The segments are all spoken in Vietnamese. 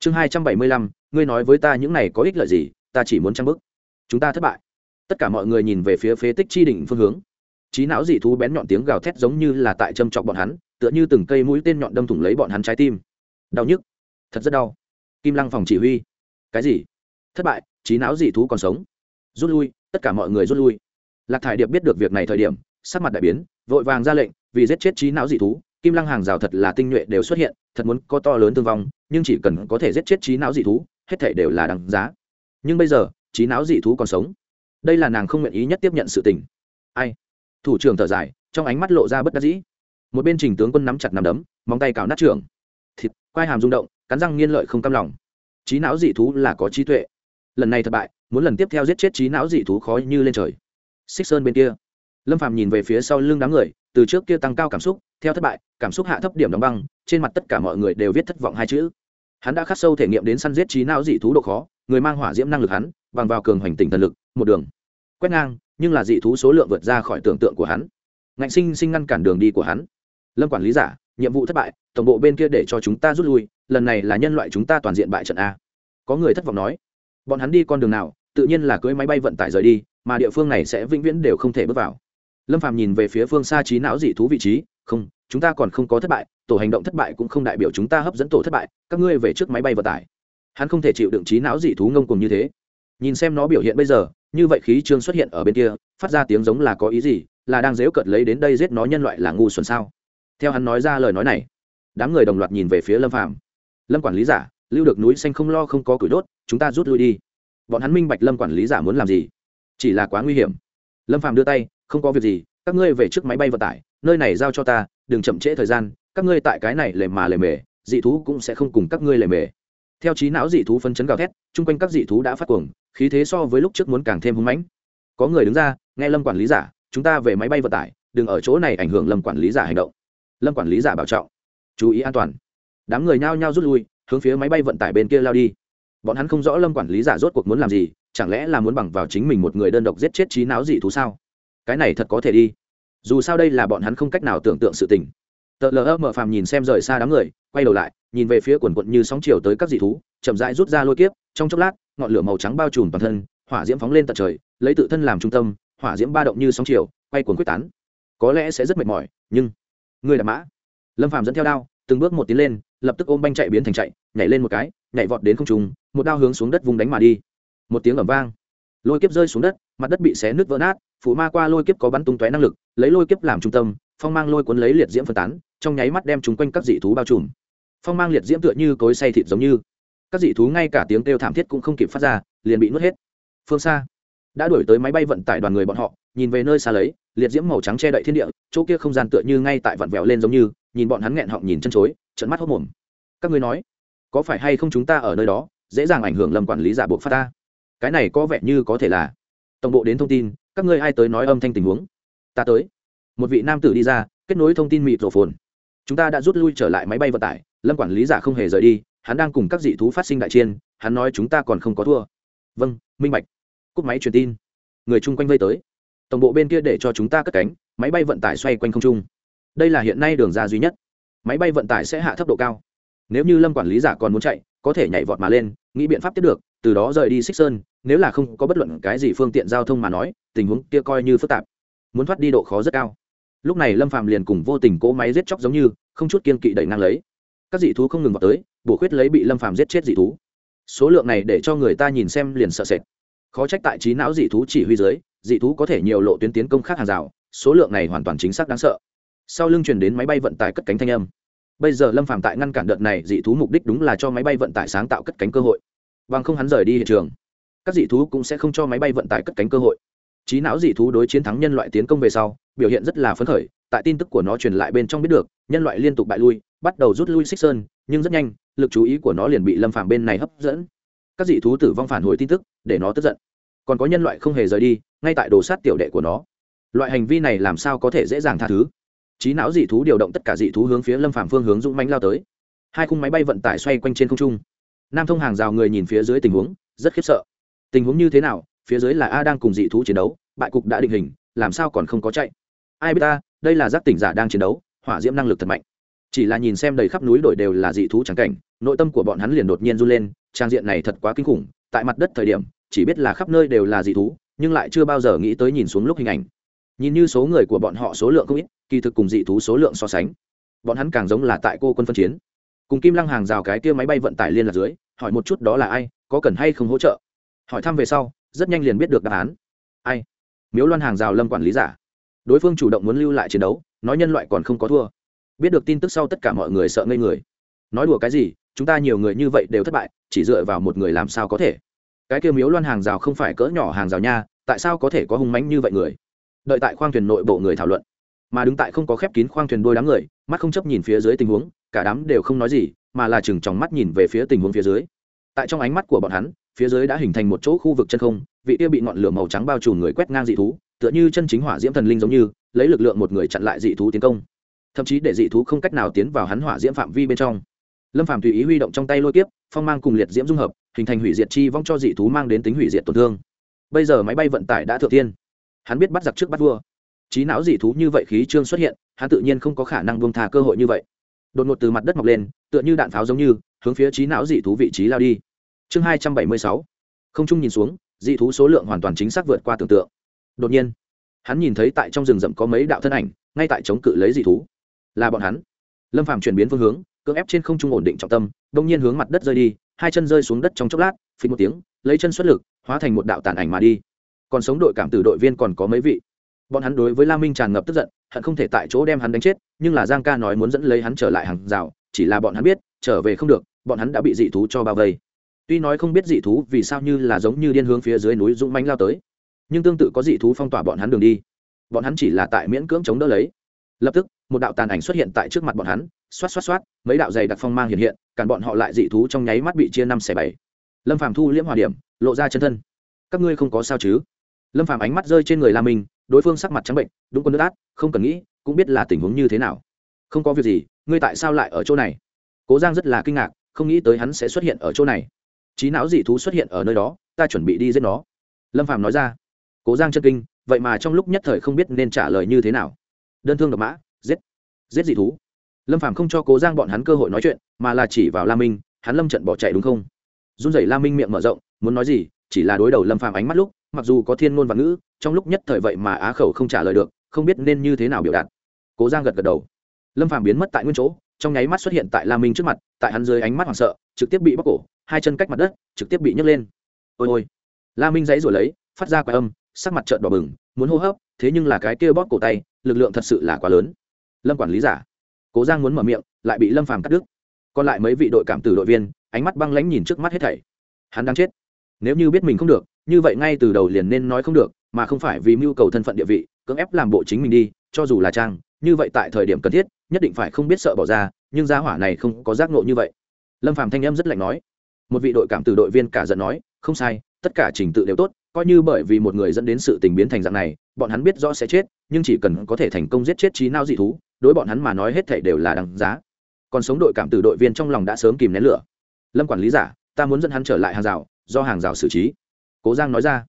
chương hai trăm bảy mươi lăm, ngươi nói với ta những này có ích lợi gì, ta chỉ muốn trăng bức chúng ta thất bại. Tất cả mọi người nhìn về phía phế tích chi đỉnh phương hướng. Trí não dị thú bén nhọn tiếng gào thét giống như là tại châm chọc bọn hắn, tựa như từng cây mũi tên nhọn đâm thủng lấy bọn hắn trái tim. Đau nhức. Thật rất đau. Kim lăng phòng chỉ huy. Cái gì? Thất bại trí não dị thú còn sống. Rút lui, tất cả mọi người rút lui. Lạc thải điệp biết được việc này thời điểm, sắc mặt đại biến, vội vàng ra lệnh, vì giết chết trí não dị thú kim lăng hàng rào thật là tinh nhuệ đều xuất hiện, thật muốn có to lớn thương vong, nhưng chỉ cần có thể giết chết trí não dị thú, hết thể đều là đằng giá. Nhưng bây giờ, trí não dị thú còn sống. Đây là nàng không nguyện ý nhất tiếp nhận sự tình. Ai? Thủ trưởng thở dài, trong ánh mắt lộ ra bất đắc dĩ. Một bên trình tướng quân nắm chặt nằm đấm, móng tay cào nát trường. thịt, quai hàm rung động, cắn răng nghiên lợi không cam lòng. Trí não dị thú là có trí tuệ. Lần này thất bại, muốn lần tiếp theo giết chết trí não dị thú khó như lên trời. Xích sơn bên kia lâm phàm nhìn về phía sau lưng đám người, từ trước kia tăng cao cảm xúc, theo thất bại, cảm xúc hạ thấp điểm đóng băng, trên mặt tất cả mọi người đều viết thất vọng hai chữ. Hắn đã khắc sâu thể nghiệm đến săn giết trí não dị thú độ khó, người mang hỏa diễm năng lực hắn, bằng vào cường hoành tỉnh thần lực, một đường. Quét ngang, nhưng là dị thú số lượng vượt ra khỏi tưởng tượng của hắn. Ngạnh sinh sinh ngăn cản đường đi của hắn. Lâm quản lý giả, nhiệm vụ thất bại, tổng bộ bên kia để cho chúng ta rút lui, lần này là nhân loại chúng ta toàn diện bại trận a. Có người thất vọng nói, bọn hắn đi con đường nào, tự nhiên là cưới máy bay vận tải rời đi, mà địa phương này sẽ vĩnh viễn đều không thể bước vào lâm phàm nhìn về phía phương xa trí não dị thú vị trí, không, chúng ta còn không có thất bại, tổ hành động thất bại cũng không đại biểu chúng ta hấp dẫn tổ thất bại, các ngươi về trước máy bay vận tải. Hắn không thể chịu đựng trí não dị thú ngông cùng như thế. Nhìn xem nó biểu hiện bây giờ, như vậy khí trương xuất hiện ở bên kia, phát ra tiếng giống là có ý gì, là đang dếu cợt lấy đến đây giết nó nhân loại là ngu xuẩn sao? Theo hắn nói ra lời nói này, đám người đồng loạt nhìn về phía lâm phàm. Lâm quản lý giả, lưu được núi xanh không lo không có củi đốt, chúng ta rút lui đi. Bọn hắn minh bạch lâm quản lý giả muốn làm gì, chỉ là quá nguy hiểm. Lâm phàm đưa tay không có việc gì, các ngươi về trước máy bay vận tải, nơi này giao cho ta, đừng chậm trễ thời gian, các ngươi tại cái này lề mà lề mề, dị thú cũng sẽ không cùng các ngươi lề mề. Theo trí não dị thú phân chấn gào thét, chung quanh các dị thú đã phát cuồng, khí thế so với lúc trước muốn càng thêm hưng mãnh. Có người đứng ra, nghe lâm quản lý giả, chúng ta về máy bay vận tải, đừng ở chỗ này ảnh hưởng lâm quản lý giả hành động. Lâm quản lý giả bảo trọng, chú ý an toàn. Đám người nhao nhao rút lui, hướng phía máy bay vận tải bên kia lao đi. Bọn hắn không rõ lâm quản lý giả rốt cuộc muốn làm gì, chẳng lẽ là muốn bằng vào chính mình một người đơn độc giết chết trí não dị thú sao? Cái này thật có thể đi. Dù sao đây là bọn hắn không cách nào tưởng tượng sự tình. Tờ lờ mở phàm nhìn xem rời xa đám người, quay đầu lại, nhìn về phía quần quận như sóng chiều tới các dị thú, chậm rãi rút ra lôi kiếp, trong chốc lát, ngọn lửa màu trắng bao trùm toàn thân, hỏa diễm phóng lên tận trời, lấy tự thân làm trung tâm, hỏa diễm ba động như sóng chiều, quay cuốn quyết tán. Có lẽ sẽ rất mệt mỏi, nhưng người đạp mã. Lâm phàm dẫn theo đao, từng bước một tiến lên, lập tức ôm banh chạy biến thành chạy, nhảy lên một cái, nhảy vọt đến không trung, một đao hướng xuống đất vùng đánh mà đi. Một tiếng ẩm vang, lôi kiếp rơi xuống đất mặt đất bị xé nứt vỡ nát phụ ma qua lôi kiếp có bắn tung tóe năng lực, lấy lôi kiếp làm trung tâm, phong mang lôi cuốn lấy liệt diễm phân tán, trong nháy mắt đem chúng quanh các dị thú bao trùm. Phong mang liệt diễm tựa như cối say thịt giống như. Các dị thú ngay cả tiếng kêu thảm thiết cũng không kịp phát ra, liền bị nuốt hết. Phương xa, đã đuổi tới máy bay vận tải đoàn người bọn họ, nhìn về nơi xa lấy, liệt diễm màu trắng che đậy thiên địa, chỗ kia không gian tựa như ngay tại vặn vẹo lên giống như, nhìn bọn hắn nghẹn họng nhìn chân chối trận mắt hốc mồm. Các ngươi nói, có phải hay không chúng ta ở nơi đó, dễ dàng ảnh hưởng lầm quản lý giả buộc phát ta? Cái này có vẻ như có thể là tổng bộ đến thông tin, các ngươi ai tới nói âm thanh tình huống? Ta tới. Một vị nam tử đi ra, kết nối thông tin mịt rổ phồn. Chúng ta đã rút lui trở lại máy bay vận tải, lâm quản lý giả không hề rời đi, hắn đang cùng các dị thú phát sinh đại chiên hắn nói chúng ta còn không có thua. Vâng minh bạch. Cúp máy truyền tin. Người chung quanh vây tới. Tổng bộ bên kia để cho chúng ta cất cánh, máy bay vận tải xoay quanh không trung. Đây là hiện nay đường ra duy nhất. Máy bay vận tải sẽ hạ thấp độ cao. Nếu như lâm quản lý giả còn muốn chạy, có thể nhảy vọt mà lên, nghĩ biện pháp tiếp được từ đó rời đi xích sơn, nếu là không có bất luận cái gì phương tiện giao thông mà nói, tình huống kia coi như phức tạp. Muốn thoát đi độ khó rất cao. Lúc này lâm phạm liền cùng vô tình cỗ máy giết chóc giống như, không chút kiên kỵ đẩy ngang lấy. Các dị thú không ngừng vào tới, bổ khuyết lấy bị lâm phạm giết chết dị thú. Số lượng này để cho người ta nhìn xem liền sợ sệt. Khó trách tại trí não dị thú chỉ huy dưới, dị thú có thể nhiều lộ tuyến tiến công khác hàng rào, số lượng này hoàn toàn chính xác đáng sợ. Sau lưng truyền đến máy bay vận tải cất cánh thanh âm. Bây giờ lâm phạm tại ngăn cản đợt này, dị thú mục đích đúng là cho máy bay vận tải sáng tạo cất cánh cơ hội bằng không hắn rời đi hiện trường. Các dị thú cũng sẽ không cho máy bay vận tải cất cánh cơ hội. Trí não dị thú đối chiến thắng nhân loại tiến công về sau, biểu hiện rất là phấn khởi, tại tin tức của nó truyền lại bên trong biết được, nhân loại liên tục bại lui, bắt đầu rút lui xích sơn, nhưng rất nhanh, lực chú ý của nó liền bị lâm phạm bên này hấp dẫn. Các dị thú tử vong phản hồi tin tức, để nó tức giận. Còn có nhân loại không hề rời đi, ngay tại đồ sát tiểu đệ của nó. Loại hành vi này làm sao có thể dễ dàng tha thứ? Trí não dị thú điều động tất cả dị thú hướng phía lâm phạm phương hướng dũng mánh lao tới. Hai khung máy bay vận tải xoay quanh trên không trung nam thông hàng rào người nhìn phía dưới tình huống, rất khiếp sợ. Tình huống như thế nào? Phía dưới là a đang cùng dị thú chiến đấu, bại cục đã định hình, làm sao còn không có chạy? Ai biết ta, đây là giác tỉnh giả đang chiến đấu, hỏa diễm năng lực thật mạnh. Chỉ là nhìn xem đầy khắp núi đổi đều là dị thú trắng cảnh, nội tâm của bọn hắn liền đột nhiên run lên, trang diện này thật quá kinh khủng, tại mặt đất thời điểm, chỉ biết là khắp nơi đều là dị thú, nhưng lại chưa bao giờ nghĩ tới nhìn xuống lúc hình ảnh. Nhìn như số người của bọn họ số lượng không ít, kỳ thực cùng dị thú số lượng so sánh, bọn hắn càng giống là tại cô quân phân chiến cùng kim lăng hàng rào cái kia máy bay vận tải liên lạc dưới, hỏi một chút đó là ai, có cần hay không hỗ trợ. Hỏi thăm về sau, rất nhanh liền biết được đáp án. Ai? Miếu loan hàng rào lâm quản lý giả. Đối phương chủ động muốn lưu lại chiến đấu, nói nhân loại còn không có thua. Biết được tin tức sau tất cả mọi người sợ ngây người. Nói đùa cái gì, chúng ta nhiều người như vậy đều thất bại, chỉ dựa vào một người làm sao có thể? Cái kia miếu loan hàng rào không phải cỡ nhỏ hàng rào nha, tại sao có thể có hung mánh như vậy người? Đợi tại khoang thuyền nội bộ người thảo luận. Mà đứng tại không có khép kín khoang thuyền đôi đám người, mắt không chấp nhìn phía dưới tình huống cả đám đều không nói gì, mà là chừng trong mắt nhìn về phía tình huống phía dưới. Tại trong ánh mắt của bọn hắn, phía dưới đã hình thành một chỗ khu vực chân không, vị kia bị ngọn lửa màu trắng bao trùm người quét ngang dị thú, tựa như chân chính hỏa diễm thần linh giống như, lấy lực lượng một người chặn lại dị thú tiến công. Thậm chí để dị thú không cách nào tiến vào hắn hỏa diễm phạm vi bên trong. Lâm phạm tùy ý huy động trong tay lôi kiếp, phong mang cùng liệt diễm dung hợp, hình thành hủy diệt chi vong cho dị thú mang đến tính hủy diệt tổn thương. Bây giờ máy bay vận tải đã thượng tiên. Hắn biết bắt giặc trước bắt vua. Trí não dị thú như vậy khí trương xuất hiện, hắn tự nhiên không có khả năng buông thà cơ hội như vậy đột ngột từ mặt đất mọc lên, tựa như đạn pháo giống như, hướng phía trí não dị thú vị trí lao đi. Chương hai trăm bảy mươi sáu. Không trung nhìn xuống, dị thú số lượng hoàn toàn chính xác vượt qua tưởng tượng. Đột nhiên, hắn nhìn thấy tại trong rừng rậm có mấy đạo thân ảnh, ngay tại chống cự lấy dị thú. Là bọn hắn. Lâm phàm chuyển biến phương hướng, cưỡng ép trên không trung ổn định trọng tâm đông nhiên hướng mặt đất rơi đi, hai chân rơi xuống đất trong chốc lát phí một tiếng, lấy chân xuất lực, hóa thành một đạo tàn ảnh mà đi. Còn sống đội cảm tử đội viên còn có mấy vị? Bọn hắn đối với la minh tràn ngập tức giận, hận không thể tại chỗ đem hắn đánh chết, nhưng là giang ca nói muốn dẫn lấy hắn trở lại hàng rào, chỉ là bọn hắn biết, trở về không được, bọn hắn đã bị dị thú cho bao vây. Tuy nói không biết dị thú vì sao như là giống như điên hướng phía dưới núi dũng manh lao tới, nhưng tương tự có dị thú phong tỏa bọn hắn đường đi. Bọn hắn chỉ là tại miễn cưỡng chống đỡ lấy. Lập tức, một đạo tàn ảnh xuất hiện tại trước mặt bọn hắn, xoát xoát xoát, mấy đạo dày đặc phong mang hiện hiện, cản bọn họ lại dị thú trong nháy mắt bị chia năm xẻ bảy. Lâm phàm thu liễm hòa điểm, lộ ra chân thân. Các ngươi không có sao chứ? Lâm phàm ánh mắt rơi trên người la minh đối phương sắc mặt trắng bệnh, đúng con nước át, không cần nghĩ, cũng biết là tình huống như thế nào. Không có việc gì, ngươi tại sao lại ở chỗ này? Cố giang rất là kinh ngạc, không nghĩ tới hắn sẽ xuất hiện ở chỗ này. Trí não dị thú xuất hiện ở nơi đó, ta chuẩn bị đi giết nó. Lâm phàm nói ra. Cố giang chân kinh, vậy mà trong lúc nhất thời không biết nên trả lời như thế nào. Đơn thương độc mã, giết. Giết dị thú. Lâm phàm không cho cố giang bọn hắn cơ hội nói chuyện, mà là chỉ vào la minh, hắn lâm trận bỏ chạy đúng không? Run rẩy la minh miệng mở rộng, muốn nói gì, chỉ là đối đầu lâm phàm ánh mắt lúc mặc dù có thiên ngôn và ngữ, trong lúc nhất thời vậy mà á khẩu không trả lời được, không biết nên như thế nào biểu đạt. Cố giang gật gật đầu. Lâm phàm biến mất tại nguyên chỗ, trong nháy mắt xuất hiện tại la minh trước mặt, tại hắn dưới ánh mắt hoảng sợ, trực tiếp bị bóc cổ, hai chân cách mặt đất, trực tiếp bị nhấc lên. Ôi ôi. La minh dãy rồi lấy, phát ra quái âm, sắc mặt trợn đỏ bừng, muốn hô hấp, thế nhưng là cái kia bóp cổ tay, lực lượng thật sự là quá lớn. Lâm quản lý giả. Cố giang muốn mở miệng, lại bị lâm phàm cắt đứt. Còn lại mấy vị đội cảm tử đội viên, ánh mắt băng lãnh nhìn trước mắt hết thảy. Hắn đang chết. Nếu như biết mình không được như vậy ngay từ đầu liền nên nói không được, mà không phải vì mưu cầu thân phận địa vị, cưỡng ép làm bộ chính mình đi, cho dù là trang, như vậy tại thời điểm cần thiết, nhất định phải không biết sợ bỏ ra, nhưng gia hỏa này không có giác ngộ như vậy. Lâm Phạm thanh em rất lạnh nói. Một vị đội cảm tử đội viên cả giận nói, không sai, tất cả trình tự đều tốt, coi như bởi vì một người dẫn đến sự tình biến thành dạng này, bọn hắn biết rõ sẽ chết, nhưng chỉ cần có thể thành công giết chết trí não dị thú, đối bọn hắn mà nói hết thể đều là đằng giá. Còn sống đội cảm tử đội viên trong lòng đã sớm kìm nén lửa. Lâm quản lý giả, ta muốn dẫn hắn trở lại hàng rào, do hàng rào xử trí cố giang nói ra.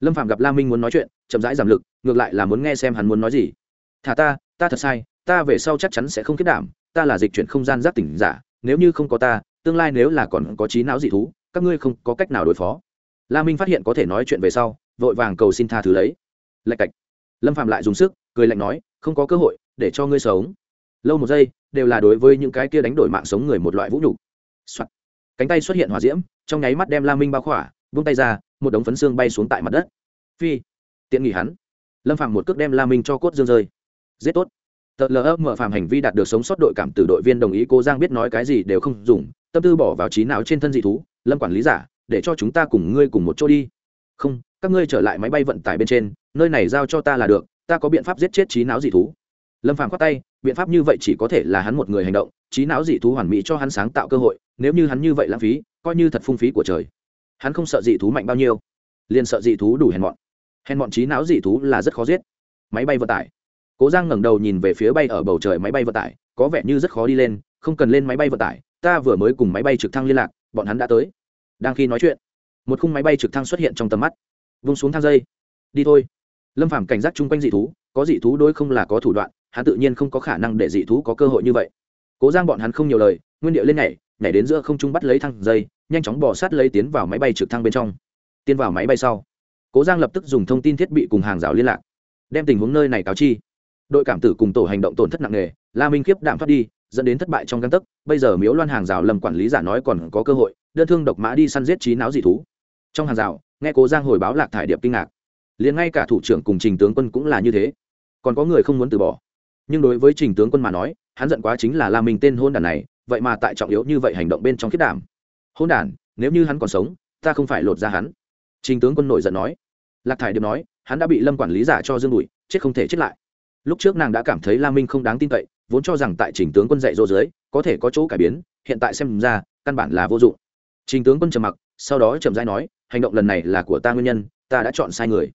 Lâm phạm gặp la minh muốn nói chuyện, chậm rãi giảm lực, ngược lại là muốn nghe xem hắn muốn nói gì. Thả ta ta thật sai, ta về sau chắc chắn sẽ không kết đảm, ta là dịch chuyển không gian giác tỉnh giả, nếu như không có ta, tương lai nếu là còn có trí não dị thú, các ngươi không có cách nào đối phó. La minh phát hiện có thể nói chuyện về sau, vội vàng cầu xin tha thứ lấy. Lạch cạch. Lâm phạm lại dùng sức, cười lạnh nói, không có cơ hội, để cho ngươi sống. Lâu một giây, đều là đối với những cái kia đánh đổi mạng sống người một loại vũ nhục. Cánh tay xuất hiện hỏa diễm, trong nháy mắt đem la minh bao khỏa vung tay ra một đống phấn xương bay xuống tại mặt đất. Phi, tiện nghỉ hắn. Lâm phạm một cước đem la minh cho cốt dương rơi. Giết tốt. Tờ lỡ mở phạm hành vi đạt được sống sót đội cảm từ đội viên đồng ý cô giang biết nói cái gì đều không dùng, tâm tư bỏ vào trí não trên thân dị thú, lâm quản lý giả, để cho chúng ta cùng ngươi cùng một chỗ đi. Không, các ngươi trở lại máy bay vận tải bên trên, nơi này giao cho ta là được, ta có biện pháp giết chết trí não dị thú. Lâm phàm khoát tay, biện pháp như vậy chỉ có thể là hắn một người hành động, trí não dị thú hoàn mỹ cho hắn sáng tạo cơ hội, nếu như hắn như vậy lãng phí, coi như thật phung phí của trời hắn không sợ dị thú mạnh bao nhiêu, liền sợ dị thú đủ hèn mọn. Hèn mọn trí não dị thú là rất khó giết. Máy bay vận tải. Cố giang ngẩng đầu nhìn về phía bay ở bầu trời máy bay vận tải, có vẻ như rất khó đi lên, không cần lên máy bay vận tải, ta vừa mới cùng máy bay trực thăng liên lạc, bọn hắn đã tới. Đang khi nói chuyện, một khung máy bay trực thăng xuất hiện trong tầm mắt. Vung xuống thang dây. Đi thôi. Lâm phàm cảnh giác chung quanh dị thú, có dị thú đôi không là có thủ đoạn, hắn tự nhiên không có khả năng để dị thú có cơ hội như vậy. Cố giang bọn hắn không nhiều lời, nguyên điệu lên nhảy nhảy đến giữa không trung bắt lấy thang dây nhanh chóng bỏ sát lấy tiến vào máy bay trực thăng bên trong. Tiến vào máy bay sau, cố giang lập tức dùng thông tin thiết bị cùng hàng rào liên lạc, đem tình huống nơi này cáo chi. Đội cảm tử cùng tổ hành động tổn thất nặng nề, la minh khiếp đạm thoát đi, dẫn đến thất bại trong găng tấc, bây giờ miếu loan hàng rào lầm quản lý giả nói còn có cơ hội, đơn thương độc mã đi săn giết trí não dị thú. Trong hàng rào, nghe cố giang hồi báo lạc thải điệp kinh ngạc. Liền ngay cả thủ trưởng cùng trình tướng quân cũng là như thế. Còn có người không muốn từ bỏ. Nhưng đối với trình tướng quân mà nói, hắn giận quá chính là la minh tên hôn đàn này, vậy mà tại trọng yếu như vậy hành động bên trong khiết đảm hôn đản, nếu như hắn còn sống, ta không phải lột ra hắn. Trình tướng quân nổi giận nói. Lạc thải điệp nói, hắn đã bị lâm quản lý giả cho dương đùi chết không thể chết lại. Lúc trước nàng đã cảm thấy la minh không đáng tin cậy, vốn cho rằng tại trình tướng quân dạy dỗ dưới, có thể có chỗ cải biến, hiện tại xem ra, căn bản là vô dụng. Trình tướng quân trầm mặc, sau đó chậm rãi nói, hành động lần này là của ta nguyên nhân, ta đã chọn sai người.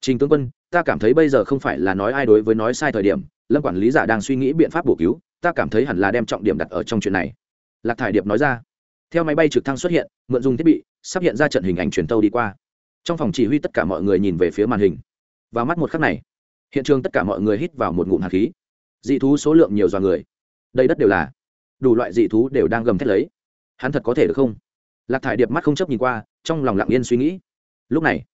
Trình tướng quân, ta cảm thấy bây giờ không phải là nói ai đối với nói sai thời điểm, lâm quản lý giả đang suy nghĩ biện pháp bổ cứu, ta cảm thấy hẳn là đem trọng điểm đặt ở trong chuyện này. Lạc thải điệp nói ra theo máy bay trực thăng xuất hiện, mượn dùng thiết bị, sắp hiện ra trận hình ảnh truyền tâu đi qua. Trong phòng chỉ huy tất cả mọi người nhìn về phía màn hình. Và mắt một khắc này, hiện trường tất cả mọi người hít vào một ngụm hạt khí. Dị thú số lượng nhiều dọa người. Đây đất đều là đủ loại dị thú đều đang gầm thét lấy. Hắn thật có thể được không? Lạc thải điệp mắt không chấp nhìn qua, trong lòng lặng yên suy nghĩ. Lúc này,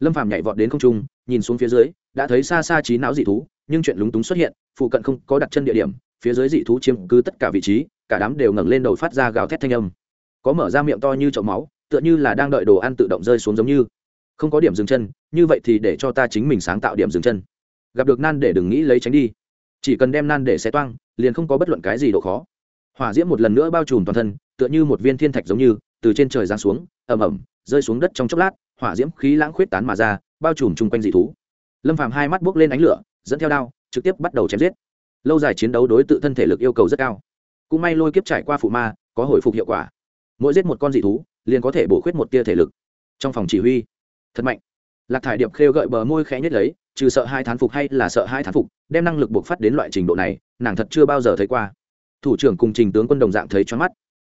lâm phàm nhảy vọt đến không trung, nhìn xuống phía dưới, đã thấy xa xa trí não dị thú, nhưng chuyện lúng túng xuất hiện, phụ cận không có đặt chân địa điểm, phía dưới dị thú chiếm cứ tất cả vị trí, cả đám đều ngẩng lên đầu phát ra gào thét thanh âm có mở ra miệng to như chậu máu, tựa như là đang đợi đồ ăn tự động rơi xuống giống như. Không có điểm dừng chân, như vậy thì để cho ta chính mình sáng tạo điểm dừng chân. Gặp được nan để đừng nghĩ lấy tránh đi. Chỉ cần đem nan để xé toang, liền không có bất luận cái gì độ khó. Hỏa diễm một lần nữa bao trùm toàn thân, tựa như một viên thiên thạch giống như, từ trên trời giáng xuống, ầm ầm, rơi xuống đất trong chốc lát, hỏa diễm khí lãng khuyết tán mà ra, bao trùm chung quanh dị thú. Lâm phàm hai mắt buốc lên ánh lửa, dẫn theo đao, trực tiếp bắt đầu chém giết. Lâu dài chiến đấu đối tự thân thể lực yêu cầu rất cao. Cũng may lôi kiếp trải qua phụ ma, có hồi phục hiệu quả mỗi giết một con dị thú, liền có thể bổ khuyết một tia thể lực. Trong phòng chỉ huy, thật mạnh. Lạc thải điệp khêu gợi bờ môi khẽ nhất lấy, trừ sợ hai thán phục hay là sợ hai thán phục, đem năng lực buộc phát đến loại trình độ này, nàng thật chưa bao giờ thấy qua. Thủ trưởng cùng trình tướng quân đồng dạng thấy cho mắt.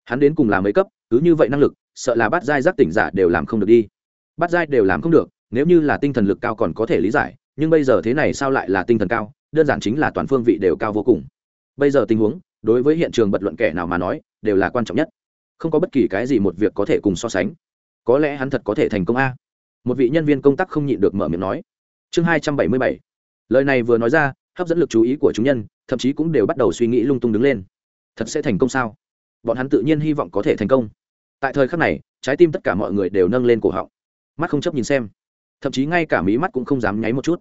Hắn đến cùng làm mấy cấp, cứ như vậy năng lực, sợ là bắt giai giác tỉnh giả đều làm không được đi. Bắt giai đều làm không được, nếu như là tinh thần lực cao còn có thể lý giải, nhưng bây giờ thế này sao lại là tinh thần cao, đơn giản chính là toàn phương vị đều cao vô cùng. Bây giờ tình huống, đối với hiện trường bật luận kẻ nào mà nói, đều là quan trọng nhất không có bất kỳ cái gì một việc có thể cùng so sánh. Có lẽ hắn thật có thể thành công a. Một vị nhân viên công tác không nhịn được mở miệng nói. Chương hai trăm bảy mươi bảy. Lời này vừa nói ra, hấp dẫn lực chú ý của chúng nhân, thậm chí cũng đều bắt đầu suy nghĩ lung tung đứng lên. Thật sẽ thành công sao? Bọn hắn tự nhiên hy vọng có thể thành công. Tại thời khắc này, trái tim tất cả mọi người đều nâng lên cổ họng. Mắt không chấp nhìn xem. Thậm chí ngay cả mí mắt cũng không dám nháy một chút.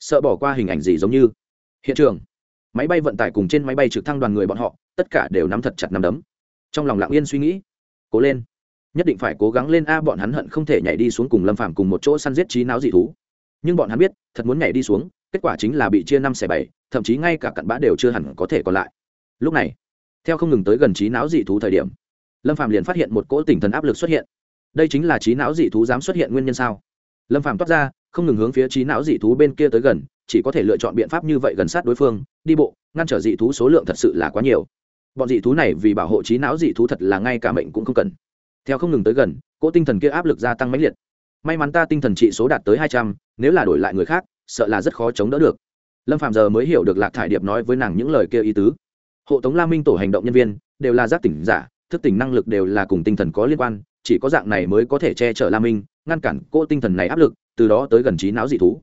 Sợ bỏ qua hình ảnh gì giống như. Hiện trường. Máy bay vận tải cùng trên máy bay trực thăng đoàn người bọn họ, tất cả đều nắm thật chặt nắm đấm trong lòng lặng yên suy nghĩ. Cố lên. Nhất định phải cố gắng lên a, bọn hắn hận không thể nhảy đi xuống cùng lâm phàm cùng một chỗ săn giết trí não dị thú. Nhưng bọn hắn biết, thật muốn nhảy đi xuống, kết quả chính là bị chia năm xẻ bảy, thậm chí ngay cả cặn bã đều chưa hẳn có thể còn lại. Lúc này, theo không ngừng tới gần trí não dị thú thời điểm, lâm phàm liền phát hiện một cỗ tinh thần áp lực xuất hiện. Đây chính là trí não dị thú dám xuất hiện nguyên nhân sao? Lâm phàm toát ra, không ngừng hướng phía trí não dị thú bên kia tới gần, chỉ có thể lựa chọn biện pháp như vậy gần sát đối phương, đi bộ, ngăn trở dị thú số lượng thật sự là quá nhiều bọn dị thú này vì bảo hộ trí não dị thú thật là ngay cả mệnh cũng không cần. Theo không ngừng tới gần, cỗ tinh thần kia áp lực gia tăng mãnh liệt. May mắn ta tinh thần trị số đạt tới hai trăm, nếu là đổi lại người khác, sợ là rất khó chống đỡ được. Lâm phạm giờ mới hiểu được lạc thải điệp nói với nàng những lời kia ý tứ. Hộ tống la minh tổ hành động nhân viên, đều là giác tỉnh giả, thức tỉnh năng lực đều là cùng tinh thần có liên quan, chỉ có dạng này mới có thể che chở la minh, ngăn cản cô tinh thần này áp lực, từ đó tới gần trí não dị thú.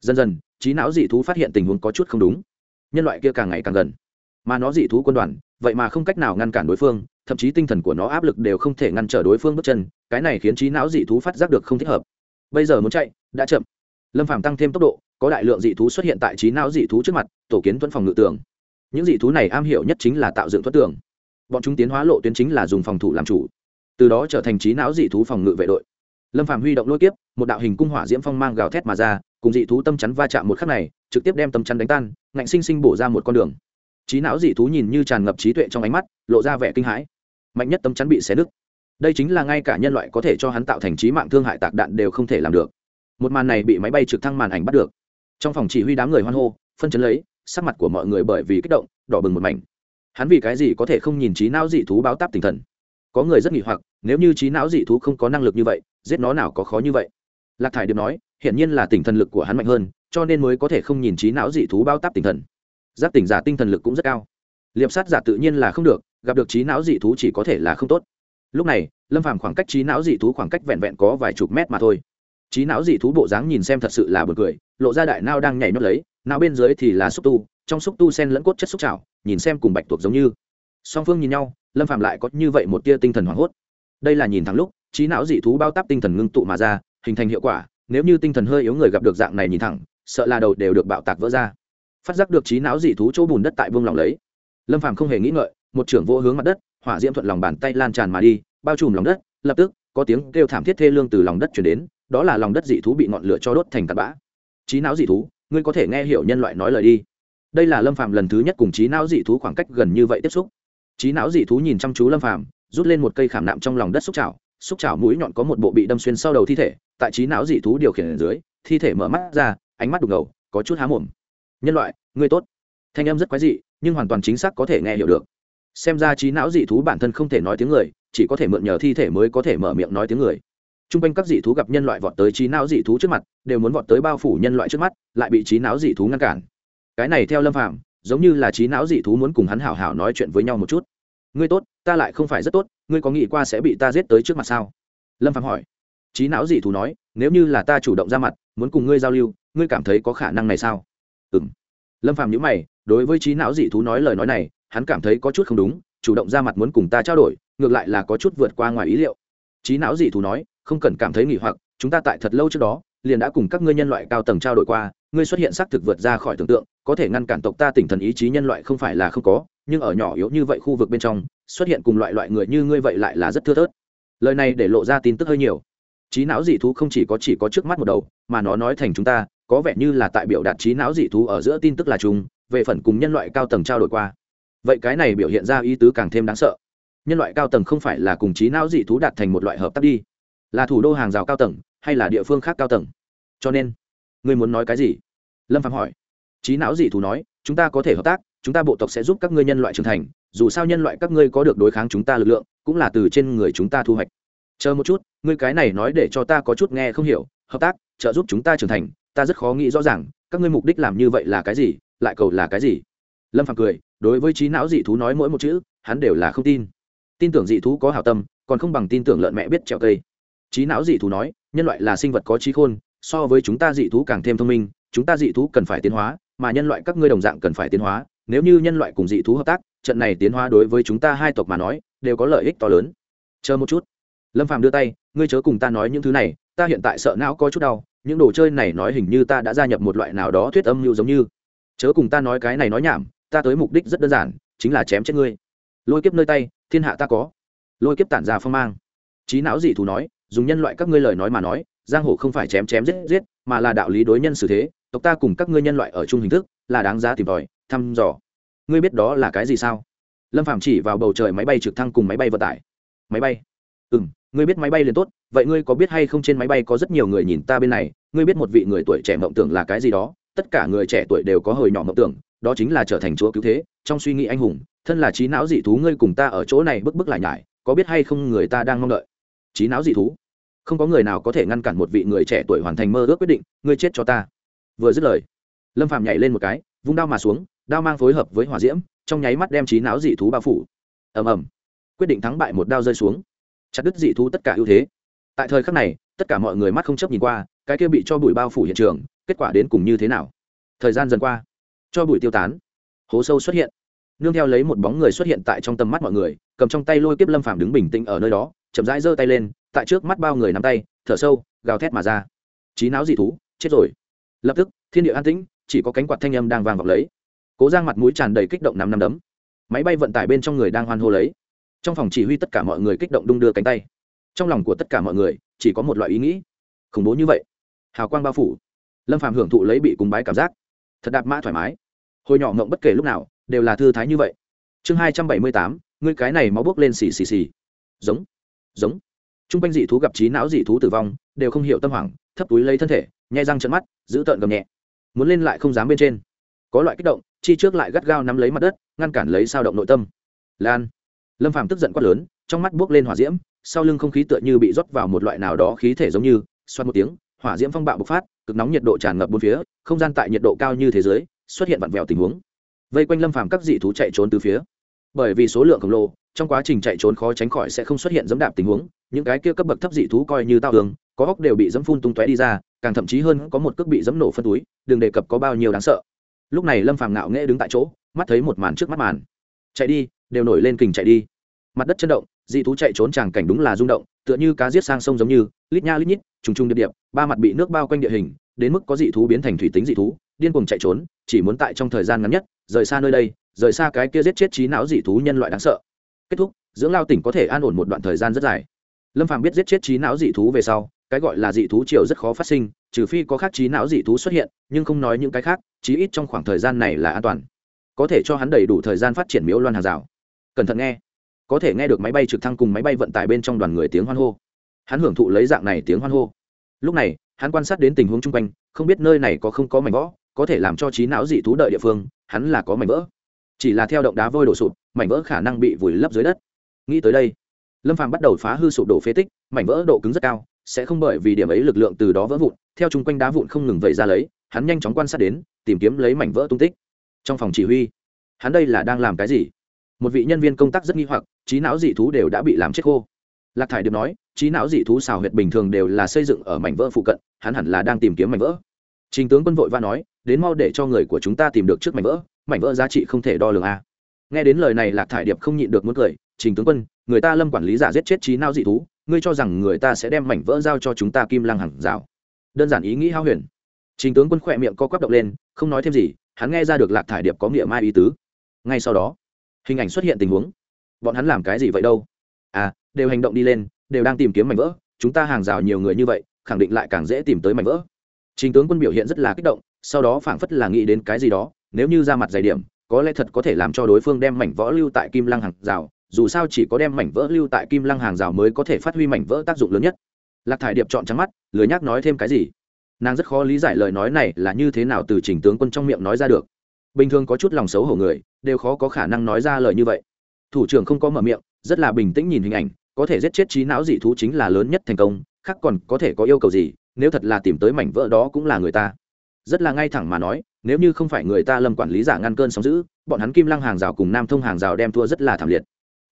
Dần dần, trí não dị thú phát hiện tình huống có chút không đúng. Nhân loại kia càng ngày càng gần. Mà nó dị thú quân đoàn vậy mà không cách nào ngăn cản đối phương, thậm chí tinh thần của nó áp lực đều không thể ngăn trở đối phương bước chân, cái này khiến trí não dị thú phát giác được không thích hợp. Bây giờ muốn chạy, đã chậm. Lâm phàm tăng thêm tốc độ, có đại lượng dị thú xuất hiện tại trí não dị thú trước mặt, tổ kiến thuẫn phòng ngự tường. Những dị thú này am hiểu nhất chính là tạo dựng thuẫn tường. Bọn chúng tiến hóa lộ tuyến chính là dùng phòng thủ làm chủ. Từ đó trở thành trí não dị thú phòng ngự vệ đội. Lâm phàm huy động lôi kiếp, một đạo hình cung hỏa diễm phong mang gào thét mà ra, cùng dị thú tâm chắn va chạm một khắc này, trực tiếp đem tâm chắn đánh tan, ngạnh sinh sinh bổ ra một con đường trí não dị thú nhìn như tràn ngập trí tuệ trong ánh mắt, lộ ra vẻ kinh hãi. Mạnh nhất tâm chắn bị xé nứt. Đây chính là ngay cả nhân loại có thể cho hắn tạo thành trí mạng thương hại tạc đạn đều không thể làm được. Một màn này bị máy bay trực thăng màn ảnh bắt được. Trong phòng chỉ huy đám người hoan hô, phân chấn lấy, sắc mặt của mọi người bởi vì kích động, đỏ bừng một mảnh. Hắn vì cái gì có thể không nhìn trí não dị thú báo táp tinh thần? Có người rất nghỉ hoặc, nếu như trí não dị thú không có năng lực như vậy, giết nó nào có khó như vậy? Lạc thải điệp nói, hiển nhiên là tinh thần lực của hắn mạnh hơn, cho nên mới có thể không nhìn trí não dị thú bao táp tinh thần giác tỉnh giả tinh thần lực cũng rất cao. Liệp sát giả tự nhiên là không được, gặp được trí não dị thú chỉ có thể là không tốt. Lúc này, lâm phàm khoảng cách trí não dị thú khoảng cách vẹn vẹn có vài chục mét mà thôi. Trí não dị thú bộ dáng nhìn xem thật sự là b u ồ n cười, lộ ra đại nao đang nhảy nhót lấy, não bên dưới thì là xúc tu, trong xúc tu sen lẫn cốt chất xúc chảo nhìn xem cùng bạch tuộc giống như. Song phương nhìn nhau, lâm phàm lại có như vậy một tia tinh thần hoảng hốt. Đây là nhìn thẳng lúc, trí não dị thú bao táp tinh thần ngưng tụ mà ra, hình thành hiệu quả, nếu như tinh thần hơi yếu người gặp được dạng này nhìn thẳng, sợ là đầu đều được bạo tạc vỡ ra phát giác được trí não dị thú chỗ bùn đất tại vương lòng lấy. Lâm phàm không hề nghĩ ngợi, một trưởng vô hướng mặt đất, hỏa diễm thuận lòng bàn tay lan tràn mà đi, bao trùm lòng đất, lập tức, có tiếng kêu thảm thiết thê lương từ lòng đất chuyển đến, đó là lòng đất dị thú bị ngọn lửa cho đốt thành tạt bã. Trí não dị thú, ngươi có thể nghe hiểu nhân loại nói lời đi. Đây là lâm phàm lần thứ nhất cùng trí não dị thú khoảng cách gần như vậy tiếp xúc. Trí não dị thú nhìn chăm chú lâm phàm, rút lên một cây khảm nạm trong lòng đất xúc chảo xúc chảo mũi nhọn có một bộ bị đâm xuyên sau đầu thi thể, tại trí não dị thú điều khiển ở dưới, thi thể mở mắt ra, ánh mắt đục ngầu, có chút há mồm nhân loại, ngươi tốt. Thanh âm rất quái dị, nhưng hoàn toàn chính xác có thể nghe hiểu được. Xem ra trí não dị thú bản thân không thể nói tiếng người, chỉ có thể mượn nhờ thi thể mới có thể mở miệng nói tiếng người. T r u n g quanh các dị thú gặp nhân loại vọt tới trí não dị thú trước mặt, đều muốn vọt tới bao phủ nhân loại trước mắt, lại bị trí não dị thú ngăn cản. Cái này theo lâm phạm giống như là trí não dị thú muốn cùng hắn hảo hảo nói chuyện với nhau một chút. Ngươi tốt, ta lại không phải rất tốt, ngươi có nghĩ qua sẽ bị ta giết tới trước mặt sao? Lâm phạm hỏi. Trí não dị thú nói, nếu như là ta chủ động ra mặt, muốn cùng ngươi giao lưu, ngươi cảm thấy có khả năng này sao? Ừ m lâm phạm nhữ mày, đối với trí não dị thú nói lời nói này, hắn cảm thấy có chút không đúng, chủ động ra mặt muốn cùng ta trao đổi, ngược lại là có chút vượt qua ngoài ý liệu. Trí não dị thú nói, không cần cảm thấy nghỉ hoặc, chúng ta tại thật lâu trước đó, liền đã cùng các ngươi nhân loại cao tầng trao đổi qua, ngươi xuất hiện xác thực vượt ra khỏi tưởng tượng, có thể ngăn cản tộc ta tỉnh thần ý chí nhân loại không phải là không có, nhưng ở nhỏ yếu như vậy khu vực bên trong, xuất hiện cùng loại loại người như ngươi vậy lại là rất thưa thớt. Lời này để lộ ra tin tức hơi nhiều. Trí não dị thú không chỉ có chỉ có trước mắt một đầu, mà nó nói thành chúng ta có vẻ như là tại biểu đạt trí não dị thú ở giữa tin tức là chung, về phần cùng nhân loại cao tầng trao đổi qua. Vậy cái này biểu hiện ra ý tứ càng thêm đáng sợ. Nhân loại cao tầng không phải là cùng trí não dị thú đạt thành một loại hợp tác đi. Là thủ đô hàng rào cao tầng, hay là địa phương khác cao tầng? Cho nên, ngươi muốn nói cái gì? Lâm phạm hỏi. Trí não dị thú nói, chúng ta có thể hợp tác, chúng ta bộ tộc sẽ giúp các ngươi nhân loại trưởng thành, dù sao nhân loại các ngươi có được đối kháng chúng ta lực lượng, cũng là từ trên người chúng ta thu hoạch. Chờ một chút, ngươi cái này nói để cho ta có chút nghe không hiểu, hợp tác, trợ giúp chúng ta trưởng thành ta rất khó nghĩ rõ ràng, các ngươi mục đích làm như vậy là cái gì, lại cầu là cái gì? Lâm Phàm cười, đối với trí não dị thú nói mỗi một chữ, hắn đều là không tin. Tin tưởng dị thú có hảo tâm, còn không bằng tin tưởng lợn mẹ biết trèo cây. Trí não dị thú nói, nhân loại là sinh vật có trí khôn, so với chúng ta dị thú càng thêm thông minh, chúng ta dị thú cần phải tiến hóa, mà nhân loại các ngươi đồng dạng cần phải tiến hóa. Nếu như nhân loại cùng dị thú hợp tác, trận này tiến hóa đối với chúng ta hai tộc mà nói, đều có lợi ích to lớn. Chờ một chút. Lâm phàm đưa tay, ngươi chớ cùng ta nói những thứ này, ta hiện tại sợ não có chút đau những đồ chơi này nói hình như ta đã gia nhập một loại nào đó thuyết âm mưu giống như. Chớ cùng ta nói cái này nói nhảm, ta tới mục đích rất đơn giản, chính là chém chết ngươi. Lôi kiếp nơi tay, thiên hạ ta có. Lôi kiếp tản ra phong mang. Trí não dị thù nói, dùng nhân loại các ngươi lời nói mà nói, giang hồ không phải chém chém giết giết, mà là đạo lý đối nhân xử thế. Tộc ta cùng các ngươi nhân loại ở chung hình thức, là đáng giá tìm tòi, thăm dò. Ngươi biết đó là cái gì sao? Lâm phạm chỉ vào bầu trời máy bay trực thăng cùng máy bay vận tải. Máy bay? Ừ m ngươi biết máy bay liền tốt vậy ngươi có biết hay không trên máy bay có rất nhiều người nhìn ta bên này? Ngươi biết một vị người tuổi trẻ mộng tưởng là cái gì đó? Tất cả người trẻ tuổi đều có hồi nhỏ mộng tưởng, đó chính là trở thành chúa cứu thế. Trong suy nghĩ anh hùng, thân là trí não dị thú ngươi cùng ta ở chỗ này bức bức lại nhải, có biết hay không người ta đang mong đợi? Trí não dị thú? Không có người nào có thể ngăn cản một vị người trẻ tuổi hoàn thành mơ ước quyết định, ngươi chết cho ta. Vừa dứt lời, lâm phạm nhảy lên một cái, vung đao mà xuống, đao mang phối hợp với hỏa diễm, trong nháy mắt đem trí não dị thú bao phủ. Ầm ầm, quyết định thắng bại một đao rơi xuống. Chặt đứt dị thú tất cả ưu thế tại thời khắc này, tất cả mọi người mắt không chấp nhìn qua, cái kia bị cho bụi bao phủ hiện trường, kết quả đến cùng như thế nào? Thời gian dần qua, cho bụi tiêu tán, hố sâu xuất hiện. Nương theo lấy một bóng người xuất hiện tại trong tầm mắt mọi người, cầm trong tay lôi kiếp lâm phàm đứng bình tĩnh ở nơi đó, chậm rãi giơ tay lên, tại trước mắt bao người nắm tay, thở sâu, gào thét mà ra. Trí não dị thú, chết rồi. Lập tức, thiên địa an tĩnh, chỉ có cánh quạt thanh âm đang vang vọng lấy. Cố giang mặt mũi tràn đầy kích động nắm nắm đấm. Máy bay vận tải bên trong người đang hoan hô lấy. Trong phòng chỉ huy tất cả mọi người kích động đung đưa cánh tay trong lòng của tất cả mọi người, chỉ có một loại ý nghĩ. Khủng bố như vậy. Hào quang bao phủ. Lâm phàm hưởng thụ lấy bị cúng bái cảm giác. Thật đạp mã thoải mái. Hồi nhỏ ngộng bất kể lúc nào, đều là thư thái như vậy. Chương hai trăm bảy mươi tám, ngươi cái này máu bốc lên xì xì xì. Giống. Giống. T r u n g quanh dị thú gặp trí não dị thú tử vong, đều không hiểu tâm hoảng, thấp túi lấy thân thể, nhai răng trận mắt, giữ tợn gầm nhẹ. Muốn lên lại không dám bên trên. Có loại kích động, chi trước lại gắt gao nắm lấy mặt đất, ngăn cản lấy sao động nội tâm. Lan. Lâm phàm tức giận quát lớn, trong mắt buốc lên hỏa diễm sau lưng không khí tựa như bị rót vào một loại nào đó khí thể giống như, xoát một tiếng, hỏa diễm phong bạo bộc phát, cực nóng nhiệt độ tràn ngập bốn phía, không gian tại nhiệt độ cao như thế giới, xuất hiện vặn vẹo tình huống. Vây quanh lâm phàm các dị thú chạy trốn từ phía. Bởi vì số lượng khổng lồ, trong quá trình chạy trốn khó tránh khỏi sẽ không xuất hiện dẫm đạp tình huống, những cái kia cấp bậc thấp dị thú coi như tao tường, có óc đều bị dẫm phun tung tóe đi ra, càng thậm chí hơn có một cước bị dẫm nổ phân túi, đừng đề cập có bao nhiêu đáng sợ. Lúc này lâm phàm ngạo nghễ đứng tại chỗ, mắt thấy một màn trước mắt màn. Chạy đi, đều nổi lên kình chạy đi. Mặt đất chấn động dị thú chạy trốn tràng cảnh đúng là rung động, tựa như cá giết sang sông giống như, lít nha lít nhít, trùng trùng điệp điệp, ba mặt bị nước bao quanh địa hình, đến mức có dị thú biến thành thủy tính dị thú, điên cuồng chạy trốn, chỉ muốn tại trong thời gian ngắn nhất, rời xa nơi đây, rời xa cái kia giết chết trí não dị thú nhân loại đáng sợ. Kết thúc, dưỡng lao tỉnh có thể an ổn một đoạn thời gian rất dài. Lâm phàm biết giết chết trí não dị thú về sau, cái gọi là dị thú chiều rất khó phát sinh, trừ phi có khác trí não dị thú xuất hiện, nhưng không nói những cái khác, chí ít trong khoảng thời gian này là an toàn. Có thể cho hắn đầy đủ thời gian phát triển miếu loan hàng rào. Cẩn thận nghe có thể nghe được máy bay trực thăng cùng máy bay vận tải bên trong đoàn người tiếng hoan hô. Hắn hưởng thụ lấy dạng này tiếng hoan hô. Lúc này, hắn quan sát đến tình huống chung quanh, không biết nơi này có không có mảnh vỡ, có thể làm cho trí não dị thú đợi địa phương, hắn là có mảnh vỡ. Chỉ là theo động đá vôi đổ sụp, mảnh vỡ khả năng bị vùi lấp dưới đất. Nghĩ tới đây, lâm phàm bắt đầu phá hư sụp đổ phế tích, mảnh vỡ độ cứng rất cao, sẽ không bởi vì điểm ấy lực lượng từ đó vỡ vụn, theo chung quanh đá vụn không ngừng vẩy ra lấy, hắn nhanh chóng quan sát đến, tìm kiếm lấy mảnh vỡ tung tích. Trong phòng chỉ huy, hắn đây là đang làm cái gì? Một vị nhân viên công tác rất nghi hoặc, trí não dị thú đều đã bị làm chết khô. Lạc thải được nói, trí não dị thú xào huyệt bình thường đều là xây dựng ở mảnh vỡ phụ cận, hắn hẳn là đang tìm kiếm mảnh vỡ. Trình tướng quân vội va nói, đến mau để cho người của chúng ta tìm được trước mảnh vỡ mảnh vỡ giá trị không thể đo lường a. Nghe đến lời này, lạc thải điệp không nhịn được muốn cười, trình tướng quân, người ta lâm quản lý giả giết chết trí não dị thú, ngươi cho rằng người ta sẽ đem mảnh vỡ giao cho chúng ta kim lăng hàng rào? Đơn giản ý nghĩ hao huyền. Trình tướng quân khỏe miệng co quắp động lên, không nói thêm gì, hắn nghe ra được lạc thải điệp có nghĩa mai ý tứ. Ngay sau đó hình ảnh xuất hiện tình huống. Bọn hắn làm cái gì vậy đâu? À đều hành động đi lên, đều đang tìm kiếm mảnh vỡ. Chúng ta hàng rào nhiều người như vậy, khẳng định lại càng dễ tìm tới mảnh vỡ. Trình tướng quân biểu hiện rất là kích động, sau đó phảng phất là nghĩ đến cái gì đó, nếu như ra mặt dày điểm, có lẽ thật có thể làm cho đối phương đem mảnh vỡ lưu tại kim lăng hàng rào, dù sao chỉ có đem mảnh vỡ lưu tại kim lăng hàng rào mới có thể phát huy mảnh vỡ tác dụng lớn nhất. Lạc thải điệp chọn trắng mắt, lười nhác nói thêm cái gì. Nàng rất khó lý giải lời nói này là như thế nào từ trình tướng quân trong miệng nói ra được. Bình thường có chút lòng xấu hổ người đều khó có khả năng nói ra lời như vậy. Thủ trưởng không có mở miệng, rất là bình tĩnh nhìn hình ảnh, có thể giết chết trí não dị thú chính là lớn nhất thành công, khác còn có thể có yêu cầu gì, nếu thật là tìm tới mảnh vỡ đó cũng là người ta. Rất là ngay thẳng mà nói, nếu như không phải người ta lâm quản lý giả ngăn cơn sóng giữ, bọn hắn kim lăng hàng rào cùng nam thông hàng rào đem thua rất là thảm liệt.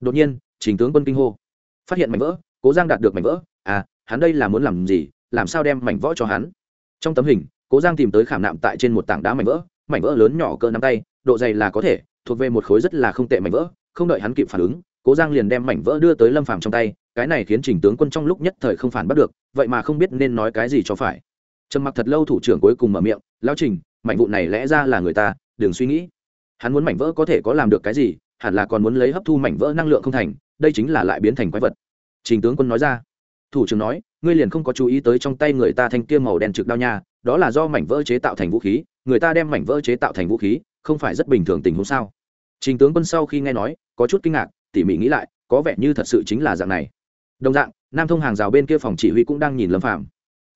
Đột nhiên, trình tướng quân kinh hô. Phát hiện mảnh vỡ, cố giang đạt được mảnh vỡ. À hắn đây là muốn làm gì, làm sao đem mảnh vỡ cho hắn? Trong tấm hình, cố giang tìm tới khảm nạm tại trên một tảng đá mảnh vỡ mảnh vỡ lớn nhỏ cỡ nắm tay, độ dày là có thể thuộc về một khối rất là không tệ mảnh vỡ, không đợi hắn kịp phản ứng, cố giang liền đem mảnh vỡ đưa tới lâm phàm trong tay, cái này khiến trình tướng quân trong lúc nhất thời không phản bắt được, vậy mà không biết nên nói cái gì cho phải. Trầm mặc thật lâu thủ trưởng cuối cùng mở miệng, lão trình, mảnh vụ này lẽ ra là người ta, đừng suy nghĩ. Hắn muốn mảnh vỡ có thể có làm được cái gì, hẳn là còn muốn lấy hấp thu mảnh vỡ năng lượng không thành, đây chính là lại biến thành quái vật. Trình tướng quân nói ra. Thủ trưởng nói, ngươi liền không có chú ý tới trong tay người ta thanh kia màu đen trực đao nha, đó là do mảnh vỡ chế tạo thành vũ khí, người ta đem mảnh vỡ chế tạo thành vũ khí không phải rất bình thường tình huống sao? Trình tướng quân sau khi nghe nói, có chút kinh ngạc, tỉ mỉ nghĩ lại, có vẻ như thật sự chính là dạng này. Đồng dạng, nam thông hàng rào bên kia phòng chỉ huy cũng đang nhìn lâm phạm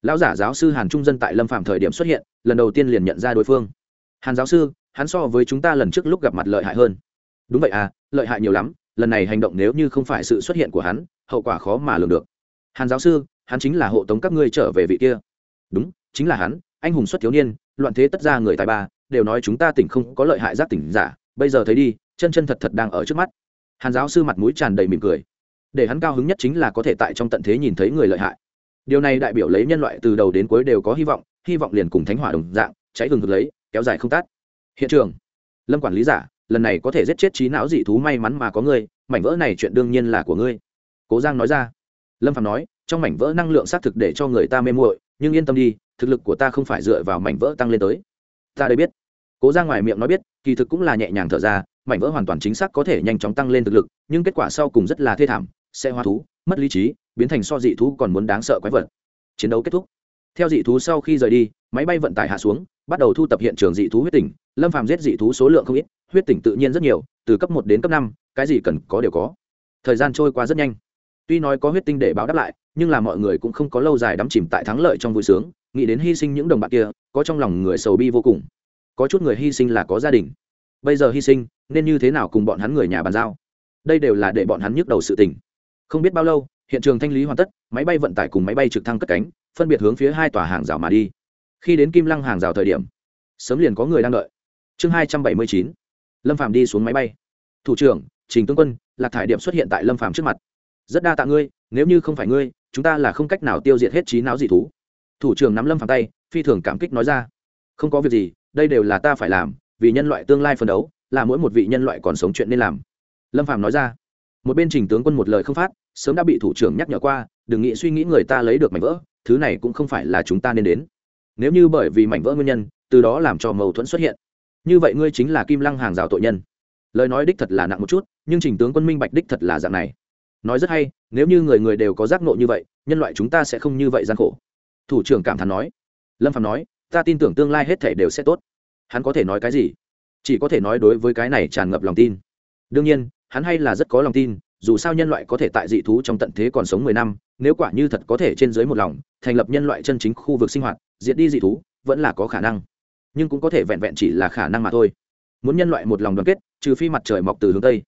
lão giả giáo sư hàn trung dân tại lâm phạm thời điểm xuất hiện, lần đầu tiên liền nhận ra đối phương. Hàn giáo sư, hắn so với chúng ta lần trước lúc gặp mặt lợi hại hơn. Đúng vậy à lợi hại nhiều lắm, lần này hành động nếu như không phải sự xuất hiện của hắn, hậu quả khó mà lường được. Hàn giáo sư, hắn chính là hộ tống các ngươi trở về vị kia. Đúng, chính là hắn, anh hùng xuất thiếu niên, loạn thế tất ra người tài ba đều nói chúng ta tỉnh không có lợi hại giác tỉnh giả, bây giờ thấy đi, chân chân thật thật đang ở trước mắt. Hàn giáo sư mặt mũi tràn đầy mỉm cười. Để hắn cao hứng nhất chính là có thể tại trong tận thế nhìn thấy người lợi hại. Điều này đại biểu lấy nhân loại từ đầu đến cuối đều có hy vọng hy vọng liền cùng thánh hỏa đồng dạng, cháy hừng hực lấy, kéo dài không tắt hiện trường. Lâm quản lý giả, lần này có thể giết chết trí não dị thú may mắn mà có ngươi, mảnh vỡ này chuyện đương nhiên là của ngươi. Cố giang nói ra. Lâm phạm nói, trong mảnh vỡ năng lượng xác thực để cho người ta mê muội, nhưng yên tâm đi, thực lực của ta không phải dựa vào mảnh vỡ tăng lên tới ta đây biết. Cố ra ngoài miệng nói biết, kỳ thực cũng là nhẹ nhàng thở ra, mảnh vỡ hoàn toàn chính xác có thể nhanh chóng tăng lên thực lực, nhưng kết quả sau cùng rất là thê thảm, sẽ hoa thú, mất lý trí, biến thành so dị thú còn muốn đáng sợ quái vật. Chiến đấu kết thúc. Theo dị thú sau khi rời đi, máy bay vận tải hạ xuống, bắt đầu thu tập hiện trường dị thú huyết tỉnh, lâm phàm giết dị thú số lượng không ít, huyết tỉnh tự nhiên rất nhiều, từ cấp một đến cấp năm, cái gì cần có đều có. Thời gian trôi qua rất nhanh. Tuy nói có huyết tinh để báo đáp lại, nhưng là mọi người cũng không có lâu dài đắm chìm tại thắng lợi trong vui sướng nghĩ đến hy sinh những đồng bạn kia, có trong lòng người sầu bi vô cùng. Có chút người hy sinh là có gia đình. Bây giờ hy sinh, nên như thế nào cùng bọn hắn người nhà bàn giao? Đây đều là để bọn hắn nhức đầu sự tình. Không biết bao lâu, hiện trường thanh lý hoàn tất, máy bay vận tải cùng máy bay trực thăng cất cánh, phân biệt hướng phía hai tòa hàng rào mà đi. Khi đến kim lăng hàng rào thời điểm, sớm liền có người đang đợi. Chương hai trăm bảy mươi chín, lâm Phạm đi xuống máy bay. Thủ trưởng, trình tướng quân, lạc thải điệp xuất hiện tại lâm Phạm trước mặt. Rất đa tạ ngươi, nếu như không phải ngươi, chúng ta là không cách nào tiêu diệt hết trí não dị thú thủ trưởng nắm lâm phàm tay, phi thường cảm kích nói ra. Không có việc gì, đây đều là ta phải làm, vì nhân loại tương lai phân đấu, là mỗi một vị nhân loại còn sống chuyện nên làm. Lâm phàm nói ra. Một bên trình tướng quân một lời không phát, sớm đã bị thủ trưởng nhắc nhở qua, đừng nghĩ suy nghĩ người ta lấy được mảnh vỡ, thứ này cũng không phải là chúng ta nên đến. Nếu như bởi vì mảnh vỡ nguyên nhân, từ đó làm cho mâu thuẫn xuất hiện. Như vậy ngươi chính là kim lăng hàng rào tội nhân. Lời nói đích thật là nặng một chút, nhưng trình tướng quân minh bạch đích thật là dạng này. Nói rất hay, nếu như người người đều có giác nộ như vậy, nhân loại chúng ta sẽ không như vậy gian khổ thủ trưởng cảm thán nói. Lâm phạm nói, ta tin tưởng tương lai hết thể đều sẽ tốt. Hắn có thể nói cái gì? Chỉ có thể nói đối với cái này tràn ngập lòng tin. Đương nhiên, hắn hay là rất có lòng tin, dù sao nhân loại có thể tại dị thú trong tận thế còn sống mười năm, nếu quả như thật có thể trên dưới một lòng, thành lập nhân loại chân chính khu vực sinh hoạt, diệt đi dị thú, vẫn là có khả năng. Nhưng cũng có thể vẹn vẹn chỉ là khả năng mà thôi. Muốn nhân loại một lòng đoàn kết, trừ phi mặt trời mọc từ hướng tây.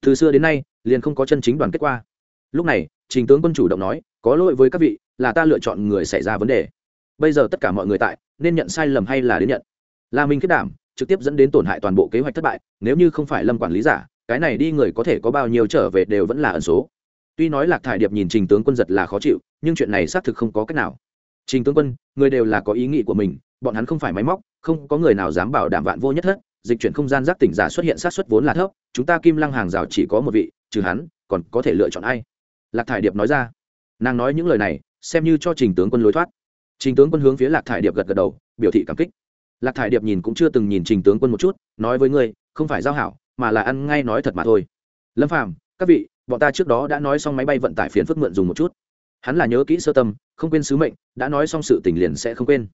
Từ xưa đến nay, liền không có chân chính đoàn kết qua. Lúc này, trình tướng quân chủ động nói có lỗi với các vị, là ta lựa chọn người xảy ra vấn đề. Bây giờ tất cả mọi người tại, nên nhận sai lầm hay là đến nhận? Là mình kết đảm, trực tiếp dẫn đến tổn hại toàn bộ kế hoạch thất bại, nếu như không phải lâm quản lý giả, cái này đi người có thể có bao nhiêu trở về đều vẫn là ẩn số. Tuy nói lạc thải điệp nhìn trình tướng quân giật là khó chịu, nhưng chuyện này xác thực không có cách nào. Trình tướng quân, người đều là có ý nghĩ của mình, bọn hắn không phải máy móc, không có người nào dám bảo đảm vạn vô nhất thất, dịch chuyển không gian giác tỉnh giả xuất hiện sát xuất vốn là thấp, chúng ta kim lăng hàng rào chỉ có một vị, trừ hắn, còn có thể lựa chọn ai? Lạc thải điệp nói ra nàng nói những lời này, xem như cho trình tướng quân lối thoát. Trình tướng quân hướng phía lạc thải điệp gật gật đầu, biểu thị cảm kích. Lạc thải điệp nhìn cũng chưa từng nhìn trình tướng quân một chút, nói với ngươi, không phải giao hảo, mà là ăn ngay nói thật mà thôi. Lâm phàm, các vị, bọn ta trước đó đã nói xong máy bay vận tải phiến phức mượn dùng một chút. Hắn là nhớ kỹ sơ tâm, không quên sứ mệnh, đã nói xong sự tình liền sẽ không quên.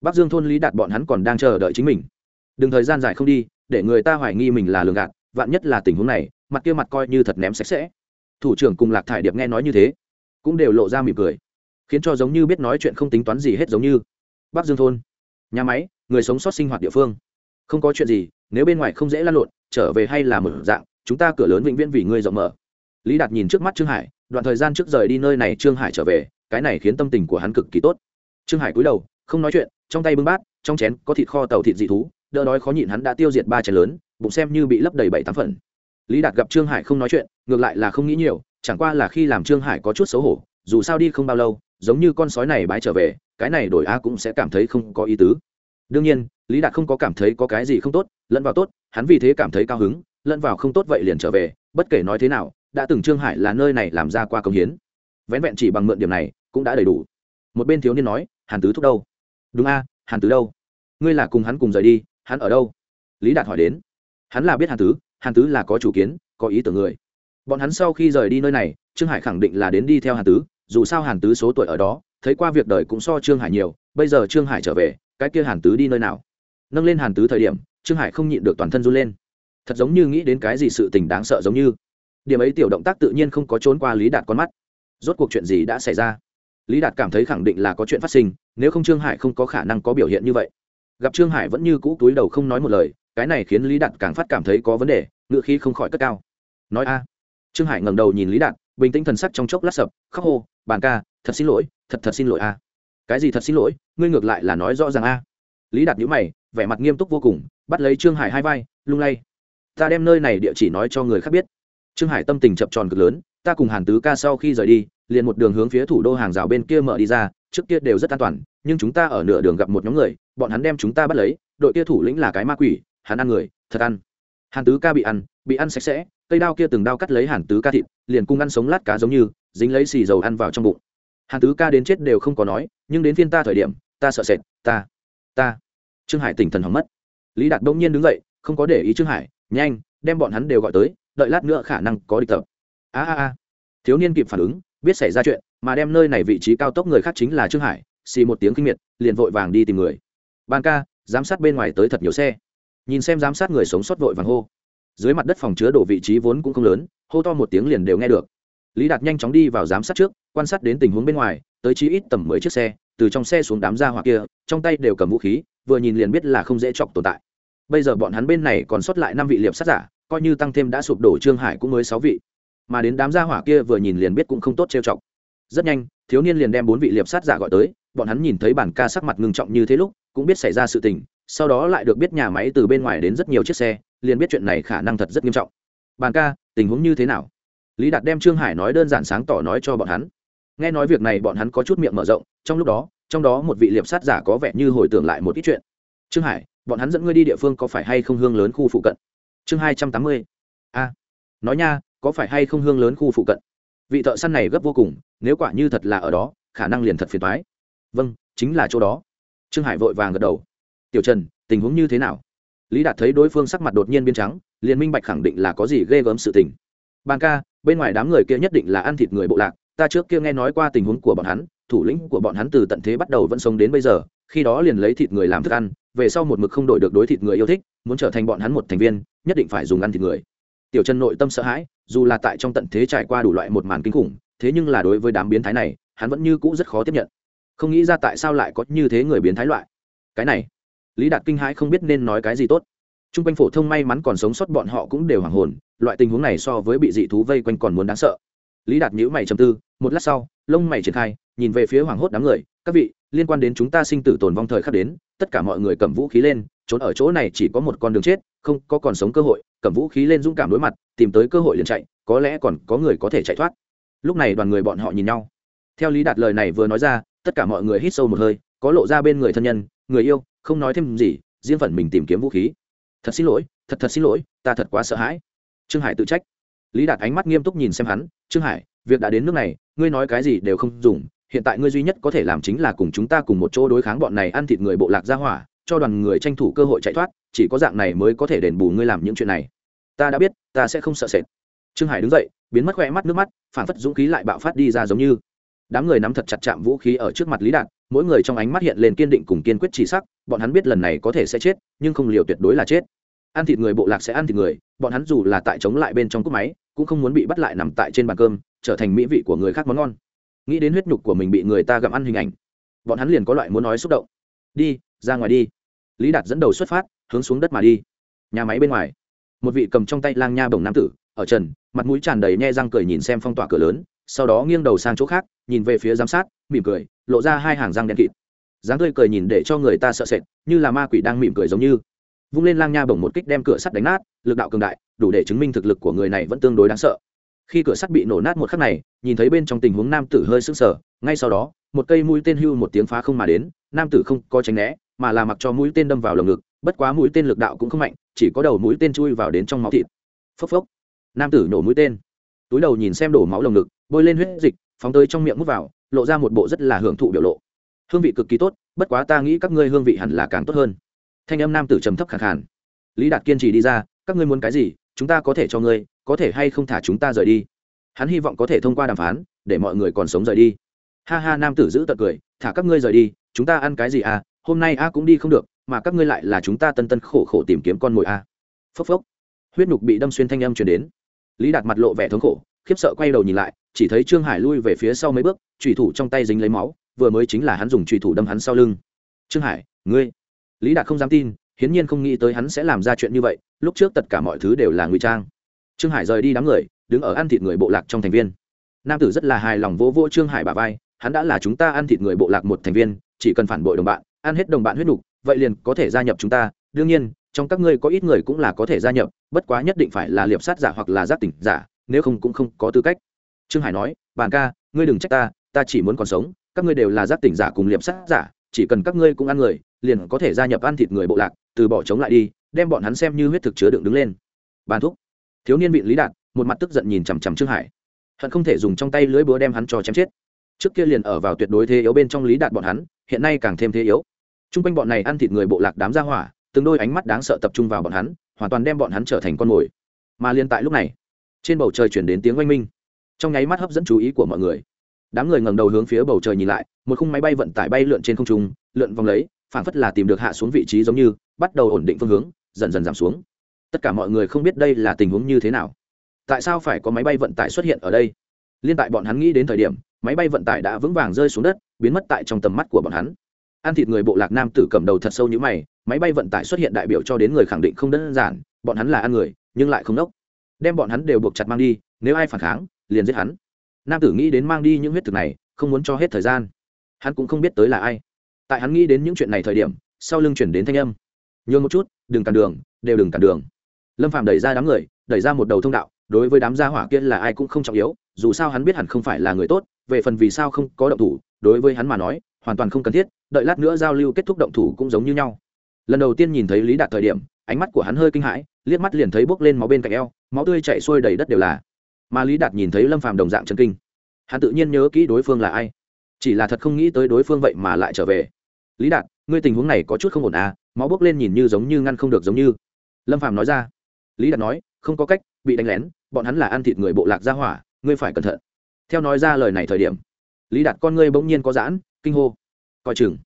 Bắc dương thôn lý đạt bọn hắn còn đang chờ đợi chính mình. Đừng thời gian dài không đi, để người ta hoài nghi mình là lường gạt, vạn nhất là tình huống này, mặt kia mặt coi như thật ném sạch sẽ. Thủ trưởng cùng lạc thải điệp nghe nói như thế cũng đều lộ ra mỉm cười, khiến cho giống như biết nói chuyện không tính toán gì hết giống như. Bắc dương thôn, nhà máy, người sống sót sinh hoạt địa phương. Không có chuyện gì, nếu bên ngoài không dễ lan lộn, trở về hay là mở dạng, chúng ta cửa lớn vĩnh viễn vì ngươi rộng mở. Lý đạt nhìn trước mắt trương hải, đoạn thời gian trước rời đi nơi này trương hải trở về, cái này khiến tâm tình của hắn cực kỳ tốt. Trương hải cúi đầu, không nói chuyện, trong tay bưng bát, trong chén có thịt kho tàu thịt dị thú, đỡ đói khó nhịn hắn đã tiêu diệt ba chén lớn, bụng xem như bị lấp đầy bảy tám phần. Lý đạt gặp trương hải không nói chuyện, ngược lại là không nghĩ nhiều chẳng qua là khi làm trương hải có chút xấu hổ, dù sao đi không bao lâu, giống như con sói này bái trở về, cái này đổi a cũng sẽ cảm thấy không có ý tứ. Đương nhiên, lý đạt không có cảm thấy có cái gì không tốt, lẫn vào tốt, hắn vì thế cảm thấy cao hứng, lẫn vào không tốt vậy liền trở về, bất kể nói thế nào, đã từng trương hải là nơi này làm ra qua công hiến. Vén vẹn chỉ bằng mượn điểm này, cũng đã đầy đủ. Một bên thiếu niên nói, hàn tứ thúc đâu? Đúng a, hàn tứ đâu? Ngươi là cùng hắn cùng rời đi, hắn ở đâu? Lý đạt hỏi đến. Hắn là biết hàn tứ hàn tứ là có chủ kiến, có ý tưởng người bọn hắn sau khi rời đi nơi này, trương hải khẳng định là đến đi theo hàn tứ, dù sao hàn tứ số tuổi ở đó, thấy qua việc đời cũng so trương hải nhiều, bây giờ trương hải trở về, cái kia hàn tứ đi nơi nào? Nâng lên hàn tứ thời điểm, trương hải không nhịn được toàn thân run lên. Thật giống như nghĩ đến cái gì sự tình đáng sợ giống như. Điểm ấy tiểu động tác tự nhiên không có trốn qua lý đạt con mắt. Rốt cuộc chuyện gì đã xảy ra? Lý đạt cảm thấy khẳng định là có chuyện phát sinh, nếu không trương hải không có khả năng có biểu hiện như vậy. Gặp trương hải vẫn như cũ túi đầu không nói một lời, cái này khiến lý đạt càng phát cảm thấy có vấn đề, ngựa khí không khỏi cất cao. Nói a trương hải ngẩng đầu nhìn lý đạt, bình tĩnh thần sắc trong chốc lát sập, khóc hô bàn ca, thật xin lỗi, thật thật xin lỗi a. Cái gì thật xin lỗi? Ngươi ngược lại là nói rõ ràng a. Lý đạt nhữ mày, vẻ mặt nghiêm túc vô cùng, bắt lấy trương hải hai vai, lung lay. Ta đem nơi này địa chỉ nói cho người khác biết. Trương hải tâm tình chập tròn cực lớn, ta cùng hàn tứ ca sau khi rời đi, liền một đường hướng phía thủ đô hàng rào bên kia mở đi ra, trước kia đều rất an toàn, nhưng chúng ta ở nửa đường gặp một nhóm người, bọn hắn đem chúng ta bắt lấy, đội kia thủ lĩnh là cái ma quỷ, hắn ăn người, thật ăn. Hàn tứ ca bị ăn bị ăn sạch sẽ cây đao kia từng đao cắt lấy hàn tứ ca thịt, liền cung ăn sống lát cá giống như, dính lấy xì dầu ăn vào trong bụng. Hàn tứ ca đến chết đều không có nói, nhưng đến phiên ta thời điểm, ta sợ sệt, ta ta. Trương hải tỉnh thần hỏng mất. Lý đạt bỗng nhiên đứng dậy, không có để ý trương hải, nhanh, đem bọn hắn đều gọi tới, đợi lát nữa khả năng có địch tập. A a a. Thiếu niên kịp phản ứng, biết xảy ra chuyện, mà đem nơi này vị trí cao tốc người khác chính là trương hải, xì một tiếng kinh miệt, liền vội vàng đi tìm người. Ban ca, giám sát bên ngoài tới thật nhiều xe. Nhìn xem giám sát người sống sót vội vàng hô dưới mặt đất phòng chứa đổ vị trí vốn cũng không lớn, hô to một tiếng liền đều nghe được. Lý đạt nhanh chóng đi vào giám sát trước, quan sát đến tình huống bên ngoài, tới chí ít tầm mười chiếc xe, từ trong xe xuống đám ra hoặc kia, trong tay đều cầm vũ khí, vừa nhìn liền biết là không dễ chọc tồn tại. Bây giờ bọn hắn bên này còn sót lại năm vị liệp sát giả, coi như tăng thêm đã sụp đổ trương hải cũng mới sáu vị. Mà đến đám gia hỏa kia vừa nhìn liền biết cũng không tốt trêu chọc. Rất nhanh, thiếu niên liền đem bốn vị liệp sát giả gọi tới, bọn hắn nhìn thấy bản ca sắc mặt ngưng trọng như thế lúc, cũng biết xảy ra sự tình, sau đó lại được biết nhà máy từ bên ngoài đến rất nhiều chiếc xe liền biết chuyện này khả năng thật rất nghiêm trọng. Bàn ca, tình huống như thế nào? Lý đạt đem trương hải nói đơn giản sáng tỏ nói cho bọn hắn. Nghe nói việc này bọn hắn có chút miệng mở rộng, trong lúc đó, trong đó một vị liệp sát giả có vẻ như hồi tưởng lại một ít chuyện. Trương hải, bọn hắn dẫn ngươi đi địa phương có phải hay không hương lớn khu phụ cận? Chương hai trăm tám mươi. A. Nói nha, có phải hay không hương lớn khu phụ cận? Vị thợ săn này gấp vô cùng, nếu quả như thật là ở đó, khả năng liền thật phiền thoái vâng chính là chỗ đó. Trương hải vội vàng gật đầu. Tiểu trần, tình huống như thế nào? Lý đạt thấy đối phương sắc mặt đột nhiên biến trắng, liền minh bạch khẳng định là có gì ghê gớm sự tình. Bàn ca, bên ngoài đám người kia nhất định là ăn thịt người bộ lạc, ta trước kia nghe nói qua tình huống của bọn hắn, thủ lĩnh của bọn hắn từ tận thế bắt đầu vẫn sống đến bây giờ, khi đó liền lấy thịt người làm thức ăn, về sau một mực không đổi được đối thịt người yêu thích, muốn trở thành bọn hắn một thành viên, nhất định phải dùng ăn thịt người. Tiểu chân nội tâm sợ hãi, dù là tại trong tận thế trải qua đủ loại một màn kinh khủng, thế nhưng là đối với đám biến thái này, hắn vẫn như cũ rất khó tiếp nhận. Không nghĩ ra tại sao lại có như thế người biến thái loại. Cái này lý đạt kinh hãi không biết nên nói cái gì tốt. T r u n g quanh phổ thông may mắn còn sống sót bọn họ cũng đều hoảng hồn, loại tình huống này so với bị dị thú vây quanh còn muốn đáng sợ. Lý đạt nhữ mày chầm tư, một lát sau, lông mày triển khai, nhìn về phía hoảng hốt đám người, các vị, liên quan đến chúng ta sinh tử tồn vong thời khắc đến, tất cả mọi người cầm vũ khí lên, trốn ở chỗ này chỉ có một con đường chết, không có còn sống cơ hội, cầm vũ khí lên dũng cảm đối mặt, tìm tới cơ hội liền chạy, có lẽ còn có người có thể chạy thoát. Lúc này đoàn người bọn họ nhìn nhau. Theo lý đạt lời này vừa nói ra, tất cả mọi người hít sâu một hơi, có lộ ra bên người thân nhân, người yêu không nói thêm gì, riêng phần mình tìm kiếm vũ khí. Thật xin lỗi, thật thật xin lỗi, ta thật quá sợ hãi. Trương hải tự trách. Lý đạt ánh mắt nghiêm túc nhìn xem hắn, trương hải, việc đã đến nước này, ngươi nói cái gì đều không dùng. Hiện tại ngươi duy nhất có thể làm chính là cùng chúng ta cùng một chỗ đối kháng bọn này ăn thịt người bộ lạc ra hỏa, cho đoàn người tranh thủ cơ hội chạy thoát, chỉ có dạng này mới có thể đền bù ngươi làm những chuyện này. Ta đã biết, ta sẽ không sợ sệt. Trương hải đứng dậy, biến mất khoe mắt nước mắt, phản phất dũng khí lại bạo phát đi ra giống như. Đám người nắm thật chặt chạm vũ khí ở trước mặt lý đạt mỗi người trong ánh mắt hiện lên kiên định cùng kiên quyết chỉ sắc, bọn hắn biết lần này có thể sẽ chết, nhưng không liều tuyệt đối là chết. Ăn thịt người bộ lạc sẽ ăn thịt người, bọn hắn dù là tại chống lại bên trong cúp máy, cũng không muốn bị bắt lại nằm tại trên bàn cơm, trở thành mỹ vị của người khác món ngon. Nghĩ đến huyết nhục của mình bị người ta gặm ăn hình ảnh, bọn hắn liền có loại muốn nói xúc động. Đi, ra ngoài đi. Lý đạt dẫn đầu xuất phát, hướng xuống đất mà đi. Nhà máy bên ngoài, một vị cầm trong tay lang nha bồng nam tử, ở trần, mặt mũi tràn đầy nhe răng cười nhìn xem phong tỏa cửa lớn sau đó nghiêng đầu sang chỗ khác, nhìn về phía giám sát, mỉm cười, lộ ra hai hàng răng đen kịt. Dáng tươi cười nhìn để cho người ta sợ sệt, như là ma quỷ đang mỉm cười giống như. Vung lên lang nha bổng một kích đem cửa sắt đánh nát, lực đạo cường đại, đủ để chứng minh thực lực của người này vẫn tương đối đáng sợ. Khi cửa sắt bị nổ nát một khắc này, nhìn thấy bên trong tình huống nam tử hơi sưng sờ, ngay sau đó, một cây mũi tên hưu một tiếng phá không mà đến, nam tử không có tránh né, mà là mặc cho mũi tên đâm vào lồng ngực, bất quá mũi tên lực đạo cũng không mạnh, chỉ có đầu mũi tên chui vào đến trong máu thịt. Phốc phốc. Nam tử nổ mũi tên. Túi đầu nhìn xem đổ máu lồng ngực bôi lên huyết dịch, phóng tới trong miệng mút vào, lộ ra một bộ rất là hưởng thụ biểu lộ. Hương vị cực kỳ tốt, bất quá ta nghĩ các ngươi hương vị hẳn là càng tốt hơn. Thanh âm nam tử trầm thấp khẳng khàn. Lý đạt kiên trì đi ra, các ngươi muốn cái gì, chúng ta có thể cho ngươi, có thể hay không thả chúng ta rời đi. Hắn hy vọng có thể thông qua đàm phán, để mọi người còn sống rời đi. Ha ha, nam tử giữ tật cười, thả các ngươi rời đi, chúng ta ăn cái gì à? Hôm nay a cũng đi không được, mà các ngươi lại là chúng ta tân tân khổ khổ tìm kiếm con mồi a. Phốc phốc. Huyết nhục bị đâm xuyên thanh âm chuyển đến. Lý đạt mặt lộ vẻ thống khổ khiếp sợ quay đầu nhìn lại, chỉ thấy trương hải lui về phía sau mấy bước trùy thủ trong tay dính lấy máu, vừa mới chính là hắn dùng trùy thủ đâm hắn sau lưng. Trương hải, ngươi? Lý đạt không dám tin hiến nhiên không nghĩ tới hắn sẽ làm ra chuyện như vậy, lúc trước tất cả mọi thứ đều là ngụy trang. Trương hải rời đi đám người, đứng ở ăn thịt người bộ lạc trong thành viên. Nam tử rất là hài lòng vỗ vỗ trương hải bà vai, hắn đã là chúng ta ăn thịt người bộ lạc một thành viên, chỉ cần phản bội đồng bạn, ăn hết đồng bạn huyết nục, vậy liền có thể gia nhập chúng ta. Đương nhiên, trong các ngươi có ít người cũng là có thể gia nhập, bất quá nhất định phải là liệp sát giả hoặc là giác tỉnh giả nếu không cũng không có tư cách. Trương hải nói bàn ca, ngươi đừng trách ta ta chỉ muốn còn sống, các ngươi đều là giác tỉnh giả cùng liệp sát giả, chỉ cần các ngươi cũng ăn người, liền có thể gia nhập ăn thịt người bộ lạc, từ bỏ chống lại đi, đem bọn hắn xem như huyết thực chứa đựng đứng lên. Bàn thúc. Thiếu niên bị lý đạt, một mặt tức giận nhìn chằm chằm trương hải. Hận không thể dùng trong tay lưỡi búa đem hắn cho chém chết. Trước kia liền ở vào tuyệt đối thế yếu bên trong lý đạt bọn hắn, hiện nay càng thêm thế yếu. T r u n g quanh bọn này ăn thịt người bộ lạc đám ra hỏa, từng đôi ánh mắt đáng sợ tập trung vào bọn hắn, hoàn toàn đem bọn hắn trở thành con mồi. Mà liên tại lúc này trên bầu trời chuyển đến tiếng oanh minh. Trong nháy mắt hấp dẫn chú ý của mọi người. Đám người ngẩng đầu hướng phía bầu trời nhìn lại, một khung máy bay vận tải bay lượn trên không trung, lượn vòng lấy, phảng phất là tìm được hạ xuống vị trí giống như, bắt đầu ổn định phương hướng, dần dần giảm xuống. Tất cả mọi người không biết đây là tình huống như thế nào. Tại sao phải có máy bay vận tải xuất hiện ở đây? Liên tại bọn hắn nghĩ đến thời điểm, máy bay vận tải đã vững vàng rơi xuống đất, biến mất tại trong tầm mắt của bọn hắn. Ăn thịt người bộ lạc nam tử cầm đầu thật sâu như mày, máy bay vận tải xuất hiện đại biểu cho đến người khẳng định không đơn giản, bọn hắn là ăn người, nhưng lại không nốc đem bọn hắn đều buộc chặt mang đi, nếu ai phản kháng, liền giết hắn. Nam tử nghĩ đến mang đi những huyết thực này, không muốn cho hết thời gian. Hắn cũng không biết tới là ai. Tại hắn nghĩ đến những chuyện này thời điểm, sau lưng chuyển đến thanh âm. Nhường một chút, đừng cản đường, đều đừng cản đường. Lâm phàm đẩy ra đám người, đẩy ra một đầu thông đạo, đối với đám gia hỏa kia là ai cũng không trọng yếu, dù sao hắn biết hẳn không phải là người tốt, về phần vì sao không có động thủ, đối với hắn mà nói, hoàn toàn không cần thiết, đợi lát nữa giao lưu kết thúc động thủ cũng giống như nhau lần đầu tiên nhìn thấy lý đạt thời điểm, ánh mắt của hắn hơi kinh hãi, liếc mắt liền thấy bốc lên máu bên cạnh eo, máu tươi chạy xuôi đầy đất đều là. Mà lý đạt nhìn thấy lâm phàm đồng dạng chân kinh. Hắn tự nhiên nhớ kỹ đối phương là ai. Chỉ là thật không nghĩ tới đối phương vậy mà lại trở về. Lý đạt, ngươi tình huống này có chút không ổn à máu bốc lên nhìn như giống như ngăn không được giống như. Lâm phàm nói ra. Lý đạt nói, không có cách, bị đánh lén, bọn hắn là ăn thịt người bộ lạc gia hỏa, ngươi phải cẩn thận. Theo nói ra lời này thời điểm, lý đạt con ngươi bỗng nhiên có giãn, kinh hô. Coi chừng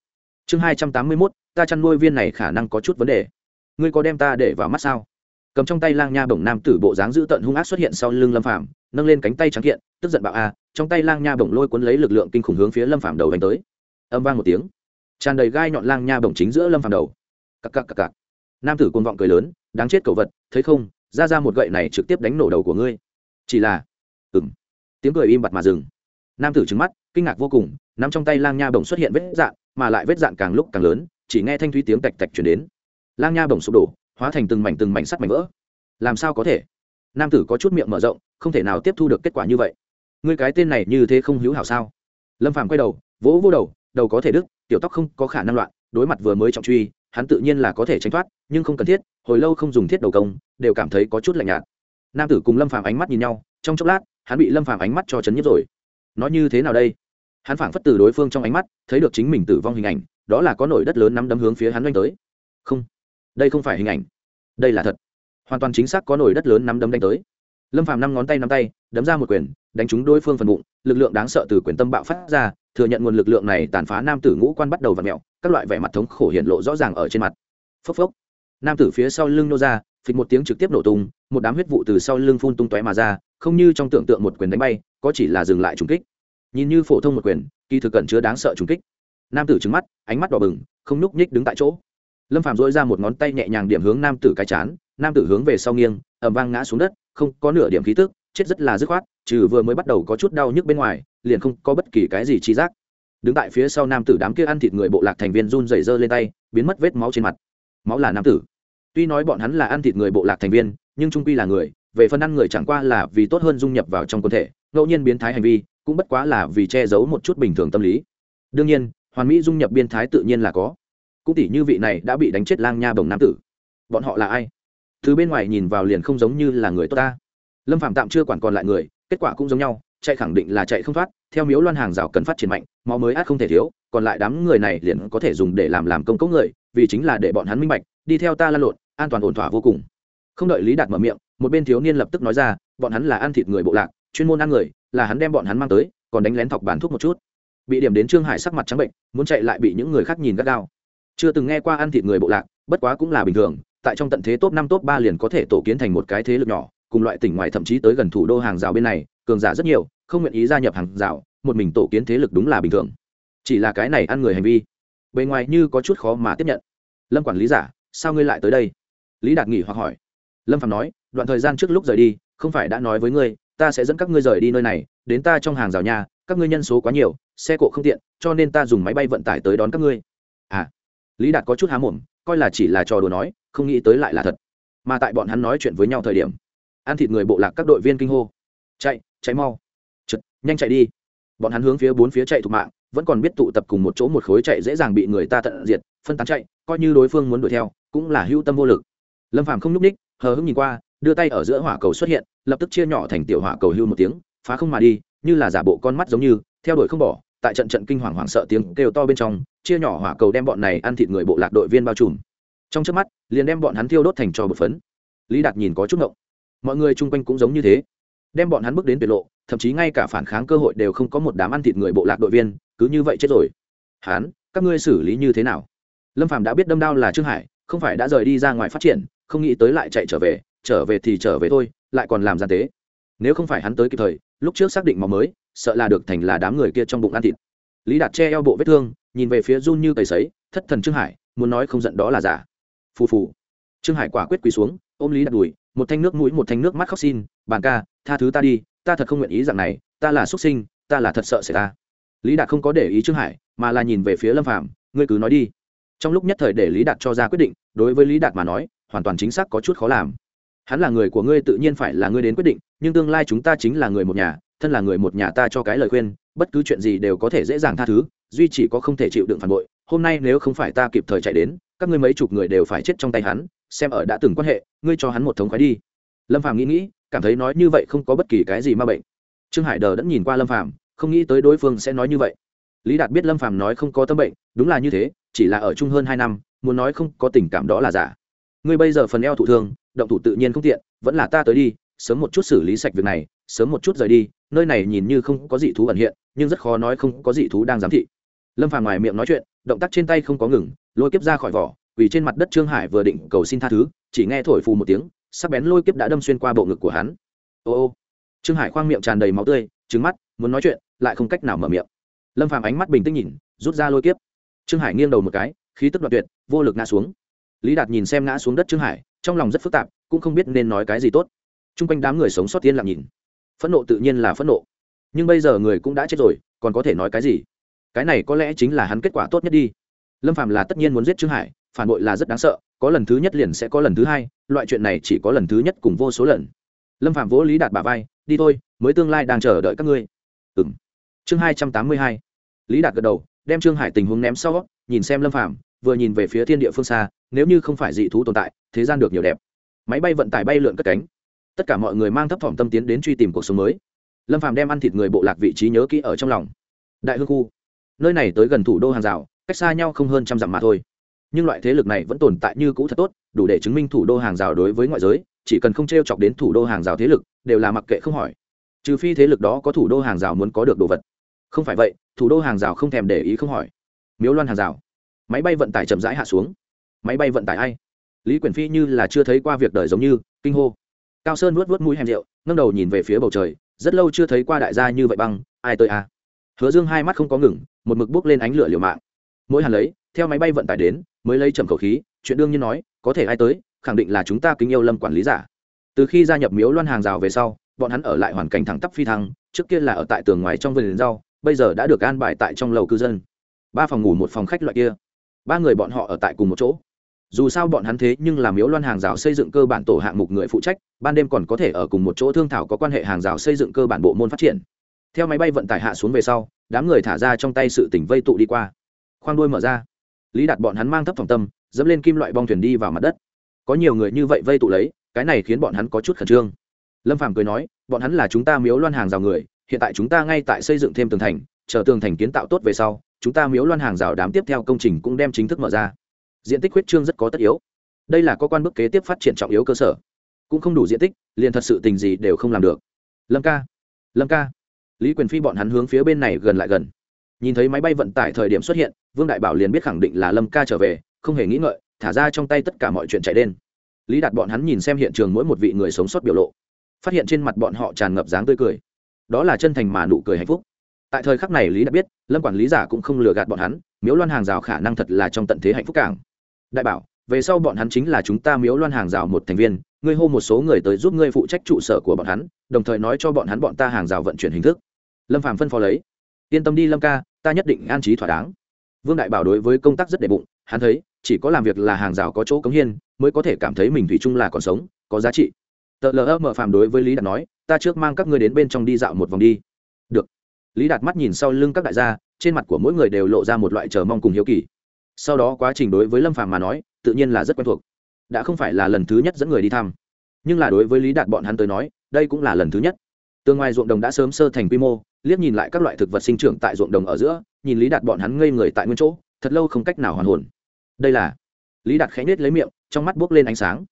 chương hai trăm tám mươi mốt, ta chăn nuôi viên này khả năng có chút vấn đề. Ngươi có đem ta để vào mắt sao? Cầm trong tay lang nha bổng nam tử bộ dáng dữ tợn hung ác xuất hiện sau lưng lâm phàm, nâng lên cánh tay trắng kiện, tức giận bạo a, trong tay lang nha bổng lôi cuốn lấy lực lượng kinh khủng hướng phía lâm phàm đầu đánh tới. Âm vang một tiếng, tràn đầy gai nhọn lang nha bổng chính giữa lâm phàm đầu. Cặc cặc cặc cặc. Nam tử côn vọng cười lớn, đáng chết cậu vật, thấy không, ra ra một gậy này trực tiếp đánh nổ đầu của ngươi. Chỉ là ừng tiếng cười im bặt mà dừng. Nam tử trứng mắt, kinh ngạc vô cùng, nắm trong tay lang nha bổng xuất hiện vết dạn mà lại vết dạn càng lúc càng lớn, chỉ nghe thanh thúy tiếng tạch tạch chuyển đến. Lang nha bổng sụp đổ, hóa thành từng mảnh từng mảnh sắt mảnh vỡ. Làm sao có thể? Nam tử có chút miệng mở rộng, không thể nào tiếp thu được kết quả như vậy. Ngươi cái tên này như thế không hữu hảo sao? Lâm phàm quay đầu, vỗ vô đầu đầu có thể đứt, tiểu tóc không có khả năng loạn, đối mặt vừa mới trọng truy, hắn tự nhiên là có thể tránh thoát, nhưng không cần thiết, hồi lâu không dùng thiết đầu công, đều cảm thấy có chút lạnh nhạt. Nam tử cùng lâm phàm ánh mắt nhìn nhau, trong chốc lát, hắn bị lâm phàm ánh mắt cho chấn nhất rồi. Nói như thế nào đây? Hắn phảng phất từ đối phương trong ánh mắt, thấy được chính mình tử vong hình ảnh, đó là có nổi đất lớn nắm đấm hướng phía hắn đánh tới. Không, đây không phải hình ảnh. Đây là thật. Hoàn toàn chính xác có nổi đất lớn nắm đấm đánh tới. Lâm phàm năm ngón tay nắm tay, đấm ra một quyền, đánh trúng đối phương phần bụng, lực lượng đáng sợ từ quyền tâm bạo phát ra, thừa nhận nguồn lực lượng này tàn phá nam tử ngũ quan bắt đầu và mẹo các loại vẻ mặt thống khổ hiện lộ rõ ràng ở trên mặt. Phốc phốc. Nam tử phía sau lưng nô ra, phịch một tiếng trực tiếp nổ tung, một đám huyết vụ từ sau lưng phun tung tóe mà ra, không như trong tưởng tượng một quyền đánh bay, có chỉ là dừng lại trùng kích nhìn như phổ thông một quyền, kỳ thực cẩn chứa đáng sợ trùng kích. Nam tử trứng mắt, ánh mắt đỏ bừng, không núc nhích đứng tại chỗ. Lâm phạm dỗi ra một ngón tay nhẹ nhàng điểm hướng nam tử cái chán, nam tử hướng về sau nghiêng ẩm vang ngã xuống đất, không có nửa điểm khí tức, chết rất là dứt khoát, trừ vừa mới bắt đầu có chút đau nhức bên ngoài, liền không có bất kỳ cái gì chi giác. Đứng tại phía sau nam tử đám kia ăn thịt người bộ lạc thành viên run rẩy dơ lên tay, biến mất vết máu trên mặt. Máu là nam tử. Tuy nói bọn hắn là ăn thịt người bộ lạc thành viên, nhưng trung quy là người, về phần ăn người chẳng qua là vì tốt hơn dung nhập vào trong cơ thể, ngẫu nhiên biến thái hành vi cũng bất quá là vì che giấu một chút bình thường tâm lý. Đương nhiên, hoàn mỹ dung nhập biên thái tự nhiên là có. Cũng tỷ như vị này đã bị đánh chết lang nha bồng nam tử. Bọn họ là ai? Thứ bên ngoài nhìn vào liền không giống như là người tốt ta. Lâm phạm tạm chưa quản còn lại người, kết quả cũng giống nhau, chạy khẳng định là chạy không thoát, theo miếu loan hàng rào cần phát triển mạnh, máu mới át không thể thiếu, còn lại đám người này liền có thể dùng để làm làm công cống người, vì chính là để bọn hắn minh bạch, đi theo ta lan lộn, an toàn ổn thỏa vô cùng. Không đợi lý đạt mở miệng, một bên thiếu niên lập tức nói ra, bọn hắn là ăn thịt người bộ lạc, chuyên môn ăn người là hắn đem bọn hắn mang tới, còn đánh lén thọc bán thuốc một chút. Bị điểm đến trương hải sắc mặt trắng bệnh, muốn chạy lại bị những người khác nhìn gắt gao. Chưa từng nghe qua ăn thịt người bộ lạc, bất quá cũng là bình thường, tại trong tận thế top năm top ba liền có thể tổ kiến thành một cái thế lực nhỏ, cùng loại tỉnh ngoài thậm chí tới gần thủ đô hàng rào bên này, cường giả rất nhiều, không nguyện ý gia nhập hàng rào, một mình tổ kiến thế lực đúng là bình thường. Chỉ là cái này ăn người hành vi. Bề ngoài như có chút khó mà tiếp nhận. Lâm quản lý giả, sao ngươi lại tới đây? Lý đạt nghỉ hoặc hỏi. Lâm phạm nói, đoạn thời gian trước lúc rời đi, không phải đã nói với ngươi ta sẽ dẫn các ngươi rời đi nơi này, đến ta trong hàng rào nhà, các ngươi nhân số quá nhiều, xe cộ không tiện, cho nên ta dùng máy bay vận tải tới đón các ngươi. À lý đạt có chút há mồm, coi là chỉ là trò đùa nói, không nghĩ tới lại là thật. Mà tại bọn hắn nói chuyện với nhau thời điểm, ăn thịt người bộ lạc các đội viên kinh hô. Chạy chạy mau. Chật nhanh chạy đi. Bọn hắn hướng phía bốn phía chạy thục mạng, vẫn còn biết tụ tập cùng một chỗ một khối chạy dễ dàng bị người ta tận diệt, phân tán chạy, coi như đối phương muốn đuổi theo, cũng là hữu tâm vô lực. Lâm phàm không nhúc ních hờ hững nhìn qua đưa tay ở giữa hỏa cầu xuất hiện, lập tức chia nhỏ thành tiểu hỏa cầu hưu một tiếng, phá không mà đi, như là giả bộ con mắt giống như, theo đuổi không bỏ, tại trận trận kinh hoàng hoảng sợ tiếng kêu to bên trong, chia nhỏ hỏa cầu đem bọn này ăn thịt người bộ lạc đội viên bao trùm. Trong trước mắt, liền đem bọn hắn thiêu đốt thành cho bột phấn. Lý đạt nhìn có chút ngộng. Mọi người chung quanh cũng giống như thế. Đem bọn hắn bước đến tuyệt lộ, thậm chí ngay cả phản kháng cơ hội đều không có một đám ăn thịt người bộ lạc đội viên, cứ như vậy chết rồi. Hắn các ngươi xử lý như thế nào? Lâm phàm đã biết đâm đao là trương hải, không phải đã rời đi ra ngoài phát triển, không nghĩ tới lại chạy trở về trở về thì trở về thôi, lại còn làm gian tế. Nếu không phải hắn tới kịp thời, lúc trước xác định máu mới, sợ là được thành là đám người kia trong bụng ăn thịt. Lý đạt che eo bộ vết thương, nhìn về phía run như cầy sấy, thất thần trương hải, muốn nói không giận đó là giả. Phù phù. Trương hải quả quyết quỳ xuống, ôm lý đặt đùi, một thanh nước mũi, một thanh nước mắt khóc xin bàn ca, tha thứ ta đi, ta thật không nguyện ý dạng này, ta là xuất sinh, ta là thật sợ xảy ra lý đạt không có để ý trương hải, mà là nhìn về phía lâm phạm ngươi cứ nói đi. Trong lúc nhất thời để lý đạt cho ra quyết định, đối với lý đạt mà nói, hoàn toàn chính xác có chút khó làm hắn là người của ngươi tự nhiên phải là ngươi đến quyết định, nhưng tương lai chúng ta chính là người một nhà, thân là người một nhà ta cho cái lời khuyên, bất cứ chuyện gì đều có thể dễ dàng tha thứ, duy chỉ có không thể chịu đựng phản bội. Hôm nay nếu không phải ta kịp thời chạy đến, các ngươi mấy chục người đều phải chết trong tay hắn, xem ở đã từng quan hệ, ngươi cho hắn một thống khoái đi. Lâm phàm nghĩ nghĩ, cảm thấy nói như vậy không có bất kỳ cái gì ma bệnh. Trương hải đờ đã nhìn qua lâm phàm, không nghĩ tới đối phương sẽ nói như vậy. Lý đạt biết lâm phàm nói không có tâm bệnh, đúng là như thế, chỉ là ở chung hơn hai năm, muốn nói không có tình cảm đó là giả. Ngươi bây giờ phần eo thụ thương động thủ tự nhiên không tiện, vẫn là ta tới đi, sớm một chút xử lý sạch việc này, sớm một chút rời đi, nơi này nhìn như không có dị thú ẩn hiện, nhưng rất khó nói không có dị thú đang giám thị. Lâm phàm ngoài miệng nói chuyện, động tác trên tay không có ngừng, lôi kiếp ra khỏi vỏ vì trên mặt đất trương hải vừa định cầu xin tha thứ, chỉ nghe thổi phù một tiếng, sắc bén lôi kiếp đã đâm xuyên qua bộ ngực của hắn. Ô ô. Trương hải khoang miệng tràn đầy máu tươi trứng mắt, muốn nói chuyện, lại không cách nào mở miệng. Lâm phàm ánh mắt bình tĩnh nhìn, rút ra lôi kiếp. Trương hải nghiêng đầu một cái, khí tức đoạt tuyệt, vô lực ngã xuống. Lý đạt nhìn xem ngã xuống đất trương hải trong lòng rất phức tạp, cũng không biết nên nói cái gì tốt. T r u n g quanh đám người sống sót tiên lặng nhìn. Phẫn nộ tự nhiên là phẫn nộ. Nhưng bây giờ người cũng đã chết rồi, còn có thể nói cái gì? Cái này có lẽ chính là hắn kết quả tốt nhất đi. Lâm phạm là tất nhiên muốn giết trương hải, phản bội là rất đáng sợ, có lần thứ nhất liền sẽ có lần thứ hai, loại chuyện này chỉ có lần thứ nhất cùng vô số lần. Lâm phạm vỗ lý đạt bà vai, đi thôi, mới tương lai đang chờ đợi các ngươi. Ừ m chương hai trăm tám mươi hai. Lý đạt gật đầu, đem trương hải tình huống ném sau, nhìn xem lâm phạm vừa nhìn về phía thiên địa phương xa, nếu như không phải dị thú tồn tại, thế gian được nhiều đẹp. Máy bay vận tải bay lượn cất cánh. Tất cả mọi người mang thấp thỏm tâm tiến đến truy tìm cuộc sống mới. Lâm phàm đem ăn thịt người bộ lạc vị trí nhớ kỹ ở trong lòng. Đại hương khu. Nơi này tới gần thủ đô hàng rào, cách xa nhau không hơn trăm dặm mà thôi. Nhưng loại thế lực này vẫn tồn tại như cũ thật tốt, đủ để chứng minh thủ đô hàng rào đối với ngoại giới, chỉ cần không t r e o chọc đến thủ đô hàng rào thế lực, đều là mặc kệ không hỏi. Trừ phi thế lực đó có thủ đô hàng rào muốn có được đồ vật. Không phải vậy, thủ đô hàng rào không thèm để ý không hỏi. Miếu loan hàng rào máy bay vận tải chậm rãi hạ xuống. Máy bay vận tải ai? Lý quyển phi như là chưa thấy qua việc đời giống như, kinh hô. Cao sơn nuốt vớt mũi hèm rượu ngâm đầu nhìn về phía bầu trời, rất lâu chưa thấy qua đại gia như vậy băng, ai tới à hứa dương hai mắt không có ngừng, một mực bước lên ánh lửa liều mạng. Mỗi hàn lấy, theo máy bay vận tải đến, mới lấy chậm khẩu khí, chuyện đương nhiên nói, có thể ai tới, khẳng định là chúng ta kính yêu lâm quản lý giả. Từ khi gia nhập miếu loan hàng rào về sau, bọn hắn ở lại hoàn cảnh thẳng tắp phi thăng, trước kia là ở tại tường ngoài trong vườn rau, bây giờ đã được an bài tại trong lầu cư dân. Ba phòng ngủ một phòng khách loại kia ba người bọn họ ở tại cùng một chỗ. Dù sao bọn hắn thế nhưng làm miếu loan hàng rào xây dựng cơ bản tổ hạng mục người phụ trách, ban đêm còn có thể ở cùng một chỗ thương thảo có quan hệ hàng rào xây dựng cơ bản bộ môn phát triển. Theo máy bay vận tải hạ xuống về sau, đám người thả ra trong tay sự tỉnh vây tụ đi qua. Khoang đuôi mở ra. Lý đặt bọn hắn mang thấp phòng tâm, dẫm lên kim loại bong thuyền đi vào mặt đất. Có nhiều người như vậy vây tụ lấy, cái này khiến bọn hắn có chút khẩn trương. Lâm phàm cười nói, bọn hắn là chúng ta miếu loan hàng rào người, hiện tại chúng ta ngay tại xây dựng thêm tường thành, chờ tường thành kiến tạo tốt về sau chúng ta miếu loan hàng rào đám tiếp theo công trình cũng đem chính thức mở ra. Diện tích huyết trương rất có tất yếu. Đây là có quan bức kế tiếp phát triển trọng yếu cơ sở. Cũng không đủ diện tích, liền thật sự tình gì đều không làm được. Lâm ca lâm ca. Lý quyền phi bọn hắn hướng phía bên này gần lại gần. Nhìn thấy máy bay vận tải thời điểm xuất hiện, vương đại bảo liền biết khẳng định là lâm ca trở về, không hề nghĩ ngợi, thả ra trong tay tất cả mọi chuyện chạy đen lý đạt bọn hắn nhìn xem hiện trường mỗi một vị người sống sót biểu lộ, phát hiện trên mặt bọn họ tràn ngập dáng tươi cười. Đó là chân thành mà nụ cười hạnh phúc tại thời khắc này lý đã biết, lâm quản lý giả cũng không lừa gạt bọn hắn, miếu loan hàng rào khả năng thật là trong tận thế hạnh phúc cảng đại bảo, về sau bọn hắn chính là chúng ta miếu loan hàng rào một thành viên, ngươi hô một số người tới giúp ngươi phụ trách trụ sở của bọn hắn, đồng thời nói cho bọn hắn bọn ta hàng rào vận chuyển hình thức. Lâm phàm phân phó lấy. Yên tâm đi lâm ca, ta nhất định an trí thỏa đáng. Vương đại bảo đối với công tác rất đệ bụng, hắn thấy, chỉ có làm việc là hàng rào có chỗ cống hiên mới có thể cảm thấy mình thủy chung là còn sống, có giá trị. Tờ lờ mở phàm đối với lý đạt nói, ta trước mang các ngươi đến bên trong đi dạo một vòng đi lý đạt mắt nhìn sau lưng các đại gia, trên mặt của mỗi người đều lộ ra một loại chờ mong cùng hiếu kỳ. Sau đó quá trình đối với lâm phàm mà nói, tự nhiên là rất quen thuộc. Đã không phải là lần thứ nhất dẫn người đi thăm, nhưng là đối với lý đạt bọn hắn tới nói, đây cũng là lần thứ nhất. Tương ngoài ruộng đồng đã sớm sơ thành quy mô, liếc nhìn lại các loại thực vật sinh trưởng tại ruộng đồng ở giữa, nhìn lý đạt bọn hắn ngây người tại nguyên chỗ, thật lâu không cách nào hoàn hồn. Đây là, lý đạt khẽ nết lấy miệng, trong mắt buốc lên ánh sáng.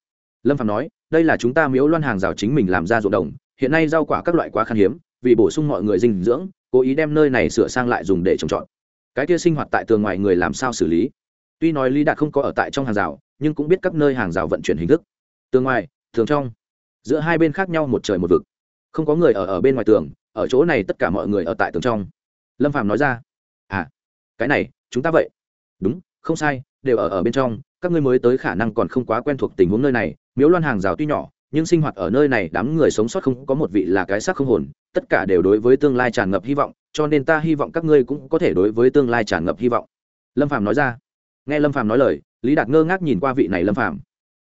Lâm phàm nói, đây là chúng ta miếu loan hàng rào chính mình làm ra ruộng đồng, hiện nay rau quả các loại quá khan hiếm, vì bổ sung mọi người dinh dưỡng cố ý đem nơi này sửa sang lại dùng để trồng trọt. Cái kia sinh hoạt tại tường ngoài người làm sao xử lý? Tuy nói lý đạt không có ở tại trong hàng rào, nhưng cũng biết các nơi hàng rào vận chuyển hình thức. Tường ngoài, tường trong, giữa hai bên khác nhau một trời một vực. Không có người ở ở bên ngoài tường, ở chỗ này tất cả mọi người ở tại tường trong. Lâm phàm nói ra à cái này, chúng ta vậy. Đúng, không sai, đều ở ở bên trong, các ngươi mới tới khả năng còn không quá quen thuộc tình huống nơi này, miếu loan hàng rào tuy nhỏ nhưng sinh hoạt ở nơi này đám người sống sót không có một vị là cái xác không hồn, tất cả đều đối với tương lai tràn ngập hy vọng, cho nên ta hy vọng các ngươi cũng có thể đối với tương lai tràn ngập hy vọng. Lâm phàm nói ra. Nghe lâm phàm nói lời, lý đạt ngơ ngác nhìn qua vị này lâm phàm.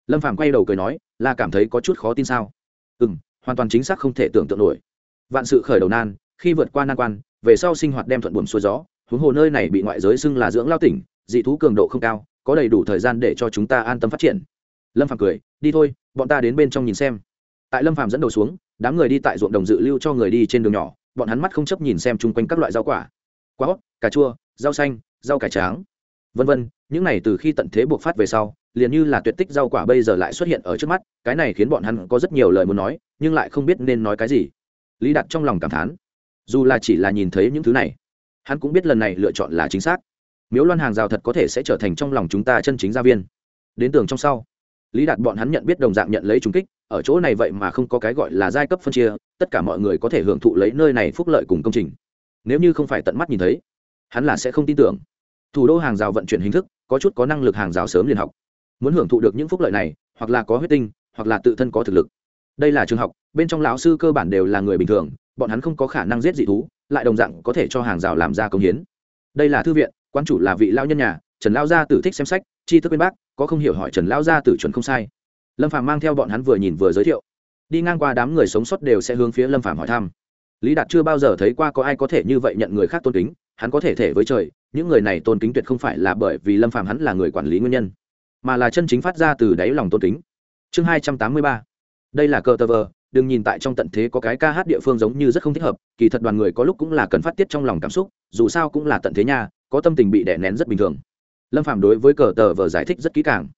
Lâm phàm quay đầu cười nói là cảm thấy có chút khó tin sao? Ừ m hoàn toàn chính xác không thể tưởng tượng nổi. Vạn sự khởi đầu nan, khi vượt qua nan quan, về sau sinh hoạt đem thuận buồm xuôi gió, huống hồ nơi này bị ngoại giới xưng là dưỡng lao tỉnh, dị thú cường độ không cao, có đầy đủ thời gian để cho chúng ta an tâm phát triển. Lâm phàm cười, đi thôi bọn ta đến bên trong nhìn xem. Tại lâm phàm dẫn đầu xuống, đám người đi tại ruộng đồng dự lưu cho người đi trên đường nhỏ, bọn hắn mắt không chấp nhìn xem chung quanh các loại rau quả. Quả hót cà chua, rau xanh, rau cải tráng. Vân vân, những này từ khi tận thế buộc phát về sau, liền như là tuyệt tích rau quả bây giờ lại xuất hiện ở trước mắt, cái này khiến bọn hắn có rất nhiều lời muốn nói, nhưng lại không biết nên nói cái gì. Lý đặt trong lòng cảm thán. Dù là chỉ là nhìn thấy những thứ này, hắn cũng biết lần này lựa chọn là chính xác. Miếu loan hàng rào thật có thể sẽ trở thành trong lòng chúng ta chân chính gia viên. Đến tường trong sau lý đạt bọn hắn nhận biết đồng dạng nhận lấy trúng kích, ở chỗ này vậy mà không có cái gọi là giai cấp phân chia, tất cả mọi người có thể hưởng thụ lấy nơi này phúc lợi cùng công trình. Nếu như không phải tận mắt nhìn thấy, hắn là sẽ không tin tưởng. Thủ đô hàng rào vận chuyển hình thức, có chút có năng lực hàng rào sớm liền học. Muốn hưởng thụ được những phúc lợi này, hoặc là có huyết tinh, hoặc là tự thân có thực lực. Đây là trường học, bên trong lão sư cơ bản đều là người bình thường, bọn hắn không có khả năng giết dị thú, lại đồng dạng có thể cho hàng rào làm ra công hiến. Đây là thư viện quan chủ là vị lao nhân nhà, trần lao gia tử thích xem sách chi thức bên bác có không hiểu hỏi trần Lão gia tử chuẩn không sai. Lâm phàm mang theo bọn hắn vừa nhìn vừa giới thiệu. Đi ngang qua đám người sống sót đều sẽ hướng phía lâm phàm hỏi thăm. Lý đạt chưa bao giờ thấy qua có ai có thể như vậy nhận người khác tôn kính, hắn có thể thể với trời, những người này tôn kính tuyệt không phải là bởi vì lâm phàm hắn là người quản lý nguyên nhân, mà là chân chính phát ra từ đáy lòng tôn kính. Chương hai trăm tám mươi ba. Đây là cờ tờ vờ, đừng nhìn tại trong tận thế có cái ca hát địa phương giống như rất không thích hợp, kỳ thật đoàn người có lúc cũng là cần phát tiết trong lòng cảm xúc, dù sao cũng là tận thế nha, có tâm tình bị đè nén rất bình thường lâm phạm đối với cờ tờ vờ giải thích rất kỹ càng.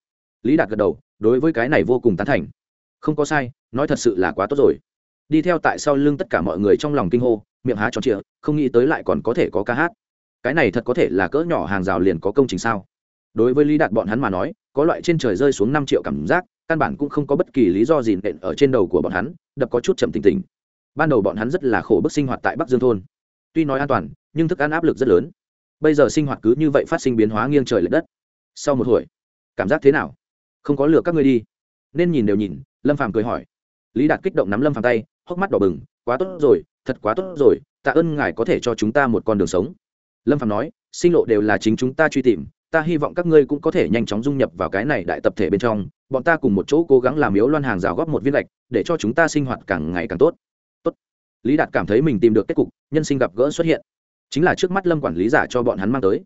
Lý đạt gật đầu, đối với cái này vô cùng tán thành. Không có sai, nói thật sự là quá tốt rồi. Đi theo tại sau lưng tất cả mọi người trong lòng kinh hô, miệng há tròn trịa, không nghĩ tới lại còn có thể có ca hát. Cái này thật có thể là cỡ nhỏ hàng rào liền có công trình sao? Đối với lý đạt bọn hắn mà nói, có loại trên trời rơi xuống năm triệu cảm giác, căn bản cũng không có bất kỳ lý do gì nện ở trên đầu của bọn hắn, đập có chút chậm tình tình. Ban đầu bọn hắn rất là khổ bức sinh hoạt tại bắc dương thôn. Tuy nói an toàn, nhưng thức ăn áp lực rất lớn bây giờ sinh hoạt cứ như vậy phát sinh biến hóa nghiêng trời l ệ đất. Sau một hồi, cảm giác thế nào? Không có lừa các ngươi đi. Nên nhìn đều nhìn, lâm phàm cười hỏi. Lý đạt kích động nắm lâm phàm tay, hốc mắt đỏ bừng, quá tốt rồi, thật quá tốt rồi, tạ ơn ngài có thể cho chúng ta một con đường sống. Lâm phàm nói, sinh lộ đều là chính chúng ta truy tìm, ta hy vọng các ngươi cũng có thể nhanh chóng dung nhập vào cái này đại tập thể bên trong, bọn ta cùng một chỗ cố gắng làm yếu loan hàng rào góp một viên lệch để cho chúng ta sinh hoạt càng ngày càng tốt. Tốt. Lý đạt cảm thấy mình tìm được kết cục, nhân sinh gặp gỡ xuất hiện chính là trước mắt lâm quản lý giả cho bọn hắn mang tới.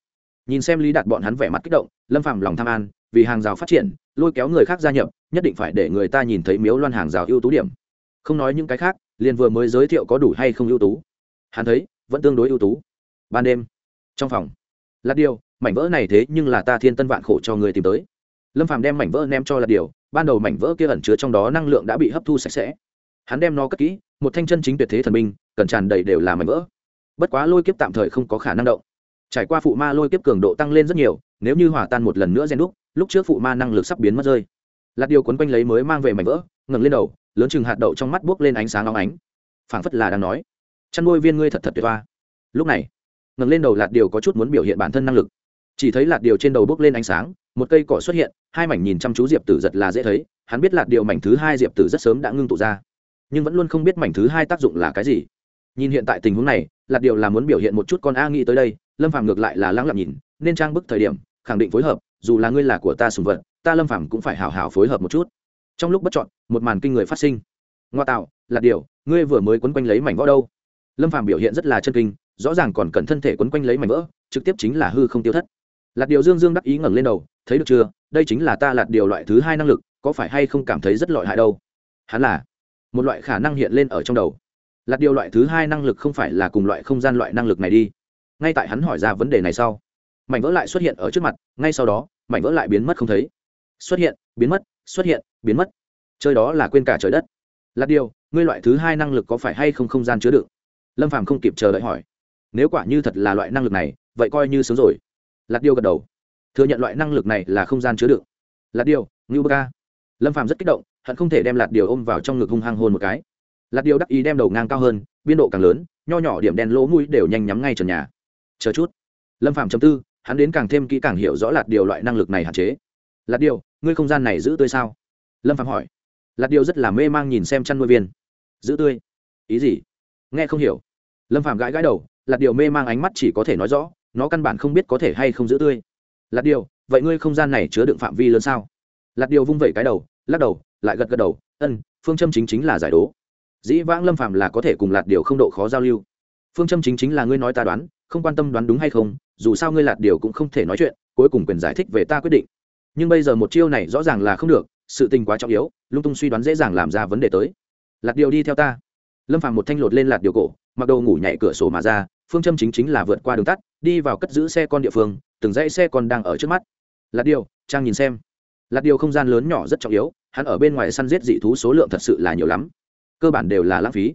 Nhìn xem lý đạt bọn hắn vẻ mặt kích động, lâm phạm lòng tham an, vì hàng rào phát triển, lôi kéo người khác gia nhập, nhất định phải để người ta nhìn thấy miếu loan hàng rào ưu tú điểm. Không nói những cái khác, liền vừa mới giới thiệu có đủ hay không ưu tú. Hắn thấy, vẫn tương đối ưu tú. Ban đêm, trong phòng lát điều, mảnh vỡ này thế nhưng là ta thiên tân vạn khổ cho người tìm tới. Lâm phàm đem mảnh vỡ ném cho lạt điều, ban đầu mảnh vỡ kia ẩn chứa trong đó năng lượng đã bị hấp thu sạch sẽ. Hắn đem nó cất kỹ, một thanh chân chính tuyệt thế thần minh cần tràn đầy đều là mảnh vỡ bất quá lôi kiếp tạm thời không có khả năng động. Trải qua phụ ma lôi kiếp cường độ tăng lên rất nhiều, nếu như hỏa tan một lần nữa gen đúc, lúc trước phụ ma năng lực sắp biến mất rơi. Lạt điều quấn quanh lấy mới mang về mảnh vỡ, ngẩng lên đầu, lớn chừng hạt đậu trong mắt buốc lên ánh sáng óng ánh. Phảng phất là đang nói, chăn nuôi viên ngươi thật thật tuyệt hoa lúc này, ngẩng lên đầu lạt điều có chút muốn biểu hiện bản thân năng lực. Chỉ thấy lạt điều trên đầu buốc lên ánh sáng, một cây cỏ xuất hiện, hai mảnh nhìn chăm chú diệp tử giật là dễ thấy, hắn biết lạt điều mảnh thứ hai diệp tử rất sớm đã ngưng tụ ra. Nhưng vẫn luôn không biết mảnh thứ hai tác dụng là cái gì. Nhìn hiện tại tình huống này lạt điều là muốn biểu hiện một chút con a nghĩ tới đây, lâm phàm ngược lại là lắng lặng nhìn, nên trang bức thời điểm, khẳng định phối hợp, dù là ngươi là của ta sùng vật, ta lâm phàm cũng phải hào hào phối hợp một chút. Trong lúc bất chọn một màn kinh người phát sinh. Ngoa tạo, lạt điều ngươi vừa mới quấn quanh lấy mảnh võ đâu? Lâm phàm biểu hiện rất là chân kinh, rõ ràng còn cần thân thể quấn quanh lấy mảnh vỡ, trực tiếp chính là hư không tiêu thất. Lạt điều dương dương đắc ý ngẩng lên đầu, thấy được chưa? Đây chính là ta lạt điều loại thứ hai năng lực, có phải hay không cảm thấy rất lợi hại đâu? Hắn là một loại khả năng hiện lên ở trong đầu lạt điều loại thứ hai năng lực không phải là cùng loại không gian loại năng lực này đi. Ngay tại hắn hỏi ra vấn đề này sau, mảnh vỡ lại xuất hiện ở trước mặt, ngay sau đó, mảnh vỡ lại biến mất không thấy. Xuất hiện, biến mất, xuất hiện, biến mất. Chơi đó là quên cả trời đất. Lạt điều, ngươi loại thứ hai năng lực có phải hay không không gian chứa đựng? Lâm phàm không kịp chờ đợi hỏi. Nếu quả như thật là loại năng lực này, vậy coi như sướng rồi. Lạt điều gật đầu. Thừa nhận loại năng lực này là không gian chứa đựng. Lạt điều, ngưu bơ ca. Lâm phàm rất kích động, hận không thể đem lạt điều ôm vào trong ngực hung hăng hôn một cái lạt điều đắc ý đem đầu ngang cao hơn, biên độ càng lớn, nho nhỏ điểm đen lỗ mũi đều nhanh nhắm ngay trần nhà. Chờ chút. Lâm phàm chấm tư, hắn đến càng thêm kỹ càng hiểu rõ lạt điều loại năng lực này hạn chế. Lạt điều, ngươi không gian này giữ tươi sao? Lâm phàm hỏi. Lạt điều rất là mê mang nhìn xem chăn nuôi viên. Giữ tươi? Ý gì? Nghe không hiểu. Lâm phàm gãi gãi đầu lạt điều mê mang ánh mắt chỉ có thể nói rõ, nó căn bản không biết có thể hay không giữ tươi. Lạt điều, vậy ngươi không gian này chứa đựng phạm vi lớn sao? Lạt điều vung vẩy cái đầu, lắc đầu, lại gật gật đầu, ân, phương châm chính chính là giải đố dĩ vãng lâm phạm là có thể cùng lạt điều không độ khó giao lưu. Phương châm chính chính là ngươi nói ta đoán, không quan tâm đoán đúng hay không, dù sao ngươi lạt điều cũng không thể nói chuyện, cuối cùng quyền giải thích về ta quyết định. Nhưng bây giờ một chiêu này rõ ràng là không được, sự tình quá trọng yếu, lung tung suy đoán dễ dàng làm ra vấn đề tới. Lạt điều đi theo ta. Lâm phàm một thanh lột lên lạt điều cổ, mặc đồ ngủ nhảy cửa sổ mà ra, phương châm chính chính là vượt qua đường tắt, đi vào cất giữ xe con địa phương, từng dãy xe con đang ở trước mắt. Lạt điều, trang nhìn xem. Lạt điều không gian lớn nhỏ rất trọng yếu, hắn ở bên ngoài săn giết dị thú số lượng thật sự là nhiều lắm cơ bản đều là lãng phí.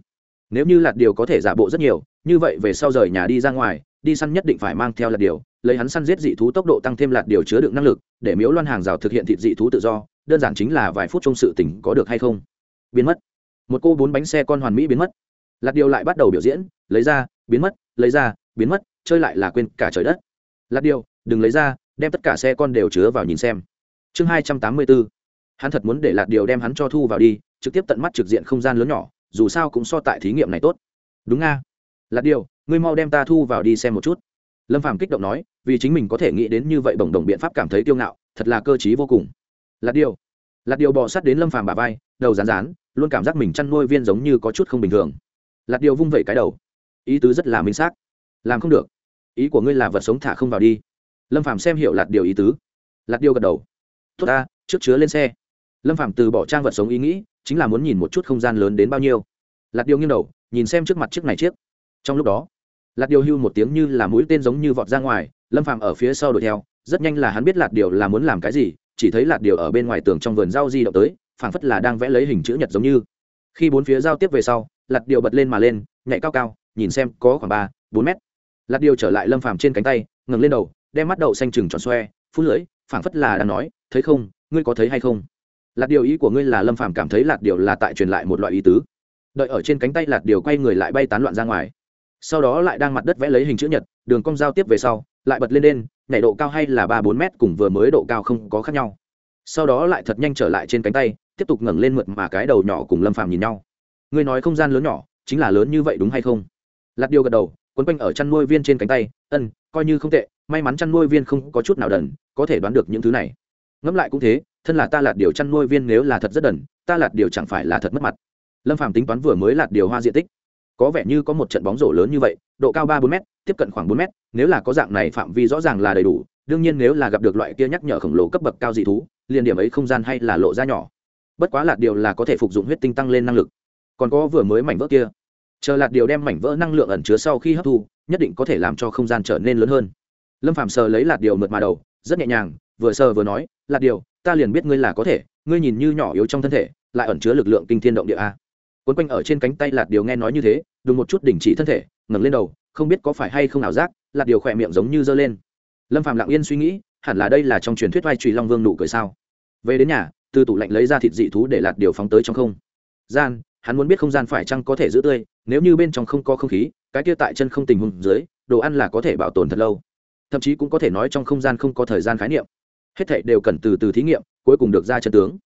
Nếu như lạt điều có thể giả bộ rất nhiều, như vậy về sau rời nhà đi ra ngoài, đi săn nhất định phải mang theo lạt điều, lấy hắn săn giết dị thú tốc độ tăng thêm lạt điều chứa đựng năng lực, để miếu loan hàng rào thực hiện thịt dị thú tự do, đơn giản chính là vài phút trong sự tỉnh có được hay không. Biến mất. Một cô bốn bánh xe con hoàn mỹ biến mất. Lạt điều lại bắt đầu biểu diễn, lấy ra, biến mất, lấy ra, biến mất, chơi lại là quên cả trời đất. Lạt điều, đừng lấy ra, đem tất cả xe con đều chứa vào nhìn xem. Chương hai trăm tám mươi bốn. Hắn thật muốn để lạt điều đem hắn cho thu vào đi trực tiếp tận mắt trực diện không gian lớn nhỏ, dù sao cũng so tại thí nghiệm này tốt. Đúng nga. Là điều, ngươi mau đem ta thu vào đi xem một chút. Lâm phàm kích động nói, vì chính mình có thể nghĩ đến như vậy bổng đồng biện pháp cảm thấy kiêu ngạo, thật là cơ t vô cùng. Là điều. Là điều bò sát đến lâm phàm bà vai, đầu rán rán, luôn cảm giác mình chăn nuôi viên giống như có chút không bình thường. Là điều vung vẩy cái đầu. Ý tứ rất là minh xác. Làm không được. Ý của ngươi là vật sống thả không vào đi. Lâm phàm xem hiểu lạt điều ý tứ. Lạt điều gật đầu. Tốt ta, trước chứa lên xe. Lâm phàm từ bỏ trang vật sống ý nghĩ chính là muốn nhìn một chút không gian lớn đến bao nhiêu. Lạt điều nghiêng đầu, nhìn xem trước mặt chiếc này chiếc. Trong lúc đó, lạt điều hưu một tiếng như là mũi tên giống như vọt ra ngoài, lâm phàm ở phía sau đuổi theo, rất nhanh là hắn biết lạt điều là muốn làm cái gì, chỉ thấy lạt điều ở bên ngoài tường trong vườn rau di động tới, phảng phất là đang vẽ lấy hình chữ nhật giống như. Khi bốn phía giao tiếp về sau, lạt điều bật lên mà lên, nhảy cao cao, nhìn xem có khoảng ba, bốn mét. Lạt điều trở lại lâm phàm trên cánh tay, ngẩng lên đầu, đem mắt đậu xanh chừng tròn xoe phút lưỡi, phảng phất là đang nói, thấy không? Ngươi có thấy hay không? Lạt điều ý của ngươi là lâm phàm cảm thấy lạt điều là tại truyền lại một loại ý tứ. Đợi ở trên cánh tay lạt điều quay người lại bay tán loạn ra ngoài. Sau đó lại đang mặt đất vẽ lấy hình chữ nhật đường cong giao tiếp về sau lại bật lên lên, nhảy độ cao hay là ba bốn mét cùng vừa mới độ cao không có khác nhau. Sau đó lại thật nhanh trở lại trên cánh tay tiếp tục ngẩng lên mượt mà cái đầu nhỏ cùng lâm phàm nhìn nhau. Ngươi nói không gian lớn nhỏ chính là lớn như vậy đúng hay không? Lạt điều gật đầu quấn quanh ở chăn nuôi viên trên cánh tay ân coi như không tệ may mắn chăn nuôi viên không có chút nào đần có thể đoán được những thứ này ngẫm lại cũng thế, thân là ta lạt điều chăn nuôi viên nếu là thật rất đần, ta lạt điều chẳng phải là thật mất mặt. Lâm phàm tính toán vừa mới lạt điều hoa diện tích. Có vẻ như có một trận bóng rổ lớn như vậy, độ cao ba bốn m tiếp cận khoảng bốn m nếu là có dạng này phạm vi rõ ràng là đầy đủ, đương nhiên nếu là gặp được loại kia nhắc nhở khổng lồ cấp bậc cao dị thú, liền điểm ấy không gian hay là lộ ra nhỏ. Bất quá lạt điều là có thể phục dụng huyết tinh tăng lên năng lực. Còn có vừa mới mảnh vỡ kia. Chờ lạt điều đem mảnh vỡ năng lượng ẩn chứa sau khi hấp thu, nhất định có thể làm cho không gian trở nên lớn hơn. Lâm Phàm sờ lấy lạt điều mượt mà đầu, rất nhẹ nhàng vừa sờ vừa nói lạt điều, ta liền biết ngươi là có thể, ngươi nhìn như nhỏ yếu trong thân thể, lại ẩn chứa lực lượng kinh thiên động địa a. Quấn quanh ở trên cánh tay lạt điều nghe nói như thế đừng một chút đình chỉ thân thể, ngẩng lên đầu, không biết có phải hay không nào giác lạt điều khỏe miệng giống như giơ lên. Lâm phạm lặng yên suy nghĩ, hẳn là đây là trong truyền thuyết vai trùy long vương nụ cười sao? Về đến nhà, từ tủ lạnh lấy ra thịt dị thú để lạt điều phóng tới trong không. Gian, hắn muốn biết không gian phải chăng có thể giữ tươi, nếu như bên trong không có không khí, cái kia tại chân không tình huống dưới, đồ ăn là có thể bảo tồn thật lâu. Thậm chí cũng có thể nói trong không gian không có thời gian khái niệm hết thảy đều cần từ từ thí nghiệm, cuối cùng được ra chân tướng.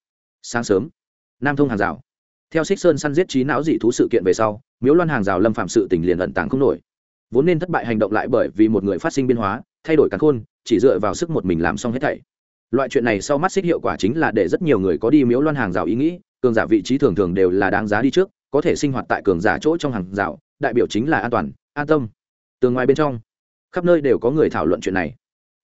Sáng sớm, nam thông hàng rào. Theo xích sơn săn giết trí não dị thú sự kiện về sau, miếu loan hàng rào lâm phạm sự tình liền ẩn tàng không nổi. Vốn nên thất bại hành động lại bởi vì một người phát sinh biên hóa, thay đổi cắn khôn, chỉ dựa vào sức một mình làm xong hết thảy. Loại chuyện này sau mắt xích hiệu quả chính là để rất nhiều người có đi miếu loan hàng rào ý nghĩ, cường giả vị trí thường thường đều là đáng giá đi trước, có thể sinh hoạt tại cường giả chỗ trong hàng rào, đại biểu chính là an toàn, an tâm. Tường ngoài bên trong, khắp nơi đều có người thảo luận chuyện này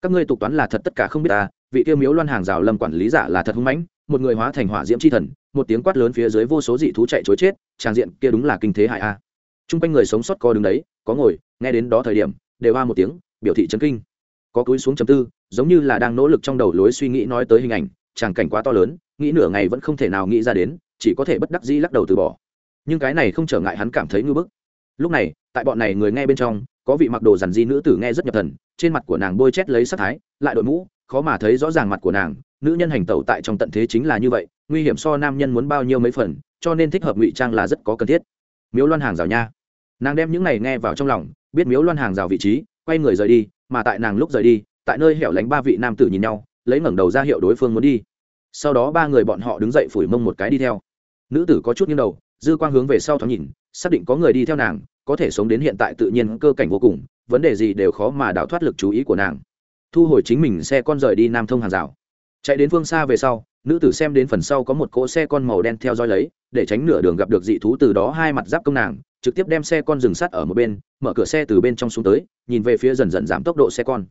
các ngươi tục toán là thật tất cả không biết ta, vị tiêu miếu loan hàng rào lâm quản lý giả là thật hung mãnh, một người hóa thành hỏa diễm c h i thần, một tiếng quát lớn phía dưới vô số dị thú chạy chối chết trang diện kia đúng là kinh thế hại a. À. t r u n g quanh người sống sót co đứng đấy, có ngồi, nghe đến đó thời điểm, đều a một tiếng, biểu thị chấn kinh. Có cúi xuống chấm tư, giống như là đang nỗ lực trong đầu lối suy nghĩ nói tới hình ảnh, tràng cảnh quá to lớn, nghĩ nửa ngày vẫn không thể nào nghĩ ra đến, chỉ có thể bất đắc dĩ lắc đầu từ bỏ. Nhưng cái này không trở ngại hắn cảm thấy ngư bức lúc này, tại bọn này người nghe bên trong, có vị mặc đồ dằn di nữ tử nghe rất nhập thần, trên mặt của nàng bôi chét lấy sắc thái, lại đội mũ, khó mà thấy rõ ràng mặt của nàng. Nữ nhân hành tẩu tại trong tận thế chính là như vậy, nguy hiểm so nam nhân muốn bao nhiêu mấy phần, cho nên thích hợp ngụy trang là rất có cần thiết. Miếu loan hàng rào nha. Nàng đem những này nghe vào trong lòng, biết miếu loan hàng rào vị trí, quay người rời đi, mà tại nàng lúc rời đi, tại nơi hẻo lánh ba vị nam tử nhìn nhau, lấy ngẩng đầu ra hiệu đối phương muốn đi. Sau đó ba người bọn họ đứng dậy phủi mông một cái đi theo. Nữ tử có chút nghiêng đầu dư quang hướng về sau thoáng nhìn, xác định có người đi theo nàng, có thể sống đến hiện tại tự nhiên cơ cảnh vô cùng, vấn đề gì đều khó mà đào thoát lực chú ý của nàng. Thu hồi chính mình xe con rời đi nam thông hàng rào. Chạy đến phương xa về sau, nữ tử xem đến phần sau có một cỗ xe con màu đen theo dõi lấy, để tránh nửa đường gặp được dị thú từ đó hai mặt giáp công nàng, trực tiếp đem xe con dừng sắt ở một bên, mở cửa xe từ bên trong xuống tới, nhìn về phía dần dần giảm tốc độ xe con.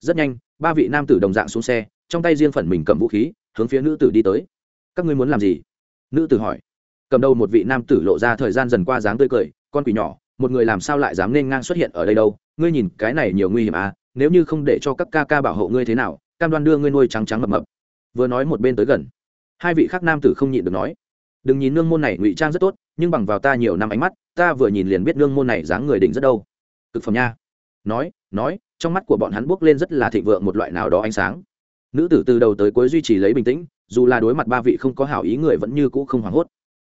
Rất nhanh, ba vị nam tử đồng dạng xuống xe, trong tay riêng phần mình cầm vũ khí, hướng phía nữ tử đi tới. Các ngươi muốn làm gì? Nữ tử hỏi cầm đầu một vị nam tử lộ ra thời gian dần qua dáng tươi cười, con quỷ nhỏ, một người làm sao lại dám nên ngang xuất hiện ở đây đâu? Ngươi nhìn, cái này nhiều nguy hiểm à? Nếu như không để cho các ca ca bảo hộ ngươi thế nào, cam đoan đưa ngươi nuôi trắng trắng mập mập. Vừa nói một bên tới gần. Hai vị khác nam tử không nhịn được nói, đừng nhìn nương môn này ngụy trang rất tốt, nhưng bằng vào ta nhiều năm ánh mắt, ta vừa nhìn liền biết nương môn này dáng người đỉnh rất đâu. Cực phẩm nha. Nói nói, trong mắt của bọn hắn buốc lên rất là thịnh vượng một loại nào đó ánh sáng. Nữ tử từ đầu tới cuối duy trì lấy bình tĩnh, dù là đối mặt ba vị không có hảo ý người vẫn như cũ không hoảng hốt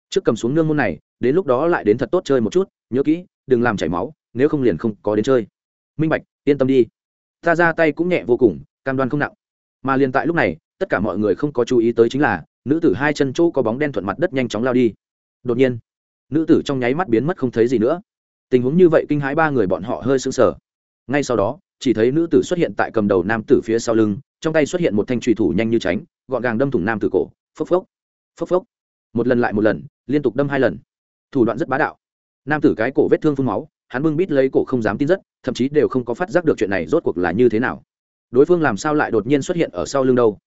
trước cầm xuống nương môn này, đến lúc đó lại đến thật tốt chơi một chút, nhớ kỹ, đừng làm chảy máu, nếu không liền không có đến chơi. Minh bạch, yên tâm đi. Ta ra tay cũng nhẹ vô cùng, cam đoan không nặng. Mà liền tại lúc này, tất cả mọi người không có chú ý tới chính là, nữ tử hai chân chỗ có bóng đen thuận mặt đất nhanh chóng lao đi. Đột nhiên, nữ tử trong nháy mắt biến mất không thấy gì nữa. Tình huống như vậy kinh hãi ba người bọn họ hơi sững sờ. Ngay sau đó, chỉ thấy nữ tử xuất hiện tại cầm đầu nam tử phía sau lưng, trong tay xuất hiện một thanh trùy thủ nhanh như tránh, gọn gàng đâm thủng nam tử cổ. Phốc phốc phốc phốc. Một lần lại một lần liên tục đâm hai lần. Thủ đoạn rất bá đạo. Nam tử cái cổ vết thương phun máu, hắn bưng bít lấy cổ không dám tin rất, thậm chí đều không có phát giác được chuyện này rốt cuộc là như thế nào. Đối phương làm sao lại đột nhiên xuất hiện ở sau lưng đâu?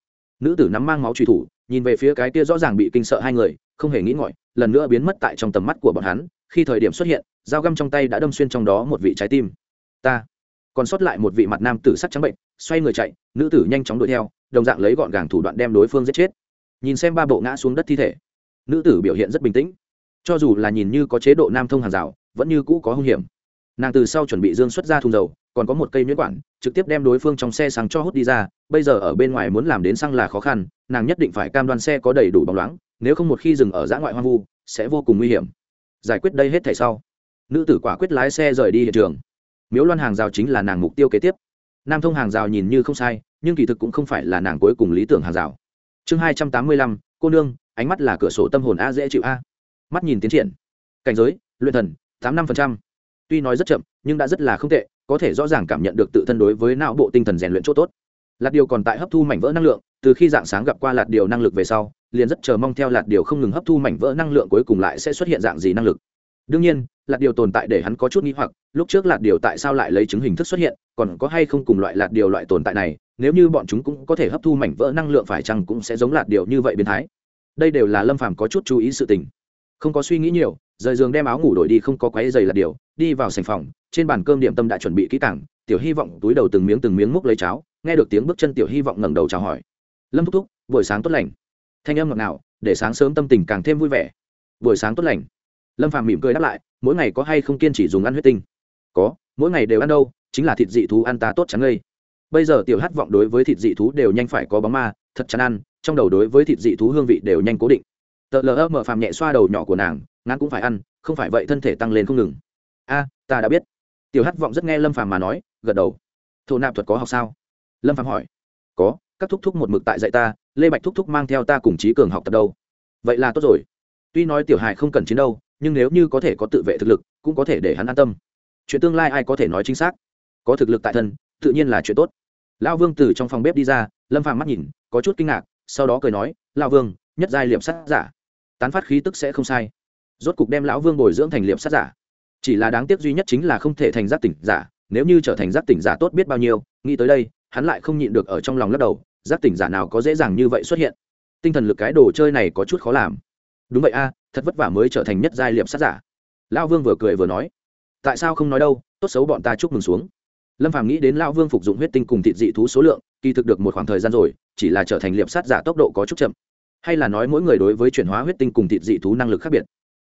Nữ tử nắm mang máu truy thủ, nhìn về phía cái kia rõ ràng bị kinh sợ hai người, không hề nghĩ ngọi lần nữa biến mất tại trong tầm mắt của bọn hắn. Khi thời điểm xuất hiện, dao găm trong tay đã đâm xuyên trong đó một vị trái tim. Ta. Còn sót lại một vị mặt nam tử sắc trắng bệnh, xoay người chạy, nữ tử nhanh chóng đuổi theo, đồng dạng lấy gọn gàng thủ đoạn đem đối phương giết chết. Nhìn xem ba bộ ngã xuống đất thi thể nữ tử biểu hiện rất bình tĩnh. Cho dù là nhìn như có chế độ nam thông hàng rào, vẫn như cũ có hung hiểm. Nàng từ sau chuẩn bị dương xuất ra thùng dầu, còn có một cây nhuyễn quản, trực tiếp đem đối phương trong xe sáng cho hút đi ra, bây giờ ở bên ngoài muốn làm đến xăng là khó khăn, nàng nhất định phải cam đoan xe có đầy đủ bóng loáng, nếu không một khi dừng ở dã ngoại hoang vu, sẽ vô cùng nguy hiểm. Giải quyết đây hết thảy sau, nữ tử quả quyết lái xe rời đi hiện trường. Miếu loan hàng rào chính là nàng mục tiêu kế tiếp. Nam thông hàng rào nhìn như không sai, nhưng kỳ thực cũng không phải là nàng cuối cùng lý tưởng hàng rào. Chương hai trăm tám mươi lăm, cô nương ánh mắt là cửa sổ tâm hồn a dễ chịu a. Mắt nhìn tiến triển. Cảnh giới, luyện thần, tám năm tuy nói rất chậm, nhưng đã rất là không tệ, có thể rõ ràng cảm nhận được tự thân đối với não bộ tinh thần rèn luyện chỗ tốt. Lạt điều còn tại hấp thu mảnh vỡ năng lượng, từ khi dạng sáng gặp qua lạt điều năng lực về sau, liền rất chờ mong theo lạt điều không ngừng hấp thu mảnh vỡ năng lượng cuối cùng lại sẽ xuất hiện dạng gì năng lực. Đương nhiên, lạt điều tồn tại để hắn có chút nghi hoặc, lúc trước lạt điều tại sao lại lấy chứng hình thức xuất hiện, còn có hay không cùng loại lạt điều loại tồn tại này, nếu như bọn chúng cũng có thể hấp thu mảnh vỡ năng lượng phải chăng cũng sẽ giống lạt điều như vậy biến thái đây đều là lâm phàm có chút chú ý sự tình. Không có suy nghĩ nhiều, rời giường đem áo ngủ đổi đi không có quáy giày là điều, đi vào sành phòng, trên bàn cơm điểm tâm đã chuẩn bị kỹ càng, tiểu hy vọng túi đầu từng miếng từng miếng múc lấy cháo, nghe được tiếng bước chân tiểu hy vọng ngẩng đầu chào hỏi. Lâm thúc thúc, buổi sáng tốt lành. Thanh âm ngọt nào để sáng sớm tâm tình càng thêm vui vẻ. Buổi sáng tốt lành. Lâm phàm mỉm cười đáp lại, mỗi ngày có hay không kiên chỉ dùng ăn huyết tinh? Có, mỗi ngày đều ăn đâu, chính là thịt dị thú ăn ta tốt trắng ngây. Bây giờ tiểu hát vọng đối với thịt dị thú đều nhanh phải có bóng ma, thật chán ăn trong đầu đối với thịt dị thú hương vị đều nhanh cố định. Tờ lờ mở phàm nhẹ xoa đầu nhỏ của nàng, ngán cũng phải ăn, không phải vậy thân thể tăng lên không ngừng. A, ta đã biết. Tiểu hát vọng rất nghe lâm phàm mà nói, gật đầu. Thổ nạp thuật có học sao? Lâm phàm hỏi. Có, các thúc thúc một mực tại dạy ta, lê bạch thúc thúc mang theo ta cùng trí cường học tập đâu. Vậy là tốt rồi. Tuy nói tiểu hài không cần chiến đâu, nhưng nếu như có thể có tự vệ thực lực, cũng có thể để hắn an tâm. Chuyện tương lai ai có thể nói chính xác? Có thực lực tại thân, tự nhiên là chuyện tốt. Lão vương từ trong phòng bếp đi ra, lâm phàm mắt nhìn, có chút kinh ngạc sau đó cười nói, lão vương, nhất giai liệm sát giả, tán phát khí tức sẽ không sai. Rốt cục đem lão vương bồi dưỡng thành liệm sát giả. Chỉ là đáng tiếc duy nhất chính là không thể thành giác tỉnh giả, nếu như trở thành giác tỉnh giả tốt biết bao nhiêu, nghĩ tới đây, hắn lại không nhịn được ở trong lòng lắc đầu, giác tỉnh giả nào có dễ dàng như vậy xuất hiện. Tinh thần lực cái đồ chơi này có chút khó làm. Đúng vậy a, thật vất vả mới trở thành nhất giai liệm sát giả. Lão vương vừa cười vừa nói, tại sao không nói đâu, tốt xấu bọn ta chúc mừng xuống lâm phàm nghĩ đến lão vương phục dụng huyết tinh cùng thịt dị thú số lượng, kỳ thực được một khoảng thời gian rồi, chỉ là trở thành liệp sát giả tốc độ có chút chậm. Hay là nói mỗi người đối với chuyển hóa huyết tinh cùng thịt dị thú năng lực khác biệt.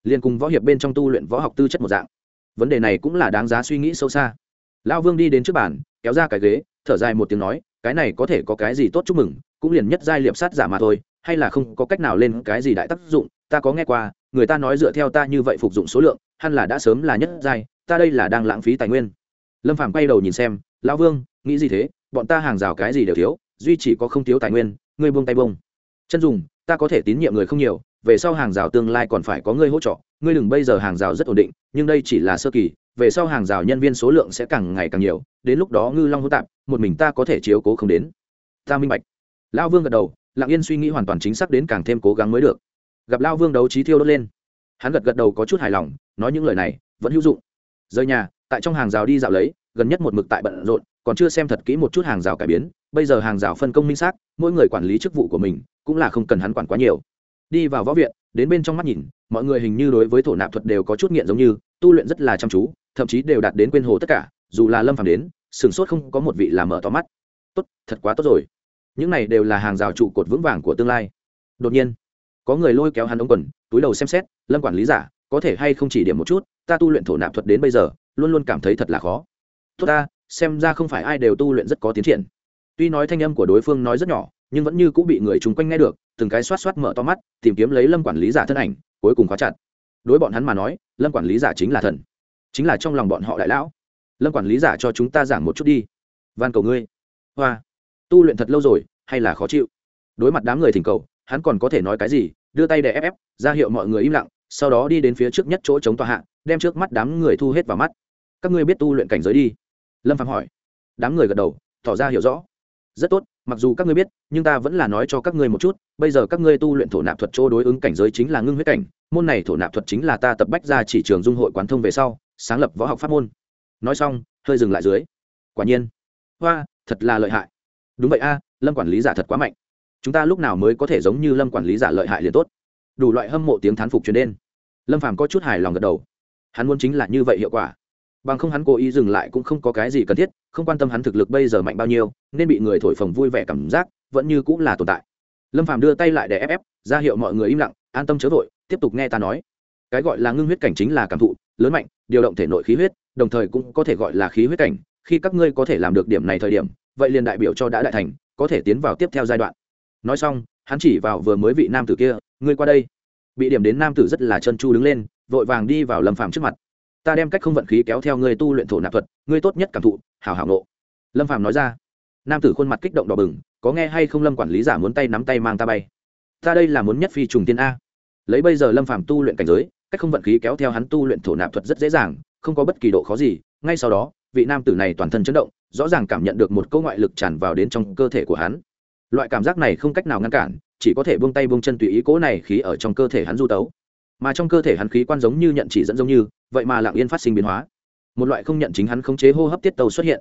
Liên cùng võ hiệp bên trong tu luyện võ học tư chất một dạng. Vấn đề này cũng là đáng giá suy nghĩ sâu xa. Lão vương đi đến trước bàn, kéo ra cái ghế, thở dài một tiếng nói, cái này có thể có cái gì tốt chúc mừng, cũng liền nhất giai liệp sát giả mà thôi, hay là không có cách nào lên cái gì đại tác dụng, ta có nghe qua, người ta nói dựa theo ta như vậy phục dụng số lượng, hẳn là đã sớm là nhất giai, ta đây là đang lãng phí tài nguyên lâm phàm quay đầu nhìn xem, lão vương, nghĩ gì thế? Bọn ta hàng rào cái gì đều thiếu, duy chỉ có không thiếu tài nguyên, ngươi buông tay buông. Chân dùng ta có thể tín nhiệm người không nhiều, về sau hàng rào tương lai còn phải có ngươi hỗ trợ, ngươi đừng bây giờ hàng rào rất ổn định, nhưng đây chỉ là sơ kỳ, về sau hàng rào nhân viên số lượng sẽ càng ngày càng nhiều, đến lúc đó ngư long hỗ tạp, một mình ta có thể chiếu cố không đến. Ta minh bạch. Lão vương gật đầu, lặng yên suy nghĩ hoàn toàn chính xác đến càng thêm cố gắng mới được. Gặp Lão vương đấu trí thiêu đốt lên, hắn gật gật đầu có chút hài lòng, nói những lời này, vẫn hữu dụng. Rời nhà tại trong hàng rào đi dạo lấy, gần nhất một mực tại bận rộn, còn chưa xem thật kỹ một chút hàng rào cải biến, bây giờ hàng rào phân công minh xác, mỗi người quản lý chức vụ của mình cũng là không cần hắn quản quá nhiều. Đi vào võ viện, đến bên trong mắt nhìn, mọi người hình như đối với thổ nạp thuật đều có chút nghiện giống như, tu luyện rất là chăm chú, thậm chí đều đạt đến quên hồ tất cả, dù là lâm phàm đến sửng sốt không có một vị làm mở to mắt. Tốt, thật quá tốt rồi. Những này đều là hàng rào trụ cột vững vàng của tương lai. Đột nhiên, có người lôi kéo hắn ống quần, túi đầu xem xét, lâm quản lý giả, có thể hay không chỉ điểm một chút, ta tu luyện thổ nạp thuật đến bây giờ luôn luôn cảm thấy thật là khó. Tốt ta, xem ra không phải ai đều tu luyện rất có tiến triển. Tuy nói thanh âm của đối phương nói rất nhỏ, nhưng vẫn như cũng bị người chung quanh nghe được, từng cái xoát xoát mở to mắt, tìm kiếm lấy lâm quản lý giả thân ảnh, cuối cùng khóa chặt. Đối bọn hắn mà nói, lâm quản lý giả chính là thần, chính là trong lòng bọn họ đại lão. Lâm quản lý giả cho chúng ta giảng một chút đi. Van cầu ngươi. Hoa. Tu luyện thật lâu rồi, hay là khó chịu? Đối mặt đám người thỉnh cầu, hắn còn có thể nói cái gì? Đưa tay để ép ép, ra hiệu mọi người im lặng, sau đó đi đến phía trước nhất chỗ chống tòa hạ, đem trước mắt đám người thu hết vào mắt các ngươi biết tu luyện cảnh giới đi. Lâm phạm hỏi. Đám người gật đầu, tỏ ra hiểu rõ. Rất tốt, mặc dù các ngươi biết, nhưng ta vẫn là nói cho các ngươi một chút, bây giờ các ngươi tu luyện thổ nạp thuật chỗ đối ứng cảnh giới chính là ngưng huyết cảnh, môn này thổ nạp thuật chính là ta tập bách ra chỉ trường dung hội quán thông về sau, sáng lập võ học pháp môn. Nói xong, hơi dừng lại dưới. Quả nhiên. Hoa, thật là lợi hại. Đúng vậy a, lâm quản lý giả thật quá mạnh. Chúng ta lúc nào mới có thể giống như lâm quản lý giả lợi hại liền tốt. Đủ loại hâm mộ tiếng thán phục truyền đen lâm phàm có chút hài lòng gật đầu. Hắn muốn chính là như vậy hiệu quả bằng không hắn cố ý dừng lại cũng không có cái gì cần thiết, không quan tâm hắn thực lực bây giờ mạnh bao nhiêu, nên bị người thổi phồng vui vẻ cảm giác, vẫn như cũng là tồn tại. Lâm phàm đưa tay lại để ép ép, ra hiệu mọi người im lặng, an tâm chớ vội, tiếp tục nghe ta nói. Cái gọi là ngưng huyết cảnh chính là cảm thụ, lớn mạnh, điều động thể nội khí huyết, đồng thời cũng có thể gọi là khí huyết cảnh, khi các ngươi có thể làm được điểm này thời điểm, vậy liền đại biểu cho đã đại thành, có thể tiến vào tiếp theo giai đoạn. Nói xong, hắn chỉ vào vừa mới vị nam tử kia, ngươi qua đây. Bị điểm đến nam tử rất là chân chu đứng lên, vội vàng đi vào lâm phàm trước mặt ta đem cách không vận khí kéo theo ngươi tu luyện thổ nạp thuật, ngươi tốt nhất cảm thụ, hảo hảo nộ lâm phàm nói ra. Nam tử khuôn mặt kích động đỏ bừng, có nghe hay không lâm quản lý giả muốn tay nắm tay mang ta bay? Ta đây là muốn nhất phi trùng tiên a. Lấy bây giờ lâm phàm tu luyện cảnh giới, cách không vận khí kéo theo hắn tu luyện thổ nạp thuật rất dễ dàng, không có bất kỳ độ khó gì. Ngay sau đó, vị nam tử này toàn thân chấn động, rõ ràng cảm nhận được một câu ngoại lực tràn vào đến trong cơ thể của hắn. Loại cảm giác này không cách nào ngăn cản, chỉ có thể buông tay buông chân tùy ý cố này khí ở trong cơ thể hắn du tấu mà trong cơ thể hắn khí quan giống như nhận chỉ dẫn giống như, vậy mà lặng yên phát sinh biến hóa. Một loại không nhận chính hắn khống chế hô hấp tiết tàu xuất hiện.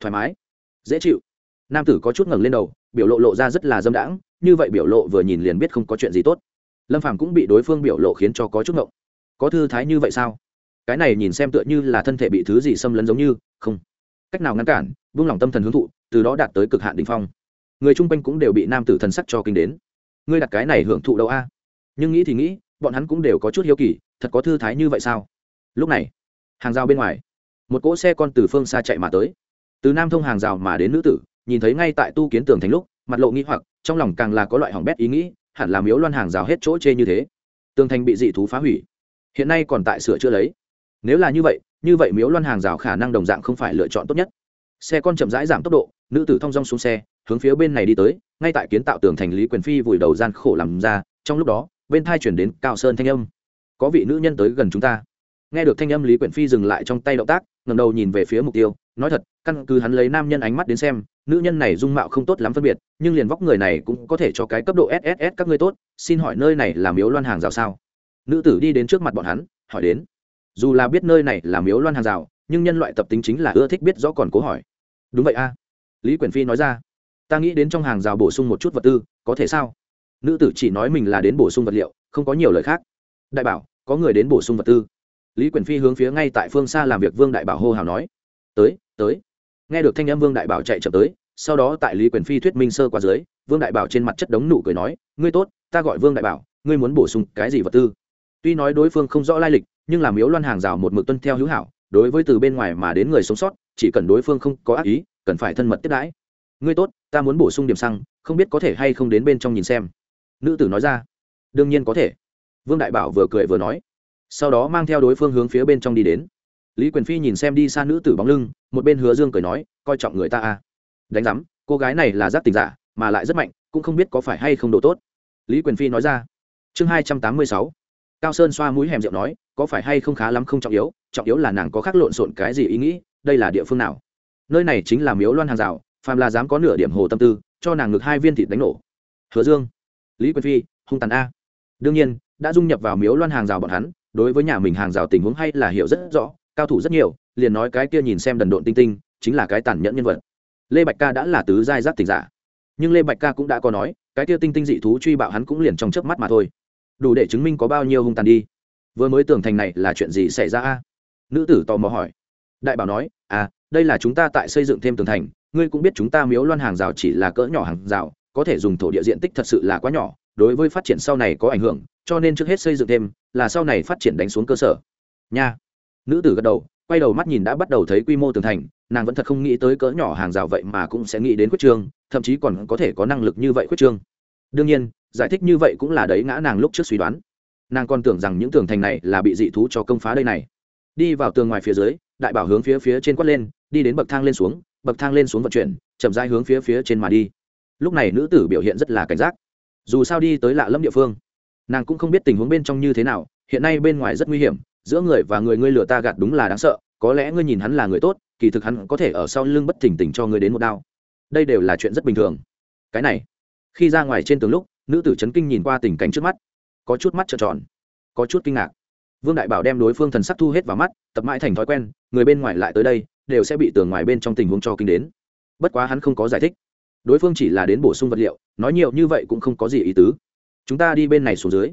Thoải mái. Dễ chịu. Nam tử có chút ngẩng lên đầu, biểu lộ lộ ra rất là dâm đãng, như vậy biểu lộ vừa nhìn liền biết không có chuyện gì tốt. Lâm phàm cũng bị đối phương biểu lộ khiến cho có chút ngộng. Có thư thái như vậy sao? Cái này nhìn xem tựa như là thân thể bị thứ gì xâm lấn giống như, không. Cách nào ngăn cản buông lòng tâm thần hưởng thụ, từ đó đạt tới cực hạn đ ỉ n h phong. Người chung quanh cũng đều bị nam tử thần sắc cho kinh đến. Ngươi đặt cái này hưởng thụ đâu a? Nhưng nghĩ thì nghĩ bọn hắn cũng đều có chút hiếu kỳ, thật có thư thái như vậy sao? Lúc này, hàng rào bên ngoài, một cỗ xe con từ phương xa chạy mà tới. Từ nam thông hàng rào mà đến nữ tử, nhìn thấy ngay tại tu kiến tường thành lúc, mặt lộ nghĩ hoặc, trong lòng càng là có loại hỏng bét ý nghĩ, hẳn là miếu loan hàng rào hết chỗ chê như thế. Tường thành bị dị thú phá hủy. Hiện nay còn tại sửa chữa lấy. Nếu là như vậy như vậy miếu loan hàng rào khả năng đồng dạng không phải lựa chọn tốt nhất. Xe con chậm rãi giảm tốc độ, nữ tử thong dong xuống xe, hướng phía bên này đi tới, ngay tại kiến tạo tường thành lý quyền phi vùi đầu gian khổ làm ra, trong lúc đó bên thai chuyển đến cao sơn thanh âm. Có vị nữ nhân tới gần chúng ta. Nghe được thanh âm, lý quyển phi dừng lại trong tay động tác ngầm đầu nhìn về phía mục tiêu, nói thật, căn cứ hắn lấy nam nhân ánh mắt đến xem, nữ nhân này dung mạo không tốt lắm phân biệt, nhưng liền vóc người này cũng có thể cho cái cấp độ sss các ngươi tốt, xin hỏi nơi này là miếu loan hàng rào sao? Nữ tử đi đến trước mặt bọn hắn, hỏi đến. Dù là biết nơi này là miếu loan hàng rào, nhưng nhân loại tập tính chính là ưa thích biết rõ còn cố hỏi. Đúng vậy a. Lý quyển phi nói ra. Ta nghĩ đến trong hàng rào bổ sung một chút vật tư, có thể sao? Nữ tử chỉ nói mình là đến bổ sung vật liệu, không có nhiều lời khác. Đại bảo, có người đến bổ sung vật tư. Lý quyển phi hướng phía ngay tại phương xa làm việc vương đại bảo hô hào nói. Tới tới. Nghe được thanh âm vương đại bảo chạy chậm tới, sau đó tại lý quyển phi thuyết minh sơ qua dưới, vương đại bảo trên mặt chất đống nụ cười nói, ngươi tốt, ta gọi vương đại bảo, ngươi muốn bổ sung cái gì vật tư? Tuy nói đối phương không rõ lai lịch, nhưng làm yếu loan hàng rào một mực tuân theo hữu hảo, đối với từ bên ngoài mà đến người sống sót, chỉ cần đối phương không có ác ý, cần phải thân mật tiếp đãi. Ngươi tốt, ta muốn bổ sung điểm xăng, không biết có thể hay không đến bên trong nhìn xem nữ tử nói ra. Đương nhiên có thể. Vương đại bảo vừa cười vừa nói. Sau đó mang theo đối phương hướng phía bên trong đi đến. Lý quyền phi nhìn xem đi xa nữ tử bóng lưng, một bên hứa dương cười nói, coi trọng người ta à. Đánh giám, cô gái này là giác tình giả, mà lại rất mạnh, cũng không biết có phải hay không độ tốt. Lý quyền phi nói ra. Chương hai trăm tám mươi sáu. Cao sơn xoa mũi hẻm rượu nói, có phải hay không khá lắm không trọng yếu trọng yếu là nàng có khác lộn xộn cái gì ý nghĩ, đây là địa phương nào? Nơi này chính là miếu loan hàng rào, phàm là dám có nửa điểm hồ tâm tư, cho nàng ngược hai viên thịt đánh nổ. Hứa dương lý quyền phi, hung tàn a. Đương nhiên, đã dung nhập vào miếu loan hàng rào bọn hắn, đối với nhà mình hàng rào tình huống hay là hiểu rất rõ, cao thủ rất nhiều, liền nói cái kia nhìn xem đần độn tinh tinh, chính là cái tàn nhẫn nhân vật. Lê bạch ca đã là tứ giai giác tình giả. Nhưng lê bạch ca cũng đã có nói, cái kia tinh tinh dị thú truy bạo hắn cũng liền trong chớp mắt mà thôi. Đủ để chứng minh có bao nhiêu hung tàn đi. Vừa mới tưởng thành này là chuyện gì xảy ra a? Nữ tử tò mò hỏi. Đại bảo nói à đây là chúng ta tại xây dựng thêm tường thành, ngươi cũng biết chúng ta miếu loan hàng rào chỉ là cỡ nhỏ hàng rào có thể dùng thổ địa diện tích thật sự là quá nhỏ, đối với phát triển sau này có ảnh hưởng, cho nên trước hết xây dựng thêm, là sau này phát triển đánh xuống cơ sở. Nha. Nữ tử gật đầu, quay đầu mắt nhìn đã bắt đầu thấy quy mô tường thành, nàng vẫn thật không nghĩ tới cỡ nhỏ hàng rào vậy mà cũng sẽ nghĩ đến quyết trương, thậm chí còn có thể có năng lực như vậy quyết trương. Đương nhiên, giải thích như vậy cũng là đấy ngã nàng lúc trước suy đoán. Nàng còn tưởng rằng những tường thành này là bị dị thú cho công phá đây này. Đi vào tường ngoài phía dưới, đại bảo hướng phía phía trên quát lên, đi đến bậc thang lên xuống, bậc thang lên xuống vận chuyển, chậm rãi hướng phía phía trên mà đi lúc này nữ tử biểu hiện rất là cảnh giác. Dù sao đi tới lạ lâm địa phương, nàng cũng không biết tình huống bên trong như thế nào, hiện nay bên ngoài rất nguy hiểm, giữa người và người ngươi lừa ta gạt đúng là đáng sợ, có lẽ ngươi nhìn hắn là người tốt, kỳ thực hắn có thể ở sau lưng bất thình tình cho ngươi đến một đao. Đây đều là chuyện rất bình thường. Cái này, khi ra ngoài trên tường lúc, nữ tử trấn kinh nhìn qua tình cảnh trước mắt, có chút mắt trợn tròn, có chút kinh ngạc. Vương đại bảo đem đối phương thần sắc thu hết vào mắt, tập mãi thành thói quen, người bên ngoài lại tới đây, đều sẽ bị tường ngoài bên trong tình huống cho kinh đến. Bất quá hắn không có giải thích đối phương chỉ là đến bổ sung vật liệu, nói nhiều như vậy cũng không có gì ý tứ. Chúng ta đi bên này xuống dưới.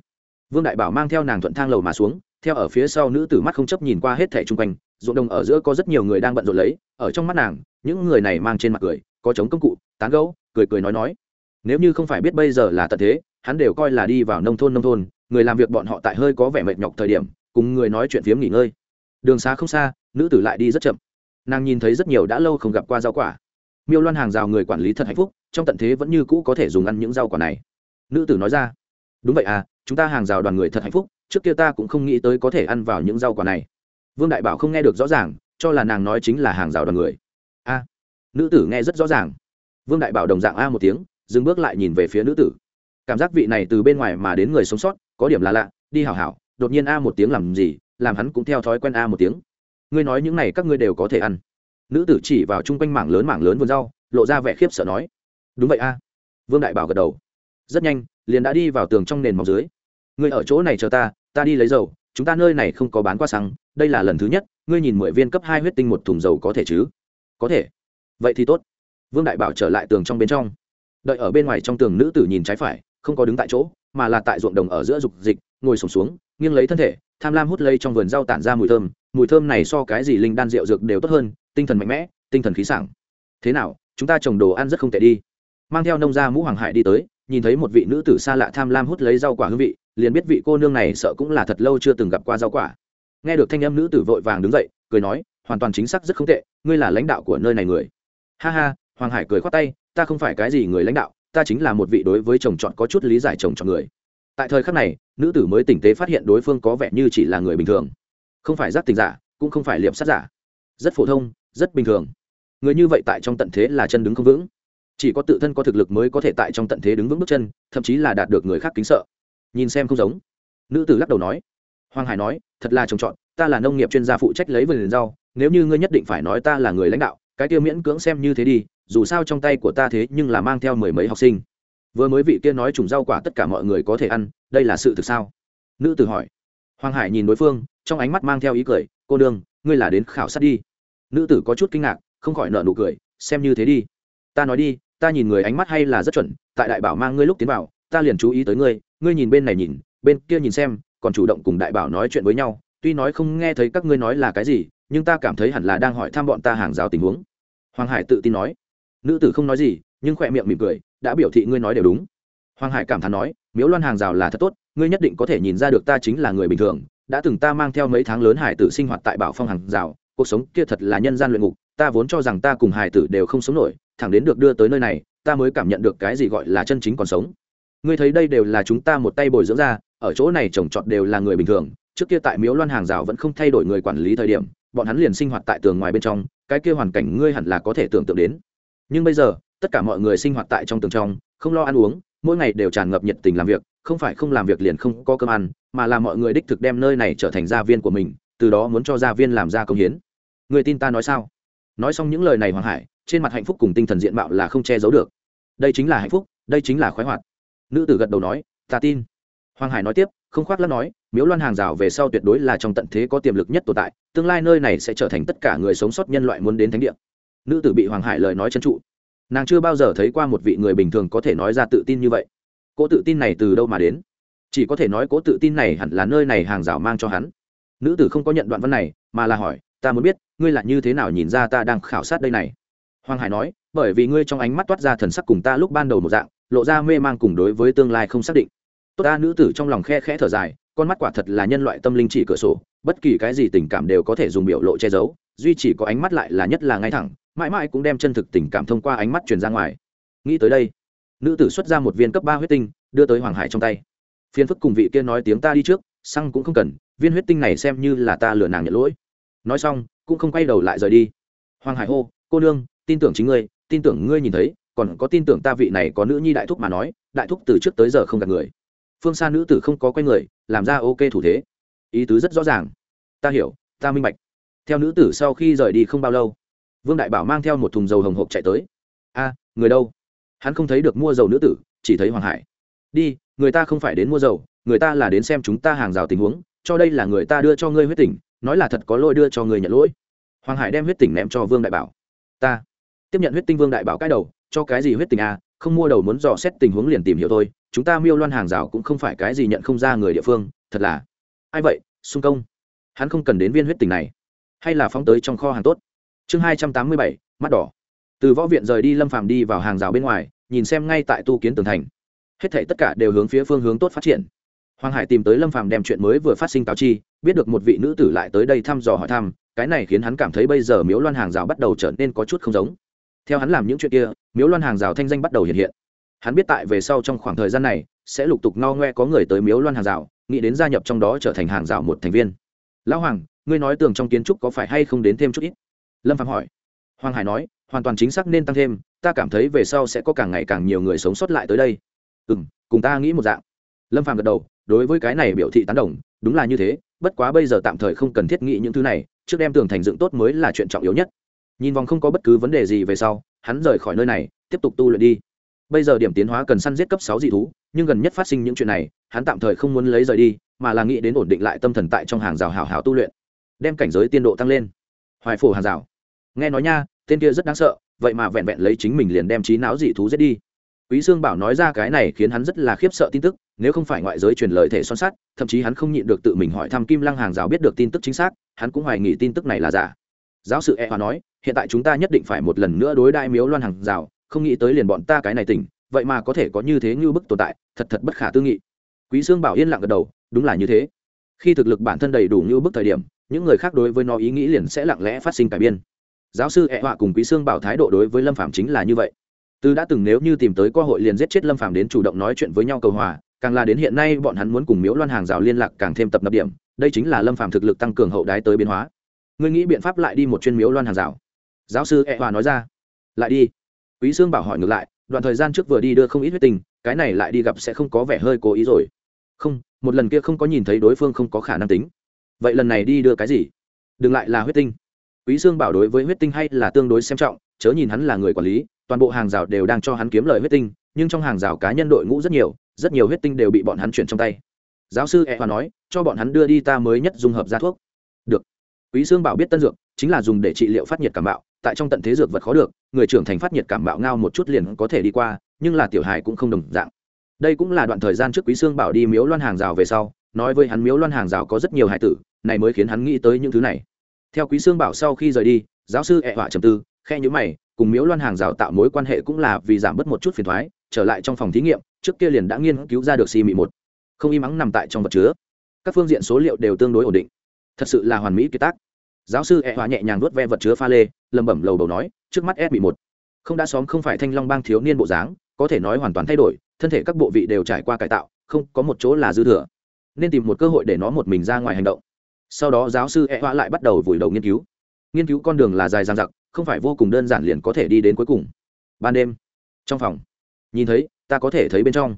Vương đại bảo mang theo nàng thuận thang lầu mà xuống, theo ở phía sau nữ tử mắt không chấp nhìn qua hết thẻ chung quanh, ruộng đồng ở giữa có rất nhiều người đang bận rộn lấy, ở trong mắt nàng, những người này mang trên mặt cười, có chống công cụ, tán gấu cười cười nói nói. Nếu như không phải biết bây giờ là tận thế, hắn đều coi là đi vào nông thôn nông thôn, người làm việc bọn họ tại hơi có vẻ mệt nhọc thời điểm, cùng người nói chuyện phiếm nghỉ ngơi. Đường xa không xa, nữ tử lại đi rất chậm. Nàng nhìn thấy rất nhiều đã lâu không gặp qua rau quả miêu loan hàng rào người quản lý thật hạnh phúc trong tận thế vẫn như cũ có thể dùng ăn những rau quả này nữ tử nói ra đúng vậy à chúng ta hàng rào đoàn người thật hạnh phúc trước kia ta cũng không nghĩ tới có thể ăn vào những rau quả này vương đại bảo không nghe được rõ ràng cho là nàng nói chính là hàng rào đoàn người a nữ tử nghe rất rõ ràng vương đại bảo đồng dạng a một tiếng dừng bước lại nhìn về phía nữ tử cảm giác vị này từ bên ngoài mà đến người sống sót có điểm là lạ đi hảo hảo đột nhiên a một tiếng làm gì làm hắn cũng theo thói quen a một tiếng ngươi nói những này các ngươi đều có thể ăn nữ tử chỉ vào chung quanh mảng lớn mảng lớn vườn rau lộ ra vẻ khiếp sợ nói đúng vậy a. Vương đại bảo gật đầu. Rất nhanh liền đã đi vào tường trong nền mọc dưới. Ngươi ở chỗ này chờ ta ta đi lấy dầu chúng ta nơi này không có bán qua xăng đây là lần thứ nhất ngươi nhìn mười viên cấp hai huyết tinh một thùng dầu có thể chứ? Có thể. Vậy thì tốt. Vương đại bảo trở lại tường trong bên trong. Đợi ở bên ngoài trong tường nữ tử nhìn trái phải không có đứng tại chỗ mà là tại ruộng đồng ở giữa dục dịch ngồi sùng xuống, xuống nghiêng lấy thân thể tham lam hút lây trong vườn rau tản ra mùi thơm mùi thơm này so cái gì linh đan rượu dược đều tốt hơn, tinh thần mạnh mẽ, tinh thần khí sảng. Thế nào, chúng ta trồng đồ ăn rất không tệ đi. Mang theo nông gia mũ hoàng hải đi tới, nhìn thấy một vị nữ tử xa lạ tham lam hút lấy rau quả hương vị, liền biết vị cô nương này sợ cũng là thật lâu chưa từng gặp qua rau quả. Nghe được thanh âm nữ tử vội vàng đứng dậy, cười nói, hoàn toàn chính xác rất không tệ, ngươi là lãnh đạo của nơi này người. Ha ha, hoàng hải cười khoát tay, ta không phải cái gì người lãnh đạo, ta chính là một vị đối với chồng chọn có chút lý giải chồng chọn người. Tại thời khắc này, nữ tử mới tỉnh tế phát hiện đối phương có vẻ như chỉ là người bình thường không phải giác tình giả, cũng không phải liệm sát giả. Rất phổ thông, rất bình thường. Người như vậy tại trong tận thế là chân đứng không vững. Chỉ có tự thân có thực lực mới có thể tại trong tận thế đứng vững bước chân, thậm chí là đạt được người khác kính sợ. Nhìn xem không giống. Nữ tử lắc đầu nói. Hoàng hải nói, thật là trồng trọt, ta là nông nghiệp chuyên gia phụ trách lấy vườn rau, nếu như ngươi nhất định phải nói ta là người lãnh đạo, cái tiêu miễn cưỡng xem như thế đi, dù sao trong tay của ta thế nhưng là mang theo mười mấy học sinh. Vừa mới vị kia nói trùng rau quả tất cả mọi người có thể ăn, đây là sự thực sao? Nữ tử hỏi. Hoàng hải nhìn đối phương trong ánh mắt mang theo ý cười, cô đương ngươi là đến khảo sát đi. Nữ tử có chút kinh ngạc, không khỏi nợ nụ cười, xem như thế đi. Ta nói đi, ta nhìn người ánh mắt hay là rất chuẩn, tại đại bảo mang ngươi lúc tiến vào, ta liền chú ý tới ngươi ngươi nhìn bên này nhìn, bên kia nhìn xem, còn chủ động cùng đại bảo nói chuyện với nhau, tuy nói không nghe thấy các ngươi nói là cái gì, nhưng ta cảm thấy hẳn là đang hỏi thăm bọn ta hàng rào tình huống. Hoàng hải tự tin nói. Nữ tử không nói gì, nhưng khỏe miệng mỉm cười, đã biểu thị ngươi nói đều đúng. Hoàng hải cảm thán nói, miếu loan hàng rào là thật tốt, ngươi nhất định có thể nhìn ra được ta chính là người bình thường đã từng ta mang theo mấy tháng lớn hải tử sinh hoạt tại bảo phong hàng rào, cuộc sống kia thật là nhân gian luyện ngục, ta vốn cho rằng ta cùng hải tử đều không sống nổi, thẳng đến được đưa tới nơi này, ta mới cảm nhận được cái gì gọi là chân chính còn sống. Ngươi thấy đây đều là chúng ta một tay bồi dưỡng ra, ở chỗ này trồng trọt đều là người bình thường, trước kia tại miếu loan hàng rào vẫn không thay đổi người quản lý thời điểm, bọn hắn liền sinh hoạt tại tường ngoài bên trong, cái kia hoàn cảnh ngươi hẳn là có thể tưởng tượng đến. Nhưng bây giờ, tất cả mọi người sinh hoạt tại trong tường trong, không lo ăn uống, mỗi ngày đều tràn ngập nhiệt tình làm việc không phải không làm việc liền không có cơm ăn, mà là mọi người đích thực đem nơi này trở thành gia viên của mình, từ đó muốn cho gia viên làm ra công hiến. Người tin ta nói sao? Nói xong những lời này hoàng hải, trên mặt hạnh phúc cùng tinh thần diện mạo là không che giấu được. Đây chính là hạnh phúc, đây chính là khoái hoạt. Nữ tử gật đầu nói, ta tin. Hoàng hải nói tiếp, không khoác lắm nói, miếu loan hàng rào về sau tuyệt đối là trong tận thế có tiềm lực nhất tồn tại, tương lai nơi này sẽ trở thành tất cả người sống sót nhân loại muốn đến thánh địa. Nữ tử bị hoàng hải lời nói chân trụ. Nàng chưa bao giờ thấy qua một vị người bình thường có thể nói ra tự tin như vậy cỗ tự tin này từ đâu mà đến? Chỉ có thể nói cỗ tự tin này hẳn là nơi này hàng rào mang cho hắn. Nữ tử không có nhận đoạn văn này, mà là hỏi, ta muốn biết, ngươi là như thế nào nhìn ra ta đang khảo sát đây này? Hoàng hải nói, bởi vì ngươi trong ánh mắt toát ra thần sắc cùng ta lúc ban đầu một dạng, lộ ra mê mang cùng đối với tương lai không xác định. Tốt ta, nữ tử trong lòng khe khẽ thở dài, con mắt quả thật là nhân loại tâm linh chỉ cửa sổ, bất kỳ cái gì tình cảm đều có thể dùng biểu lộ che giấu, duy chỉ có ánh mắt lại là nhất là ngay thẳng, mãi mãi cũng đem chân thực tình cảm thông qua ánh mắt truyền ra ngoài. Nghĩ tới đây nữ tử xuất ra một viên cấp ba huyết tinh, đưa tới hoàng hải trong tay. Phiền phức cùng vị kia nói tiếng ta đi trước, xăng cũng không cần, viên huyết tinh này xem như là ta lừa nàng nhận lỗi. Nói xong, cũng không quay đầu lại rời đi. Hoàng hải hô, cô nương, tin tưởng chính ngươi, tin tưởng ngươi nhìn thấy, còn có tin tưởng ta vị này có nữ nhi đại thúc mà nói, đại thúc từ trước tới giờ không gặp người. Phương xa nữ tử không có quay người, làm ra ok thủ thế. Ý tứ rất rõ ràng. Ta hiểu, ta minh bạch. Theo nữ tử sau khi rời đi không bao lâu, vương đại bảo mang theo một thùng dầu hồng hộp chạy tới. A, người đâu? Hắn không thấy được mua dầu nữ tử, chỉ thấy hoàng hải. Đi, người ta không phải đến mua dầu, người ta là đến xem chúng ta hàng rào tình huống, cho đây là người ta đưa cho ngươi huyết tỉnh, nói là thật có lỗi đưa cho người nhận lỗi. Hoàng hải đem huyết tỉnh ném cho vương đại bảo. Ta, tiếp nhận huyết tinh vương đại bảo cái đầu, cho cái gì huyết tình à? không mua đầu muốn dò xét tình huống liền tìm hiểu thôi, chúng ta miêu loan hàng rào cũng không phải cái gì nhận không ra người địa phương, thật là ai vậy, xung công. Hắn không cần đến viên huyết tình này, hay là phóng tới trong kho hàng tốt. Chương hai trăm tám mươi bảy, mắt đỏ từ võ viện rời đi lâm phàm đi vào hàng rào bên ngoài, nhìn xem ngay tại tu kiến tường thành. Hết thảy tất cả đều hướng phía phương hướng tốt phát triển. Hoàng hải tìm tới lâm phàm đem chuyện mới vừa phát sinh cáo chi, biết được một vị nữ tử lại tới đây thăm dò hỏi thăm, cái này khiến hắn cảm thấy bây giờ miếu loan hàng rào bắt đầu trở nên có chút không giống. Theo hắn làm những chuyện kia, miếu loan hàng rào thanh danh bắt đầu hiện hiện. Hắn biết tại về sau trong khoảng thời gian này, sẽ lục tục no ngoe có người tới miếu loan hàng rào, nghĩ đến gia nhập trong đó trở thành hàng rào một thành viên. Lão hoàng, ngươi nói tường trong kiến trúc có phải hay không đến thêm chút ít? Lâm phạm hỏi. Hoàng hải nói hoàn toàn chính xác nên tăng thêm, ta cảm thấy về sau sẽ có càng ngày càng nhiều người sống sót lại tới đây. Ừ m cùng ta nghĩ một dạng. Lâm Phàm gật đầu, đối với cái này biểu thị tán đồng, đúng là như thế, bất quá bây giờ tạm thời không cần thiết nghĩ những thứ này, trước đem tường thành dựng tốt mới là chuyện trọng yếu nhất. Nhìn vòng không có bất cứ vấn đề gì về sau, hắn rời khỏi nơi này, tiếp tục tu luyện đi. Bây giờ điểm tiến hóa cần săn giết cấp sáu dị thú, nhưng gần nhất phát sinh những chuyện này, hắn tạm thời không muốn lấy rời đi, mà là nghĩ đến ổn định lại tâm thần tại trong hàng rào hào hào tu luyện, đem cảnh giới tiên độ tăng lên. Hoài phổ hàng rào. Nghe nói nha tên kia rất đáng sợ vậy mà vẹn vẹn lấy chính mình liền đem trí não dị thú giết đi. Quý sương bảo nói ra cái này khiến hắn rất là khiếp sợ tin tức nếu không phải ngoại giới truyền lời thể son sát, thậm chí hắn không nhịn được tự mình hỏi thăm kim lăng hàng rào biết được tin tức chính xác hắn cũng hoài nghi tin tức này là giả. Giáo sư e hòa nói hiện tại chúng ta nhất định phải một lần nữa đối đại miếu loan hàng rào không nghĩ tới liền bọn ta cái này tỉnh vậy mà có thể có như thế như bức tồn tại thật thật bất khả tư nghị. Quý sương bảo yên lặng gật đầu đúng là như thế. Khi thực lực bản thân đầy đủ như bức thời điểm những người khác đối với nó ý nghĩ liền sẽ lặng lẽ phát sinh cải biên giáo sư e họa cùng quý sương bảo thái độ đối với lâm phạm chính là như vậy. Từ đã từng nếu như tìm tới cơ hội liền giết chết lâm phạm đến chủ động nói chuyện với nhau cầu hòa, càng là đến hiện nay bọn hắn muốn cùng miếu loan hàng rào liên lạc càng thêm tập nập điểm, đây chính là lâm phạm thực lực tăng cường hậu đái tới biến hóa. Ngươi nghĩ biện pháp lại đi một chuyên miếu loan hàng rào? Giáo sư e họa nói ra. Lại đi. Quý sương bảo hỏi ngược lại, đoạn thời gian trước vừa đi đưa không ít huyết tình cái này lại đi gặp sẽ không có vẻ hơi cố ý rồi. Không, một lần kia không có nhìn thấy đối phương không có khả năng tính. Vậy lần này đi đưa cái gì? Đừng lại là huyết tinh quý Dương bảo đối với huyết tinh hay là tương đối xem trọng, chớ nhìn hắn là người quản lý, toàn bộ hàng rào đều đang cho hắn kiếm lời huyết tinh, nhưng trong hàng rào cá nhân đội ngũ rất nhiều rất nhiều huyết tinh đều bị bọn hắn chuyển trong tay. Giáo sư e hoa nói, cho bọn hắn đưa đi ta mới nhất dung hợp ra thuốc. Được. Quý Dương bảo biết tân dược, chính là dùng để trị liệu phát nhiệt cảm bạo, tại trong tận thế dược vật khó được, người trưởng thành phát nhiệt cảm bạo ngao một chút liền có thể đi qua, nhưng là tiểu hài cũng không đồng dạng. Đây cũng là đoạn thời gian trước quý sương bảo đi miếu loan hàng rào về sau, nói với hắn miếu loan hàng rào có rất nhiều hải tử, này mới khiến hắn nghĩ tới những thứ này theo quý sương bảo sau khi rời đi, giáo sư ẹ họa trầm tư, khe nhữ mày, cùng miếu loan hàng rào tạo mối quan hệ cũng là vì giảm bớt một chút phiền thoái, trở lại trong phòng thí nghiệm, trước kia liền đã nghiên cứu ra được si mị một. Không im ắng nằm tại trong vật chứa. Các phương diện số liệu đều tương đối ổn định. Thật sự là hoàn mỹ kiệt tác. Giáo sư e hòa nhẹ nhàng nuốt ve vật chứa pha lê, lẩm bẩm lầu đầu nói, trước mắt s bị một. Không đã xóm không phải thanh long bang thiếu niên bộ dáng, có thể nói hoàn toàn thay đổi, thân thể các bộ vị đều trải qua cải tạo, không có một chỗ là dư thừa. Nên tìm một cơ hội để nó một mình ra ngoài hành động sau đó giáo sư e hoa lại bắt đầu vùi đầu nghiên cứu. Nghiên cứu con đường là dài dang dặc, không phải vô cùng đơn giản liền có thể đi đến cuối cùng. Ban đêm, trong phòng, nhìn thấy, ta có thể thấy bên trong.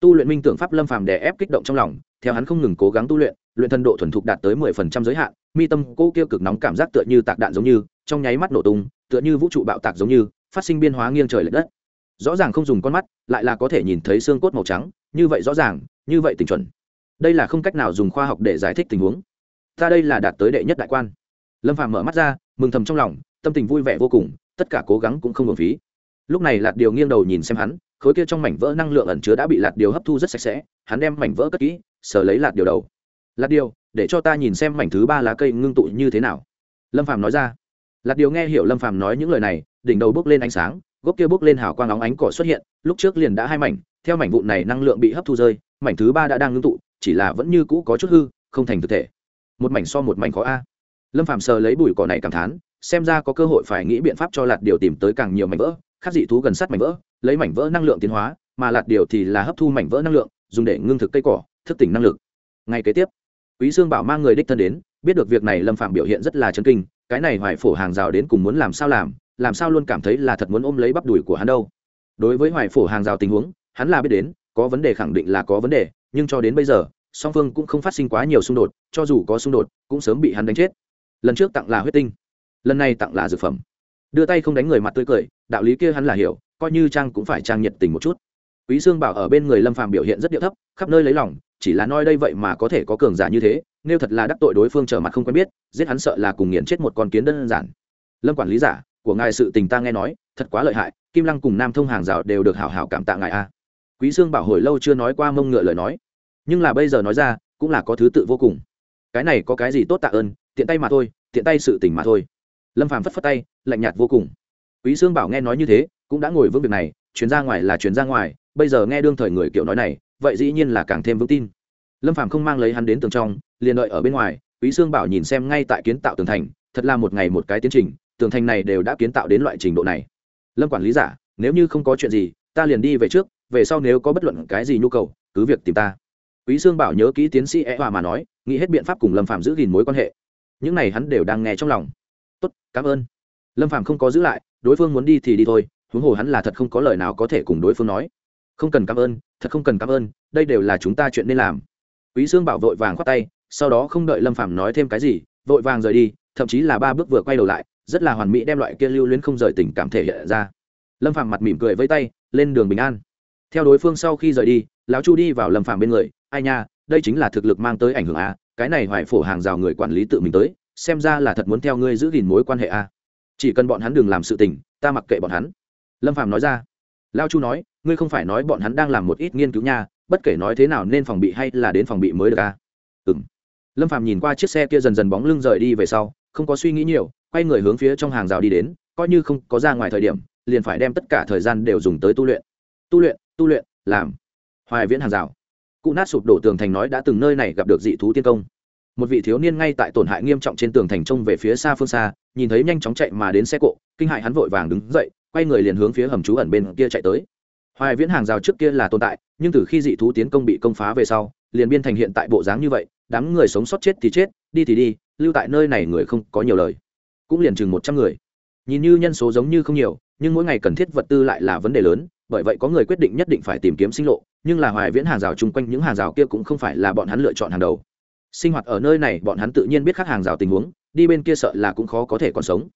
Tu luyện minh tưởng pháp lâm phàm đè ép kích động trong lòng, theo hắn không ngừng cố gắng tu luyện luyện thân độ thuần thục đạt tới mười phần trăm giới hạn, mi tâm cô kia cực nóng cảm giác tựa như tạc đạn giống như, trong nháy mắt nổ tung, tựa như vũ trụ bạo tạc giống như, phát sinh biên hóa nghiêng trời l ệ đất. Rõ ràng không dùng con mắt, lại là có thể nhìn thấy xương cốt màu trắng, như vậy rõ ràng, như vậy tình chuẩn. Đây là không cách nào dùng khoa học để giải thích tình huống ta đây là đạt tới đệ nhất đại quan. Lâm phạm mở mắt ra, mừng thầm trong lòng, tâm tình vui vẻ vô cùng, tất cả cố gắng cũng không hưởng phí. Lúc này lạt điều nghiêng đầu nhìn xem hắn, khối kia trong mảnh vỡ năng lượng ẩn chứa đã bị lạt điều hấp thu rất sạch sẽ, hắn đem mảnh vỡ cất kỹ, sờ lấy lạt điều đầu. Lạt điều, để cho ta nhìn xem mảnh thứ ba lá cây ngưng tụ như thế nào. Lâm phàm nói ra. Lạt điều nghe hiểu lâm phàm nói những lời này, đỉnh đầu bốc lên ánh sáng, gốc kia bốc lên hào quang óng ánh cỏ xuất hiện, lúc trước liền đã hai mảnh, theo mảnh vụn này năng lượng bị hấp thu rơi, mảnh thứ ba đã đang ngưng tụ, chỉ là vẫn như cũ có chút hư, không thành thực thể một mảnh so một mảnh khó a. Lâm phạm sờ lấy bụi cỏ này cảm thán, xem ra có cơ hội phải nghĩ biện pháp cho lạt điều tìm tới càng nhiều mảnh vỡ, khác dị thú gần sát mảnh vỡ, lấy mảnh vỡ năng lượng tiến hóa, mà lạt điều thì là hấp thu mảnh vỡ năng lượng, dùng để ngưng thực cây cỏ, thức tỉnh năng lực. Ngay kế tiếp, quý dương bảo mang người đích thân đến, biết được việc này lâm phạm biểu hiện rất là chấn kinh, cái này hoài phổ hàng rào đến cùng muốn làm sao làm làm sao luôn cảm thấy là thật muốn ôm lấy bắp đùi của hắn đâu. Đối với hoài phổ hàng rào tình huống, hắn là biết đến, có vấn đề khẳng định là có vấn đề, nhưng cho đến bây giờ song phương cũng không phát sinh quá nhiều xung đột, cho dù có xung đột, cũng sớm bị hắn đánh chết. Lần trước tặng là huyết tinh, lần này tặng là dược phẩm. Đưa tay không đánh người mặt tươi cười, đạo lý kia hắn là hiểu, coi như trang cũng phải trang nhiệt tình một chút. Quý sương bảo ở bên người lâm phàm biểu hiện rất điệu thấp, khắp nơi lấy lòng, chỉ là nói đây vậy mà có thể có cường giả như thế, nếu thật là đắc tội đối phương trở mặt không quen biết, giết hắn sợ là cùng nghiền chết một con kiến đơn giản. Lâm quản lý giả, của ngài sự tình ta nghe nói, thật quá lợi hại, kim lăng cùng nam thông hàng rào đều được hảo hảo cảm tạ ngài a. Quý sương bảo hồi lâu chưa nói qua mông ngựa lời nói nhưng là bây giờ nói ra, cũng là có thứ tự vô cùng. Cái này có cái gì tốt tạ ơn, tiện tay mà thôi, tiện tay sự tình mà thôi. Lâm phàm phất phất tay, lạnh nhạt vô cùng. Quý sương bảo nghe nói như thế, cũng đã ngồi vững việc này chuyến ra ngoài là chuyến ra ngoài, bây giờ nghe đương thời người kiểu nói này, vậy dĩ nhiên là càng thêm vững tin. Lâm phàm không mang lấy hắn đến tường trong, liền đợi ở bên ngoài, quý sương bảo nhìn xem ngay tại kiến tạo tường thành, thật là một ngày một cái tiến trình, tường thành này đều đã kiến tạo đến loại trình độ này. Lâm quản lý giả, nếu như không có chuyện gì, ta liền đi về trước, về sau nếu có bất luận cái gì nhu cầu, cứ việc tìm ta quý sương bảo nhớ kỹ tiến sĩ e hòa mà nói, nghĩ hết biện pháp cùng lâm phạm giữ gìn mối quan hệ. Những này hắn đều đang nghe trong lòng. Tốt, cảm ơn. Lâm phạm không có giữ lại, đối phương muốn đi thì đi thôi, huống hồ hắn là thật không có lời nào có thể cùng đối phương nói. Không cần cảm ơn, thật không cần cảm ơn, đây đều là chúng ta chuyện nên làm. Quý sương bảo vội vàng khoát tay, sau đó không đợi lâm phạm nói thêm cái gì, vội vàng rời đi, thậm chí là ba bước vừa quay đầu lại, rất là hoàn mỹ đem loại kia lưu luyến không rời tình cảm thể hiện ra. Lâm phạm mặt mỉm cười với tay, lên đường bình an. Theo đối phương sau khi rời đi, lão chu đi vào lâm phạm bên người ai nha, đây chính là thực lực mang tới ảnh hưởng a cái này hoài phổ hàng rào người quản lý tự mình tới, xem ra là thật muốn theo ngươi giữ gìn mối quan hệ a chỉ cần bọn hắn đừng làm sự tình, ta mặc kệ bọn hắn. Lâm phạm nói ra. Lao chu nói, ngươi không phải nói bọn hắn đang làm một ít nghiên cứu nha, bất kể nói thế nào nên phòng bị hay là đến phòng bị mới được à. a ừ m lâm phạm nhìn qua chiếc xe kia dần dần bóng lưng rời đi về sau, không có suy nghĩ nhiều, quay người hướng phía trong hàng rào đi đến, coi như không có ra ngoài thời điểm, liền phải đem tất cả thời gian đều dùng tới tu luyện. Tu luyện tu luyện, làm. Hoài viễn hàng rào cụ nát sụp đổ tường thành nói đã từng nơi này gặp được dị thú tiên công. Một vị thiếu niên ngay tại tổn hại nghiêm trọng trên tường thành trông về phía xa phương xa, nhìn thấy nhanh chóng chạy mà đến xe cộ, kinh hại hắn vội vàng đứng dậy, quay người liền hướng phía hầm trú ẩn bên kia chạy tới. Hoài viễn hàng rào trước kia là tồn tại, nhưng từ khi dị thú tiến công bị công phá về sau, liền biên thành hiện tại bộ dáng như vậy, đám người sống sót chết thì chết, đi thì đi, lưu tại nơi này người không có nhiều lời. Cũng liền chừng một trăm người. Nhìn như nhân số giống như không nhiều, nhưng mỗi ngày cần thiết vật tư lại là vấn đề lớn bởi vậy có người quyết định nhất định phải tìm kiếm sinh lộ, nhưng là hoài viễn hàng rào chung quanh những hàng rào kia cũng không phải là bọn hắn lựa chọn hàng đầu. Sinh hoạt ở nơi này bọn hắn tự nhiên biết khác hàng rào tình huống, đi bên kia sợ là cũng khó có thể còn sống.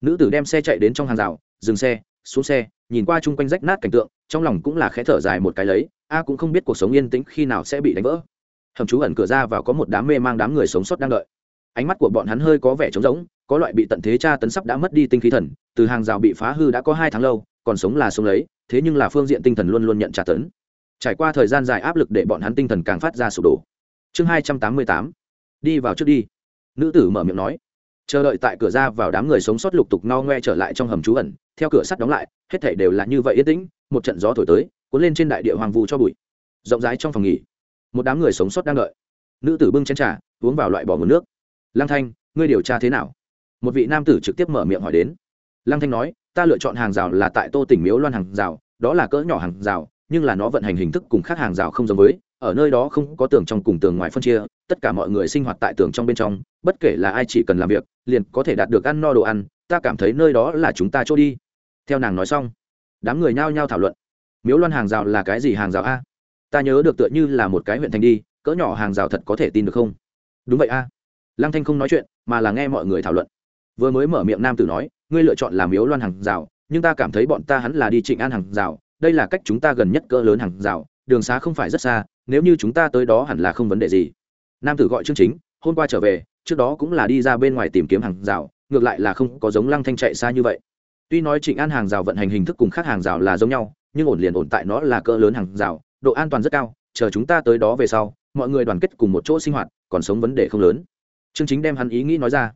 Nữ tử đem xe chạy đến trong hàng rào, dừng xe, xuống xe, nhìn qua chung quanh rách nát cảnh tượng, trong lòng cũng là khẽ thở dài một cái lấy, a cũng không biết cuộc sống yên tĩnh khi nào sẽ bị đánh vỡ. Hầm chú ẩn cửa ra và có một đám mê mang đám người sống sót đang đợi. Ánh mắt của bọn hắn hơi có vẻ trống rỗng, có loại bị tận thế cha tấn sắp đã mất đi tinh khí thần, từ hàng rào bị phá hư đã có hai tháng lâu còn sống là sống lấy, thế nhưng là phương diện tinh thần luôn luôn nhận trả tấn. Trải qua thời gian dài áp lực để bọn hắn tinh thần càng phát ra sụp đổ. Chương hai trăm tám mươi tám. Đi vào trước đi. Nữ tử mở miệng nói. Chờ đợi tại cửa ra vào đám người sống sót lục tục no ngoe trở lại trong hầm trú ẩn, theo cửa sắt đóng lại, hết thảy đều là như vậy yên tĩnh, một trận gió thổi tới, cuốn lên trên đại địa hoàng vu cho bụi. Rộng rãi trong phòng nghỉ, một đám người sống sót đang đợi. Nữ tử bưng chén trà, uống vào loại bỏ nguồn nước. Lăng thanh, ngươi điều tra thế nào? Một vị nam tử trực tiếp mở miệng hỏi đến. Lăng thanh nói ta lựa chọn hàng rào là tại tô tỉnh miếu loan hàng rào, đó là cỡ nhỏ hàng rào, nhưng là nó vận hành hình thức cùng khác hàng rào không giống với, ở nơi đó không có tường trong cùng tường ngoài phân chia, tất cả mọi người sinh hoạt tại tường trong bên trong, bất kể là ai chỉ cần làm việc, liền có thể đạt được ăn no đồ ăn, ta cảm thấy nơi đó là chúng ta chỗ đi. Theo nàng nói xong, đám người nhao nhao thảo luận. Miếu loan hàng rào là cái gì hàng rào a? Ta nhớ được tựa như là một cái huyện thành đi, cỡ nhỏ hàng rào thật có thể tin được không? Đúng vậy a. Lăng thanh không nói chuyện, mà là nghe mọi người thảo luận. Vừa mới mở miệng nam tử nói ngươi lựa chọn làm miếu loan hàng rào, nhưng ta cảm thấy bọn ta hắn là đi trịnh an hàng rào, đây là cách chúng ta gần nhất cỡ lớn hàng rào, đường xá không phải rất xa, nếu như chúng ta tới đó hẳn là không vấn đề gì. Nam tử gọi chương chính, hôm qua trở về, trước đó cũng là đi ra bên ngoài tìm kiếm hàng rào, ngược lại là không có giống lăng thanh chạy xa như vậy. Tuy nói trịnh an hàng rào vận hành hình thức cùng khác hàng rào là giống nhau, nhưng ổn liền ổn tại nó là cỡ lớn hàng rào, độ an toàn rất cao, chờ chúng ta tới đó về sau, mọi người đoàn kết cùng một chỗ sinh hoạt, còn sống vấn đề không lớn. Chương chính đem hắn ý nghĩ nói ra.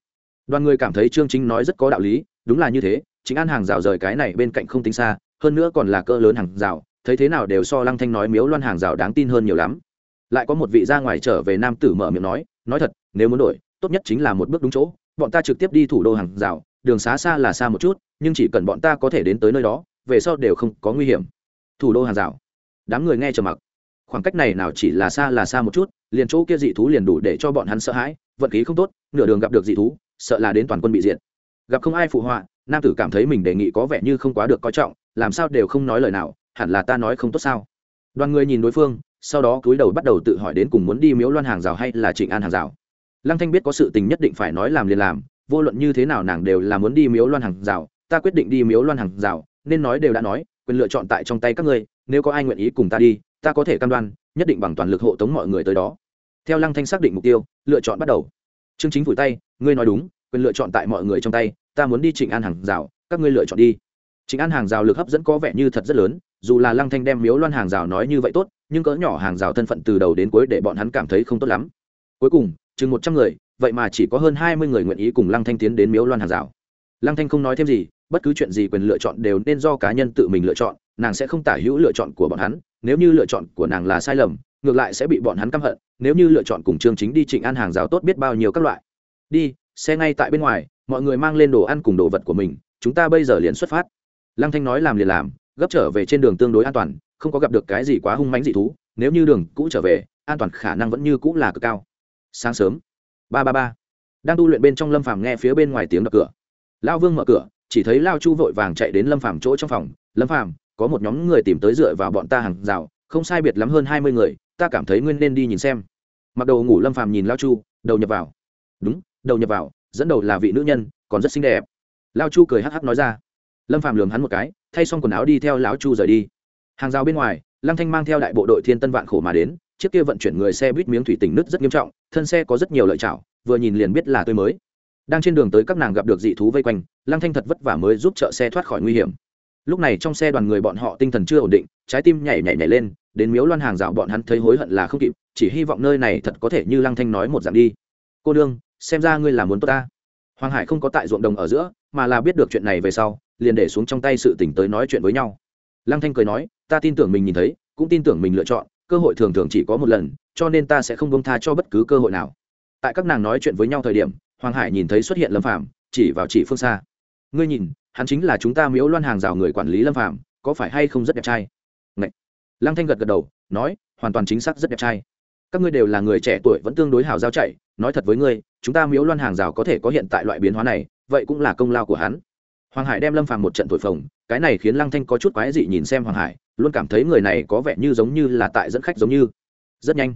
Đoàn người cảm thấy chương chính nói rất có đạo lý đúng là như thế, chính an hàng rào rời cái này bên cạnh không tính xa, hơn nữa còn là cỡ lớn hàng rào, thấy thế nào đều so lăng thanh nói miếu loan hàng rào đáng tin hơn nhiều lắm. Lại có một vị ra ngoài trở về nam tử mở miệng nói nói thật, nếu muốn đổi, tốt nhất chính là một bước đúng chỗ, bọn ta trực tiếp đi thủ đô hàng rào, đường xá xa là xa một chút, nhưng chỉ cần bọn ta có thể đến tới nơi đó, về sau đều không có nguy hiểm. Thủ đô hàng rào. Đám người nghe trầm mặc. Khoảng cách này nào chỉ là xa là xa một chút, liền chỗ kia dị thú liền đủ để cho bọn hắn sợ hãi, vận khí không tốt, nửa đường gặp được dị thú, sợ là đến toàn quân bị diệt gặp không ai phụ họa, nam tử cảm thấy mình đề nghị có vẻ như không quá được coi trọng, làm sao đều không nói lời nào, hẳn là ta nói không tốt sao? Đoàn người nhìn đối phương, sau đó cúi đầu bắt đầu tự hỏi đến cùng muốn đi miếu loan hàng rào hay là trịnh an hàng rào. Lăng thanh biết có sự tình nhất định phải nói làm liền làm, vô luận như thế nào nàng đều là muốn đi miếu loan hàng rào, ta quyết định đi miếu loan hàng rào, nên nói đều đã nói, quyền lựa chọn tại trong tay các ngươi, nếu có ai nguyện ý cùng ta đi, ta có thể cam đoan, nhất định bằng toàn lực hộ tống mọi người tới đó. Theo lăng thanh xác định mục tiêu, lựa chọn bắt đầu. Chương chính vùi tay, ngươi nói đúng quyền lựa chọn tại mọi người trong tay, ta muốn đi trịnh an hàng rào, các ngươi lựa chọn đi. Trịnh an hàng rào lực hấp dẫn có vẻ như thật rất lớn, dù là lăng thanh đem miếu loan hàng rào nói như vậy tốt, nhưng cỡ nhỏ hàng rào thân phận từ đầu đến cuối để bọn hắn cảm thấy không tốt lắm. Cuối cùng, chừng một trăm người, vậy mà chỉ có hơn hai mươi người nguyện ý cùng lăng thanh tiến đến miếu loan hàng rào. Lăng thanh không nói thêm gì, bất cứ chuyện gì quyền lựa chọn đều nên do cá nhân tự mình lựa chọn, nàng sẽ không tả hữu lựa chọn của bọn hắn, nếu như lựa chọn của nàng là sai lầm, ngược lại sẽ bị bọn hắn căm hận, nếu như lựa chọn cùng chương chính đi trịnh an hàng rào tốt biết bao nhiêu các loại. Đi xe ngay tại bên ngoài, mọi người mang lên đồ ăn cùng đồ vật của mình, chúng ta bây giờ liền xuất phát. Lăng thanh nói làm liền làm, gấp trở về trên đường tương đối an toàn, không có gặp được cái gì quá hung mãnh dị thú, nếu như đường cũ trở về, an toàn khả năng vẫn như cũ là cực cao. Sáng sớm, ba ba ba. Đang tu luyện bên trong lâm phàm nghe phía bên ngoài tiếng đập cửa. Lao vương mở cửa, chỉ thấy lao chu vội vàng chạy đến lâm phàm chỗ trong phòng. Lâm phàm, có một nhóm người tìm tới dựa vào bọn ta hàng rào, không sai biệt lắm hơn hai mươi người, ta cảm thấy nguyên nên đi nhìn xem. Mặc đầu ngủ lâm phàm nhìn lao chu, đầu nhập vào. Đúng đầu nhập vào, dẫn đầu là vị nữ nhân, còn rất xinh đẹp. Lao chu cười hắc hắc nói ra. Lâm phàm lường hắn một cái, thay xong quần áo đi theo lão chu rời đi. Hàng rào bên ngoài, lăng thanh mang theo đại bộ đội thiên tân vạn khổ mà đến, chiếc kia vận chuyển người xe buýt miếng thủy tỉnh nứt rất nghiêm trọng, thân xe có rất nhiều lợi chảo, vừa nhìn liền biết là tươi mới. Đang trên đường tới các nàng gặp được dị thú vây quanh, lăng thanh thật vất vả mới giúp trợ xe thoát khỏi nguy hiểm. Lúc này trong xe đoàn người bọn họ tinh thần chưa ổn định, trái tim nhảy nhảy nhảy lên, đến miếu loan hàng rào bọn hắn thấy hối hận là không kịp, chỉ hy vọng nơi này thật có thể như lăng thanh nói một dạng đi. Cô đương xem ra ngươi là muốn tốt ta. Hoàng hải không có tại ruộng đồng ở giữa, mà là biết được chuyện này về sau, liền để xuống trong tay sự tỉnh tới nói chuyện với nhau. Lăng thanh cười nói, ta tin tưởng mình nhìn thấy, cũng tin tưởng mình lựa chọn, cơ hội thường thường chỉ có một lần, cho nên ta sẽ không bông tha cho bất cứ cơ hội nào. Tại các nàng nói chuyện với nhau thời điểm, hoàng hải nhìn thấy xuất hiện lâm phạm chỉ vào chỉ phương xa. Ngươi nhìn, hắn chính là chúng ta miếu loan hàng rào người quản lý lâm phạm có phải hay không rất đẹp trai? Ngậy. lăng thanh gật gật đầu, nói, hoàn toàn chính xác rất đẹp trai. Các ngươi đều là người trẻ tuổi, vẫn tương đối hào giao chạy nói thật với ngươi, chúng ta miếu loan hàng rào có thể có hiện tại loại biến hóa này, vậy cũng là công lao của hắn. Hoàng hải đem lâm phàm một trận thổi phồng, cái này khiến lăng thanh có chút quái dị nhìn xem hoàng hải, luôn cảm thấy người này có vẻ như giống như là tại dẫn khách giống như. Rất nhanh,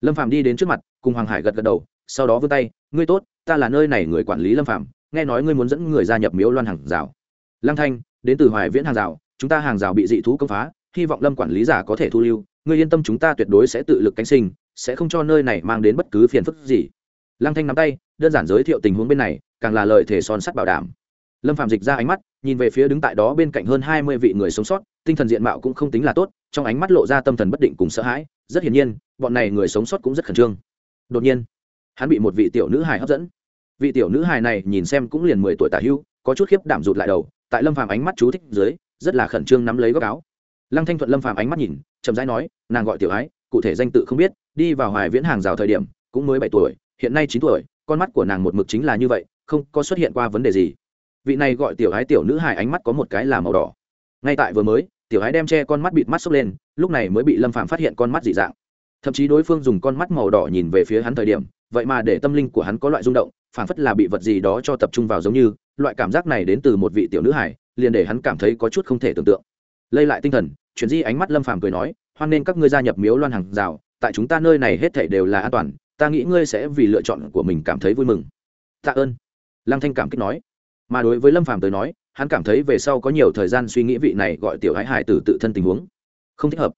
lâm phàm đi đến trước mặt, cùng hoàng hải gật gật đầu, sau đó vươn tay, ngươi tốt, ta là nơi này người quản lý lâm phàm, nghe nói ngươi muốn dẫn người gia nhập miếu loan hàng rào. Lăng thanh, đến từ hoài viễn hàng rào, chúng ta hàng rào bị dị thú công phá, hy vọng lâm quản lý giả có thể thu lưu, ngươi yên tâm chúng ta tuyệt đối sẽ tự lực cánh sinh, sẽ không cho nơi này mang đến bất cứ phiền phức gì lăng thanh nắm tay, đơn giản giới thiệu tình huống bên này, càng là lời thể son sắt bảo đảm. Lâm phạm dịch ra ánh mắt, nhìn về phía đứng tại đó bên cạnh hơn hai mươi vị người sống sót, tinh thần diện mạo cũng không tính là tốt, trong ánh mắt lộ ra tâm thần bất định cùng sợ hãi, rất hiển nhiên, bọn này người sống sót cũng rất khẩn trương. Đột nhiên, hắn bị một vị tiểu nữ hài hấp dẫn. Vị tiểu nữ hài này nhìn xem cũng liền mười tuổi tả hưu, có chút khiếp đảm rụt lại đầu, tại lâm phàm ánh mắt chú thích dưới, rất là khẩn trương nắm lấy góc áo. Lăng thanh thuận lâm phàm ánh mắt nhìn, chậm rãi nói, nàng gọi tiểu ái, cụ thể danh tự không biết, đi vào hoài viễn hàng rào thời điểm, cũng mới bảy tuổi hiện nay chín tuổi, con mắt của nàng một mực chính là như vậy, không có xuất hiện qua vấn đề gì. Vị này gọi tiểu hái tiểu nữ hài ánh mắt có một cái là màu đỏ. Ngay tại vừa mới, tiểu hái đem che con mắt bịt mắt xốc lên, lúc này mới bị lâm phạm phát hiện con mắt dị dạng. Thậm chí đối phương dùng con mắt màu đỏ nhìn về phía hắn thời điểm, vậy mà để tâm linh của hắn có loại rung động phản phất là bị vật gì đó cho tập trung vào giống như, loại cảm giác này đến từ một vị tiểu nữ hải liền để hắn cảm thấy có chút không thể tưởng tượng. Lây lại tinh thần, chuyển di ánh mắt lâm phàm cười nói, hoan nên các ngươi gia nhập miếu loan hàng rào, tại chúng ta nơi này hết thảy đều là an toàn ta nghĩ ngươi sẽ vì lựa chọn của mình cảm thấy vui mừng. Tạ ơn. Lăng thanh cảm kích nói. Mà đối với lâm phàm tới nói, hắn cảm thấy về sau có nhiều thời gian suy nghĩ vị này gọi tiểu hãi hải tử tự thân tình huống. Không thích hợp.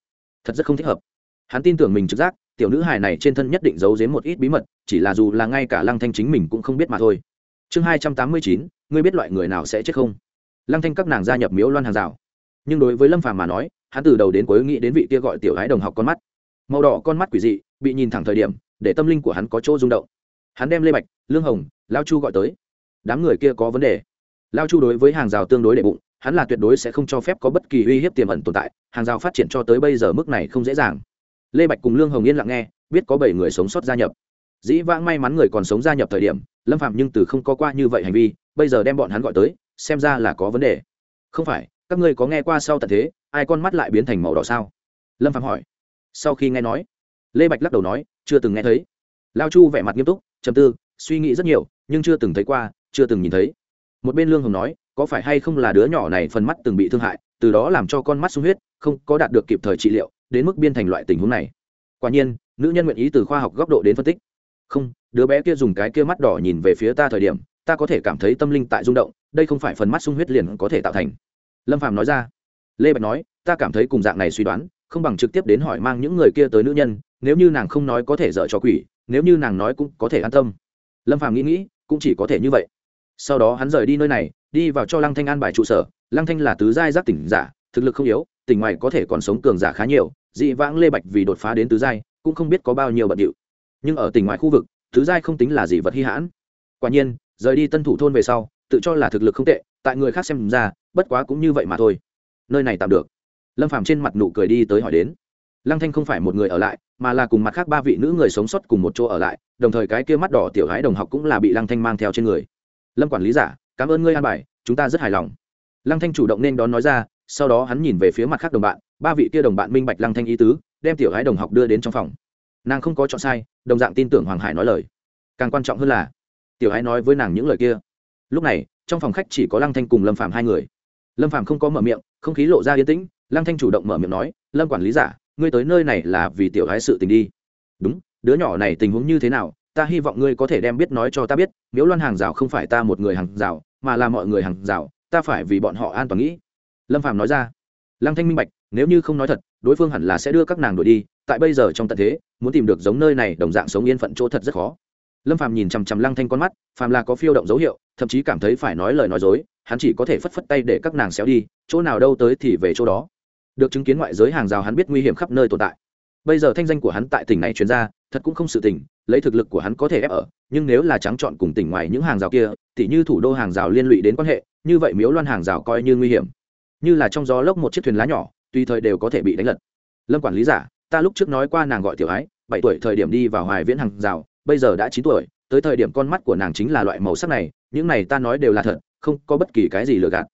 Thật rất không thích hợp. Hắn tin tưởng mình trực giác, tiểu nữ hài này trên thân nhất định giấu giếm một ít bí mật, chỉ là dù là ngay cả lăng thanh chính mình cũng không biết mà thôi. Chương hai trăm tám mươi chín, ngươi biết loại người nào sẽ chết không? Lăng thanh các nàng gia nhập miếu loan hàng rào. Nhưng đối với lâm phàm mà nói, hắn từ đầu đến cuối nghĩ đến vị kia gọi tiểu hái đồng học con mắt. Màu đỏ con mắt quỷ dị, bị nhìn thẳng thời điểm để tâm linh của hắn có chỗ rung động. Hắn đem lê bạch, lương hồng, lao chu gọi tới. Đám người kia có vấn đề. Lao chu đối với hàng rào tương đối đệ bụng, hắn là tuyệt đối sẽ không cho phép có bất kỳ uy hiếp tiềm ẩn tồn tại, hàng rào phát triển cho tới bây giờ mức này không dễ dàng. Lê bạch cùng lương hồng yên lặng nghe, biết có bảy người sống sót gia nhập. Dĩ vãng may mắn người còn sống gia nhập thời điểm, lâm phạm nhưng từ không có qua như vậy hành vi, bây giờ đem bọn hắn gọi tới, xem ra là có vấn đề. Không phải, các ngươi có nghe qua sau tận thế, ai con mắt lại biến thành màu đỏ sao? Lâm phạm hỏi. Sau khi nghe nói, lê bạch lắc đầu nói chưa từng nghe thấy. Lao chu vẻ mặt nghiêm túc chầm tư, suy nghĩ rất nhiều, nhưng chưa từng thấy qua, chưa từng nhìn thấy. Một bên lương hồng nói, có phải hay không là đứa nhỏ này phần mắt từng bị thương hại, từ đó làm cho con mắt sung huyết, không có đạt được kịp thời trị liệu, đến mức biên thành loại tình huống này. Quả nhiên, nữ nhân nguyện ý từ khoa học góc độ đến phân tích. Không, đứa bé kia dùng cái kia mắt đỏ nhìn về phía ta thời điểm, ta có thể cảm thấy tâm linh tại rung động, đây không phải phần mắt sung huyết liền có thể tạo thành. Lâm phàm nói ra. Lê bạch nói, ta cảm thấy cùng dạng này suy đoán, không bằng trực tiếp đến hỏi mang những người kia tới nữ nhân nếu như nàng không nói có thể dở cho quỷ, nếu như nàng nói cũng có thể an tâm. Lâm phàm nghĩ nghĩ, cũng chỉ có thể như vậy. Sau đó hắn rời đi nơi này, đi vào cho lăng thanh an bài trụ sở. Lăng thanh là tứ giai giác tỉnh giả, thực lực không yếu, tỉnh ngoài có thể còn sống cường giả khá nhiều, dị vãng lê bạch vì đột phá đến tứ giai, cũng không biết có bao nhiêu bận điệu. Nhưng ở tỉnh ngoài khu vực, tứ giai không tính là gì vật hy hãn. Quả nhiên, rời đi tân thủ thôn về sau, tự cho là thực lực không tệ, tại người khác xem ra, bất quá cũng như vậy mà thôi. Nơi này tạm được. Lâm phàm trên mặt nụ cười đi tới hỏi đến lăng thanh không phải một người ở lại, mà là cùng mặt khác ba vị nữ người sống sót cùng một chỗ ở lại, đồng thời cái kia mắt đỏ tiểu gái đồng học cũng là bị lăng thanh mang theo trên người. Lâm quản lý giả, cảm ơn ngươi an bài, chúng ta rất hài lòng. Lăng thanh chủ động nên đón nói ra, sau đó hắn nhìn về phía mặt khác đồng bạn, ba vị kia đồng bạn minh bạch lăng thanh ý tứ, đem tiểu gái đồng học đưa đến trong phòng. Nàng không có chọn sai, đồng dạng tin tưởng hoàng hải nói lời. Càng quan trọng hơn là, tiểu gái nói với nàng những lời kia. Lúc này, trong phòng khách chỉ có lăng thanh cùng lâm phạm hai người. Lâm phạm không có mở miệng, không khí lộ ra yên tĩnh, lăng thanh chủ động mở miệng nói, lâm quản lý giả ngươi tới nơi này là vì tiểu gái sự tình đi. Đúng, đứa nhỏ này tình huống như thế nào, ta hy vọng ngươi có thể đem biết nói cho ta biết, miếu loan hàng rào không phải ta một người hàng rào, mà là mọi người hàng rào, ta phải vì bọn họ an toàn nghĩ. Lâm phạm nói ra. Lăng thanh minh bạch, nếu như không nói thật, đối phương hẳn là sẽ đưa các nàng đuổi đi, tại bây giờ trong tận thế, muốn tìm được giống nơi này đồng dạng sống yên phận chỗ thật rất khó. Lâm phạm nhìn chằm chằm lăng thanh con mắt, phàm là có phiêu động dấu hiệu, thậm chí cảm thấy phải nói lời nói dối, hắn chỉ có thể phất phất tay để các nàng xéo đi, chỗ nào đâu tới thì về chỗ đó được chứng kiến ngoại giới hàng rào hắn biết nguy hiểm khắp nơi tồn tại. Bây giờ thanh danh của hắn tại tỉnh này chuyển ra, thật cũng không sự tỉnh lấy thực lực của hắn có thể ép ở, nhưng nếu là trắng chọn cùng tỉnh ngoài những hàng rào kia, thì như thủ đô hàng rào liên lụy đến quan hệ, như vậy miếu loan hàng rào coi như nguy hiểm. Như là trong gió lốc một chiếc thuyền lá nhỏ, tùy thời đều có thể bị đánh lật. Lâm quản lý giả, ta lúc trước nói qua nàng gọi tiểu ái, bảy tuổi thời điểm đi vào hoài viễn hàng rào, bây giờ đã chín tuổi, tới thời điểm con mắt của nàng chính là loại màu sắc này, những này ta nói đều là thật, không có bất kỳ cái gì lừa gạt.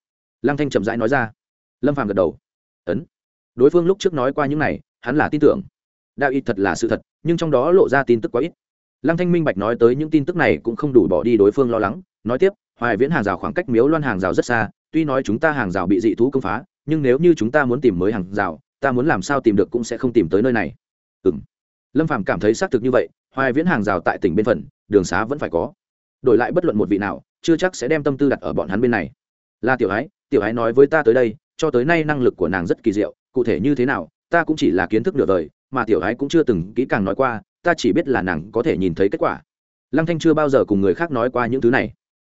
Lăng thanh chậm rãi nói ra. Lâm phàm gật đầu ấn. Đối phương lúc trước nói qua những này, hắn là tin tưởng. Đạo ít thật là sự thật, nhưng trong đó lộ ra tin tức quá ít. Lăng thanh minh bạch nói tới những tin tức này cũng không đủ bỏ đi đối phương lo lắng, nói tiếp, hoài viễn hàng rào khoảng cách miếu loan hàng rào rất xa, tuy nói chúng ta hàng rào bị dị thú công phá, nhưng nếu như chúng ta muốn tìm mới hàng rào, ta muốn làm sao tìm được cũng sẽ không tìm tới nơi này. Ừ m lâm phàm cảm thấy xác thực như vậy, hoài viễn hàng rào tại tỉnh bên phần, đường xá vẫn phải có. Đổi lại bất luận một vị nào, chưa chắc sẽ đem tâm tư đặt ở bọn hắn bên này. Là tiểu ái tiểu ái nói với ta tới đây cho tới nay năng lực của nàng rất kỳ diệu, cụ thể như thế nào, ta cũng chỉ là kiến thức nửa đời, mà tiểu ái cũng chưa từng kỹ càng nói qua, ta chỉ biết là nàng có thể nhìn thấy kết quả. Lăng thanh chưa bao giờ cùng người khác nói qua những thứ này.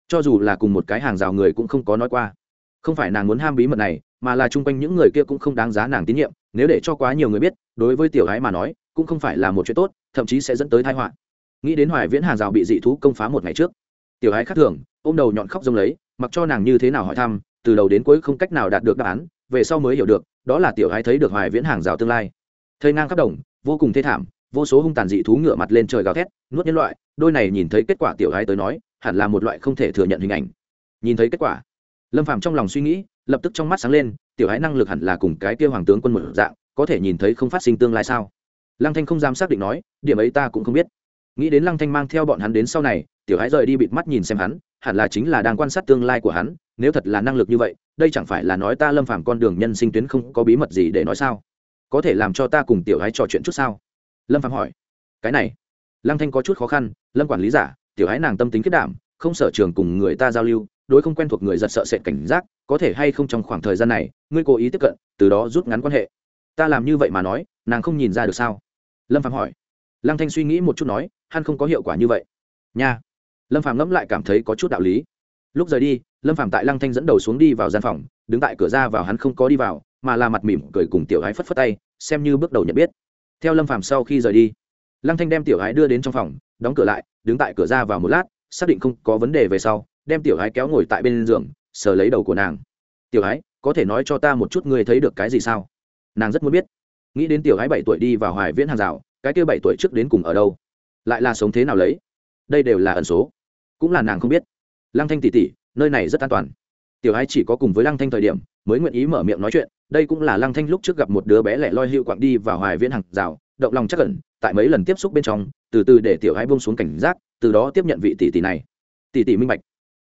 Cho dù là cùng một cái hàng rào người cũng không có nói qua. Không phải nàng muốn ham bí mật này, mà là chung quanh những người kia cũng không đáng giá nàng tín nhiệm, nếu để cho quá nhiều người biết, đối với tiểu ái mà nói, cũng không phải là một chuyện tốt, thậm chí sẽ dẫn tới tai họa. Nghĩ đến hoài viễn hàng rào bị dị thú công phá một ngày trước, tiểu ái khắc thường, ôm đầu nhọn khóc rông lấy, mặc cho nàng như thế nào hỏi thăm từ đầu đến cuối không cách nào đạt được đáp án, về sau mới hiểu được, đó là tiểu ái thấy được hoài viễn hàng rào tương lai. Thây ngang khắp đồng, vô cùng thê thảm, vô số hung tàn dị thú ngựa mặt lên trời gào thét, nuốt nhân loại, đôi này nhìn thấy kết quả tiểu ái tới nói, hẳn là một loại không thể thừa nhận hình ảnh. Nhìn thấy kết quả, lâm phàm trong lòng suy nghĩ, lập tức trong mắt sáng lên, tiểu ái năng lực hẳn là cùng cái kia hoàng tướng quân một dạng, có thể nhìn thấy không phát sinh tương lai sao? Lăng thanh không dám xác định nói, điểm ấy ta cũng không biết. Nghĩ đến lăng thanh mang theo bọn hắn đến sau này, tiểu ái rời đi bịt mắt nhìn xem hắn, hẳn là chính là đang quan sát tương lai của hắn nếu thật là năng lực như vậy, đây chẳng phải là nói ta lâm phàm con đường nhân sinh tuyến không có bí mật gì để nói sao? Có thể làm cho ta cùng tiểu hái trò chuyện chút sao? Lâm phàm hỏi. Cái này. Lăng thanh có chút khó khăn, lâm quản lý giả, tiểu hái nàng tâm tính kết đảm, không sở trường cùng người ta giao lưu, đối không quen thuộc người giật sợ sệt cảnh giác, có thể hay không trong khoảng thời gian này, ngươi cố ý tiếp cận, từ đó rút ngắn quan hệ. Ta làm như vậy mà nói, nàng không nhìn ra được sao? Lâm phạm hỏi. Lăng thanh suy nghĩ một chút nói, hắn không có hiệu quả như vậy. Nha. Lâm phạm ngẫm lại cảm thấy có chút đạo lý. Lúc rời đi lâm phạm tại lăng thanh dẫn đầu xuống đi vào gian phòng, đứng tại cửa ra vào hắn không có đi vào, mà là mặt mỉm cười cùng tiểu gái phất phất tay, xem như bước đầu nhận biết. Theo lâm phạm sau khi rời đi, lăng thanh đem tiểu gái đưa đến trong phòng, đóng cửa lại, đứng tại cửa ra vào một lát, xác định không có vấn đề về sau, đem tiểu gái kéo ngồi tại bên giường, sờ lấy đầu của nàng. Tiểu gái có thể nói cho ta một chút ngươi thấy được cái gì sao? Nàng rất muốn biết. Nghĩ đến tiểu gái bảy tuổi đi vào hoài viễn hàng rào, cái kia bảy tuổi trước đến cùng ở đâu? Lại là sống thế nào lấy? Đây đều là ẩn số. Cũng là nàng không biết. Lăng thanh tỉ tỉ nơi này rất an toàn. Tiểu ái chỉ có cùng với lăng thanh thời điểm, mới nguyện ý mở miệng nói chuyện. Đây cũng là lăng thanh lúc trước gặp một đứa bé lẻ loi hiệu quạng đi vào hoài viễn hàng rào, động lòng chắc ẩn, tại mấy lần tiếp xúc bên trong, từ từ để tiểu ái bông xuống cảnh giác, từ đó tiếp nhận vị tỷ tỷ này. Tỷ tỷ minh bạch.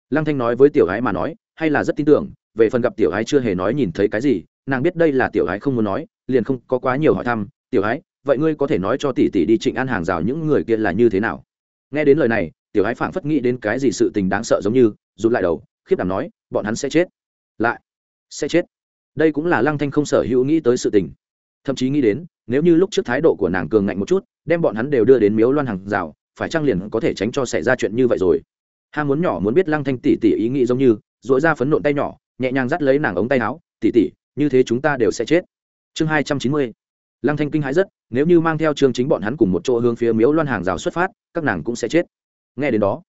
Lăng thanh nói với tiểu ái mà nói, hay là rất tin tưởng, về phần gặp tiểu ái chưa hề nói nhìn thấy cái gì, nàng biết đây là tiểu ái không muốn nói, liền không có quá nhiều hỏi thăm. Tiểu ái, vậy ngươi có thể nói cho tỷ tỷ đi trịnh an hàng rào những người kia là như thế nào? Nghe đến lời này tiểu ái phảng phất nghĩ đến cái gì sự tình đáng sợ giống như, rụt lại đầu, khiếp đảm nói, bọn hắn sẽ chết. Lại sẽ chết? Đây cũng là lăng thanh không sở hữu nghĩ tới sự tình. Thậm chí nghĩ đến, nếu như lúc trước thái độ của nàng cường ngạnh một chút, đem bọn hắn đều đưa đến miếu loan hàng rào, phải trang liền có thể tránh cho xảy ra chuyện như vậy rồi? Ham muốn nhỏ muốn biết lăng thanh tỷ tỷ ý nghĩ giống như dội ra phấn nộn tay nhỏ, nhẹ nhàng dắt lấy nàng ống tay áo, tỷ tỷ, như thế chúng ta đều sẽ chết. Chương hai trăm chín mươi. Lăng thanh kinh hãi rất, nếu như mang theo chương chính bọn hắn cùng một chỗ hướng phía miếu loan hàng rào xuất phát, các nàng cũng sẽ chết nghe đến đó,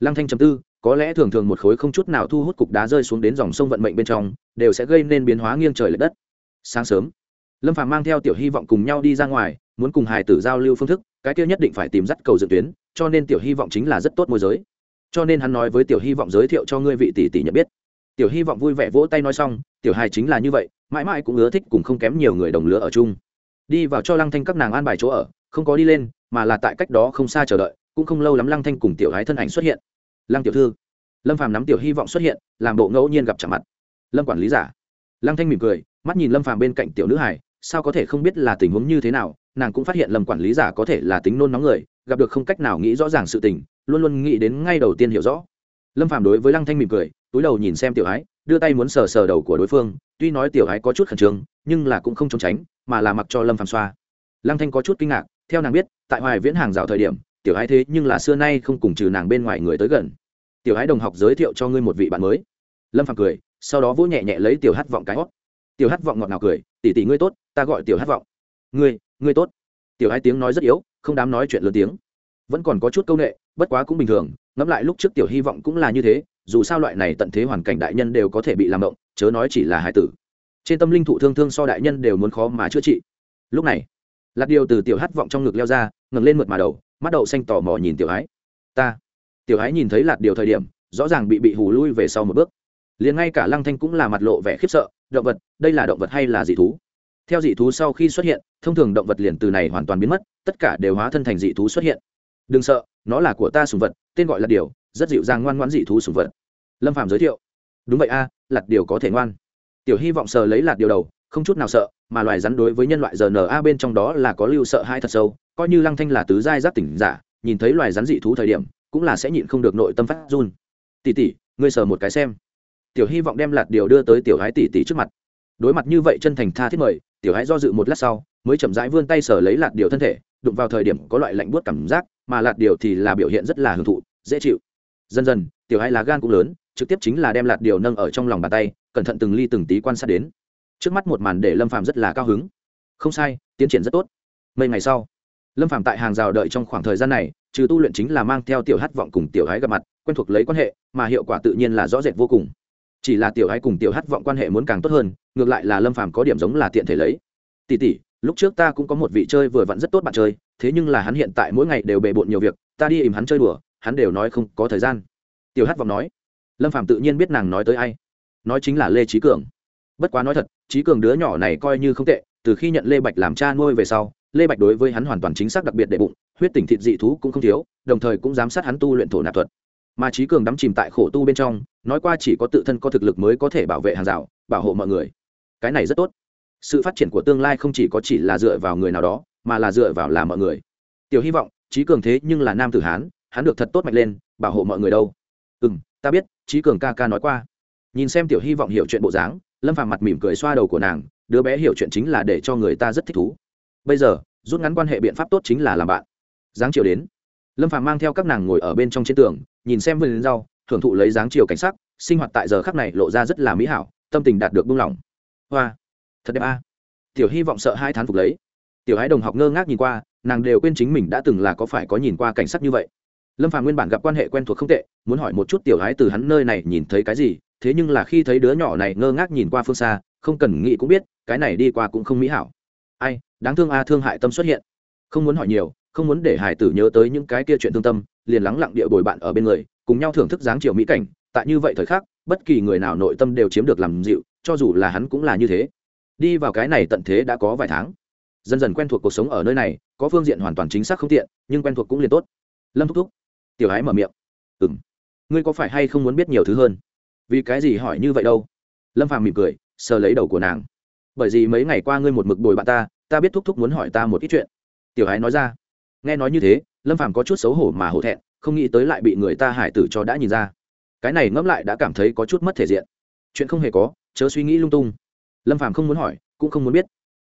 lăng thanh chấm tư, có lẽ thường thường một khối không chút nào thu hút cục đá rơi xuống đến dòng sông vận mệnh bên trong, đều sẽ gây nên biến hóa nghiêng trời l ệ đất. Sáng sớm, lâm phàm mang theo tiểu hy vọng cùng nhau đi ra ngoài, muốn cùng hài tử giao lưu phương thức, cái kia nhất định phải tìm dắt cầu dự tuyến, cho nên tiểu hy vọng chính là rất tốt môi giới. Cho nên hắn nói với tiểu hy vọng giới thiệu cho ngươi vị tỷ tỷ nhận biết. Tiểu hy vọng vui vẻ vỗ tay nói xong, tiểu hài chính là như vậy, mãi mãi cũng ưa thích cùng không kém nhiều người đồng lứa ở chung. Đi vào cho lăng thanh các nàng an bài chỗ ở, không có đi lên, mà là tại cách đó không xa chờ đợi cũng không lâu lắm lăng thanh cùng tiểu hái thân ảnh xuất hiện. Lăng tiểu thư, lâm phàm nắm tiểu hy vọng xuất hiện, làm bộ ngẫu nhiên gặp chạm mặt. Lâm quản lý giả. Lăng thanh mỉm cười, mắt nhìn lâm phàm bên cạnh tiểu nữ hải sao có thể không biết là tình huống như thế nào, nàng cũng phát hiện lâm quản lý giả có thể là tính nôn nóng người, gặp được không cách nào nghĩ rõ ràng sự tình, luôn luôn nghĩ đến ngay đầu tiên hiểu rõ. Lâm phàm đối với lăng thanh mỉm cười, túi đầu nhìn xem tiểu ái đưa tay muốn sờ sờ đầu của đối phương, tuy nói tiểu ái có chút khẩn trương, nhưng là cũng không trốn tránh, mà là mặc cho lâm phàm xoa. Lăng thanh có chút kinh ngạc, theo nàng biết, tại hoài viễn hàng rào thời điểm tiểu ái thế nhưng là xưa nay không cùng trừ nàng bên ngoài người tới gần. Tiểu ái đồng học giới thiệu cho ngươi một vị bạn mới. Lâm phàm cười, sau đó vỗ nhẹ nhẹ lấy tiểu hát vọng cái hót. Tiểu hát vọng ngọt ngào cười, tỷ tỷ ngươi tốt, ta gọi tiểu hát vọng. Ngươi ngươi tốt. Tiểu ái tiếng nói rất yếu, không dám nói chuyện lớn tiếng. Vẫn còn có chút câu nệ, bất quá cũng bình thường, ngẫm lại lúc trước tiểu hy vọng cũng là như thế, dù sao loại này tận thế hoàn cảnh đại nhân đều có thể bị làm động, chớ nói chỉ là hải tử. Trên tâm linh thụ thương thương so đại nhân đều muốn khó mà chữa trị. Lúc này lạt điều từ tiểu hát vọng trong ngực leo ra, ngẩng lên mượt mà đầu mắt đậu xanh tò mò nhìn tiểu ái ta. Tiểu ái nhìn thấy lạt điều thời điểm rõ ràng bị bị hù lui về sau một bước. Liền ngay cả lăng thanh cũng là mặt lộ vẻ khiếp sợ động vật đây là động vật hay là dị thú? Theo dị thú sau khi xuất hiện thông thường động vật liền từ này hoàn toàn biến mất tất cả đều hóa thân thành dị thú xuất hiện. Đừng sợ nó là của ta sùng vật tên gọi là điều rất dịu dàng ngoan ngoãn dị thú sùng vật. Lâm phạm giới thiệu. Đúng vậy a à, lạt điều có thể ngoan. Tiểu hy vọng sờ lấy lạt điều đầu không chút nào sợ, mà loài rắn đối với nhân loại rna bên trong đó là có lưu sợ hai thật sâu, coi như lăng thanh là tứ giai giác tỉnh giả, nhìn thấy loài rắn dị thú thời điểm, cũng là sẽ nhịn không được nội tâm phát run. Tỷ tỷ, ngươi sờ một cái xem. Tiểu hy vọng đem lạt điều đưa tới tiểu hái tỷ tỷ trước mặt. Đối mặt như vậy chân thành tha thiết mời, tiểu hái do dự một lát sau, mới chậm rãi vươn tay sờ lấy lạt điều thân thể, đụng vào thời điểm có loại lạnh buốt cảm giác, mà lạt điều thì là biểu hiện rất là hưởng thụ, dễ chịu. Dần dần, tiểu hái lá gan cũng lớn, trực tiếp chính là đem lạt điều nâng ở trong lòng bàn tay, cẩn thận từng ly từng tí quan sát đến trước mắt một màn để lâm phàm rất là cao hứng không sai tiến triển rất tốt mấy ngày sau lâm phàm tại hàng rào đợi trong khoảng thời gian này trừ tu luyện chính là mang theo tiểu hát vọng cùng tiểu hái gặp mặt quen thuộc lấy quan hệ mà hiệu quả tự nhiên là rõ rệt vô cùng chỉ là tiểu hái cùng tiểu hát vọng quan hệ muốn càng tốt hơn ngược lại là lâm phàm có điểm giống là tiện thể lấy tỷ tỷ lúc trước ta cũng có một vị chơi vừa vặn rất tốt bạn chơi thế nhưng là hắn hiện tại mỗi ngày đều bề bộn nhiều việc ta đi ìm hắn chơi đùa hắn đều nói không có thời gian tiểu hát vọng nói lâm phàm tự nhiên biết nàng nói tới ai nói chính là lê trí cường bất quá nói thật trí cường đứa nhỏ này coi như không tệ, từ khi nhận lê bạch làm cha nuôi về sau, lê bạch đối với hắn hoàn toàn chính xác đặc biệt đệ bụng, huyết tỉnh thịt dị thú cũng không thiếu, đồng thời cũng giám sát hắn tu luyện thổ nạp thuật. Mà trí cường đắm chìm tại khổ tu bên trong, nói qua chỉ có tự thân có thực lực mới có thể bảo vệ hàng rào, bảo hộ mọi người. Cái này rất tốt. Sự phát triển của tương lai không chỉ có chỉ là dựa vào người nào đó, mà là dựa vào là mọi người. Tiểu hy vọng trí cường thế nhưng là nam tử hán, hắn được thật tốt mạnh lên, bảo hộ mọi người đâu. Ừ m ta biết trí cường ca ca nói qua. Nhìn xem tiểu hy vọng hiểu chuyện bộ dáng lâm phàm mặt mỉm cười xoa đầu của nàng, đứa bé hiểu chuyện chính là để cho người ta rất thích thú. Bây giờ, rút ngắn quan hệ biện pháp tốt chính là làm bạn. Giáng chiều đến, lâm phàm mang theo các nàng ngồi ở bên trong trên tường, nhìn xem vườn rau, thưởng thụ lấy dáng chiều cảnh sắc, sinh hoạt tại giờ khắc này lộ ra rất là mỹ hảo, tâm tình đạt được buông lỏng. Hoa, thật đẹp a. Tiểu hy vọng sợ hai thán phục lấy. Tiểu hái đồng học ngơ ngác nhìn qua, nàng đều quên chính mình đã từng là có phải có nhìn qua cảnh sắc như vậy. Lâm phàm nguyên bản gặp quan hệ quen thuộc không tệ, muốn hỏi một chút tiểu hái từ hắn nơi này nhìn thấy cái gì thế nhưng là khi thấy đứa nhỏ này ngơ ngác nhìn qua phương xa, không cần nghĩ cũng biết, cái này đi qua cũng không mỹ hảo. Ai, đáng thương a, thương hại tâm xuất hiện. Không muốn hỏi nhiều, không muốn để hải tử nhớ tới những cái kia chuyện thương tâm, liền lắng lặng địa bồi bạn ở bên người, cùng nhau thưởng thức dáng chiều mỹ cảnh. Tại như vậy thời khắc, bất kỳ người nào nội tâm đều chiếm được làm dịu, cho dù là hắn cũng là như thế. Đi vào cái này tận thế đã có vài tháng. Dần dần quen thuộc cuộc sống ở nơi này, có phương diện hoàn toàn chính xác không tiện, nhưng quen thuộc cũng liền tốt. Lâm thúc thúc. Tiểu ái mở miệng. Ừ m ngươi có phải hay không muốn biết nhiều thứ hơn? Vì cái gì hỏi như vậy đâu? Lâm phàm mỉm cười, sờ lấy đầu của nàng. Bởi vì mấy ngày qua ngươi một mực bồi bạn ta ta biết thúc thúc muốn hỏi ta một ít chuyện. Tiểu hái nói ra. Nghe nói như thế, lâm phàm có chút xấu hổ mà hổ thẹn, không nghĩ tới lại bị người ta hải tử cho đã nhìn ra. Cái này ngẫm lại đã cảm thấy có chút mất thể diện. Chuyện không hề có, chớ suy nghĩ lung tung. Lâm phàm không muốn hỏi, cũng không muốn biết.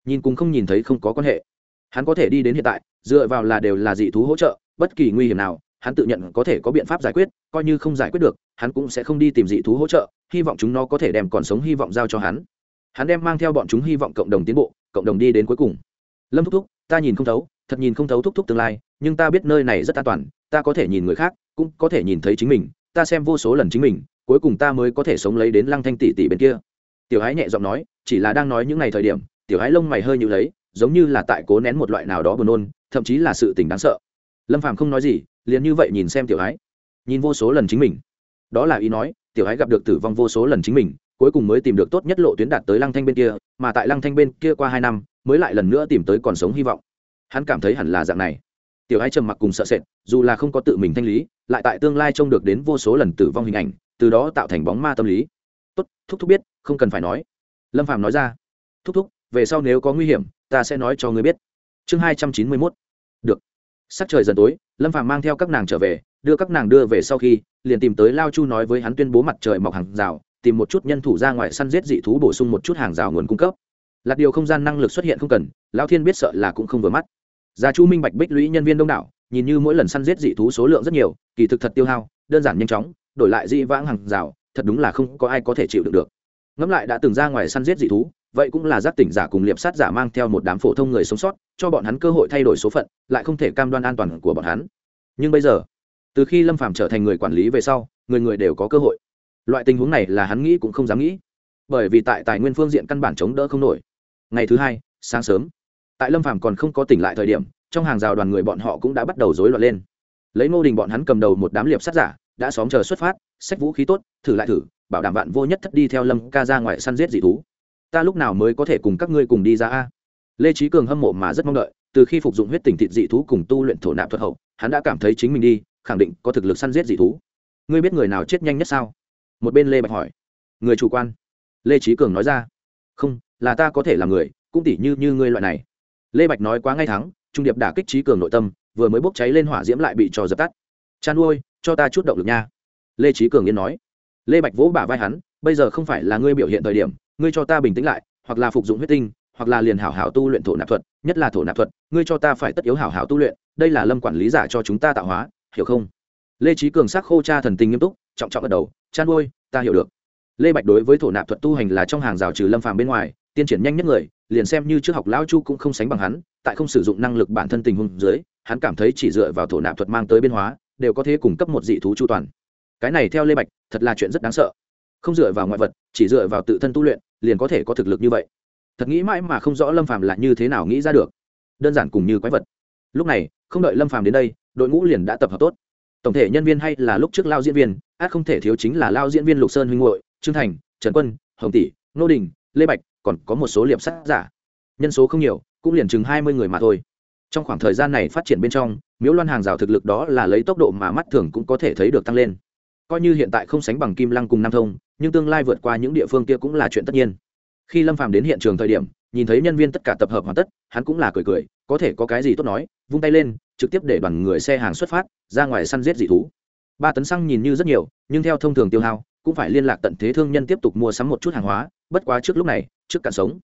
Nhìn cùng không nhìn thấy không có quan hệ. Hắn có thể đi đến hiện tại, dựa vào là đều là dị thú hỗ trợ, bất kỳ nguy hiểm nào hắn tự nhận có thể có biện pháp giải quyết, coi như không giải quyết được, hắn cũng sẽ không đi tìm dị thú hỗ trợ, hy vọng chúng nó có thể đem còn sống hy vọng giao cho hắn. Hắn đem mang theo bọn chúng hy vọng cộng đồng tiến bộ, cộng đồng đi đến cuối cùng. Lâm thúc thúc, ta nhìn không thấu, thật nhìn không thấu thúc thúc tương lai, nhưng ta biết nơi này rất an toàn, ta có thể nhìn người khác, cũng có thể nhìn thấy chính mình, ta xem vô số lần chính mình, cuối cùng ta mới có thể sống lấy đến lăng thanh tỷ tỷ bên kia. Tiểu hái nhẹ giọng nói, chỉ là đang nói những ngày thời điểm, tiểu hái lông mày hơi nhữ lấy, giống như là tại cố nén một loại nào đó buồn nôn, thậm chí là sự tình đáng sợ. Lâm phàm không nói gì liền như vậy nhìn xem tiểu hái nhìn vô số lần chính mình. Đó là ý nói, tiểu hái gặp được tử vong vô số lần chính mình, cuối cùng mới tìm được tốt nhất lộ tuyến đạt tới lăng thanh bên kia, mà tại lăng thanh bên kia qua hai năm, mới lại lần nữa tìm tới còn sống hy vọng. Hắn cảm thấy hẳn là dạng này. Tiểu hái trầm mặc cùng sợ sệt, dù là không có tự mình thanh lý, lại tại tương lai trông được đến vô số lần tử vong hình ảnh, từ đó tạo thành bóng ma tâm lý. Tốt, thúc thúc biết, không cần phải nói. Lâm phạm nói ra. Thúc thúc, về sau nếu có nguy hiểm, ta sẽ nói cho ngươi biết. Chương hai trăm chín mươi mốt. Được sắc trời dần tối, lâm Phàm mang theo các nàng trở về, đưa các nàng đưa về sau khi, liền tìm tới lao chu nói với hắn tuyên bố mặt trời mọc hàng rào, tìm một chút nhân thủ ra ngoài săn giết dị thú bổ sung một chút hàng rào nguồn cung cấp. Lạt điều không gian năng lực xuất hiện không cần lao thiên biết sợ là cũng không vừa mắt. Gia chu minh bạch bích lũy nhân viên đông đảo, nhìn như mỗi lần săn giết dị thú số lượng rất nhiều, kỳ thực thật tiêu hao, đơn giản nhanh chóng, đổi lại dị vãng hàng rào, thật đúng là không có ai có thể chịu được được. Ngẫm lại đã từng ra ngoài săn giết dị thú, vậy cũng là giác tỉnh giả cùng liệp sát giả mang theo một đám phổ thông người sống sót cho bọn hắn cơ hội thay đổi số phận, lại không thể cam đoan an toàn của bọn hắn. Nhưng bây giờ, từ khi lâm phàm trở thành người quản lý về sau, người người đều có cơ hội. Loại tình huống này là hắn nghĩ cũng không dám nghĩ. Bởi vì tại tài nguyên phương diện căn bản chống đỡ không nổi. Ngày thứ hai, sáng sớm, tại lâm phàm còn không có tỉnh lại thời điểm, trong hàng rào đoàn người bọn họ cũng đã bắt đầu rối loạn lên. Lấy ngô đình bọn hắn cầm đầu một đám liệp sát giả, đã xóm chờ xuất phát sách vũ khí tốt, thử lại thử, bảo đảm vạn vô nhất thất đi theo lâm ca ra ngoài săn giết dị thú. Ta lúc nào mới có thể cùng các ngươi cùng đi ra a? Lê trí cường hâm mộ mà rất mong đợi, từ khi phục dụng huyết tình thịt dị thú cùng tu luyện thổ nạp thuật hậu, hắn đã cảm thấy chính mình đi, khẳng định có thực lực săn giết dị thú. Ngươi biết người nào chết nhanh nhất sao? Một bên lê bạch hỏi. Người chủ quan. Lê trí cường nói ra. Không, là ta có thể là người, cũng tỉ như như ngươi loại này. Lê bạch nói quá ngay thắng trung điệp đả kích trí cường nội tâm, vừa mới bốc cháy lên hỏa diễm lại bị trò dập tắt. Chan ôi cho ta chút động lực nha. Lê trí cường yên nói. Lê bạch vỗ bả vai hắn, bây giờ không phải là ngươi biểu hiện thời điểm, ngươi cho ta bình tĩnh lại, hoặc là phục dụng huyết tinh hoặc là liền hảo hảo tu luyện thổ nạp thuật, nhất là thổ nạp thuật, ngươi cho ta phải tất yếu hảo hảo tu luyện, đây là lâm quản lý giả cho chúng ta tạo hóa, hiểu không? Lê trí cường sắc khô cha thần tình nghiêm túc, trọng trọng ở đầu, chan ôi, ta hiểu được. Lê bạch đối với thổ nạp thuật tu hành là trong hàng rào trừ lâm phàm bên ngoài, tiên triển nhanh nhất người, liền xem như trước học lão chu cũng không sánh bằng hắn, tại không sử dụng năng lực bản thân tình huống dưới, hắn cảm thấy chỉ dựa vào thổ nạp thuật mang tới biên hóa, đều có thể cung cấp một dị thú chu toàn. Cái này theo lê bạch, thật là chuyện rất đáng sợ. Không dựa vào ngoại vật, chỉ dựa vào tự thân tu luyện, liền có thể có thực lực như vậy thật nghĩ mãi mà không rõ lâm phàm là như thế nào nghĩ ra được. Đơn giản cùng như quái vật. Lúc này, không đợi lâm phàm đến đây, đội ngũ liền đã tập hợp tốt. Tổng thể nhân viên hay là lúc trước lao diễn viên, át không thể thiếu chính là lao diễn viên lục sơn huynh hội trương thành, trần quân, hồng tỷ, nô đình, lê bạch, còn có một số liệp sát giả. Nhân số không nhiều, cũng liền chừng hai mươi người mà thôi. Trong khoảng thời gian này phát triển bên trong, miếu loan hàng rào thực lực đó là lấy tốc độ mà mắt thường cũng có thể thấy được tăng lên. Coi như hiện tại không sánh bằng kim lăng cùng nam thông, nhưng tương lai vượt qua những địa phương kia cũng là chuyện tất nhiên khi lâm phàm đến hiện trường thời điểm, nhìn thấy nhân viên tất cả tập hợp hoàn tất, hắn cũng là cười cười, có thể có cái gì tốt nói, vung tay lên, trực tiếp để đoàn người xe hàng xuất phát, ra ngoài săn giết dị thú. Ba tấn xăng nhìn như rất nhiều, nhưng theo thông thường tiêu hao, cũng phải liên lạc tận thế thương nhân tiếp tục mua sắm một chút hàng hóa, bất quá trước lúc này, trước cạn sống.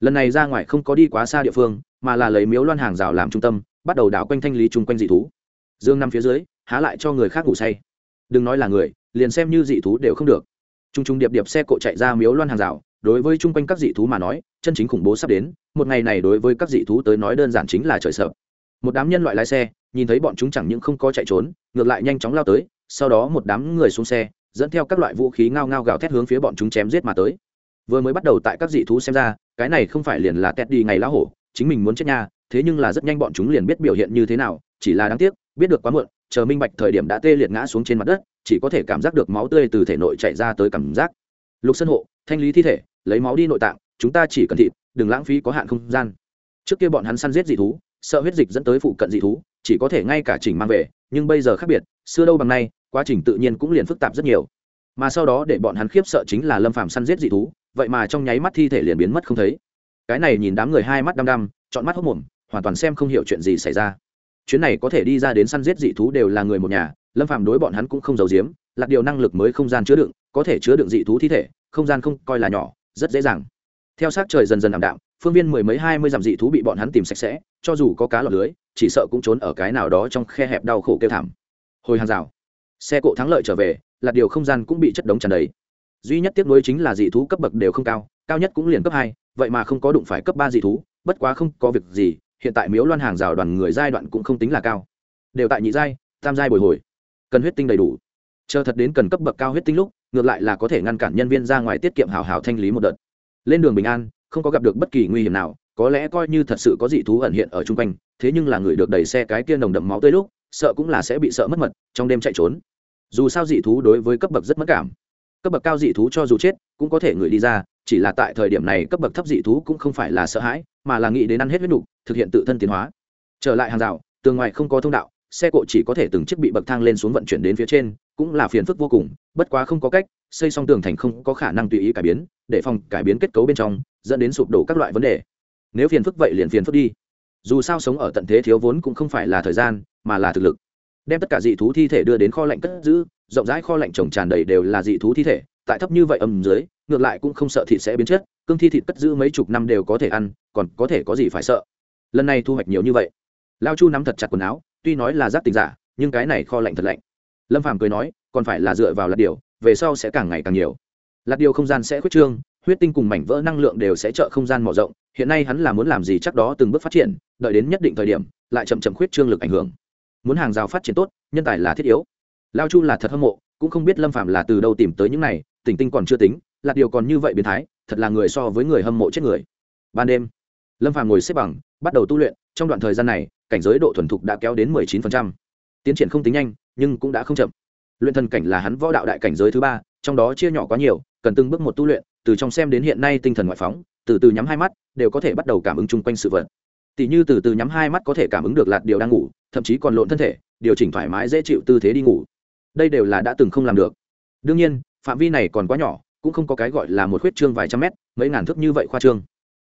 Lần này ra ngoài không có đi quá xa địa phương, mà là lấy miếu loan hàng rào làm trung tâm, bắt đầu đảo quanh thanh lý chung quanh dị thú. Dương nằm phía dưới, há lại cho người khác ngủ say. Đừng nói là người, liền xem như dị thú đều không được. T r u n g t r u n g điệp điệp xe cộ chạy ra miếu loan hàng rào đối với chung quanh các dị thú mà nói, chân chính khủng bố sắp đến, một ngày này đối với các dị thú tới nói đơn giản chính là trời sợ. Một đám nhân loại lái xe, nhìn thấy bọn chúng chẳng những không có chạy trốn, ngược lại nhanh chóng lao tới, sau đó một đám người xuống xe, dẫn theo các loại vũ khí ngao ngao gào thét hướng phía bọn chúng chém giết mà tới. Vừa mới bắt đầu tại các dị thú xem ra, cái này không phải liền là tét đi ngày lá hổ, chính mình muốn chết nha, thế nhưng là rất nhanh bọn chúng liền biết biểu hiện như thế nào, chỉ là đáng tiếc, biết được quá muộn, chờ minh bạch thời điểm đã tê liệt ngã xuống trên mặt đất, chỉ có thể cảm giác được máu tươi từ thể nội chạy ra tới cảm giác. Lục sân hộ, thanh lý thi thể lấy máu đi nội tạng, chúng ta chỉ cần thịt, đừng lãng phí có hạn không gian. Trước kia bọn hắn săn giết dị thú, sợ huyết dịch dẫn tới phụ cận dị thú, chỉ có thể ngay cả chỉnh mang về, nhưng bây giờ khác biệt, xưa đâu bằng nay, quá trình tự nhiên cũng liền phức tạp rất nhiều. Mà sau đó để bọn hắn khiếp sợ chính là lâm phàm săn giết dị thú, vậy mà trong nháy mắt thi thể liền biến mất không thấy. Cái này nhìn đám người hai mắt đăm đăm chọn mắt hốc mồm, hoàn toàn xem không hiểu chuyện gì xảy ra. Chuyến này có thể đi ra đến săn giết dị thú đều là người một nhà, lâm phạm đối bọn hắn cũng không giàu giếm lạc điều năng lực mới không gian chứa đựng, có thể chứa đựng dị thú thi thể, không gian không coi là nhỏ rất dễ dàng. Theo sát trời dần dần ảm đạm, phương viên mười mấy hai mươi dặm dị thú bị bọn hắn tìm sạch sẽ, cho dù có cá lọt lưới, chỉ sợ cũng trốn ở cái nào đó trong khe hẹp đau khổ kêu thảm. Hồi hàng rào, xe cộ thắng lợi trở về, là điều không gian cũng bị chất đống tràn đầy. Duy nhất tiếc nuối chính là dị thú cấp bậc đều không cao cao nhất cũng liền cấp hai, vậy mà không có đụng phải cấp ba dị thú, bất quá không có việc gì, hiện tại miếu loan hàng rào đoàn người giai đoạn cũng không tính là cao. Đều tại nhị giai, tam giai bồi hồi, cần huyết tinh đầy đủ. Chờ thật đến cần cấp bậc cao huyết tinh lúc ngược lại là có thể ngăn cản nhân viên ra ngoài tiết kiệm hào hào thanh lý một đợt. Lên đường bình an, không có gặp được bất kỳ nguy hiểm nào, có lẽ coi như thật sự có dị thú ẩn hiện ở chung quanh, thế nhưng là người được đẩy xe cái kia nồng đậm máu tới lúc, sợ cũng là sẽ bị sợ mất mật, trong đêm chạy trốn. Dù sao dị thú đối với cấp bậc rất mất cảm. Cấp bậc cao dị thú cho dù chết, cũng có thể người đi ra, chỉ là tại thời điểm này cấp bậc thấp dị thú cũng không phải là sợ hãi, mà là nghĩ đến ăn hết huyết đủ thực hiện tự thân tiến hóa. Trở lại hàng rào, tường ngoài không có thông đạo, xe cộ chỉ có thể từng chiếc bị bậc thang lên xuống vận chuyển đến phía trên cũng là phiền phức vô cùng, bất quá không có cách, xây xong tường thành không có khả năng tùy ý cải biến, để phòng cải biến kết cấu bên trong, dẫn đến sụp đổ các loại vấn đề. Nếu phiền phức vậy liền phiền phức đi. Dù sao sống ở tận thế thiếu vốn cũng không phải là thời gian, mà là thực lực. Đem tất cả dị thú thi thể đưa đến kho lạnh cất giữ, rộng rãi kho lạnh trồng tràn đầy đều là dị thú thi thể, tại thấp như vậy âm dưới, ngược lại cũng không sợ thịt sẽ biến chất, cương thi thịt cất giữ mấy chục năm đều có thể ăn, còn có thể có gì phải sợ. Lần này thu hoạch nhiều như vậy. Lao chu nắm thật chặt quần áo, tuy nói là giác tình giả, nhưng cái này kho lạnh thật lạnh lâm phàm cười nói, còn phải là dựa vào lạt điều, về sau sẽ càng ngày càng nhiều. Lạt điều không gian sẽ khuyết trương, huyết tinh cùng mảnh vỡ năng lượng đều sẽ trợ không gian mở rộng, hiện nay hắn là muốn làm gì chắc đó từng bước phát triển, đợi đến nhất định thời điểm, lại chậm chậm khuyết trương lực ảnh hưởng. Muốn hàng rào phát triển tốt, nhân tài là thiết yếu. Lao chu là thật hâm mộ, cũng không biết lâm phạm là từ đâu tìm tới những này tỉnh tinh còn chưa tính là điều còn như vậy biến thái, thật là người so với người hâm mộ chết người. Ban đêm, lâm phạm ngồi xếp bằng, bắt đầu tu luyện, trong đoạn thời gian này, cảnh giới độ thuần thục đã kéo đến mười chín phần trăm. Tiến triển không tính nhanh nhưng cũng đã không chậm. Luyện thần cảnh là hắn võ đạo đại cảnh giới thứ ba, trong đó chia nhỏ quá nhiều, cần từng bước một tu luyện, từ trong xem đến hiện nay tinh thần ngoại phóng, từ từ nhắm hai mắt, đều có thể bắt đầu cảm ứng chung quanh sự vật. Tỷ như từ từ nhắm hai mắt có thể cảm ứng được lạt điều đang ngủ, thậm chí còn lộn thân thể, điều chỉnh thoải mái dễ chịu tư thế đi ngủ. Đây đều là đã từng không làm được. Đương nhiên, phạm vi này còn quá nhỏ, cũng không có cái gọi là một khuyết trương vài trăm mét, mấy ngàn thước như vậy khoa trương.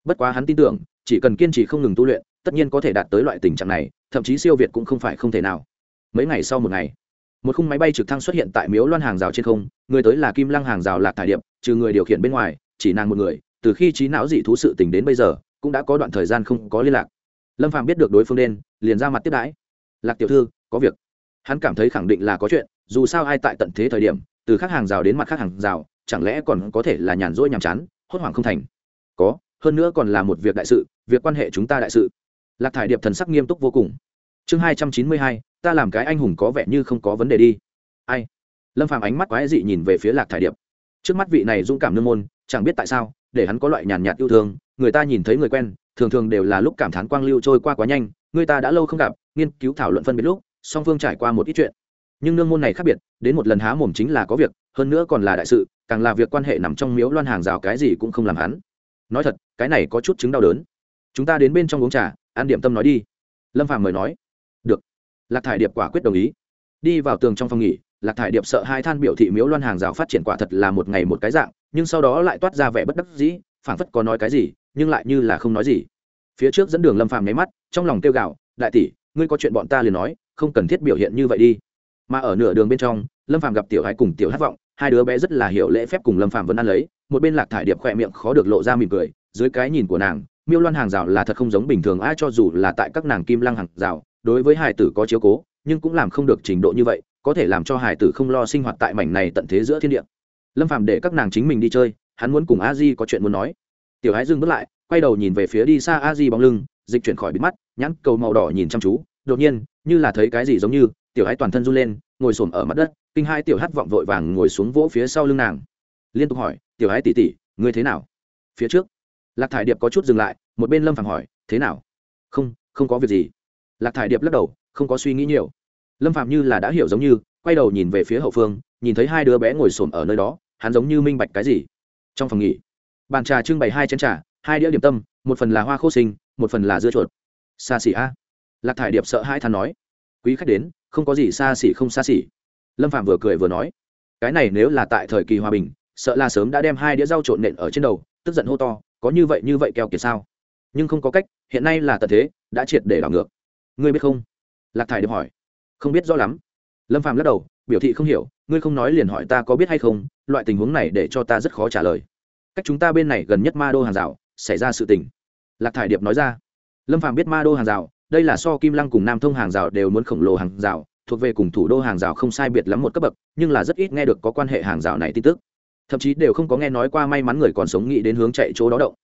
Bất quá hắn tin tưởng, chỉ cần kiên trì không ngừng tu luyện, tất nhiên có thể đạt tới loại tình trạng này, thậm chí siêu việt cũng không phải không thể nào mấy ngày sau một ngày, một khung máy bay trực thăng xuất hiện tại miếu loan hàng rào trên không, người tới là kim lăng hàng rào lạc thải điệp, trừ người điều khiển bên ngoài, chỉ nàng một người, từ khi trí não dị thú sự tình đến bây giờ, cũng đã có đoạn thời gian không có liên lạc. Lâm phàm biết được đối phương đen, liền ra mặt tiếp đãi. Lạc tiểu thư, có việc. Hắn cảm thấy khẳng định là có chuyện, dù sao ai tại tận thế thời điểm, từ khác hàng rào đến mặt khác hàng rào, chẳng lẽ còn có thể là nhàn rỗi nhàm chán, hốt hoảng không thành? Có, hơn nữa còn là một việc đại sự, việc quan hệ chúng ta đại sự. Lạc thải điệp thần sắc nghiêm túc vô cùng. Chương hai trăm chín mươi hai ta làm cái anh hùng có vẻ như không có vấn đề đi. Ai? Lâm phàm ánh mắt quái dị nhìn về phía lạc thải điệp. Trước mắt vị này dũng cảm nương môn, chẳng biết tại sao, để hắn có loại nhàn nhạt yêu thương, người ta nhìn thấy người quen, thường thường đều là lúc cảm thán quang lưu trôi qua quá nhanh, người ta đã lâu không gặp, nghiên cứu thảo luận phân biệt lúc, song phương trải qua một ít chuyện. Nhưng nương môn này khác biệt, đến một lần há mồm chính là có việc, hơn nữa còn là đại sự, càng là việc quan hệ nằm trong miếu loan hàng rào cái gì cũng không làm hắn. Nói thật, cái này có chút chứng đau đớn. Chúng ta đến bên trong uống trà, ăn điểm tâm nói đi. Lâm phàm mời nói lạc thải điệp quả quyết đồng ý. Đi vào tường trong phòng nghỉ, lạc thải điệp sợ hai than biểu thị miếu loan hàng rào phát triển quả thật là một ngày một cái dạng, nhưng sau đó lại toát ra vẻ bất đắc dĩ, phảng phất có nói cái gì, nhưng lại như là không nói gì. Phía trước dẫn đường lâm phàm nháy mắt, trong lòng tiêu gạo đại tỷ, ngươi có chuyện bọn ta liền nói, không cần thiết biểu hiện như vậy đi. Mà ở nửa đường bên trong, lâm phàm gặp tiểu hái cùng tiểu hát vọng, hai đứa bé rất là hiểu lễ phép cùng lâm phàm vẫn ăn lấy, một bên lạc thải điệp khỏe miệng khó được lộ ra mỉm cười, dưới cái nhìn của nàng miêu loan hàng rào là thật không giống bình thường, ai cho dù là tại các nàng kim lăng hàng rào, đối với hải tử có chiếu cố, nhưng cũng làm không được trình độ như vậy, có thể làm cho hải tử không lo sinh hoạt tại mảnh này tận thế giữa thiên địa. Lâm phàm để các nàng chính mình đi chơi, hắn muốn cùng a di có chuyện muốn nói. Tiểu hái dừng bước lại, quay đầu nhìn về phía đi xa a di bóng lưng, dịch chuyển khỏi bịt mắt, nhãn cầu màu đỏ nhìn chăm chú, đột nhiên, như là thấy cái gì giống như, tiểu hái toàn thân run lên, ngồi xổm ở mặt đất, kinh hai tiểu hát vọng vội vàng ngồi xuống vỗ phía sau lưng nàng. Liên tục hỏi, tiểu hái tỉ tỉ ngươi thế nào? Phía trước lạc thải điệp có chút dừng lại, một bên lâm phàm hỏi, thế nào? Không không có việc gì. Lạc thải điệp lắc đầu, không có suy nghĩ nhiều. Lâm phạm như là đã hiểu giống như, quay đầu nhìn về phía hậu phương, nhìn thấy hai đứa bé ngồi xổm ở nơi đó, hắn giống như minh bạch cái gì. Trong phòng nghỉ, bàn trà trưng bày hai chén trà, hai đĩa điểm tâm, một phần là hoa khô sinh, một phần là dưa chuột. Xa xỉ a? Lạc thải điệp sợ hai than nói. Quý khách đến, không có gì xa xỉ không xa xỉ. Lâm phạm vừa cười vừa nói. Cái này nếu là tại thời kỳ hòa bình, sợ là sớm đã đem hai đĩa rau trộn nện ở trên đầu, tức giận hô to có như vậy như vậy keo kiệt sao? Nhưng không có cách, hiện nay là tật thế, đã triệt để đảo ngược. Ngươi biết không? Lạc thải điệp hỏi. Không biết rõ lắm. Lâm phàm lắc đầu, biểu thị không hiểu, ngươi không nói liền hỏi ta có biết hay không, loại tình huống này để cho ta rất khó trả lời. Cách chúng ta bên này gần nhất ma đô hàng rào, xảy ra sự tình. Lạc thải điệp nói ra. Lâm phàm biết ma đô hàng rào, đây là so kim lăng cùng nam thông hàng rào đều muốn khổng lồ hàng rào, thuộc về cùng thủ đô hàng rào không sai biệt lắm một cấp bậc, nhưng là rất ít nghe được có quan hệ hàng rào này tin tức thậm chí đều không có nghe nói qua may mắn người còn sống nghĩ đến hướng chạy chỗ đó động.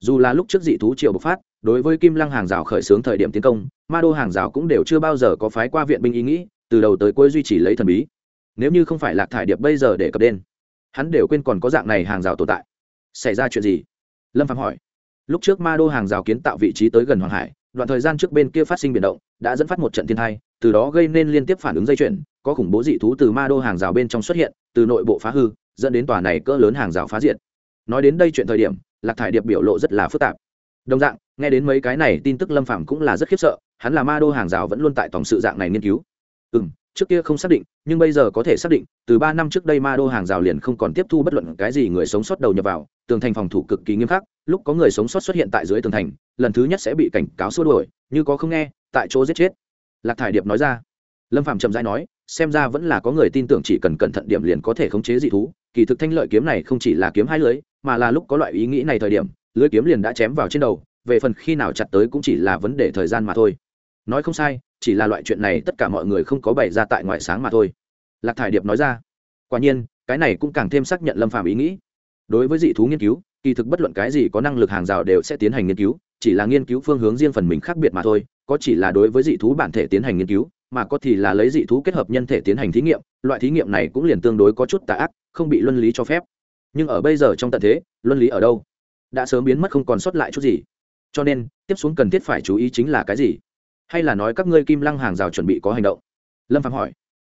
Dù là lúc trước dị thú triều bộc phát, đối với kim lăng hàng rào khởi xướng thời điểm tiến công, ma đô hàng rào cũng đều chưa bao giờ có phái qua viện binh ý nghĩ, từ đầu tới cuối duy trì lấy thần bí. Nếu như không phải lạc thải điệp bây giờ để cập đen hắn đều quên còn có dạng này hàng rào tồn tại. Xảy ra chuyện gì? Lâm phạm hỏi. Lúc trước ma đô hàng rào kiến tạo vị trí tới gần hoàng hải, đoạn thời gian trước bên kia phát sinh biển động, đã dẫn phát một trận thiên thai từ đó gây nên liên tiếp phản ứng dây chuyển có khủng bố dị thú từ ma đô hàng rào bên trong xuất hiện, từ nội bộ phá hư dẫn đến tòa này cỡ lớn hàng rào phá diện nói đến đây chuyện thời điểm, lạc thải điệp biểu lộ rất là phức tạp. Đồng dạng, nghe đến mấy cái này, tin tức lâm phạm cũng là rất khiếp sợ, hắn là ma đô hàng rào vẫn luôn tại tổng sự dạng này nghiên cứu. Ừ m trước kia không xác định, nhưng bây giờ có thể xác định, từ ba năm trước đây ma đô hàng rào liền không còn tiếp thu bất luận cái gì người sống sót đầu nhập vào, tường thành phòng thủ cực kỳ nghiêm khắc, lúc có người sống sót xuất hiện tại dưới tường thành, lần thứ nhất sẽ bị cảnh cáo xua đuổi, như có không nghe, tại chỗ giết chết. Lạc thải điệp nói ra. Lâm phạm chậm rãi nói, xem ra vẫn là có người tin tưởng chỉ cần cẩn thận điểm liền có thể khống chế dị thú kỳ thực thanh lợi kiếm này không chỉ là kiếm hai lưới, mà là lúc có loại ý nghĩ này thời điểm, lưới kiếm liền đã chém vào trên đầu, về phần khi nào chặt tới cũng chỉ là vấn đề thời gian mà thôi. Nói không sai, chỉ là loại chuyện này tất cả mọi người không có bày ra tại ngoại sáng mà thôi. Lạc thải điệp nói ra. Quả nhiên, cái này cũng càng thêm xác nhận lâm phàm ý nghĩ. Đối với dị thú nghiên cứu, kỳ thực bất luận cái gì có năng lực hàng rào đều sẽ tiến hành nghiên cứu, chỉ là nghiên cứu phương hướng riêng phần mình khác biệt mà thôi, có chỉ là đối với dị thú bản thể tiến hành nghiên cứu, mà có thì là lấy dị thú kết hợp nhân thể tiến hành thí nghiệm, loại thí nghiệm này cũng liền tương đối có chút tà ác không bị luân lý cho phép. Nhưng ở bây giờ trong tận thế, luân lý ở đâu? Đã sớm biến mất không còn sót lại chút gì. Cho nên, tiếp xuống cần thiết phải chú ý chính là cái gì? Hay là nói các ngươi kim lăng hàng rào chuẩn bị có hành động? Lâm phạm hỏi.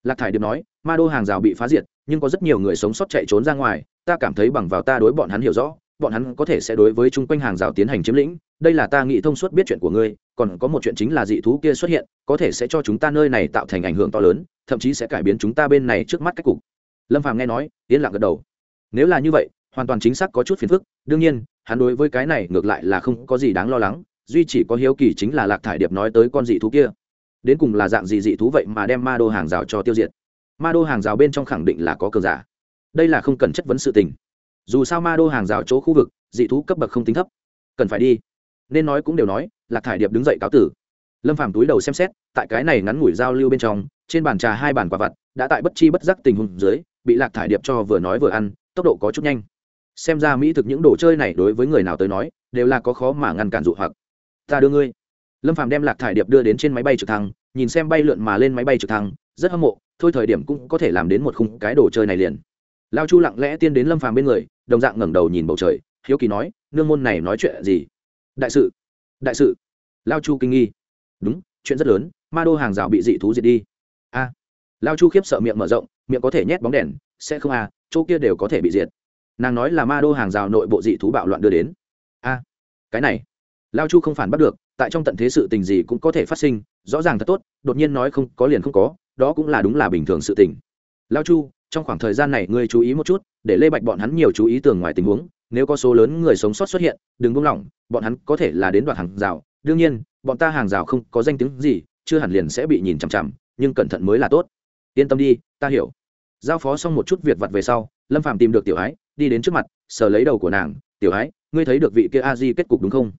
Lạc thải điệp nói, ma đô hàng rào bị phá diệt, nhưng có rất nhiều người sống sót chạy trốn ra ngoài, ta cảm thấy bằng vào ta đối bọn hắn hiểu rõ, bọn hắn có thể sẽ đối với chung quanh hàng rào tiến hành chiếm lĩnh. Đây là ta nghĩ thông suốt biết chuyện của ngươi, còn có một chuyện chính là dị thú kia xuất hiện, có thể sẽ cho chúng ta nơi này tạo thành ảnh hưởng to lớn, thậm chí sẽ cải biến chúng ta bên này trước mắt cách cục lâm phàm nghe nói, yên lặng gật đầu. Nếu là như vậy, hoàn toàn chính xác có chút phiền phức, đương nhiên, hắn đối với cái này ngược lại là không có gì đáng lo lắng, duy chỉ có hiếu kỳ chính là lạc thải điệp nói tới con dị thú kia. Đến cùng là dạng gì dị thú vậy mà đem ma đô hàng rào cho tiêu diệt? Ma đô hàng rào bên trong khẳng định là có cờ giả. Đây là không cần chất vấn sự tình. Dù sao ma đô hàng rào chỗ khu vực, dị thú cấp bậc không tính thấp. Cần phải đi. Nên nói cũng đều nói, lạc thải điệp đứng dậy cáo tử. Lâm phàm túi đầu xem xét, tại cái này ngắn ngủi giao lưu bên trong, trên bàn trà hai bàn quả vặt, đã tại bất chi bất giác tình huống dưới bị lạc thải điệp cho vừa nói vừa ăn, tốc độ có chút nhanh. Xem ra mỹ thực những đồ chơi này đối với người nào tới nói, đều là có khó mà ngăn cản dụ hoặc. Ta đưa ngươi. Lâm phàm đem lạc thải điệp đưa đến trên máy bay trực thăng, nhìn xem bay lượn mà lên máy bay trực thăng, rất hâm mộ, thôi thời điểm cũng có thể làm đến một khung cái đồ chơi này liền. Lao chu lặng lẽ tiên đến lâm phàm bên người, đồng dạng ngẩng đầu nhìn bầu trời, hiếu kỳ nói, nương môn này nói chuyện gì? Đại sự. Đại sự? Lao chu kinh nghi. Đúng, chuyện rất lớn, ma đô hàng rào bị dị thú diệt đi. A. À. lao chu khiếp sợ miệng mở rộng miệng có thể nhét bóng đèn, sẽ không à chỗ kia đều có thể bị diệt. Nàng nói là ma đô hàng rào nội bộ dị thú bạo loạn đưa đến. A, cái này, lao chu không phản bắt được, tại trong tận thế sự tình gì cũng có thể phát sinh, rõ ràng thật tốt, đột nhiên nói không, có liền không có, đó cũng là đúng là bình thường sự tình. Lao chu, trong khoảng thời gian này ngươi chú ý một chút, để lê bạch bọn hắn nhiều chú ý tường ngoài tình huống, nếu có số lớn người sống sót xuất hiện, đừng buông lỏng, bọn hắn có thể là đến đoạn hàng rào. Đương nhiên, bọn ta hàng rào không có danh tiếng gì, chưa hẳn liền sẽ bị nhìn chằm chằm, nhưng cẩn thận mới là tốt. Yên tâm đi, ta hiểu giao phó xong một chút việc vặt về sau, lâm phạm tìm được tiểu ái đi đến trước mặt, sờ lấy đầu của nàng, tiểu ái ngươi thấy được vị kia a di kết cục đúng không?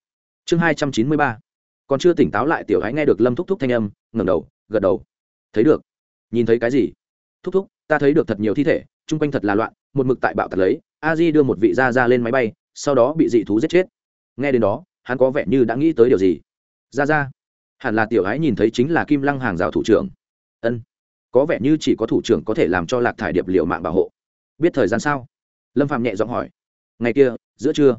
Chương hai trăm chín mươi ba. Còn chưa tỉnh táo lại, tiểu ái nghe được lâm thúc thúc thanh âm, ngẩng đầu, gật đầu. Thấy được. Nhìn thấy cái gì? Thúc thúc, ta thấy được thật nhiều thi thể, chung quanh thật là loạn, một mực tại bạo tật lấy, a di đưa một vị gia ra lên máy bay, sau đó bị dị thú giết chết. Nghe đến đó, hắn có vẻ như đã nghĩ tới điều gì. Ra ra, hẳn là tiểu ái nhìn thấy chính là kim lăng hàng rào thủ trưởng. Ân có vẻ như chỉ có thủ trưởng có thể làm cho lạc thải điệp liệu mạng bảo hộ. Biết thời gian sao? Lâm phạm nhẹ giọng hỏi. Ngày kia, giữa trưa.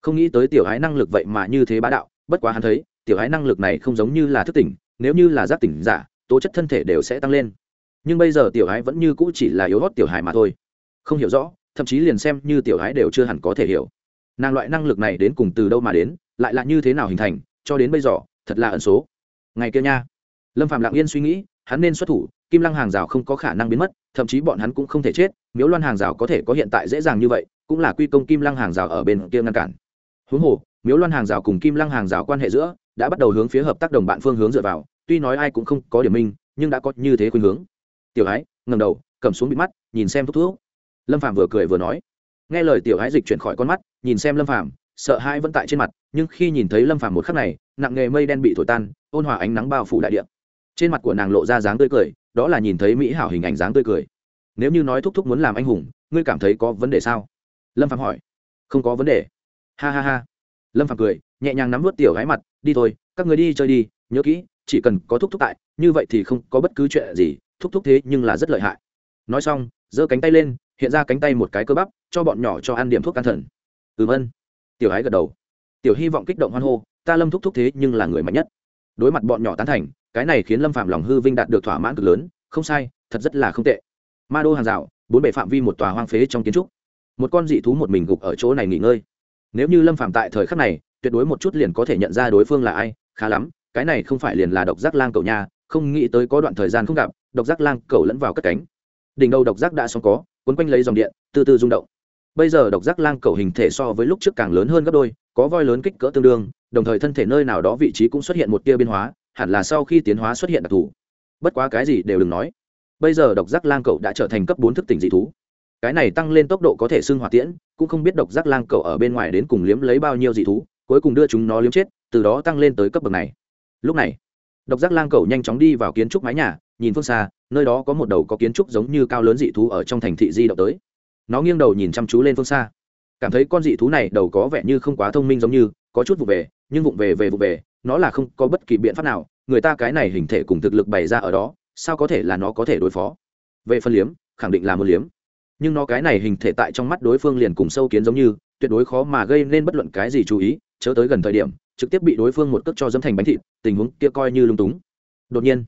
Không nghĩ tới tiểu hái năng lực vậy mà như thế bá đạo, bất quá hắn thấy, tiểu hái năng lực này không giống như là thức tỉnh, nếu như là giác tỉnh giả, tố chất thân thể đều sẽ tăng lên. Nhưng bây giờ tiểu hái vẫn như cũ chỉ là yếu hót tiểu hài mà thôi. Không hiểu rõ, thậm chí liền xem như tiểu hái đều chưa hẳn có thể hiểu. Nàng loại năng lực này đến cùng từ đâu mà đến, lại là như thế nào hình thành, cho đến bây giờ, thật là ẩn số. Ngày kia nha. Lâm phạm lặng yên suy nghĩ hắn nên xuất thủ, kim lăng hàng rào không có khả năng biến mất, thậm chí bọn hắn cũng không thể chết, miếu loan hàng rào có thể có hiện tại dễ dàng như vậy, cũng là quy công kim lăng hàng rào ở bên kia ngăn cản. Huống hồ, miếu loan hàng rào cùng kim lăng hàng rào quan hệ giữa, đã bắt đầu hướng phía hợp tác đồng bạn phương hướng dựa vào, tuy nói ai cũng không có điểm minh, nhưng đã có như thế khuynh hướng. Tiểu ái ngầm đầu, cầm xuống bị mắt, nhìn xem thúc thuốc lâm phạm vừa cười vừa nói. Nghe lời tiểu ái dịch chuyển khỏi con mắt, nhìn xem lâm phạm sợ hãi vẫn tại trên mặt, nhưng khi nhìn thấy lâm phạm một khắc này, nặng nghề mây đen bị thổi tan, ôn hòa ánh nắng bao phủ đại điện trên mặt của nàng lộ ra dáng tươi cười, đó là nhìn thấy mỹ hảo hình ảnh dáng tươi cười. Nếu như nói thúc thúc muốn làm anh hùng, ngươi cảm thấy có vấn đề sao? Lâm phạm hỏi. Không có vấn đề. Ha ha ha. Lâm phạm cười, nhẹ nhàng nắm vớt tiểu gái mặt, đi thôi, các người đi chơi đi, nhớ kỹ, chỉ cần có thúc thúc tại, như vậy thì không có bất cứ chuyện gì, thúc thúc thế nhưng là rất lợi hại. Nói xong, giơ cánh tay lên, hiện ra cánh tay một cái cơ bắp, cho bọn nhỏ cho ăn điểm thuốc can thần. Ừm ân. Tiểu gái gật đầu. Tiểu hy vọng kích động hoan hô, ta lâm thúc thúc thế nhưng là người mạnh nhất đối mặt bọn nhỏ tán thành, cái này khiến lâm phạm lòng hư vinh đạt được thỏa mãn cực lớn, không sai, thật rất là không tệ. Ma đô hàng rào, bốn bể phạm vi một tòa hoang phế trong kiến trúc. Một con dị thú một mình gục ở chỗ này nghỉ ngơi. Nếu như lâm phạm tại thời khắc này, tuyệt đối một chút liền có thể nhận ra đối phương là ai, khá lắm, cái này không phải liền là độc giác lang cầu nha, không nghĩ tới có đoạn thời gian không gặp, độc giác lang cầu lẫn vào cất cánh. Đỉnh đầu độc giác đã xong có quấn quanh lấy dòng điện, từ từ rung động. Bây giờ độc giác lang cầu hình thể so với lúc trước càng lớn hơn gấp đôi, có voi lớn kích cỡ tương đương đồng thời thân thể nơi nào đó vị trí cũng xuất hiện một tia biến hóa, hẳn là sau khi tiến hóa xuất hiện đặc thù. Bất quá cái gì đều đừng nói. Bây giờ độc giác lang cậu đã trở thành cấp bốn thức tỉnh dị thú. Cái này tăng lên tốc độ có thể xưng hỏa tiễn, cũng không biết độc giác lang cậu ở bên ngoài đến cùng liếm lấy bao nhiêu dị thú, cuối cùng đưa chúng nó liếm chết, từ đó tăng lên tới cấp bậc này. Lúc này, độc giác lang cậu nhanh chóng đi vào kiến trúc mái nhà, nhìn phương xa, nơi đó có một đầu có kiến trúc giống như cao lớn dị thú ở trong thành thị di động tới. Nó nghiêng đầu nhìn chăm chú lên phương xa. Cảm thấy con dị thú này đầu có vẻ như không quá thông minh giống như, có chút vụ về nhưng vụng về về vụ về, nó là không có bất kỳ biện pháp nào, người ta cái này hình thể cùng thực lực bày ra ở đó, sao có thể là nó có thể đối phó? Về phân liếm, khẳng định là một liếm. Nhưng nó cái này hình thể tại trong mắt đối phương liền cùng sâu kiến giống như, tuyệt đối khó mà gây nên bất luận cái gì chú ý, chớ tới gần thời điểm, trực tiếp bị đối phương một cước cho dâm thành bánh thịt, tình huống kia coi như lung túng. Đột nhiên,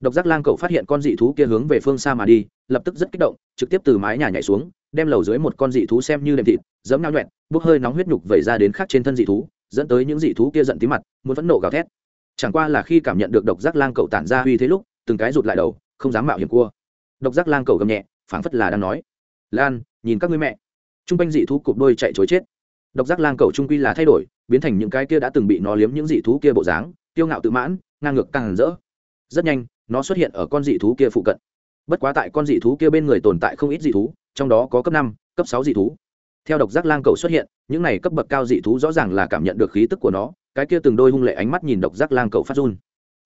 độc giác lang cậu phát hiện con dị thú kia hướng về phương xa mà đi, lập tức rất kích động, trực tiếp từ mái nhà nhảy xuống, đem lầu dưới một con dị thú xem như đệm thịt dẫm nhau nhuẹn, bốc hơi nóng huyết nhục vẩy ra đến khác trên thân dị thú dẫn tới những dị thú kia giận tí mặt, muốn phẫn nộ gào thét. Chẳng qua là khi cảm nhận được độc giác lang cậu tản ra uy thế lúc, từng cái rụt lại đầu, không dám mạo hiểm cua. Độc giác lang cậu gầm nhẹ, phảng phất là đang nói, lan, nhìn các ngươi mẹ. T r u n g quanh dị thú cụp đôi chạy chối chết. Độc giác lang cậu trung quy là thay đổi, biến thành những cái kia đã từng bị nó liếm những dị thú kia bộ dáng, kiêu ngạo tự mãn, ngang ngược càng rỡ. Rất nhanh, nó xuất hiện ở con dị thú kia phụ cận. Bất quá tại con dị thú kia bên người tồn tại không ít dị thú, trong đó có cấp năm, cấp sáu dị thú theo độc giác lang cầu xuất hiện, những này cấp bậc cao dị thú rõ ràng là cảm nhận được khí tức của nó, cái kia từng đôi hung lệ ánh mắt nhìn độc giác lang cầu phát run.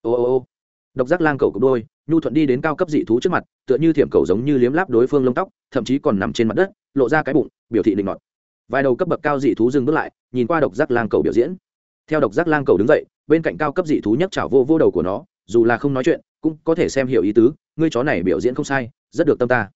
Ô ô ô. Độc giác lang cầu cục đôi, nhu thuận đi đến cao cấp dị thú trước mặt, tựa như thiểm cầu giống như liếm láp đối phương lông tóc, thậm chí còn nằm trên mặt đất, lộ ra cái bụng, biểu thị định ngọt vài đầu cấp bậc cao dị thú dừng bước lại, nhìn qua độc giác lang cầu biểu diễn. Theo độc giác lang cầu đứng dậy, bên cạnh cao cấp dị thú nhấc chảo vô vô đầu của nó, dù là không nói chuyện, cũng có thể xem hiểu ý tứ, ngươi chó này biểu diễn không sai, rất được tâm ta.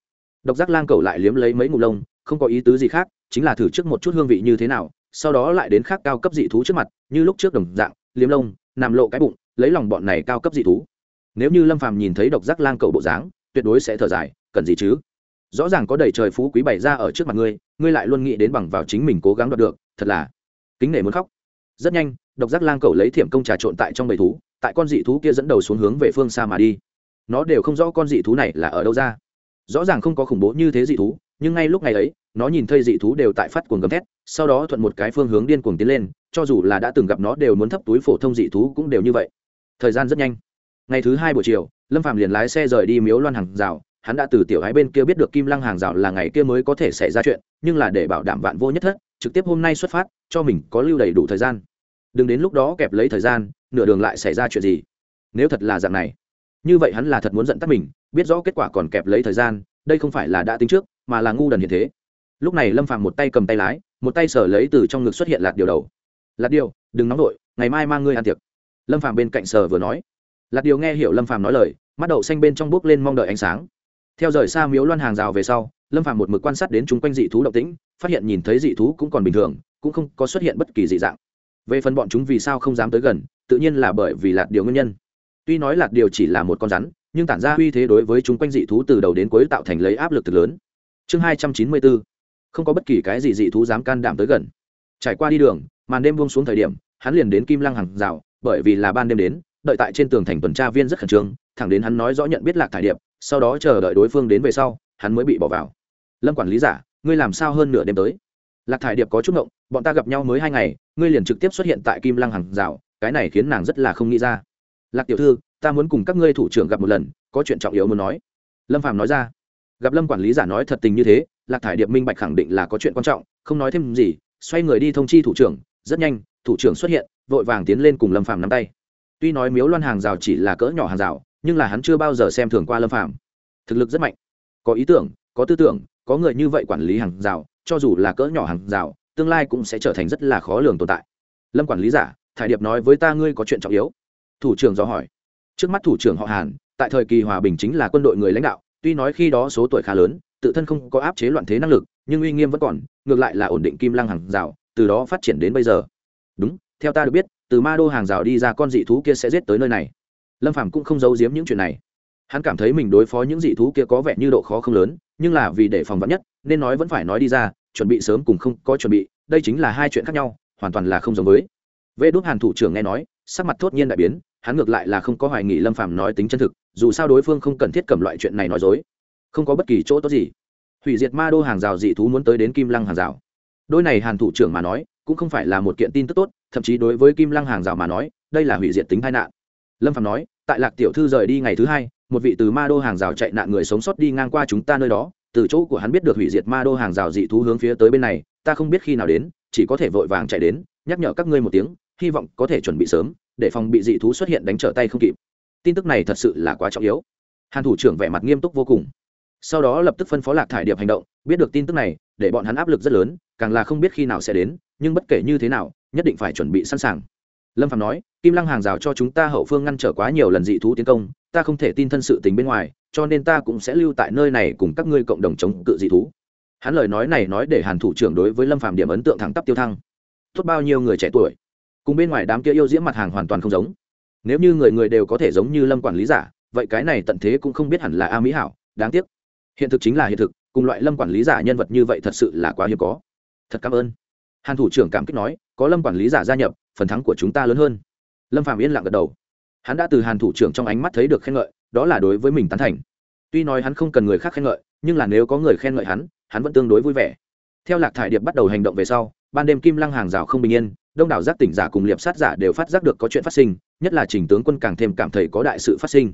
Độc giác lang cầu lại liếm lấy mấy ngụm lông không có ý tứ gì khác, chính là thử trước một chút hương vị như thế nào, sau đó lại đến khác cao cấp dị thú trước mặt, như lúc trước đồng dạng, liếm lông, nằm lộ cái bụng, lấy lòng bọn này cao cấp dị thú. Nếu như lâm phàm nhìn thấy độc giác lang cầu bộ dáng, tuyệt đối sẽ thở dài, cần gì chứ? Rõ ràng có đầy trời phú quý bày ra ở trước mặt ngươi ngươi lại luôn nghĩ đến bằng vào chính mình cố gắng đoạt được, thật là kính nể muốn khóc. Rất nhanh, độc giác lang cầu lấy thiểm công trà trộn tại trong bầy thú, tại con dị thú kia dẫn đầu xuống hướng về phương xa mà đi. Nó đều không rõ con dị thú này là ở đâu ra. Rõ ràng không có khủng bố như thế dị thú nhưng ngay lúc này ấy, nó nhìn thấy dị thú đều tại phát cuồng gầm thét, sau đó thuận một cái phương hướng điên cuồng tiến lên, cho dù là đã từng gặp nó đều muốn thấp túi phổ thông dị thú cũng đều như vậy. Thời gian rất nhanh. Ngày thứ hai buổi chiều, lâm phạm liền lái xe rời đi miếu loan hàng rào. Hắn đã từ tiểu ái bên kia biết được kim lăng hàng rào là ngày kia mới có thể xảy ra chuyện, nhưng là để bảo đảm vạn vô nhất thất, trực tiếp hôm nay xuất phát, cho mình có lưu đầy đủ thời gian. Đừng đến lúc đó kẹp lấy thời gian, nửa đường lại xảy ra chuyện gì. Nếu thật là dạng này, như vậy hắn là thật muốn giận tắt mình, biết rõ kết quả còn kẹp lấy thời gian đây không phải là đã tính trước, mà là ngu đần hiện thế. Lúc này lâm phàm một tay cầm tay lái, một tay sở lấy từ trong ngực xuất hiện lạt điều đầu. Lạt điều, đừng nóng vội, ngày mai mang ngươi ăn tiệc. Lâm phàm bên cạnh sở vừa nói. Lạt điều nghe hiểu lâm phàm nói lời, mắt đậu xanh bên trong bước lên mong đợi ánh sáng. Theo rời xa miếu loan hàng rào về sau, lâm phàm một mực quan sát đến chúng quanh dị thú động tĩnh, phát hiện nhìn thấy dị thú cũng còn bình thường, cũng không có xuất hiện bất kỳ dị dạng. Về phần bọn chúng vì sao không dám tới gần, tự nhiên là bởi vì lạt điều nguyên nhân. Tuy nói lạt điều chỉ là một con rắn nhưng tản ra uy thế đối với chúng quanh dị thú từ đầu đến cuối tạo thành lấy áp lực thật lớn. Chương hai trăm chín mươi bốn, không có bất kỳ cái gì dị thú dám can đảm tới gần. Trải qua đi đường, màn đêm buông xuống thời điểm, hắn liền đến kim lăng hàng rào, bởi vì là ban đêm đến, đợi tại trên tường thành tuần tra viên rất khẩn trương, thẳng đến hắn nói rõ nhận biết lạc thải điệp, sau đó chờ đợi đối phương đến về sau, hắn mới bị bỏ vào. Lâm quản lý giả, ngươi làm sao hơn nửa đêm tới? Lạc thải điệp có chút ngộng, bọn ta gặp nhau mới hai ngày, ngươi liền trực tiếp xuất hiện tại kim lăng hàng rào, cái này khiến nàng rất là không nghĩ ra. Lạc tiểu thư ta muốn cùng các ngươi thủ trưởng gặp một lần, có chuyện trọng yếu muốn nói. Lâm phàm nói ra. Gặp lâm quản lý giả nói thật tình như thế, lạc thải điệp minh bạch khẳng định là có chuyện quan trọng, không nói thêm gì, xoay người đi thông chi thủ trưởng, rất nhanh, thủ trưởng xuất hiện, vội vàng tiến lên cùng lâm phàm nắm tay. Tuy nói miếu loan hàng rào chỉ là cỡ nhỏ hàng rào, nhưng là hắn chưa bao giờ xem thường qua lâm phàm. Thực lực rất mạnh. Có ý tưởng, có tư tưởng, có người như vậy quản lý hàng rào, cho dù là cỡ nhỏ hàng rào, tương lai cũng sẽ trở thành rất là khó lường tồn tại. Lâm quản lý giả, thải điệp nói với ta ngươi có chuyện trọng yếu. Thủ trưởng do hỏi trước mắt thủ trưởng họ hàn, tại thời kỳ hòa bình chính là quân đội người lãnh đạo, tuy nói khi đó số tuổi khá lớn, tự thân không có áp chế loạn thế năng lực, nhưng uy nghiêm vẫn còn, ngược lại là ổn định kim lăng hàng rào, từ đó phát triển đến bây giờ. Đúng, theo ta được biết, từ ma đô hàng rào đi ra con dị thú kia sẽ giết tới nơi này. Lâm phàm cũng không giấu giếm những chuyện này. Hắn cảm thấy mình đối phó những dị thú kia có vẻ như độ khó không lớn, nhưng là vì để phòng vắn nhất, nên nói vẫn phải nói đi ra, chuẩn bị sớm cùng không có chuẩn bị, đây chính là hai chuyện khác nhau, hoàn toàn là không giống với. Vê đốt hàn thủ trưởng nghe nói, sắc mặt thốt nhiên đại biến hắn ngược lại là không có hoài nghị lâm phàm nói tính chân thực, dù sao đối phương không cần thiết cầm loại chuyện này nói dối. Không có bất kỳ chỗ tốt gì. Hủy diệt ma đô hàng rào dị thú muốn tới đến kim lăng hàng rào. Đôi này hàn thủ trưởng mà nói, cũng không phải là một kiện tin tức tốt, thậm chí đối với kim lăng hàng rào mà nói, đây là hủy diệt tính tai nạn. Lâm phạm nói, tại lạc tiểu thư rời đi ngày thứ hai, một vị từ ma đô hàng rào chạy nạn người sống sót đi ngang qua chúng ta nơi đó, từ chỗ của hắn biết được hủy diệt ma đô hàng rào dị thú hướng phía tới bên này, ta không biết khi nào đến, chỉ có thể vội vàng chạy đến, nhắc nhở các ngươi một tiếng, hy vọng có thể chuẩn bị sớm để phòng bị dị thú xuất hiện đánh trở tay không kịp. Tin tức này thật sự là quá trọng yếu. Hàn thủ trưởng vẻ mặt nghiêm túc vô cùng. Sau đó lập tức phân phó lạc thải điệp hành động, biết được tin tức này, để bọn hắn áp lực rất lớn, càng là không biết khi nào sẽ đến, nhưng bất kể như thế nào, nhất định phải chuẩn bị sẵn sàng. Lâm phạm nói, kim lăng hàng rào cho chúng ta hậu phương ngăn trở quá nhiều lần dị thú tiến công, ta không thể tin thân sự tình bên ngoài, cho nên ta cũng sẽ lưu tại nơi này cùng các ngươi cộng đồng chống cự dị thú. Hắn lời nói này nói để hàn thủ trưởng đối với lâm phạm điểm ấn tượng thẳng tắp tiêu thăng. Tốt bao nhiêu người trẻ tuổi cùng bên ngoài đám kia yêu diễm mặt hàng hoàn toàn không giống. Nếu như người người đều có thể giống như lâm quản lý giả, vậy cái này tận thế cũng không biết hẳn là a mỹ hảo, đáng tiếc. Hiện thực chính là hiện thực, cùng loại lâm quản lý giả nhân vật như vậy thật sự là quá hiếm có. Thật cảm ơn. Hàn thủ trưởng cảm kích nói, có lâm quản lý giả gia nhập, phần thắng của chúng ta lớn hơn. Lâm phạm yên lặng gật đầu. Hắn đã từ hàn thủ trưởng trong ánh mắt thấy được khen ngợi, đó là đối với mình tán thành. Tuy nói hắn không cần người khác khen ngợi, nhưng là nếu có người khen ngợi hắn hắn vẫn tương đối vui vẻ. Theo lạc thải điệp bắt đầu hành động về sau, ban đêm kim lăng hàng rào không bình yên đông đảo giác tỉnh giả cùng liệp sát giả đều phát giác được có chuyện phát sinh, nhất là trình tướng quân càng thêm cảm thấy có đại sự phát sinh.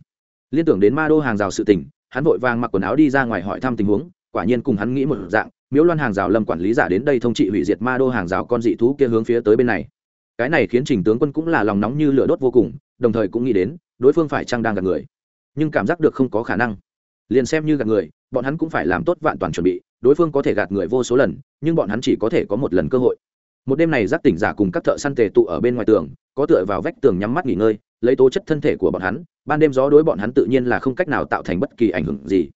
Liên tưởng đến ma đô hàng rào sự tỉnh hắn vội vàng mặc quần áo đi ra ngoài hỏi thăm tình huống, quả nhiên cùng hắn nghĩ một dạng, miếu loan hàng rào lâm quản lý giả đến đây thông trị hủy diệt ma đô hàng rào con dị thú kia hướng phía tới bên này. Cái này khiến trình tướng quân cũng là lòng nóng như lửa đốt vô cùng, đồng thời cũng nghĩ đến, đối phương phải chăng đang gặp người. Nhưng cảm giác được không có khả năng. Liền xem như gạt người, bọn hắn cũng phải làm tốt vạn toàn chuẩn bị, đối phương có thể gạt người vô số lần, nhưng bọn hắn chỉ có thể có một lần cơ hội một đêm này giác tỉnh giả cùng các thợ săn tề tụ ở bên ngoài tường, có tựa vào vách tường nhắm mắt nghỉ ngơi, lấy tố chất thân thể của bọn hắn, ban đêm gió đối bọn hắn tự nhiên là không cách nào tạo thành bất kỳ ảnh hưởng gì.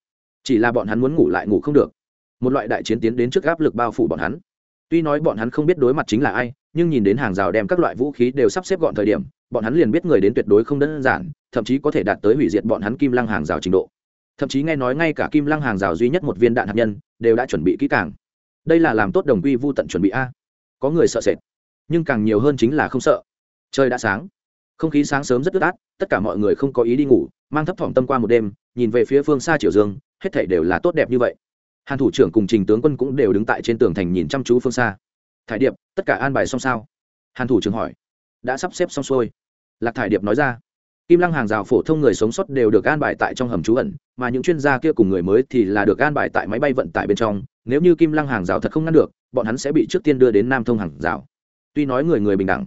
Chỉ là bọn hắn muốn ngủ lại ngủ không được. Một loại đại chiến tiến đến trước áp lực bao phủ bọn hắn. Tuy nói bọn hắn không biết đối mặt chính là ai, nhưng nhìn đến hàng rào đem các loại vũ khí đều sắp xếp gọn thời điểm, bọn hắn liền biết người đến tuyệt đối không đơn giản, thậm chí có thể đạt tới hủy diệt bọn hắn kim lăng hàng rào trình độ. Thậm chí nghe nói ngay cả kim lăng hàng rào duy nhất một viên đạn hạt nhân, đều đã chuẩn bị kỹ càng. Đây là làm tốt đồng quy vô tận chuẩn bị a có người sợ sệt, nhưng càng nhiều hơn chính là không sợ. Trời đã sáng, không khí sáng sớm rất ướt át, tất cả mọi người không có ý đi ngủ, mang thấp thỏm tâm qua một đêm, nhìn về phía phương xa triều dương, hết thảy đều là tốt đẹp như vậy. Hàn thủ trưởng cùng trình tướng quân cũng đều đứng tại trên tường thành nhìn chăm chú phương xa. Thải điệp, tất cả an bài xong sao? Hàn thủ trưởng hỏi. Đã sắp xếp xong xuôi. Lạc thải điệp nói ra. Kim lăng hàng rào phổ thông người sống sót đều được an bài tại trong hầm trú ẩn, mà những chuyên gia kia cùng người mới thì là được an bài tại máy bay vận tải bên trong nếu như kim lăng hàng rào thật không ngăn được, bọn hắn sẽ bị trước tiên đưa đến nam thông hàng rào. Tuy nói người người bình đẳng,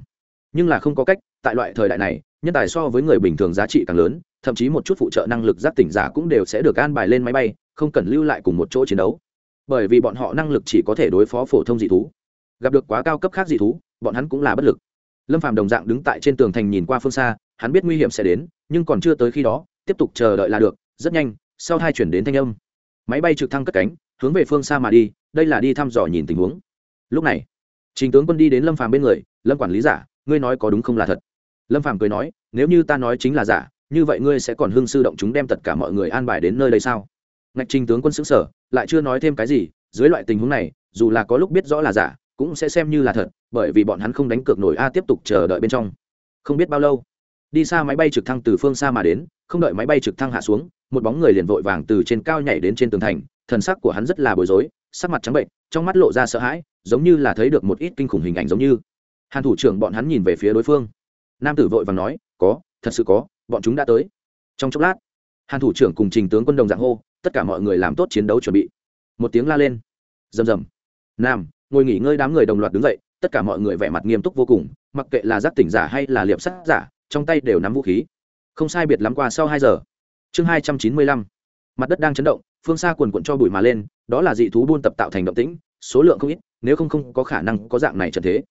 nhưng là không có cách, tại loại thời đại này, nhân tài so với người bình thường giá trị càng lớn, thậm chí một chút phụ trợ năng lực giác tỉnh giả cũng đều sẽ được an bài lên máy bay, không cần lưu lại cùng một chỗ chiến đấu. Bởi vì bọn họ năng lực chỉ có thể đối phó phổ thông dị thú. Gặp được quá cao cấp khác dị thú, bọn hắn cũng là bất lực. Lâm phàm đồng dạng đứng tại trên tường thành nhìn qua phương xa, hắn biết nguy hiểm sẽ đến, nhưng còn chưa tới khi đó, tiếp tục chờ đợi là được, rất nhanh, sau hai chuyển đến thanh âm. Máy bay trực thăng cất cánh hướng về phương xa mà đi, đây là đi thăm dò nhìn tình huống. Lúc này, trình tướng quân đi đến lâm phàm bên người, lâm quản lý giả, ngươi nói có đúng không là thật? Lâm phàm cười nói, nếu như ta nói chính là giả, như vậy ngươi sẽ còn hưng sư động chúng đem tất cả mọi người an bài đến nơi đây sao? Ngạch trình tướng quân xứng sở lại chưa nói thêm cái gì, dưới loại tình huống này, dù là có lúc biết rõ là giả, cũng sẽ xem như là thật, bởi vì bọn hắn không đánh cược nổi a tiếp tục chờ đợi bên trong. Không biết bao lâu, đi xa máy bay trực thăng từ phương xa mà đến, không đợi máy bay trực thăng hạ xuống, một bóng người liền vội vàng từ trên cao nhảy đến trên tường thành thần sắc của hắn rất là bối rối, sắc mặt trắng bệnh, trong mắt lộ ra sợ hãi, giống như là thấy được một ít kinh khủng hình ảnh giống như. Hàn thủ trưởng bọn hắn nhìn về phía đối phương. Nam tử vội vàng nói, có, thật sự có, bọn chúng đã tới. Trong chốc lát, hàn thủ trưởng cùng trình tướng quân đồng dạng hô, tất cả mọi người làm tốt chiến đấu chuẩn bị. Một tiếng la lên. Rầm rầm. Nam, ngồi nghỉ ngơi đám người đồng loạt đứng dậy, tất cả mọi người vẻ mặt nghiêm túc vô cùng, mặc kệ là giác tỉnh giả hay là liệp sát giả, trong tay đều nắm vũ khí. Không sai biệt lắm qua sau hai giờ. Chương hai trăm chín mươi lăm. Mặt đất đang chấn động phương xa quần quận cho bụi mà lên, đó là dị thú buôn tập tạo thành động tĩnh, số lượng không ít, nếu không không có khả năng có dạng này trận thế.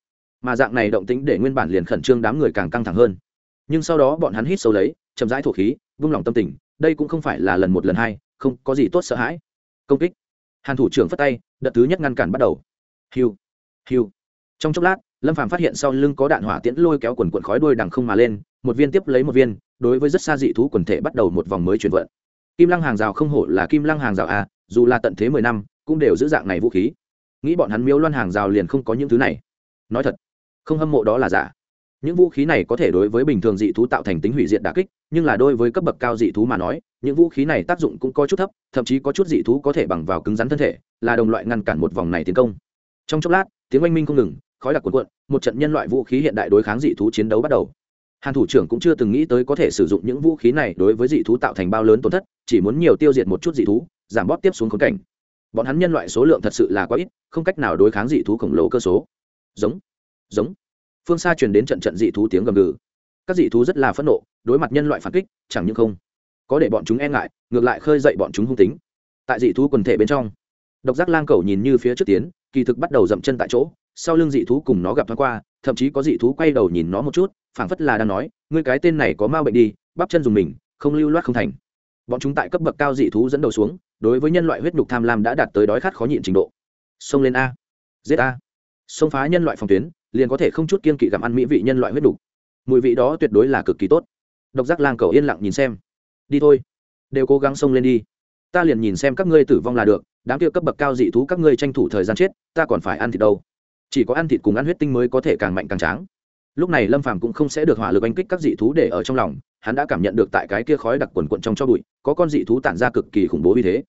Mà dạng này động tĩnh để nguyên bản liền khẩn trương đám người càng căng thẳng hơn. Nhưng sau đó bọn hắn hít sâu lấy, chậm rãi thổ khí, vung lòng tâm tình, đây cũng không phải là lần một lần hai, không có gì tốt sợ hãi. Công kích. Hàn thủ trưởng phất tay, đợt thứ nhất ngăn cản bắt đầu. Hiu hiu. Trong chốc lát, lâm phàm phát hiện sau lưng có đạn hỏa tiễn lôi kéo quần quần khói đuôi đằng không mà lên, một viên tiếp lấy một viên, đối với rất xa dị thú quần thể bắt đầu một vòng mới chuyển vận kim lăng hàng rào không hổ là kim lăng hàng rào a dù là tận thế mười năm, cũng đều giữ dạng này vũ khí. Nghĩ bọn hắn miếu loan hàng rào liền không có những thứ này. Nói thật, không hâm mộ đó là giả. Những vũ khí này có thể đối với bình thường dị thú tạo thành tính hủy diệt đà kích, nhưng là đối với cấp bậc cao dị thú mà nói, những vũ khí này tác dụng cũng có chút thấp, thậm chí có chút dị thú có thể bằng vào cứng rắn thân thể, là đồng loại ngăn cản một vòng này tiến công. Trong chốc lát, tiếng oanh minh không ngừng, khói đặc cuộn cuộn, một trận nhân loại vũ khí hiện đại đối kháng dị thú chiến đấu bắt đầu hàn thủ trưởng cũng chưa từng nghĩ tới có thể sử dụng những vũ khí này đối với dị thú tạo thành bao lớn tổn thất, chỉ muốn nhiều tiêu diệt một chút dị thú, giảm bóp tiếp xuống khốn cảnh. Bọn hắn nhân loại số lượng thật sự là quá ít, không cách nào đối kháng dị thú khổng lồ cơ số. Giống giống. Phương xa truyền đến trận trận dị thú tiếng gầm gừ. Các dị thú rất là phẫn nộ, đối mặt nhân loại phản kích, chẳng những không có để bọn chúng e ngại, ngược lại khơi dậy bọn chúng hung tính. Tại dị thú quần thể bên trong, độc giác lang cầu nhìn như phía trước tiến, kỳ thực bắt đầu dậm chân tại chỗ, sau lưng dị thú cùng nó gặp thoáng qua thậm chí có dị thú quay đầu nhìn nó một chút, phảng phất là đang nói, ngươi cái tên này có ma bệnh đi, bắp chân dùng mình, không lưu loát không thành. Bọn chúng tại cấp bậc cao dị thú dẫn đầu xuống, đối với nhân loại huyết nhục tham lam đã đạt tới đói khát khó nhịn trình độ. Xông lên a. Giết a. Xông phá nhân loại phòng tuyến, liền có thể không chút kiên kỵ gặm ăn mỹ vị nhân loại huyết nhục. Mùi vị đó tuyệt đối là cực kỳ tốt. Độc giác lang cầu yên lặng nhìn xem. Đi thôi. Đều cố gắng xông lên đi. Ta liền nhìn xem các ngươi tử vong là được, đám kia cấp bậc cao dị thú các ngươi tranh thủ thời gian chết, ta còn phải ăn thịt đâu chỉ có ăn thịt cùng ăn huyết tinh mới có thể càng mạnh càng tráng. Lúc này lâm phàm cũng không sẽ được hỏa lực oanh kích các dị thú để ở trong lòng, hắn đã cảm nhận được tại cái kia khói đặc quần quận trong cho bụi, có con dị thú tản ra cực kỳ khủng bố như thế.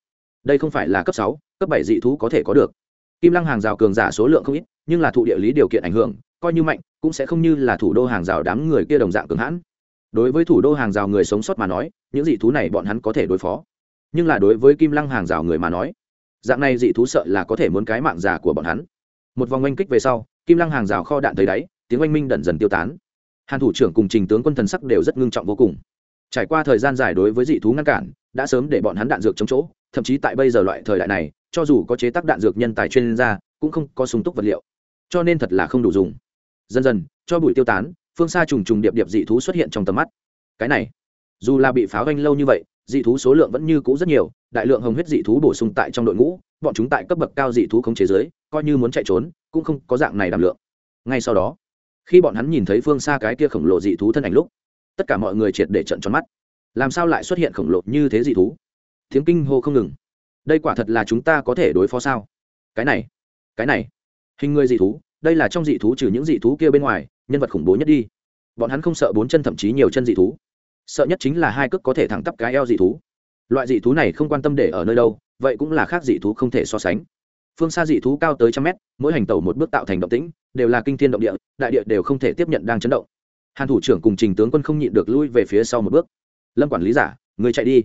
Đây không phải là cấp sáu, cấp bảy dị thú có thể có được. Kim lăng hàng rào cường giả số lượng không ít, nhưng là thụ địa lý điều kiện ảnh hưởng, coi như mạnh, cũng sẽ không như là thủ đô hàng rào đám người kia đồng dạng cường hãn. Đối với thủ đô hàng rào người sống sót mà nói, những dị thú này bọn hắn có thể đối phó. Nhưng là đối với kim lăng hàng rào người mà nói, dạng này dị thú sợ là có thể muốn cái mạng già của bọn hắn một vòng oanh kích về sau, kim lăng hàng rào kho đạn tới đáy, tiếng oanh minh đẩn dần tiêu tán. Hàn thủ trưởng cùng trình tướng quân thần sắc đều rất ngưng trọng vô cùng. Trải qua thời gian dài đối với dị thú ngăn cản, đã sớm để bọn hắn đạn dược chống chỗ, thậm chí tại bây giờ loại thời đại này, cho dù có chế tác đạn dược nhân tài chuyên gia, cũng không có súng túc vật liệu. Cho nên thật là không đủ dùng. Dần dần, cho bụi tiêu tán, phương xa trùng trùng điệp điệp dị thú xuất hiện trong tầm mắt. Cái này, dù là bị pháo ganh lâu như vậy, dị thú số lượng vẫn như cũ rất nhiều, đại lượng hồng huyết dị thú bổ sung tại trong đội ngũ bọn chúng tại cấp bậc cao dị thú không chế giới coi như muốn chạy trốn, cũng không có dạng này đảm lượng. Ngay sau đó, khi bọn hắn nhìn thấy phương xa cái kia khổng lồ dị thú thân ảnh lúc, tất cả mọi người triệt để trận tròn mắt. Làm sao lại xuất hiện khổng lồ như thế dị thú? Tiếng kinh hô không ngừng. Đây quả thật là chúng ta có thể đối phó sao? Cái này cái này. Hình người dị thú, đây là trong dị thú trừ những dị thú kia bên ngoài, nhân vật khủng bố nhất đi. Bọn hắn không sợ bốn chân thậm chí nhiều chân dị thú. Sợ nhất chính là hai cước có thể thẳng tắp cái eo dị thú. Loại dị thú này không quan tâm để ở nơi đâu vậy cũng là khác dị thú không thể so sánh. Phương xa dị thú cao tới trăm mét, mỗi hành tàu một bước tạo thành động tĩnh, đều là kinh thiên động địa, đại địa đều không thể tiếp nhận đang chấn động. Hàn thủ trưởng cùng trình tướng quân không nhịn được lui về phía sau một bước. Lâm quản lý giả người chạy đi.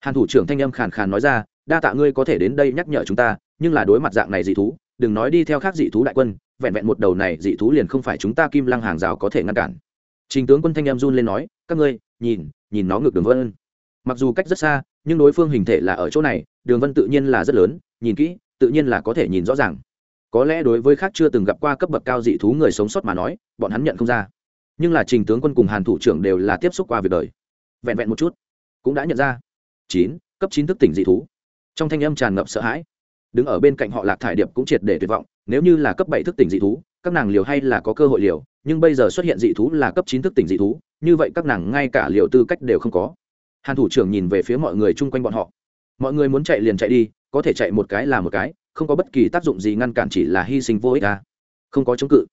Hàn thủ trưởng thanh âm khàn khàn nói ra, đa tạ ngươi có thể đến đây nhắc nhở chúng ta, nhưng là đối mặt dạng này dị thú, đừng nói đi theo khác dị thú đại quân, vẹn vẹn một đầu này dị thú liền không phải chúng ta kim lăng hàng rào có thể ngăn cản. Trình tướng quân thanh em run lên nói, các ngươi, nhìn nhìn nó ngược đường vân mặc dù cách rất xa, nhưng đối phương hình thể là ở chỗ này, đường vân tự nhiên là rất lớn, nhìn kỹ, tự nhiên là có thể nhìn rõ ràng. Có lẽ đối với khác chưa từng gặp qua cấp bậc cao dị thú người sống sót mà nói, bọn hắn nhận không ra. Nhưng là trình tướng quân cùng hàn thủ trưởng đều là tiếp xúc qua việc đời. Vẹn vẹn một chút, cũng đã nhận ra. Chín, cấp chín thức tỉnh dị thú. Trong thanh âm tràn ngập sợ hãi. Đứng ở bên cạnh họ lạc thải điệp cũng triệt để tuyệt vọng, nếu như là cấp bảy thức tỉnh dị thú, các nàng liều hay là có cơ hội liều, nhưng bây giờ xuất hiện dị thú là cấp chín thức tỉnh dị thú, như vậy các nàng ngay cả liều tư cách đều không có hàn thủ trưởng nhìn về phía mọi người chung quanh bọn họ. Mọi người muốn chạy liền chạy đi, có thể chạy một cái là một cái, không có bất kỳ tác dụng gì ngăn cản chỉ là hy sinh vô ích ta không có chống cự.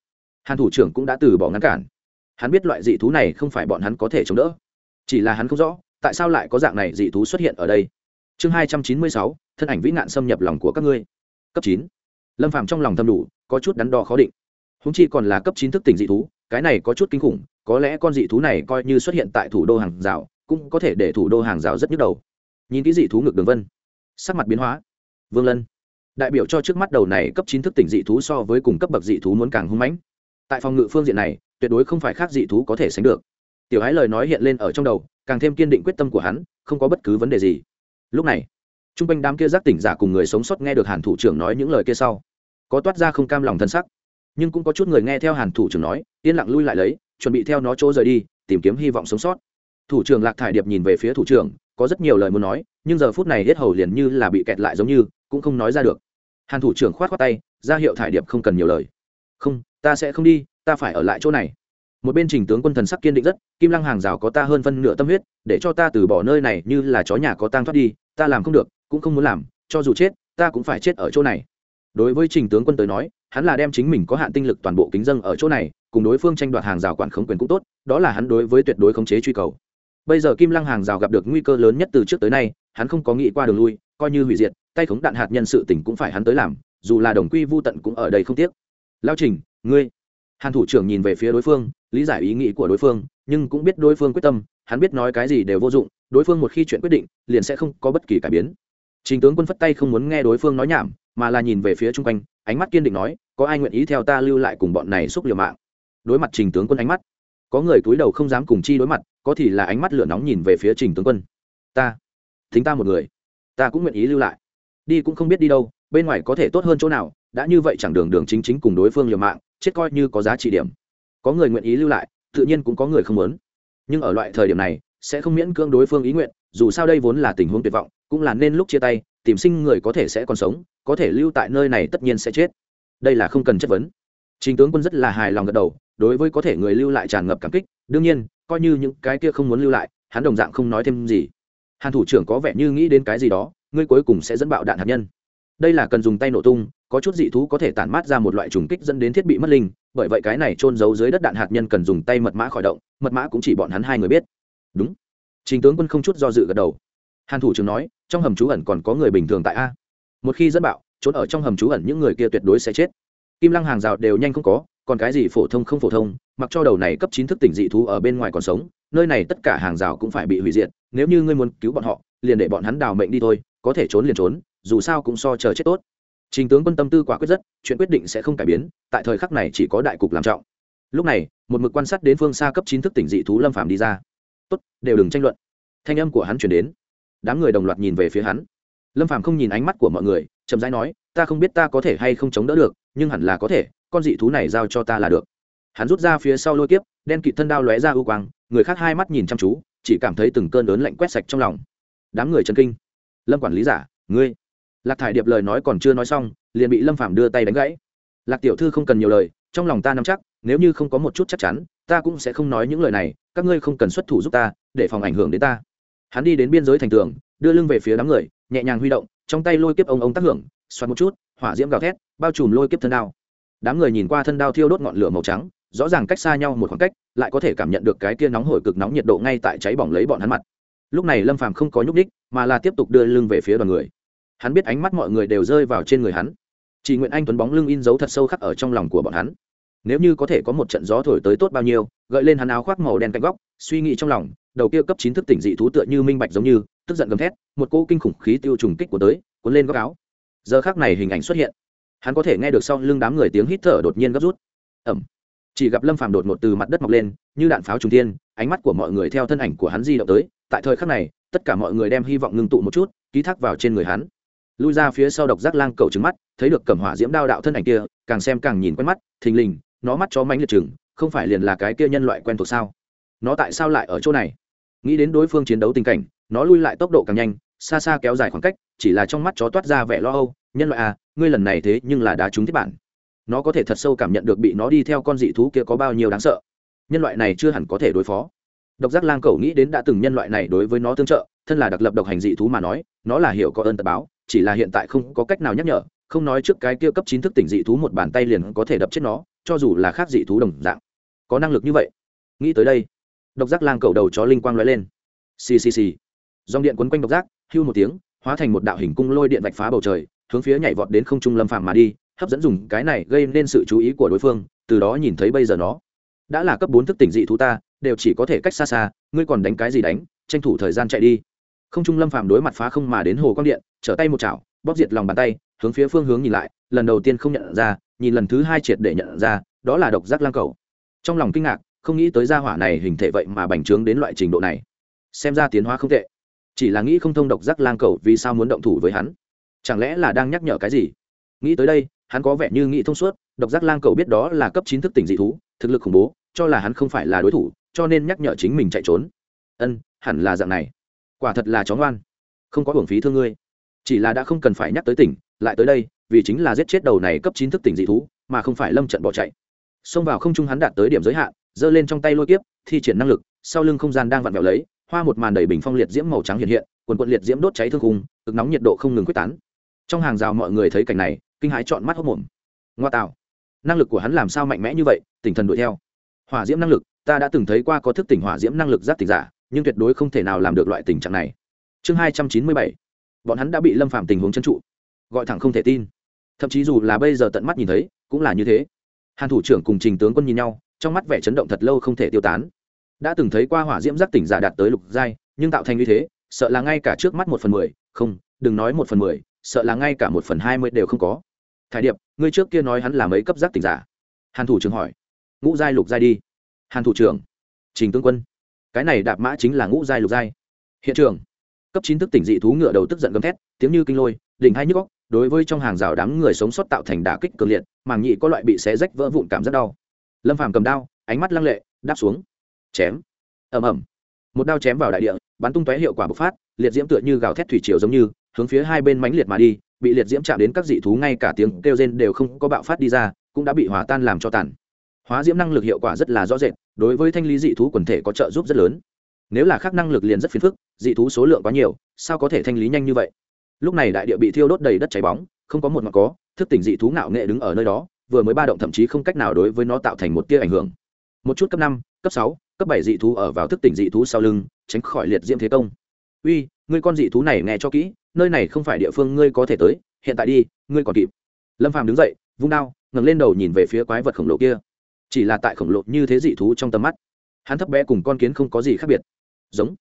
Hàn thủ trưởng cũng đã từ bỏ ngăn cản. Hắn biết loại dị thú này không phải bọn hắn có thể chống đỡ. Chỉ là hắn không rõ, tại sao lại có dạng này dị thú xuất hiện ở đây. Chương hai trăm chín mươi sáu, thân ảnh vĩ nạn xâm nhập lòng của các ngươi. Cấp chín. Lâm phạm trong lòng thâm đủ, có chút đắn đo khó định. Húng chi còn là cấp chín thức tỉnh dị thú, cái này có chút kinh khủng, có lẽ con dị thú này coi như xuất hiện tại thủ đô hàng rào cũng có thể để thủ đô hàng rào rất nhức đầu. Nhìn cái dị thú ngực đường vân, sắc mặt biến hóa. Vương lân, đại biểu cho trước mắt đầu này cấp chín thức tỉnh dị thú so với cùng cấp bậc dị thú muốn càng hung mãnh. Tại phòng ngự phương diện này, tuyệt đối không phải khác dị thú có thể sánh được. Tiểu ái lời nói hiện lên ở trong đầu, càng thêm kiên định quyết tâm của hắn, không có bất cứ vấn đề gì. Lúc này t r u n g quanh đám kia giác tỉnh giả cùng người sống sót nghe được hàn thủ trưởng nói những lời kia sau, có toát ra không cam lòng thân sắc. Nhưng cũng có chút người nghe theo hàn thủ trưởng nói, yên lặng lui lại lấy, chuẩn bị theo nó chỗ rời đi, tìm kiếm hy vọng sống sót thủ trưởng lạc thải điệp nhìn về phía thủ trưởng, có rất nhiều lời muốn nói, nhưng giờ phút này hết hầu liền như là bị kẹt lại giống như, cũng không nói ra được. Hàn thủ trưởng k h o á t khoác tay, ra hiệu thải điệp không cần nhiều lời. Không, ta sẽ không đi, ta phải ở lại chỗ này. Một bên trình tướng quân thần sắc kiên định rất, kim lăng hàng rào có ta hơn phân nửa tâm huyết, để cho ta từ bỏ nơi này như là chó nhà có tang thoát đi, ta làm không được, cũng không muốn làm, cho dù chết, ta cũng phải chết ở chỗ này. Đối với trình tướng quân tới nói, hắn là đem chính mình có hạn tinh lực toàn bộ kính dân ở chỗ này, cùng đối phương tranh đoạt hàng rào quản khống quyền cũng tốt, đó là hắn đối với tuyệt đối khống chế truy cầu bây giờ kim lăng hàng rào gặp được nguy cơ lớn nhất từ trước tới nay, hắn không có nghĩ qua đường lui, coi như hủy diệt, tay khống đạn hạt nhân sự tỉnh cũng phải hắn tới làm, dù là đồng quy vô tận cũng ở đây không tiếc. Lao trình, ngươi. Hàn thủ trưởng nhìn về phía đối phương, lý giải ý nghĩ của đối phương, nhưng cũng biết đối phương quyết tâm, hắn biết nói cái gì đều vô dụng, đối phương một khi chuyện quyết định, liền sẽ không có bất kỳ cải biến. Trình tướng quân phất tay không muốn nghe đối phương nói nhảm, mà là nhìn về phía chung quanh, ánh mắt kiên định nói, có ai nguyện ý theo ta lưu lại cùng bọn này xúc liều mạng? Đối mặt trình tướng quân ánh mắt có người cúi đầu không dám cùng chi đối mặt, có thì là ánh mắt lửa nóng nhìn về phía trình tướng quân. Ta, thính ta một người, ta cũng nguyện ý lưu lại. Đi cũng không biết đi đâu, bên ngoài có thể tốt hơn chỗ nào, đã như vậy chẳng đường đường chính chính cùng đối phương liều mạng, chết coi như có giá trị điểm. Có người nguyện ý lưu lại, tự nhiên cũng có người không muốn. Nhưng ở loại thời điểm này, sẽ không miễn cưỡng đối phương ý nguyện, dù sao đây vốn là tình huống tuyệt vọng, cũng là nên lúc chia tay, tìm sinh người có thể sẽ còn sống, có thể lưu tại nơi này tất nhiên sẽ chết. Đây là không cần chất vấn trình tướng quân rất là hài lòng gật đầu, đối với có thể người lưu lại tràn ngập cảm kích, đương nhiên, coi như những cái kia không muốn lưu lại, hắn đồng dạng không nói thêm gì. Hàn thủ trưởng có vẻ như nghĩ đến cái gì đó, ngươi cuối cùng sẽ dẫn bạo đạn hạt nhân. Đây là cần dùng tay nổ tung, có chút dị thú có thể tản mát ra một loại trùng kích dẫn đến thiết bị mất linh, bởi vậy cái này trôn giấu dưới đất đạn hạt nhân cần dùng tay mật mã khởi động, mật mã cũng chỉ bọn hắn hai người biết. Đúng. Trình tướng quân không chút do dự gật đầu. Hàn thủ trưởng nói, trong hầm trú ẩn còn có người bình thường tại a. Một khi dẫn bạo, trốn ở trong hầm trú ẩn những người kia tuyệt đối sẽ chết kim lăng hàng rào đều nhanh không có, còn cái gì phổ thông không phổ thông, mặc cho đầu này cấp chín thức tỉnh dị thú ở bên ngoài còn sống, nơi này tất cả hàng rào cũng phải bị hủy diệt, nếu như ngươi muốn cứu bọn họ, liền để bọn hắn đào mệnh đi thôi, có thể trốn liền trốn, dù sao cũng so chờ chết tốt. Trình tướng quân tâm tư quả quyết rất, chuyện quyết định sẽ không cải biến, tại thời khắc này chỉ có đại cục làm trọng. Lúc này, một mực quan sát đến phương xa cấp chín thức tỉnh dị thú lâm phàm đi ra. Tốt, đều đừng tranh luận. Thanh âm của hắn chuyển đến. Đám người đồng loạt nhìn về phía hắn. Lâm phàm không nhìn ánh mắt của mọi người, chậm rãi nói, ta không biết ta có thể hay không chống đỡ được nhưng hẳn là có thể, con dị thú này giao cho ta là được. Hắn rút ra phía sau lôi kiếp, đen kịt thân đao lóe ra ưu quang, người khác hai mắt nhìn chăm chú, chỉ cảm thấy từng cơn lớn lạnh quét sạch trong lòng. Đám người chân kinh. Lâm quản lý giả, ngươi. Lạc thải điệp lời nói còn chưa nói xong, liền bị lâm phạm đưa tay đánh gãy. Lạc tiểu thư không cần nhiều lời, trong lòng ta nắm chắc, nếu như không có một chút chắc chắn, ta cũng sẽ không nói những lời này, các ngươi không cần xuất thủ giúp ta, để phòng ảnh hưởng đến ta. Hắn đi đến biên giới thành tường, đưa lưng về phía đám người, nhẹ nhàng huy động, trong tay lôi kiếp ông ông tác hưởng xoắn một chút hỏa diễm gào thét, bao trùm lôi kiếp thân đao. Đám người nhìn qua thân đao thiêu đốt ngọn lửa màu trắng, rõ ràng cách xa nhau một khoảng cách, lại có thể cảm nhận được cái kia nóng hổi cực nóng nhiệt độ ngay tại cháy bỏng lấy bọn hắn mặt. Lúc này lâm phàm không có nhúc đích mà là tiếp tục đưa lưng về phía đoàn người. Hắn biết ánh mắt mọi người đều rơi vào trên người hắn. Chỉ nguyện anh tuấn bóng lưng in dấu thật sâu khắc ở trong lòng của bọn hắn. Nếu như có thể có một trận gió thổi tới tốt bao nhiêu, gợi lên hắn áo khoác màu đen cạnh góc, suy nghĩ trong lòng, đầu kia cấp chín thức tỉnh dị thú tựa như minh bạch giống như, tức giận gầm thét, một cỗ kinh khủng khí tiêu trùng kích của tới, cuốn lên góc áo giờ khác này hình ảnh xuất hiện. Hắn có thể nghe được sau lưng đám người tiếng hít thở đột nhiên gấp rút. Ẩm. Chỉ gặp lâm phàm đột ngột từ mặt đất mọc lên, như đạn pháo trùng thiên, ánh mắt của mọi người theo thân ảnh của hắn di động tới, tại thời khắc này, tất cả mọi người đem hy vọng ngưng tụ một chút, ký thác vào trên người hắn. Lui ra phía sau độc giác lang cầu trứng mắt, thấy được cẩm hỏa diễm đao đạo thân ảnh kia, càng xem càng nhìn quen mắt, thình lình, nó mắt chó mánh liệt chừng, không phải liền là cái kia nhân loại quen thuộc sao? Nó tại sao lại ở chỗ này? Nghĩ đến đối phương chiến đấu tình cảnh, nó lui lại tốc độ càng nhanh xa xa kéo dài khoảng cách, chỉ là trong mắt chó toát ra vẻ lo âu, nhân loại à ngươi lần này thế nhưng là đá trúng thiết bản. Nó có thể thật sâu cảm nhận được bị nó đi theo con dị thú kia có bao nhiêu đáng sợ. Nhân loại này chưa hẳn có thể đối phó. Độc giác lang cầu nghĩ đến đã từng nhân loại này đối với nó tương trợ, thân là đặc lập độc hành dị thú mà nói, nó là hiểu có ơn tập báo, chỉ là hiện tại không có cách nào nhắc nhở, không nói trước cái kia cấp chín thức tỉnh dị thú một bàn tay liền có thể đập chết nó, cho dù là khác dị thú đồng dạng. Có năng lực như vậy. Nghĩ tới đây, độc giác lang cầu đầu chó linh quang lóe lên. Xì xì xì dòng điện quấn quanh độc giác, hưu một tiếng, hóa thành một đạo hình cung lôi điện vạch phá bầu trời, hướng phía nhảy vọt đến không trung lâm phàm mà đi, hấp dẫn dùng cái này gây nên sự chú ý của đối phương, từ đó nhìn thấy bây giờ nó. Đã là cấp bốn thức tỉnh dị thú ta, đều chỉ có thể cách xa xa, ngươi còn đánh cái gì đánh, tranh thủ thời gian chạy đi. Không trung lâm phàm đối mặt phá không mà đến hồ quang điện, trở tay một chảo, bóp diệt lòng bàn tay, hướng phía phương hướng nhìn lại, lần đầu tiên không nhận ra, nhìn lần thứ hai triệt để nhận ra, đó là độc giác lang cầu. Trong lòng kinh ngạc, không nghĩ tới gia hỏa này hình thể vậy mà bành trướng đến loại trình độ này. Xem ra tiến hóa không tệ chỉ là nghĩ không thông độc giác lang cầu vì sao muốn động thủ với hắn. Chẳng lẽ là đang nhắc nhở cái gì? Nghĩ tới đây, hắn có vẻ như nghĩ thông suốt, độc giác lang cầu biết đó là cấp chín thức tỉnh dị thú, thực lực khủng bố, cho là hắn không phải là đối thủ, cho nên nhắc nhở chính mình chạy trốn. Ân, hẳn là dạng này. Quả thật là chó ngoan. Không có hưởng phí thương ngươi. Chỉ là đã không cần phải nhắc tới tỉnh, lại tới đây, vì chính là giết chết đầu này cấp chín thức tỉnh dị thú, mà không phải lâm trận bỏ chạy. Xông vào không trung hắn đạt tới điểm giới hạn, giơ lên trong tay lôi kiếp, thi triển năng lực, sau lưng không gian đang vặn vẹo lấy hoa một màn đầy bình phong liệt diễm màu trắng hiện hiện, quần quận liệt diễm đốt cháy thương khung, cực nóng nhiệt độ không ngừng quyết tán. Trong hàng rào mọi người thấy cảnh này, kinh hãi trọn mắt hốc mồm. Ngoa tạo. Năng lực của hắn làm sao mạnh mẽ như vậy? Tỉnh thần đuổi theo. Hỏa diễm năng lực, ta đã từng thấy qua có thức tỉnh hỏa diễm năng lực giáp tỉnh giả, nhưng tuyệt đối không thể nào làm được loại tình trạng này. Chương hai trăm chín mươi bảy. Bọn hắn đã bị lâm phạm tình huống chân trụ. Gọi thẳng không thể tin. Thậm chí dù là bây giờ tận mắt nhìn thấy, cũng là như thế. Hàn thủ trưởng cùng trình tướng quân nhìn nhau, trong mắt vẻ chấn động thật lâu không thể tiêu tán đã từng thấy qua hỏa diễm giác tỉnh giả đạt tới lục giai, nhưng tạo thành như thế, sợ là ngay cả trước mắt một phần mười, không, đừng nói một phần mười, sợ là ngay cả một phần hai mươi đều không có. Thải điệp, ngươi trước kia nói hắn là mấy cấp giác tỉnh giả? Hàn thủ trưởng hỏi. Ngũ giai lục giai đi. Hàn thủ trưởng. Trình tướng quân. Cái này đạp mã chính là ngũ giai lục giai. Hiện trường. Cấp chín thức tỉnh dị thú ngựa đầu tức giận gầm thét, tiếng như kinh lôi, đỉnh hai nhức góc đối với trong hàng rào đám người sống sót tạo thành đả kích cường liệt, màng nhị có loại bị xé rách vỡ vụn cảm rất đau. Lâm phàm cầm đao, ánh mắt lăng lệ, đáp xuống chém. Ầm ầm. Một đao chém vào đại địa, bắn tung tóe hiệu quả bộc phát, liệt diễm tựa như gào thét thủy triều giống như, hướng phía hai bên mánh liệt mà đi, bị liệt diễm chạm đến các dị thú ngay cả tiếng kêu rên đều không có bạo phát đi ra, cũng đã bị hòa tan làm cho tàn. Hóa diễm năng lực hiệu quả rất là rõ rệt, đối với thanh lý dị thú quần thể có trợ giúp rất lớn. Nếu là khác năng lực liền rất phiền phức, dị thú số lượng quá nhiều, sao có thể thanh lý nhanh như vậy? Lúc này đại địa bị thiêu đốt đầy đất cháy bóng, không có một mặt có, thức tỉnh dị thú ngạo nghệ đứng ở nơi đó, vừa mới ba động thậm chí không cách nào đối với nó tạo thành một tia ảnh hưởng. Một chút cấp năm, cấp sáu cấp bảy dị thú ở vào thức tỉnh dị thú sau lưng, tránh khỏi liệt diễm thế công. Uy, ngươi con dị thú này nghe cho kỹ, nơi này không phải địa phương ngươi có thể tới, hiện tại đi, ngươi còn kịp. Lâm phàm đứng dậy, vung đao, ngẩng lên đầu nhìn về phía quái vật khổng lồ kia. Chỉ là tại khổng lồ như thế dị thú trong tầm mắt, hắn thấp bé cùng con kiến không có gì khác biệt. Giống.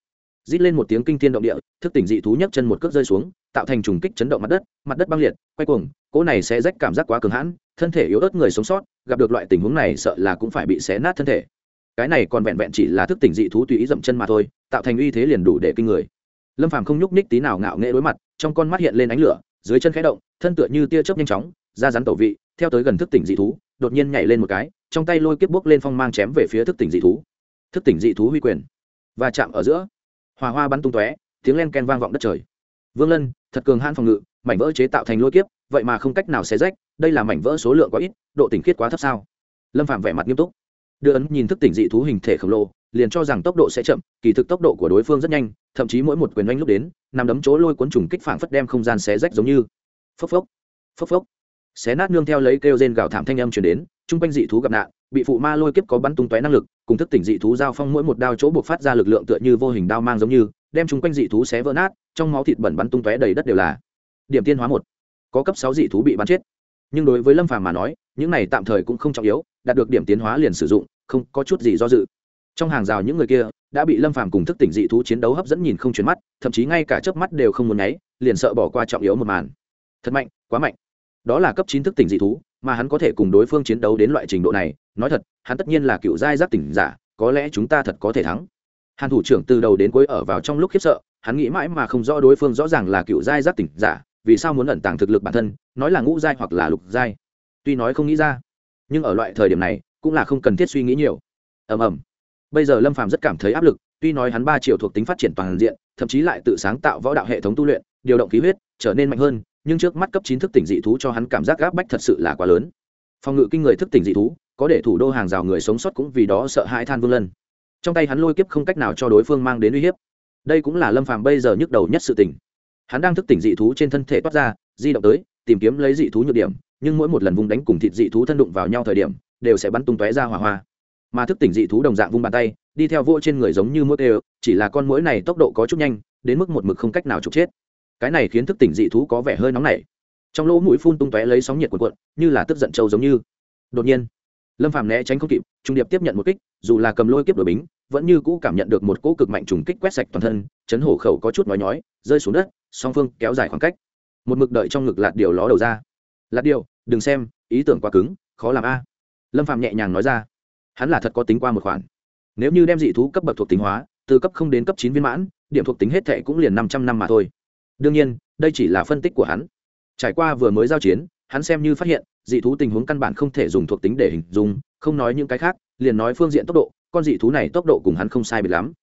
Rít lên một tiếng kinh thiên động địa, thức tỉnh dị thú nhấc chân một cước rơi xuống, tạo thành trùng kích chấn động mặt đất mặt đất băng liệt, quay cuồng, cỗ này sẽ rách cảm giác quá cường hãn, thân thể yếu ớt người sống sót, gặp được loại tình huống này sợ là cũng phải bị xé nát thân thể cái này còn vẹn vẹn chỉ là thức tỉnh dị thú tùy ý dậm chân mà thôi, tạo thành uy thế liền đủ để kinh người. Lâm phàm không nhúc nhích tí nào ngạo nghễ đối mặt, trong con mắt hiện lên ánh lửa, dưới chân khẽ động, thân tựa như tia chớp nhanh chóng ra rắn tẩu vị, theo tới gần thức tỉnh dị thú, đột nhiên nhảy lên một cái, trong tay lôi kiếp bốc lên phong mang chém về phía thức tỉnh dị thú. Thức tỉnh dị thú huy quyền và chạm ở giữa, hòa hoa bắn tung tóe, tiếng len ken vang vọng đất trời. Vương lân, thật cường han phòng ngự, mảnh vỡ chế tạo thành lôi kiếp, vậy mà không cách nào xé rách, đây là mảnh vỡ số lượng quá ít, độ tỉnh khiết quá thấp sao? Lâm phạm vẻ mặt nghiêm túc đưa ấn nhìn thức tỉnh dị thú hình thể khổng lồ, liền cho rằng tốc độ sẽ chậm, kỳ thực tốc độ của đối phương rất nhanh, thậm chí mỗi một quyền oanh lúc đến, nằm đấm chỗ lôi cuốn trùng kích phảng phất đem không gian xé rách giống như. Phốc phốc phốc phốc. Xé nát nương theo lấy kêu rên gào thảm thanh âm chuyển đến, chung quanh dị thú gặp nạn, bị phụ ma lôi kiếp có bắn tung tóe năng lực, cùng thức tỉnh dị thú giao phong mỗi một đao chỗ buộc phát ra lực lượng tựa như vô hình đao mang giống như, đem chung quanh dị thú xé vỡ nát, trong máu thịt bẩn bắn tung tóe đầy đất đều là. Điểm tiên hóa một. Có cấp sáu dị thú bị bắn chết. Nhưng đối với lâm phàm mà nói, những này tạm thời cũng không trọng yếu đạt được điểm tiến hóa liền sử dụng, không có chút gì do dự. Trong hàng rào những người kia đã bị lâm phàm cùng thức tỉnh dị thú chiến đấu hấp dẫn nhìn không chuyển mắt, thậm chí ngay cả chớp mắt đều không muốn nháy, liền sợ bỏ qua trọng yếu một màn. Thật mạnh, quá mạnh. Đó là cấp chín thức tỉnh dị thú, mà hắn có thể cùng đối phương chiến đấu đến loại trình độ này, nói thật, hắn tất nhiên là cựu giai giác tỉnh giả, có lẽ chúng ta thật có thể thắng. Hàn thủ trưởng từ đầu đến cuối ở vào trong lúc khiếp sợ, hắn nghĩ mãi mà không rõ đối phương rõ ràng là cựu giai giác tỉnh giả, vì sao muốn ẩn tàng thực lực bản thân, nói là ngũ giai hoặc là lục giai. Tuy nói không nghĩ ra nhưng ở loại thời điểm này cũng là không cần thiết suy nghĩ nhiều. Ầm ầm. Bây giờ lâm phàm rất cảm thấy áp lực, tuy nói hắn ba triệu thuộc tính phát triển toàn diện, thậm chí lại tự sáng tạo võ đạo hệ thống tu luyện, điều động khí huyết, trở nên mạnh hơn, nhưng trước mắt cấp chín thức tỉnh dị thú cho hắn cảm giác gáp bách thật sự là quá lớn. Phòng ngự kinh người thức tỉnh dị thú, có để thủ đô hàng rào người sống sót cũng vì đó sợ hãi than vương lân. Trong tay hắn lôi kiếp không cách nào cho đối phương mang đến uy hiếp. Đây cũng là lâm phàm bây giờ nhức đầu nhất sự tỉnh hắn đang thức tỉnh dị thú trên thân thể toát ra, di động tới, tìm kiếm lấy dị thú nhược điểm nhưng mỗi một lần vung đánh cùng thịt dị thú thân đụng vào nhau thời điểm, đều sẽ bắn tung tóe ra hỏa hoa. Mà thức tỉnh dị thú đồng dạng vung bàn tay, đi theo vô trên người giống như mũi đều, chỉ là con mũi này tốc độ có chút nhanh, đến mức một mực không cách nào trục chết. Cái này khiến thức tỉnh dị thú có vẻ hơi nóng nảy. Trong lỗ mũi phun tung tóe lấy sóng nhiệt cuộn cuộn, như là tức giận trâu giống như. Đột nhiên, lâm phàm né tránh không kịp, trung điệp tiếp nhận một kích, dù là cầm lôi kiếp đổi bính, vẫn như cũ cảm nhận được một cỗ cực mạnh trùng kích quét sạch toàn thân, chấn hổ khẩu có chút nói nhói, rơi xuống đất, song phương kéo dài khoảng cách. Một mực đợi trong ngực lạt điều ló đầu ra. Lạt điều đừng xem, ý tưởng quá cứng, khó làm a. Lâm phạm nhẹ nhàng nói ra, hắn là thật có tính qua một khoản. Nếu như đem dị thú cấp bậc thuộc tính hóa, từ cấp không đến cấp chín viên mãn, điểm thuộc tính hết thệ cũng liền năm trăm năm mà thôi. Đương nhiên, đây chỉ là phân tích của hắn. Trải qua vừa mới giao chiến, hắn xem như phát hiện, dị thú tình huống căn bản không thể dùng thuộc tính để hình dung, không nói những cái khác, liền nói phương diện tốc độ, con dị thú này tốc độ cùng hắn không sai biệt lắm.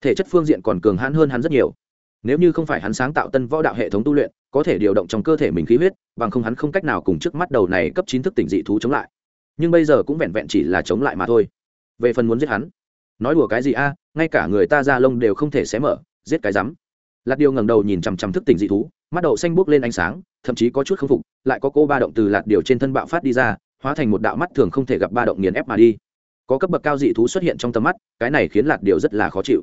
Thể chất phương diện còn cường hãn hơn hắn rất nhiều. Nếu như không phải hắn sáng tạo tân võ đạo hệ thống tu luyện có thể điều động trong cơ thể mình khí huyết, bằng không hắn không cách nào cùng trước mắt đầu này cấp chín thức tỉnh dị thú chống lại. Nhưng bây giờ cũng vẹn vẹn chỉ là chống lại mà thôi. Về phần muốn giết hắn, nói đùa cái gì a, ngay cả người ta ra lông đều không thể xé mở, giết cái rắm. Lạt điều ngẩng đầu nhìn chằm chằm thức tỉnh dị thú, mắt đậu xanh buốc lên ánh sáng, thậm chí có chút k phục, lại có cô ba động từ lạt điều trên thân bạo phát đi ra, hóa thành một đạo mắt thường không thể gặp ba động nghiền ép mà đi. Có cấp bậc cao dị thú xuất hiện trong tầm mắt, cái này khiến lạt điều rất là khó chịu.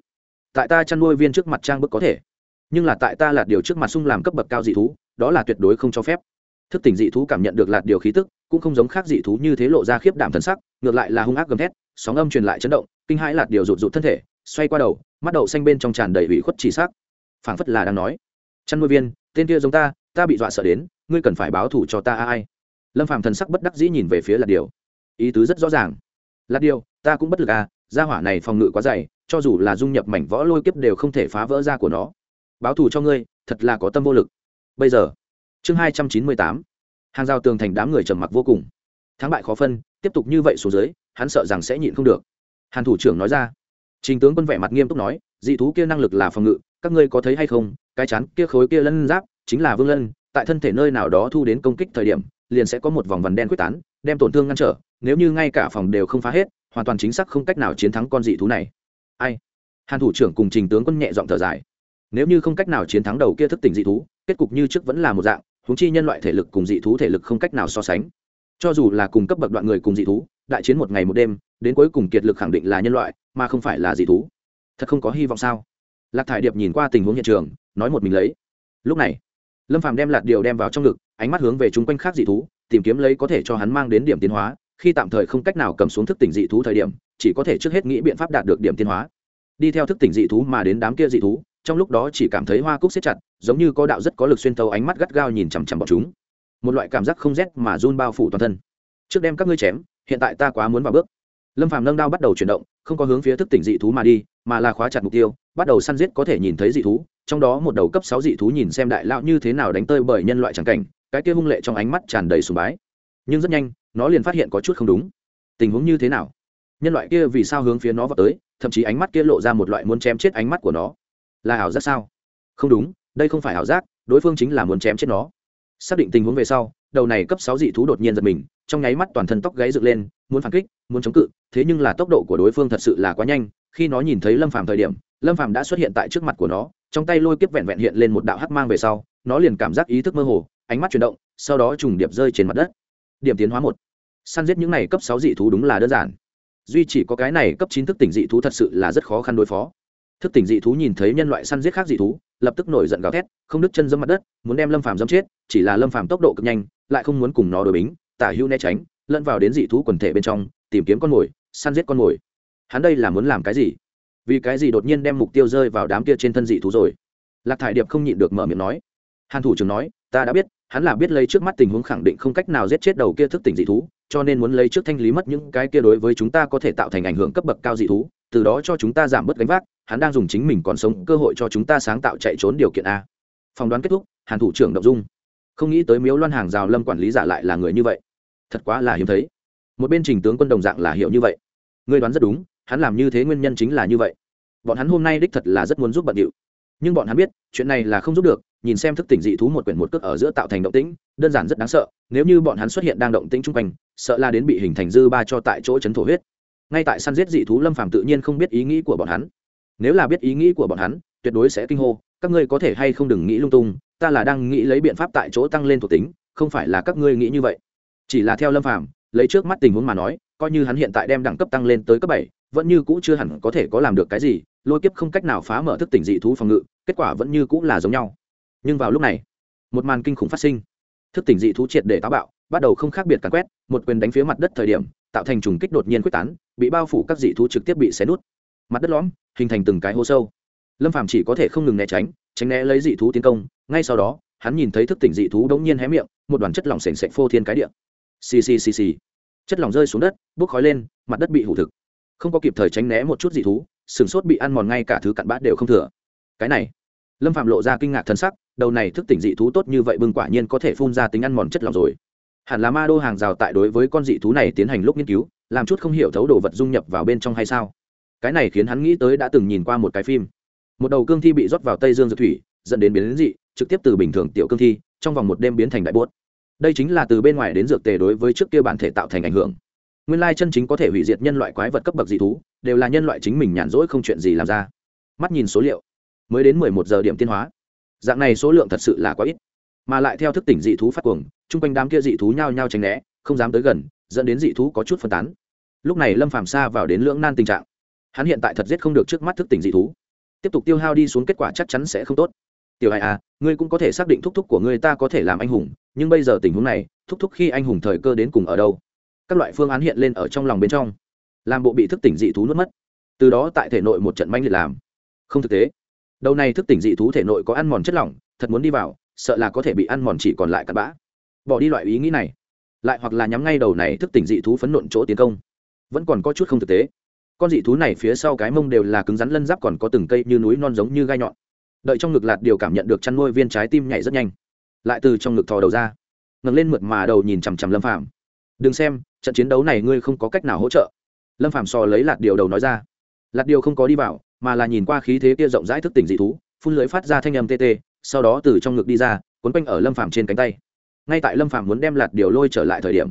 Tại ta chăn nuôi viên trước mặt trang bức có thể nhưng là tại ta lạt điều trước mặt sung làm cấp bậc cao dị thú, đó là tuyệt đối không cho phép. Thức tỉnh dị thú cảm nhận được lạt điều khí tức, cũng không giống khác dị thú như thế lộ ra khiếp đảm thân sắc, ngược lại là hung ác gầm thét, sóng âm truyền lại chấn động, kinh hãi lạt điều rụt rụt thân thể, xoay qua đầu, mắt đậu xanh bên trong tràn đầy ủy khuất chỉ sắc. Phảng phất là đang nói, chăn nuôi viên, tên kia giống ta ta bị dọa sợ đến, ngươi cần phải báo thủ cho ta ai. Lâm phàm thần sắc bất đắc dĩ nhìn về phía lạt điều. Ý tứ rất rõ ràng. Lạt điều, ta cũng bất lực à gia hỏa này phòng ngự quá dày, cho dù là dung nhập mảnh võ lôi kiếp đều không thể phá vỡ ra của nó báo thù cho ngươi thật là có tâm vô lực. Bây giờ chương hai trăm chín mươi tám hàng rào tường thành đám người trầm mặc vô cùng. Thắng bại khó phân tiếp tục như vậy xuống dưới hắn sợ rằng sẽ nhịn không được. Hàn thủ trưởng nói ra. Trình tướng quân vẻ mặt nghiêm túc nói dị thú kia năng lực là phòng ngự các ngươi có thấy hay không cái chán, kia khối kia lân giáp chính là vương lân tại thân thể nơi nào đó thu đến công kích thời điểm liền sẽ có một vòng vằn đen quyết tán đem tổn thương ngăn trở nếu như ngay cả phòng đều không phá hết hoàn toàn chính xác không cách nào chiến thắng con dị thú này. Ai? Hàn thủ trưởng cùng trình tướng quân nhẹ giọng thở dài nếu như không cách nào chiến thắng đầu kia thức tỉnh dị thú, kết cục như trước vẫn là một dạng húng chi nhân loại thể lực cùng dị thú thể lực không cách nào so sánh. Cho dù là cùng cấp bậc đoạn người cùng dị thú, đại chiến một ngày một đêm, đến cuối cùng kiệt lực khẳng định là nhân loại, mà không phải là dị thú. Thật không có hy vọng sao? Lạc thải điệp nhìn qua tình huống hiện trường, nói một mình lấy. Lúc này, lâm phàm đem lạt điều đem vào trong ngực, ánh mắt hướng về chung quanh khác dị thú, tìm kiếm lấy có thể cho hắn mang đến điểm tiến hóa, khi tạm thời không cách nào cầm xuống thức tỉnh dị thú thời điểm, chỉ có thể trước hết nghĩ biện pháp đạt được điểm tiến hóa. Đi theo thức tỉnh dị thú mà đến đám kia dị thú trong lúc đó chỉ cảm thấy hoa cúc siết chặt, giống như có đạo rất có lực xuyên tấu ánh mắt gắt gao nhìn chằm chằm bọn chúng. Một loại cảm giác không rét mà run bao phủ toàn thân. Trước đem các ngươi chém, hiện tại ta quá muốn vào bước. Lâm phàm nâng đao bắt đầu chuyển động, không có hướng phía thức tỉnh dị thú mà đi, mà là khóa chặt mục tiêu, bắt đầu săn giết có thể nhìn thấy dị thú, trong đó một đầu cấp sáu dị thú nhìn xem đại lão như thế nào đánh tơi bởi nhân loại chẳng cảnh, cái kia hung lệ trong ánh mắt tràn đầy sùng bái. Nhưng rất nhanh, nó liền phát hiện có chút không đúng. Tình huống như thế nào? Nhân loại kia vì sao hướng phía nó vào tới, thậm chí ánh mắt kia lộ ra một loại muốn chém chết ánh mắt của nó là ảo giác sao? Không đúng, đây không phải ảo giác, đối phương chính là muốn chém chết nó. Xác định tình huống về sau, đầu này cấp sáu dị thú đột nhiên giật mình, trong nháy mắt toàn thân tóc gáy dựng lên, muốn phản kích, muốn chống cự, thế nhưng là tốc độ của đối phương thật sự là quá nhanh, khi nó nhìn thấy lâm phàm thời điểm, lâm phàm đã xuất hiện tại trước mặt của nó, trong tay lôi kiếp vẹn vẹn hiện lên một đạo hắc mang về sau, nó liền cảm giác ý thức mơ hồ, ánh mắt chuyển động, sau đó trùng điệp rơi trên mặt đất. Điểm tiến hóa một. Săn giết những này cấp sáu dị thú đúng là đơn giản. Duy chỉ có cái này cấp chín thức tỉnh dị thú thật sự là rất khó khăn đối phó thức tỉnh dị thú nhìn thấy nhân loại săn giết khác dị thú, lập tức nổi giận gào thét, không đứt chân dẫm mặt đất, muốn đem lâm phàm dẫm chết, chỉ là lâm phàm tốc độ cực nhanh, lại không muốn cùng nó đối bính, tả hữu né tránh, lẫn vào đến dị thú quần thể bên trong, tìm kiếm con mồi, săn giết con mồi. Hắn đây là muốn làm cái gì? Vì cái gì đột nhiên đem mục tiêu rơi vào đám kia trên thân dị thú rồi? Lạc thải điệp không nhịn được mở miệng nói. Hàn thủ trưởng nói, ta đã biết, hắn là biết lấy trước mắt tình huống khẳng định không cách nào giết chết đầu kia thức tỉnh dị thú, cho nên muốn lấy trước thanh lý mất những cái kia đối với chúng ta có thể tạo thành ảnh hưởng cấp bậc cao dị thú từ đó cho chúng ta giảm bớt gánh vác, hắn đang dùng chính mình còn sống cơ hội cho chúng ta sáng tạo chạy trốn điều kiện a. Phỏng đoán kết thúc, hàn thủ trưởng động dung. Không nghĩ tới miếu loan hàng rào lâm quản lý giả lại là người như vậy. Thật quá là hiếm thấy. Một bên trình tướng quân đồng dạng là hiểu như vậy. Ngươi đoán rất đúng, hắn làm như thế nguyên nhân chính là như vậy. Bọn hắn hôm nay đích thật là rất muốn giúp bận điệu. Nhưng bọn hắn biết, chuyện này là không giúp được, nhìn xem thức tỉnh dị thú một quyển một cước ở giữa tạo thành động tĩnh, đơn giản rất đáng sợ, nếu như bọn hắn xuất hiện đang động tĩnh chung quanh, sợ là đến bị hình thành dư ba cho tại chỗ chấn thổ huyết ngay tại săn giết dị thú lâm phàm tự nhiên không biết ý nghĩ của bọn hắn. Nếu là biết ý nghĩ của bọn hắn, tuyệt đối sẽ kinh hô, các ngươi có thể hay không đừng nghĩ lung tung, ta là đang nghĩ lấy biện pháp tại chỗ tăng lên thuộc tính, không phải là các ngươi nghĩ như vậy. Chỉ là theo lâm phàm, lấy trước mắt tình huống mà nói, coi như hắn hiện tại đem đẳng cấp tăng lên tới cấp bảy, vẫn như cũ chưa hẳn có thể có làm được cái gì, lôi kiếp không cách nào phá mở thức tỉnh dị thú phòng ngự, kết quả vẫn như cũ là giống nhau. Nhưng vào lúc này, một màn kinh khủng phát sinh. Thức tỉnh dị thú triệt để táo bạo, bắt đầu không khác biệt càn quét, một quyền đánh phía mặt đất thời điểm tạo thành trùng kích đột nhiên quyết tán, bị bao phủ các dị thú trực tiếp bị xé nút. Mặt đất lõm, hình thành từng cái hố sâu. Lâm phàm chỉ có thể không ngừng né tránh tránh né lấy dị thú tiến công. Ngay sau đó, hắn nhìn thấy thức tỉnh dị thú đống nhiên hé miệng, một đoàn chất lỏng sền sệt phô thiên cái địa. Xì xì xì xì. Chất lỏng rơi xuống đất, bốc khói lên, mặt đất bị hủ thực. Không có kịp thời tránh né một chút dị thú, sừng sốt bị ăn mòn ngay cả thứ cặn bát đều không thừa. Cái này, lâm phạm lộ ra kinh ngạc thân sắc, đầu này thức tỉnh dị thú tốt như vậy bưng quả nhiên có thể phun ra tính ăn mòn chất lỏng rồi hẳn là ma đô hàng rào tại đối với con dị thú này tiến hành lúc nghiên cứu, làm chút không hiểu thấu đồ vật dung nhập vào bên trong hay sao? Cái này khiến hắn nghĩ tới đã từng nhìn qua một cái phim. Một đầu cương thi bị rót vào tây dương dược thủy, dẫn đến biến đến dị, trực tiếp từ bình thường tiểu cương thi, trong vòng một đêm biến thành đại bốt. Đây chính là từ bên ngoài đến dược tề đối với trước kia bản thể tạo thành ảnh hưởng. Nguyên lai chân chính có thể hủy diệt nhân loại quái vật cấp bậc dị thú, đều là nhân loại chính mình nhàn rỗi không chuyện gì làm ra. Mắt nhìn số liệu, mới đến mười một giờ điểm tiên hóa. Dạng này số lượng thật sự là quá ít. Mà lại theo thức tỉnh dị thú phát cuồng chung quanh đám kia dị thú nhao nhao tránh né, không dám tới gần, dẫn đến dị thú có chút phân tán. Lúc này lâm phàm xa vào đến lưỡng nan tình trạng. Hắn hiện tại thật giết không được trước mắt thức tỉnh dị thú. Tiếp tục tiêu hao đi xuống kết quả chắc chắn sẽ không tốt. Tiểu hài à ngươi cũng có thể xác định thúc thúc của ngươi ta có thể làm anh hùng, nhưng bây giờ tình huống này, thúc thúc khi anh hùng thời cơ đến cùng ở đâu? Các loại phương án hiện lên ở trong lòng bên trong. Làm bộ bị thức tỉnh dị thú nuốt mất. Từ đó tại thể nội một trận manh liệt làm. Không thực tế. Đầu này thức tỉnh dị thú thể nội có ăn mòn chất lỏng, thật muốn đi vào, sợ là có thể bị ăn mòn chỉ còn lại cặn bã bỏ đi loại ý nghĩ này. Lại hoặc là nhắm ngay đầu này thức tỉnh dị thú phấn nộn chỗ tiến công. Vẫn còn có chút không thực tế. Con dị thú này phía sau cái mông đều là cứng rắn lân giáp còn có từng cây như núi non giống như gai nhọn. Đợi trong ngực lạt điều cảm nhận được chăn nuôi viên trái tim nhảy rất nhanh. Lại từ trong ngực thò đầu ra. Ngẩng lên mượt mà đầu nhìn chằm chằm lâm phàm. Đừng xem, trận chiến đấu này ngươi không có cách nào hỗ trợ. Lâm phàm sò lấy lạt điều đầu nói ra. Lạt điều không có đi vào, mà là nhìn qua khí thế kia rộng rãi thức tỉnh dị thú, phun lưới phát ra thanh âm tê tê, sau đó từ trong ngực đi ra quấn quanh ở lâm phàm trên cánh tay ngay tại lâm phàm muốn đem lạt điều lôi trở lại thời điểm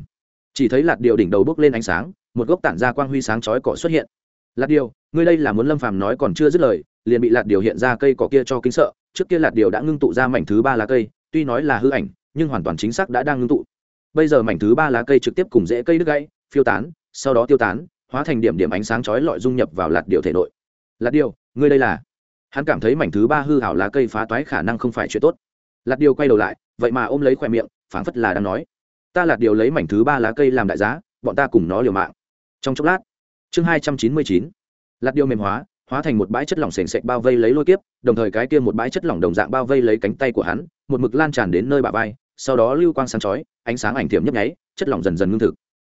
chỉ thấy lạt điều đỉnh đầu bốc lên ánh sáng một gốc tản ra quang huy sáng chói cỏ xuất hiện lạt điều ngươi đây là muốn lâm phàm nói còn chưa dứt lời liền bị lạt điều hiện ra cây cỏ kia cho kính sợ trước kia lạt điều đã ngưng tụ ra mảnh thứ ba lá cây tuy nói là hư ảnh nhưng hoàn toàn chính xác đã đang ngưng tụ bây giờ mảnh thứ ba lá cây trực tiếp cùng rễ cây đứt gãy phiêu tán sau đó tiêu tán hóa thành điểm điểm ánh sáng chói lọi dung nhập vào lạt điều thể nội lạt điều ngươi đây là hắn cảm thấy mảnh thứ ba hư hảo lá cây phá toái khả năng không phải chuyện tốt lạt điều quay đầu lại vậy mà ôm lấy khoe miệng phảng phất là đang nói, ta lạt điều lấy mảnh thứ ba lá cây làm đại giá, bọn ta cùng nó liều mạng. Trong chốc lát, chương hai trăm chín mươi chín, lạt điều mềm hóa hóa thành một bãi chất lỏng sền sệt bao vây lấy lôi kiếp, đồng thời cái kia một bãi chất lỏng đồng dạng bao vây lấy cánh tay của hắn, một mực lan tràn đến nơi bà vai, sau đó lưu quang sáng chói, ánh sáng ảnh thiểm nhấp nháy, chất lỏng dần dần ngưng thực.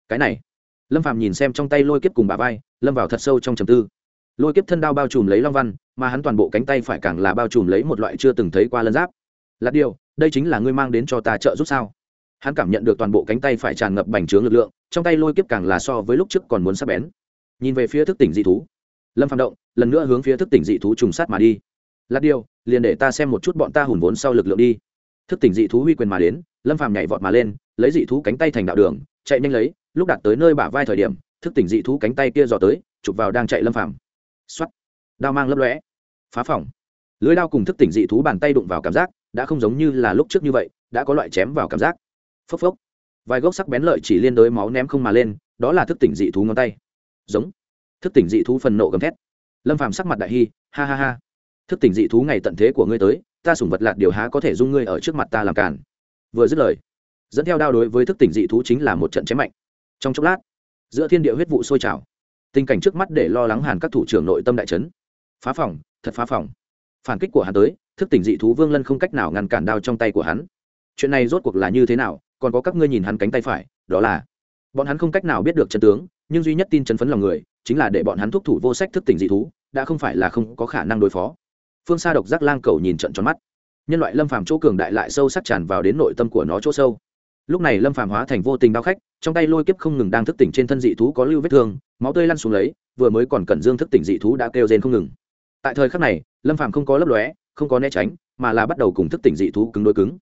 Cái này, lâm phàm nhìn xem trong tay lôi kiếp cùng bà vai, lâm vào thật sâu trong trầm tư. Lôi kiếp thân đao bao trùm lấy long văn, mà hắn toàn bộ cánh tay phải càng là bao trùm lấy một loại chưa từng thấy qua lân giáp. Lạt điều đây chính là ngươi mang đến cho ta trợ giúp sao? Hắn cảm nhận được toàn bộ cánh tay phải tràn ngập bành trướng lực lượng, trong tay lôi kiếp càng là so với lúc trước còn muốn sắp bén. Nhìn về phía thức tỉnh dị thú, lâm phạm động, lần nữa hướng phía thức tỉnh dị thú trùng sát mà đi. Lát điều, liền để ta xem một chút bọn ta hùn vốn sau lực lượng đi. Thức tỉnh dị thú huy quyền mà đến, lâm phàm nhảy vọt mà lên, lấy dị thú cánh tay thành đạo đường, chạy nhanh lấy, lúc đạt tới nơi bả vai thời điểm, thức tỉnh dị thú cánh tay kia dò tới, chụp vào đang chạy lâm phàm. T đao mang lấp lóe, phá phỏng lưới đao cùng thức tỉnh dị thú bàn tay đụng vào cảm giác đã không giống như là lúc trước như vậy, đã có loại chém vào cảm giác. Phốc phốc. Vài gốc sắc bén lợi chỉ liên đối máu ném không mà lên, đó là thức tỉnh dị thú ngón tay. Giống. Thức tỉnh dị thú phần nộ gầm thét. Lâm phàm sắc mặt đại hy ha ha ha. Thức tỉnh dị thú ngày tận thế của ngươi tới, ta sủng vật lạt điều há có thể dung ngươi ở trước mặt ta làm cản vừa dứt lời, dẫn theo đao đối với thức tỉnh dị thú chính là một trận chém mạnh. Trong chốc lát, giữa thiên địa huyết vụ sôi trào. Tình cảnh trước mắt để lo lắng hàn các thủ trưởng nội tâm đại trấn phá phòng, thật phá phòng phản kích của hắn tới, thức tỉnh dị thú vương lân không cách nào ngăn cản đao trong tay của hắn. Chuyện này rốt cuộc là như thế nào, còn có các ngươi nhìn hắn cánh tay phải, đó là, bọn hắn không cách nào biết được chân tướng, nhưng duy nhất tin chấn phấn lòng người, chính là để bọn hắn thúc thủ vô sách thức tỉnh dị thú, đã không phải là không có khả năng đối phó. Phương xa độc giác lang cầu nhìn trận tròn mắt. Nhân loại lâm phàm chỗ cường đại lại sâu sắc tràn vào đến nội tâm của nó chỗ sâu. Lúc này lâm phàm hóa thành vô tình đao khách, trong tay lôi kiếp không ngừng đang thức tỉnh trên thân dị thú có lưu vết thương, máu tươi lăn xuống lấy, vừa mới còn cẩn dương thức tỉnh dị thú đã kêu rên không ngừng. Tại thời khắc này lâm phàm không có lấp lóe, không có né tránh, mà là bắt đầu cùng thức tỉnh dị thú cứng đối cứng.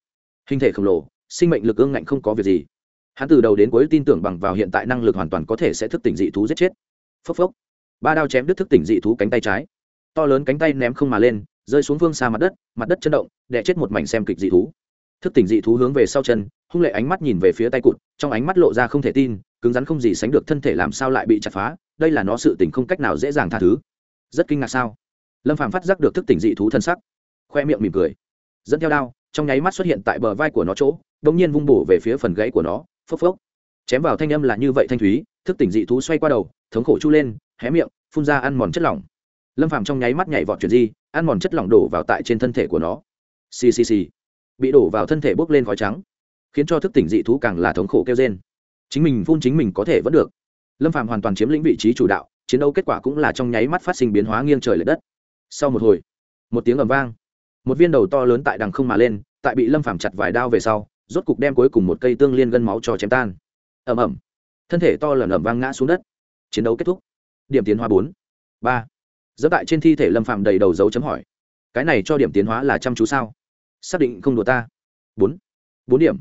Hình thể khổng lồ, sinh mệnh lực ương ngạnh không có việc gì. Hắn từ đầu đến cuối tin tưởng bằng vào hiện tại năng lực hoàn toàn có thể sẽ thức tỉnh dị thú giết chết. Phốc phốc. Ba đao chém đứt thức tỉnh dị thú cánh tay trái. To lớn cánh tay ném không mà lên, rơi xuống phương xa mặt đất mặt đất chấn động, đè chết một mảnh xem kịch dị thú. Thức tỉnh dị thú hướng về sau chân, hung lệ ánh mắt nhìn về phía tay cụt, trong ánh mắt lộ ra không thể tin, cứng rắn không gì sánh được thân thể làm sao lại bị chặt phá, đây là nó sự tình không cách nào dễ dàng tha thứ. Rất kinh ngạc sao? Lâm phàm phát giác được thức tỉnh dị thú thân sắc khoe miệng mỉm cười dẫn theo đao trong nháy mắt xuất hiện tại bờ vai của nó chỗ đột nhiên vung bổ về phía phần gãy của nó phốc phốc chém vào thanh âm là như vậy thanh thúy thức tỉnh dị thú xoay qua đầu thống khổ chu lên hé miệng phun ra ăn mòn chất lỏng lâm phàm trong nháy mắt nhảy vọt chuyển di ăn mòn chất lỏng đổ vào tại trên thân thể của nó xì xì xì bị đổ vào thân thể bốc lên khói trắng khiến cho thức tỉnh dị thú càng là thống khổ kêu trên chính mình phun chính mình có thể vẫn được lâm phàm hoàn toàn chiếm lĩnh vị trí chủ đạo chiến đấu kết quả cũng là trong nháy mắt phát sinh biến hóa nghiêng trời l ệ đất sau một hồi, một tiếng ầm vang. Một viên đầu to lớn tại đằng không mà lên, tại bị lâm phàm chặt vài đao về sau, rốt cục đem cuối cùng một cây tương liên gân máu cho chém tan. Ầm ầm. Thân thể to lởn ầm vang ngã xuống đất. Chiến đấu kết thúc. Điểm tiến hóa bốn, ba. Dẫm tại trên thi thể lâm phàm đầy đầu dấu chấm hỏi. Cái này cho điểm tiến hóa là chăm chú sao? Xác định không đùa ta. Bốn. Bốn điểm.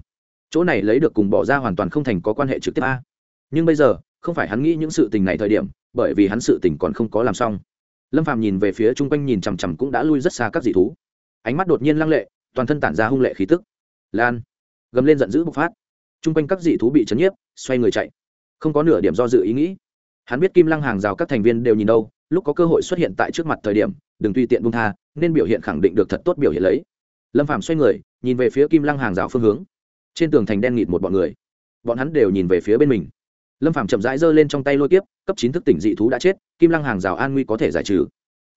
Chỗ này lấy được cùng bỏ ra hoàn toàn không thành có quan hệ trực tiếp a. Nhưng bây giờ, không phải hắn nghĩ những sự tình này thời điểm, bởi vì hắn sự tình còn không có làm xong lâm phàm nhìn về phía chung quanh nhìn chằm chằm cũng đã lui rất xa các dị thú. Ánh mắt đột nhiên lăng lệ, toàn thân tản ra hung lệ khí tức. Lan, gầm lên giận dữ bộc phát. Chung quanh các dị thú bị chấn nhiếp, xoay người chạy. Không có nửa điểm do dự ý nghĩ. Hắn biết kim lăng hàng rào các thành viên đều nhìn đâu, lúc có cơ hội xuất hiện tại trước mặt thời điểm, đừng tùy tiện bung tha, nên biểu hiện khẳng định được thật tốt biểu hiện lấy. Lâm phạm xoay người, nhìn về phía kim lăng hàng rào phương hướng. Trên tường thành đen nghịt một bọn người. Bọn hắn đều nhìn về phía bên mình lâm phạm chậm rãi giơ lên trong tay lôi kiếp, cấp chín thức tỉnh dị thú đã chết, kim lăng hàng rào an nguy có thể giải trừ.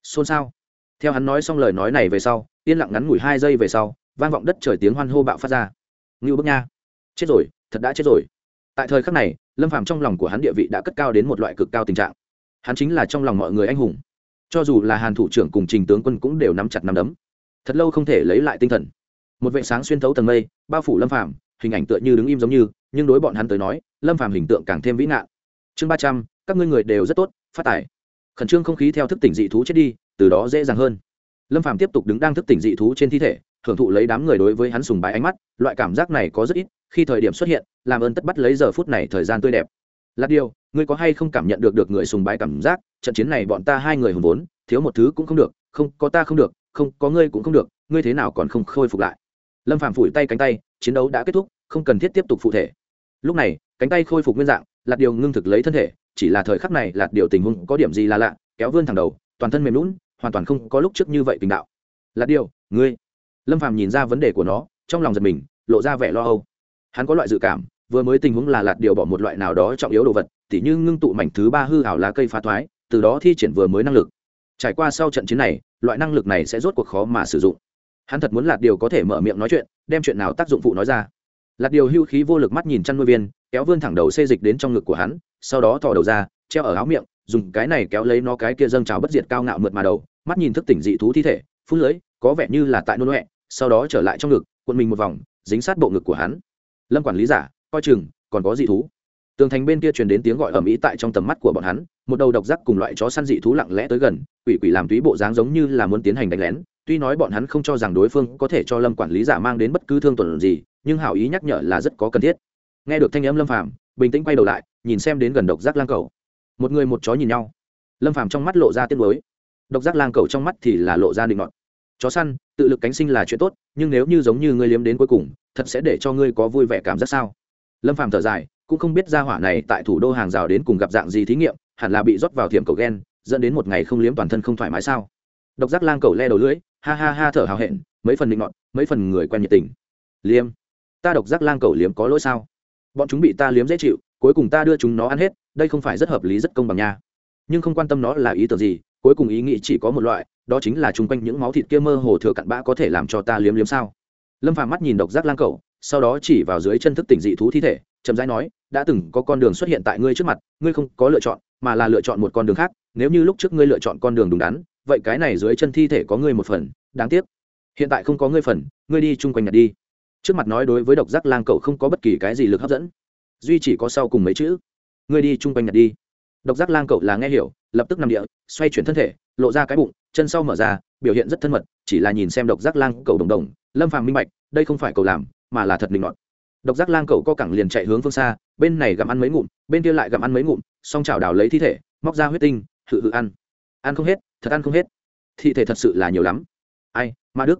Xôn xao. Theo hắn nói xong lời nói này về sau, yên lặng ngắn ngủi hai giây về sau, vang vọng đất trời tiếng hoan hô bạo phát ra. Ngưu bức nha. Chết rồi, thật đã chết rồi. Tại thời khắc này, lâm phàm trong lòng của hắn địa vị đã cất cao đến một loại cực cao tình trạng. Hắn chính là trong lòng mọi người anh hùng. Cho dù là hàn thủ trưởng cùng trình tướng quân cũng đều nắm chặt nắm đấm. Thật lâu không thể lấy lại tinh thần. Một vệ sáng xuyên thấu tầng mây, bao phủ lâm phàm hình ảnh tựa như đứng im giống như, nhưng đối bọn hắn tới nói, lâm phàm hình tượng càng thêm vĩ nạn. Chương ba trăm, các ngươi người đều rất tốt, phát tải khẩn trương không khí theo thức tỉnh dị thú chết đi, từ đó dễ dàng hơn. Lâm phàm tiếp tục đứng đang thức tỉnh dị thú trên thi thể hưởng thụ lấy đám người đối với hắn sùng bái ánh mắt, loại cảm giác này có rất ít, khi thời điểm xuất hiện, làm ơn tất bắt lấy giờ phút này thời gian tươi đẹp. Lát điều, ngươi có hay không cảm nhận được được người sùng bái cảm giác, trận chiến này bọn ta hai người hùng vốn, thiếu một thứ cũng không được, không, có ta không được, không, có ngươi cũng không được, ngươi thế nào còn không khôi phục lại? Lâm phàm phủi tay cánh tay, chiến đấu đã kết thúc không cần thiết tiếp tục phụ thể. Lúc này, cánh tay khôi phục nguyên dạng, lạt điều ngưng thực lấy thân thể, chỉ là thời khắc này lạt điều tình huống có điểm gì là lạ, kéo vươn thẳng đầu, toàn thân mềm lún hoàn toàn không có lúc trước như vậy tình đạo. Lạt điều, ngươi. Lâm phàm nhìn ra vấn đề của nó, trong lòng giật mình, lộ ra vẻ lo âu. Hắn có loại dự cảm, vừa mới tình huống là lạt điều bỏ một loại nào đó trọng yếu đồ vật, tỉ như ngưng tụ mảnh thứ ba hư hảo lá cây phá thoái, từ đó thi triển vừa mới năng lực. Trải qua sau trận chiến này, loại năng lực này sẽ rốt cuộc khó mà sử dụng. Hắn thật muốn lạt điều có thể mở miệng nói chuyện, đem chuyện nào tác dụng phụ nói ra lạt điều hưu khí vô lực mắt nhìn chăn nuôi viên, kéo vươn thẳng đầu xê dịch đến trong ngực của hắn, sau đó thò đầu ra, treo ở áo miệng, dùng cái này kéo lấy nó cái kia dâng trào bất diệt cao ngạo mượt mà đầu, mắt nhìn thức tỉnh dị thú thi thể, phun lưới, có vẻ như là tại nôn huệ, sau đó trở lại trong ngực quần mình một vòng, dính sát bộ ngực của hắn. Lâm quản lý giả, coi chừng, còn có dị thú. Tường thành bên kia truyền đến tiếng gọi ầm ĩ tại trong tầm mắt của bọn hắn, một đầu độc giác cùng loại chó săn dị thú lặng lẽ tới gần, quỷ quỷ làm túy bộ dáng giống như là muốn tiến hành đánh lén, tuy nói bọn hắn không cho rằng đối phương có thể cho lâm quản lý giả mang đến bất cứ thương tổn gì nhưng hảo ý nhắc nhở là rất có cần thiết. Nghe được thanh âm lâm phàm, bình tĩnh quay đầu lại, nhìn xem đến gần độc giác lang cầu. Một người một chó nhìn nhau. Lâm phàm trong mắt lộ ra tiếc lối độc giác lang cầu trong mắt thì là lộ ra định ngọn chó săn, tự lực cánh sinh là chuyện tốt, nhưng nếu như giống như ngươi liếm đến cuối cùng, thật sẽ để cho ngươi có vui vẻ cảm giác sao? Lâm phàm thở dài, cũng không biết ra hỏa này tại thủ đô hàng rào đến cùng gặp dạng gì thí nghiệm, hẳn là bị rót vào thiểm cầu ghen dẫn đến một ngày không liếm toàn thân không thoải mái sao? Độc giác lang cầu le đầu lưỡi, ha ha ha thở hào hẹn, mấy phần định ngọn mấy phần người quen nhiệt tình. Liêm ta độc giác lang cầu liếm có lỗi sao? Bọn chúng bị ta liếm dễ chịu, cuối cùng ta đưa chúng nó ăn hết, đây không phải rất hợp lý, rất công bằng nha. Nhưng không quan tâm nó là ý tưởng gì, cuối cùng ý nghĩ chỉ có một loại, đó chính là chung quanh những máu thịt kia mơ hồ thừa cặn bã có thể làm cho ta liếm liếm sao? Lâm phàm mắt nhìn độc giác lang cầu, sau đó chỉ vào dưới chân thức tỉnh dị thú thi thể, chậm rãi nói, đã từng có con đường xuất hiện tại ngươi trước mặt, ngươi không có lựa chọn, mà là lựa chọn một con đường khác, nếu như lúc trước ngươi lựa chọn con đường đúng đắn, vậy cái này dưới chân thi thể có ngươi một phần, đáng tiếc. Hiện tại không có ngươi phần, ngươi đi chung quanh nhặt đi trước mặt nói đối với độc giác lang cậu không có bất kỳ cái gì lực hấp dẫn duy chỉ có sau cùng mấy chữ ngươi đi chung quanh nhặt đi độc giác lang cậu là nghe hiểu lập tức nằm địa xoay chuyển thân thể lộ ra cái bụng chân sau mở ra biểu hiện rất thân mật chỉ là nhìn xem độc giác lang cậu đồng đồng lâm phàm minh bạch đây không phải cầu làm mà là thật linh ngọt độc giác lang cậu co cẳng liền chạy hướng phương xa bên này gặm ăn mấy ngụm bên kia lại gặm ăn mấy ngụm xong chảo đào lấy thi thể móc ra huyết tinh hự hự ăn ăn không hết thật ăn không hết thi thể thật sự là nhiều lắm ai ma đức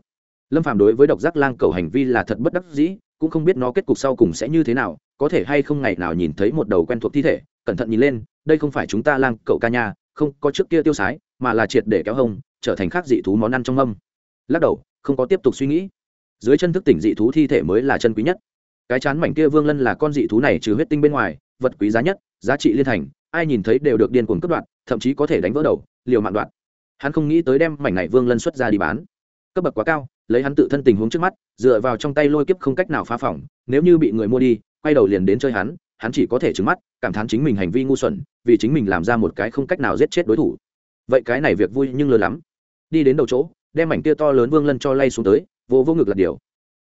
lâm phàm đối với độc giác lang cầu hành vi là thật bất đắc dĩ, cũng không biết nó kết cục sau cùng sẽ như thế nào, có thể hay không ngày nào nhìn thấy một đầu quen thuộc thi thể, cẩn thận nhìn lên, đây không phải chúng ta lang cậu ca nha, không, có trước kia tiêu sái, mà là triệt để kéo hông, trở thành khác dị thú món ăn trong âm lắc đầu, không có tiếp tục suy nghĩ. Dưới chân thức tỉnh dị thú thi thể mới là chân quý nhất. Cái chán mảnh kia vương lân là con dị thú này trừ huyết tinh bên ngoài, vật quý giá nhất, giá trị liên thành, ai nhìn thấy đều được điên cuồng cướp đoạn thậm chí có thể đánh vỡ đầu, liều mạng đoạn hắn không nghĩ tới đem mảnh này vương lân xuất ra đi bán. Cấp bậc quá cao lấy hắn tự thân tình huống trước mắt, dựa vào trong tay lôi kiếp không cách nào phá phỏng nếu như bị người mua đi, quay đầu liền đến chơi hắn hắn chỉ có thể trứng mắt, cảm thán chính mình hành vi ngu xuẩn, vì chính mình làm ra một cái không cách nào giết chết đối thủ. Vậy cái này việc vui nhưng lừa lắm. Đi đến đầu chỗ, đem mảnh kia to lớn vương lân cho lay xuống tới, vô vô ngực lạt điều.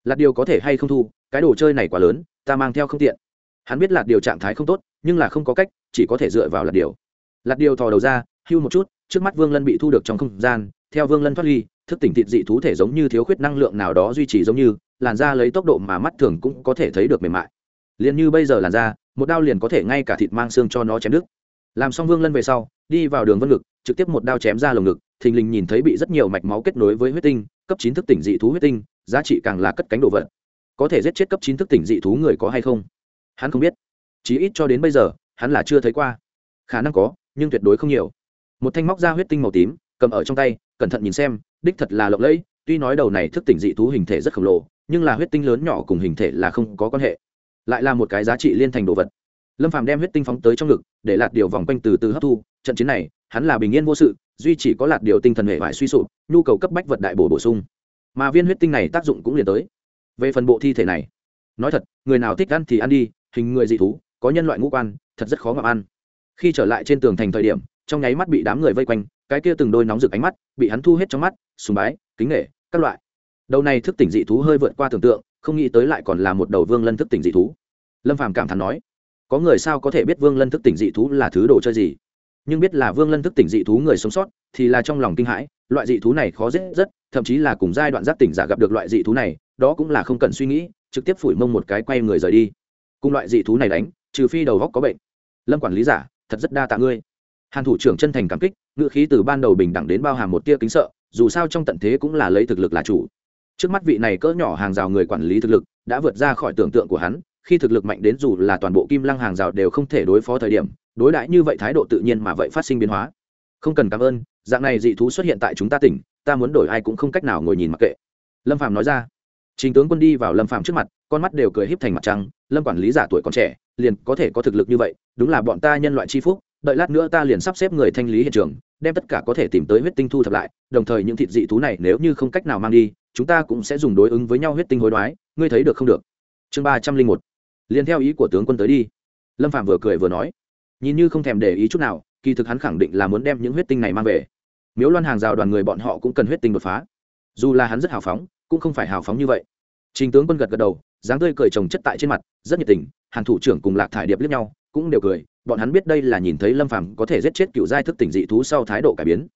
Lạt điều có thể hay không thu, cái đồ chơi này quá lớn, ta mang theo không tiện. Hắn biết lạt điều trạng thái không tốt, nhưng là không có cách, chỉ có thể dựa vào lạt điều. Lạt điều thò đầu ra, hưu một chút trước mắt vương lân bị thu được trong không gian, theo vương lân thoát ly, thức tỉnh thịt dị thú thể giống như thiếu khuyết năng lượng nào đó duy trì giống như, làn da lấy tốc độ mà mắt thường cũng có thể thấy được mềm mại. Liền như bây giờ làn da, một đao liền có thể ngay cả thịt mang xương cho nó chém đứt. Làm xong vương lân về sau, đi vào đường vân ngực, trực tiếp một đao chém ra lồng ngực, thình lình nhìn thấy bị rất nhiều mạch máu kết nối với huyết tinh, cấp chín thức tỉnh dị thú huyết tinh, giá trị càng là cất cánh đồ vật. Có thể giết chết cấp chín thức tỉnh dị thú người có hay không? Hắn không biết. Chí ít cho đến bây giờ, hắn là chưa thấy qua. Khả năng có, nhưng tuyệt đối không nhiều một thanh móc ra huyết tinh màu tím, cầm ở trong tay, cẩn thận nhìn xem, đích thật là lộng lẫy, tuy nói đầu này thức tỉnh dị thú hình thể rất khổng lồ, nhưng là huyết tinh lớn nhỏ cùng hình thể là không có quan hệ. Lại là một cái giá trị liên thành đồ vật. Lâm phàm đem huyết tinh phóng tới trong ngực, để lạt điều vòng quanh từ từ hấp thu, trận chiến này, hắn là bình yên vô sự, duy chỉ có lạt điều tinh thần hệ vải suy sụp, nhu cầu cấp bách vật đại bổ bổ sung. Mà viên huyết tinh này tác dụng cũng liền tới. Về phần bộ thi thể này, nói thật, người nào thích ăn thì ăn đi, hình người dị thú, có nhân loại ngũ quan, thật rất khó ngậm ăn khi trở lại trên tường thành thời điểm, trong nháy mắt bị đám người vây quanh, cái kia từng đôi nóng rực ánh mắt bị hắn thu hết trong mắt, sùng bái, kính nghệ các loại. Đầu này thức tỉnh dị thú hơi vượt qua tưởng tượng, không nghĩ tới lại còn là một đầu vương lân thức tỉnh dị thú. Lâm phàm cảm thán nói, có người sao có thể biết vương lân thức tỉnh dị thú là thứ đồ chơi gì? Nhưng biết là vương lân thức tỉnh dị thú người sống sót, thì là trong lòng kinh hãi, loại dị thú này khó giết rất, thậm chí là cùng giai đoạn giác tỉnh giả gặp được loại dị thú này, đó cũng là không cần suy nghĩ, trực tiếp phủi mông một cái quay người rời đi. Cùng loại dị thú này đánh, trừ phi đầu góc có bệnh. Lâm quản lý giả thật rất đa tạ ngươi. Hàn thủ trưởng chân thành cảm kích ngự khí từ ban đầu bình đẳng đến bao hàm một tia kính sợ, dù sao trong tận thế cũng là lấy thực lực là chủ. Trước mắt vị này cỡ nhỏ hàng rào người quản lý thực lực, đã vượt ra khỏi tưởng tượng của hắn, khi thực lực mạnh đến dù là toàn bộ kim lăng hàng rào đều không thể đối phó thời điểm, đối đãi như vậy thái độ tự nhiên mà vậy phát sinh biến hóa. Không cần cảm ơn, dạng này dị thú xuất hiện tại chúng ta tỉnh, ta muốn đổi ai cũng không cách nào ngồi nhìn mặc kệ. Lâm phạm nói ra. Trình tướng quân đi vào lâm phạm trước mặt, con mắt đều cười híp thành mặt trăng, lâm quản lý giả tuổi còn trẻ liền có thể có thực lực như vậy, đúng là bọn ta nhân loại c h i phúc, đợi lát nữa ta liền sắp xếp người thanh lý hiện trường, đem tất cả có thể tìm tới huyết tinh thu thập lại, đồng thời những thịt dị thú này nếu như không cách nào mang đi, chúng ta cũng sẽ dùng đối ứng với nhau huyết tinh hối đoái, ngươi thấy được không được? Chương ba trăm linh một. Liền theo ý của tướng quân tới đi. Lâm phạm vừa cười vừa nói. Nhìn như không thèm để ý chút nào, kỳ thực hắn khẳng định là muốn đem những huyết tinh này mang về. Miếu loan hàng rào đoàn người bọn họ cũng cần huyết tinh đột phá. Dù là hắn rất hào phóng, cũng không phải hào phóng như vậy. Trình tướng quân gật gật đầu dáng tươi cười trồng chất tại trên mặt, rất nhiệt tình, hàn thủ trưởng cùng lạc thải điệp liếc nhau, cũng đều cười, bọn hắn biết đây là nhìn thấy lâm phàm có thể giết chết cựu giai thức tỉnh dị thú sau thái độ cải biến.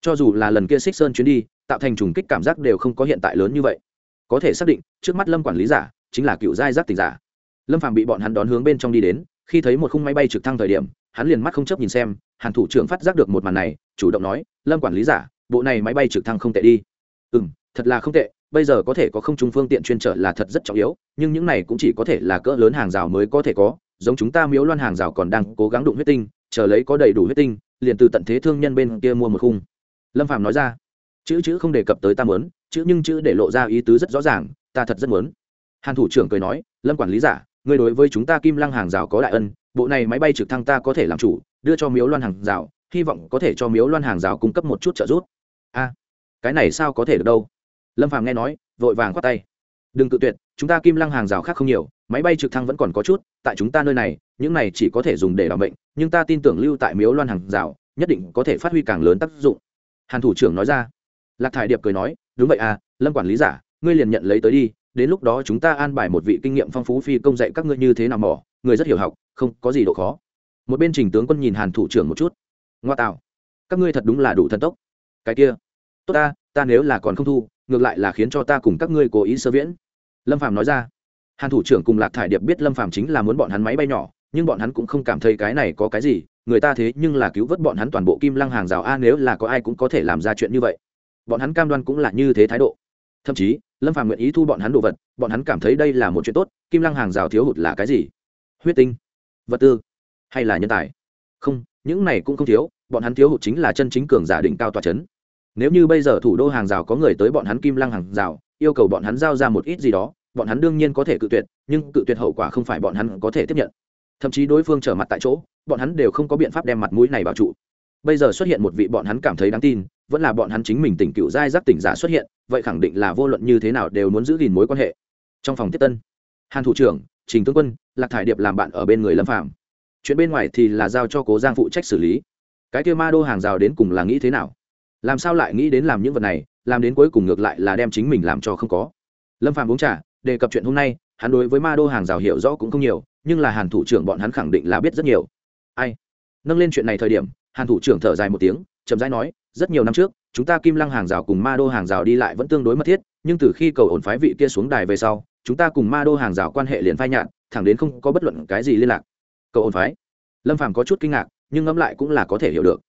Cho dù là lần kia xích sơn chuyến đi, tạo thành trùng kích cảm giác đều không có hiện tại lớn như vậy. Có thể xác định, trước mắt lâm quản lý giả chính là cựu giai giác tỉnh giả. Lâm phàm bị bọn hắn đón hướng bên trong đi đến, khi thấy một khung máy bay trực thăng thời điểm, hắn liền mắt không chấp nhìn xem, hàn thủ trưởng phát giác được một màn này, chủ động nói, lâm quản lý giả, bộ này máy bay trực thăng không tệ đi. Ừ m thật là không tệ bây giờ có thể có không trung phương tiện chuyên trở là thật rất trọng yếu, nhưng những này cũng chỉ có thể là cỡ lớn hàng rào mới có thể có. Giống chúng ta miếu loan hàng rào còn đang cố gắng đụng huyết tinh, chờ lấy có đầy đủ huyết tinh, liền từ tận thế thương nhân bên kia mua một khung. Lâm phạm nói ra, chữ chữ không đề cập tới ta mớn chữ nhưng chữ để lộ ra ý tứ rất rõ ràng, ta thật rất muốn. Hàn thủ trưởng cười nói, lâm quản lý giả, ngươi đối với chúng ta kim lăng hàng rào có đại ân, bộ này máy bay trực thăng ta có thể làm chủ, đưa cho miếu loan hàng rào, hy vọng có thể cho miếu loan hàng rào cung cấp một chút trợ giúp. A, cái này sao có thể được đâu? Lâm phàm nghe nói, vội vàng khoát tay. Đừng tự tuyệt, chúng ta kim lăng hàng rào khác không nhiều, máy bay trực thăng vẫn còn có chút, tại chúng ta nơi này, những này chỉ có thể dùng để làm bệnh nhưng ta tin tưởng lưu tại miếu loan hàng rào, nhất định có thể phát huy càng lớn tác dụng. Hàn thủ trưởng nói ra. Lạc thải điệp cười nói, đúng vậy à lâm quản lý giả, ngươi liền nhận lấy tới đi, đến lúc đó chúng ta an bài một vị kinh nghiệm phong phú phi công dạy các ngươi như thế nào mỏ người rất hiểu học, không có gì độ khó. Một bên trình tướng quân nhìn hàn thủ trưởng một chút. Ngoa tạo, các ngươi thật đúng là đủ thần tốc. Cái kia, tốt ta ta nếu là còn không thu, ngược lại là khiến cho ta cùng các ngươi cố ý sơ viễn. Lâm Phạm nói ra. Hàn thủ trưởng cùng lạc thải điệp biết lâm Phạm chính là muốn bọn hắn máy bay nhỏ, nhưng bọn hắn cũng không cảm thấy cái này có cái gì, người ta thế nhưng là cứu vớt bọn hắn toàn bộ kim lăng hàng rào a, nếu là có ai cũng có thể làm ra chuyện như vậy. Bọn hắn cam đoan cũng là như thế thái độ. Thậm chí, lâm Phạm nguyện ý thu bọn hắn đồ vật, bọn hắn cảm thấy đây là một chuyện tốt, kim lăng hàng rào thiếu hụt là cái gì? Huyết tinh, vật tư hay là nhân tài? Không, những này cũng không thiếu, bọn hắn thiếu hụt chính là chân chính cường giả đỉnh cao tòa c h ấ n nếu như bây giờ thủ đô hàng rào có người tới bọn hắn kim lăng hàng rào, yêu cầu bọn hắn giao ra một ít gì đó, bọn hắn đương nhiên có thể cự tuyệt, nhưng cự tuyệt hậu quả không phải bọn hắn có thể tiếp nhận. Thậm chí đối phương trở mặt tại chỗ, bọn hắn đều không có biện pháp đem mặt mũi này bảo trụ. Bây giờ xuất hiện một vị bọn hắn cảm thấy đáng tin, vẫn là bọn hắn chính mình tỉnh cựu giai giác tỉnh giả xuất hiện, vậy khẳng định là vô luận như thế nào đều muốn giữ gìn mối quan hệ. Trong phòng tiếp tân, hàn thủ trưởng, trình tướng quân, lạc thải điệp làm bạn ở bên người lâm phạm chuyện bên ngoài thì là giao cho cố giang phụ trách xử lý. Cái kia ma đô hàng rào đến cùng là nghĩ thế nào? Làm sao lại nghĩ đến làm những vật này, làm đến cuối cùng ngược lại là đem chính mình làm cho không có. Lâm Phàm uống trả đề cập chuyện hôm nay, hắn đối với ma đô hàng rào hiểu rõ cũng không nhiều, nhưng là hàn thủ trưởng bọn hắn khẳng định là biết rất nhiều. Ai? Nâng lên chuyện này thời điểm, hàn thủ trưởng thở dài một tiếng, chậm rãi nói, rất nhiều năm trước, chúng ta kim lăng hàng rào cùng ma đô hàng rào đi lại vẫn tương đối mật thiết, nhưng từ khi cầu ổn phái vị kia xuống đài về sau, chúng ta cùng ma đô hàng rào quan hệ liền phai nhạt, thẳng đến không có bất luận cái gì liên lạc. Cầu ổn phái? Lâm phàm có chút kinh ngạc, nhưng ngẫm lại cũng là có thể hiểu được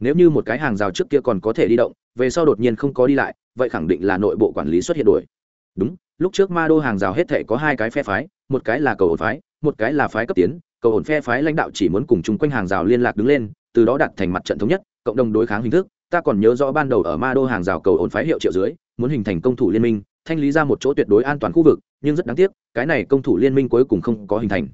nếu như một cái hàng rào trước kia còn có thể đi động, về sau đột nhiên không có đi lại, vậy khẳng định là nội bộ quản lý xuất hiện đuổi. Đúng, lúc trước ma đô hàng rào hết thể có hai cái phe phái, một cái là cầu ổn phái, một cái là phái cấp tiến. Cầu ổn phe phái lãnh đạo chỉ muốn cùng chung quanh hàng rào liên lạc đứng lên, từ đó đặt thành mặt trận thống nhất, cộng đồng đối kháng hình thức. Ta còn nhớ rõ ban đầu ở ma đô hàng rào cầu ổn phái hiệu triệu dưới, muốn hình thành công thủ liên minh, thanh lý ra một chỗ tuyệt đối an toàn khu vực, nhưng rất đáng tiếc, cái này công thủ liên minh cuối cùng không có hình thành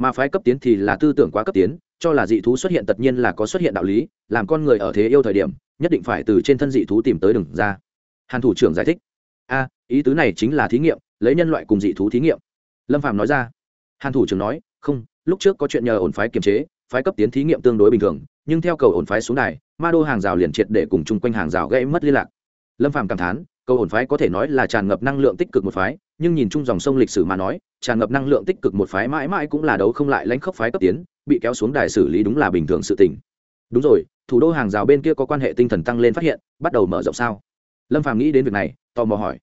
mà phái cấp tiến thì là tư tưởng quá cấp tiến cho là dị thú xuất hiện tất nhiên là có xuất hiện đạo lý làm con người ở thế yêu thời điểm nhất định phải từ trên thân dị thú tìm tới đừng ra. Hàn thủ trưởng giải thích. A ý tứ này chính là thí nghiệm lấy nhân loại cùng dị thú thí nghiệm. Lâm phạm nói ra. Hàn thủ trưởng nói không lúc trước có chuyện nhờ ổn phái kiềm chế phái cấp tiến thí nghiệm tương đối bình thường nhưng theo cầu ổn phái xuống này, ma đô hàng rào liền triệt để cùng chung quanh hàng rào gây mất liên lạc. Lâm phạm cảm thán cầu ổn phái có thể nói là tràn ngập năng lượng tích cực một phái nhưng nhìn chung dòng sông lịch sử mà nói, tràn ngập năng lượng tích cực một phái mãi mãi cũng là đấu không lại lãnh khốc phái cấp tiến, bị kéo xuống đài xử lý đúng là bình thường sự tình. Đúng rồi, thủ đô hàng rào bên kia có quan hệ tinh thần tăng lên phát hiện, bắt đầu mở rộng sao? Lâm phàm nghĩ đến việc này, tò mò hỏi.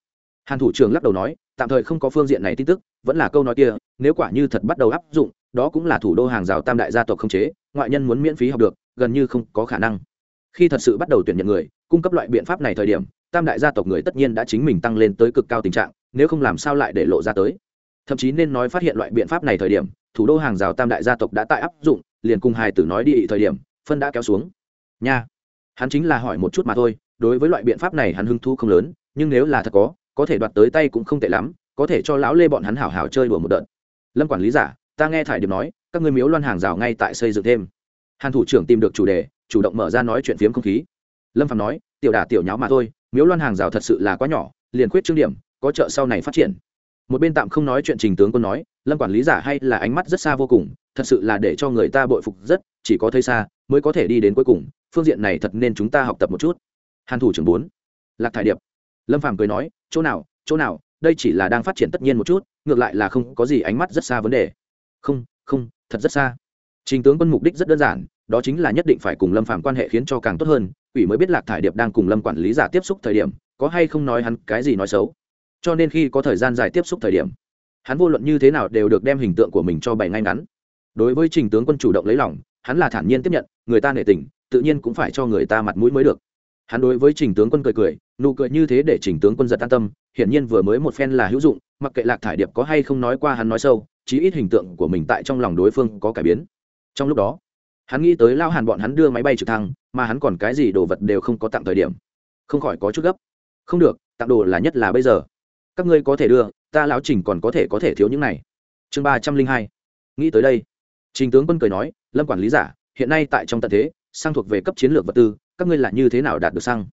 Hàn thủ trưởng lắc đầu nói, tạm thời không có phương diện này tin tức, vẫn là câu nói kia, nếu quả như thật bắt đầu áp dụng, đó cũng là thủ đô hàng rào tam đại gia tộc không chế, ngoại nhân muốn miễn phí học được, gần như không có khả năng. Khi thật sự bắt đầu tuyển nhận người, cung cấp loại biện pháp này thời điểm, tam đại gia tộc người tất nhiên đã chính mình tăng lên tới cực cao tình trạng nếu không làm sao lại để lộ ra tới. Thậm chí nên nói phát hiện loại biện pháp này thời điểm, thủ đô hàng rào tam đại gia tộc đã tại áp dụng, liền cùng hài tử nói đi thời điểm, phân đã kéo xuống. Nha. Hắn chính là hỏi một chút mà thôi, đối với loại biện pháp này hắn hứng thu không lớn, nhưng nếu là thật có có thể đoạt tới tay cũng không tệ lắm, có thể cho lão lê bọn hắn hảo hảo chơi đùa một đợt. Lâm quản lý giả, ta nghe thải điệp nói, các người miếu loan hàng rào ngay tại xây dựng thêm. Hàn thủ trưởng tìm được chủ đề, chủ động mở ra nói chuyện phiếm không khí. Lâm phạm nói, tiểu đà tiểu nháo mà thôi, miếu loan hàng rào thật sự là quá nhỏ, liền quyết trương điểm có chợ sau này phát triển. Một bên tạm không nói chuyện trình tướng quân nói, lâm quản lý giả hay là ánh mắt rất xa vô cùng, thật sự là để cho người ta bội phục rất, chỉ có thấy xa, mới có thể đi đến cuối cùng, phương diện này thật nên chúng ta học tập một chút. Hàn thủ trưởng bốn, lạc thải điệp. Lâm phàm cười nói, chỗ nào chỗ nào, đây chỉ là đang phát triển tất nhiên một chút, ngược lại là không có gì ánh mắt rất xa vấn đề. Không không, thật rất xa. Trình tướng quân mục đích rất đơn giản, đó chính là nhất định phải cùng lâm phàm quan hệ khiến cho càng tốt hơn, quỷ mới biết lạc thải điệp đang cùng lâm quản lý giả tiếp xúc thời điểm, có hay không nói hắn cái gì nói xấu cho nên khi có thời gian dài tiếp xúc thời điểm, hắn vô luận như thế nào đều được đem hình tượng của mình cho bày ngay ngắn. Đối với trình tướng quân chủ động lấy lòng, hắn là thản nhiên tiếp nhận, người ta nể tình, tự nhiên cũng phải cho người ta mặt mũi mới được. Hắn đối với trình tướng quân cười cười, nụ cười như thế để trình tướng quân giật an tâm, hiển nhiên vừa mới một phen là hữu dụng, mặc kệ lạc thải điệp có hay không nói qua hắn nói sâu, chí ít hình tượng của mình tại trong lòng đối phương có cải biến. Trong lúc đó, hắn nghĩ tới lao hàn bọn hắn đưa máy bay trực thăng, mà hắn còn cái gì đồ vật đều không có tặng thời điểm. Không khỏi có chút gấp. Không được, tặng đồ là nhất là bây giờ các ngươi có thể đưa, ta lão trình còn có thể có thể thiếu những này. Chương ba trăm linh hai. Nghĩ tới đây, trình tướng quân cười nói, lâm quản lý giả, hiện nay tại trong tận thế sang thuộc về cấp chiến lược vật tư, các ngươi là như thế nào đạt được xăng?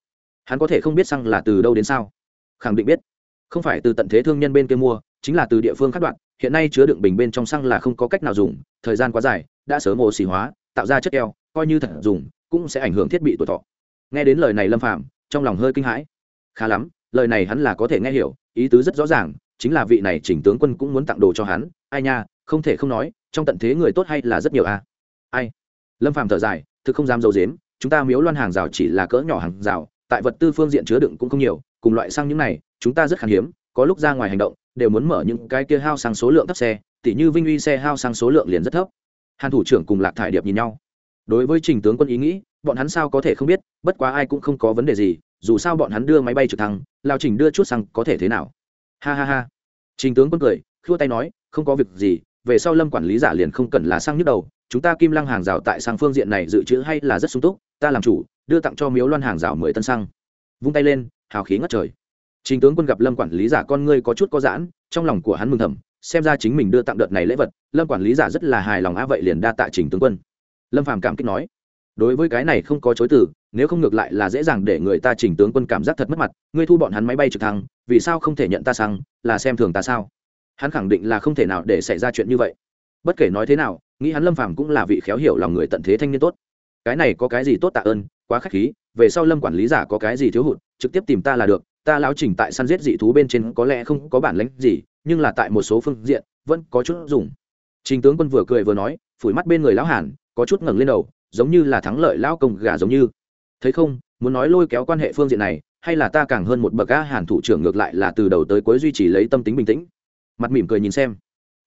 Hắn có thể không biết xăng là từ đâu đến sao? Khẳng định biết. Không phải từ tận thế thương nhân bên kia mua, chính là từ địa phương khác đoạn, hiện nay chứa đựng bình bên trong xăng là không có cách nào dùng, thời gian quá dài, đã sớm ổ xì hóa, tạo ra chất keo, coi như thật dùng, cũng sẽ ảnh hưởng thiết bị tuổi thọ. Nghe đến lời này lâm phạm trong lòng hơi kinh hãi. Khá lắm, lời này hắn là có thể nghe hiểu ý tứ rất rõ ràng, chính là vị này chỉnh tướng quân cũng muốn tặng đồ cho hắn, ai nha, không thể không nói, trong tận thế người tốt hay là rất nhiều a. À? ai? Lâm phàm thở dài, thực không dám dầu dếm chúng ta miếu loan hàng rào chỉ là cỡ nhỏ hàng rào, tại vật tư phương diện chứa đựng cũng không nhiều, cùng loại xăng những này, chúng ta rất khan hiếm, có lúc ra ngoài hành động, đều muốn mở những cái kia hao sang số lượng thấp xe, tỉ như vinh uy xe hao sang số lượng liền rất thấp. Hàn thủ trưởng cùng lạc thải điệp nhìn nhau. Đối với trình tướng quân ý nghĩ, bọn hắn sao có thể không biết, bất quá ai cũng không có vấn đề gì dù sao bọn hắn đưa máy bay trực thăng, lao trình đưa chút xăng có thể thế nào? Ha ha ha. Trình tướng quân cười, khua tay nói, không có việc gì, về sau lâm quản lý giả liền không cần là xăng nhức đầu, chúng ta kim lăng hàng rào tại sang phương diện này dự trữ hay là rất sung túc, ta làm chủ, đưa tặng cho miếu loan hàng rào mười tân xăng. Vung tay lên, hào khí ngất trời. Trình tướng quân gặp lâm quản lý giả con ngươi có chút có giãn, trong lòng của hắn mừng thầm, xem ra chính mình đưa tặng đợt này lễ vật, lâm quản lý giả rất là hài lòng á vậy liền đa tạ trình tướng quân. Lâm phàm cảm kích nói, đối với cái này không có chối từ nếu không ngược lại là dễ dàng để người ta chỉnh tướng quân cảm giác thật mất mặt, ngươi thu bọn hắn máy bay trực thăng, vì sao không thể nhận ta xăng, là xem thường ta sao? Hắn khẳng định là không thể nào để xảy ra chuyện như vậy. Bất kể nói thế nào, nghĩ hắn lâm phàm cũng là vị khéo hiểu lòng người tận thế thanh niên tốt. Cái này có cái gì tốt tạ ơn, quá khách khí, về sau lâm quản lý giả có cái gì thiếu hụt, trực tiếp tìm ta là được, ta lão chỉnh tại săn giết dị thú bên trên có lẽ không có bản lãnh gì, nhưng là tại một số phương diện, vẫn có chút dùng. Trình tướng quân vừa cười vừa nói, phủi mắt bên người lão hàn, có chút ngẩng lên đầu, giống như là thắng lợi lão công gà giống như thấy không, muốn nói lôi kéo quan hệ phương diện này, hay là ta càng hơn một bậc a hàn thủ trưởng ngược lại là từ đầu tới cuối duy trì lấy tâm tính bình tĩnh. Mặt mỉm cười nhìn xem.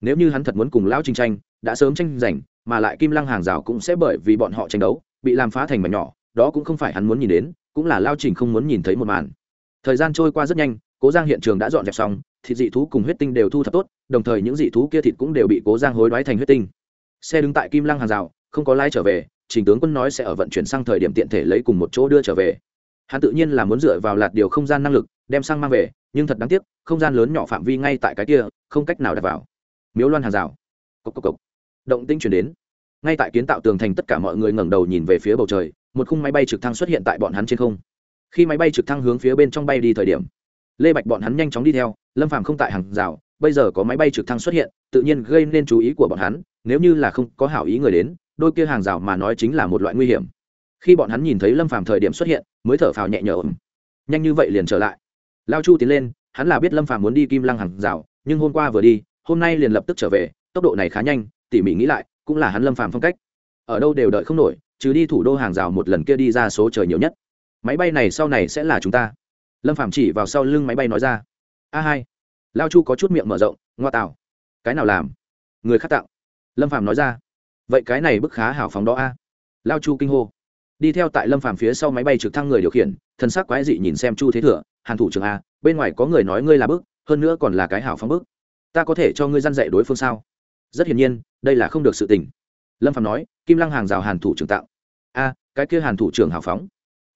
Nếu như hắn thật muốn cùng lão trình tranh, đã sớm tranh giành, mà lại kim lăng hàng rào cũng sẽ bởi vì bọn họ tranh đấu, bị làm phá thành mảnh nhỏ, đó cũng không phải hắn muốn nhìn đến, cũng là lao trình không muốn nhìn thấy một màn. Thời gian trôi qua rất nhanh, cố giang hiện trường đã dọn dẹp xong, thịt dị thú cùng huyết tinh đều thu thập tốt, đồng thời những dị thú kia thịt cũng đều bị cố giang hối đoái thành huyết tinh. Xe đứng tại kim lăng hàng rào, không có lai trở về trình tướng quân nói sẽ ở vận chuyển sang thời điểm tiện thể lấy cùng một chỗ đưa trở về. Hắn tự nhiên là muốn dựa vào lạt điều không gian năng lực, đem sang mang về, nhưng thật đáng tiếc, không gian lớn nhỏ phạm vi ngay tại cái kia, không cách nào đặt vào. Miếu loan hàng rào. Cốc cốc cốc. động tinh chuyển đến. Ngay tại kiến tạo tường thành tất cả mọi người ngẩng đầu nhìn về phía bầu trời, một khung máy bay trực thăng xuất hiện tại bọn hắn trên không. Khi máy bay trực thăng hướng phía bên trong bay đi thời điểm, lê bạch bọn hắn nhanh chóng đi theo, lâm phàm không tại hàng rào, bây giờ có máy bay trực thăng xuất hiện, tự nhiên gây nên chú ý của bọn hắn, nếu như là không có hảo ý người đến đôi kia hàng rào mà nói chính là một loại nguy hiểm. Khi bọn hắn nhìn thấy lâm phàm thời điểm xuất hiện, mới thở phào nhẹ nhõm. Nhanh như vậy liền trở lại. Lao chu tiến lên, hắn là biết lâm phàm muốn đi kim lăng hàng rào, nhưng hôm qua vừa đi, hôm nay liền lập tức trở về, tốc độ này khá nhanh, tỉ mỉ nghĩ lại, cũng là hắn lâm phàm phong cách. Ở đâu đều đợi không nổi chứ đi thủ đô hàng rào một lần kia đi ra số trời nhiều nhất. Máy bay này sau này sẽ là chúng ta. Lâm phàm chỉ vào sau lưng máy bay nói ra. A hai. Lao chu có chút miệng mở rộng, ngoa tạo. Cái nào làm? Người khác tạo. lâm phàm nói ra vậy cái này bức khá hào phóng đó a. Lao chu kinh hô. Đi theo tại lâm phàm phía sau máy bay trực thăng người điều khiển thân xác quái dị nhìn xem chu thế thừa hàn thủ trưởng a, bên ngoài có người nói ngươi là bức, hơn nữa còn là cái hào phóng bức. Ta có thể cho ngươi gian dạy đối phương sao? Rất hiển nhiên, đây là không được sự tình. Lâm phàm nói, kim lăng hàng rào hàn thủ trưởng tạo. A, cái kia hàn thủ trưởng hào phóng.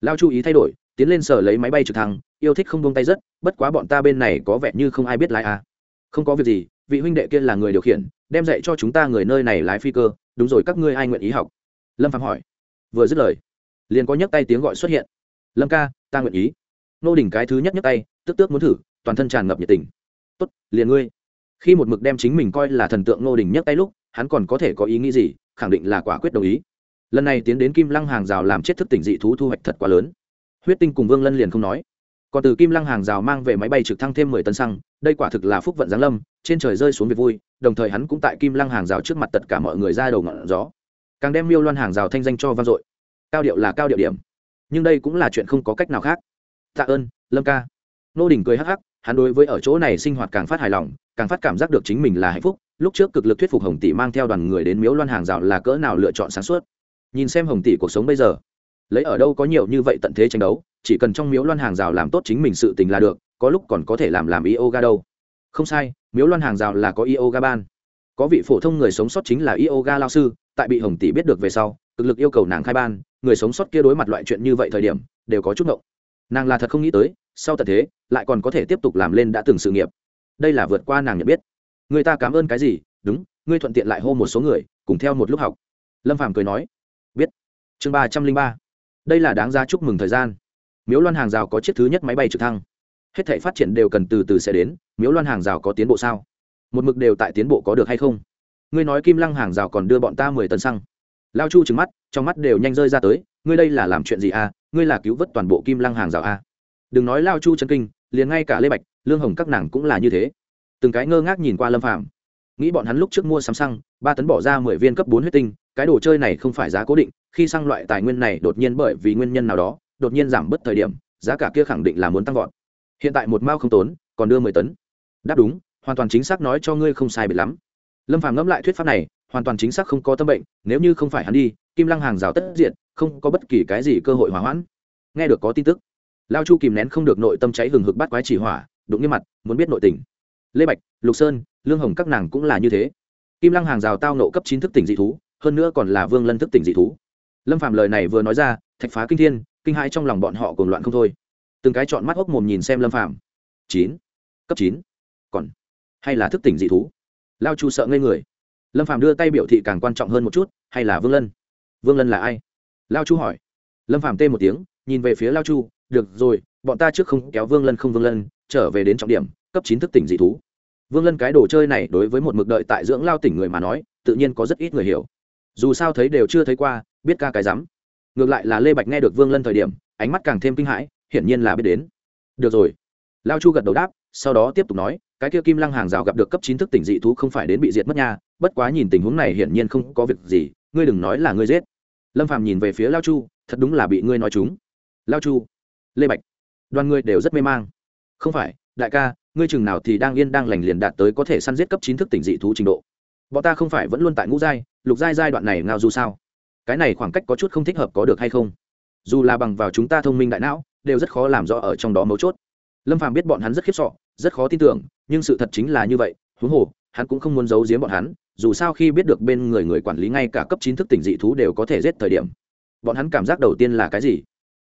Lao chu ý thay đổi, tiến lên sở lấy máy bay trực thăng, yêu thích không buông tay rất, bất quá bọn ta bên này có vẻ như không ai biết lái a. Không có việc gì, vị huynh đệ kia là người điều khiển, đem dạy cho chúng ta người nơi này lái phi cơ đúng rồi, các ngươi ai nguyện ý học? Lâm phạm hỏi. Vừa dứt lời, liền có nhấc tay tiếng gọi xuất hiện. Lâm ca, ta nguyện ý. Nô đỉnh cái thứ nhất nhấc tay, tức tước muốn thử, toàn thân tràn ngập nhiệt tình. Tốt, liền ngươi. Khi một mực đem chính mình coi là thần tượng nô đỉnh nhấc tay lúc, hắn còn có thể có ý nghĩ gì, khẳng định là quả quyết đồng ý. Lần này tiến đến kim lăng hàng rào làm chết thức tỉnh dị thú thu hoạch thật quá lớn. Huyết tinh cùng vương lân liền không nói còn từ kim lăng hàng rào mang về máy bay trực thăng thêm mười tấn xăng, đây quả thực là phúc vận giáng lâm, trên trời rơi xuống việc vui, đồng thời hắn cũng tại kim lăng hàng rào trước mặt tất cả mọi người ra đầu ngọn gió. Càng đem miêu loan hàng rào thanh danh cho vang dội. Cao điệu là cao điệu điểm. Nhưng đây cũng là chuyện không có cách nào khác. Tạ ơn, lâm ca. Nô đình cười hắc hắc, hắn đối với ở chỗ này sinh hoạt càng phát hài lòng, càng phát cảm giác được chính mình là hạnh phúc. Lúc trước cực lực thuyết phục hồng tỷ mang theo đoàn người đến miếu loan hàng rào là cỡ nào lựa chọn sáng suốt. Nhìn xem hồng tỷ cuộc sống bây giờ lấy ở đâu có nhiều như vậy tận thế tranh đấu, chỉ cần trong miếu loan hàng rào làm tốt chính mình sự tình là được, có lúc còn có thể làm làm yoga đâu. Không sai, miếu loan hàng rào là có yoga ban. Có vị phổ thông người sống sót chính là yoga lao sư, tại bị hồng tỷ biết được về sau, cực lực yêu cầu nàng khai ban, người sống sót kia đối mặt loại chuyện như vậy thời điểm, đều có chút ngộng. Nàng là thật không nghĩ tới, sau tận thế, lại còn có thể tiếp tục làm lên đã từng sự nghiệp. Đây là vượt qua nàng nhận biết. Người ta cảm ơn cái gì? Đúng, ngươi thuận tiện lại hô một số người, cùng theo một lúc học. Lâm phàm cười nói. Biết. Chương ba trăm linh ba đây là đáng ra chúc mừng thời gian. Miếu loan hàng rào có chiếc thứ nhất máy bay trực thăng. Hết thể phát triển đều cần từ từ sẽ đến, miếu loan hàng rào có tiến bộ sao? Một mực đều tại tiến bộ có được hay không? Ngươi nói kim lăng hàng rào còn đưa bọn ta mười tấn xăng. Lao chu trừng mắt, trong mắt đều nhanh rơi ra tới, ngươi đây là làm chuyện gì à? Ngươi là cứu vớt toàn bộ kim lăng hàng rào à? Đừng nói lao chu chân kinh, liền ngay cả lê bạch, lương hồng các nàng cũng là như thế. Từng cái ngơ ngác nhìn qua lâm phạm nghĩ bọn hắn lúc trước mua sắm xăng, ba tấn bỏ ra mười viên cấp bốn huyết tinh, cái đồ chơi này không phải giá cố định khi xăng loại tài nguyên này đột nhiên bởi vì nguyên nhân nào đó, đột nhiên giảm bớt thời điểm, giá cả kia khẳng định là muốn tăng vọt. Hiện tại một mao không tốn, còn đưa mười tấn. Đáp đúng, hoàn toàn chính xác nói cho ngươi không sai biệt lắm. Lâm phàm ngẫm lại thuyết pháp này, hoàn toàn chính xác không có tâm bệnh, nếu như không phải hắn đi, kim lăng hàng rào tất diện không có bất kỳ cái gì cơ hội hỏa hoãn. Nghe được có tin tức, lao chu kìm nén không được nội tâm cháy hừng hực bắt quái chỉ hỏa, đụng như mặt, muốn biết nội tình. Lê bạch, lục sơn, lương hồng các nàng cũng là như thế. Kim lăng hàng rào tao nộ cấp chín thức tỉnh dị thú, hơn nữa còn là vương lân thức tỉnh dị thú lâm phạm lời này vừa nói ra, thạch phá kinh thiên, kinh hãi trong lòng bọn họ cuồng loạn không thôi. Từng cái chọn mắt hốc mồm nhìn xem lâm phạm chín. Cấp chín. Còn hay là thức tỉnh dị thú? Lao chu sợ ngây người. Lâm phạm đưa tay biểu thị càng quan trọng hơn một chút, hay là vương lân? Vương lân là ai? Lao chu hỏi. Lâm phạm tê một tiếng, nhìn về phía lao chu, được rồi, bọn ta trước không kéo vương lân không vương lân, trở về đến trọng điểm, cấp chín thức tỉnh dị thú. Vương lân cái đồ chơi này đối với một mực đợi tại dưỡng lao tỉnh người mà nói, tự nhiên có rất ít người hiểu. Dù sao thấy đều chưa thấy qua biết ca cái rắm. Ngược lại là lê bạch nghe được vương lân thời điểm, ánh mắt càng thêm kinh hãi, hiển nhiên là biết đến. Được rồi. Lao chu gật đầu đáp, sau đó tiếp tục nói, cái kia kim lăng hàng rào gặp được cấp chín thức tỉnh dị thú không phải đến bị diệt mất nha, bất quá nhìn tình huống này hiển nhiên không có việc gì, ngươi đừng nói là ngươi giết. Lâm phàm nhìn về phía lao chu, thật đúng là bị ngươi nói chúng lao chu, lê bạch, đoàn ngươi đều rất mê mang. Không phải, đại ca, ngươi chừng nào thì đang yên đang lành liền đạt tới có thể săn giết cấp chín thức tỉnh dị thú trình độ. Bọn ta không phải vẫn luôn tại ngũ giai, lục giai giai đoạn này ngao du sao? Cái này khoảng cách có chút không thích hợp có được hay không? Dù là bằng vào chúng ta thông minh đại não, đều rất khó làm rõ ở trong đó mấu chốt. Lâm phàm biết bọn hắn rất khiếp sọ rất khó tin tưởng, nhưng sự thật chính là như vậy, huống hồ, hắn cũng không muốn giấu giếm bọn hắn, dù sao khi biết được bên người người quản lý ngay cả cấp chính thức tỉnh dị thú đều có thể giết thời điểm, bọn hắn cảm giác đầu tiên là cái gì?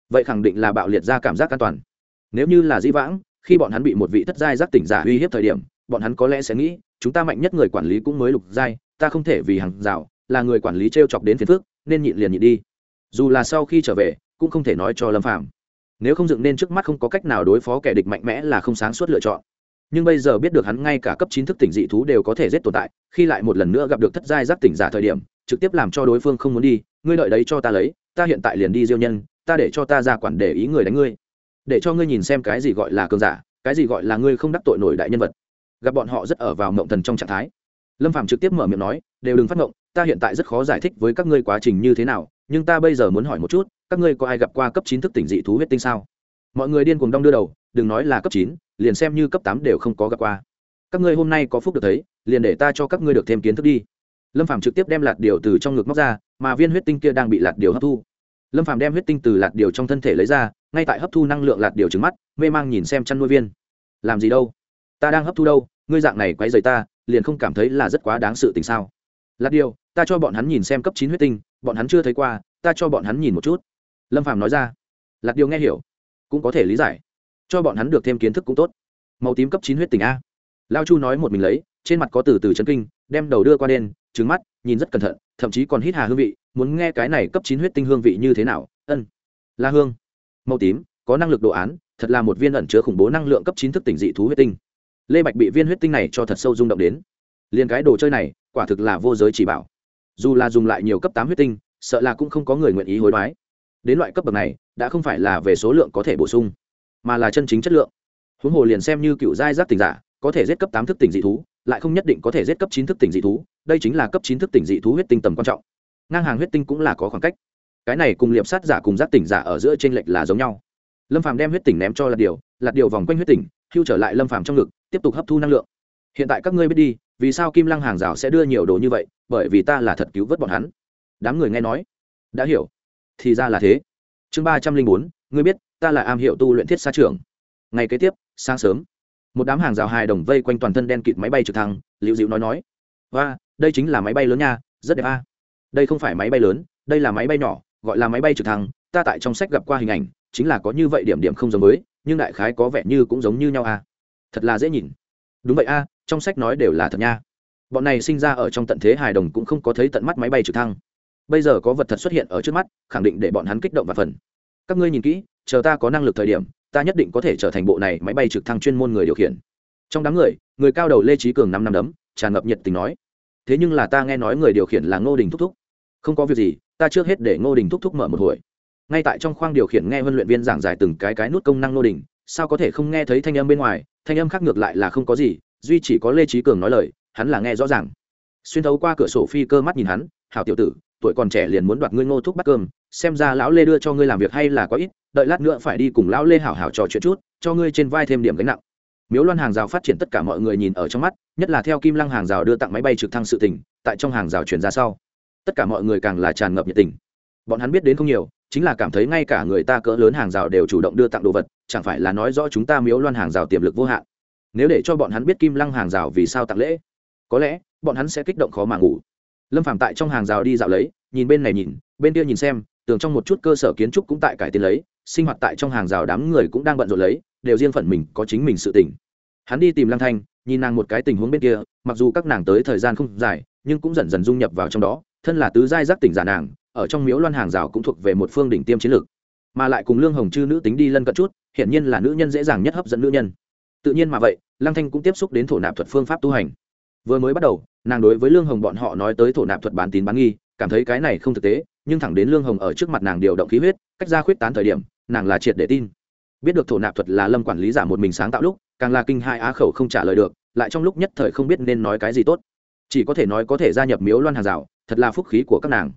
Vậy khẳng định là bạo liệt ra cảm giác an toàn. Nếu như là dĩ vãng, khi bọn hắn bị một vị thất giai giác tỉnh giả uy hiếp thời điểm, bọn hắn có lẽ sẽ nghĩ, chúng ta mạnh nhất người quản lý cũng mới lục giai, ta không thể vì hàng rào, là người quản lý t r e o chọc đến phiền phước nên nhịn liền nhịn đi. Dù là sau khi trở về, cũng không thể nói cho lâm phạm nếu không dựng nên trước mắt không có cách nào đối phó kẻ địch mạnh mẽ là không sáng suốt lựa chọn. Nhưng bây giờ biết được hắn ngay cả cấp chín thức tỉnh dị thú đều có thể giết tồn tại, khi lại một lần nữa gặp được thất giai giác tỉnh giả thời điểm, trực tiếp làm cho đối phương không muốn đi, ngươi đợi đấy cho ta lấy, ta hiện tại liền đi diêu nhân, ta để cho ta ra quản để ý người đánh ngươi. Để cho ngươi nhìn xem cái gì gọi là cường giả, cái gì gọi là ngươi không đắc tội nổi đại nhân vật. Gặp bọn họ rất ở vào mộng thần trong trạng thái. Lâm phạm trực tiếp mở miệng nói, đều đừng phát mộng ta hiện tại rất khó giải thích với các ngươi quá trình như thế nào, nhưng ta bây giờ muốn hỏi một chút, các ngươi có ai gặp qua cấp chín thức tỉnh dị thú huyết tinh sao? Mọi người điên cuồng đong đưa đầu, đừng nói là cấp chín, liền xem như cấp tám đều không có gặp qua. Các ngươi hôm nay có phúc được thấy, liền để ta cho các ngươi được thêm kiến thức đi. Lâm phạm trực tiếp đem lạt điều từ trong ngực móc ra, mà viên huyết tinh kia đang bị lạt điều hấp thu. Lâm phạm đem huyết tinh từ lạt điều trong thân thể lấy ra, ngay tại hấp thu năng lượng lạt điều trứng mắt, mê mang nhìn xem chăn nuôi viên. Làm gì đâu? Ta đang hấp thu đâu? Ngươi dạng này quấy rầy ta, liền không cảm thấy là rất quá đáng sự tình sao? Lạt điều ta cho bọn hắn nhìn xem cấp chín huyết tinh, bọn hắn chưa thấy qua, ta cho bọn hắn nhìn một chút. Lâm phàm nói ra. Lạt điều nghe hiểu, cũng có thể lý giải. Cho bọn hắn được thêm kiến thức cũng tốt. Màu tím cấp chín huyết tình a. Lao chu nói một mình lấy, trên mặt có từ từ chấn kinh, đem đầu đưa qua đen trứng mắt, nhìn rất cẩn thận, thậm chí còn hít hà hương vị, muốn nghe cái này cấp chín huyết tinh hương vị như thế nào. Ân. La hương. Màu tím, có năng lực đồ án, thật là một viên ẩn chứa khủng bố năng lượng cấp chín thức tỉnh dị thú huyết tinh. Lê bạch bị viên huyết tinh này cho thật sâu rung động đến. Liền cái đồ chơi này, quả thực là vô giới chỉ bảo dù là dùng lại nhiều cấp tám huyết tinh, sợ là cũng không có người nguyện ý hối đoái. Đến loại cấp bậc này, đã không phải là về số lượng có thể bổ sung, mà là chân chính chất lượng. Huống hồ liền xem như cựu giai giác tỉnh giả, có thể giết cấp tám thức tỉnh dị thú, lại không nhất định có thể giết cấp chín thức tỉnh dị thú, đây chính là cấp chín thức tỉnh dị thú huyết tinh tầm quan trọng. Ngang hàng huyết tinh cũng là có khoảng cách. Cái này cùng liệp sát giả cùng giác tỉnh giả ở giữa t r ê n lệch là giống nhau. Lâm phàm đem huyết tỉnh ném cho lạt điều lạt điều vòng quanh huyết tỉnh hưu trở lại lâm phàm trong ngực, tiếp tục hấp thu năng lượng hiện tại các ngươi biết đi vì sao kim lăng hàng rào sẽ đưa nhiều đồ như vậy bởi vì ta là thật cứu vớt bọn hắn. Đám người nghe nói. Đã hiểu. Thì ra là thế. Chương ba trăm linh bốn ngươi biết ta là am hiệu tu luyện thiết xa trường ngày kế tiếp sáng sớm một đám hàng rào hài đồng vây quanh toàn thân đen kịt máy bay trực thăng liệu dịu nói nói. Và đây chính là máy bay lớn nha rất đẹp a. Đây không phải máy bay lớn đây là máy bay nhỏ gọi là máy bay trực thăng. Ta tại trong sách gặp qua hình ảnh chính là có như vậy điểm điểm không giống mới, nhưng đại khái có vẻ như cũng giống như nhau a. Thật là dễ nhìn. Đúng vậy a trong sách nói đều là thật nha. Bọn này sinh ra ở trong tận thế hài đồng cũng không có thấy tận mắt máy bay trực thăng. Bây giờ có vật thật xuất hiện ở trước mắt, khẳng định để bọn hắn kích động và phần. Các ngươi nhìn kỹ, chờ ta có năng lực thời điểm, ta nhất định có thể trở thành bộ này máy bay trực thăng chuyên môn người điều khiển. Trong đám người người cao đầu lê trí cường năm năm đấm, tràn ngập nhiệt tình nói, thế nhưng là ta nghe nói người điều khiển là ngô đình thúc thúc. Không có việc gì, ta trước hết để ngô đình thúc thúc mở một hồi. Ngay tại trong khoang điều khiển nghe huấn luyện viên giảng giải từng cái cái nút công năng ngô đình, sao có thể không nghe thấy thanh âm bên ngoài, thanh âm khác ngược lại là không có gì duy chỉ có lê trí cường nói lời, hắn là nghe rõ ràng. Xuyên thấu qua cửa sổ phi cơ mắt nhìn hắn, hảo tiểu tử, tuổi còn trẻ liền muốn đoạt ngươi ngô thúc bắt cơm, xem ra lão lê đưa cho ngươi làm việc hay là quá ít, đợi lát nữa phải đi cùng lão lê hảo hảo trò chuyện chút, cho ngươi trên vai thêm điểm gánh nặng. Miếu loan hàng rào phát triển tất cả mọi người nhìn ở trong mắt, nhất là theo kim lăng hàng rào đưa tặng máy bay trực thăng sự tình, tại trong hàng rào chuyển ra sau, tất cả mọi người càng là tràn ngập nhiệt tình. Bọn hắn biết đến không nhiều, chính là cảm thấy ngay cả người ta cỡ lớn hàng rào đều chủ động đưa tặng đồ vật, chẳng phải là nói rõ chúng ta miếu loan hàng rào tiềm lực vô hạn nếu để cho bọn hắn biết kim lăng hàng rào vì sao tặng lễ, có lẽ bọn hắn sẽ kích động khó mà ngủ. Lâm phạm tại trong hàng rào đi dạo lấy, nhìn bên này nhìn, bên kia nhìn xem tưởng trong một chút cơ sở kiến trúc cũng tại cải tiến lấy, sinh hoạt tại trong hàng rào đám người cũng đang bận rộn lấy, đều riêng phận mình, có chính mình sự tỉnh hắn đi tìm lăng thanh, nhìn nàng một cái tình huống bên kia, mặc dù các nàng tới thời gian không dài, nhưng cũng dần dần dung nhập vào trong đó, thân là tứ giai giác tỉnh giả nàng, ở trong miếu loan hàng rào cũng thuộc về một phương đỉnh tiêm chiến lược. Mà lại cùng lương hồng chư nữ tính đi lân cận chút hiện nhiên là nữ nhân dễ dàng nhất hấp dẫn nữ nhân tự nhiên mà vậy, lăng thanh cũng tiếp xúc đến thổ nạp thuật phương pháp tu hành. Vừa mới bắt đầu, nàng đối với lương hồng bọn họ nói tới thổ nạp thuật bán tín bán nghi, cảm thấy cái này không thực tế, nhưng thẳng đến lương hồng ở trước mặt nàng điều động khí huyết, cách ra khuyết tán thời điểm, nàng là triệt để tin. Biết được thổ nạp thuật là lâm quản lý giả một mình sáng tạo lúc, càng là kinh hai á khẩu không trả lời được, lại trong lúc nhất thời không biết nên nói cái gì tốt. Chỉ có thể nói có thể gia nhập miếu loan hàng rào, thật là phúc khí của các nàng.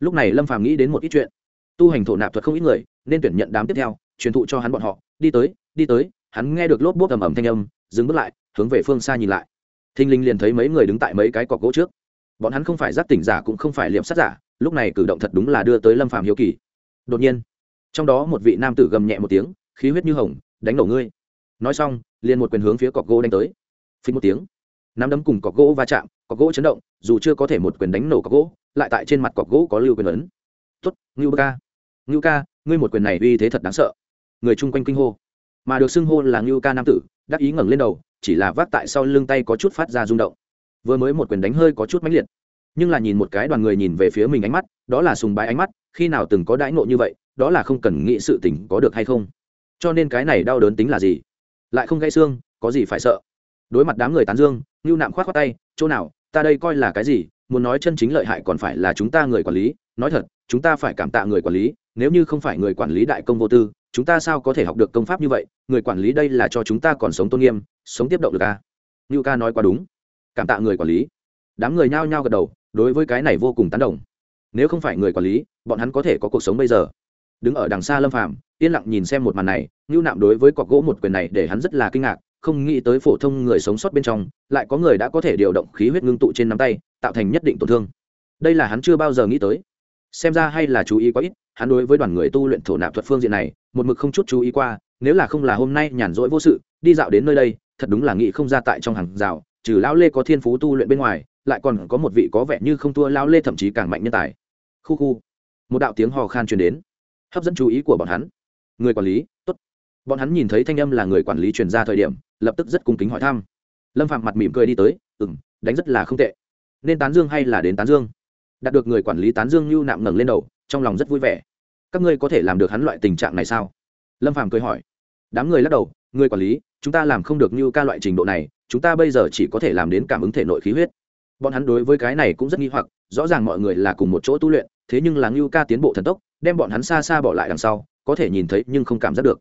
Lúc này lâm phàm nghĩ đến một ít chuyện. Tu hành thổ nạp thuật không ít người, nên tuyển nhận đám tiếp theo, truyền thụ cho hắn bọn họ, đi tới đi tới hắn nghe được lốp bốp ầm ầm thanh âm, dừng bước lại, hướng về phương xa nhìn lại. Thinh linh liền thấy mấy người đứng tại mấy cái cọc gỗ trước. Bọn hắn không phải giác tỉnh giả cũng không phải liệm sát giả, lúc này cử động thật đúng là đưa tới lâm phàm hiếu kỳ. Đột nhiên, trong đó một vị nam tử gầm nhẹ một tiếng, khí huyết như hồng, đánh nổ ngươi. Nói xong, liền một quyền hướng phía cọc gỗ đánh tới. Phí một tiếng, nắm đấm cùng cọc gỗ va chạm, cọc gỗ chấn động, dù chưa có thể một quyền đánh nổ cọc gỗ, lại tại trên mặt cọc gỗ có lưu quyền ấn. Tuất ngưu ca. Ngưu ca, ngươi một quyền này uy thế thật đáng sợ. Người chung quanh kinh hô mà được xưng hô là ngưu ca nam tử, đắc ý ngẩng lên đầu, chỉ là vác tại sau lưng tay có chút phát ra rung động. Vừa mới một quyền đánh hơi có chút mãnh liệt, nhưng là nhìn một cái đoàn người nhìn về phía mình ánh mắt, đó là sùng bái ánh mắt, khi nào từng có đãi nộ như vậy, đó là không cần nghĩ sự tình có được hay không. Cho nên cái này đau đớn tính là gì? Lại không gãy xương, có gì phải sợ? Đối mặt đám người tán dương, ngưu nạm khoát khoác tay, chỗ nào, ta đây coi là cái gì? Muốn nói chân chính lợi hại còn phải là chúng ta người quản lý. Nói thật, chúng ta phải cảm tạ người quản lý, nếu như không phải người quản lý đại công vô tư chúng ta sao có thể học được công pháp như vậy? Người quản lý đây là cho chúng ta còn sống tôn nghiêm, sống tiếp động được ca à? như ca nói quá đúng. Cảm tạ người quản lý. Đám người nhao nhao gật đầu, đối với cái này vô cùng tán đồng. Nếu không phải người quản lý, bọn hắn có thể có cuộc sống bây giờ. Đứng ở đằng xa lâm phàm, yên lặng nhìn xem một màn này ngưu nạm đối với cọc gỗ một quyền này để hắn rất là kinh ngạc, không nghĩ tới phổ thông người sống sót bên trong, lại có người đã có thể điều động khí huyết ngưng tụ trên nắm tay, tạo thành nhất định tổn thương. Đây là hắn chưa bao giờ nghĩ tới. Xem ra hay là chú ý quá ít, hắn đối với đoàn người tu luyện thổ nạp thuật phương diện này một mực không chút chú ý qua, nếu là không là hôm nay nhàn rỗi vô sự, đi dạo đến nơi đây, thật đúng là nghĩ không ra tại trong hàng rào, trừ lão lê có thiên phú tu luyện bên ngoài, lại còn có một vị có vẻ như không thua lão lê thậm chí càng mạnh nhân tài. Khu khu. Một đạo tiếng hò khan truyền đến. Hấp dẫn chú ý của bọn hắn. Người quản lý, tốt. Bọn hắn nhìn thấy thanh âm là người quản lý truyền ra thời điểm, lập tức rất cung kính hỏi thăm. Lâm phạm mặt mỉm cười đi tới ừ m đánh rất là không tệ. Nên tán dương hay là đến tán dương? Đạt được người quản lý tán dương lưu nạm ngẩng lên đầu, trong lòng rất vui vẻ các ngươi có thể làm được hắn loại tình trạng này sao? Lâm Phàm cười hỏi. Đám người lắc đầu, người quản lý, chúng ta làm không được như ca loại trình độ này, chúng ta bây giờ chỉ có thể làm đến cảm ứng thể nội khí huyết. Bọn hắn đối với cái này cũng rất nghi hoặc, rõ ràng mọi người là cùng một chỗ tu luyện, thế nhưng là ngưu ca tiến bộ thần tốc, đem bọn hắn xa xa bỏ lại đằng sau, có thể nhìn thấy nhưng không cảm giác được.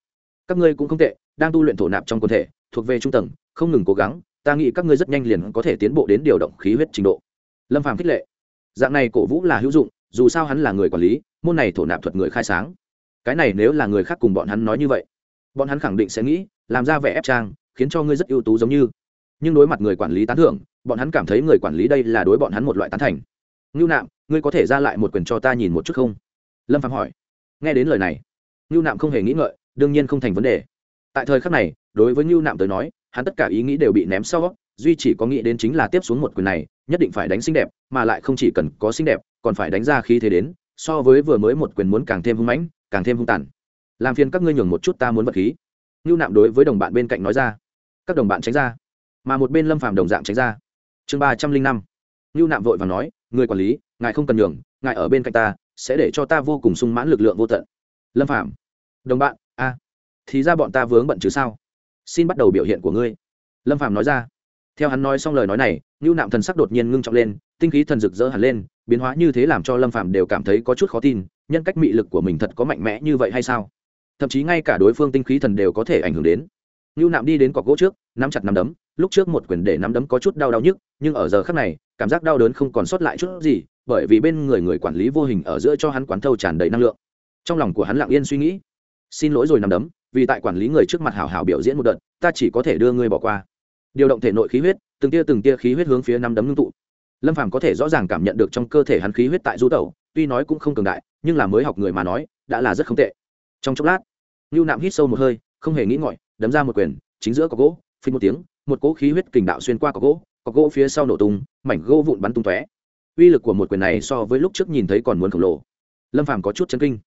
Các ngươi cũng không tệ, đang tu luyện thổ nạp trong cơ thể, thuộc về trung tầng, không ngừng cố gắng, ta nghĩ các ngươi rất nhanh liền có thể tiến bộ đến điều động khí huyết trình độ. Lâm phàm khích lệ. Dạng này cổ vũ là hữu dụng dù sao hắn là người quản lý, môn này thổ nạp thuật người khai sáng. Cái này nếu là người khác cùng bọn hắn nói như vậy, bọn hắn khẳng định sẽ nghĩ, làm ra vẻ ép trang, khiến cho ngươi rất ưu tú giống như. Nhưng đối mặt người quản lý tán thưởng, bọn hắn cảm thấy người quản lý đây là đối bọn hắn một loại tán thành. Ngưu nạm, ngươi có thể ra lại một quyền cho ta nhìn một chút không? Lâm phạm hỏi. Nghe đến lời này, ngưu nạm không hề nghĩ ngợi, đương nhiên không thành vấn đề. Tại thời khắc này, đối với ngưu nạm tới nói, hắn tất cả ý nghĩ đều bị ném sau, duy chỉ có nghĩ đến chính là tiếp xuống một quyền này, nhất định phải đánh xinh đẹp, mà lại không chỉ cần có xinh đẹp còn phải đánh ra khí thế đến, so với vừa mới một quyền muốn càng thêm hung mãnh, càng thêm hung tàn. Làm phiền các ngươi nhường một chút ta muốn vật khí. Ngưu nạm đối với đồng bạn bên cạnh nói ra. Các đồng bạn tránh ra, mà một bên lâm phàm đồng dạng tránh ra. Chương ba trăm linh năm. Ngưu nạm vội và nói, người quản lý, ngài không cần nhường, ngài ở bên cạnh ta, sẽ để cho ta vô cùng sung mãn lực lượng vô tận. Lâm phạm đồng bạn, a, thì ra bọn ta vướng bận chứ sao? Xin bắt đầu biểu hiện của ngươi. Lâm phạm nói ra. Theo hắn nói xong lời nói này Nưu nạm thần sắc đột nhiên ngưng trọng lên, tinh khí thần rực rỡ hẳn lên, biến hóa như thế làm cho lâm phạm đều cảm thấy có chút khó tin, nhân cách mị lực của mình thật có mạnh mẽ như vậy hay sao? Thậm chí ngay cả đối phương tinh khí thần đều có thể ảnh hưởng đến. Nưu nạm đi đến cọc gỗ trước, nắm chặt nắm đấm, lúc trước một quyền để nắm đấm có chút đau đau nhức, nhưng ở giờ khắc này, cảm giác đau đớn không còn sót lại chút gì, bởi vì bên người người quản lý vô hình ở giữa cho hắn quán thâu tràn đầy năng lượng. Trong lòng của hắn lặng yên suy nghĩ. Xin lỗi rồi nắm đấm, vì tại quản lý người trước mặt hảo hảo biểu diễn một đợt, ta chỉ có thể đưa ngươi bỏ qua điều động thể nội khí huyết, từng tia từng tia khí huyết hướng phía năm đấm ngưng tụ. Lâm phàm có thể rõ ràng cảm nhận được trong cơ thể hắn khí huyết tại du tẩu, tuy nói cũng không cường đại, nhưng là mới học người mà nói, đã là rất không tệ. Trong chốc lát, Lưu nạm hít sâu một hơi, không hề nghĩ ngợi, đấm ra một quyền, chính giữa có gỗ, phình một tiếng, một cỗ khí huyết kình đạo xuyên qua có gỗ có gỗ phía sau nổ tung, mảnh gỗ vụn bắn tung tóe. Uy lực của một quyền này so với lúc trước nhìn thấy còn muốn khổng lồ. Lâm phàm có chút chấn kinh.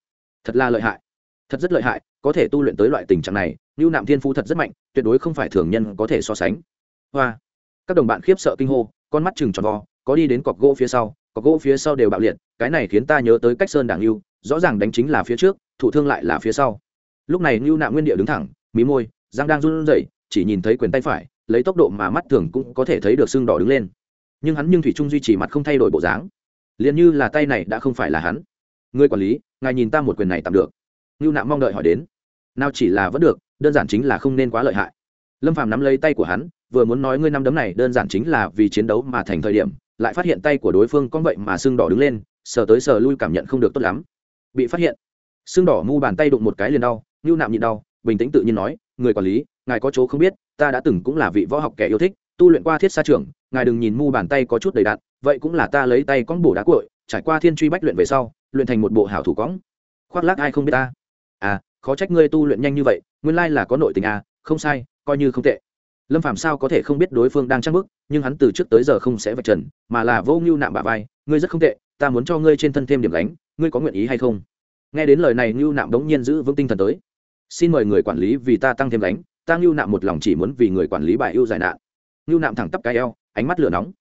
Thật là lợi hại. Thật rất lợi hại, có thể tu luyện tới loại tình trạng này, Lưu nạm thiên phú thật rất mạnh, tuyệt đối không phải thường nhân có thể so sánh hoa. Các đồng bạn khiếp sợ kinh hô, con mắt chừng tròn vo, có đi đến cọc gỗ phía sau, cọc gỗ phía sau đều bạo liệt, cái này khiến ta nhớ tới cách sơn đảng lưu rõ ràng đánh chính là phía trước, thủ thương lại là phía sau. Lúc này lưu nạm nguyên địa đứng thẳng, mí môi, răng đang run rẩy, chỉ nhìn thấy quyền tay phải, lấy tốc độ mà mắt thường cũng có thể thấy được xương đỏ đứng lên. Nhưng hắn nhưng thủy trung duy trì mặt không thay đổi bộ dáng. Liền như là tay này đã không phải là hắn. Người quản lý, ngài nhìn ta một quyền này tạm được. Lưu nạm mong đợi hỏi đến. Nào chỉ là vẫn được, đơn giản chính là không nên quá lợi hại. Lâm phàm nắm lấy tay của hắn vừa muốn nói ngươi năm đấm này đơn giản chính là vì chiến đấu mà thành thời điểm, lại phát hiện tay của đối phương có vậy mà sưng đỏ đứng lên, sờ tới sờ lui cảm nhận không được tốt lắm. Bị phát hiện. Sưng đỏ mu bàn tay đụng một cái liền đau ngưu nạm nhịn đau, bình tĩnh tự nhiên nói, người quản lý, ngài có chỗ không biết, ta đã từng cũng là vị võ học kẻ yêu thích, tu luyện qua thiết xa trường ngài đừng nhìn mu bàn tay có chút đầy đạn vậy cũng là ta lấy tay con bổ đá cội trải qua thiên truy bách luyện về sau, luyện thành một bộ hảo thủ cóng khoác lác ai không biết ta. À khó trách ngươi tu luyện nhanh như vậy, nguyên lai là có nội tình à không sai, coi như không tệ lâm phạm sao có thể không biết đối phương đang trăng bức nhưng hắn từ trước tới giờ không sẽ vạch trần, mà là vô ngưu nạm bả vai, ngươi rất không tệ, ta muốn cho ngươi trên thân thêm điểm đánh ngươi có nguyện ý hay không? Nghe đến lời này, ngưu nạm đống nhiên giữ vững tinh thần tới. Xin mời người quản lý vì ta tăng thêm đánh ta ngưu nạm một lòng chỉ muốn vì người quản lý bài ưu giải nạn. Ngưu nạm thẳng tắp cái eo, ánh mắt lửa nóng.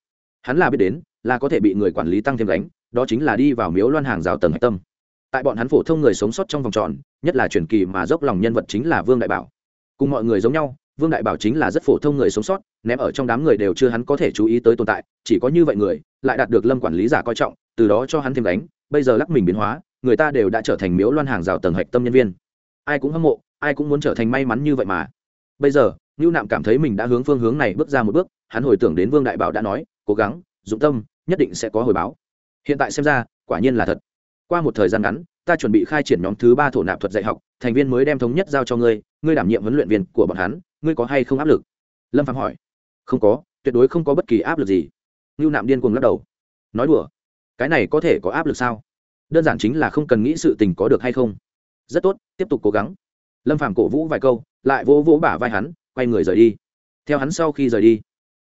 Hắn là biết đến, là có thể bị người quản lý tăng thêm đánh đó chính là đi vào miếu loan hàng rào tầng hạch tâm. Tại bọn hắn phổ thông người sống sót trong vòng tròn, nhất là truyền kỳ mà dốc lòng nhân vật chính là vương đại bảo. Cùng mọi người giống nhau vương đại bảo chính là rất phổ thông người sống sót, ném ở trong đám người đều chưa hắn có thể chú ý tới tồn tại, chỉ có như vậy người, lại đạt được lâm quản lý giả coi trọng, từ đó cho hắn thêm đánh bây giờ lắc mình biến hóa, người ta đều đã trở thành miếu loan hàng rào tầng hạch tâm nhân viên. Ai cũng hâm mộ, ai cũng muốn trở thành may mắn như vậy mà. Bây giờ ngưu nạm cảm thấy mình đã hướng phương hướng này bước ra một bước, hắn hồi tưởng đến vương đại bảo đã nói, cố gắng, dụng tâm, nhất định sẽ có hồi báo. Hiện tại xem ra, quả nhiên là thật. Qua một thời gian ngắn, ta chuẩn bị khai triển nhóm thứ ba thổ nạp thuật dạy học, thành viên mới đem thống nhất giao cho ngươi ngươi đảm nhiệm huấn luyện viên của bọn hắn ngươi có hay không áp lực? Lâm phạm hỏi. Không có, tuyệt đối không có bất kỳ áp lực gì. Ngưu nạm điên cuồng lắc đầu. Nói đùa, cái này có thể có áp lực sao? Đơn giản chính là không cần nghĩ sự tình có được hay không. Rất tốt, tiếp tục cố gắng. Lâm phạm cổ vũ vài câu, lại vỗ vỗ bả vai hắn, quay người rời đi. Theo hắn sau khi rời đi,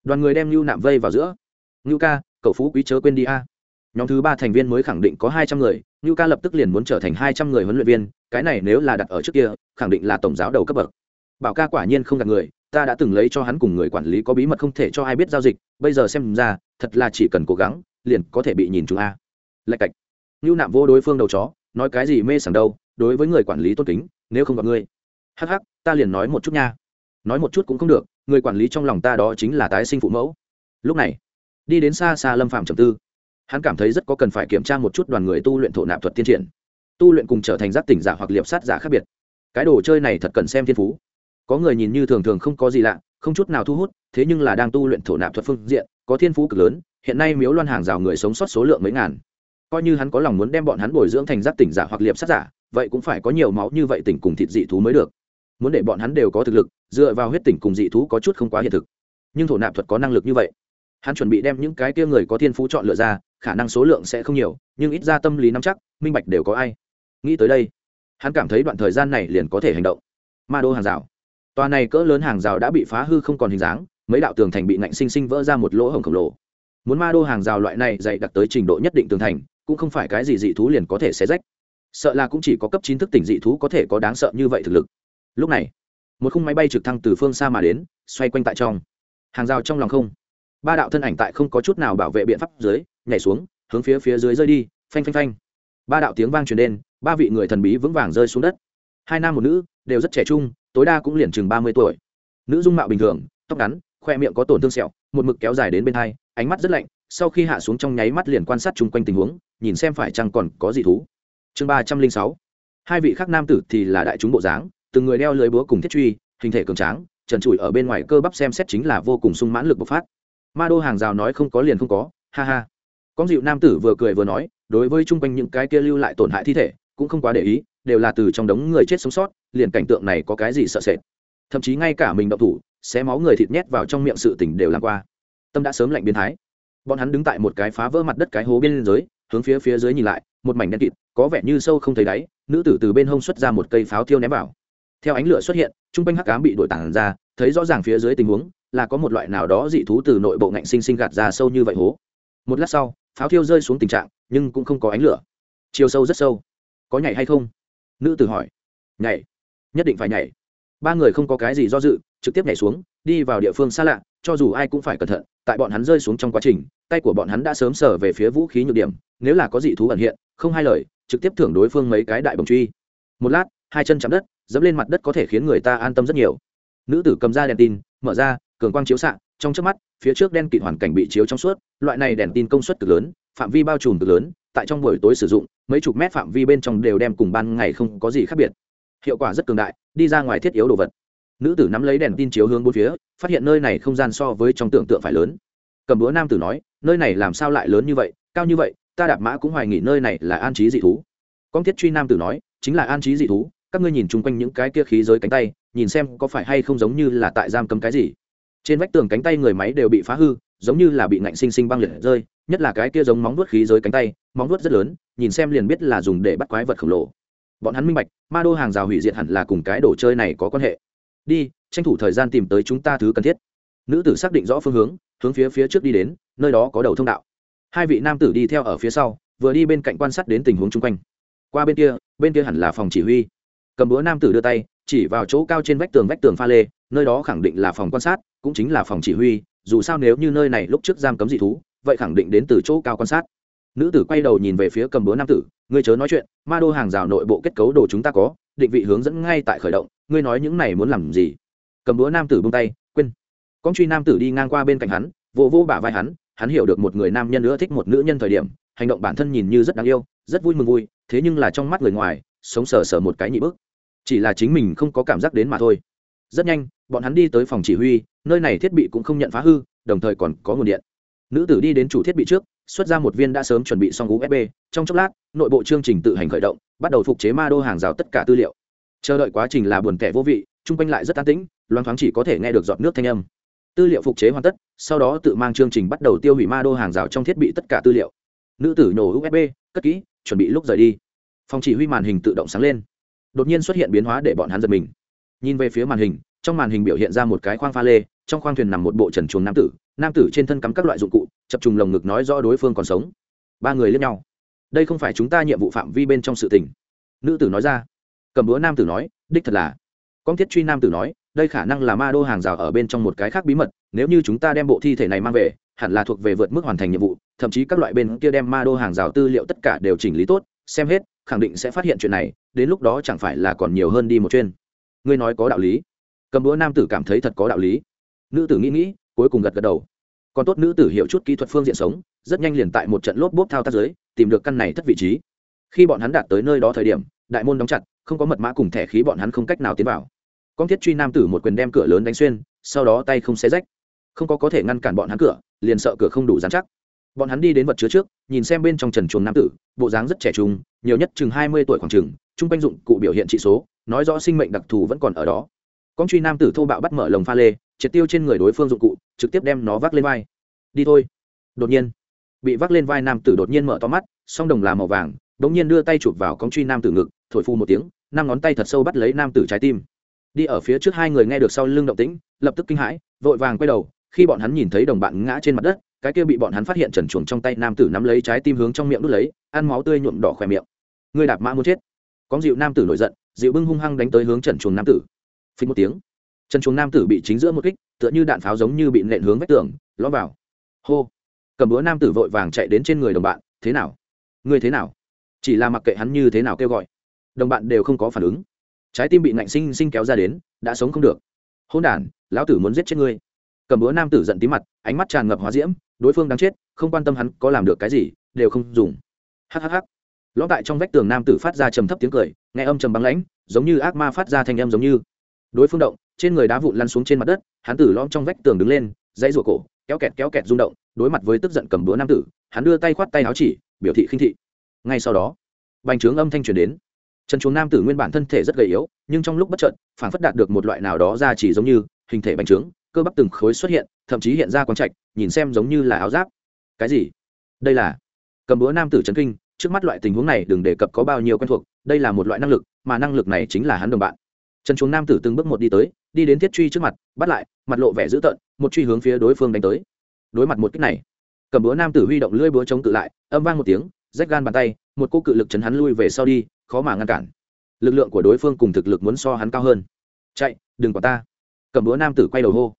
đoàn người đem ngưu nạm vây vào giữa. Ngưu ca, cậu phú quý chớ quên đi a. Nhóm thứ ba thành viên mới khẳng định có hai trăm người, ngưu ca lập tức liền muốn trở thành hai trăm người huấn luyện viên, cái này nếu là đặt ở trước kia, khẳng định là tổng giáo đầu cấp bậc bảo ca quả nhiên không gạt người, ta đã từng lấy cho hắn cùng người quản lý có bí mật không thể cho ai biết giao dịch, bây giờ xem ra, thật là chỉ cần cố gắng, liền có thể bị nhìn chúng a. Lạch cạch. Ngưu nạm vô đối phương đầu chó, nói cái gì mê sảng đâu, đối với người quản lý tôn kính, nếu không gặp ngươi. Hắc hắc, ta liền nói một chút nha. Nói một chút cũng không được, người quản lý trong lòng ta đó chính là tái sinh phụ mẫu. Lúc này, đi đến xa xa lâm phạm trầm tư. Hắn cảm thấy rất có cần phải kiểm tra một chút đoàn người tu luyện thổ nạp thuật tiên triển. Tu luyện cùng trở thành giác tỉnh giả hoặc liệp sát giả khác biệt. Cái đồ chơi này thật cần xem thiên phú có người nhìn như thường thường không có gì lạ, không chút nào thu hút, thế nhưng là đang tu luyện thổ nạp thuật phương diện, có thiên phú cực lớn, hiện nay miếu loan hàng rào người sống sót số lượng mấy ngàn. Coi như hắn có lòng muốn đem bọn hắn bồi dưỡng thành giác tỉnh giả hoặc liệp sát giả, vậy cũng phải có nhiều máu như vậy tỉnh cùng thịt dị thú mới được. Muốn để bọn hắn đều có thực lực, dựa vào huyết tỉnh cùng dị thú có chút không quá hiện thực. Nhưng thổ nạp thuật có năng lực như vậy, hắn chuẩn bị đem những cái kia người có thiên phú chọn lựa ra, khả năng số lượng sẽ không nhiều, nhưng ít ra tâm lý nắm chắc, minh bạch đều có ai. Nghĩ tới đây, hắn cảm thấy đoạn thời gian này liền có thể hành động. Ma đô hàng rào tòa này cỡ lớn hàng rào đã bị phá hư không còn hình dáng, mấy đạo tường thành bị ngạnh sinh sinh vỡ ra một lỗ hổng khổng lồ. Muốn ma đô hàng rào loại này dày đặc tới trình độ nhất định tường thành, cũng không phải cái gì dị thú liền có thể xé rách. Sợ là cũng chỉ có cấp chín thức tỉnh dị thú có thể có đáng sợ như vậy thực lực. Lúc này, một khung máy bay trực thăng từ phương xa mà đến, xoay quanh tại trong. Hàng rào trong lòng không. Ba đạo thân ảnh tại không có chút nào bảo vệ biện pháp dưới, nhảy xuống, hướng phía phía dưới rơi đi, phanh phanh phanh. Ba đạo tiếng vang truyền đến, ba vị người thần bí vững vàng rơi xuống đất. Hai nam một nữ, đều rất trẻ trung tối đa cũng liền chừng ba mươi tuổi. Nữ dung mạo bình thường, tóc ngắn, khoe miệng có tổn thương sẹo, một mực kéo dài đến bên hai, ánh mắt rất lạnh, sau khi hạ xuống trong nháy mắt liền quan sát chung quanh tình huống, nhìn xem phải chăng còn có gì thú. Chương ba trăm linh sáu, hai vị khác nam tử thì là đại chúng bộ dáng, từng người đeo lưới búa cùng thiết truy, hình thể cường tráng, trần trụi ở bên ngoài cơ bắp xem xét chính là vô cùng sung mãn lực bộc phát. Ma đô hàng rào nói không có liền không có, ha ha. Con dịu nam tử vừa cười vừa nói, đối với chung quanh những cái kia lưu lại tổn hại thi thể, cũng không quá để ý đều là từ trong đống người chết sống sót, liền cảnh tượng này có cái gì sợ sệt. Thậm chí ngay cả mình động thủ, xé máu người thịt nhét vào trong miệng sự tỉnh đều làm qua. Tâm đã sớm lạnh biến thái. Bọn hắn đứng tại một cái phá vỡ mặt đất cái hố bên dưới, hướng phía phía dưới nhìn lại, một mảnh đen kịt, có vẻ như sâu không thấy đáy, nữ tử từ bên hông xuất ra một cây pháo thiêu ném vào. Theo ánh lửa xuất hiện t r u n g quanh hắc cám bị đổi tản ra, thấy rõ ràng phía dưới tình huống, là có một loại nào đó dị thú từ nội bộ ngạnh sinh sinh gạt ra sâu như vậy hố. Một lát sau, pháo thiêu rơi xuống tình trạng, nhưng cũng không có ánh lửa. Chiều sâu rất sâu. Có nhảy hay không? Nữ tử hỏi. Nhảy. Nhất định phải nhảy. Ba người không có cái gì do dự, trực tiếp nhảy xuống, đi vào địa phương xa lạ, cho dù ai cũng phải cẩn thận, tại bọn hắn rơi xuống trong quá trình, tay của bọn hắn đã sớm sờ về phía vũ khí nhược điểm, nếu là có dị thú ẩn hiện, không hai lời, trực tiếp thưởng đối phương mấy cái đại bồng truy. Một lát, hai chân chạm đất, dẫm lên mặt đất có thể khiến người ta an tâm rất nhiều. Nữ tử cầm ra đèn tin, mở ra, cường quang chiếu xạ, trong trước mắt, phía trước đen kịt hoàn cảnh bị chiếu trong suốt, loại này đèn tin công suất cực lớn, phạm vi bao trùm cực lớn, tại trong buổi tối sử dụng mấy chục mét phạm vi bên trong đều đem cùng ban ngày không có gì khác biệt. Hiệu quả rất cường đại, đi ra ngoài thiết yếu đồ vật. Nữ tử nắm lấy đèn tin chiếu hướng bốn phía, phát hiện nơi này không gian so với trong tưởng tượng phải lớn. Cầm búa nam tử nói, nơi này làm sao lại lớn như vậy? Cao như vậy, ta đạp mã cũng hoài nghỉ nơi này là an trí dị thú. Con thiết truy nam tử nói, chính là an trí dị thú, các ngươi nhìn chung quanh những cái kia khí giới cánh tay, nhìn xem có phải hay không giống như là tại giam cấm cái gì. Trên vách tường cánh tay người máy đều bị phá hư, giống như là bị ngạnh sinh sinh băng liệt rơi, nhất là cái kia giống móng vuốt khí giới cánh tay, móng vuốt rất lớn nhìn xem liền biết là dùng để bắt quái vật khổng lồ. Bọn hắn minh bạch, ma đô hàng rào hủy diệt hẳn là cùng cái đồ chơi này có quan hệ. Đi, tranh thủ thời gian tìm tới chúng ta thứ cần thiết. Nữ tử xác định rõ phương hướng hướng phía phía trước đi đến, nơi đó có đầu thông đạo. Hai vị nam tử đi theo ở phía sau, vừa đi bên cạnh quan sát đến tình huống chung quanh. Qua bên kia bên kia hẳn là phòng chỉ huy. Cầm búa nam tử đưa tay, chỉ vào chỗ cao trên vách tường vách tường pha lê, nơi đó khẳng định là phòng quan sát, cũng chính là phòng chỉ huy, dù sao nếu như nơi này lúc trước giam cấm dị thú, vậy khẳng định đến từ chỗ cao quan sát nữ tử quay đầu nhìn về phía cầm búa nam tử, ngươi chớ nói chuyện, ma đô hàng rào nội bộ kết cấu đồ chúng ta có, định vị hướng dẫn ngay tại khởi động, ngươi nói những này muốn làm gì? Cầm búa nam tử bung tay, quên. Con truy nam tử đi ngang qua bên cạnh hắn, vô vô bả vai hắn hắn hiểu được một người nam nhân nữa thích một nữ nhân thời điểm, hành động bản thân nhìn như rất đáng yêu, rất vui mừng vui, thế nhưng là trong mắt người ngoài, sống sờ sờ một cái nhị bức chỉ là chính mình không có cảm giác đến mà thôi. Rất nhanh, bọn hắn đi tới phòng chỉ huy, nơi này thiết bị cũng không nhận phá hư, đồng thời còn có nguồn điện. Nữ tử đi đến chủ thiết bị trước xuất ra một viên đã sớm chuẩn bị xong usb trong chốc lát, nội bộ chương trình tự hành khởi động, bắt đầu phục chế ma đô hàng rào tất cả tư liệu. Chờ đợi quá trình là buồn tẻ vô vị, chung quanh lại rất an tĩnh loan thoáng chỉ có thể nghe được giọt nước thanh âm. Tư liệu phục chế hoàn tất, sau đó tự mang chương trình bắt đầu tiêu hủy ma đô hàng rào trong thiết bị tất cả tư liệu. Nữ tử nổ usb cất kỹ, chuẩn bị lúc rời đi. Phòng chỉ huy màn hình tự động sáng lên. Đột nhiên xuất hiện biến hóa để bọn hắn giật mình. Nhìn về phía màn hình, trong màn hình biểu hiện ra một cái khoang pha lê, trong khoang thuyền nằm một bộ trần chuồng nam tử nam tử trên thân cắm các loại dụng cụ, chập trùng lồng ngực nói rõ đối phương còn sống. Ba người lên nhau. Đây không phải chúng ta nhiệm vụ phạm vi bên trong sự tình. Nữ tử nói ra. Cầm búa nam tử nói, đích thật là. Con thiết truy nam tử nói, đây khả năng là ma đô hàng rào ở bên trong một cái khác bí mật, nếu như chúng ta đem bộ thi thể này mang về, hẳn là thuộc về vượt mức hoàn thành nhiệm vụ, thậm chí các loại bên kia đem ma đô hàng rào tư liệu tất cả đều chỉnh lý tốt, xem hết, khẳng định sẽ phát hiện chuyện này, đến lúc đó chẳng phải là còn nhiều hơn đi một chuyên. Ngươi nói có đạo lý. Cầm đũa nam tử cảm thấy thật có đạo lý. Nữ tử nghĩ nghĩ cuối cùng gật gật đầu. Còn tốt nữ tử hiểu chút kỹ thuật phương diện sống, rất nhanh liền tại một trận lốp bốp thao tác giới tìm được căn này thất vị trí. Khi bọn hắn đạt tới nơi đó thời điểm, đại môn đóng chặt, không có mật mã cùng thẻ khí bọn hắn không cách nào tiến vào. Con thiết truy nam tử một quyền đem cửa lớn đánh xuyên, sau đó tay không xé rách. Không có có thể ngăn cản bọn hắn cửa, liền sợ cửa không đủ dán chắc. Bọn hắn đi đến vật chứa trước, nhìn xem bên trong trần chuồng nam tử, bộ dáng rất trẻ trung, nhiều nhất chừng hai mươi tuổi khoảng chừng chung quanh dụng cụ biểu hiện trị số, nói rõ sinh mệnh đặc thù vẫn còn ở đó con truy nam tử thô bạo bắt mở lồng pha lê, triệt tiêu trên người đối phương dụng cụ, trực tiếp đem nó vác lên vai. Đi thôi. Đột nhiên, bị vác lên vai nam tử đột nhiên mở to mắt, song đồng là màu vàng đ ỗ n g nhiên đưa tay chụp vào con truy nam tử ngực, thổi phu một tiếng, năm ngón tay thật sâu bắt lấy nam tử trái tim. Đi ở phía trước hai người nghe được sau lưng động tĩnh, lập tức kinh hãi, vội vàng quay đầu, khi bọn hắn nhìn thấy đồng bạn ngã trên mặt đất, cái kia bị bọn hắn phát hiện trần chuồng trong tay nam tử nắm lấy trái tim hướng trong miệng đút lấy, ăn máu tươi nhuộm đỏ khỏe miệng. Người đạp mã muốn chết. Có dịu nam tử nổi giận, dịu bưng hung hăng đánh tới hướng trần chuồng nam tử phí một tiếng. Trần chuồng nam tử bị chính giữa một kích, tựa như đạn pháo giống như bị nện hướng vách tường ló vào. Hô! Cầm búa nam tử vội vàng chạy đến trên người đồng bạn, thế nào? Ngươi thế nào? Chỉ là mặc kệ hắn như thế nào kêu gọi, đồng bạn đều không có phản ứng. Trái tim bị nạnh sinh sinh kéo ra đến, đã sống không được. Hôn đ lão tử muốn giết chết ngươi. Cầm búa nam tử giận tí mặt, ánh mắt tràn ngập hóa diễm, đối phương đáng chết, không quan tâm hắn có làm được cái gì, đều không dùng. Hhh ló tại trong vách tường nam tử phát ra trầm thấp tiếng cười, nghe âm trầm băng lãnh, giống như ác ma phát ra thanh âm giống như đối phương động, trên người đá vụn lăn xuống trên mặt đất, hắn tử lom trong vách tường đứng lên, dãy rủa cổ, kéo kẹt kéo kẹt rung động, đối mặt với tức giận cầm búa nam tử, hắn đưa tay khoát tay áo chỉ, biểu thị khinh thị. Ngay sau đó, bành trướng âm thanh truyền đến. Trần chuồng nam tử nguyên bản thân thể rất gầy yếu, nhưng trong lúc bất trợn phản phất đạt được một loại nào đó ra chỉ giống như, hình thể bành trướng, cơ bắp từng khối xuất hiện, thậm chí hiện ra quang trạch, nhìn xem giống như là áo giáp. Cái gì? Đây là? Cầm búa nam tử trấn kinh, trước mắt loại tình huống này đừng đề cập có bao nhiêu quen thuộc, đây là một loại năng lực, mà năng lực này chính là hắn đồng bạn trần chuồng nam tử từng bước một đi tới, đi đến thiết truy trước mặt, bắt lại, mặt lộ vẻ dữ tợn, một truy hướng phía đối phương đánh tới. Đối mặt một cách này, cầm búa nam tử huy động lưỡi búa chống cự lại, âm vang một tiếng, rách gan bàn tay, một cô cự lực chấn hắn lui về sau đi, khó mà ngăn cản. Lực lượng của đối phương cùng thực lực muốn so hắn cao hơn. Chạy, đừng quả ta. Cầm búa nam tử quay đầu hô.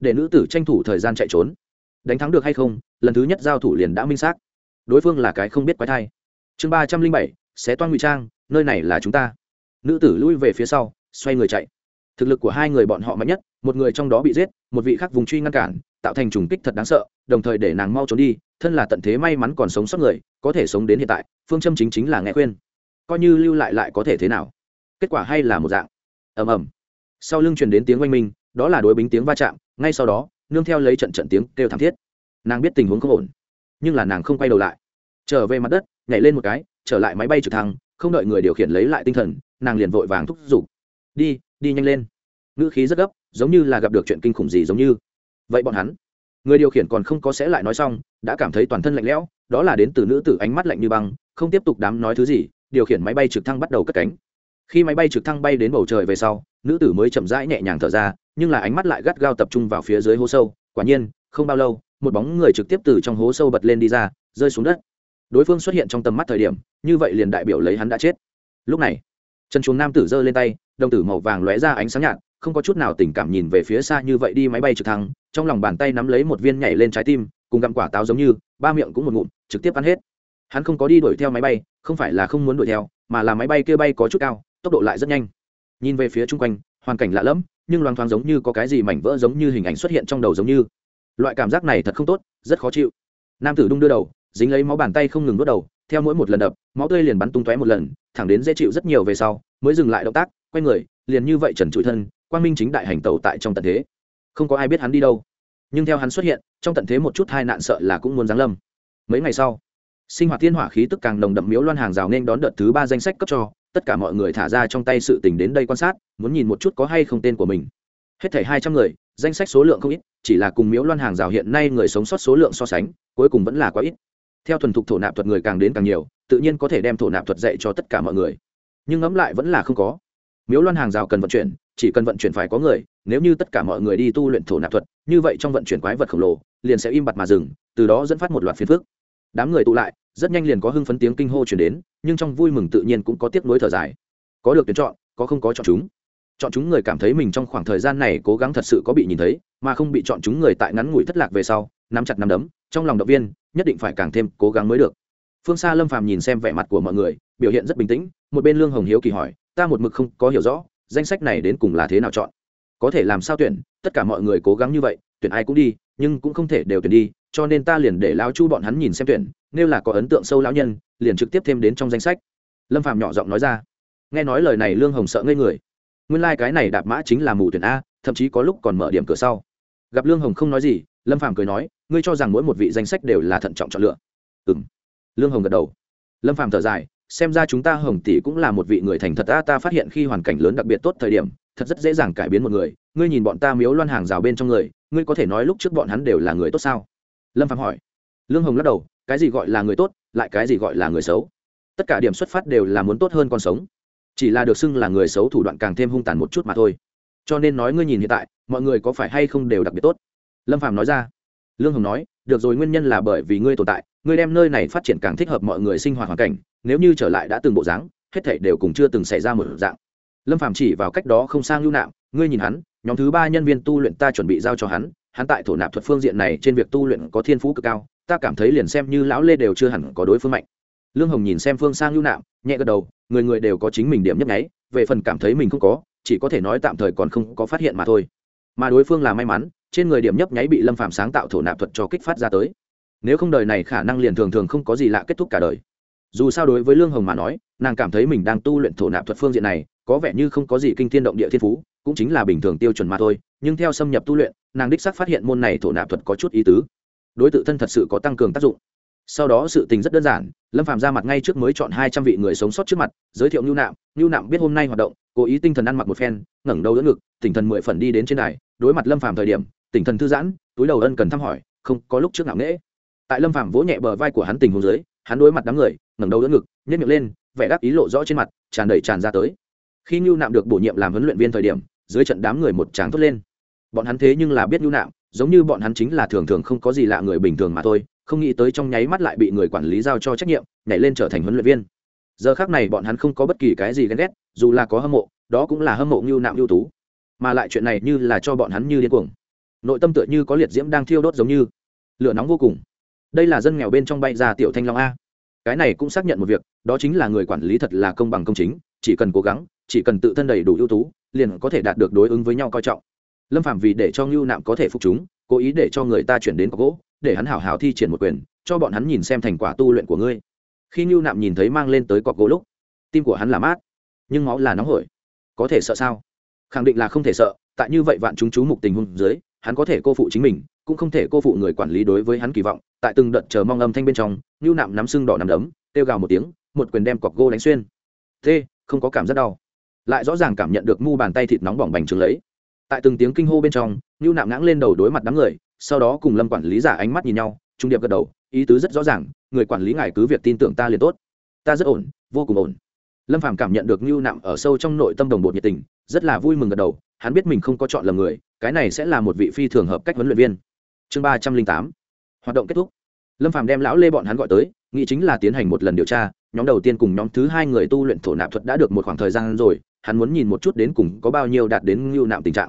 Để nữ tử tranh thủ thời gian chạy trốn. Đánh thắng được hay không, lần thứ nhất giao thủ liền đã minh xác. Đối phương là cái không biết quái thai. Chương ba trăm linh bảy, xé toan ngụy trang, nơi này là chúng ta. Nữ tử lui về phía sau xoay người chạy. Thực lực của hai người bọn họ mạnh nhất, một người trong đó bị giết, một vị khác vùng truy ngăn cản, tạo thành trùng kích thật đáng sợ, đồng thời để nàng mau trốn đi, thân là tận thế may mắn còn sống sót người, có thể sống đến hiện tại, phương châm chính chính là nghe khuyên. Coi như lưu lại lại có thể thế nào? Kết quả hay là một dạng. Ầm ầm. Sau lưng truyền đến tiếng oanh minh, đó là đối bính tiếng va chạm, ngay sau đó, nương theo lấy trận trận tiếng kêu thảm thiết. Nàng biết tình huống không ổn, nhưng là nàng không quay đầu lại. Trở về mặt đất, nhảy lên một cái, trở lại máy bay trực thăng, không đợi người điều khiển lấy lại tinh thần, nàng liền vội vàng thúc giục đi đi nhanh lên. Ngữ khí rất gấp, giống như là gặp được chuyện kinh khủng gì giống như. Vậy bọn hắn, người điều khiển còn không có sẽ lại nói xong, đã cảm thấy toàn thân lạnh lẽo, đó là đến từ nữ tử ánh mắt lạnh như băng, không tiếp tục đám nói thứ gì, điều khiển máy bay trực thăng bắt đầu cất cánh. Khi máy bay trực thăng bay đến bầu trời về sau, nữ tử mới chậm rãi nhẹ nhàng thở ra, nhưng là ánh mắt lại gắt gao tập trung vào phía dưới hố sâu, quả nhiên, không bao lâu, một bóng người trực tiếp từ trong hố sâu bật lên đi ra, rơi xuống đất. Đối phương xuất hiện trong tầm mắt thời điểm, như vậy liền đại biểu lấy hắn đã chết. Lúc này trần chuồng nam tử giơ lên tay, đồng tử màu vàng lóe ra ánh sáng nhạt, không có chút nào tình cảm nhìn về phía xa như vậy đi máy bay trực thăng, trong lòng bàn tay nắm lấy một viên nhảy lên trái tim, cùng gặm quả táo giống như, ba miệng cũng một ngụm, trực tiếp ăn hết. Hắn không có đi đuổi theo máy bay, không phải là không muốn đuổi theo, mà là máy bay kia bay có chút cao, tốc độ lại rất nhanh. Nhìn về phía chung quanh, hoàn cảnh lạ lẫm, nhưng loang thoáng giống như có cái gì mảnh vỡ giống như hình ảnh xuất hiện trong đầu giống như. Loại cảm giác này thật không tốt, rất khó chịu. Nam tử đung đưa đầu, dính lấy máu bàn tay không ngừng đốt đầu theo mỗi một lần đập, máu tươi liền bắn tung tóe một lần, thẳng đến dễ chịu rất nhiều về sau, mới dừng lại động tác, quay người, liền như vậy trần trụi thân, quang minh chính đại hành tẩu tại trong tận thế. Không có ai biết hắn đi đâu. Nhưng theo hắn xuất hiện, trong tận thế một chút hai nạn sợ là cũng muốn giáng lâm. Mấy ngày sau, sinh hoạt thiên hỏa khí tức càng nồng đậm miếu loan hàng rào nên đón đợt thứ ba danh sách cấp cho, tất cả mọi người thả ra trong tay sự tình đến đây quan sát, muốn nhìn một chút có hay không tên của mình. Hết thảy hai trăm người, danh sách số lượng không ít, chỉ là cùng miếu loan hàng rào hiện nay người sống sót số lượng so sánh, cuối cùng vẫn là quá ít theo thuần thục thổ nạp thuật người càng đến càng nhiều, tự nhiên có thể đem thổ nạp thuật dạy cho tất cả mọi người. Nhưng ngẫm lại vẫn là không có. Miếu loan hàng rào cần vận chuyển, chỉ cần vận chuyển phải có người, nếu như tất cả mọi người đi tu luyện thổ nạp thuật, như vậy trong vận chuyển quái vật khổng lồ, liền sẽ im bặt mà dừng, từ đó dẫn phát một loạt phiền phức. Đám người tụ lại, rất nhanh liền có hưng phấn tiếng kinh hô chuyển đến, nhưng trong vui mừng tự nhiên cũng có tiếc nuối thở dài. Có được tuyển chọn, có không có chọn chúng chọn chúng người cảm thấy mình trong khoảng thời gian này cố gắng thật sự có bị nhìn thấy, mà không bị chọn chúng người tại ngắn ngủi thất lạc về sau, nắm chặt nắm đấm, trong lòng động viên, nhất định phải càng thêm cố gắng mới được. Phương xa lâm phàm nhìn xem vẻ mặt của mọi người, biểu hiện rất bình tĩnh, một bên lương hồng hiếu kỳ hỏi, ta một mực không có hiểu rõ, danh sách này đến cùng là thế nào chọn? Có thể làm sao tuyển? Tất cả mọi người cố gắng như vậy, tuyển ai cũng đi, nhưng cũng không thể đều tuyển đi, cho nên ta liền để lão chu bọn hắn nhìn xem tuyển, nếu là có ấn tượng sâu lão nhân, liền trực tiếp thêm đến trong danh sách. Lâm phàm nhỏ giọng nói ra. Nghe nói lời này, lương hồng sợ ngây người nguyên lai、like、cái này đạp mã chính là mù tuyển a, thậm chí có lúc còn mở điểm cửa sau. Gặp lương hồng không nói gì, lâm phàm cười nói, ngươi cho rằng mỗi một vị danh sách đều là thận trọng chọn lựa. Ừ m lương hồng gật đầu. Lâm phàm thở dài, xem ra chúng ta hồng tỷ cũng là một vị người thành thật ta ta phát hiện khi hoàn cảnh lớn đặc biệt tốt thời điểm, thật rất dễ dàng cải biến một người. Ngươi nhìn bọn ta miếu loan hàng rào bên trong người, ngươi có thể nói lúc trước bọn hắn đều là người tốt sao? Lâm phạm hỏi. Lương hồng lắc đầu, cái gì gọi là người tốt, lại cái gì gọi là người xấu? Tất cả điểm xuất phát đều là muốn tốt hơn con sống chỉ là được xưng là người xấu thủ đoạn càng thêm hung tàn một chút mà thôi. Cho nên nói ngươi nhìn hiện tại, mọi người có phải hay không đều đặc biệt tốt? Lâm phạm nói ra. Lương hồng nói, được rồi nguyên nhân là bởi vì ngươi tồn tại, ngươi đem nơi này phát triển càng thích hợp mọi người sinh hoạt hoàn cảnh, nếu như trở lại đã từng bộ dáng, hết thảy đều cùng chưa từng xảy ra một dạng. Lâm phạm chỉ vào cách đó không sang lưu nạm, ngươi nhìn hắn, nhóm thứ ba nhân viên tu luyện ta chuẩn bị giao cho hắn hắn tại thổ nạp thuật phương diện này trên việc tu luyện có thiên phú cực cao, ta cảm thấy liền xem như lão lê đều chưa hẳn có đối phương mạnh. Lương hồng nhìn xem phương sang lưu nạm, nhẹ gật đầu người người đều có chính mình điểm nhấp nháy, về phần cảm thấy mình không có, chỉ có thể nói tạm thời còn không có phát hiện mà thôi. Mà đối phương là may mắn, trên người điểm nhấp nháy bị lâm phạm sáng tạo thổ nạp thuật cho kích phát ra tới. Nếu không đời này khả năng liền thường thường không có gì lạ kết thúc cả đời. Dù sao đối với lương hồng mà nói, nàng cảm thấy mình đang tu luyện thổ nạp thuật phương diện này, có vẻ như không có gì kinh thiên động địa thiên phú, cũng chính là bình thường tiêu chuẩn mà thôi, nhưng theo xâm nhập tu luyện, nàng đích xác phát hiện môn này thổ nạp thuật có chút ý tứ. Đối t thân thật sự có tăng cường tác dụng sau đó sự tình rất đơn giản, lâm phạm ra mặt ngay trước mới chọn hai trăm vị người sống sót trước mặt, giới thiệu nhu nạm. Nhu nạm biết hôm nay hoạt động, cố ý tinh thần ăn mặc một phen, ngẩng đầu đỡ ngực, tỉnh thần mười phần đi đến trên đài. Đối mặt lâm phạm thời điểm, tỉnh thần thư giãn, túi đầu ân cần thăm hỏi, không có lúc trước ngạo nghễ. Tại lâm phạm vỗ nhẹ bờ vai của hắn tình hồ dưới, hắn đối mặt đám người, ngẩng đầu đỡ ngực nhét miệng lên, vẻ đáp ý lộ rõ trên mặt, tràn đầy tràn ra tới. Khi nhu nạm được bổ nhiệm làm huấn luyện viên thời điểm, dưới trận đám người một tràng thốt lên. Bọn hắn thế nhưng là biết nhu nạm, giống như bọn hắn chính là thường thường không có gì lạ người bình thường mà thôi không nghĩ tới trong nháy mắt lại bị người quản lý giao cho trách nhiệm, nhảy lên trở thành huấn luyện viên. Giờ khác này bọn hắn không có bất kỳ cái gì ghen ghét, dù là có hâm mộ, đó cũng là hâm mộ như nạm ưu tú. Mà lại chuyện này như là cho bọn hắn như điên cuồng. Nội tâm tựa như có liệt diễm đang thiêu đốt giống như. Lửa nóng vô cùng. Đây là dân nghèo bên trong bay ra tiểu thanh long a. Cái này cũng xác nhận một việc, đó chính là người quản lý thật là công bằng công chính, chỉ cần cố gắng, chỉ cần tự thân đầy đủ ưu tú, liền có thể đạt được đối ứng với nhau coi trọng. Lâm phạm vì để cho ngưu nạm có thể phục chúng, cố ý để cho người ta chuyển đến có gỗ để hắn hảo hảo thi triển một quyền, cho bọn hắn nhìn xem thành quả tu luyện của ngươi. Khi ngưu nạm nhìn thấy mang lên tới cọc gỗ lúc, tim của hắn là mát, nhưng máu là nóng hổi. Có thể sợ sao? Khẳng định là không thể sợ, tại như vậy vạn chúng chú mục tình huống dưới, hắn có thể cô phụ chính mình, cũng không thể cô phụ người quản lý đối với hắn kỳ vọng. Tại từng đợt chờ mong âm thanh bên trong ngưu nạm nắm sưng đỏ nằm đấm, kêu gào một tiếng, một quyền đem cọc gỗ đánh xuyên. Thế, không có cảm giác đau. Lại rõ ràng cảm nhận được mu bàn tay thịt nóng bỏng bành trướng lấy. Tại từng tiếng kinh hô bên trong ngưu nạm ngãng lên đầu đối mặt đám người sau đó cùng lâm quản lý giả ánh mắt nhìn nhau, trung điệp gật đầu, ý tứ rất rõ ràng, người quản lý ngài cứ việc tin tưởng ta liền tốt. Ta rất ổn, vô cùng ổn. Lâm phàm cảm nhận được ngưu nạm ở sâu trong nội tâm đồng bột nhiệt tình, rất là vui mừng gật đầu, hắn biết mình không có chọn lầm người, cái này sẽ là một vị phi thường hợp cách huấn luyện viên. Chương ba trăm linh tám. Hoạt động kết thúc. Lâm phàm đem lão lê bọn hắn gọi tới, nghĩ chính là tiến hành một lần điều tra, nhóm đầu tiên cùng nhóm thứ hai người tu luyện thổ nạp thuật đã được một khoảng thời gian rồi, hắn muốn nhìn một chút đến cùng có bao nhiêu đạt đến ngưu nạm tình trạng.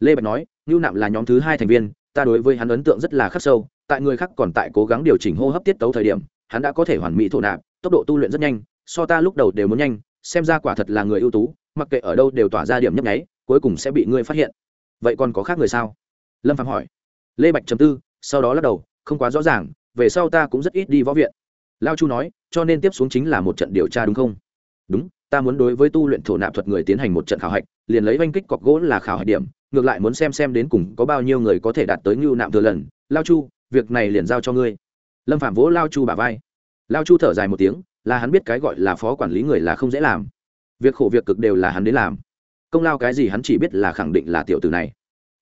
Lê bạch nói, ngưu nạm là nhóm thứ hai thành viên ta đối với hắn ấn tượng rất là khắc sâu, tại người khác còn tại cố gắng điều chỉnh hô hấp tiết tấu thời điểm, hắn đã có thể hoàn mỹ thổ nạp, tốc độ tu luyện rất nhanh, so ta lúc đầu đều muốn nhanh, xem ra quả thật là người ưu tú, mặc kệ ở đâu đều tỏa ra điểm nhấp nháy, cuối cùng sẽ bị ngươi phát hiện. Vậy còn có khác người sao? Lâm phạm hỏi. Lê bạch chấm tư, sau đó lắc đầu, không quá rõ ràng, về sau ta cũng rất ít đi võ viện. Lao chu nói, cho nên tiếp xuống chính là một trận điều tra đúng không? Đúng ta muốn đối với tu luyện thổ nạp thuật người tiến hành một trận khảo hạch, liền lấy oanh kích cọc gỗ là khảo hạch điểm, ngược lại muốn xem xem đến cùng có bao nhiêu người có thể đạt tới ngưu nạm thừa lần. Lao chu, việc này liền giao cho ngươi. Lâm phạm vỗ lao chu bà vai. Lao chu thở dài một tiếng, là hắn biết cái gọi là phó quản lý người là không dễ làm. Việc khổ việc cực đều là hắn đến làm. Công lao cái gì hắn chỉ biết là khẳng định là tiểu tử này.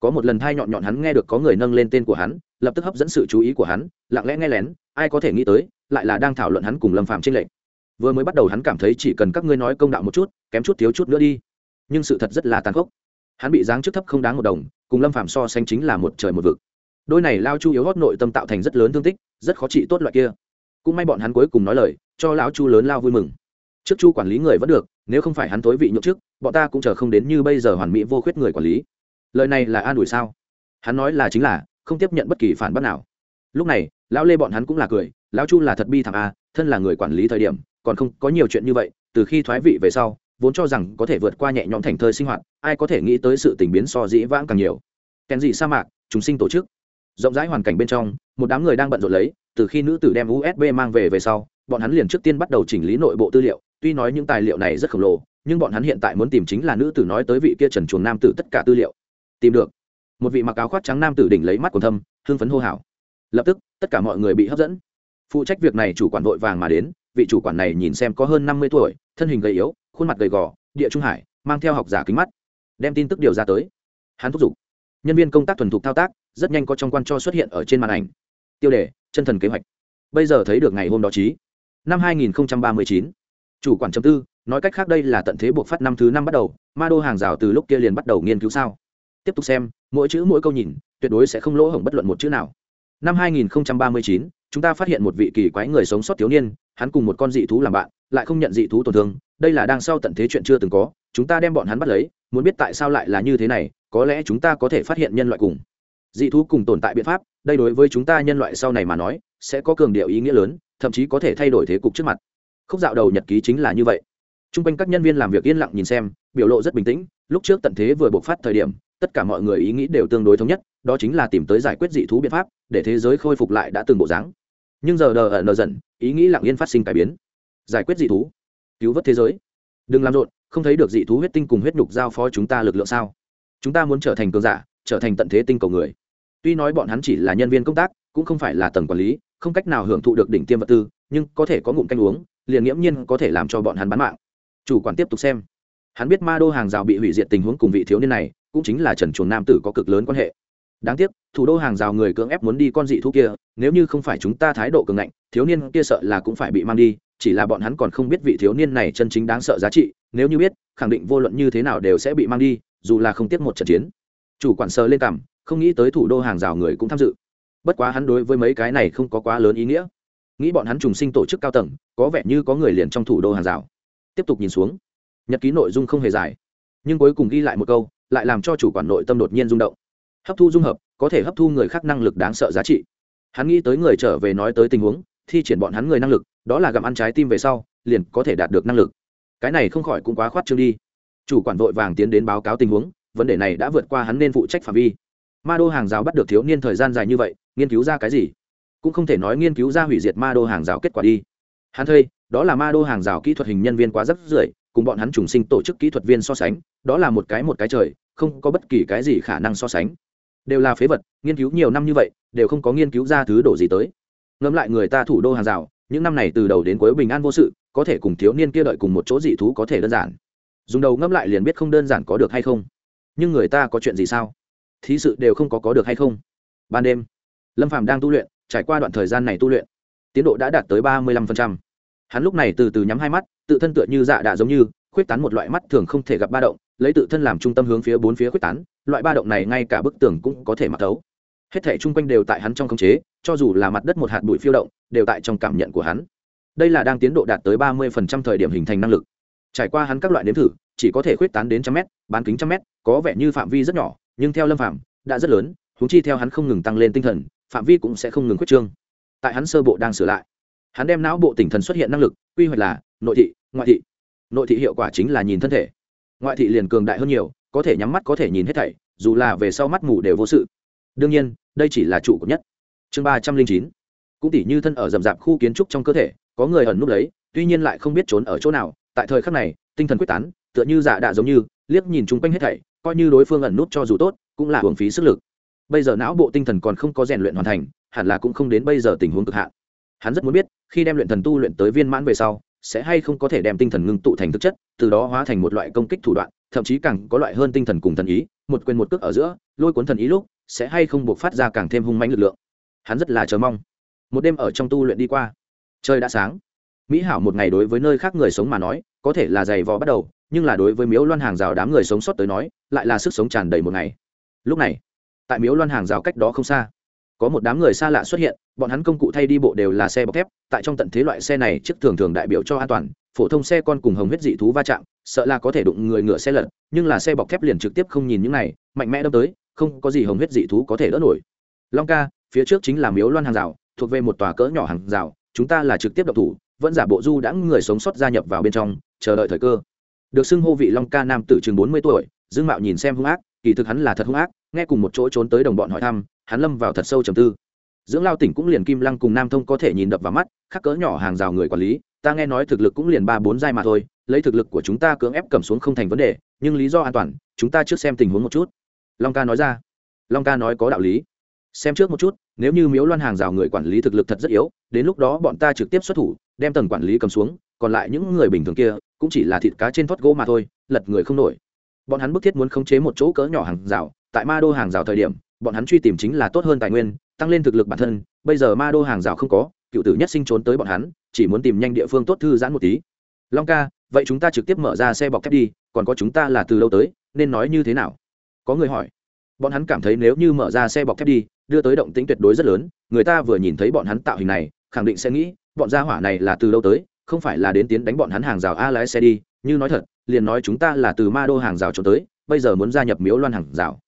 Có một lần thai nhọn nhọn hắn nghe được có người nâng lên tên của hắn, lập tức hấp dẫn sự chú ý của hắn, lặng lẽ nghe lén, ai có thể nghĩ tới, lại là đang thảo luận hắn cùng lâm phạm trên lệnh vừa mới bắt đầu hắn cảm thấy chỉ cần các ngươi nói công đạo một chút, kém chút thiếu chút nữa đi. Nhưng sự thật rất là tàn khốc. Hắn bị giáng chức thấp không đáng một đồng, cùng lâm phạm so sánh chính là một trời một vực. Đôi này lao chu yếu hót nội tâm tạo thành rất lớn thương tích, rất khó trị tốt loại kia. Cũng may bọn hắn cuối cùng nói lời, cho lão chu lớn lao vui mừng. Trước chu quản lý người vẫn được, nếu không phải hắn tối vị nhậu trước, bọn ta cũng chờ không đến như bây giờ hoàn mỹ vô khuyết người quản lý. Lời này là an ủi sao? Hắn nói là chính là, không tiếp nhận bất kỳ phản bác nào. Lúc này, lão lê bọn hắn cũng là cười, lão chu là thật bi thảm a thân là người quản lý thời điểm còn không có nhiều chuyện như vậy, từ khi thoái vị về sau, vốn cho rằng có thể vượt qua nhẹ nhõm thành thơi sinh hoạt, ai có thể nghĩ tới sự tình biến so dĩ vãng càng nhiều. Kèn dị sa mạc, chúng sinh tổ chức. Rộng rãi hoàn cảnh bên trong, một đám người đang bận rộn lấy, từ khi nữ tử đem usb mang về về sau, bọn hắn liền trước tiên bắt đầu chỉnh lý nội bộ tư liệu, tuy nói những tài liệu này rất khổng lồ, nhưng bọn hắn hiện tại muốn tìm chính là nữ tử nói tới vị kia trần chuồng nam tử tất cả tư liệu. Tìm được. Một vị mặc áo khoác trắng nam tử đỉnh lấy mắt còn thâm, hưng phấn hô hào. Lập tức, tất cả mọi người bị hấp dẫn. Phụ trách việc này chủ quản vội vàng mà đến vị chủ quản này nhìn xem có hơn năm mươi tuổi, thân hình gầy yếu, khuôn mặt gầy gò, địa trung hải, mang theo học giả kính mắt. Đem tin tức điều ra tới. Hắn thúc giục. Nhân viên công tác thuần thục thao tác, rất nhanh có trong quan cho xuất hiện ở trên màn ảnh. Tiêu đề, chân thần kế hoạch. Bây giờ thấy được ngày hôm đó chí. Năm 2039 chủ quản chấm tư, nói cách khác đây là tận thế buộc phát năm thứ năm bắt đầu, ma đô hàng rào từ lúc kia liền bắt đầu nghiên cứu sao. Tiếp tục xem, mỗi chữ mỗi câu nhìn, tuyệt đối sẽ không lỗ hổng bất luận một chữ nào. Năm 2039 chúng ta phát hiện một vị kỳ quái người sống sót thiếu niên, hắn cùng một con dị thú làm bạn, lại không nhận dị thú tổn thương, đây là đang sau tận thế chuyện chưa từng có, chúng ta đem bọn hắn bắt lấy, muốn biết tại sao lại là như thế này, có lẽ chúng ta có thể phát hiện nhân loại cùng. Dị thú cùng tồn tại biện pháp, đây đối với chúng ta nhân loại sau này mà nói, sẽ có cường điệu ý nghĩa lớn, thậm chí có thể thay đổi thế cục trước mặt. Khúc dạo đầu nhật ký chính là như vậy. T r u n g quanh các nhân viên làm việc yên lặng nhìn xem, biểu lộ rất bình tĩnh, lúc trước tận thế vừa bộc phát thời điểm, tất cả mọi người ý nghĩ đều tương đối thống nhất, đó chính là tìm tới giải quyết dị thú biện pháp, để thế giới khôi phục lại đã từng bộ dáng nhưng giờ đờ ẩn dần ý nghĩ lặng yên phát sinh cải biến. Giải quyết dị thú. Cứu vớt thế giới. Đừng làm rộn, không thấy được dị thú huyết tinh cùng huyết nhục giao phó chúng ta lực lượng sao? Chúng ta muốn trở thành cường giả, trở thành tận thế tinh cầu người. Tuy nói bọn hắn chỉ là nhân viên công tác, cũng không phải là tầng quản lý, không cách nào hưởng thụ được đỉnh tiêm vật tư, nhưng có thể có ngụm canh uống, liền nghiễm nhiên có thể làm cho bọn hắn bán mạng. Chủ quản tiếp tục xem. Hắn biết ma đô hàng rào bị hủy diệt tình huống cùng vị thiếu niên này, cũng chính là trần chuồng nam tử có cực lớn quan hệ đáng tiếc, thủ đô hàng rào người cưỡng ép muốn đi con dị thú kia, nếu như không phải chúng ta thái độ cường ngạnh, thiếu niên kia sợ là cũng phải bị mang đi, chỉ là bọn hắn còn không biết vị thiếu niên này chân chính đáng sợ giá trị, nếu như biết, khẳng định vô luận như thế nào đều sẽ bị mang đi, dù là không tiếc một trận chiến. Chủ quản sờ lên cảm không nghĩ tới thủ đô hàng rào người cũng tham dự. Bất quá hắn đối với mấy cái này không có quá lớn ý nghĩa. Nghĩ bọn hắn trùng sinh tổ chức cao tầng, có vẻ như có người liền trong thủ đô hàng rào. Tiếp tục nhìn xuống. Nhật ký nội dung không hề dài. Nhưng cuối cùng ghi lại một câu, lại làm cho chủ quản nội tâm đột nhiên rung động hấp thu dung hợp, có thể hấp thu người khác năng lực đáng sợ giá trị. Hắn nghĩ tới người trở về nói tới tình huống, thi triển bọn hắn người năng lực, đó là gặm ăn trái tim về sau, liền có thể đạt được năng lực. Cái này không khỏi cũng quá khoát trương đi. Chủ quản vội vàng tiến đến báo cáo tình huống, vấn đề này đã vượt qua hắn nên phụ trách phạm vi. Ma đô hàng rào bắt được thiếu niên thời gian dài như vậy, nghiên cứu ra cái gì? Cũng không thể nói nghiên cứu ra hủy diệt ma đô hàng rào kết quả đi. Hắn thuê, đó là ma đô hàng rào kỹ thuật hình nhân viên quá rất rưỡi cùng bọn hắn trùng sinh tổ chức kỹ thuật viên so sánh, đó là một cái một cái trời, không có bất kỳ cái gì khả năng so sánh đều là phế vật, nghiên cứu nhiều năm như vậy, đều không có nghiên cứu ra thứ đồ gì tới. Ngẫm lại người ta thủ đô hàng rào, những năm này từ đầu đến cuối bình an vô sự, có thể cùng thiếu niên kia đợi cùng một chỗ dị thú có thể đơn giản. Dùng đầu ngẫm lại liền biết không đơn giản có được hay không. Nhưng người ta có chuyện gì sao? Thí sự đều không có có được hay không? Ban đêm, lâm phàm đang tu luyện, trải qua đoạn thời gian này tu luyện, tiến độ đã đạt tới ba mươi lăm hắn lúc này từ từ nhắm hai mắt, tự thân tựa như dạ đạ giống như, khuyết tán một loại mắt thường không thể gặp ba động lấy tự thân làm trung tâm hướng phía bốn phía khuyết tán, loại ba động này ngay cả bức tường cũng có thể mặc thấu. Hết thể chung quanh đều tại hắn trong khống chế, cho dù là mặt đất một hạt bụi phiêu động, đều tại trong cảm nhận của hắn. Đây là đang tiến độ đạt tới ba mươi thời điểm hình thành năng lực. Trải qua hắn các loại nếm thử, chỉ có thể khuyết tán đến trăm mét, bán kính trăm mét, có vẻ như phạm vi rất nhỏ, nhưng theo lâm phạm đã rất lớn húng chi theo hắn không ngừng tăng lên tinh thần, phạm vi cũng sẽ không ngừng khuyết trương. Tại hắn sơ bộ đang sửa lại, hắn đem não bộ tỉnh thần xuất hiện năng lực, quy hoạch là nội thị, ngoại thị. Nội thị hiệu quả chính là nhìn thân thể ngoại thị liền cường đại hơn nhiều có thể nhắm mắt có thể nhìn hết thảy dù là về sau mắt mù đều vô sự. Đương nhiên đây chỉ là trụ cột nhất. Chương ba trăm linh chín cũng tỉ như thân ở rậm rạp khu kiến trúc trong cơ thể có người ẩn núp đấy, tuy nhiên lại không biết trốn ở chỗ nào tại thời khắc này tinh thần quyết tán tựa như giả đạ giống như liếc nhìn chung quanh hết thảy coi như đối phương ẩn nút cho dù tốt cũng là hưởng phí sức lực. Bây giờ não bộ tinh thần còn không có rèn luyện hoàn thành hẳn là cũng không đến bây giờ tình huống cực hạn. Hắn rất muốn biết khi đem luyện thần tu luyện tới viên mãn về sau sẽ hay không có thể đem tinh thần ngưng tụ thành thực chất, từ đó hóa thành một loại công kích thủ đoạn, thậm chí càng có loại hơn tinh thần cùng thần ý, một quyền một cước ở giữa, lôi cuốn thần ý lúc, sẽ hay không buộc phát ra càng thêm hung mãnh lực lượng. Hắn rất là chờ mong. Một đêm ở trong tu luyện đi qua, trời đã sáng. Mỹ hảo một ngày đối với nơi khác người sống mà nói, có thể là dày vò bắt đầu, nhưng là đối với miếu loan hàng rào đám người sống sót tới nói, lại là sức sống tràn đầy một ngày. Lúc này, tại miếu loan hàng rào cách đó không xa có một đám người xa lạ xuất hiện, bọn hắn công cụ thay đi bộ đều là xe bọc thép, tại trong tận thế loại xe này, chiếc thường thường đại biểu cho an toàn, phổ thông xe con cùng hồng huyết dị thú va chạm, sợ là có thể đụng người ngựa xe lật, nhưng là xe bọc thép liền trực tiếp không nhìn những này, mạnh mẽ đâm tới, không có gì hồng huyết dị thú có thể đỡ nổi. Long ca, phía trước chính là miếu loan hàng rào, thuộc về một tòa cỡ nhỏ hàng rào, chúng ta là trực tiếp độc thủ, vẫn giả bộ du đã người sống sót gia nhập vào bên trong, chờ đợi thời cơ. Được xưng hô vị long ca nam tử chừng bốn mươi tuổi, dương mạo nhìn xem hung ác, kỳ thực hắn là thật hung ác, nghe cùng một chỗ trốn tới đồng bọn hỏi thăm hắn lâm vào thật sâu trầm tư. Dưỡng lao tỉnh cũng liền kim lăng cùng nam thông có thể nhìn đập vào mắt, khắc cỡ nhỏ hàng rào người quản lý, ta nghe nói thực lực cũng liền ba bốn giai mà thôi, lấy thực lực của chúng ta cưỡng ép cầm xuống không thành vấn đề, nhưng lý do an toàn, chúng ta trước xem tình huống một chút. Long ca nói ra. Long ca nói có đạo lý. Xem trước một chút, nếu như miếu loan hàng rào người quản lý thực lực thật rất yếu, đến lúc đó bọn ta trực tiếp xuất thủ, đem tầng quản lý cầm xuống, còn lại những người bình thường kia, cũng chỉ là thịt cá trên thoát gỗ mà thôi, lật người không nổi. Bọn hắn bức thiết muốn khống chế một chỗ cỡ nhỏ hàng rào, tại ma đô hàng rào thời điểm bọn hắn truy tìm chính là tốt hơn tài nguyên, tăng lên thực lực bản thân, bây giờ ma đô hàng rào không có, cựu tử nhất sinh trốn tới bọn hắn, chỉ muốn tìm nhanh địa phương tốt thư giãn một tí. Long ca, vậy chúng ta trực tiếp mở ra xe bọc thép đi, còn có chúng ta là từ lâu tới, nên nói như thế nào? Có người hỏi. Bọn hắn cảm thấy nếu như mở ra xe bọc thép đi, đưa tới động tính tuyệt đối rất lớn, người ta vừa nhìn thấy bọn hắn tạo hình này, khẳng định sẽ nghĩ, bọn gia hỏa này là từ lâu tới, không phải là đến tiến đánh bọn hắn hàng rào a lái xe đi, như nói thật, liền nói chúng ta là từ ma đô hàng rào trốn tới, bây giờ muốn gia nhập miếu loan hàng rào.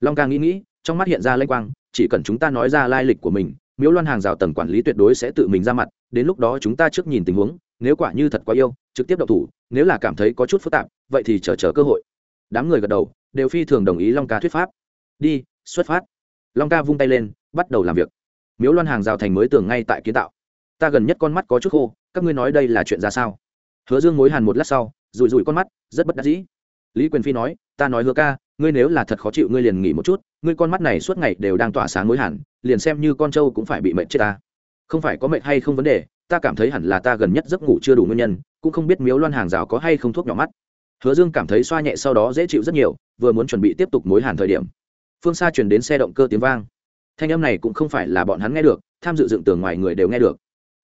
Long ca nghĩ nghĩ trong mắt hiện ra lanh quang, chỉ cần chúng ta nói ra lai lịch của mình, miếu loan hàng rào tầng quản lý tuyệt đối sẽ tự mình ra mặt, đến lúc đó chúng ta trước nhìn tình huống, nếu quả như thật quá yêu, trực tiếp đậu thủ, nếu là cảm thấy có chút phức tạp, vậy thì chờ chờ cơ hội. Đám người gật đầu, đều phi thường đồng ý long ca thuyết pháp. Đi, xuất phát. Long ca vung tay lên, bắt đầu làm việc. Miếu loan hàng rào thành mới tường ngay tại kiến tạo. Ta gần nhất con mắt có chút khô, các ngươi nói đây là chuyện ra sao? Hứa dương mối hàn một lát sau, rủi rủi con mắt, rất bất đắc dĩ. Lý quyền phi nói, ta nói hứa ca ngươi nếu là thật khó chịu ngươi liền nghỉ một chút, ngươi con mắt này suốt ngày đều đang tỏa sáng mối hàn liền xem như con trâu cũng phải bị mệt chết ta. Không phải có mệt hay không vấn đề, ta cảm thấy hẳn là ta gần nhất giấc ngủ chưa đủ nguyên nhân, cũng không biết miếu loan hàng rào có hay không thuốc nhỏ mắt. Hứa dương cảm thấy xoa nhẹ sau đó dễ chịu rất nhiều, vừa muốn chuẩn bị tiếp tục mối hàn thời điểm, phương xa chuyển đến xe động cơ tiếng vang. Thanh âm này cũng không phải là bọn hắn nghe được, tham dự dựng tường ngoài người đều nghe được.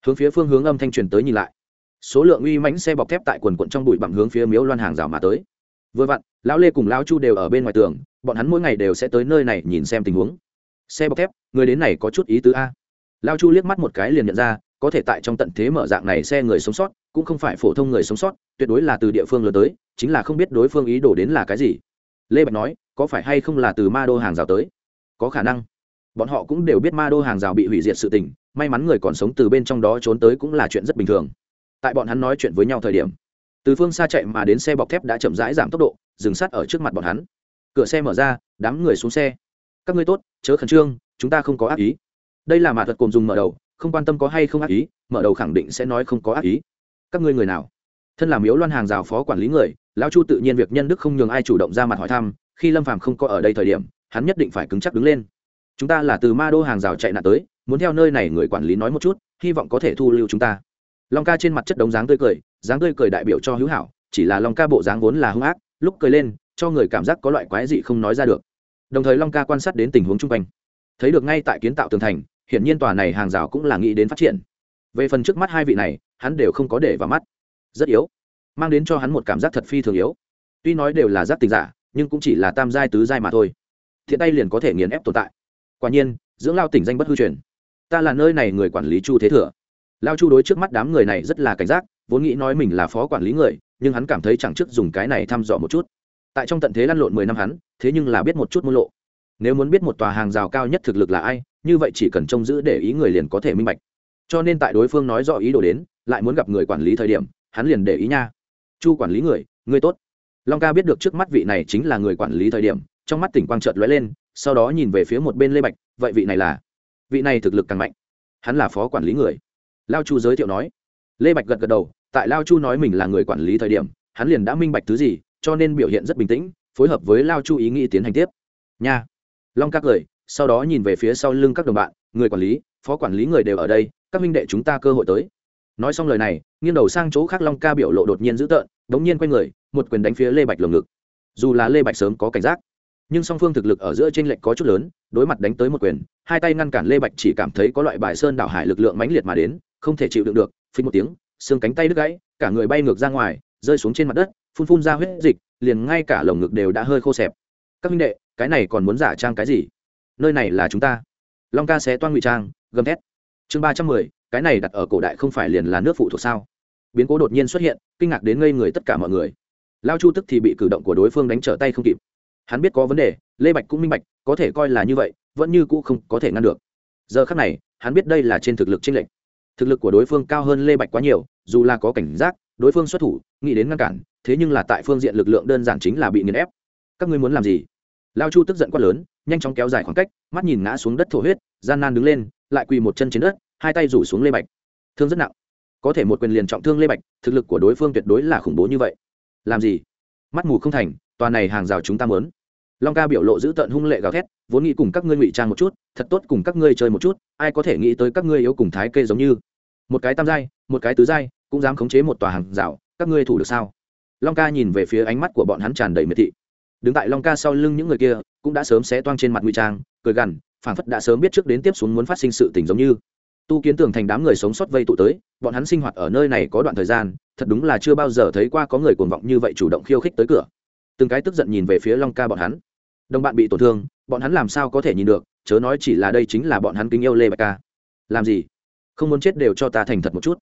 Hướng phía phương hướng âm thanh truyền tới nhìn lại. Số lượng uy mãnh xe bọc thép tại quần quận trong bụi bặm hướng phía miếu loan hàng rào mà tới vừa vặn, lão lê cùng lão chu đều ở bên ngoài tường, bọn hắn mỗi ngày đều sẽ tới nơi này nhìn xem tình huống. Xe bọc thép, người đến này có chút ý tứ a. Lão chu liếc mắt một cái liền nhận ra, có thể tại trong tận thế mở dạng này xe người sống sót, cũng không phải phổ thông người sống sót, tuyệt đối là từ địa phương lớn tới, chính là không biết đối phương ý đồ đến là cái gì. Lê bạch nói, có phải hay không là từ ma đô hàng rào tới? Có khả năng. Bọn họ cũng đều biết ma đô hàng rào bị hủy diệt sự tình, may mắn người còn sống từ bên trong đó trốn tới cũng là chuyện rất bình thường. Tại bọn hắn nói chuyện với nhau thời điểm từ phương xa chạy mà đến xe bọc thép đã chậm rãi giảm tốc độ, dừng sát ở trước mặt bọn hắn. Cửa xe mở ra, đám người xuống xe. Các ngươi tốt, chớ khẩn trương, chúng ta không có ác ý. Đây là mạ thuật cồn dùng mở đầu, không quan tâm có hay không ác ý, mở đầu khẳng định sẽ nói không có ác ý. Các ngươi người nào? Thân làm miếu loan hàng rào phó quản lý người, lão chu tự nhiên việc nhân đức không nhường ai chủ động ra mặt hỏi thăm, khi lâm phàm không có ở đây thời điểm, hắn nhất định phải cứng chắc đứng lên. Chúng ta là từ ma đô hàng rào chạy nạn tới, muốn theo nơi này người quản lý nói một chút, hy vọng có thể thu lưu chúng ta. Long ca trên mặt chất đống dáng tươi cười dáng tươi cười đại biểu cho hữu hảo, chỉ là long ca bộ dáng vốn là hung ác, lúc cười lên, cho người cảm giác có loại quái dị không nói ra được. Đồng thời long ca quan sát đến tình huống chung quanh. Thấy được ngay tại kiến tạo tường thành, hiển nhiên tòa này hàng rào cũng là nghĩ đến phát triển. Về phần trước mắt hai vị này, hắn đều không có để vào mắt. Rất yếu. Mang đến cho hắn một cảm giác thật phi thường yếu. Tuy nói đều là giác tình giả, nhưng cũng chỉ là tam giai, tứ giai mà thôi. Thiện tay liền có thể nghiền ép tồn tại. Quả nhiên, dưỡng lao tỉnh danh bất hư truyền. Ta là nơi này người quản lý chu thế thừa. Lao chu đối trước mắt đám người này rất là cảnh giác vốn nghĩ nói mình là phó quản lý người, nhưng hắn cảm thấy chẳng trước dùng cái này thăm dò một chút. Tại trong tận thế lăn lộn mười năm hắn, thế nhưng là biết một chút môn lộ. Nếu muốn biết một tòa hàng rào cao nhất thực lực là ai, như vậy chỉ cần trông giữ để ý người liền có thể minh bạch. Cho nên tại đối phương nói rõ ý đồ đến, lại muốn gặp người quản lý thời điểm, hắn liền để ý nha. Chu quản lý người người tốt. Long ca biết được trước mắt vị này chính là người quản lý thời điểm, trong mắt tỉnh quang trợt lóe lên, sau đó nhìn về phía một bên lê bạch, vậy vị này là? Vị này thực lực càng mạnh. Hắn là phó quản lý người. Lao chu giới thiệu nói. Lê bạch gật gật đầu tại lao chu nói mình là người quản lý thời điểm, hắn liền đã minh bạch thứ gì, cho nên biểu hiện rất bình tĩnh, phối hợp với lao chu ý nghĩ tiến hành tiếp. Nha. Long các cười sau đó nhìn về phía sau lưng các đồng bạn, người quản lý, phó quản lý người đều ở đây, các minh đệ chúng ta cơ hội tới. Nói xong lời này, nghiêng đầu sang chỗ khác long ca biểu lộ đột nhiên dữ tợn đ ố n g nhiên quay người, một quyền đánh phía lê bạch lồng ngực. Dù là lê bạch sớm có cảnh giác, nhưng song phương thực lực ở giữa t r ê n lệch có chút lớn, đối mặt đánh tới một quyền, hai tay ngăn cản lê bạch chỉ cảm thấy có loại bài sơn đảo hải lực lượng mãnh liệt mà đến, không thể chịu đựng được phí một tiếng xương cánh tay đứt gãy, cả người bay ngược ra ngoài, rơi xuống trên mặt đất, phun phun ra huyết dịch, liền ngay cả lồng ngực đều đã hơi khô xẹp. Các minh đệ, cái này còn muốn giả trang cái gì? Nơi này là chúng ta. Long ca sẽ toan ngụy trang, gầm thét. Chương ba trăm mười, cái này đặt ở cổ đại không phải liền là nước phụ thuộc sao? Biến cố đột nhiên xuất hiện, kinh ngạc đến ngây người tất cả mọi người. Lao chu tức thì bị cử động của đối phương đánh trở tay không kịp. Hắn biết có vấn đề, lê bạch cũng minh bạch, có thể coi là như vậy, vẫn như cũ không có thể ngăn được. Giờ khác này, hắn biết đây là trên thực lực t r ê n lệch thực lực của đối phương cao hơn lê bạch quá nhiều dù là có cảnh giác đối phương xuất thủ nghĩ đến ngăn cản thế nhưng là tại phương diện lực lượng đơn giản chính là bị nghiền ép các ngươi muốn làm gì lao chu tức giận quát lớn nhanh chóng kéo dài khoảng cách mắt nhìn ngã xuống đất thổ huyết gian nan đứng lên lại quỳ một chân trên đất hai tay rủ xuống lê bạch thương rất nặng có thể một quyền liền trọng thương lê bạch thực lực của đối phương tuyệt đối là khủng bố như vậy làm gì mắt mù không thành toàn này hàng rào chúng ta mớn long ca biểu lộ giữ tận hung lệ gào thét, vốn nghĩ cùng các ngươi ngụy trang một chút, thật tốt cùng các ngươi chơi một chút, ai có thể nghĩ tới các ngươi yếu cùng thái kê giống như. Một cái tam giai, một cái tứ giai, cũng dám khống chế một tòa hàng rào, các ngươi thủ được sao? Long ca nhìn về phía ánh mắt của bọn hắn tràn đầy miệt thị. Đứng tại long ca sau lưng những người kia, cũng đã sớm xé toang trên mặt ngụy trang, cười gằn, phảng phất đã sớm biết trước đến tiếp xuống muốn phát sinh sự tình giống như. Tu kiến tưởng thành đám người sống sót vây tụ tới, bọn hắn sinh hoạt ở nơi này có đoạn thời gian, thật đúng là chưa bao giờ thấy qua có người cuồng vọng như vậy chủ động khiêu khích tới cửa. Từng cái tức giận nhìn về phía long ca bọn hắn đồng bạn bị tổn thương, bọn hắn làm sao có thể nhìn được, chớ nói chỉ là đây chính là bọn hắn kính yêu lê bạch ca. Làm gì? Không muốn chết đều cho ta thành thật một chút.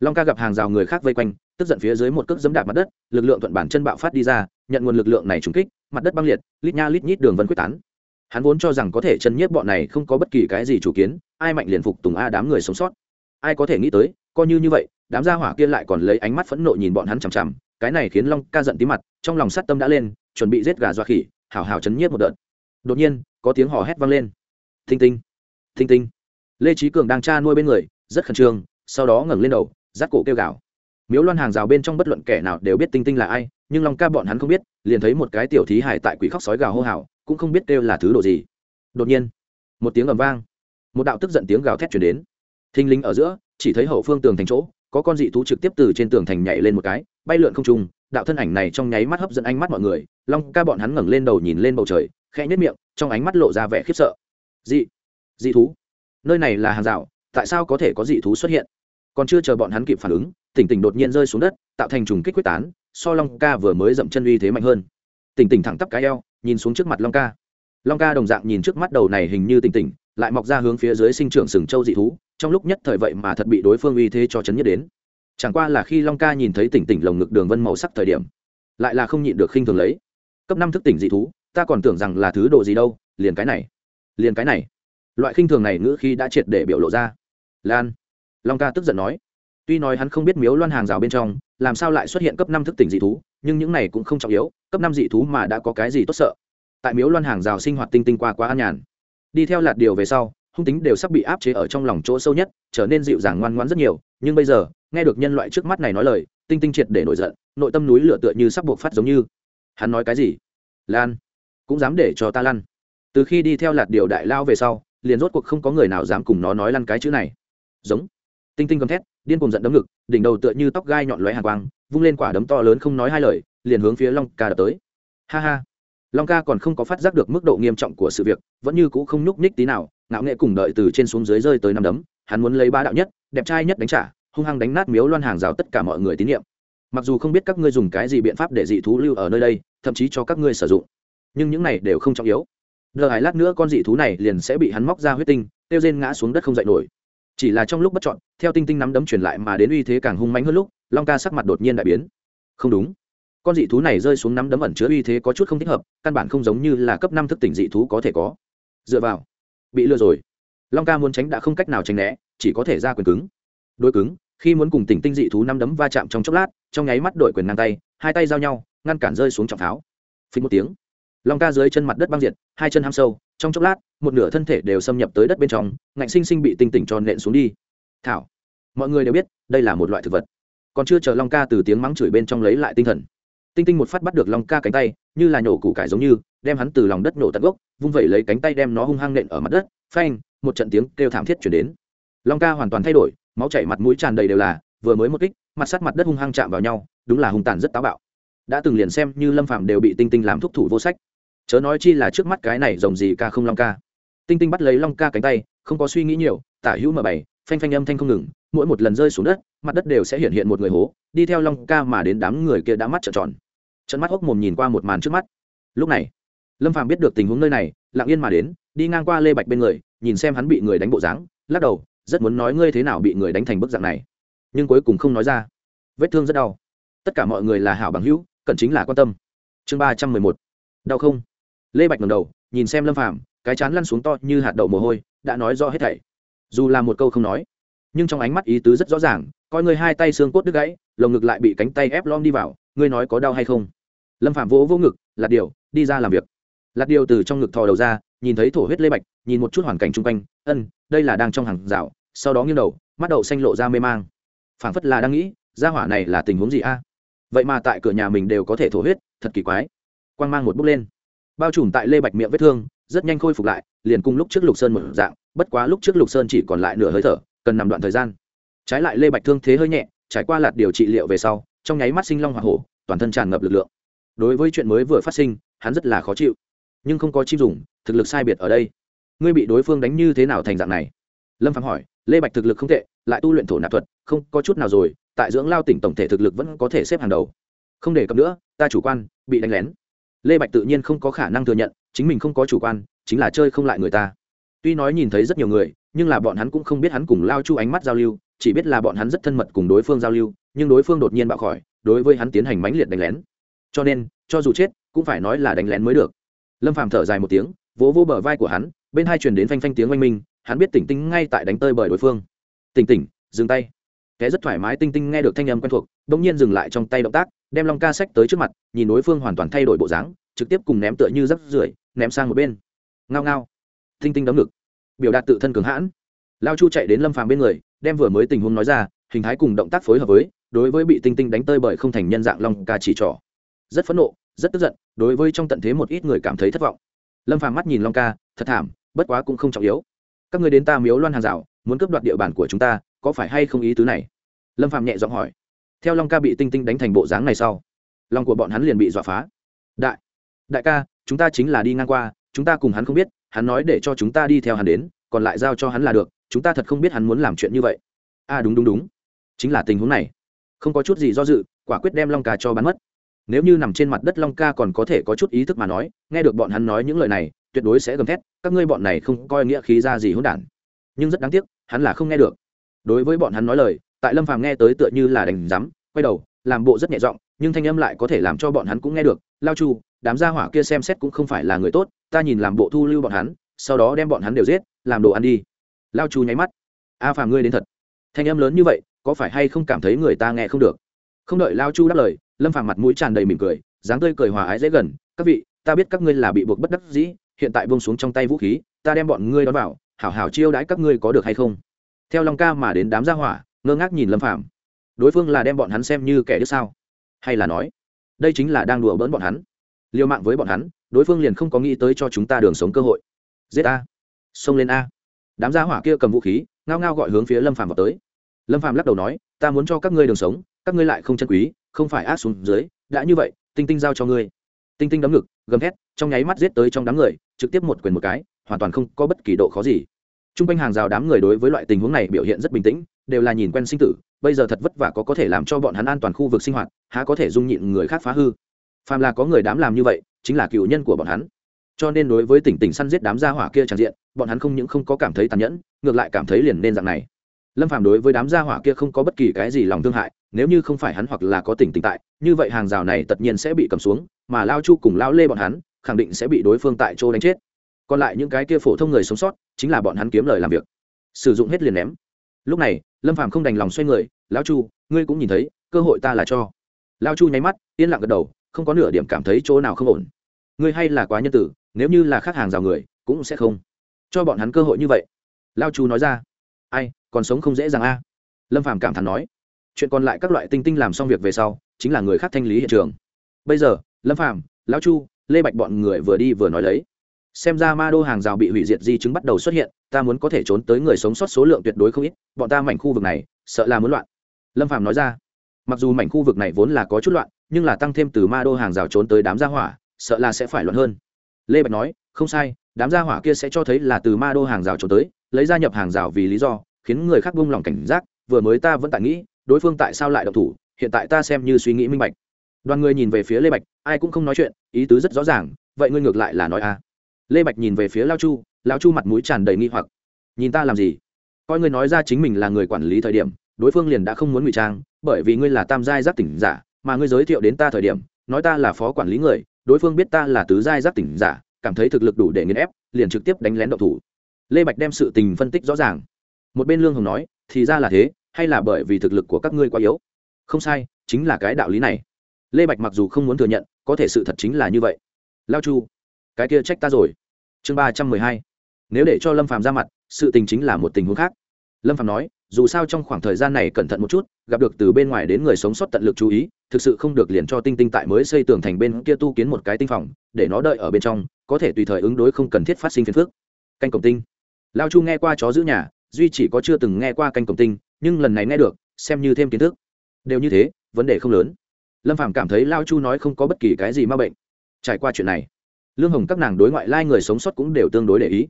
Long ca gặp hàng rào người khác vây quanh, tức giận phía dưới một cước dẫm đạp mặt đất, lực lượng thuận bản chân bạo phát đi ra, nhận nguồn lực lượng này trúng kích, mặt đất băng liệt, lít nha lít nhít đường vân quyết tán. Hắn vốn cho rằng có thể chân nhiếp bọn này không có bất kỳ cái gì chủ kiến, ai mạnh liền phục tùng a đám người sống sót. Ai có thể nghĩ tới, coi như như vậy, đám gia hỏa kia lại còn lấy ánh mắt phẫn nộ nhìn bọn hắn chằm chằm, cái này khiến long ca giận tí mặt, trong lòng sát tâm đã lên, chuẩn bị giết gà doa khỉ hào hào chấn nhiếp một đợt. Đột nhiên, có tiếng hò hét vang lên. Thinh tinh thinh tinh. Lê trí cường đang cha nuôi bên người, rất khẩn trương, sau đó ngẩng lên đầu, rát cổ kêu gào. Miếu loan hàng rào bên trong bất luận kẻ nào đều biết tinh tinh là ai, nhưng long ca bọn hắn không biết, liền thấy một cái tiểu thí hải tại quỷ khóc sói gào hô hào, cũng không biết kêu là thứ đồ gì. Đột nhiên, một tiếng ầm vang, một đạo tức giận tiếng gào thét chuyển đến. Thinh linh ở giữa, chỉ thấy hậu phương tường thành chỗ, có con dị thú trực tiếp từ trên tường thành nhảy lên một cái, bay lượn không trung đạo thân ảnh này trong nháy mắt hấp dẫn ánh mắt mọi người, long ca bọn hắn ngẩng lên đầu nhìn lên bầu trời, khẽ nhất miệng, trong ánh mắt lộ ra vẻ khiếp sợ. Dị dị thú, nơi này là hàng rào, tại sao có thể có dị thú xuất hiện? Còn chưa chờ bọn hắn kịp phản ứng, tỉnh tỉnh đột nhiên rơi xuống đất, tạo thành trùng kích quyết tán, so long ca vừa mới dậm chân uy thế mạnh hơn. Tỉnh tỉnh thẳng tắp cái eo, nhìn xuống trước mặt long ca. Long ca đồng dạng nhìn trước mắt đầu này hình như tỉnh tỉnh, lại mọc ra hướng phía dưới sinh trưởng sừng châu dị thú, trong lúc nhất thời vậy mà thật bị đối phương uy thế cho chấn nhất đến chẳng qua là khi long ca nhìn thấy tỉnh tỉnh lồng ngực đường vân màu sắc thời điểm, lại là không nhịn được khinh thường lấy. Cấp năm thức tỉnh dị thú, ta còn tưởng rằng là thứ đồ gì đâu, liền cái này, liền cái này. Loại khinh thường này ngữ khi đã triệt để biểu lộ ra. Lan, long ca tức giận nói. Tuy nói hắn không biết miếu loan hàng rào bên trong, làm sao lại xuất hiện cấp năm thức tỉnh dị thú, nhưng những này cũng không trọng yếu, cấp năm dị thú mà đã có cái gì tốt sợ. Tại miếu loan hàng rào sinh hoạt tinh tinh qua quá an nhàn. Đi theo lạt điều về sau, hung tính đều sắp bị áp chế ở trong lòng chỗ sâu nhất, trở nên dịu dàng ngoan ngoãn rất nhiều, nhưng bây giờ nghe được nhân loại trước mắt này nói lời, tinh tinh triệt để nổi giận, nội tâm núi lửa tựa như sắp buộc phát giống như. Hắn nói cái gì? Lan, cũng dám để cho ta lăn. Từ khi đi theo lạt điều đại lao về sau, liền rốt cuộc không có người nào dám cùng nó nói lăn cái chữ này. Giống. Tinh tinh gầm thét, điên cùng giận đấm ngực, đỉnh đầu tựa như tóc gai nhọn lóe hàng quang, vung lên quả đấm to lớn không nói hai lời, liền hướng phía long ca đập tới. Ha ha. Long ca còn không có phát giác được mức độ nghiêm trọng của sự việc, vẫn như cũ không nhúc nhích tí nào, ngạo nghệ cùng đợi từ trên xuống dưới rơi tới năm đấm, hắn muốn lấy ba đạo nhất, đẹp trai nhất đánh trả hung hăng đánh nát miếu loan hàng rào tất cả mọi người tín nhiệm. Mặc dù không biết các ngươi dùng cái gì biện pháp để dị thú lưu ở nơi đây, thậm chí cho các ngươi sử dụng, nhưng những này đều không trọng yếu. Lờ hải lát nữa con dị thú này liền sẽ bị hắn móc ra huyết tinh tiêu rên ngã xuống đất không dậy nổi. Chỉ là trong lúc bất chọn theo tinh tinh nắm đấm truyền lại mà đến uy thế càng hung mãnh hơn lúc, long ca sắc mặt đột nhiên đại biến. Không đúng. Con dị thú này rơi xuống nắm đấm ẩn chứa uy thế có chút không thích hợp, căn bản không giống như là cấp năm thức tỉnh dị thú có thể có. Dựa vào, bị lừa rồi. Long ca muốn tránh đã không cách nào tránh né, chỉ có thể ra quyền cứng. Đôi cứng khi muốn cùng tỉnh tinh dị thú năm đấm va chạm trong chốc lát, trong nháy mắt đội quyền ngang tay, hai tay giao nhau, ngăn cản rơi xuống trọng pháo phình một tiếng, long ca dưới chân mặt đất băng diệt, hai chân ham sâu, trong chốc lát, một nửa thân thể đều xâm nhập tới đất bên trong, ngạnh sinh sinh bị tinh tỉnh tròn nện xuống đi. Thảo, mọi người đều biết, đây là một loại thực vật. Còn chưa chờ long ca từ tiếng mắng chửi bên trong lấy lại tinh thần, tinh tinh một phát bắt được long ca cánh tay, như là nhổ củ cải giống như, đem hắn từ lòng đất nổ tận gốc, vung vẩy lấy cánh tay đem nó hung hăng nện ở mặt đất, phanh, một trận tiếng kêu thảm thiết chuyển đến. Long ca hoàn toàn thay đổi máu chảy mặt mũi tràn đầy đều là, vừa mới một kích, mặt sát mặt đất hung hăng chạm vào nhau, đúng là hung tàn rất táo bạo. Đã từng liền xem như lâm phạm đều bị tinh tinh làm thúc thủ vô sách. Chớ nói chi là trước mắt cái này rồng gì ca không long ca. Tinh tinh bắt lấy long ca cánh tay, không có suy nghĩ nhiều, tả hữu m bảy phanh phanh âm thanh không ngừng, mỗi một lần rơi xuống đất, mặt đất đều sẽ hiện hiện một người hố, đi theo long ca mà đến đám người kia đã mắt trợn tròn. Trận mắt hốc mồm nhìn qua một màn trước mắt. Lúc này, lâm phàm biết được tình huống nơi này, lặng yên mà đến, đi ngang qua lê bạch bên người, nhìn xem hắn bị người đánh bộ dáng, lắc đầu rất muốn nói ngươi thế nào bị người đánh thành bức dạng này. Nhưng cuối cùng không nói ra. Vết thương rất đau. Tất cả mọi người là hảo bằng hữu, cẩn chính là quan tâm. Chương ba trăm mười một. Đau không? Lê bạch ngầm đầu, nhìn xem lâm phàm, cái chán lăn xuống to như hạt đậu mồ hôi, đã nói rõ hết thảy. Dù là một câu không nói, nhưng trong ánh mắt ý tứ rất rõ ràng, coi người hai tay xương cốt đứt gãy, lồng ngực lại bị cánh tay ép lom đi vào, ngươi nói có đau hay không? Lâm phạm vỗ vỗ ngực lạt điều, đi ra làm việc. Lạt điều từ trong ngực thò đầu ra, nhìn thấy thổ huyết lê bạch, nhìn một chút hoàn cảnh chung quanh, ân đây là đang trong hàng rào, sau đó nghiêng đầu, mắt đậu xanh lộ ra mê mang. Phảng phất là đang nghĩ, gia hỏa này là tình huống gì a? Vậy mà tại cửa nhà mình đều có thể thổ huyết, thật kỳ quái. Quang mang một bước lên. Bao trùm tại lê bạch miệng vết thương, rất nhanh khôi phục lại, liền cùng lúc trước lục sơn một dạng, bất quá lúc trước lục sơn chỉ còn lại nửa hơi thở, cần nằm đoạn thời gian. Trái lại lê bạch thương thế hơi nhẹ, trải qua lạt điều trị liệu về sau, trong nháy mắt sinh long hoa hổ, toàn thân tràn ngập lực lượng. Đối với chuyện mới vừa phát sinh, hắn rất là khó chịu, nhưng không có chim dùng, thực lực sai biệt ở đây ngươi bị đối phương đánh như thế nào thành dạng này? Lâm phạm hỏi, lê bạch thực lực không tệ, lại tu luyện thổ nạp thuật, không, có chút nào rồi, tại dưỡng lao tỉnh tổng thể thực lực vẫn có thể xếp hàng đầu. Không để cập nữa, ta chủ quan, bị đánh lén. Lê bạch tự nhiên không có khả năng thừa nhận, chính mình không có chủ quan, chính là chơi không lại người ta. Tuy nói nhìn thấy rất nhiều người, nhưng là bọn hắn cũng không biết hắn cùng lao chu ánh mắt giao lưu, chỉ biết là bọn hắn rất thân mật cùng đối phương giao lưu, nhưng đối phương đột nhiên bạo khỏi, đối với hắn tiến hành mãnh liệt đánh lén. Cho nên, cho dù chết, cũng phải nói là đánh lén mới được. Lâm phàm thở dài một tiếng, vỗ vỗ bờ vai của hắn bên hai truyền đến phanh phanh tiếng oanh minh, hắn biết tỉnh tinh ngay tại đánh tơi bởi đối phương. Tỉnh tỉnh, dừng tay. Té rất thoải mái tinh tinh nghe được thanh âm quen thuộc đ ỗ n g nhiên dừng lại trong tay động tác, đem long ca sách tới trước mặt, nhìn đối phương hoàn toàn thay đổi bộ dáng, trực tiếp cùng ném tựa như rắp rưởi, ném sang một bên. Ngao ngao. Tinh tinh đấm ngực. Biểu đạt tự thân cường hãn. Lao chu chạy đến lâm phàm bên người, đem vừa mới tình huống nói ra, hình thái cùng động tác phối hợp với, đối với bị tinh tinh đánh tơi bởi không thành nhân dạng long ca chỉ trỏ. Rất phẫn nộ, rất tức giận, đối với trong tận thế một ít người cảm thấy thất vọng. Lâm phàm mắt nhìn long ca, thật thảm bất quá cũng không trọng yếu. Các người đến ta miếu loan hàng rào muốn cướp đoạt địa bàn của chúng ta có phải hay không ý tứ này? Lâm phạm nhẹ giọng hỏi. Theo long ca bị tinh tinh đánh thành bộ dáng này sau lòng của bọn hắn liền bị dọa phá. Đại đại ca chúng ta chính là đi ngang qua chúng ta cùng hắn không biết hắn nói để cho chúng ta đi theo hắn đến còn lại giao cho hắn là được chúng ta thật không biết hắn muốn làm chuyện như vậy. A à, đúng đúng đúng. Chính là tình huống này. Không có chút gì do dự quả quyết đem long ca cho bắn mất. Nếu như nằm trên mặt đất long ca còn có thể có chút ý thức mà nói nghe được bọn hắn nói những lời này tuyệt đối sẽ gầm thét, các ngươi bọn này không coi nghĩa khí ra gì hỗn đản. Nhưng rất đáng tiếc, hắn là không nghe được. Đối với bọn hắn nói lời, tại lâm phàm nghe tới tựa như là đành rắm quay đầu, làm bộ rất nhẹ giọng, nhưng thanh âm lại có thể làm cho bọn hắn cũng nghe được, lao chu, đám gia hỏa kia xem xét cũng không phải là người tốt, ta nhìn làm bộ thu lưu bọn hắn, sau đó đem bọn hắn đều giết, làm đồ ăn đi. Lao chu nháy mắt, a phàm ngươi đến thật. Thanh âm lớn như vậy, có phải hay không cảm thấy người ta nghe không được? Không đợi lao chu đáp lời, lâm phàm mặt mũi tràn đầy mỉm cười, dáng tươi cười hòa ái dễ gần, các vị, ta biết các ngươi là bị buộc bất đắc dĩ hiện tại buông xuống trong tay vũ khí, ta đem bọn ngươi đón vào, hảo hảo chiêu đãi các ngươi có được hay không? Theo long ca mà đến đám gia hỏa, ngơ ngác nhìn lâm phạm đối phương là đem bọn hắn xem như kẻ đứa sao? Hay là nói, đây chính là đang đùa bỡn bọn hắn? Liều mạng với bọn hắn, đối phương liền không có nghĩ tới cho chúng ta đường sống cơ hội. Giết a. Xông lên a. Đám gia hỏa kia cầm vũ khí, ngao ngao gọi hướng phía lâm phạm vào tới. Lâm phạm lắc đầu nói, ta muốn cho các ngươi đường sống, các ngươi lại không chân quý, không phải ác xuống dưới, đã như vậy, tinh tinh giao cho ngươi. Tinh tinh đấm ngực, gầm thét, trong nháy mắt giết tới trong đám người trực tiếp một quyền một cái, hoàn toàn không có bất kỳ độ khó gì. T r u n g quanh hàng rào đám người đối với loại tình huống này biểu hiện rất bình tĩnh, đều là nhìn quen sinh tử, bây giờ thật vất vả có có thể làm cho bọn hắn an toàn khu vực sinh hoạt, há có thể dung nhịn người khác phá hư. Phàm là có người đám làm như vậy, chính là cựu nhân của bọn hắn. Cho nên đối với tỉnh tỉnh săn giết đám gia hỏa kia tràn diện, bọn hắn không những không có cảm thấy tàn nhẫn, ngược lại cảm thấy liền nên dạng này. Lâm phàm đối với đám gia hỏa kia không có bất kỳ cái gì lòng thương hại, nếu như không phải hắn hoặc là có tỉnh tỉnh tại, như vậy hàng rào này tất nhiên sẽ bị cầm xuống, mà lao chu cùng lao lê bọn hắn khẳng định sẽ bị đối phương tại chỗ đánh chết. Còn lại những cái kia phổ thông người sống sót, chính là bọn hắn kiếm lời làm việc. Sử dụng hết liền ném. Lúc này, lâm phàm không đành lòng xoay người, lão chu, ngươi cũng nhìn thấy, cơ hội ta là cho. Lão chu nháy mắt, yên lặng gật đầu, không có nửa điểm cảm thấy chỗ nào không ổn. Ngươi hay là quá nhân tử, nếu như là khách hàng giàu người, cũng sẽ không cho bọn hắn cơ hội như vậy. Lão chu nói ra. Ai, còn sống không dễ dàng a. Lâm phàm cảm thán nói. Chuyện còn lại các loại tinh tinh làm xong việc về sau, chính là người khác thanh lý hiện trường. Bây giờ, lâm phàm, lão chu lê bạch bọn người vừa đi vừa nói lấy. Xem ra ma đô hàng rào bị hủy diệt di chứng bắt đầu xuất hiện, ta muốn có thể trốn tới người sống sót số lượng tuyệt đối không ít, bọn ta mảnh khu vực này, sợ là muốn loạn. Lâm phạm nói ra. Mặc dù mảnh khu vực này vốn là có chút loạn, nhưng là tăng thêm từ ma đô hàng rào trốn tới đám gia hỏa, sợ là sẽ phải loạn hơn. Lê bạch nói, không sai, đám gia hỏa kia sẽ cho thấy là từ ma đô hàng rào trốn tới, lấy gia nhập hàng rào vì lý do, khiến người khác buông lỏng cảnh giác, vừa mới ta vẫn tại nghĩ, đối phương tại sao lại độc thủ, hiện tại ta xem như suy nghĩ minh bạch đoàn người nhìn về phía lê bạch, ai cũng không nói chuyện, ý tứ rất rõ ràng, vậy ngươi ngược lại là nói a. Lê bạch nhìn về phía lao chu lao chu mặt mũi tràn đầy nghi hoặc. Nhìn ta làm gì? Coi ngươi nói ra chính mình là người quản lý thời điểm, đối phương liền đã không muốn ngụy trang, bởi vì ngươi là tam giai giác tỉnh giả, mà ngươi giới thiệu đến ta thời điểm, nói ta là phó quản lý người, đối phương biết ta là tứ giai giác tỉnh giả, cảm thấy thực lực đủ để nghiền ép, liền trực tiếp đánh lén động thủ. Lê bạch đem sự tình phân tích rõ ràng. Một bên lương hồng nói, thì ra là thế, hay là bởi vì thực lực của các ngươi quá yếu? Không sai, chính là cái đạo lý này lê bạch mặc dù không muốn thừa nhận, có thể sự thật chính là như vậy. Lao chu, cái kia trách ta rồi. Chương ba trăm mười hai. Nếu để cho lâm phàm ra mặt, sự tình chính là một tình huống khác. Lâm phàm nói, dù sao trong khoảng thời gian này cẩn thận một chút, gặp được từ bên ngoài đến người sống sót tận lực chú ý, thực sự không được liền cho tinh tinh tại mới xây tường thành bên kia tu kiến một cái tinh phòng, để nó đợi ở bên trong, có thể tùy thời ứng đối không cần thiết phát sinh phiền phức. Canh cổng tinh. Lao chu nghe qua chó giữ nhà, duy chỉ có chưa từng nghe qua canh cổng tinh, nhưng lần này nghe được, xem như thêm kiến thức. Đều như thế, vấn đề không lớn lâm phàm cảm thấy lao chu nói không có bất kỳ cái gì ma bệnh. Trải qua chuyện này, lương hồng các nàng đối ngoại lai người sống sót cũng đều tương đối để ý.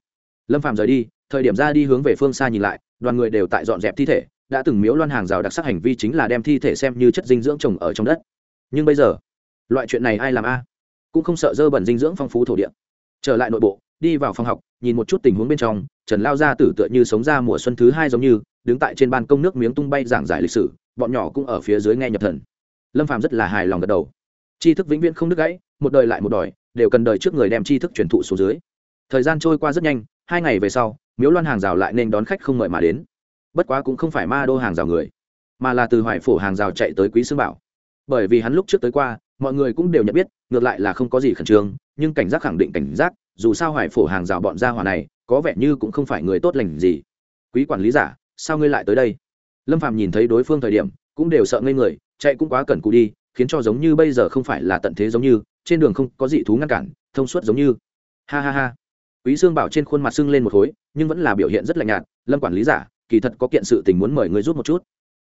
Lâm phàm rời đi, thời điểm ra đi hướng về phương xa nhìn lại, đoàn người đều tại dọn dẹp thi thể, đã từng miếu loan hàng rào đặc sắc hành vi chính là đem thi thể xem như chất dinh dưỡng trồng ở trong đất. Nhưng bây giờ, loại chuyện này ai làm a? À? Cũng không sợ dơ bẩn dinh dưỡng phong phú thổ địa. Trở lại nội bộ, đi vào phòng học, nhìn một chút tình huống bên trong, trần lao ra tử tựa như sống ra mùa xuân thứ hai giống như, đứng tại trên ban công nước miếng tung bay giảng giải lịch sử, bọn nhỏ cũng ở phía dưới nghe nhập thần lâm phàm rất là hài lòng gật đầu. Tri thức vĩnh viễn không đứt gãy, một đời lại một đòi, đều cần đời trước người đem tri thức truyền thụ xuống dưới. Thời gian trôi qua rất nhanh, hai ngày về sau, miếu loan hàng rào lại nên đón khách không mời mà đến. Bất quá cũng không phải ma đô hàng rào người, mà là từ hoài phổ hàng rào chạy tới quý xương bảo. Bởi vì hắn lúc trước tới qua, mọi người cũng đều nhận biết, ngược lại là không có gì khẩn trương, nhưng cảnh giác khẳng định cảnh giác, dù sao hoài phổ hàng rào bọn gia hỏa này, có vẻ như cũng không phải người tốt lành gì. Quý quản lý giả, sao ngươi lại tới đây? Lâm phàm nhìn thấy đối phương thời điểm cũng đều sợ ngây người, chạy cũng quá cẩn cụ đi, khiến cho giống như bây giờ không phải là tận thế giống như, trên đường không có gì thú ngăn cản, thông suốt giống như. Ha ha ha. Quý sương bảo trên khuôn mặt sưng lên một khối, nhưng vẫn là biểu hiện rất lạnh nhạt, lâm quản lý giả, kỳ thật có kiện sự tình muốn mời ngươi giúp một chút.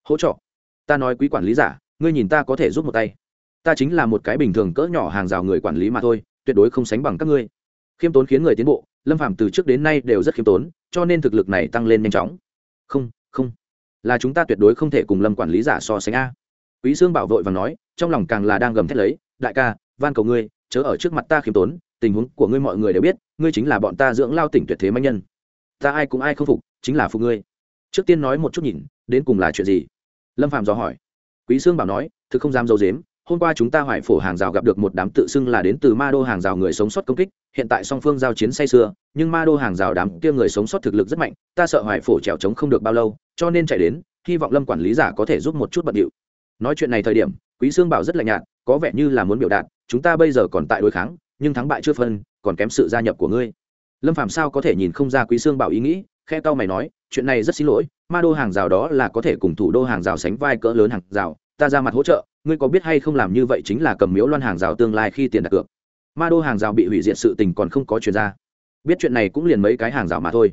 Hỗ trợ? Ta nói quý quản lý giả, ngươi nhìn ta có thể giúp một tay. Ta chính là một cái bình thường cỡ nhỏ hàng rào người quản lý mà thôi, tuyệt đối không sánh bằng các ngươi. Khiêm tốn khiến người tiến bộ, lâm phạm từ trước đến nay đều rất khiêm tốn, cho nên thực lực này tăng lên nhanh chóng. Không không là chúng ta tuyệt đối không thể cùng lâm quản lý giả so sánh a. Quý sương bảo vội và nói, trong lòng càng là đang gầm thét lấy, đại ca, van cầu ngươi, chớ ở trước mặt ta khiêm tốn, tình huống của ngươi mọi người đều biết, ngươi chính là bọn ta dưỡng lao tỉnh tuyệt thế manh nhân. Ta ai cũng ai không phục, chính là phục ngươi. Trước tiên nói một chút nhìn, đến cùng là chuyện gì? Lâm phạm dò hỏi. Quý sương bảo nói, thực không dám dâu dếm hôm qua chúng ta hoài phổ hàng rào gặp được một đám tự xưng là đến từ ma đô hàng rào người sống sót công kích, hiện tại song phương giao chiến say sưa, nhưng ma đô hàng rào đám kia người sống sót thực lực rất mạnh, ta sợ hoài phổ trèo trống không được bao lâu cho nên chạy đến, hy vọng lâm quản lý giả có thể giúp một chút bận điệu. Nói chuyện này thời điểm, quý sương bảo rất lạnh nhạt, có vẻ như là muốn biểu đạt, chúng ta bây giờ còn tại đối kháng, nhưng thắng bại chưa phân, còn kém sự gia nhập của ngươi. Lâm phạm sao có thể nhìn không ra quý sương bảo ý nghĩ, khe tao mày nói, chuyện này rất xin lỗi, ma đô hàng rào đó là có thể cùng thủ đô hàng rào sánh vai cỡ lớn hàng rào, ta ra mặt hỗ trợ, ngươi có biết hay không làm như vậy chính là cầm miếu loan hàng rào tương lai khi tiền đặt cược. Ma đô hàng rào bị hủy diệt sự tình còn không có chuyển ra. Biết chuyện này cũng liền mấy cái hàng rào mà thôi.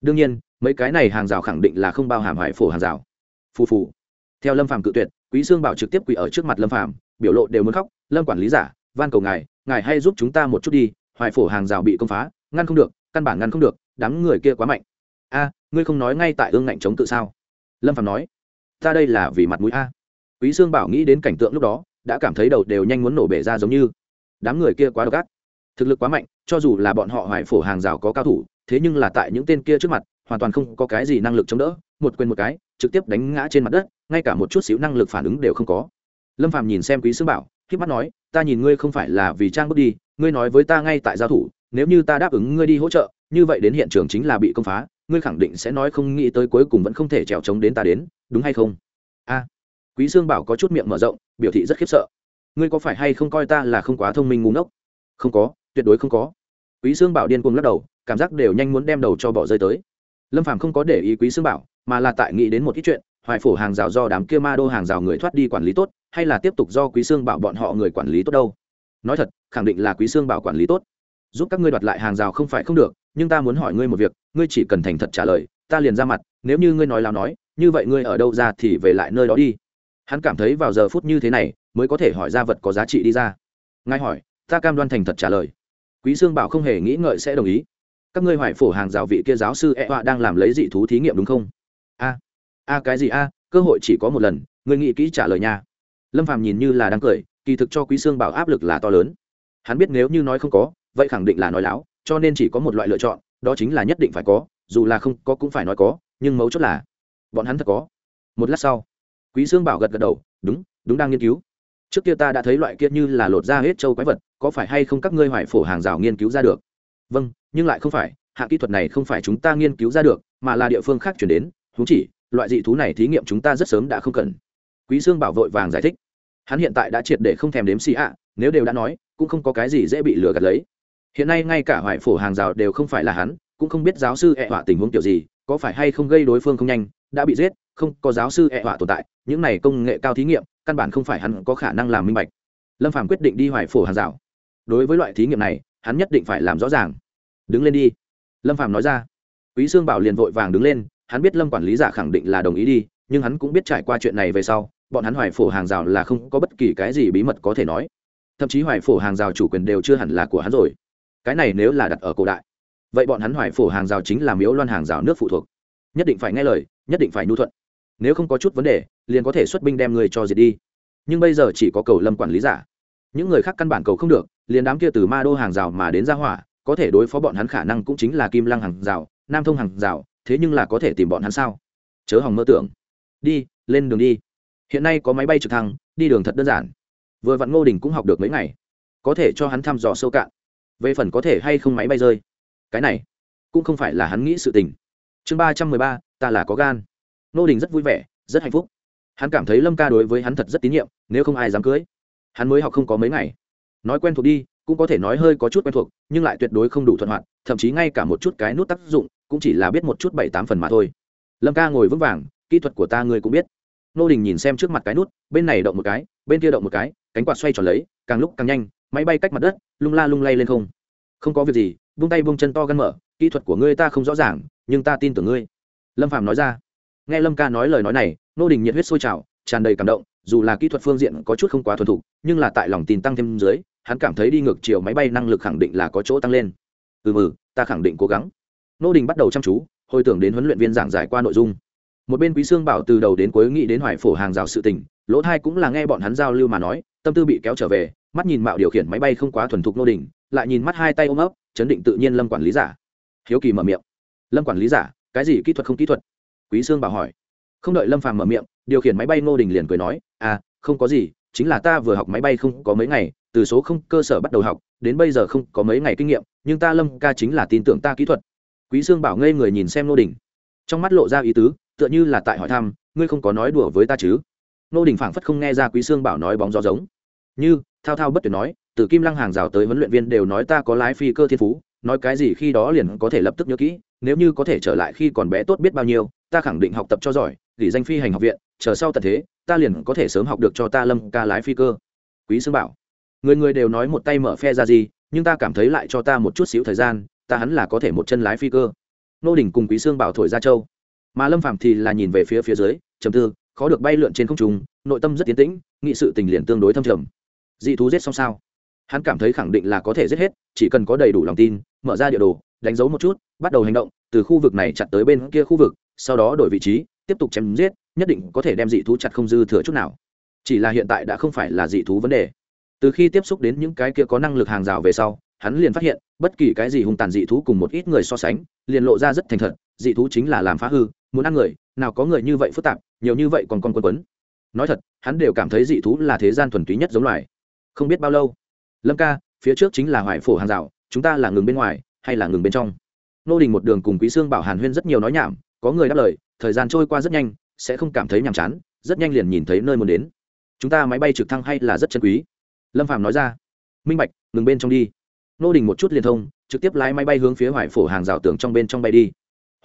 Đương nhiên mấy cái này hàng rào khẳng định là không bao hàm hải phổ hàng rào. Phù phù. Theo lâm phàm cự tuyệt, quý sương bảo trực tiếp quỳ ở trước mặt lâm phàm, biểu lộ đều muốn khóc. Lâm quản lý giả, van cầu ngài ngài hay giúp chúng ta một chút đi hoài phổ hàng rào bị công phá, ngăn không được, căn bản ngăn không được, đám người kia quá mạnh. A, ngươi không nói ngay tại ương ngạnh chống tự sao? Lâm phạm nói, ta đây là vì mặt mũi a. Quý sương bảo nghĩ đến cảnh tượng lúc đó, đã cảm thấy đầu đều nhanh muốn nổ bể ra giống như. Đám người kia quá độc ác. Thực lực quá mạnh, cho dù là bọn họ hoài phổ hàng rào có cao thủ, thế nhưng là tại những tên kia trước mặt hoàn toàn không có cái gì năng lực chống đỡ, một quên một cái, trực tiếp đánh ngã trên mặt đất, ngay cả một chút xíu năng lực phản ứng đều không có. Lâm phàm nhìn xem quý sương bảo khi mắt nói, ta nhìn ngươi không phải là vì trang bước đi, ngươi nói với ta ngay tại giao thủ, nếu như ta đáp ứng ngươi đi hỗ trợ, như vậy đến hiện trường chính là bị công phá, ngươi khẳng định sẽ nói không nghĩ tới cuối cùng vẫn không thể trèo trống đến ta đến, đúng hay không? A. Quý sương bảo có chút miệng mở rộng, biểu thị rất khiếp sợ. Ngươi có phải hay không coi ta là không quá thông minh ngu ngốc? Không có, tuyệt đối không có. Quý sương bảo điên cuồng lắc đầu, cảm giác đều nhanh muốn đem đầu cho bỏ rơi tới lâm phàm không có để ý quý sương bảo, mà là tại nghĩ đến một ít chuyện, hoài phổ hàng rào do đám kia ma đô hàng rào người thoát đi quản lý tốt, hay là tiếp tục do quý sương bảo bọn họ người quản lý tốt đâu? Nói thật, khẳng định là quý sương bảo quản lý tốt. Giúp các ngươi đoạt lại hàng rào không phải không được, nhưng ta muốn hỏi ngươi một việc, ngươi chỉ cần thành thật trả lời, ta liền ra mặt, nếu như ngươi nói lao nói, như vậy ngươi ở đâu ra thì về lại nơi đó đi. Hắn cảm thấy vào giờ phút như thế này, mới có thể hỏi ra vật có giá trị đi ra. Ngài hỏi, ta cam đoan thành thật trả lời. Quý sương bảo không hề nghĩ ngợi sẽ đồng ý các ngươi hoài phổ hàng rào vị kia giáo sư e họa đang làm lấy dị thú thí nghiệm đúng không? A a cái gì a? Cơ hội chỉ có một lần, ngươi nghĩ kỹ trả lời nha. Lâm phàm nhìn như là đang cười, kỳ thực cho quý sương bảo áp lực là to lớn. Hắn biết nếu như nói không có, vậy khẳng định là nói láo, cho nên chỉ có một loại lựa chọn, đó chính là nhất định phải có, dù là không có cũng phải nói có, nhưng mấu chốt là, bọn hắn thật có. Một lát sau, quý sương bảo gật gật đầu, đúng đúng đang nghiên cứu. Trước kia ta đã thấy loại kia như là lột ra hết châu quái vật, có phải hay không các ngươi hoài phổ hàng rào nghiên cứu ra được? Vâng nhưng lại không phải, hạng kỹ thuật này không phải chúng ta nghiên cứu ra được, mà là địa phương khác chuyển đến. Thú chỉ, loại dị thú này thí nghiệm chúng ta rất sớm đã không cần. Quý sương bảo vội vàng giải thích. Hắn hiện tại đã triệt để không thèm đếm xì ạ, nếu đều đã nói, cũng không có cái gì dễ bị lừa gạt lấy. Hiện nay ngay cả hoài phổ hàng rào đều không phải là hắn, cũng không biết giáo sư ẹ họa tình huống kiểu gì, có phải hay không gây đối phương không nhanh, đã bị giết, không có giáo sư ẹ họa tồn tại, những này công nghệ cao thí nghiệm, căn bản không phải hắn có khả năng làm minh bạch. Lâm phàm quyết định đi hoài phổ hàng rào. Đối với loại thí nghiệm này, hắn nhất định phải làm rõ ràng đứng lên đi. Lâm Phạm nói ra. Quý sương bảo liền vội vàng đứng lên, hắn biết lâm quản lý giả khẳng định là đồng ý đi, nhưng hắn cũng biết trải qua chuyện này về sau, bọn hắn hoài phổ hàng rào là không có bất kỳ cái gì bí mật có thể nói. Thậm chí hoài phổ hàng rào chủ quyền đều chưa hẳn là của hắn rồi. Cái này nếu là đặt ở cổ đại, vậy bọn hắn hoài phổ hàng rào chính là miếu loan hàng rào nước phụ thuộc. Nhất định phải nghe lời, nhất định phải nhu thuận. Nếu không có chút vấn đề, liền có thể xuất binh đem người cho diệt đi. Nhưng bây giờ chỉ có cầu lâm quản lý giả. Những người khác căn bản cầu không được, liền đám kia từ ma đô hàng rào mà đến ra hỏa có thể đối phó bọn hắn khả năng cũng chính là kim lăng hàng rào nam thông hàng rào thế nhưng là có thể tìm bọn hắn sao? Chớ hòng mơ tưởng. Đi, lên đường đi. Hiện nay có máy bay trực thăng, đi đường thật đơn giản. Vừa vặn ngô đình cũng học được mấy ngày. Có thể cho hắn thăm dò sâu cạn. Về phần có thể hay không máy bay rơi. Cái này cũng không phải là hắn nghĩ sự tình. Chương ba trăm mười ba, ta là có gan. Ngô đình rất vui vẻ, rất hạnh phúc. Hắn cảm thấy lâm ca đối với hắn thật rất tín nhiệm, nếu không ai dám cưới, hắn mới học không có mấy ngày. Nói quen thuộc đi cũng có thể nói hơi có chút quen thuộc, nhưng lại tuyệt đối không đủ thuận hoạt, thậm chí ngay cả một chút cái nút tác dụng cũng chỉ là biết một chút bảy tám phần mà thôi. Lâm ca ngồi vững vàng, kỹ thuật của ta ngươi cũng biết. Nô đình nhìn xem trước mặt cái nút, bên này động một cái, bên kia động một cái, cánh quạt xoay tròn lấy, càng lúc càng nhanh, máy bay cách mặt đất, lung la lung lay lên không. Không có việc gì, vung tay vung chân to gân mở, kỹ thuật của ngươi ta không rõ ràng, nhưng ta tin tưởng ngươi. Lâm phạm nói ra. Nghe lâm ca nói lời nói này, nô đình nhiệt huyết sôi trào, tràn đầy cảm động, dù là kỹ thuật phương diện có chút không quá thuần thục, nhưng là tại lòng tin tăng thêm dưới hắn cảm thấy đi ngược chiều máy bay năng lực khẳng định là có chỗ tăng lên. Ừ mừ, ta khẳng định cố gắng. Nô đình bắt đầu chăm chú, hồi tưởng đến huấn luyện viên giảng giải qua nội dung. Một bên quý sương bảo từ đầu đến cuối nghĩ đến hoài phổ hàng rào sự tình, lỗ thai cũng là nghe bọn hắn giao lưu mà nói, tâm tư bị kéo trở về, mắt nhìn mạo điều khiển máy bay không quá thuần thục nô đình, lại nhìn mắt hai tay ôm ấp, chấn định tự nhiên lâm quản lý giả. Hiếu kỳ mở miệng. Lâm quản lý giả, cái gì kỹ thuật không kỹ thuật? Quý sương bảo hỏi. Không đợi lâm phàm mở miệng, điều khiển máy bay nô đình liền cười nói à không có gì, chính là ta vừa học máy bay không có mấy ngày từ số không cơ sở bắt đầu học, đến bây giờ không có mấy ngày kinh nghiệm, nhưng ta lâm ca chính là tin tưởng ta kỹ thuật. Quý sương bảo ngây người nhìn xem nô đình. Trong mắt lộ ra ý tứ, tựa như là tại hỏi thăm, ngươi không có nói đùa với ta chứ? Nô đình phảng phất không nghe ra quý sương bảo nói bóng gió giống. Như, thao thao bất tuyệt nói, từ kim lăng hàng rào tới huấn luyện viên đều nói ta có lái phi cơ thiên phú, nói cái gì khi đó liền có thể lập tức nhớ kỹ, nếu như có thể trở lại khi còn bé tốt biết bao nhiêu, ta khẳng định học tập cho giỏi, gỉ danh phi hành học viện, chờ sau tận thế, ta liền có thể sớm học được cho ta lâm ca lái phi cơ. Quý sương bảo người người đều nói một tay mở phe ra gì, nhưng ta cảm thấy lại cho ta một chút xíu thời gian, ta hắn là có thể một chân lái phi cơ. Nô đình cùng quý sương bảo thổi ra châu. Mà lâm phạm thì là nhìn về phía phía dưới chầm tư, khó được bay lượn trên không trung, nội tâm rất tiến tĩnh, nghị sự tình liền tương đối thâm trầm. Dị thú giết xong sao? Hắn cảm thấy khẳng định là có thể giết hết, chỉ cần có đầy đủ lòng tin, mở ra địa đồ, đánh dấu một chút, bắt đầu hành động, từ khu vực này chặt tới bên kia khu vực, sau đó đổi vị trí, tiếp tục chém giết, nhất định có thể đem dị thú chặt không dư thừa chút nào. Chỉ là hiện tại đã không phải là dị thú vấn đề từ khi tiếp xúc đến những cái kia có năng lực hàng rào về sau, hắn liền phát hiện, bất kỳ cái gì hung tàn dị thú cùng một ít người so sánh, liền lộ ra rất thành thật, dị thú chính là làm phá hư, muốn ăn người, nào có người như vậy phức tạp, nhiều như vậy còn con quân quấn. Nói thật, hắn đều cảm thấy dị thú là thế gian thuần túy nhất giống loài. Không biết bao lâu, lâm ca, phía trước chính là hoài phổ hàng rào, chúng ta là ngừng bên ngoài, hay là ngừng bên trong? Nô đình một đường cùng quý sương bảo hàn huyên rất nhiều nói nhảm, có người đáp lời, thời gian trôi qua rất nhanh, sẽ không cảm thấy nhàm chán, rất nhanh liền nhìn thấy nơi muốn đến. Chúng ta máy bay trực thăng hay là rất chân quý lâm phạm nói ra. Minh bạch, ngừng bên trong đi. Nô đình một chút liên thông, trực tiếp lái máy bay hướng phía hoài phổ hàng rào tường trong bên trong bay đi.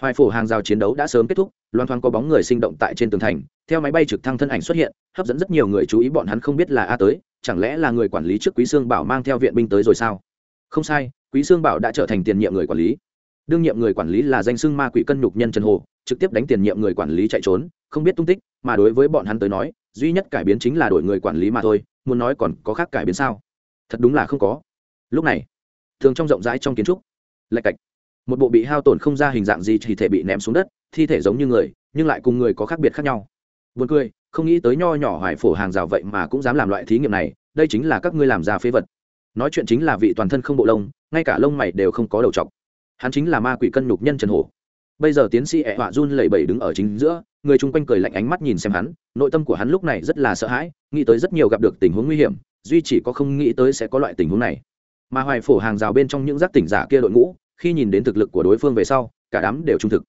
Hoài phổ hàng rào chiến đấu đã sớm kết thúc, loan thoáng có bóng người sinh động tại trên tường thành. Theo máy bay trực thăng thân ảnh xuất hiện, hấp dẫn rất nhiều người chú ý bọn hắn không biết là a tới, chẳng lẽ là người quản lý trước quý sương bảo mang theo viện binh tới rồi sao? Không sai, quý sương bảo đã trở thành tiền nhiệm người quản lý. Đương nhiệm người quản lý là danh xưng ma quỷ cân nhục nhân trần hồ, trực tiếp đánh tiền nhiệm người quản lý chạy trốn, không biết tung tích, mà đối với bọn hắn tới nói, duy nhất cải biến chính là đổi người quản lý mà thôi muốn nói còn có khác cải biến sao thật đúng là không có lúc này thường trong rộng rãi trong kiến trúc lạch cạch một bộ bị hao tổn không ra hình dạng gì thì thể bị ném xuống đất thi thể giống như người nhưng lại cùng người có khác biệt khác nhau Buồn cười, không nghĩ tới nho nhỏ hoài phổ hàng rào vậy mà cũng dám làm loại thí nghiệm này, đây chính là các ngươi làm ra phế vật. Nói chuyện chính là vị toàn thân không bộ lông, ngay cả lông mày đều không có đầu trọc. Hắn chính là ma quỷ cân nhục nhân Trần Hổ. Bây giờ tiến sĩ ẻ họa run lẩy bẩy đứng ở chính giữa, người chung quanh cười lạnh ánh mắt nhìn xem hắn, nội tâm của hắn lúc này rất là sợ hãi, nghĩ tới rất nhiều gặp được tình huống nguy hiểm, duy chỉ có không nghĩ tới sẽ có loại tình huống này. Mà hoài phổ hàng rào bên trong những giác tỉnh giả kia đội ngũ, khi nhìn đến thực lực của đối phương về sau, cả đám đều trung thực.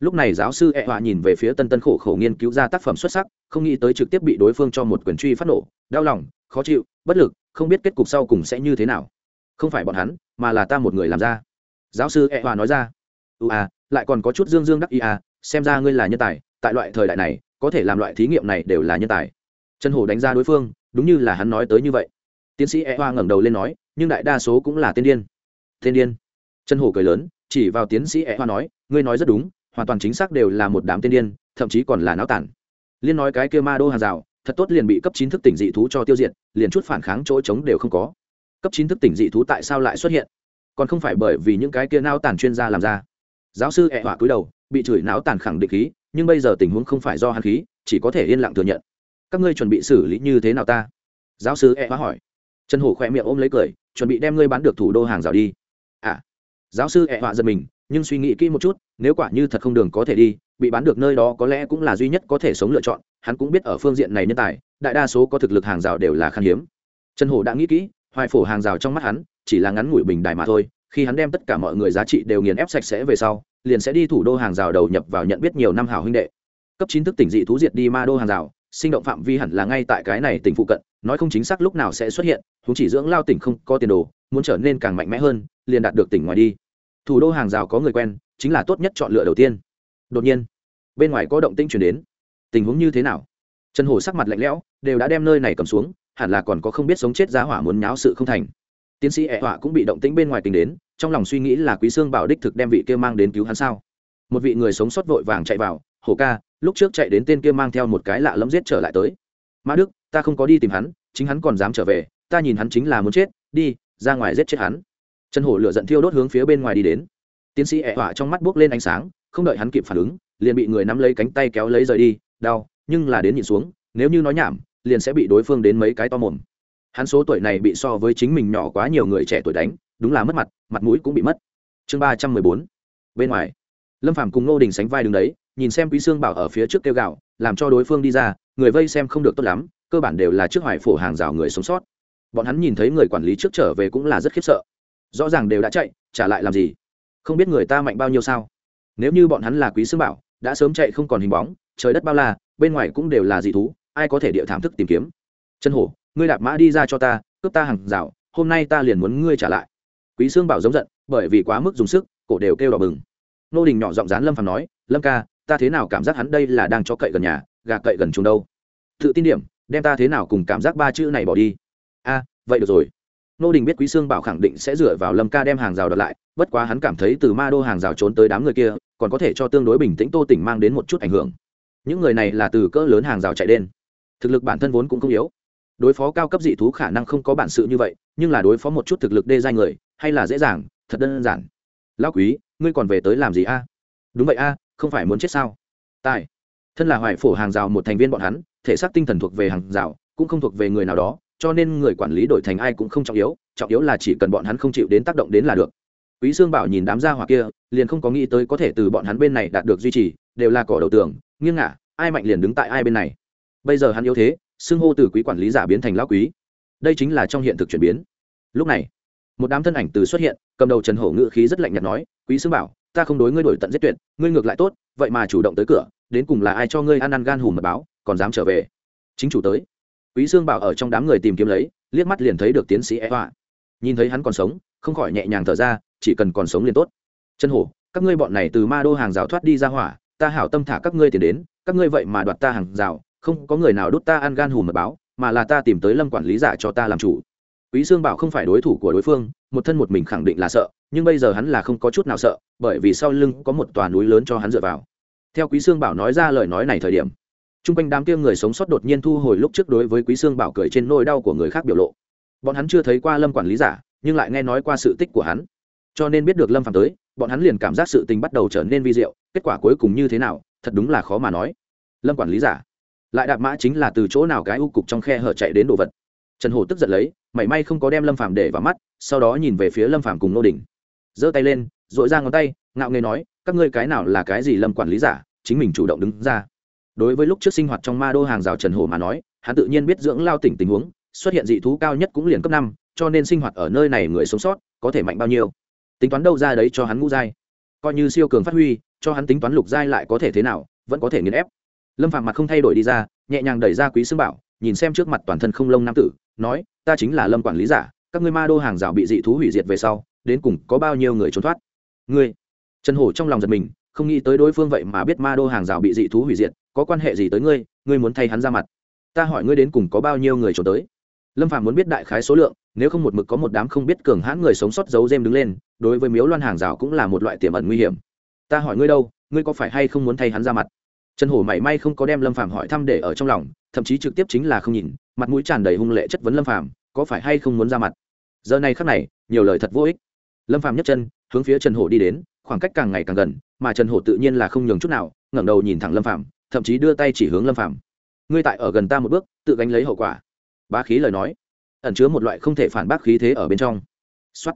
Lúc này giáo sư e họa nhìn về phía tân tân khổ khổ nghiên cứu ra tác phẩm xuất sắc không nghĩ tới trực tiếp bị đối phương cho một quyền truy phát nổ đau lòng khó chịu bất lực không biết kết cục sau cùng sẽ như thế nào. Không phải bọn hắn mà là ta một người làm ra. Giáo sư e họa nói ra. Ưu à lại còn có chút dương dương đắc ý à xem ra ngươi là nhân tài tại loại thời đại này, có thể làm loại thí nghiệm này đều là nhân tài. Trần hổ đánh ra đối phương, đúng như là hắn nói tới như vậy. Tiến sĩ e hoa ngẩng đầu lên nói, nhưng đại đa số cũng là tiên điên. Tiên điên. Trần hổ cười lớn, chỉ vào tiến sĩ e hoa nói, ngươi nói rất đúng, hoàn toàn chính xác đều là một đám tiên điên, thậm chí còn là náo tản. Liên nói cái kia ma đô hàng rào, thật tốt liền bị cấp chín thức tỉnh dị thú cho tiêu diệt, liền chút phản kháng chỗ trống đều không có. Cấp chín thức tỉnh dị thú tại sao lại xuất hiện? Còn không phải bởi vì những cái kia nao tản chuyên gia làm ra. Giáo sư e ẹ họa cúi đầu, bị chửi náo tản khẳng định khí nhưng bây giờ tình huống không phải do hắn khí, chỉ có thể yên lặng thừa nhận. Các ngươi chuẩn bị xử lý như thế nào ta? Giáo sư e hóa hỏi. Trần hổ khỏe miệng ôm lấy cười, chuẩn bị đem ngươi bán được thủ đô hàng rào đi. À. Giáo sư e hóa giật mình, nhưng suy nghĩ kỹ một chút, nếu quả như thật không đường có thể đi, bị bán được nơi đó có lẽ cũng là duy nhất có thể sống lựa chọn, hắn cũng biết ở phương diện này nhân tài, đại đa số có thực lực hàng rào đều là khan hiếm. Trần hổ đã nghĩ kỹ, hoài phổ hàng rào trong mắt hắn, chỉ là ngắn ngủi bình đài mà thôi khi hắn đem tất cả mọi người giá trị đều nghiền ép sạch sẽ về sau, liền sẽ đi thủ đô hàng rào đầu nhập vào nhận biết nhiều năm hảo huynh đệ. Cấp chín thức tỉnh dị thú diệt đi ma đô hàng rào, sinh động phạm vi hẳn là ngay tại cái này tỉnh phụ cận, nói không chính xác lúc nào sẽ xuất hiện chúng chỉ dưỡng lao tỉnh không có tiền đồ, muốn trở nên càng mạnh mẽ hơn, liền đạt được tỉnh ngoài đi. Thủ đô hàng rào có người quen, chính là tốt nhất chọn lựa đầu tiên. Đột nhiên, bên ngoài có động tĩnh chuyển đến. Tình huống như thế nào? Trần hổ sắc mặt lạnh lẽo, đều đã đem nơi này cầm xuống, hẳn là còn có không biết sống chết giá hỏa muốn nháo sự không thành. Tiến sĩ ẹ họa cũng bị động tĩnh bên ngoài tính đến trong lòng suy nghĩ là quý sương bảo đích thực đem vị kia mang đến cứu hắn sao? Một vị người sống sót vội vàng chạy vào hổ ca, lúc trước chạy đến tên kia mang theo một cái lạ lẫm giết trở lại tới. Mã đức, ta không có đi tìm hắn, chính hắn còn dám trở về, ta nhìn hắn chính là muốn chết, đi, ra ngoài giết chết hắn. Chân hổ lửa giận thiêu đốt hướng phía bên ngoài đi đến. Tiến sĩ ẹ hỏa trong mắt buốc lên ánh sáng, không đợi hắn kịp phản ứng, liền bị người nắm lấy cánh tay kéo lấy rời đi, đau, nhưng là đến nhìn xuống, nếu như nói nhảm, liền sẽ bị đối phương đến mấy cái to mồm. Hắn số tuổi này bị so với chính mình nhỏ quá nhiều người trẻ tuổi đánh, đúng là mất mặt mặt mũi cũng bị mất. Chương ba trăm mười bốn. Bên ngoài. Lâm phàm cùng ngô đình sánh vai đứng đấy, nhìn xem quý sương bảo ở phía trước kêu gạo làm cho đối phương đi ra, người vây xem không được tốt lắm, cơ bản đều là trước hoài phổ hàng rào người sống sót. Bọn hắn nhìn thấy người quản lý trước trở về cũng là rất khiếp sợ. Rõ ràng đều đã chạy, trả lại làm gì? Không biết người ta mạnh bao nhiêu sao? Nếu như bọn hắn là quý sương bảo, đã sớm chạy không còn hình bóng, trời đất bao la, bên ngoài cũng đều là dị thú, ai có thể địa thảm thức tìm kiếm? Chân hổ, ngươi đạp mã đi ra cho ta, cướp ta hàng rào, hôm nay ta liền muốn ngươi trả lại quý sương bảo giống giận, bởi vì quá mức dùng sức, cổ đều kêu đỏ bừng. Nô đình nhỏ giọng dán lâm phàm nói, lâm ca, ta thế nào cảm giác hắn đây là đang cho cậy gần nhà, gà cậy gần chúng đâu? Tự tin điểm, đem ta thế nào cùng cảm giác ba chữ này bỏ đi. A, vậy được rồi. Nô đình biết quý sương bảo khẳng định sẽ dựa vào lâm ca đem hàng rào đợt lại, bất quá hắn cảm thấy từ ma đô hàng rào trốn tới đám người kia, còn có thể cho tương đối bình tĩnh tô tỉnh mang đến một chút ảnh hưởng. Những người này là từ cỡ lớn hàng rào chạy đen thực lực bản thân vốn cũng không yếu. Đối phó cao cấp dị thú khả năng không có bản sự như vậy, nhưng là đối phó một chút thực lực đê danh người hay là dễ dàng, thật đơn giản. Lão quý, ngươi còn về tới làm gì a? Đúng vậy a, không phải muốn chết sao? Tài. Thân là hoài phổ hàng rào một thành viên bọn hắn, thể xác tinh thần thuộc về hàng rào, cũng không thuộc về người nào đó, cho nên người quản lý đổi thành ai cũng không trọng yếu trọng yếu là chỉ cần bọn hắn không chịu đến tác động đến là được. Quý sương bảo nhìn đám gia hỏa kia, liền không có nghĩ tới có thể từ bọn hắn bên này đạt được duy trì, đều là cỏ đầu tường, nghiêng ngả, ai mạnh liền đứng tại ai bên này. Bây giờ hắn yếu thế, xưng hô từ quý quản lý giả biến thành lão quý. Đây chính là trong hiện thực chuyển biến. Lúc này một đám thân ảnh từ xuất hiện, cầm đầu trần hổ ngự khí rất lạnh nhạt nói, quý xưng bảo, ta không đối ngươi đổi tận giết tuyệt, ngươi ngược lại tốt, vậy mà chủ động tới cửa, đến cùng là ai cho ngươi ăn ăn gan hùm mật báo, còn dám trở về? Chính chủ tới. Quý xương bảo ở trong đám người tìm kiếm lấy, liếc mắt liền thấy được tiến sĩ e họa nhìn thấy hắn còn sống, không khỏi nhẹ nhàng thở ra, chỉ cần còn sống liền tốt. Chân hổ, các ngươi bọn này từ ma đô hàng rào thoát đi ra hỏa, ta hảo tâm thả các ngươi tiền đến, các ngươi vậy mà đoạt ta hàng rào, không có người nào đốt ta ăn gan hùm mật báo, mà là ta tìm tới lâm quản lý giả cho ta làm chủ quý sương bảo không phải đối thủ của đối phương, một thân một mình khẳng định là sợ, nhưng bây giờ hắn là không có chút nào sợ, bởi vì sau lưng có một tòa núi lớn cho hắn dựa vào. Theo quý sương bảo nói ra lời nói này thời điểm t r u n g quanh đám kia người sống sót đột nhiên thu hồi lúc trước đối với quý sương bảo cười trên nôi đau của người khác biểu lộ. Bọn hắn chưa thấy qua lâm quản lý giả, nhưng lại nghe nói qua sự tích của hắn. Cho nên biết được lâm phạm tới, bọn hắn liền cảm giác sự tình bắt đầu trở nên vi diệu, kết quả cuối cùng như thế nào, thật đúng là khó mà nói. Lâm quản lý giả, lại đạp mã chính là từ chỗ nào cái u cục trong khe hở chạy đến đồ vật. Trần hổ tức giận lấy mảy may không có đem lâm phàm để vào mắt, sau đó nhìn về phía lâm phàm cùng nô đình. Giơ tay lên dội ra ngón tay, ngạo nghề nói, các ngươi cái nào là cái gì lâm quản lý giả, chính mình chủ động đứng ra. Đối với lúc trước sinh hoạt trong ma đô hàng rào trần Hồ mà nói, hắn tự nhiên biết dưỡng lao tỉnh tình huống, xuất hiện dị thú cao nhất cũng liền cấp năm, cho nên sinh hoạt ở nơi này người sống sót, có thể mạnh bao nhiêu. Tính toán đâu ra đấy cho hắn ngũ giai. Coi như siêu cường phát huy, cho hắn tính toán lục giai lại có thể thế nào, vẫn có thể nghiền ép. Lâm phạm mặt không thay đổi đi ra, nhẹ nhàng đẩy ra quý xương bảo nhìn xem trước mặt toàn thân không lông nam tử, nói, ta chính là lâm quản lý giả, các ngươi ma đô hàng rào bị dị thú hủy diệt về sau, đến cùng có bao nhiêu người trốn thoát? Ngươi? Trần hổ trong lòng giật mình, không nghĩ tới đối phương vậy mà biết ma đô hàng rào bị dị thú hủy diệt, có quan hệ gì tới ngươi ngươi muốn thay hắn ra mặt. Ta hỏi ngươi đến cùng có bao nhiêu người trốn tới? Lâm phạm muốn biết đại khái số lượng, nếu không một mực có một đám không biết cường hãn người sống sót giấu dêm đứng lên, đối với miếu loan hàng rào cũng là một loại tiềm ẩn nguy hiểm. Ta hỏi ngươi đâu, ngươi có phải hay không muốn thay hắn ra mặt? Trần hổ mảy may không có đem lâm Phàm hỏi thăm để ở trong lòng, thậm chí trực tiếp chính là không nhìn, mặt mũi tràn đầy hung lệ chất vấn lâm phàm, có phải hay không muốn ra mặt. Giờ này khắc này, nhiều lời thật vô ích. Lâm phàm nhấc chân, hướng phía trần hổ đi đến, khoảng cách càng ngày càng gần, mà trần hổ tự nhiên là không nhường chút nào, ngẩng đầu nhìn thẳng lâm phàm, thậm chí đưa tay chỉ hướng lâm phàm. Ngươi tại ở gần ta một bước, tự gánh lấy hậu quả. Bá khí lời nói, ẩn chứa một loại không thể phản bác khí thế ở bên trong. Xuất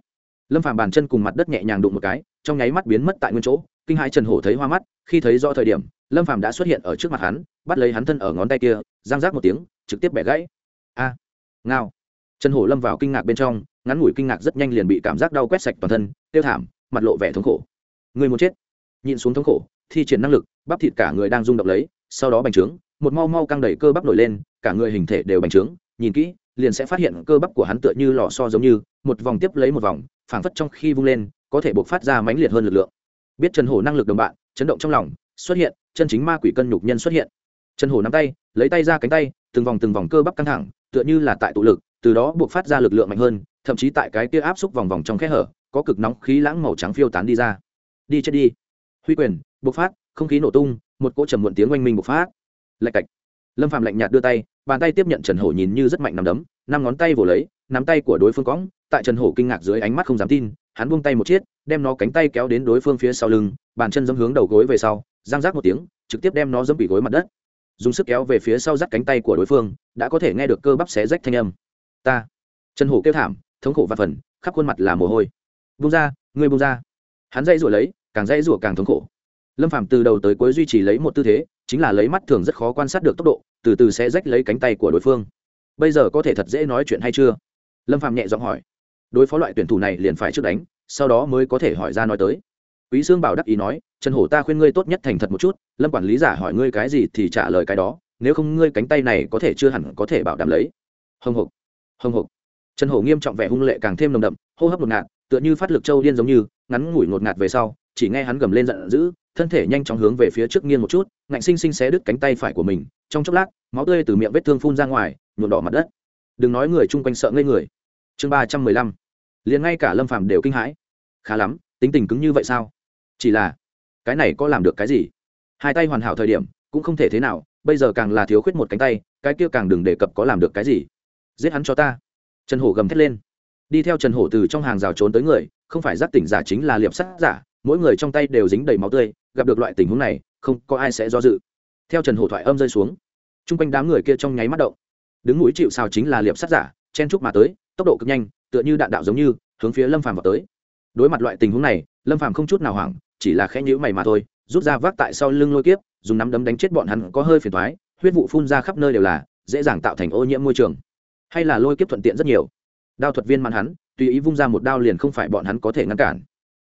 lâm phàm bàn chân cùng mặt đất nhẹ nhàng đụng một cái, trong nháy mắt biến mất tại nguyên chỗ, kinh hãi trần hổ thấy hoa mắt, khi thấy rõ thời điểm lâm phàm đã xuất hiện ở trước mặt hắn, bắt lấy hắn thân ở ngón tay kia, giang rác một tiếng, trực tiếp bẻ gãy. A, ngao. Trần hổ lâm vào kinh ngạc bên trong, ngắn ngủi kinh ngạc rất nhanh liền bị cảm giác đau quét sạch toàn thân, tiêu thảm, mặt lộ vẻ thống khổ. Người muốn chết. Nhìn xuống thống khổ, thi triển năng lực, bắp thịt cả người đang rung động lấy, sau đó bành trướng, một mau mau căng đẩy cơ bắp nổi lên, cả người hình thể đều bành trướng, nhìn kỹ, liền sẽ phát hiện cơ bắp của hắn tựa như lò so giống như, một vòng tiếp lấy một vòng, phảng phất trong khi vung lên, có thể buộc phát ra mãnh liệt hơn lực lượng. Biết trần hổ năng lực đồng bạn, chấn động trong lòng, xuất hiện chân chính ma quỷ cân nhục nhân xuất hiện. Chân hổ nắm tay, lấy tay ra cánh tay, từng vòng từng vòng cơ bắp căng thẳng, tựa như là tại tụ lực, từ đó buộc phát ra lực lượng mạnh hơn, thậm chí tại cái kia áp xúc vòng vòng trong khe hở, có cực nóng khí lãng màu trắng phiêu tán đi ra. Đi chết đi. Huy quyền, bộc phát, không khí nổ tung, một cỗ trầm muộn tiếng oanh minh bộc phát. Lạch cạch. Lâm phạm lạnh nhạt đưa tay, bàn tay tiếp nhận trần hổ nhìn như rất mạnh nằm đấm, năm ngón tay vồ lấy, nắm tay của đối phương cõng, tại trần hổ kinh ngạc dưới ánh mắt không dám tin, hắn buông tay một chiếc, đem nó cánh tay kéo đến đối phương phía sau lưng, bàn chân dẫm hướng đầu gối về sau giang rác một tiếng, trực tiếp đem nó dẫm bị gối mặt đất. Dùng sức kéo về phía sau dắt cánh tay của đối phương, đã có thể nghe được cơ bắp xé rách thanh âm. Ta. Trần hổ kêu thảm, thống khổ và phần, khắp khuôn mặt là mồ hôi. Bung ra, ngươi bung ra. Hắn dây rủa lấy, càng dây rủa càng thống khổ. Lâm phạm từ đầu tới cuối duy trì lấy một tư thế, chính là lấy mắt thường rất khó quan sát được tốc độ, từ từ sẽ rách lấy cánh tay của đối phương. Bây giờ có thể thật dễ nói chuyện hay chưa? Lâm phạm nhẹ giọng hỏi. Đối phó loại tuyển thủ này liền phải trước đánh, sau đó mới có thể hỏi ra nói tới quý sương bảo đắc ý nói, trần hổ ta khuyên ngươi tốt nhất thành thật một chút, lâm quản lý giả hỏi ngươi cái gì thì trả lời cái đó, nếu không ngươi cánh tay này có thể chưa hẳn có thể bảo đảm lấy. Hồng hộc hồng hộc. Trần hổ nghiêm trọng vẻ hung lệ càng thêm nồng đậm, hô hấp ngột ngạt, tựa như phát lực châu điên giống như, ngắn ngủi ngột ngạt về sau, chỉ nghe hắn gầm lên giận dữ, thân thể nhanh chóng hướng về phía trước nghiêng một chút, ngạnh sinh sinh xé đứt cánh tay phải của mình, trong chốc lát, máu tươi từ miệng vết thương phun ra ngoài, nhuộm đỏ mặt đất. Đừng nói người chung quanh sợ ngây người. Chương ba trăm mười lăm. Liền ngay cả lâm phàm đều kinh hãi. Khá lắm, tính tình cứng như vậy sao? Chỉ là, cái này có làm được cái gì? Hai tay hoàn hảo thời điểm, cũng không thể thế nào, bây giờ càng là thiếu khuyết một cánh tay, cái kia càng đừng đề cập có làm được cái gì. Giết hắn cho ta. Trần hổ gầm thét lên. Đi theo trần hổ từ trong hàng rào trốn tới người, không phải giác tỉnh giả chính là liệp sắt giả, mỗi người trong tay đều dính đầy máu tươi, gặp được loại tình huống này, không có ai sẽ do dự. Theo trần hổ thoại âm rơi xuống t r u n g quanh đám người kia trong nháy mắt động. Đứng núi chịu sao chính là liệp sắt giả, chen trúc mà tới, tốc độ cực nhanh, tựa như đạn đạo giống như, hướng phía lâm phàm vào tới. Đối mặt loại tình huống này, lâm phàm không chút nào hoảng chỉ là khẽ nhữ mày mà thôi, rút ra vác tại sau lưng lôi kiếp, dùng nắm đấm đánh chết bọn hắn có hơi phiền thoái huyết vụ phun ra khắp nơi đều là, dễ dàng tạo thành ô nhiễm môi trường. Hay là lôi kiếp thuận tiện rất nhiều. Đao thuật viên mặn hắn, tùy ý vung ra một đao liền không phải bọn hắn có thể ngăn cản.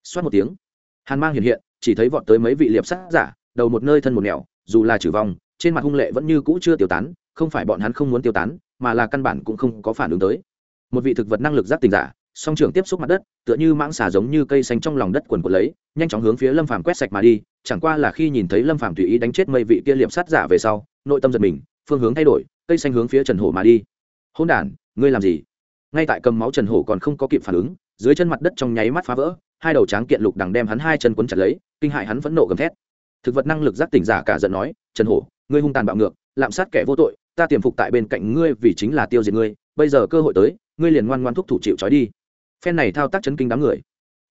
Xoát một tiếng, hàn mang hiện hiện, chỉ thấy vọt tới mấy vị liệp sát giả, đầu một nơi thân một nẻo, dù là trừ vong, trên mặt hung lệ vẫn như cũ chưa tiêu tán, không phải bọn hắn không muốn tiêu tán, mà là căn bản cũng không có phản ứng tới. Một vị thực vật năng lực giác tình giả song trưởng tiếp xúc mặt đất, tựa như mãng xà giống như cây xanh trong lòng đất quần quần lấy, nhanh chóng hướng phía lâm phàm quét sạch mà đi, chẳng qua là khi nhìn thấy lâm phàm tùy ý đánh chết mây vị kia liệp sát giả về sau, nội tâm giật mình, phương hướng thay đổi, cây xanh hướng phía trần hổ mà đi. Hôn đản, ngươi làm gì? Ngay tại cầm máu trần hổ còn không có kịp phản ứng, dưới chân mặt đất trong nháy mắt phá vỡ, hai đầu tráng kiện lục đằng đem hắn hai chân quấn chặt lấy, kinh hại hắn phẫn nộ gầm thét. Thực vật năng lực giác tỉnh giả cả giận nói, trần hổ, ngươi hung tàn bạo ngược, lạm sát kẻ vô tội, ta tiềm phục tại bên cạnh ngươi vì chính là tiêu diệt ngươi, bây giờ cơ hội tới, ngươi liền ngoan ngoan thúc thủ chịu trói đi phen này thao tác chấn kinh đám người.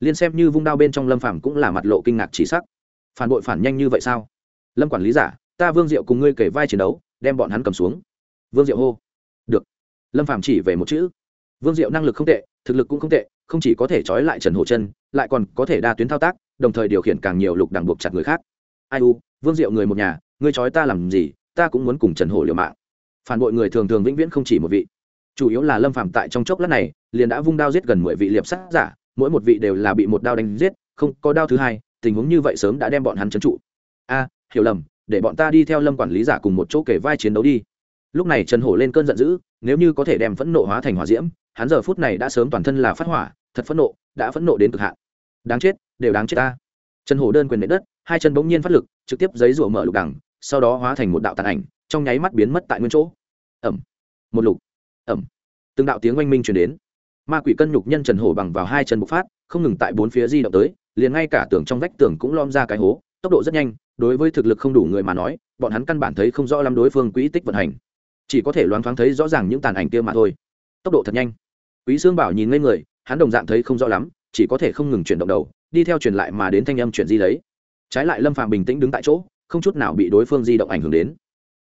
Liên xem như vung đao bên trong lâm phàm cũng là mặt lộ kinh ngạc chỉ sắc. Phản bội phản nhanh như vậy sao? Lâm quản lý giả, ta vương diệu cùng ngươi kể vai chiến đấu, đem bọn hắn cầm xuống. Vương diệu hô. Được. Lâm phàm chỉ về một chữ. Vương diệu năng lực không tệ, thực lực cũng không tệ, không chỉ có thể trói lại trần hổ chân, lại còn có thể đa tuyến thao tác, đồng thời điều khiển càng nhiều lục đằng buộc chặt người khác. Ai u, vương diệu người một nhà, ngươi trói ta làm gì, ta cũng muốn cùng trần hổ liều mạng. Phản bội người thường thường vĩnh viễn không chỉ một vị chủ yếu là lâm phàm tại trong chốc lát này, liền đã vung đao giết gần mười vị liệp sát giả, mỗi một vị đều là bị một đao đánh giết, không có đao thứ hai, tình huống như vậy sớm đã đem bọn hắn trấn trụ. A, hiểu lầm, để bọn ta đi theo lâm quản lý giả cùng một chỗ kể vai chiến đấu đi. Lúc này trần hổ lên cơn giận dữ, nếu như có thể đem phẫn nộ hóa thành hỏa diễm, hắn giờ phút này đã sớm toàn thân là phát hỏa, thật phẫn nộ, đã phẫn nộ đến cực hạn. Đáng chết, đều đáng chết ta. Trần hổ đơn quyền đến đất, hai chân bỗng nhiên phát lực, trực tiếp giấy rủa mở lục đằng sau đó hóa thành một đạo tàn ảnh, trong nháy mắt biến mất tại nguyên chỗ. Ẩm. Một lục ẩm. Từng đạo tiếng oanh minh truyền đến. Ma quỷ cân nhục nhân trần hổ bằng vào hai chân bộc phát, không ngừng tại bốn phía di động tới, liền ngay cả tường trong vách tường cũng lom ra cái hố, tốc độ rất nhanh, đối với thực lực không đủ người mà nói, bọn hắn căn bản thấy không rõ lắm đối phương quỹ tích vận hành. Chỉ có thể loáng thoáng thấy rõ ràng những tàn ảnh kia mà thôi. Tốc độ thật nhanh. Quý sương bảo nhìn ngây người, hắn đồng dạng thấy không rõ lắm, chỉ có thể không ngừng chuyển động đầu, đi theo truyền lại mà đến thanh âm chuyển di lấy. Trái lại lâm phạm bình tĩnh đứng tại chỗ, không chút nào bị đối phương di động ảnh hưởng đến.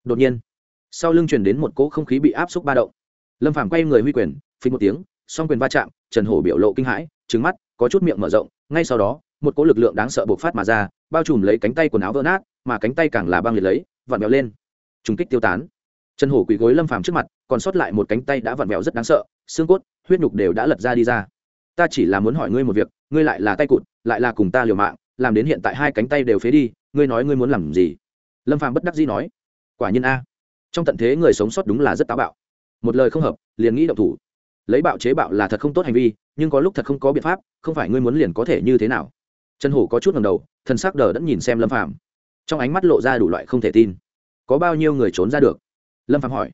Đột nhiên, sau lưng truyền đến một cỗ không khí bị áp xúc ba động lâm Phàm quay người huy quyền phình một tiếng, song quyền va chạm, trần hổ biểu lộ kinh hãi trứng mắt, có chút miệng mở rộng, ngay sau đó, một cỗ lực lượng đáng sợ bộc phát mà ra, bao trùm lấy cánh tay quần áo vỡ nát, mà cánh tay càng là băng liệt lấy, vặn vẹo lên. Trùng kích tiêu tán. Trần hổ quỳ gối lâm phàm trước mặt, còn sót lại một cánh tay đã vặn vẹo rất đáng sợ, xương cốt, huyết nhục đều đã lật ra đi ra. Ta chỉ là muốn hỏi ngươi một việc, ngươi lại là tay cụt, lại là cùng ta liều mạng, làm đến hiện tại hai cánh tay đều phế đi, ngươi nói ngươi muốn làm gì? Lâm phàm bất đắc dĩ nói. Quả nhiên a, trong tận thế người sống sót đúng là rất táo bạo một lời không hợp, liền nghĩ động thủ. Lấy bạo chế bạo là thật không tốt hành vi, nhưng có lúc thật không có biện pháp, không phải ngươi muốn liền có thể như thế nào? Trần hổ có chút ngầm đầu, thần sắc đờ đẫn nhìn xem lâm phàm. Trong ánh mắt lộ ra đủ loại không thể tin. Có bao nhiêu người trốn ra được? Lâm phàm hỏi.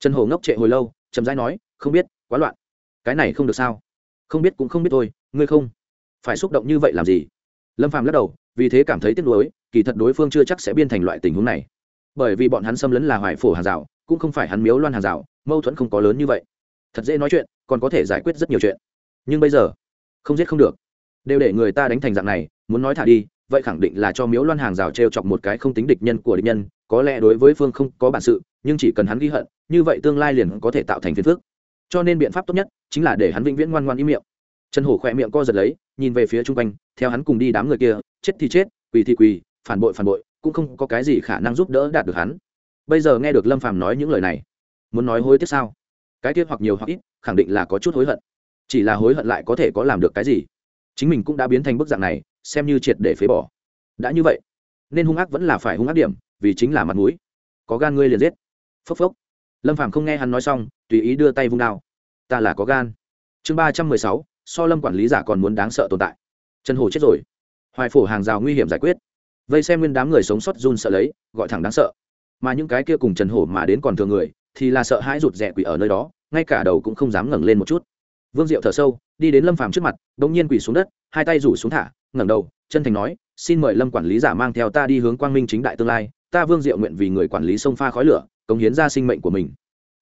Trần hổ ngốc trệ hồi lâu, chậm rãi nói, không biết, quá loạn. Cái này không được sao? Không biết cũng không biết thôi, ngươi không phải xúc động như vậy làm gì? Lâm phàm lắc đầu, vì thế cảm thấy tiếc nuối, kỳ thật đối phương chưa chắc sẽ biên thành loại tình huống này. Bởi vì bọn hắn xâm lấn là hoài phổ hàng rào, cũng không phải hắn miếu loan hàng rào mâu thuẫn không có lớn như vậy. Thật dễ nói chuyện, còn có thể giải quyết rất nhiều chuyện. Nhưng bây giờ, không giết không được. Đều để người ta đánh thành dạng này, muốn nói thả đi, vậy khẳng định là cho miếu loan hàng rào t r e o chọc một cái không tính địch nhân của địch nhân, có lẽ đối với phương không có bản sự, nhưng chỉ cần hắn ghi hận, như vậy tương lai liền có thể tạo thành phiền phước cho nên biện pháp tốt nhất chính là để hắn vĩnh viễn ngoan ngoan im miệng. Trần hổ khỏe miệng co giật lấy, nhìn về phía chung quanh, theo hắn cùng đi đám người kia, chết thì chết, quỳ thì quỳ, phản bội phản bội, cũng không có cái gì khả năng giúp đỡ đạt được hắn. Bây giờ nghe được lâm phàm nói những lời này muốn nói hối tiếc sao? Cái tiếc hoặc nhiều hoặc ít, khẳng định là có chút hối hận. Chỉ là hối hận lại có thể có làm được cái gì? Chính mình cũng đã biến thành bức dạng này, xem như triệt để phế bỏ. Đã như vậy, nên hung ác vẫn là phải hung ác điểm, vì chính là mặt mũi. Có gan ngươi liền giết. Phốc phốc. Lâm phàm không nghe hắn nói xong, tùy ý đưa tay vung đao. Ta là có gan. Chương ba trăm mười sáu, so lâm quản lý giả còn muốn đáng sợ tồn tại. Trần hồ chết rồi. Hoài phổ hàng rào nguy hiểm giải quyết. Vây xem nguyên đám người sống sót run sợ lấy, gọi thẳng đáng sợ. Mà những cái kia cùng trần hổ mà đến còn thường người thì là sợ hãi rụt rè quỷ ở nơi đó, ngay cả đầu cũng không dám ngẩng lên một chút. Vương diệu thở sâu, đi đến lâm phàm trước mặt đ nhiên quỳ xuống đất, hai tay rủ xuống thả, ngẩng đầu, chân thành nói, xin mời lâm quản lý giả mang theo ta đi hướng quang minh chính đại tương lai, ta vương diệu nguyện vì người quản lý sông pha khói lửa, cống hiến ra sinh mệnh của mình.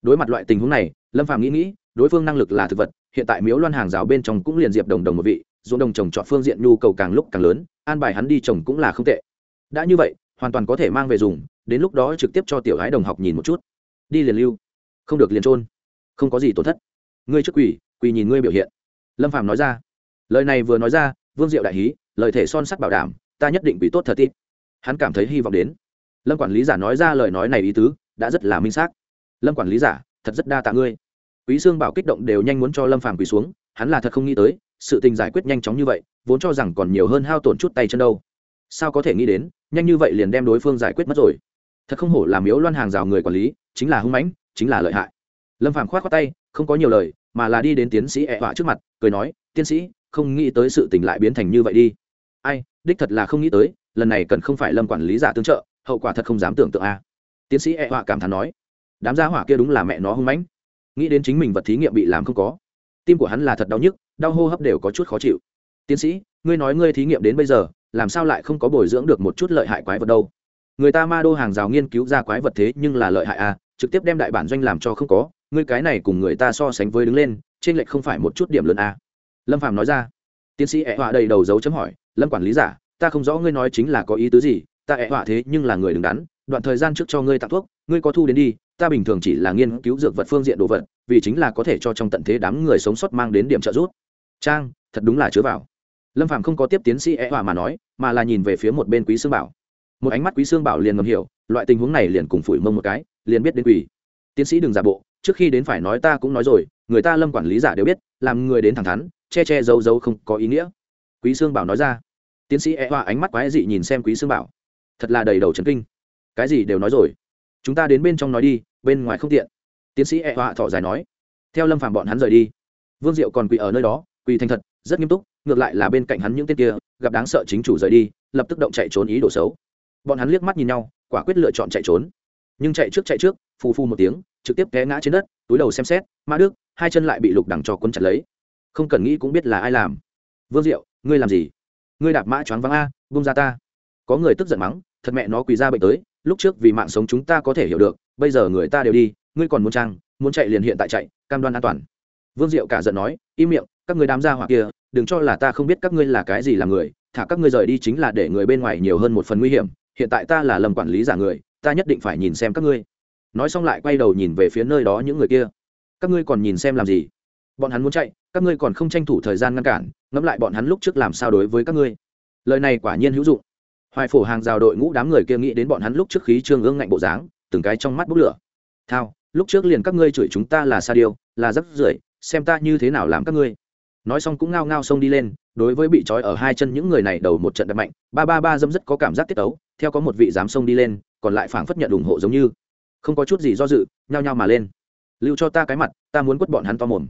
Đối mặt loại tình huống này, lâm phàm nghĩ nghĩ, đối phương năng lực là thực vật, hiện tại miếu loan hàng rào bên trong cũng liền diệp đồng đồng một vị, ruộng đồng trồng trọt phương diện nhu cầu càng lúc càng lớn, an bài hắn đi trồng cũng là không tệ. Đã như vậy, hoàn toàn có thể mang về dùng, đến lúc đó trực tiếp cho tiểu gái đồng học nhìn một chút đi liền lưu. Không được liền trôn không có gì tổn thất. Ngươi trước quỷ quỳ nhìn ngươi biểu hiện. Lâm phàm nói ra. Lời này vừa nói ra, vương diệu đại hí, lời thể son sắc bảo đảm, ta nhất định quỷ tốt thật ít. Hắn cảm thấy hy vọng đến. Lâm quản lý giả nói ra lời nói này ý tứ, đã rất là minh xác. Lâm quản lý giả, thật rất đa tạ ngươi. Quý sương bảo kích động đều nhanh muốn cho lâm phàm quỳ xuống, hắn là thật không nghĩ tới, sự tình giải quyết nhanh chóng như vậy, vốn cho rằng còn nhiều hơn hao tổn chút tay chân đâu. Sao có thể nghĩ đến, nhanh như vậy liền đem đối phương giải quyết mất rồi thật không hổ làm miếu loan hàng rào người quản lý, chính là hung mãnh, chính là lợi hại. Lâm phàm khoát khoát tay, không có nhiều lời, mà là đi đến tiến sĩ ẹ họa trước mặt, cười nói tiến sĩ, không nghĩ tới sự tình lại biến thành như vậy đi. Ai, đích thật là không nghĩ tới, lần này cần không phải lâm quản lý giả tương trợ, hậu quả thật không dám tưởng tượng a. Tiến sĩ ẹ họa cảm thán nói, đám gia hỏa kia đúng là mẹ nó hung mãnh. Nghĩ đến chính mình vật thí nghiệm bị làm không có. Tim của hắn là thật đau nhức, đau hô hấp đều có chút khó chịu. Tiến sĩ, ngươi nói ngươi thí nghiệm đến bây giờ, làm sao lại không có bồi dưỡng được một chút lợi hại quái vật đâu? Người ta ma đô hàng rào nghiên cứu ra quái vật thế nhưng là lợi hại à trực tiếp đem đại bản doanh làm cho không có, ngươi cái này cùng người ta so sánh với đứng lên, trên lệch không phải một chút điểm lớn à. lâm phàm nói ra. Tiến sĩ ẹ họa đầy đầu dấu chấm hỏi, lâm quản lý giả, ta không rõ ngươi nói chính là có ý tứ gì, ta ẹ họa thế nhưng là người đứng đắn, đoạn thời gian trước cho ngươi tặng thuốc, ngươi có thu đến đi, ta bình thường chỉ là nghiên cứu dược vật phương diện đồ vật, vì chính là có thể cho trong tận thế đám người sống sót mang đến điểm trợ giúp. Trang, thật đúng là chứa vào. Lâm phàm không có tiếp tiến sĩ ẹ họa mà nói, mà là nhìn về phía một bên quý sư bảo một ánh mắt quý xương bảo liền ngầm hiểu, loại tình huống này liền cùng phủi mông một cái, liền biết đến quỷ. Tiến sĩ đừng giả bộ, trước khi đến phải nói ta cũng nói rồi, người ta lâm quản lý giả đều biết, làm người đến thẳng thắn, che che giấu giấu không có ý nghĩa. Quý xương bảo nói ra. Tiến sĩ e hoa ánh mắt quái dị nhìn xem quý xương bảo. Thật là đầy đầu trần kinh. Cái gì đều nói rồi. Chúng ta đến bên trong nói đi, bên ngoài không tiện. Tiến sĩ e hoa thọ dài nói. Theo lâm phàm bọn hắn rời đi. Vương diệu còn quỳ ở nơi đó, quỳ thành thật, rất nghiêm túc, ngược lại là bên cạnh hắn những tên kia, gặp đáng sợ chính chủ rời đi, lập tức động chạy trốn ý đồ xấu bọn hắn liếc mắt nhìn nhau, quả quyết lựa chọn chạy trốn. Nhưng chạy trước chạy trước, phù phu một tiếng, trực tiếp té ngã trên đất, túi đầu xem xét mã đức, hai chân lại bị lục đằng cho quân chặt lấy. Không cần nghĩ cũng biết là ai làm. Vương diệu, ngươi làm gì? Ngươi đạp mã choáng vắng a bung ra ta. Có người tức giận mắng, thật mẹ nó quỳ ra bệnh tới, lúc trước vì mạng sống chúng ta có thể hiểu được, bây giờ người ta đều đi, ngươi còn muốn trang muốn chạy liền hiện tại chạy, cam đoan an toàn. Vương diệu cả giận nói, im miệng, các người đám gia hỏa kia, đừng cho là ta không biết các ngươi là cái gì là người, thả các ngươi rời đi chính là để người bên ngoài nhiều hơn một phần nguy hiểm hiện tại ta là lầm quản lý giả người, ta nhất định phải nhìn xem các ngươi. Nói xong lại quay đầu nhìn về phía nơi đó những người kia. Các ngươi còn nhìn xem làm gì? Bọn hắn muốn chạy, các ngươi còn không tranh thủ thời gian ngăn cản, ngẫm lại bọn hắn lúc trước làm sao đối với các ngươi. Lời này quả nhiên hữu dụng. Hoài phổ hàng rào đội ngũ đám người kia nghĩ đến bọn hắn lúc trước khí trương ương ngạnh bộ dáng, từng cái trong mắt bốc lửa. Thao, lúc trước liền các ngươi chửi chúng ta là sa điêu, là rắc rưởi, xem ta như thế nào làm các ngươi. Nói xong cũng ngao ngao xông đi lên đối với bị trói ở hai chân những người này đầu một trận đập mạnh, ba ba ba dâm rất có cảm giác tiết tấu, theo có một vị dám xông đi lên, còn lại phảng phất nhận ủng hộ giống như. Không có chút gì do dự, nhao nhao mà lên. Lưu cho ta cái mặt, ta muốn quất bọn hắn to mồm.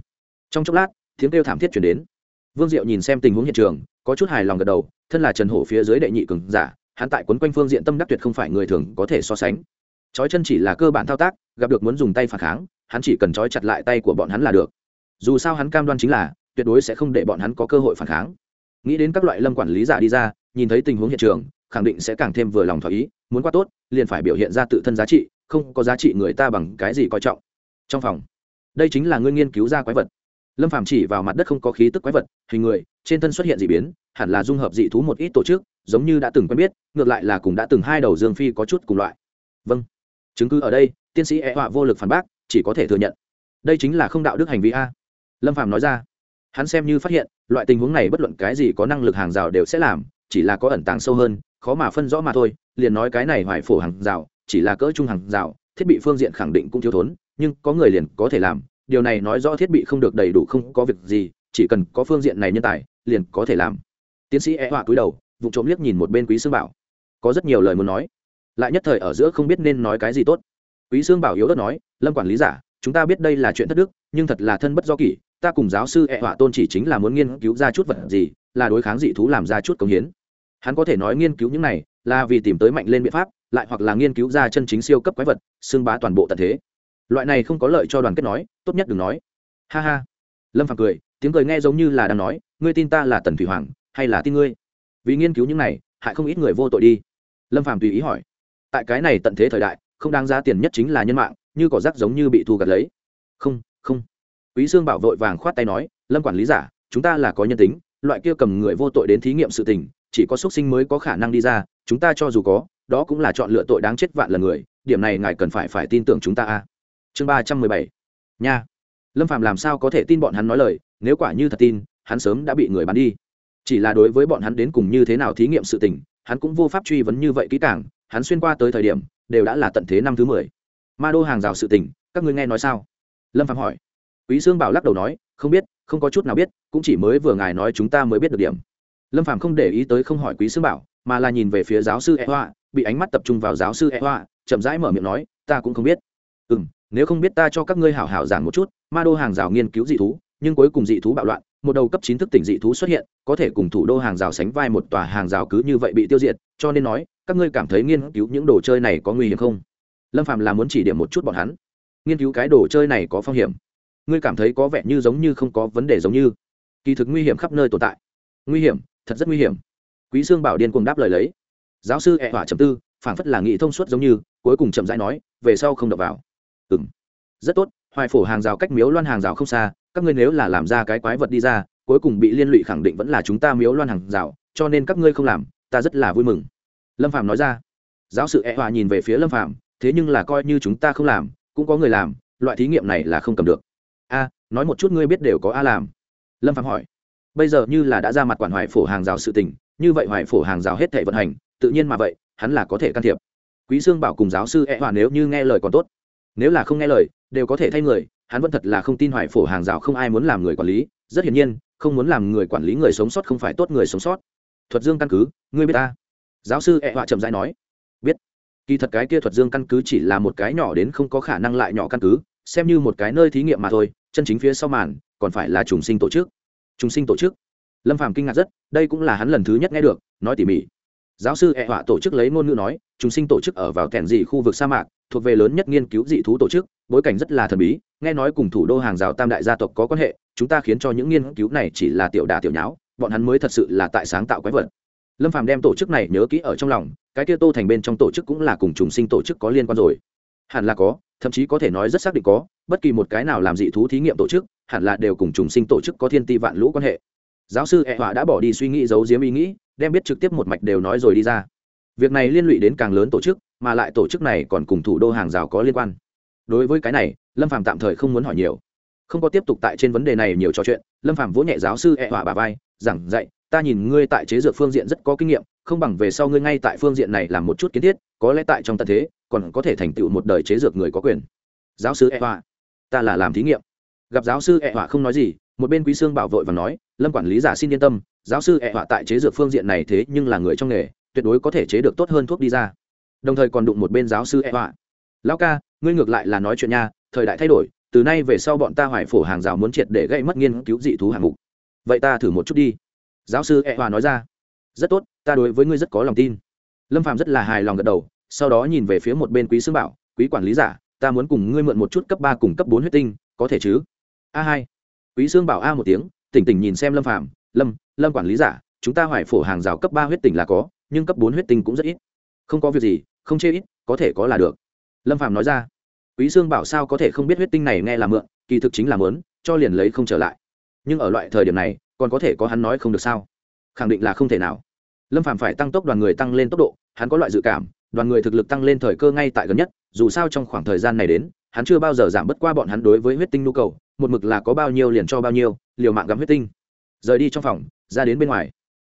Trong chốc lát, tiếng kêu thảm thiết chuyển đến. Vương diệu nhìn xem tình huống hiện trường, có chút hài lòng gật đầu, thân là trần hổ phía dưới đệ nhị cường giả, hắn tại quấn quanh phương diện tâm đắc tuyệt không phải người thường có thể so sánh. Trói chân chỉ là cơ bản thao tác, gặp được muốn dùng tay phản kháng, hắn chỉ cần trói chặt lại tay của bọn hắn là được. Dù sao hắn cam đoan chính là tuyệt đối sẽ không để bọn hắn có cơ hội phản kháng. Nghĩ đến các loại lâm quản lý giả đi ra, nhìn thấy tình huống hiện trường, khẳng định sẽ càng thêm vừa lòng thỏa ý, muốn quá tốt, liền phải biểu hiện ra tự thân giá trị, không có giá trị người ta bằng cái gì coi trọng. Trong phòng, đây chính là ngươi nghiên cứu ra quái vật. Lâm phàm chỉ vào mặt đất không có khí tức quái vật, hình người, trên thân xuất hiện d ị biến, hẳn là dung hợp dị thú một ít tổ chức, giống như đã từng quen biết, ngược lại là cùng đã từng hai đầu dương phi có chút cùng loại. Vâng. Chứng cứ ở đây tiến sĩ e họa vô lực phản bác, chỉ có thể thừa nhận. Đây chính là không đạo đức hành vi a. Lâm phàm nói ra hắn xem như phát hiện, loại tình huống này bất luận cái gì có năng lực hàng rào đều sẽ làm, chỉ là có ẩn tàng sâu hơn, khó mà phân rõ mà thôi, liền nói cái này hoài phổ hàng rào, chỉ là cỡ trung hàng rào, thiết bị phương diện khẳng định cũng thiếu thốn, nhưng có người liền có thể làm, điều này nói rõ thiết bị không được đầy đủ không có việc gì, chỉ cần có phương diện này nhân tài, liền có thể làm. Tiến sĩ e họa cúi đầu, vụ trộm liếc nhìn một bên quý sương bảo. Có rất nhiều lời muốn nói, lại nhất thời ở giữa không biết nên nói cái gì tốt. Quý sương bảo yếu đất nói, lâm quản lý giả, chúng ta biết đây là chuyện thất đức, nhưng thật là thân bất do kỷ ta cùng giáo sư e họa tôn chỉ chính là muốn nghiên cứu ra chút vật gì, là đối kháng dị thú làm ra chút công hiến. Hắn có thể nói nghiên cứu những này là vì tìm tới mạnh lên biện pháp, lại hoặc là nghiên cứu ra chân chính siêu cấp quái vật, xương bá toàn bộ tận thế. Loại này không có lợi cho đoàn kết nói, tốt nhất đừng nói. Ha ha. Lâm phàm cười, tiếng cười nghe giống như là đang nói, ngươi tin ta là tần thủy hoàng, hay là tin ngươi? Vì nghiên cứu những này, hại không ít người vô tội đi. Lâm phàm tùy ý hỏi. Tại cái này tận thế thời đại, không đáng giá tiền nhất chính là nhân mạng, như cỏ rác giống như bị thu gặt lấy. Không không quý sương bảo vội vàng khoát tay nói, lâm quản lý giả, chúng ta là có nhân tính, loại kia cầm người vô tội đến thí nghiệm sự tình, chỉ có xuất sinh mới có khả năng đi ra, chúng ta cho dù có, đó cũng là chọn lựa tội đáng chết vạn lần người, điểm này ngài cần phải phải tin tưởng chúng ta a. Chương ba trăm mười bảy. Nha. Lâm phạm làm sao có thể tin bọn hắn nói lời, nếu quả như thật tin, hắn sớm đã bị người bắn đi. Chỉ là đối với bọn hắn đến cùng như thế nào thí nghiệm sự tình, hắn cũng vô pháp truy vấn như vậy kỹ càng, hắn xuyên qua tới thời điểm, đều đã là tận thế năm thứ mười. Ma đô hàng rào sự tình, các ngươi nghe nói sao? Lâm phạm hỏi quý sương bảo lắc đầu nói, không biết, không có chút nào biết, cũng chỉ mới vừa ngài nói chúng ta mới biết được điểm. Lâm phạm không để ý tới không hỏi quý sương bảo, mà là nhìn về phía giáo sư e hoa, bị ánh mắt tập trung vào giáo sư e hoa, chậm rãi mở miệng nói, ta cũng không biết. Ừ m nếu không biết ta cho các ngươi hảo hảo giảng một chút, ma đô hàng rào nghiên cứu dị thú, nhưng cuối cùng dị thú bạo loạn, một đầu cấp chín thức tỉnh dị thú xuất hiện, có thể cùng thủ đô hàng rào sánh vai một tòa hàng rào cứ như vậy bị tiêu diệt, cho nên nói, các ngươi cảm thấy nghiên cứu những đồ chơi này có nguy hiểm không? Lâm phạm là muốn chỉ điểm một chút bọn hắn. Nghiên cứu cái đồ chơi này có phong hiểm ngươi cảm thấy có vẻ như giống như không có vấn đề giống như. Kỳ thực nguy hiểm khắp nơi tồn tại. Nguy hiểm, thật rất nguy hiểm. Quý sương bảo điên cuồng đáp lời lấy. Giáo sư ẹ hỏa trầm tư, phảng phất là nghị thông suốt giống như, cuối cùng chậm rãi nói, về sau không đập vào. Ừng rất tốt, hoài phổ hàng rào cách miếu loan hàng rào không xa, các ngươi nếu là làm ra cái quái vật đi ra, cuối cùng bị liên lụy khẳng định vẫn là chúng ta miếu loan hàng rào, cho nên các ngươi không làm, ta rất là vui mừng. Lâm phạm nói ra. Giáo sư e hòa nhìn về phía lâm phạm thế nhưng là coi như chúng ta không làm, cũng có người làm, loại thí nghiệm này là không cầm được a, nói một chút ngươi biết đều có a làm. Lâm phạm hỏi. Bây giờ như là đã ra mặt quản hoài phổ hàng rào sự tình, như vậy hoài phổ hàng rào hết thể vận hành, tự nhiên mà vậy, hắn là có thể can thiệp. Quý sương bảo cùng giáo sư e hòa nếu như nghe lời còn tốt. Nếu là không nghe lời, đều có thể thay người, hắn vẫn thật là không tin hoài phổ hàng rào không ai muốn làm người quản lý, rất hiển nhiên, không muốn làm người quản lý người sống sót không phải tốt người sống sót. Thuật dương căn cứ, ngươi biết ta? Giáo sư e họa chậm rãi nói. Biết. Kỳ thật cái kia thuật dương căn cứ chỉ là một cái nhỏ đến không có khả năng lại nhỏ căn cứ, xem như một cái nơi thí nghiệm mà thôi chân chính phía sau màn, còn phải là trùng sinh tổ chức. Trùng sinh tổ chức. Lâm phàm kinh ngạc rất, đây cũng là hắn lần thứ nhất nghe được, nói tỉ mỉ. Giáo sư e họa tổ chức lấy ngôn ngữ nói, trùng sinh tổ chức ở vào kèn dị khu vực sa mạc, thuộc về lớn nhất nghiên cứu dị thú tổ chức, bối cảnh rất là thần bí, nghe nói cùng thủ đô hàng rào tam đại gia tộc có quan hệ, chúng ta khiến cho những nghiên cứu này chỉ là tiểu đà tiểu nháo, bọn hắn mới thật sự là tại sáng tạo quái vật. Lâm phàm đem tổ chức này nhớ kỹ ở trong lòng, cái kia tô thành bên trong tổ chức cũng là cùng trùng sinh tổ chức có liên quan rồi. Hẳn là có thậm chí có thể nói rất xác định có, bất kỳ một cái nào làm dị thú thí nghiệm tổ chức, hẳn là đều cùng trùng sinh tổ chức có thiên ti vạn lũ quan hệ. Giáo sư e họa đã bỏ đi suy nghĩ giấu giếm ý nghĩ, đem biết trực tiếp một mạch đều nói rồi đi ra. Việc này liên lụy đến càng lớn tổ chức, mà lại tổ chức này còn cùng thủ đô hàng rào có liên quan. Đối với cái này, lâm phàm tạm thời không muốn hỏi nhiều. Không có tiếp tục tại trên vấn đề này nhiều trò chuyện, lâm phàm vỗ nhẹ giáo sư e họa bà vai, giảng dạy ta nhìn ngươi tại chế dược phương diện rất có kinh nghiệm, không bằng về sau ngươi ngay tại phương diện này làm một chút kiến thiết, có lẽ tại trong tận thế, còn có thể thành tựu một đời chế dược người có quyền. Giáo sư e họa, ta là làm thí nghiệm. Gặp giáo sư E họa không nói gì, một bên quý sương bảo vội và nói, lâm quản lý giả xin yên tâm, giáo sư E họa tại chế dược phương diện này thế nhưng là người trong nghề, tuyệt đối có thể chế được tốt hơn thuốc đi ra. Đồng thời còn đụng một bên giáo sư E họa. Lão ca, ngươi ngược lại là nói chuyện nha, thời đại thay đổi, từ nay về sau bọn ta hoài phổ hàng rào muốn triệt để gây mất nghiên cứu dị thú hạng mục. Vậy ta thử một chút đi giáo sư e ẹ Hòa nói ra. Rất tốt, ta đối với ngươi rất có lòng tin. Lâm phạm rất là hài lòng gật đầu, sau đó nhìn về phía một bên quý sương bảo, quý quản lý giả, ta muốn cùng ngươi mượn một chút cấp ba cùng cấp bốn huyết tinh, có thể chứ? A hai. Quý sương bảo a một tiếng, tỉnh tỉnh nhìn xem lâm phạm lâm lâm quản lý giả, chúng ta hoài phổ hàng rào cấp ba huyết tinh là có, nhưng cấp bốn huyết tinh cũng rất ít. Không có việc gì, không chê ít, có thể có là được. Lâm phạm nói ra. Quý sương bảo sao có thể không biết huyết tinh này nghe là mượn, kỳ thực chính là mớn cho liền lấy không trở lại. Nhưng ở loại thời điểm này còn có thể có hắn nói không được sao? Khẳng định là không thể nào. Lâm phạm phải tăng tốc đoàn người tăng lên tốc độ, hắn có loại dự cảm, đoàn người thực lực tăng lên thời cơ ngay tại gần nhất, dù sao trong khoảng thời gian này đến, hắn chưa bao giờ giảm bớt qua bọn hắn đối với huyết tinh nhu cầu, một mực là có bao nhiêu liền cho bao nhiêu, liều mạng gắm huyết tinh. Rời đi trong phòng, ra đến bên ngoài.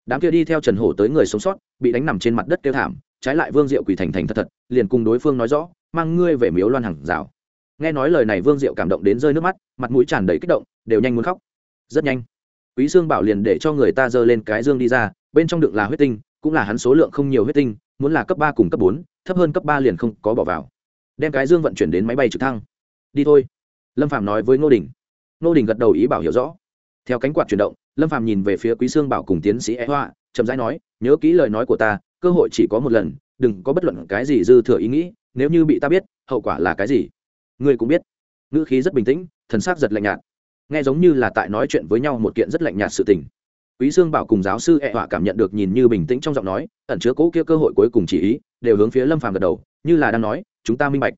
Đám kia đi theo trần hổ tới người sống sót, bị đánh nằm trên mặt đất kêu thảm, trái lại vương diệu quỳ thành thành thật thật, liền cùng đối phương nói rõ, mang ngươi về miếu loan hàng rào. Nghe nói lời này, vương diệu cảm động đến rơi nước mắt, mặt mũi tràn đầy kích động, đều nhanh muốn khóc. Rất nhanh quý Dương bảo liền để cho người ta dơ lên cái dương đi ra, bên trong đựng là huyết tinh, cũng là hắn số lượng không nhiều huyết tinh, muốn là cấp ba cùng cấp bốn, thấp hơn cấp ba liền không có bỏ vào. Đem cái dương vận chuyển đến máy bay trực thăng. Đi thôi. Lâm phạm nói với ngô đình. Ngô đình gật đầu ý bảo hiểu rõ. Theo cánh quạt chuyển động, lâm phạm nhìn về phía quý sương bảo cùng tiến sĩ e hoa, chậm rãi nói, nhớ kỹ lời nói của ta, cơ hội chỉ có một lần, đừng có bất luận cái gì dư thừa ý nghĩ, nếu như bị ta biết, hậu quả là cái gì? Ngươi cũng biết. Ngữ khí rất bình tĩnh, thần sắc giật lạnh nhạt nghe giống như là tại nói chuyện với nhau một kiện rất lạnh nhạt sự tình. Quý sương bảo cùng giáo sư e họa cảm nhận được nhìn như bình tĩnh trong giọng nói, ẩn chứa cố kia cơ hội cuối cùng chỉ ý, đều hướng phía lâm phàm gật đầu, như là đang nói, chúng ta minh bạch.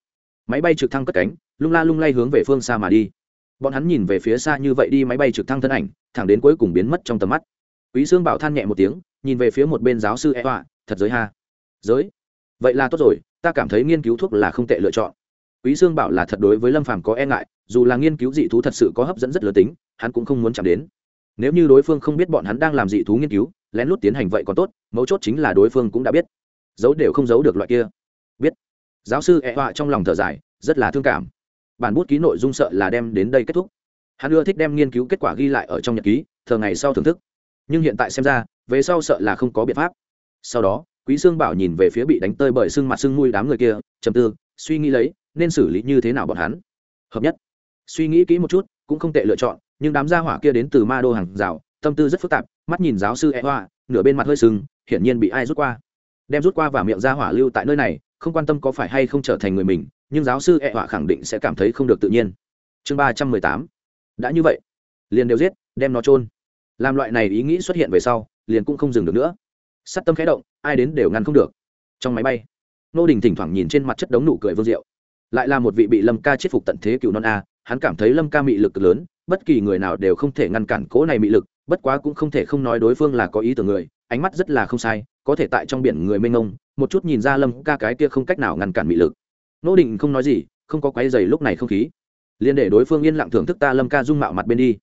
Máy bay trực thăng cất cánh, lung la lung lay hướng về phương xa mà đi. Bọn hắn nhìn về phía xa như vậy đi máy bay trực thăng thân ảnh, thẳng đến cuối cùng biến mất trong tầm mắt. Quý sương bảo than nhẹ một tiếng, nhìn về phía một bên giáo sư e họa, thật giới ha. Giới? Vậy là tốt rồi, ta cảm thấy nghiên cứu thuốc là không tệ lựa chọn. Quý sương bảo là thật đối với lâm phàm có e ngại dù là nghiên cứu dị thú thật sự có hấp dẫn rất lớn tính, hắn cũng không muốn chạm đến. Nếu như đối phương không biết bọn hắn đang làm dị thú nghiên cứu, lén lút tiến hành vậy còn tốt, mấu chốt chính là đối phương cũng đã biết. Giấu đều không giấu được loại kia. Biết. Giáo sư e họa trong lòng thở dài, rất là thương cảm. Bản bút ký nội dung sợ là đem đến đây kết thúc. Hắn ưa thích đem nghiên cứu kết quả ghi lại ở trong nhật ký, thờ ngày sau thưởng thức. Nhưng hiện tại xem ra, về sau sợ là không có biện pháp. Sau đó, quý sương bảo nhìn về phía bị đánh tơi bởi sưng mặt sưng mùi đám người kia, trầm tư, suy nghĩ lấy, nên xử lý như thế nào bọn hắn. Hợp nhất suy nghĩ kỹ một chút, cũng không tệ lựa chọn, nhưng đám gia hỏa kia đến từ ma đô hàng rào, tâm tư rất phức tạp, mắt nhìn giáo sư e hoa, nửa bên mặt hơi sưng, hiển nhiên bị ai rút qua. Đem rút qua và miệng gia hỏa lưu tại nơi này, không quan tâm có phải hay không trở thành người mình, nhưng giáo sư e Hoa khẳng định sẽ cảm thấy không được tự nhiên. Chương ba trăm mười tám. Đã như vậy, liền đều giết, đem nó trôn làm loại này ý nghĩ xuất hiện về sau, liền cũng không dừng được nữa. Sắt tâm khẽ động, ai đến đều ngăn không được. Trong máy bay, nô đình thỉnh thoảng nhìn trên mặt chất đống nụ cười vương diệu. Lại là một vị bị lâm ca chết phục tận thế cựu non a hắn cảm thấy lâm ca mị lực lớn, bất kỳ người nào đều không thể ngăn cản cố này mị lực, bất quá cũng không thể không nói đối phương là có ý tưởng người, ánh mắt rất là không sai, có thể tại trong biển người mênh ngông một chút nhìn ra lâm ca cái kia không cách nào ngăn cản mị lực. Nỗ định không nói gì, không có quái dày lúc này không khí. Liền để đối phương yên lặng thưởng thức ta lâm ca dung mạo mặt bên đi.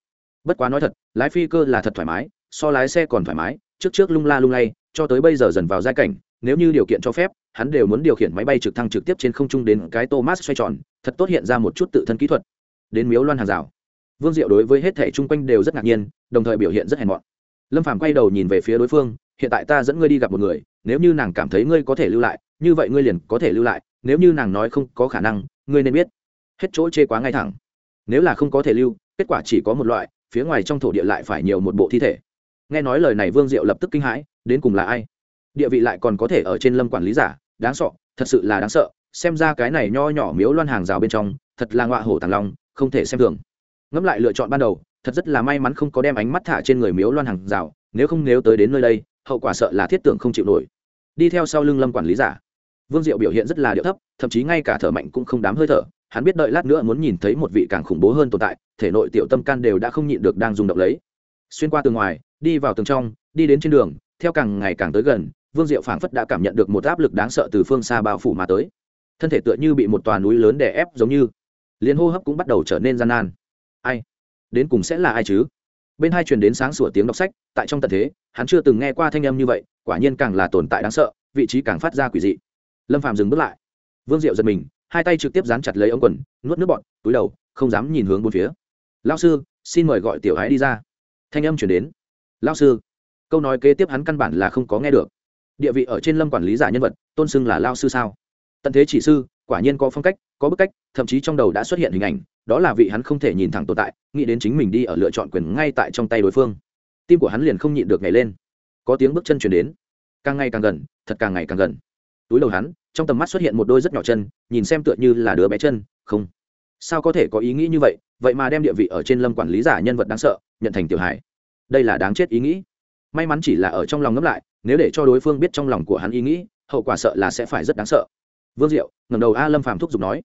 Bất quá nói thật, lái phi cơ là thật thoải mái, so lái xe còn thoải mái, trước trước lung la lung lay, cho tới bây giờ dần vào giai cảnh, nếu như điều kiện cho phép, hắn đều muốn điều khiển máy bay trực thăng trực tiếp trên không trung đến cái thomas xoay tròn, thật tốt hiện ra một chút tự thân kỹ thuật đến miếu loan hàng rào. Vương diệu đối với hết thẻ chung quanh đều rất ngạc nhiên, đồng thời biểu hiện rất hèn mọn. Lâm phàm quay đầu nhìn về phía đối phương, hiện tại ta dẫn ngươi đi gặp một người, nếu như nàng cảm thấy ngươi có thể lưu lại, như vậy ngươi liền có thể lưu lại, nếu như nàng nói không có khả năng, ngươi nên biết. Hết chỗ chê quá ngay thẳng. Nếu là không có thể lưu, kết quả chỉ có một loại, phía ngoài trong thổ địa lại phải nhiều một bộ thi thể. Nghe nói lời này vương diệu lập tức kinh hãi, đến cùng là ai? Địa vị lại còn có thể ở trên lâm quản lý giả, đáng sợ, thật sự là đáng sợ, xem ra cái này nho nhỏ miếu loan hàng rào bên trong, thật là ngọa hổ tàng long không thể xem thường. Ngẫm lại lựa chọn ban đầu, thật rất là may mắn không có đem ánh mắt thả trên người miếu loan hàng rào, nếu không nếu tới đến nơi đây, hậu quả sợ là thiết tưởng không chịu nổi. Đi theo sau lưng lâm quản lý giả. Vương diệu biểu hiện rất là điệu thấp, thậm chí ngay cả thở mạnh cũng không đám hơi thở, hắn biết đợi lát nữa muốn nhìn thấy một vị càng khủng bố hơn tồn tại, thể nội tiểu tâm can đều đã không nhịn được đang dùng động lấy. Xuyên qua tường ngoài, đi vào tường trong, đi đến trên đường, theo càng ngày càng tới gần, vương diệu phảng phất đã cảm nhận được một áp lực đáng sợ từ phương xa bao phủ mà tới. Thân thể tựa như bị một tòa núi lớn đè ép giống như liền hô hấp cũng bắt đầu trở nên gian nan. Ai? Đến cùng sẽ là ai chứ? Bên hai truyền đến sáng sủa tiếng đọc sách, tại trong tận thế, hắn chưa từng nghe qua thanh âm như vậy, quả nhiên càng là tồn tại đáng sợ, vị trí càng phát ra quỷ dị. Lâm phàm dừng bước lại. Vương diệu giật mình, hai tay trực tiếp dán chặt lấy ống quần, nuốt nước bọn túi đầu, không dám nhìn hướng bốn phía. Lao sư, xin mời gọi tiểu ái đi ra. Thanh âm chuyển đến. Lao sư. Câu nói kế tiếp hắn căn bản là không có nghe được. Địa vị ở trên lâm quản lý giả nhân vật, tôn xưng là lao sư sao? Tận thế chỉ sư quả nhiên có phong cách, có bức cách, thậm chí trong đầu đã xuất hiện hình ảnh, đó là vị hắn không thể nhìn thẳng tồn tại, nghĩ đến chính mình đi ở lựa chọn quyền ngay tại trong tay đối phương. Tim của hắn liền không nhịn được nhảy lên. Có tiếng bước chân chuyển đến. Càng ngày càng gần, thật càng ngày càng gần. Túi đầu hắn, trong tầm mắt xuất hiện một đôi rất nhỏ chân, nhìn xem tựa như là đứa bé chân, không. Sao có thể có ý nghĩ như vậy vậy mà đem địa vị ở trên lâm quản lý giả nhân vật đáng sợ, nhận thành tiểu hải đây là đáng chết ý nghĩ. May mắn chỉ là ở trong lòng ngẫm lại, nếu để cho đối phương biết trong lòng của hắn ý nghĩ, hậu quả sợ là sẽ phải rất đáng sợ vương diệu ngầm đầu a lâm phàm thúc giục nói.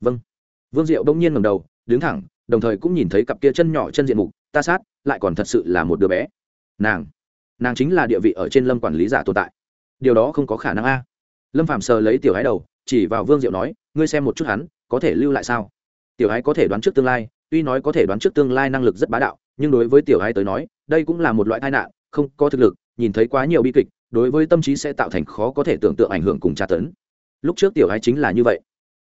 Vâng. Vương diệu đông nhiên ngầm đầu, đứng thẳng, đồng thời cũng nhìn thấy cặp kia chân nhỏ chân diện mục, ta sát, lại còn thật sự là một đứa bé. Nàng nàng chính là địa vị ở trên lâm quản lý giả tồn tại. Điều đó không có khả năng a. Lâm phạm sờ lấy tiểu hái đầu, chỉ vào vương diệu nói, ngươi xem một chút hắn, có thể lưu lại sao? Tiểu hái có thể đoán trước tương lai, tuy nói có thể đoán trước tương lai năng lực rất bá đạo, nhưng đối với tiểu hái tới nói, đây cũng là một loại tai nạn, không có thực lực, nhìn thấy quá nhiều bi kịch, đối với tâm trí sẽ tạo thành khó có thể tưởng tượng ảnh hưởng cùng tra tấn lúc trước tiểu hái chính là như vậy.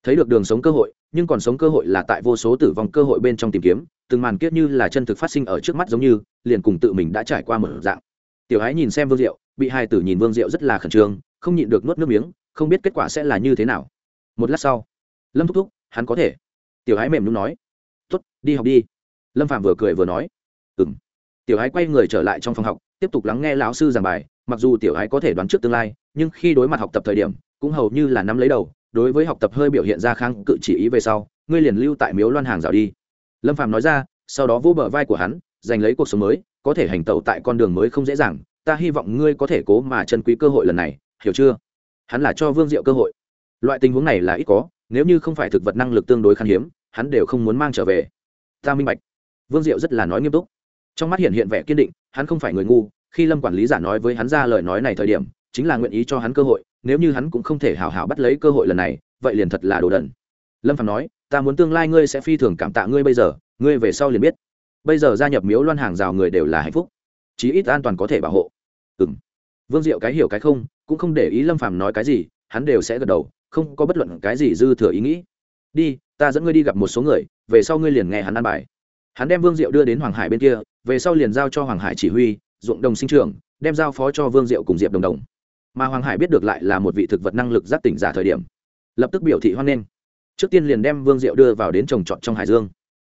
Thấy được đường sống cơ hội, nhưng còn sống cơ hội là tại vô số tử vong cơ hội bên trong tìm kiếm, từng màn kiếp như là chân thực phát sinh ở trước mắt giống như, liền cùng tự mình đã trải qua một dạng. Tiểu hái nhìn xem vương diệu, bị hai tử nhìn vương diệu rất là khẩn trương, không nhịn được nuốt nước miếng, không biết kết quả sẽ là như thế nào. Một lát sau, lâm thúc thúc, hắn có thể. Tiểu hái mềm nhún nói t ố t đi học đi. Lâm phạm vừa cười vừa nói ừ m tiểu hái quay người trở lại trong phòng học, tiếp tục lắng nghe lão sư giảng bài, mặc dù tiểu hái có thể đoán trước tương lai, nhưng khi đối mặt học tập thời điểm cũng hầu như là nắm lấy đầu, đối với học tập hơi biểu hiện ra kháng cự chỉ ý về sau, ngươi liền lưu tại miếu loan hàng rào đi. Lâm phàm nói ra, sau đó vỗ bờ vai của hắn, giành lấy cuộc sống mới, có thể hành tẩu tại con đường mới không dễ dàng, ta hy vọng ngươi có thể cố mà chân quý cơ hội lần này, hiểu chưa? Hắn là cho vương diệu cơ hội. Loại tình huống này là ít có, nếu như không phải thực vật năng lực tương đối khan hiếm, hắn đều không muốn mang trở về. Ta minh bạch. Vương diệu rất là nói nghiêm túc. Trong mắt hiện hiện vẻ kiên định, hắn không phải người ngu, khi lâm quản lý giả nói với hắn ra lời nói này thời điểm, chính là nguyện ý cho hắn cơ hội nếu như hắn cũng không thể hào hào bắt lấy cơ hội lần này, vậy liền thật là đồ đần. Lâm phạm nói, ta muốn tương lai ngươi sẽ phi thường cảm tạ ngươi bây giờ, ngươi về sau liền biết. Bây giờ gia nhập miếu loan hàng rào người đều là hạnh phúc. Chí ít an toàn có thể bảo hộ. Ừ m vương diệu cái hiểu cái không, cũng không để ý lâm phàm nói cái gì, hắn đều sẽ gật đầu, không có bất luận cái gì dư thừa ý nghĩ. Đi, ta dẫn ngươi đi gặp một số người, về sau ngươi liền nghe hắn ăn bài. Hắn đem vương diệu đưa đến hoàng hải bên kia, về sau liền giao cho hoàng hải chỉ huy dụng đồng sinh trưởng, đem giao phó cho vương diệu cùng diệp đồng đồng mà hoàng hải biết được lại là một vị thực vật năng lực giác tỉnh giả thời điểm lập tức biểu thị hoan nghênh trước tiên liền đem vương diệu đưa vào đến trồng trọt trong hải dương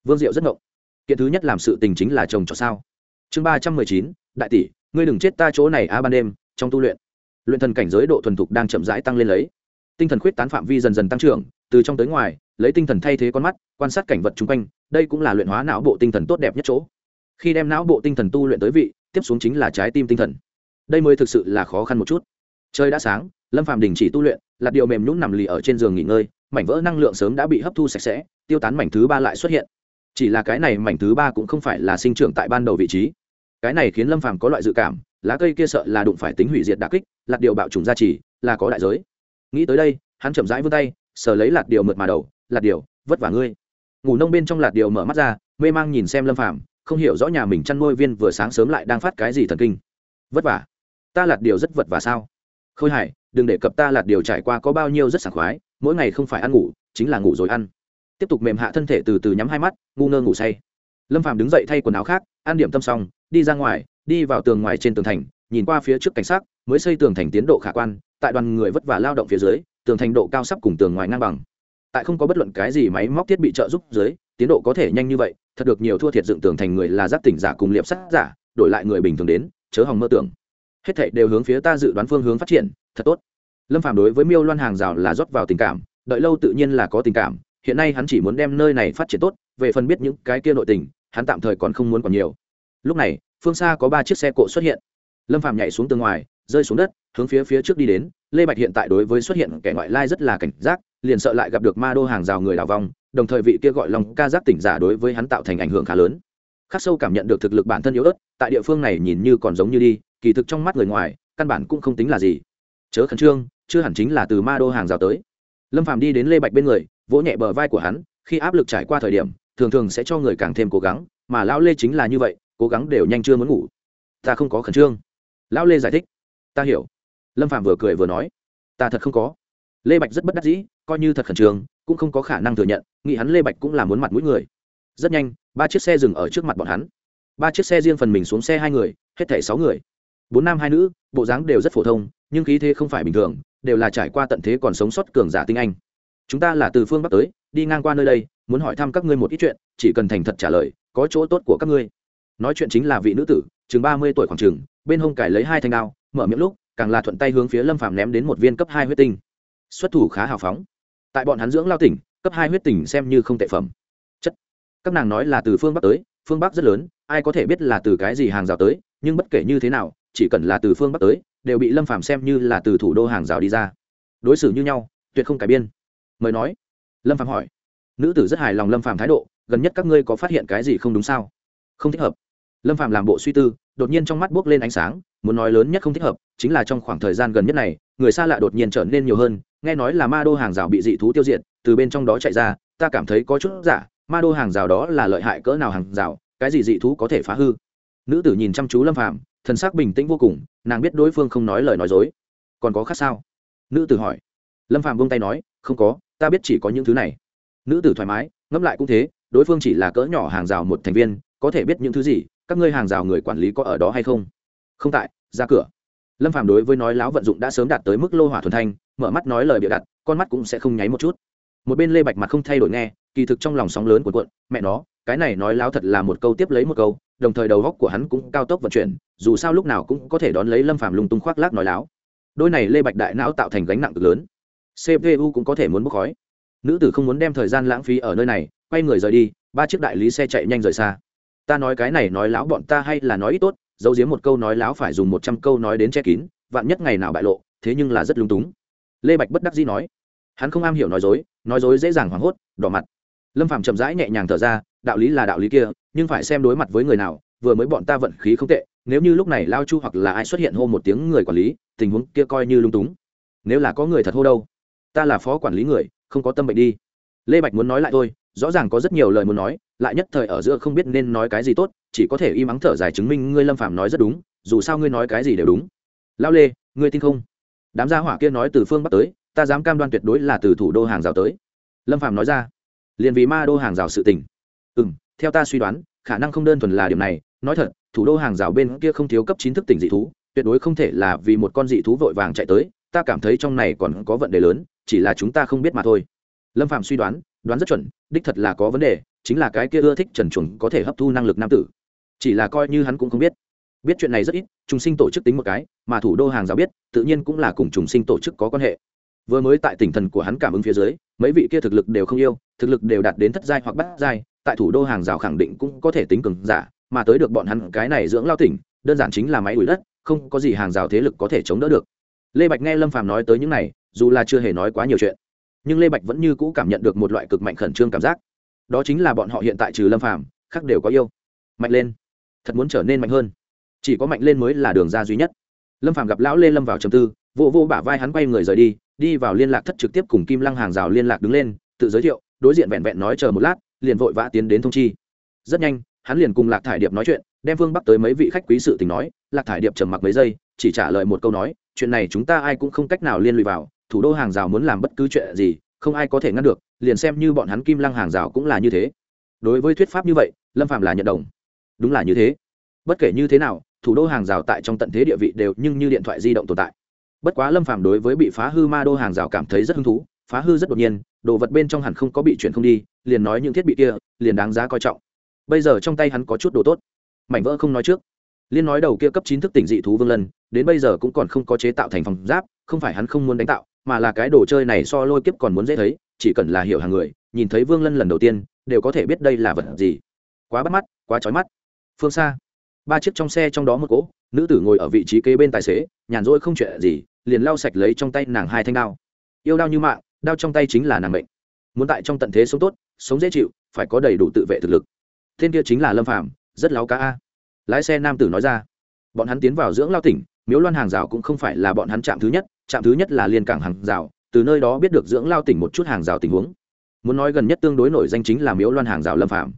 vương diệu rất ngộng kiện thứ nhất làm sự tình chính là trồng trọt sao chương ba trăm mười chín đại tỷ ngươi đừng chết ta chỗ này a ban đêm trong tu luyện luyện thần cảnh giới độ thuần thục đang chậm rãi tăng lên lấy tinh thần khuyết tán phạm vi dần dần tăng trưởng từ trong tới ngoài lấy tinh thần thay thế con mắt quan sát cảnh vật chung quanh đây cũng là luyện hóa não bộ tinh thần tốt đẹp nhất chỗ khi đem não bộ tinh thần tu luyện tới vị tiếp xuống chính là trái tim tinh thần đây mới thực sự là khó khăn một chút trời đã sáng, lâm phạm đình chỉ tu luyện, lạt điệu mềm nhún nằm lì ở trên giường nghỉ ngơi, mảnh vỡ năng lượng sớm đã bị hấp thu sạch sẽ, tiêu tán mảnh thứ ba lại xuất hiện. Chỉ là cái này mảnh thứ ba cũng không phải là sinh trưởng tại ban đầu vị trí. Cái này khiến lâm phàm có loại dự cảm, lá cây kia sợ là đụng phải tính hủy diệt đà kích, lạt điều bạo trùng gia trì, là có đại giới. Nghĩ tới đây, hắn chậm rãi vươn tay, sờ lấy lạt điều mượt mà đầu, lạt điều vất vả ngươi. Ngủ nông bên trong lạt điều mở mắt ra, mê mang nhìn xem lâm phàm, không hiểu rõ nhà mình chăn nuôi viên vừa sáng sớm lại đang phát cái gì thần kinh. Vất vả? Ta lạt điều rất vật vả sao? Khôi hải, đừng để cập ta lạt điều trải qua có bao nhiêu rất sảng khoái, mỗi ngày không phải ăn ngủ, chính là ngủ rồi ăn. Tiếp tục mềm hạ thân thể từ từ nhắm hai mắt, ngu ngơ ngủ say. Lâm phàm đứng dậy thay quần áo khác, ăn điểm tâm xong, đi ra ngoài, đi vào tường ngoài trên tường thành, nhìn qua phía trước cảnh sát mới xây tường thành tiến độ khả quan, tại đoàn người vất vả lao động phía dưới, tường thành độ cao sắp cùng tường ngoài ngang bằng. Tại không có bất luận cái gì máy móc thiết bị trợ giúp dưới, tiến độ có thể nhanh như vậy, thật được nhiều thua thiệt dựng tường thành người là giác tỉnh giả cùng liệp sắt giả, đổi lại người bình thường đến, chớ hòng mơ tưởng hết thảy đều hướng phía ta dự đoán phương hướng phát triển, thật tốt. Lâm phạm đối với miêu loan hàng rào là rót vào tình cảm, đợi lâu tự nhiên là có tình cảm, hiện nay hắn chỉ muốn đem nơi này phát triển tốt, về phần biết những cái kia nội tình, hắn tạm thời còn không muốn còn nhiều. Lúc này, phương xa có ba chiếc xe cộ xuất hiện. Lâm phạm nhảy xuống tường ngoài, rơi xuống đất, hướng phía phía trước đi đến. Lê bạch hiện tại đối với xuất hiện kẻ ngoại lai rất là cảnh giác, liền sợ lại gặp được ma đô hàng rào người đào vong, đồng thời vị kia gọi lòng ca giác tỉnh giả đối với hắn tạo thành ảnh hưởng khá lớn khắc sâu cảm nhận được thực lực bản thân yếu ớt, tại địa phương này nhìn như còn giống như đi, kỳ thực trong mắt người ngoài, căn bản cũng không tính là gì. Chớ khẩn trương, chưa hẳn chính là từ ma đô hàng rào tới. Lâm phạm đi đến lê bạch bên người, vỗ nhẹ bờ vai của hắn, khi áp lực trải qua thời điểm, thường thường sẽ cho người càng thêm cố gắng, mà lão lê chính là như vậy, cố gắng đều nhanh chưa muốn ngủ. Ta không có khẩn trương. Lão lê giải thích. Ta hiểu. Lâm phạm vừa cười vừa nói. Ta thật không có. Lê bạch rất bất đắc dĩ, coi như thật khẩn trương, cũng không có khả năng thừa nhận, nghĩ hắn lê bạch cũng là muốn mặt mũi người rất nhanh, ba chiếc xe dừng ở trước mặt bọn hắn. Ba chiếc xe riêng phần mình xuống xe hai người, hết thảy sáu người. Bốn nam hai nữ, bộ dáng đều rất phổ thông, nhưng khí thế không phải bình thường, đều là trải qua tận thế còn sống sót cường giả tinh anh. Chúng ta là từ phương bắc tới, đi ngang qua nơi đây, muốn hỏi thăm các ngươi một ít chuyện, chỉ cần thành thật trả lời, có chỗ tốt của các ngươi. Nói chuyện chính là vị nữ tử, chừng ba mươi tuổi khoảng chừng, bên hông cải lấy hai thanh đao, mở miệng lúc, càng là thuận tay hướng phía lâm phàm ném đến một viên cấp hai huyết tinh. Xuất thủ khá hào phóng. Tại bọn hắn dưỡng lao tỉnh, cấp hai huyết tỉnh xem như không tệ phẩm các nàng nói là từ phương bắc tới, phương bắc rất lớn, ai có thể biết là từ cái gì hàng rào tới, nhưng bất kể như thế nào, chỉ cần là từ phương bắc tới, đều bị lâm phàm xem như là từ thủ đô hàng rào đi ra. Đối xử như nhau, tuyệt không cải biên. Mời nói. Lâm phàm hỏi. Nữ tử rất hài lòng lâm phàm thái độ, gần nhất các ngươi có phát hiện cái gì không đúng sao? Không thích hợp. Lâm phàm làm bộ suy tư, đột nhiên trong mắt buốc lên ánh sáng, muốn nói lớn nhất không thích hợp, chính là trong khoảng thời gian gần nhất này, người xa lạ đột nhiên trở nên nhiều hơn, nghe nói là ma đô hàng rào bị dị thú tiêu diệt, từ bên trong đó chạy ra, ta cảm thấy có chút giả ma đô hàng rào đó là lợi hại cỡ nào hàng rào, cái gì dị thú có thể phá hư? Nữ tử nhìn chăm chú lâm phàm, thần sắc bình tĩnh vô cùng, nàng biết đối phương không nói lời nói dối. Còn có khác sao? Nữ tử hỏi. Lâm phàm buông tay nói, không có, ta biết chỉ có những thứ này. Nữ tử thoải mái, ngẫm lại cũng thế, đối phương chỉ là cỡ nhỏ hàng rào một thành viên, có thể biết những thứ gì, các ngươi hàng rào người quản lý có ở đó hay không? Không tại, ra cửa. Lâm phàm đối với nói láo vận dụng đã sớm đạt tới mức lô hỏa thuần thanh, mở mắt nói lời bịa đặt, con mắt cũng sẽ không nháy một chút một bên lê bạch mặt không thay đổi nghe, kỳ thực trong lòng sóng lớn của cuộn, mẹ nó, cái này nói láo thật là một câu tiếp lấy một câu, đồng thời đầu góc của hắn cũng cao tốc vận chuyển, dù sao lúc nào cũng có thể đón lấy lâm phàm lung tung khoác lác nói láo. Đôi này lê bạch đại não tạo thành gánh nặng cực lớn. Cpu cũng có thể muốn bốc khói. Nữ tử không muốn đem thời gian lãng phí ở nơi này, quay người rời đi, ba chiếc đại lý xe chạy nhanh rời xa. Ta nói cái này nói láo bọn ta hay là nói ít tốt, giấu giếm một câu nói láo phải dùng một trăm câu nói đến che kín, vạn nhất ngày nào bại lộ, thế nhưng là rất lung túng. Lê bạch bất đắc dĩ nói. Hắn không am hiểu nói dối nói dối dễ dàng hoảng hốt, đỏ mặt. Lâm phạm chậm rãi nhẹ nhàng thở ra, đạo lý là đạo lý kia, nhưng phải xem đối mặt với người nào, vừa mới bọn ta vận khí không tệ, nếu như lúc này lao chu hoặc là ai xuất hiện hô một tiếng người quản lý, tình huống kia coi như lung túng. Nếu là có người thật hô đâu? Ta là phó quản lý người, không có tâm bệnh đi. Lê bạch muốn nói lại thôi, rõ ràng có rất nhiều lời muốn nói, lại nhất thời ở giữa không biết nên nói cái gì tốt, chỉ có thể im ắng thở dài chứng minh ngươi lâm phạm nói rất đúng, dù sao ngươi nói cái gì đều đúng. Lao lê, ngươi tin không? Đám gia hỏa kia nói từ phương bắc tới ta dám cam đoan tuyệt đối là từ thủ đô hàng rào tới. Lâm phạm nói ra. Liền vì ma đô hàng rào sự tình. Ừ m theo ta suy đoán, khả năng không đơn thuần là điểm này. Nói thật, thủ đô hàng rào bên kia không thiếu cấp chín thức tỉnh dị thú, tuyệt đối không thể là vì một con dị thú vội vàng chạy tới. Ta cảm thấy trong này còn có vấn đề lớn, chỉ là chúng ta không biết mà thôi. Lâm phạm suy đoán đoán rất chuẩn, đích thật là có vấn đề, chính là cái kia ưa thích trần chuẩn có thể hấp thu năng lực nam tử. Chỉ là coi như hắn cũng không biết. Biết chuyện này rất ít, trùng sinh tổ chức tính một cái, mà thủ đô hàng giáo biết, tự nhiên cũng là cùng trùng sinh tổ chức có quan hệ vừa mới tại tỉnh thần của hắn cảm ứng phía dưới, mấy vị kia thực lực đều không yêu, thực lực đều đạt đến thất giai hoặc bát giai, tại thủ đô hàng rào khẳng định cũng có thể tính cường giả, mà tới được bọn hắn cái này dưỡng lao tỉnh, đơn giản chính là máy đuổi đất, không có gì hàng rào thế lực có thể chống đỡ được. Lê bạch nghe lâm phàm nói tới những này, dù là chưa hề nói quá nhiều chuyện, nhưng lê bạch vẫn như cũ cảm nhận được một loại cực mạnh khẩn trương cảm giác. Đó chính là bọn họ hiện tại trừ lâm phàm, khác đều có yêu. Mạnh lên. Thật muốn trở nên mạnh hơn. Chỉ có mạnh lên mới là đường ra duy nhất. Lâm phàm gặp lão lê lâm vào trầm tư vô vô bả vai hắn quay người rời đi đi vào liên lạc thất trực tiếp cùng kim lăng hàng rào liên lạc đứng lên, tự giới thiệu, đối diện vẹn vẹn nói chờ một lát, liền vội vã tiến đến thông chi. Rất nhanh, hắn liền cùng lạc thải điệp nói chuyện, đem phương bắc tới mấy vị khách quý sự tình nói, lạc thải điệp trầm mặc mấy giây, chỉ trả lời một câu nói, chuyện này chúng ta ai cũng không cách nào liên lụy vào, thủ đô hàng rào muốn làm bất cứ chuyện gì, không ai có thể ngăn được, liền xem như bọn hắn kim lăng hàng rào cũng là như thế. Đối với thuyết pháp như vậy, lâm phạm là nhận đồng. Đúng là như thế. Bất kể như thế nào, thủ đô hàng rào tại trong tận thế địa vị đều nhưng như điện thoại di động tồn tại bất quá lâm phạm đối với bị phá hư ma đô hàng rào cảm thấy rất hứng thú, phá hư rất đột nhiên, đồ vật bên trong hẳn không có bị chuyển không đi, liền nói những thiết bị kia, liền đáng giá coi trọng. Bây giờ trong tay hắn có chút đồ tốt. Mảnh vỡ không nói trước. Liên nói đầu kia cấp chín thức tỉnh dị thú vương lân đến bây giờ cũng còn không có chế tạo thành phòng giáp, không phải hắn không muốn đánh tạo, mà là cái đồ chơi này so lôi kiếp còn muốn dễ thấy, chỉ cần là hiểu hàng người, nhìn thấy vương lân lần đầu tiên, đều có thể biết đây là vật gì. Quá bắt mắt, quá trói mắt. Phương xa. Ba chiếc trong xe trong đó một cỗ, nữ tử ngồi ở vị trí kế bên tài xế, nhàn rỗi không chuyện gì liền lau sạch lấy trong tay nàng hai thanh đao. Yêu đao như mạng, đao trong tay chính là nàng mệnh. Muốn tại trong tận thế sống tốt, sống dễ chịu, phải có đầy đủ tự vệ thực lực. Tên kia chính là lâm phạm rất láo cá a. Lái xe nam tử nói ra. Bọn hắn tiến vào dưỡng lao tỉnh, miếu loan hàng rào cũng không phải là bọn hắn chạm thứ nhất, chạm thứ nhất là liên cảng hàng rào, từ nơi đó biết được dưỡng lao tỉnh một chút hàng rào tình huống. Muốn nói gần nhất tương đối nổi danh chính là miếu loan hàng rào lâm phạm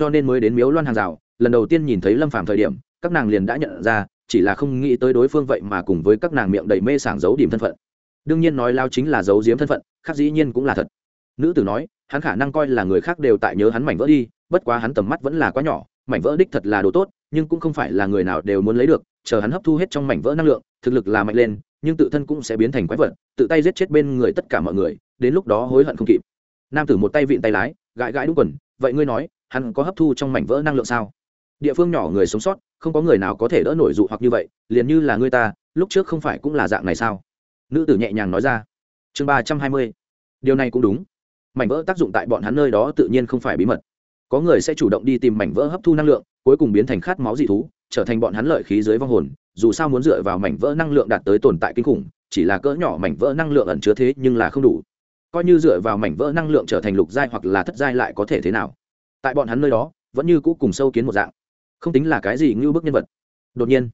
cho nên mới đến miếu loan hàng rào, lần đầu tiên nhìn thấy lâm phạm thời điểm, các nàng liền đã nhận ra chỉ là không nghĩ tới đối phương vậy mà cùng với các nàng miệng đầy mê sảng giấu điểm thân phận. Đương nhiên nói lao chính là giấu giếm thân phận, khác dĩ nhiên cũng là thật. Nữ tử nói, hắn khả năng coi là người khác đều tại nhớ hắn mảnh vỡ đi, bất quá hắn tầm mắt vẫn là quá nhỏ, mảnh vỡ đích thật là đồ tốt, nhưng cũng không phải là người nào đều muốn lấy được, chờ hắn hấp thu hết trong mảnh vỡ năng lượng, thực lực là mạnh lên, nhưng tự thân cũng sẽ biến thành quái vật, tự tay giết chết bên người tất cả mọi người, đến lúc đó hối hận không kịp. Nam tử một tay vịn tay lái, gãi gãi đúng quần, vậy ngươi nói, hắn có hấp thu trong mảnh vỡ năng lượng sao? Địa phương nhỏ người sống sót, không có người nào có thể đỡ nổi dụ hoặc như vậy, liền như là ngươi ta, lúc trước không phải cũng là dạng này sao? Nữ tử nhẹ nhàng nói ra. Chương ba trăm hai mươi. Điều này cũng đúng. Mảnh vỡ tác dụng tại bọn hắn nơi đó tự nhiên không phải bí mật. Có người sẽ chủ động đi tìm mảnh vỡ hấp thu năng lượng, cuối cùng biến thành khát máu dị thú, trở thành bọn hắn lợi khí dưới vong hồn. Dù sao muốn dựa vào mảnh vỡ năng lượng đạt tới tồn tại kinh khủng, chỉ là cỡ nhỏ mảnh vỡ năng lượng ẩn chứa thế nhưng là không đủ. Coi như dựa vào mảnh vỡ năng lượng trở thành lục giai hoặc là thất giai lại có thể thế nào? Tại bọn hắn nơi đó, vẫn như cũ cùng sâu kiến một dạng không tính là cái gì ngưu bức nhân vật. Đột nhiên,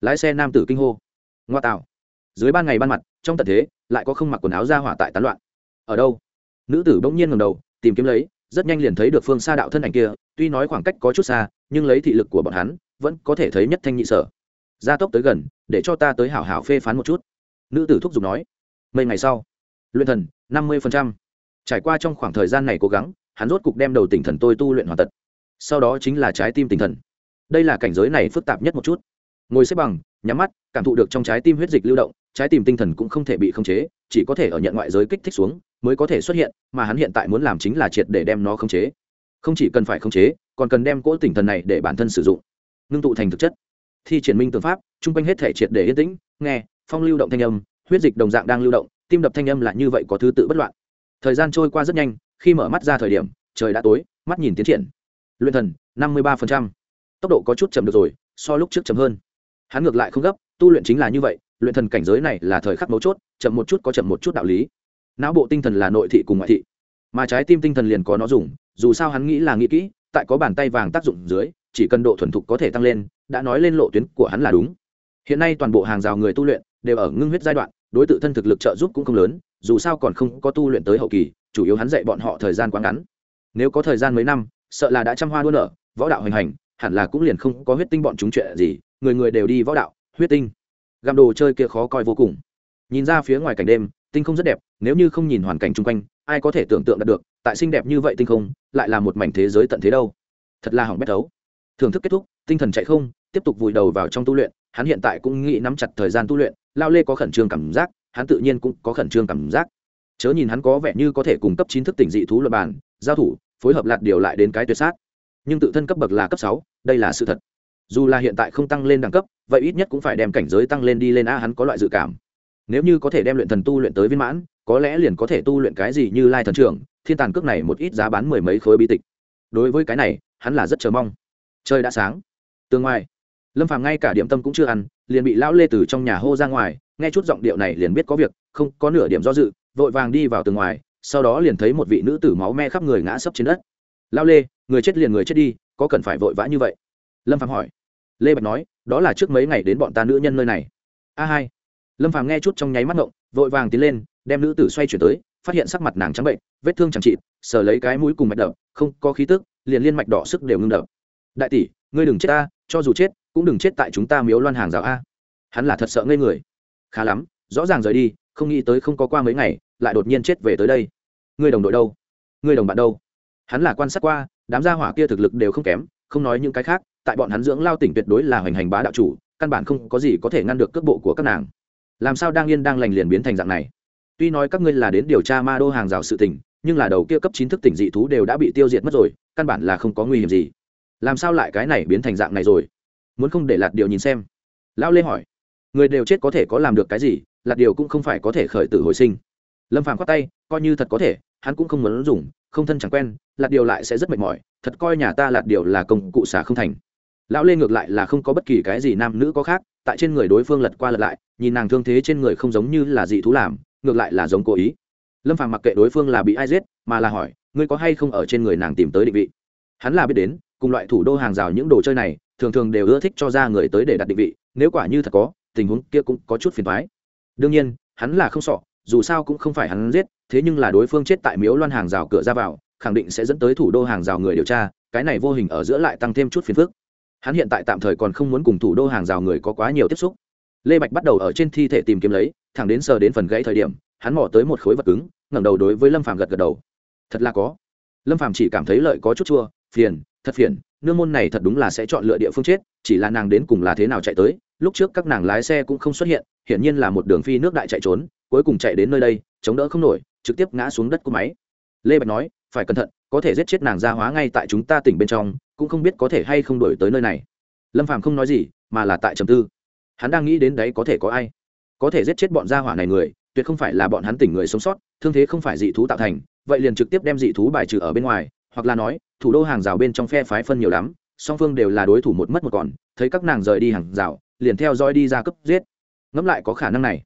lái xe nam tử kinh hô, ngoa tạo dưới ban ngày ban mặt, trong tận thế, lại có không mặc quần áo ra hỏa tại tán loạn. Ở đâu? Nữ tử bỗng nhiên ngầm đầu, tìm kiếm lấy, rất nhanh liền thấy được phương xa đạo thân ảnh kia, tuy nói khoảng cách có chút xa, nhưng lấy thị lực của bọn hắn, vẫn có thể thấy nhất thanh nhị sở. Gia tốc tới gần, để cho ta tới hảo hảo phê phán một chút. Nữ tử thúc giục nói, mấy ngày sau, luyện thần, năm mươi trải qua trong khoảng thời gian này cố gắng, hắn rốt cục đem đầu tỉnh thần tôi tu luyện hoàn tật sau đó chính là trái tim tinh thần đây là cảnh giới này phức tạp nhất một chút. Ngồi xếp bằng, nhắm mắt, cảm thụ được trong trái tim huyết dịch lưu động, trái tim tinh thần cũng không thể bị khống chế, chỉ có thể ở nhận ngoại giới kích thích xuống, mới có thể xuất hiện, mà hắn hiện tại muốn làm chính là triệt để đem nó khống chế. Không chỉ cần phải khống chế, còn cần đem cỗ tinh thần này để bản thân sử dụng. Ngưng tụ thành thực chất. Thi triển minh tư pháp chung quanh hết thể triệt để yên tĩnh, nghe, phong lưu động thanh âm, huyết dịch đồng dạng đang lưu động, tim đập thanh âm là như vậy có thứ tự bất loạn. Thời gian trôi qua rất nhanh, khi mở mắt ra thời điểm, trời đã tối, mắt nhìn tiến triển. Luyện thần, năm mươi ba tốc độ có chút chậm được rồi, so lúc trước chậm hơn. Hắn ngược lại không gấp, tu luyện chính là như vậy, luyện thần cảnh giới này là thời khắc mấu chốt, chậm một chút có chậm một chút đạo lý. Não bộ tinh thần là nội thị cùng ngoại thị, mà trái tim tinh thần liền có nó dùng, dù sao hắn nghĩ là nghĩ kỹ, tại có bàn tay vàng tác dụng dưới, chỉ cần độ thuần thục có thể tăng lên, đã nói lên lộ tuyến của hắn là đúng. Hiện nay toàn bộ hàng rào người tu luyện đều ở ngưng huyết giai đoạn, đối t thân thực lực trợ giúp cũng không lớn, dù sao còn không có tu luyện tới hậu kỳ, chủ yếu hắn dạy bọn họ thời gian quá ngắn. Nếu có thời gian mấy năm, sợ là đã trăm hoa đua nở, võ đạo hành hành hẳn là cũng liền không có huyết tinh bọn chúng chuyện gì, người người đều đi võ đạo, huyết tinh. Gam đồ chơi kia khó coi vô cùng. Nhìn ra phía ngoài cảnh đêm, tinh không rất đẹp, nếu như không nhìn hoàn cảnh chung quanh, ai có thể tưởng tượng được, tại xinh đẹp như vậy tinh không, lại là một mảnh thế giới tận thế đâu. Thật là hỏng bét đấu thưởng thức kết thúc, tinh thần chạy không, tiếp tục vùi đầu vào trong tu luyện, hắn hiện tại cũng nghĩ nắm chặt thời gian tu luyện, lao lê có khẩn trương cảm giác, hắn tự nhiên cũng có khẩn trương cảm giác. Chớ nhìn hắn có vẻ như có thể cung cấp chín thức tỉnh dị thú luật bản giao thủ, phối hợp lạt điều lại đến cái tuyệt sát nhưng tự thân cấp bậc là cấp sáu, đây là sự thật. Dù là hiện tại không tăng lên đẳng cấp, vậy ít nhất cũng phải đem cảnh giới tăng lên đi lên a, hắn có loại dự cảm. Nếu như có thể đem luyện thần tu luyện tới viên mãn, có lẽ liền có thể tu luyện cái gì như lai thần trưởng, thiên tàn cước này một ít giá bán mười mấy khối bi tịch. Đối với cái này, hắn là rất chờ mong. Trời đã sáng. Tương ngoài lâm phàm ngay cả điểm tâm cũng chưa ăn, liền bị lão lê từ trong nhà hô ra ngoài, nghe chút giọng điệu này liền biết có việc, không, có nửa điểm do dự, vội vàng đi vào tường ngoài, sau đó liền thấy một vị nữ tử máu me khắp người ngã sấp trên đất. Lão lê người chết liền người chết đi, có cần phải vội vã như vậy? Lâm phàm hỏi. Lê bạch nói, đó là trước mấy ngày đến bọn ta nữ nhân nơi này. A hai. Lâm phàm nghe chút trong nháy mắt ngộng, vội vàng tiến lên, đem nữ tử xoay chuyển tới, phát hiện sắc mặt nàng trắng bệnh, vết thương chẳng trị sờ lấy cái mũi cùng mạch đập, không có khí tức, liền liên mạch đỏ sức đều ngưng đập. Đại tỷ, ngươi đừng chết ta, cho dù chết, cũng đừng chết tại chúng ta miếu loan hàng rào a. Hắn là thật sợ ngây người. Khá lắm, rõ ràng rời đi, không nghĩ tới không có qua mấy ngày, lại đột nhiên chết về tới đây. Ngươi đồng đội đâu? Ngươi đồng bạn đâu? Hắn là quan sát qua đám gia hỏa kia thực lực đều không kém, không nói những cái khác, tại bọn hắn dưỡng lao tỉnh tuyệt đối là hoành hành bá đạo chủ, căn bản không có gì có thể ngăn được cước bộ của các nàng. Làm sao đang yên đang lành liền biến thành dạng này? Tuy nói các ngươi là đến điều tra ma đô hàng rào sự tỉnh nhưng là đầu kia cấp chín thức tỉnh dị thú đều đã bị tiêu diệt mất rồi, căn bản là không có nguy hiểm gì. Làm sao lại cái này biến thành dạng này rồi? Muốn không để lạt điều nhìn xem. Lão lê hỏi. Người đều chết có thể có làm được cái gì? Lạt điều cũng không phải có thể khởi tử hồi sinh. Lâm phàm khoát tay, coi như thật có thể hắn cũng không muốn dùng, không thân chẳng quen, lạt điều lại sẽ rất mệt mỏi, thật coi nhà ta lạt điều là công cụ xả không thành. Lão lê ngược lại là không có bất kỳ cái gì nam nữ có khác, tại trên người đối phương lật qua lật lại, nhìn nàng thương thế trên người không giống như là dị thú làm, ngược lại là giống cố ý. Lâm phàm mặc kệ đối phương là bị ai giết, mà là hỏi, ngươi có hay không ở trên người nàng tìm tới định vị? Hắn là biết đến, cùng loại thủ đô hàng rào những đồ chơi này, thường thường đều ưa thích cho ra người tới để đặt định vị, nếu quả như thật có, tình huống kia cũng có chút phiền thoái đương nhiên, hắn là không sọ dù sao cũng không phải hắn giết, thế nhưng là đối phương chết tại miếu loan hàng rào cửa ra vào, khẳng định sẽ dẫn tới thủ đô hàng rào người điều tra, cái này vô hình ở giữa lại tăng thêm chút phiền phức. Hắn hiện tại tạm thời còn không muốn cùng thủ đô hàng rào người có quá nhiều tiếp xúc. Lê bạch bắt đầu ở trên thi thể tìm kiếm lấy, thẳng đến sờ đến phần gãy thời điểm, hắn mò tới một khối vật cứng, ngẩng đầu đối với lâm phàm gật gật đầu. Thật là có. Lâm phàm chỉ cảm thấy lợi có chút chua, phiền, thật phiền, nương môn này thật đúng là sẽ chọn lựa địa phương chết, chỉ là nàng đến cùng là thế nào chạy tới, lúc trước các nàng lái xe cũng không xuất hiện, hiển nhiên là một đường phi nước đại chạy trốn cuối cùng chạy đến nơi đây, chống đỡ không nổi, trực tiếp ngã xuống đất của máy. Lê bạch nói, phải cẩn thận, có thể giết chết nàng gia hóa ngay tại chúng ta tỉnh bên trong, cũng không biết có thể hay không đổi tới nơi này. Lâm phàm không nói gì, mà là tại trầm tư. Hắn đang nghĩ đến đấy có thể có ai, có thể giết chết bọn gia hỏa này người, tuyệt không phải là bọn hắn tỉnh người sống sót, thương thế không phải dị thú tạo thành, vậy liền trực tiếp đem dị thú bài trừ ở bên ngoài, hoặc là nói, thủ đô hàng rào bên trong phe phái phân nhiều lắm, song phương đều là đối thủ một mất một còn, thấy các nàng rời đi hàng rào, liền theo dõi đi ra cấp giết. Ngẫm lại có khả năng này.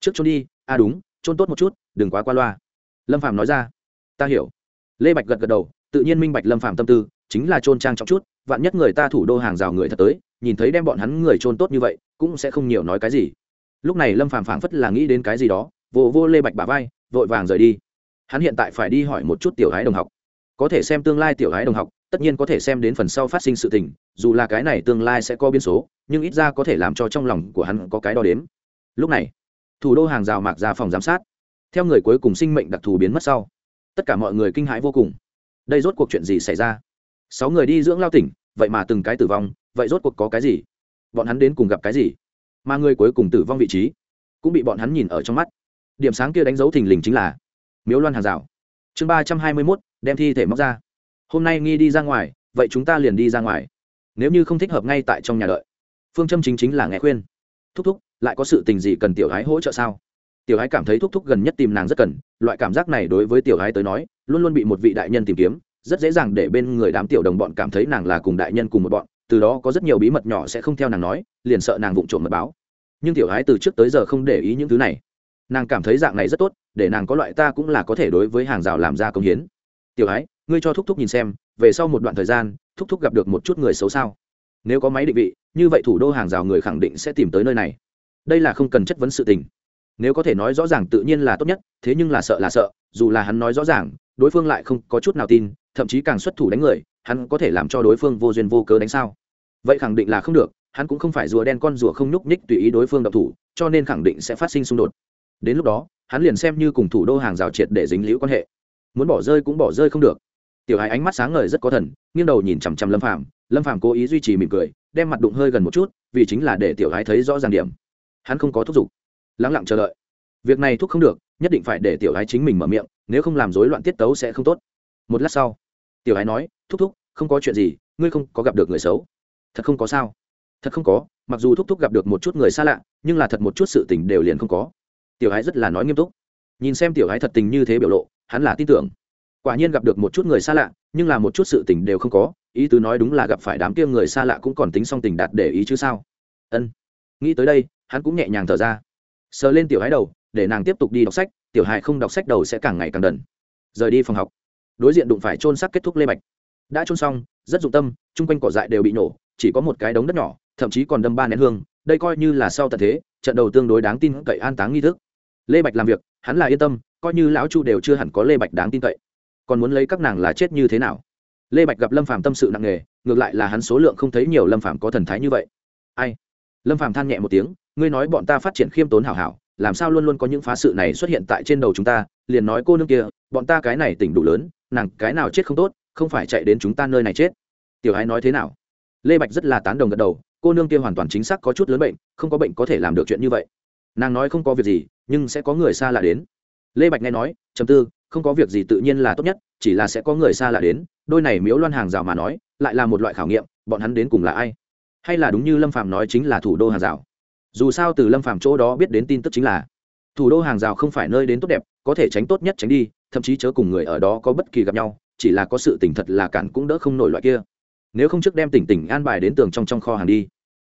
Trước trốn đi a à đúng trôn tốt một chút, đừng quá qua loa. Lâm phạm nói ra. Ta hiểu. Lê bạch gật gật đầu, tự nhiên minh bạch lâm phạm tâm tư, chính là trôn trang trọng chút, vạn nhất người ta thủ đô hàng rào người thật tới, nhìn thấy đem bọn hắn người trôn tốt như vậy, cũng sẽ không nhiều nói cái gì. Lúc này lâm phàm phảng phất là nghĩ đến cái gì đó, vô vô lê bạch bà vai, vội vàng rời đi. Hắn hiện tại phải đi hỏi một chút tiểu gái đồng học. Có thể xem tương lai tiểu gái đồng học, tất nhiên có thể xem đến phần sau phát sinh sự tình, dù là cái này tương lai sẽ có biến số, nhưng ít ra có thể làm cho trong lòng của hắn có cái đo đếm. Lúc này thủ đô hàng rào mạc ra phòng giám sát. Theo người cuối cùng sinh mệnh đặc thù biến mất sau, tất cả mọi người kinh hãi vô cùng. Đây rốt cuộc chuyện gì xảy ra? Sáu người đi dưỡng lao tỉnh, vậy mà từng cái tử vong, vậy rốt cuộc có cái gì? Bọn hắn đến cùng gặp cái gì? Mà người cuối cùng tử vong vị trí cũng bị bọn hắn nhìn ở trong mắt. Điểm sáng kia đánh dấu thình lình chính là miếu loan hàng rào. Chương ba trăm hai mươi mốt, đem thi thể móc ra. Hôm nay nghi đi ra ngoài, vậy chúng ta liền đi ra ngoài. Nếu như không thích hợp ngay tại trong nhà đợi. Phương châm chính chính là nghe khuyên thúc thúc, lại có sự tình gì cần tiểu gái hỗ trợ sao? Tiểu gái cảm thấy thúc thúc gần nhất tìm nàng rất cần, loại cảm giác này đối với tiểu gái tới nói, luôn luôn bị một vị đại nhân tìm kiếm, rất dễ dàng để bên người đám tiểu đồng bọn cảm thấy nàng là cùng đại nhân cùng một bọn, từ đó có rất nhiều bí mật nhỏ sẽ không theo nàng nói, liền sợ nàng vụng trộm mật báo. Nhưng tiểu gái từ trước tới giờ không để ý những thứ này. Nàng cảm thấy dạng này rất tốt, để nàng có loại ta cũng là có thể đối với hàng rào làm ra công hiến. Tiểu gái ngươi cho thúc thúc nhìn xem, về sau một đoạn thời gian, thúc thúc gặp được một chút người xấu sao? Nếu có máy định vị như vậy thủ đô hàng rào người khẳng định sẽ tìm tới nơi này. Đây là không cần chất vấn sự tình. Nếu có thể nói rõ ràng tự nhiên là tốt nhất, thế nhưng là sợ là sợ, dù là hắn nói rõ ràng, đối phương lại không có chút nào tin, thậm chí càng xuất thủ đánh người, hắn có thể làm cho đối phương vô duyên vô cớ đánh sao? Vậy khẳng định là không được, hắn cũng không phải rùa đen con rùa không nhúc nhích tùy ý đối phương độc thủ, cho nên khẳng định sẽ phát sinh xung đột. Đến lúc đó, hắn liền xem như cùng thủ đô hàng rào triệt để dính liễu quan hệ. Muốn bỏ rơi cũng bỏ rơi không được tiểu hài ánh mắt sáng ngời rất có thần, nghiêng đầu nhìn chằm chằm lâm phàm. Lâm phàm cố ý duy trì mỉm cười, đem mặt đụng hơi gần một chút, vì chính là để tiểu hài thấy rõ ràng điểm. Hắn không có thúc giục, lắng lặng chờ đợi. Việc này thúc không được, nhất định phải để tiểu hài chính mình mở miệng, nếu không làm rối loạn tiết tấu sẽ không tốt. Một lát sau, tiểu hài nói, thúc thúc, không có chuyện gì, ngươi không có gặp được người xấu. Thật không có sao. Thật không có, mặc dù thúc thúc gặp được một chút người xa lạ, nhưng là thật một chút sự tình đều liền không có. Tiểu hái rất là nói nghiêm túc. Nhìn xem tiểu hái thật tình như thế biểu lộ, hắn là tin tưởng quả nhiên gặp được một chút người xa lạ, nhưng là một chút sự tình đều không có, ý tứ nói đúng là gặp phải đám kia người xa lạ cũng còn tính song tình đạt để ý chứ sao? Ân. Nghĩ tới đây, hắn cũng nhẹ nhàng thở ra. Sờ lên tiểu hái đầu, để nàng tiếp tục đi đọc sách, tiểu hài không đọc sách đầu sẽ càng ngày càng đần. Rời đi phòng học. Đối diện đụng phải trôn sắc kết thúc lê bạch. Đã trôn xong, rất dụng tâm, chung quanh cỏ dại đều bị nổ, chỉ có một cái đống đất nhỏ, thậm chí còn đâm ba nén hương, đây coi như là sau tận thế, trận đầu tương đối đáng tin cậy an táng nghi thức. Lê bạch làm việc, hắn là yên tâm, coi như lão chu đều chưa hẳn có lê bạch đáng tin cậy còn muốn lấy các nàng là chết như thế nào? Lê bạch gặp lâm phàm tâm sự nặng nề, ngược lại là hắn số lượng không thấy nhiều lâm phàm có thần thái như vậy. Ai? Lâm phàm than nhẹ một tiếng, ngươi nói bọn ta phát triển khiêm tốn hảo hảo, làm sao luôn luôn có những phá sự này xuất hiện tại trên đầu chúng ta? Liền nói cô nương kia, bọn ta cái này tỉnh đủ lớn, nàng cái nào chết không tốt, không phải chạy đến chúng ta nơi này chết. Tiểu ái nói thế nào? Lê bạch rất là tán đồng gật đầu, cô nương kia hoàn toàn chính xác có chút lớn bệnh, không có bệnh có thể làm được chuyện như vậy. Nàng nói không có việc gì, nhưng sẽ có người xa lạ đến. Lê bạch nghe nói chầm tư không có việc gì tự nhiên là tốt nhất, chỉ là sẽ có người xa lạ đến, đôi này miếu loan hàng rào mà nói, lại là một loại khảo nghiệm, bọn hắn đến cùng là ai? Hay là đúng như lâm phạm nói chính là thủ đô hàng rào? Dù sao từ lâm phạm chỗ đó biết đến tin tức chính là, thủ đô hàng rào không phải nơi đến tốt đẹp, có thể tránh tốt nhất tránh đi, thậm chí chớ cùng người ở đó có bất kỳ gặp nhau, chỉ là có sự tình thật là cản cũng đỡ không nổi loại kia. Nếu không trước đem tỉnh tỉnh an bài đến tường trong trong kho hàng đi.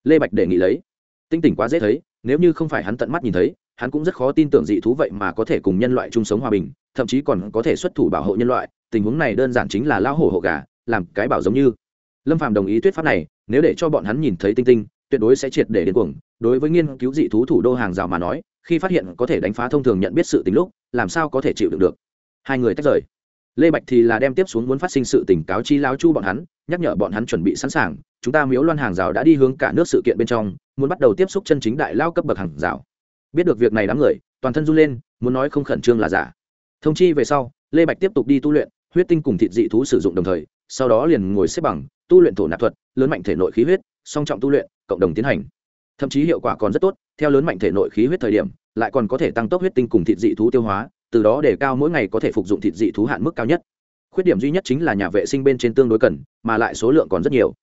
Lê bạch đề nghị lấy. Tinh tỉnh quá dễ thấy, nếu như không phải hắn tận mắt nhìn thấy, hắn cũng rất khó tin tưởng dị thú vậy mà có thể cùng nhân loại chung sống hòa bình thậm chí còn có thể xuất thủ bảo hộ nhân loại, tình huống này đơn giản chính là lao hổ hộ gà, làm cái bảo giống như. Lâm phạm đồng ý thuyết pháp này, nếu để cho bọn hắn nhìn thấy tinh tinh, tuyệt đối sẽ triệt để đến cuồng. Đối với nghiên cứu dị thú thủ đô hàng rào mà nói, khi phát hiện có thể đánh phá thông thường nhận biết sự tính lúc, làm sao có thể chịu đựng được? Hai người tách rời. Lê bạch thì là đem tiếp xuống muốn phát sinh sự tỉnh cáo chi lao chu bọn hắn, nhắc nhở bọn hắn chuẩn bị sẵn sàng. Chúng ta miếu loan hàng rào đã đi hướng cả nước sự kiện bên trong, muốn bắt đầu tiếp xúc chân chính đại lao cấp bậc hàng rào. Biết được việc này đám người, toàn thân run lên, muốn nói không khẩn trương là giả thông chi về sau, lê bạch tiếp tục đi tu luyện, huyết tinh cùng thịt dị thú sử dụng đồng thời, sau đó liền ngồi xếp bằng, tu luyện thổ nạp thuật, lớn mạnh thể nội khí huyết, song trọng tu luyện, cộng đồng tiến hành. Thậm chí hiệu quả còn rất tốt, theo lớn mạnh thể nội khí huyết thời điểm, lại còn có thể tăng tốc huyết tinh cùng thịt dị thú tiêu hóa, từ đó để cao mỗi ngày có thể phục dụng thịt dị thú hạn mức cao nhất. Khuyết điểm duy nhất chính là nhà vệ sinh bên trên tương đối cần, mà lại số lượng còn rất nhiều.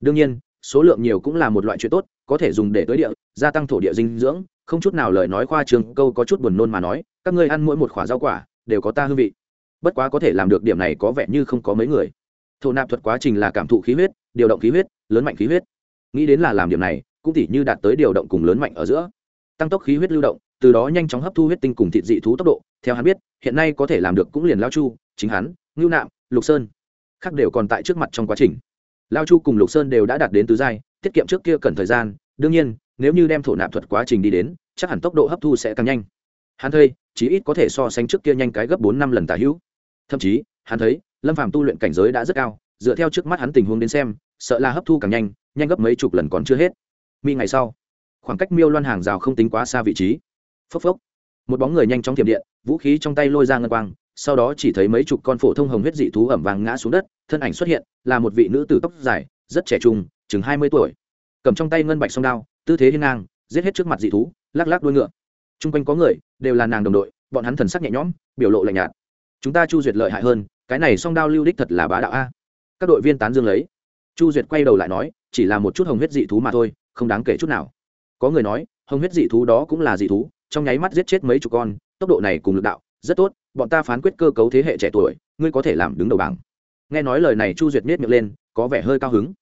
Đương nhiên, số lượng nhiều cũng là một loại chuyện tốt, có thể dùng để tới địa, gia tăng thổ địa dinh dưỡng, không chút nào lời nói khoa trường câu có chút buồn nôn mà nói, các ngươi ăn mỗi một khoả rau quả đều có ta hương vị. Bất quá có thể làm được điểm này có vẻ như không có mấy người. Thổ nạp thuật quá trình là cảm thụ khí huyết, điều động khí huyết, lớn mạnh khí huyết. Nghĩ đến là làm điểm này, cũng tỉ như đạt tới điều động cùng lớn mạnh ở giữa. Tăng tốc khí huyết lưu động, từ đó nhanh chóng hấp thu huyết tinh cùng thịt dị thú tốc độ. Theo hắn biết, hiện nay có thể làm được cũng liền lao chu, chính hắn, ngưu nạm, lục sơn, khác đều còn tại trước mặt trong quá trình. Lao chu cùng lục sơn đều đã đạt đến tứ giai, tiết kiệm trước kia cần thời gian. Đương nhiên, nếu như đem thổ nạp thuật quá trình đi đến, chắc hẳn tốc độ hấp thu sẽ càng nhanh. Hắn thấy chí ít có thể so sánh trước kia nhanh cái gấp bốn năm lần tả hữu. Thậm chí, hắn thấy, lâm phàm tu luyện cảnh giới đã rất cao, dựa theo trước mắt hắn tình huống đến xem, sợ là hấp thu càng nhanh nhanh gấp mấy chục lần còn chưa hết. Mi ngày sau, khoảng cách miêu loan hàng rào không tính quá xa vị trí. Phốc phốc. Một bóng người nhanh chóng tiệm điện, vũ khí trong tay lôi ra ngân quang, sau đó chỉ thấy mấy chục con phổ thông hồng huyết dị thú ẩm vàng ngã xuống đất, thân ảnh xuất hiện, là một vị nữ tử tóc dài, rất trẻ trung, chừng hai mươi tuổi. Cầm trong tay ngân bạch song đao, tư thế hiên ngang, giết hết trước mặt dị thú, lắc lắc đuôi ngựa t r u n g quanh có người, đều là nàng đồng đội, bọn hắn thần sắc nhẹ nhõm, biểu lộ lạnh nhạt. Chúng ta chu duyệt lợi hại hơn, cái này song đao lưu đích thật là bá đạo a. Các đội viên tán dương lấy. Chu duyệt quay đầu lại nói, chỉ là một chút hồng huyết dị thú mà thôi, không đáng kể chút nào. Có người nói, hồng huyết dị thú đó cũng là dị thú, trong nháy mắt giết chết mấy chục con, tốc độ này cùng lực đạo, rất tốt, bọn ta phán quyết cơ cấu thế hệ trẻ tuổi, ngươi có thể làm đứng đầu bảng. Nghe nói lời này chu duyệt miết miệng lên, có vẻ hơi cao hứng.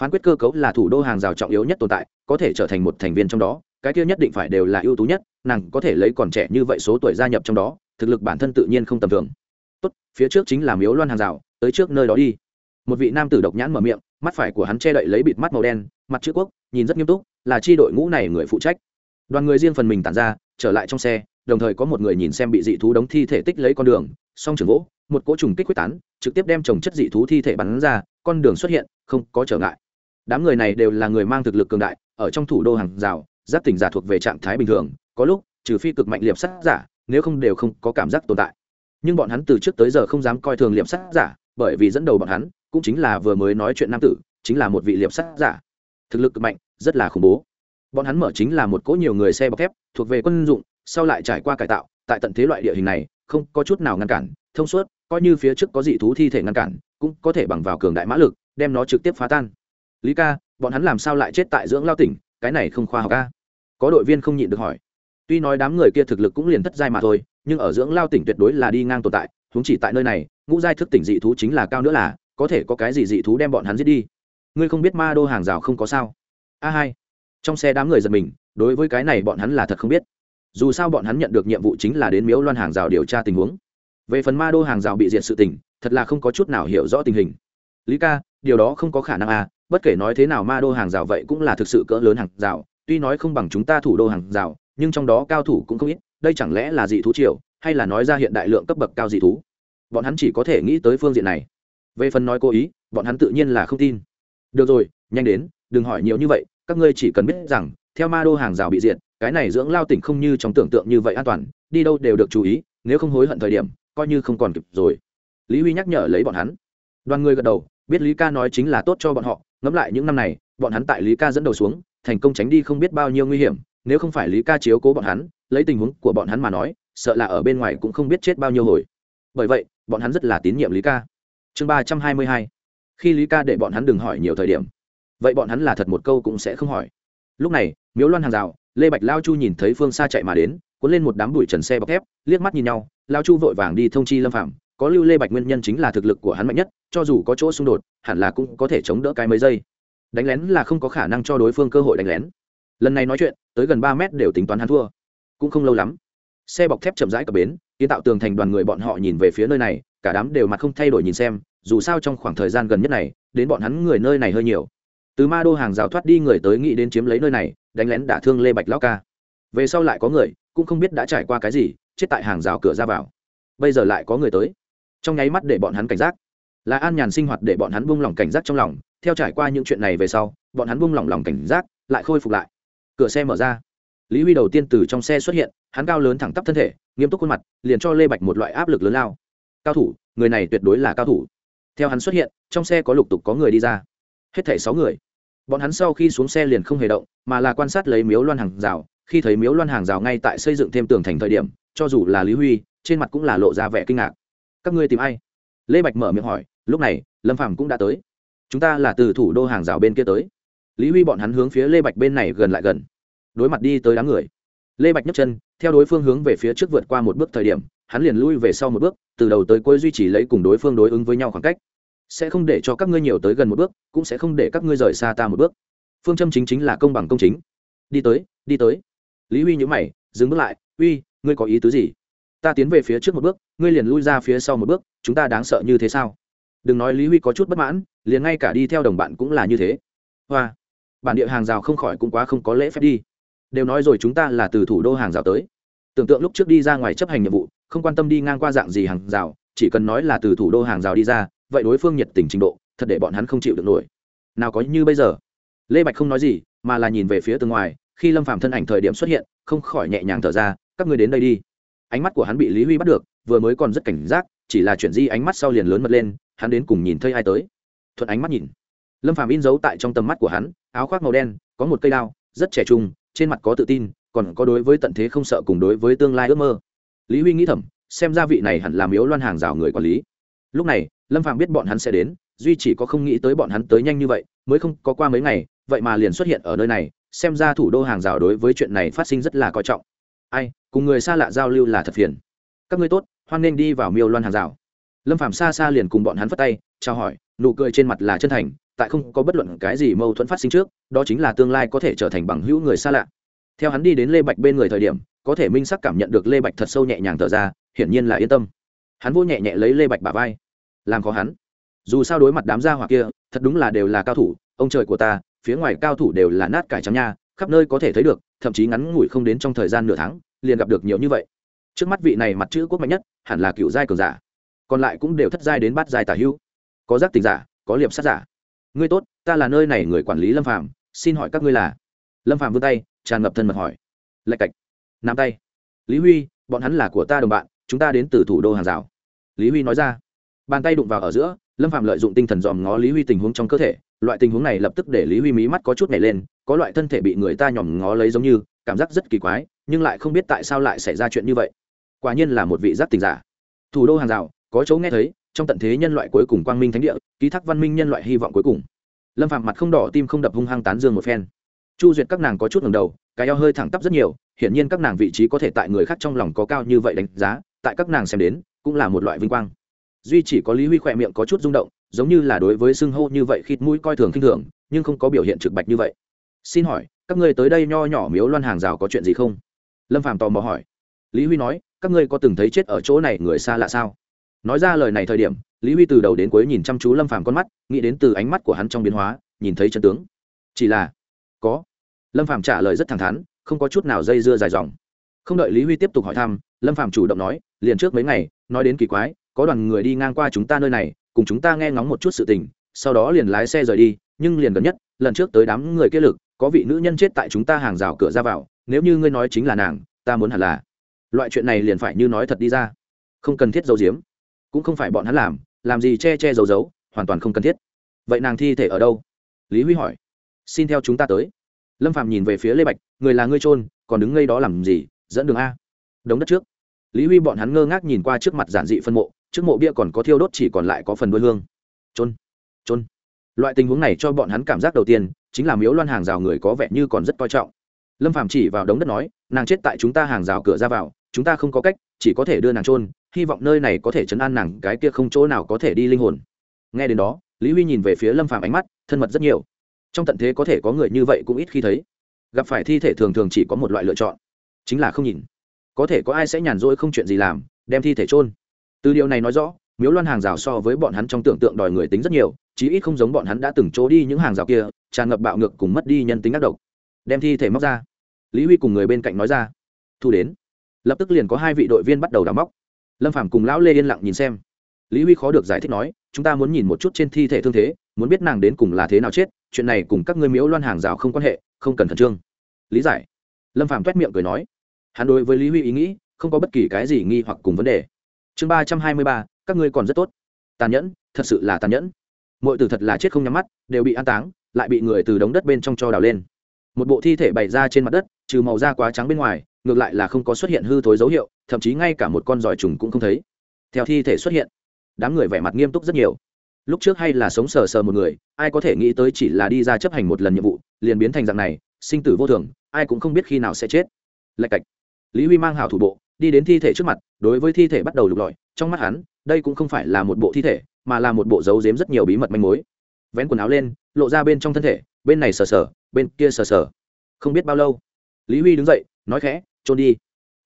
Phán quyết cơ cấu là thủ đô hàng rào trọng yếu nhất tồn tại, có thể trở thành một thành viên trong đó cái kia nhất định phải đều là ưu tú nhất, nàng có thể lấy còn trẻ như vậy số tuổi gia nhập trong đó, thực lực bản thân tự nhiên không tầm thường. Tốt, phía trước chính là miếu loan hàng rào, tới trước nơi đó đi. Một vị nam tử độc nhãn mở miệng, mắt phải của hắn che đậy lấy bịt mắt màu đen, mặt chữ quốc, nhìn rất nghiêm túc, là chi đội ngũ này người phụ trách. Đoàn người riêng phần mình tản ra, trở lại trong xe, đồng thời có một người nhìn xem bị dị thú đóng thi thể tích lấy con đường, song trường gỗ, một cỗ trùng kích quyết tán, trực tiếp đem trồng chất dị thú thi thể bắn ra, con đường xuất hiện, không có trở ngại. Đám người này đều là người mang thực lực cường đại, ở trong thủ đô hàng rào giáp tỉnh giả thuộc về trạng thái bình thường, có lúc, trừ phi cực mạnh liệp sắt giả, nếu không đều không có cảm giác tồn tại. Nhưng bọn hắn từ trước tới giờ không dám coi thường liệp sắt giả, bởi vì dẫn đầu bọn hắn cũng chính là vừa mới nói chuyện nam tử, chính là một vị liệp sắt giả. Thực lực cực mạnh, rất là khủng bố. Bọn hắn mở chính là một cỗ nhiều người xe bọc thép, thuộc về quân dụng, sau lại trải qua cải tạo, tại tận thế loại địa hình này, không có chút nào ngăn cản, thông suốt, coi như phía trước có dị thú thi thể ngăn cản, cũng có thể bằng vào cường đại mã lực, đem nó trực tiếp phá tan. Lý ca, bọn hắn làm sao lại chết tại dưỡng lao tỉnh? Cái này không khoa học ca có đội viên không nhịn được hỏi. Tuy nói đám người kia thực lực cũng liền thất giai mà thôi, nhưng ở dưỡng lao tỉnh tuyệt đối là đi ngang tồn tại chúng chỉ tại nơi này, ngũ giai thức tỉnh dị thú chính là cao nữa là, có thể có cái gì dị thú đem bọn hắn giết đi? Ngươi không biết ma đô hàng rào không có sao? A hai. Trong xe đám người giật mình, đối với cái này bọn hắn là thật không biết. Dù sao bọn hắn nhận được nhiệm vụ chính là đến miếu loan hàng rào điều tra tình huống. Về phần ma đô hàng rào bị diệt sự tình, thật là không có chút nào hiểu rõ tình hình. Lý ca, điều đó không có khả năng à bất kể nói thế nào ma đô hàng rào vậy cũng là thực sự cỡ lớn hàng rào tuy nói không bằng chúng ta thủ đô hàng rào, nhưng trong đó cao thủ cũng không ít, đây chẳng lẽ là dị thú triều, hay là nói ra hiện đại lượng cấp bậc cao dị thú? Bọn hắn chỉ có thể nghĩ tới phương diện này. Về phần nói cố ý, bọn hắn tự nhiên là không tin. Được rồi, nhanh đến, đừng hỏi nhiều như vậy, các ngươi chỉ cần biết rằng, theo ma đô hàng rào bị diệt, cái này dưỡng lao tỉnh không như trong tưởng tượng như vậy an toàn, đi đâu đều được chú ý, nếu không hối hận thời điểm, coi như không còn kịp rồi. Lý huy nhắc nhở lấy bọn hắn. Đoàn người gật đầu, biết lý ca nói chính là tốt cho bọn họ, ngẫm lại những năm này, bọn hắn tại lý ca dẫn đầu xuống thành công tránh đi không biết bao nhiêu nguy hiểm, nếu không phải lý ca chiếu cố bọn hắn, lấy tình huống của bọn hắn mà nói, sợ là ở bên ngoài cũng không biết chết bao nhiêu hồi. Bởi vậy, bọn hắn rất là tín nhiệm lý ca. Chương ba trăm hai mươi hai. Khi lý ca để bọn hắn đừng hỏi nhiều thời điểm. Vậy bọn hắn là thật một câu cũng sẽ không hỏi. Lúc này, miếu loan hàng rào, lê bạch lao chu nhìn thấy phương xa chạy mà đến, cuốn lên một đám bụi trần xe bọc thép, liếc mắt nhìn nhau, lao chu vội vàng đi thông chi lâm phạm có lưu lê bạch nguyên nhân chính là thực lực của hắn mạnh nhất, cho dù có chỗ xung đột, hẳn là cũng có thể chống đỡ cái mấy giây đánh lén là không có khả năng cho đối phương cơ hội đánh lén. Lần này nói chuyện, tới gần ba mét đều tính toán hắn thua. Cũng không lâu lắm, xe bọc thép chậm rãi cập bến, kiến tạo tường thành đoàn người bọn họ nhìn về phía nơi này, cả đám đều mặt không thay đổi nhìn xem, dù sao trong khoảng thời gian gần nhất này, đến bọn hắn người nơi này hơi nhiều. Từ ma đô hàng rào thoát đi người tới nghĩ đến chiếm lấy nơi này, đánh lén đả thương lê bạch lão ca. Về sau lại có người, cũng không biết đã trải qua cái gì, chết tại hàng rào cửa ra vào. Bây giờ lại có người tới. Trong nháy mắt để bọn hắn cảnh giác. Là an nhàn sinh hoạt để bọn hắn buông lỏng cảnh giác trong lòng theo trải qua những chuyện này về sau, bọn hắn buông lỏng lòng cảnh giác, lại khôi phục lại. Cửa xe mở ra. Lý huy đầu tiên từ trong xe xuất hiện, hắn cao lớn thẳng tắp thân thể, nghiêm túc khuôn mặt, liền cho lê bạch một loại áp lực lớn lao. Cao thủ, người này tuyệt đối là cao thủ. Theo hắn xuất hiện, trong xe có lục tục có người đi ra. Hết thảy sáu người. Bọn hắn sau khi xuống xe liền không hề động, mà là quan sát lấy miếu loan hàng rào. Khi thấy miếu loan hàng rào ngay tại xây dựng thêm tường thành thời điểm, cho dù là lý huy, trên mặt cũng là lộ ra vẻ kinh ngạc. Các ngươi tìm ai? Lê bạch mở miệng hỏi. Lúc này, lâm phàm cũng đã tới chúng ta là từ thủ đô hàng rào bên kia tới. Lý huy bọn hắn hướng phía lê bạch bên này gần lại gần. Đối mặt đi tới đám người. Lê bạch nhấc chân, theo đối phương hướng về phía trước vượt qua một bước thời điểm, hắn liền lui về sau một bước, từ đầu tới cuối duy trì lấy cùng đối phương đối ứng với nhau khoảng cách. Sẽ không để cho các ngươi nhiều tới gần một bước, cũng sẽ không để các ngươi rời xa ta một bước. Phương châm chính chính là công bằng công chính. Đi tới đi tới. Lý huy nhữ mày, dừng bước lại, uy, ngươi có ý tứ gì? Ta tiến về phía trước một bước, ngươi liền lui ra phía sau một bước, chúng ta đáng sợ như thế sao? Đừng nói lý huy có chút bất mãn liền ngay cả đi theo đồng bạn cũng là như thế. Hoa, bản địa hàng rào không khỏi cũng quá không có lễ phép đi. Đều nói rồi chúng ta là từ thủ đô hàng rào tới. Tưởng tượng lúc trước đi ra ngoài chấp hành nhiệm vụ, không quan tâm đi ngang qua dạng gì hàng rào, chỉ cần nói là từ thủ đô hàng rào đi ra, vậy đối phương nhiệt tình trình độ, thật để bọn hắn không chịu được nổi. Nào có như bây giờ. Lê bạch không nói gì, mà là nhìn về phía tường ngoài, khi lâm phàm thân ảnh thời điểm xuất hiện, không khỏi nhẹ nhàng thở ra, các người đến đây đi. Ánh mắt của hắn bị lý huy bắt được, vừa mới còn rất cảnh giác, chỉ là chuyện di ánh mắt sau liền lớn mật lên, hắn đến cùng nhìn thấy ai tới thuận ánh mắt nhìn. Lâm phàm in dấu tại trong tầm mắt của hắn, áo khoác màu đen, có một cây đao, rất trẻ trung, trên mặt có tự tin, còn có đối với tận thế không sợ cùng đối với tương lai ước mơ. Lý huy nghĩ thầm, xem ra vị này hẳn làm yếu loan hàng rào người quản lý. Lúc này, lâm phàm biết bọn hắn sẽ đến, duy chỉ có không nghĩ tới bọn hắn tới nhanh như vậy, mới không có qua mấy ngày, vậy mà liền xuất hiện ở nơi này, xem ra thủ đô hàng rào đối với chuyện này phát sinh rất là coi trọng. Ai, cùng người xa lạ giao lưu là thật phiền. Các ngươi tốt, hoan nên đi vào miêu loan hàng rào. Lâm phàm xa xa liền cùng bọn hắn phất tay, chào hỏi nụ cười trên mặt là chân thành, tại không có bất luận cái gì mâu thuẫn phát sinh trước, đó chính là tương lai có thể trở thành bằng hữu người xa lạ. Theo hắn đi đến lê bạch bên người thời điểm, có thể minh sắc cảm nhận được lê bạch thật sâu nhẹ nhàng thở ra, hiển nhiên là yên tâm. Hắn vô nhẹ nhẹ lấy lê bạch bà vai. Làm khó hắn. Dù sao đối mặt đám gia hoặc kia, thật đúng là đều là cao thủ, ông trời của ta, phía ngoài cao thủ đều là nát cải trắng nha, khắp nơi có thể thấy được, thậm chí ngắn ngủi không đến trong thời gian nửa tháng, liền gặp được nhiều như vậy. Trước mắt vị này mặt chữ quốc mạnh nhất, hẳn là cựu giai cường giả. Còn lại cũng đều thất giai đến bát giai tả hữu có giác tình giả, có liệp sát giả. Ngươi tốt, ta là nơi này người quản lý lâm phạm xin hỏi các ngươi là? Lâm phạm vươn tay, tràn ngập thân mật hỏi. Lạch cạch, nắm tay. Lý huy, bọn hắn là của ta đồng bạn, chúng ta đến từ thủ đô hàng rào. Lý huy nói ra. Bàn tay đụng vào ở giữa, lâm phạm lợi dụng tinh thần dòm ngó lý huy tình huống trong cơ thể, loại tình huống này lập tức để lý huy mí mắt có chút nhảy lên, có loại thân thể bị người ta nhòm ngó lấy giống như, cảm giác rất kỳ quái, nhưng lại không biết tại sao lại xảy ra chuyện như vậy. Quả nhiên là một vị giác tình giả. Thủ đô hàng rào, có chỗ nghe thấy trong tận thế nhân loại cuối cùng quang minh thánh địa, ký thác văn minh nhân loại hy vọng cuối cùng. Lâm phạm mặt không đỏ, tim không đập, hung hăng tán dương một phen. Chu duyệt các nàng có chút ngầm đầu, cái eo hơi thẳng tắp rất nhiều, hiển nhiên các nàng vị trí có thể tại người khác trong lòng có cao như vậy đánh giá, tại các nàng xem đến, cũng là một loại vinh quang. Duy chỉ có lý huy khỏe miệng có chút rung động, giống như là đối với xưng hô như vậy khịt mũi coi thường khinh thường, nhưng không có biểu hiện trực bạch như vậy. Xin hỏi, các ngươi tới đây nho nhỏ miếu loan hàng rào có chuyện gì không? Lâm phàm tò mò hỏi. Lý huy nói, các ngươi có từng thấy chết ở chỗ này người xa lạ sao? Nói ra lời này thời điểm, lý huy từ đầu đến cuối nhìn chăm chú lâm phàm con mắt, nghĩ đến từ ánh mắt của hắn trong biến hóa, nhìn thấy chân tướng. Chỉ là, có. Lâm phàm trả lời rất thẳng thắn, không có chút nào dây dưa dài dòng. Không đợi lý huy tiếp tục hỏi thăm, lâm phàm chủ động nói, liền trước mấy ngày, nói đến kỳ quái, có đoàn người đi ngang qua chúng ta nơi này, cùng chúng ta nghe ngóng một chút sự tình, sau đó liền lái xe rời đi, nhưng liền gần nhất, lần trước tới đám người kia lực, có vị nữ nhân chết tại chúng ta hàng rào cửa ra vào, nếu như ngươi nói chính là nàng, ta muốn hẳn là. Loại chuyện này liền phải như nói thật đi ra. Không cần thiết giấu giếm cũng không phải bọn hắn làm làm gì che che giấu giấu, hoàn toàn không cần thiết. Vậy nàng thi thể ở đâu? Lý huy hỏi. Xin theo chúng ta tới. Lâm phạm nhìn về phía lê bạch, người là ngươi trôn còn đứng ngay đó làm gì, dẫn đường a. Đống đất trước. Lý huy bọn hắn ngơ ngác nhìn qua trước mặt giản dị phân mộ, trước mộ bia còn có thiêu đốt chỉ còn lại có phần đuôi hương. Trôn trôn loại tình huống này cho bọn hắn cảm giác đầu tiên, chính là miếu loan hàng rào người có vẻ như còn rất coi trọng. Lâm phạm chỉ vào đống đất nói, nàng chết tại chúng ta hàng rào cửa ra vào, chúng ta không có cách, chỉ có thể đưa nàng trôn hy vọng nơi này có thể chấn an nàng, cái kia không chỗ nào có thể đi linh hồn. Nghe đến đó, lý huy nhìn về phía lâm phàm ánh mắt, thân mật rất nhiều. Trong tận thế có thể có người như vậy cũng ít khi thấy. Gặp phải thi thể thường thường chỉ có một loại lựa chọn, chính là không nhìn. Có thể có ai sẽ nhàn rỗi không chuyện gì làm, đem thi thể chôn. từ điều này nói rõ, miếu loan hàng rào so với bọn hắn trong tưởng tượng đòi người tính rất nhiều, chí ít không giống bọn hắn đã từng chỗ đi những hàng rào kia, tràn ngập bạo ngược cùng mất đi nhân tính ác độc. Đem thi thể móc ra. Lý huy cùng người bên cạnh nói ra. Thu đến. Lập tức liền có hai vị đội viên bắt đầu đào móc lâm phàm cùng lão lê yên lặng nhìn xem. Lý huy khó được giải thích nói, chúng ta muốn nhìn một chút trên thi thể thương thế, muốn biết nàng đến cùng là thế nào chết, chuyện này cùng các ngươi miếu loan hàng rào không quan hệ, không cần khẩn trương. Lý giải. Lâm phàm toét miệng cười nói, hắn đối với lý huy ý nghĩ, không có bất kỳ cái gì nghi hoặc cùng vấn đề. Chương ba trăm hai mươi ba, các ngươi còn rất tốt. Tàn nhẫn, thật sự là tàn nhẫn. Mọi từ thật là chết không nhắm mắt, đều bị an táng, lại bị người từ đống đất bên trong cho đào lên một bộ thi thể bày ra trên mặt đất, trừ màu da quá trắng bên ngoài, ngược lại là không có xuất hiện hư thối dấu hiệu, thậm chí ngay cả một con giỏi trùng cũng không thấy. Theo thi thể xuất hiện, đám người vẻ mặt nghiêm túc rất nhiều. Lúc trước hay là sống sờ sờ một người, ai có thể nghĩ tới chỉ là đi ra chấp hành một lần nhiệm vụ, liền biến thành dạng này, sinh tử vô thường, ai cũng không biết khi nào sẽ chết. Lạch cạch. Lý huy mang hảo thủ bộ, đi đến thi thể trước mặt, đối với thi thể bắt đầu lục lọi, trong mắt hắn, đây cũng không phải là một bộ thi thể, mà là một bộ dấu dếm rất nhiều bí mật manh mối. Vén quần áo lên, lộ ra bên trong thân thể, bên này sờ sờ bên kia sờ sờ. Không biết bao lâu, lý huy đứng dậy, nói khẽ, trôn đi.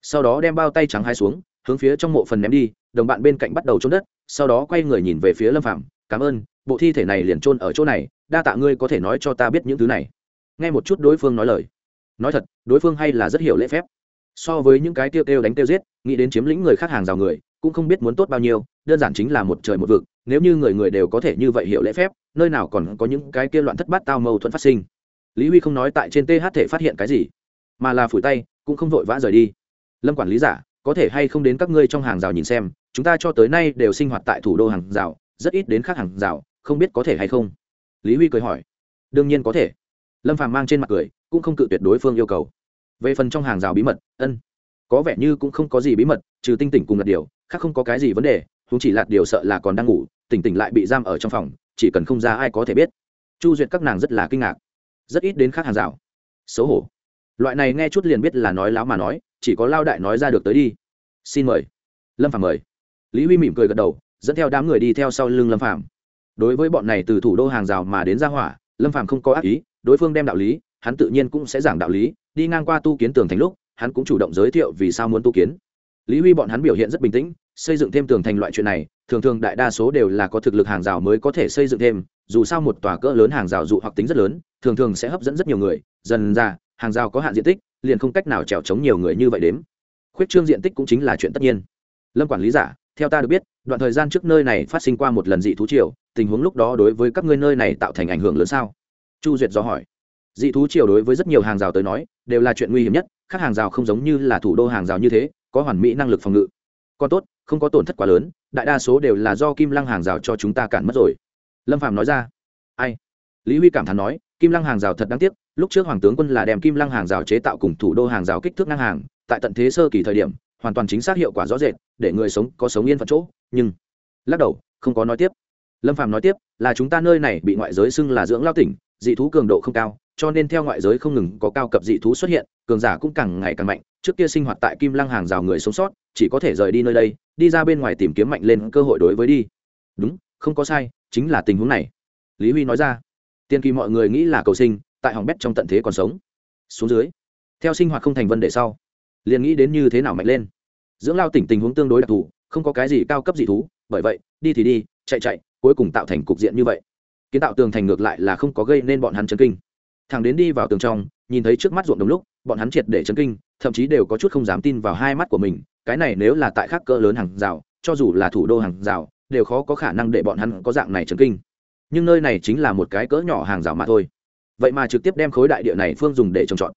Sau đó đem bao tay trắng hai xuống, hướng phía trong mộ phần ném đi, đồng bạn bên cạnh bắt đầu trôn đất, sau đó quay người nhìn về phía lâm phạm cảm ơn, bộ thi thể này liền trôn ở chỗ này, đa tạ ngươi có thể nói cho ta biết những thứ này. Nghe một chút đối phương nói lời. Nói thật, đối phương hay là rất hiểu lễ phép. So với những cái tiêu tiêu đánh tiêu giết, nghĩ đến chiếm lĩnh người khác hàng rào người, cũng không biết muốn tốt bao nhiêu, đơn giản chính là một trời một vực, nếu như người người đều có thể như vậy hiểu lễ phép, nơi nào còn có những cái kia loạn thất bát tao mâu thuẫn phát sinh lý huy không nói tại trên th thể phát hiện cái gì, mà là phủi tay, cũng không vội vã rời đi. Lâm quản lý giả, có thể hay không đến các ngươi trong hàng rào nhìn xem, chúng ta cho tới nay đều sinh hoạt tại thủ đô hàng rào, rất ít đến khác hàng rào, không biết có thể hay không? Lý huy cười hỏi. Đương nhiên có thể. Lâm phàm mang trên mặt cười, cũng không cự tuyệt đối phương yêu cầu. Về phần trong hàng rào bí mật, ân, có vẻ như cũng không có gì bí mật, trừ tinh tỉnh cùng lạt điều khác không có cái gì vấn đề chúng chỉ lạt điều sợ là còn đang ngủ tỉnh tỉnh lại bị giam ở trong phòng, chỉ cần không ra ai có thể biết. Chu duyệt các nàng rất là kinh ngạc rất ít đến khác hàng rào. Xấu hổ. Loại này nghe chút liền biết là nói láo mà nói, chỉ có lao đại nói ra được tới đi. Xin mời. Lâm phàm mời. Lý huy mỉm cười gật đầu, dẫn theo đám người đi theo sau lưng lâm phàm. Đối với bọn này từ thủ đô hàng rào mà đến ra hỏa, lâm phàm không có ác ý, đối phương đem đạo lý, hắn tự nhiên cũng sẽ giảng đạo lý, đi ngang qua tu kiến tường thành lúc, hắn cũng chủ động giới thiệu vì sao muốn tu kiến. Lý huy bọn hắn biểu hiện rất bình tĩnh, xây dựng thêm tường thành loại chuyện này, thường thường đại đa số đều là có thực lực hàng rào mới có thể xây dựng thêm dù sao một tòa cỡ lớn hàng rào dụ hoặc tính rất lớn, thường thường sẽ hấp dẫn rất nhiều người. Dần ra, hàng rào có hạn diện tích, liền không cách nào trèo chống nhiều người như vậy đếm. Khuyết trương diện tích cũng chính là chuyện tất nhiên. Lâm quản lý giả, theo ta được biết, đoạn thời gian trước nơi này phát sinh qua một lần dị thú triều, tình huống lúc đó đối với các ngươi nơi này tạo thành ảnh hưởng lớn sao? Chu duyệt do hỏi. Dị thú triều đối với rất nhiều hàng rào tới nói, đều là chuyện nguy hiểm nhất các hàng rào không giống như là thủ đô hàng rào như thế, có hoàn mỹ năng lực phòng ngự. Còn tốt, không có tổn thất quá lớn, đại đa số đều là do kim lăng hàng rào cho chúng ta cản mất rồi lâm phạm nói ra. Ai? Lý huy cảm thán nói, kim lăng hàng rào thật đáng tiếc, lúc trước hoàng tướng quân là đem kim lăng hàng rào chế tạo cùng thủ đô hàng rào kích thước ngang hàng, tại tận thế sơ kỳ thời điểm, hoàn toàn chính xác hiệu quả rõ rệt, để người sống có sống yên phận chỗ, nhưng lắc đầu, không có nói tiếp. Lâm phàm nói tiếp, là chúng ta nơi này bị ngoại giới xưng là dưỡng lao tỉnh, dị thú cường độ không cao, cho nên theo ngoại giới không ngừng có cao cấp dị thú xuất hiện, cường giả cũng càng ngày càng mạnh, trước kia sinh hoạt tại kim lăng hàng rào người sống sót, chỉ có thể rời đi nơi đây, đi ra bên ngoài tìm kiếm mạnh lên cơ hội đối với đi. Đúng không có sai, chính là tình huống này. Lý huy nói ra tiên kỳ mọi người nghĩ là cầu sinh, tại hỏng bét trong tận thế còn sống. Xuống dưới, theo sinh hoạt không thành vấn đề sau, liền nghĩ đến như thế nào mạnh lên. Dưỡng lao tỉnh tình huống tương đối đặc thù, không có cái gì cao cấp dị thú, bởi vậy, đi thì đi, chạy chạy, cuối cùng tạo thành cục diện như vậy. Kiến tạo tường thành ngược lại là không có gây nên bọn hắn chấn kinh. Thằng đến đi vào tường trong, nhìn thấy trước mắt ruộng đồng lúc, bọn hắn triệt để chấn kinh, thậm chí đều có chút không dám tin vào hai mắt của mình, cái này nếu là tại khác cỡ lớn hàng rào, cho dù là thủ đô hàng rào đều khó có khả năng để bọn hắn có dạng này chấn kinh. Nhưng nơi này chính là một cái cỡ nhỏ hàng rào mà thôi. Vậy mà trực tiếp đem khối đại địa này phương dùng để trồng trọt.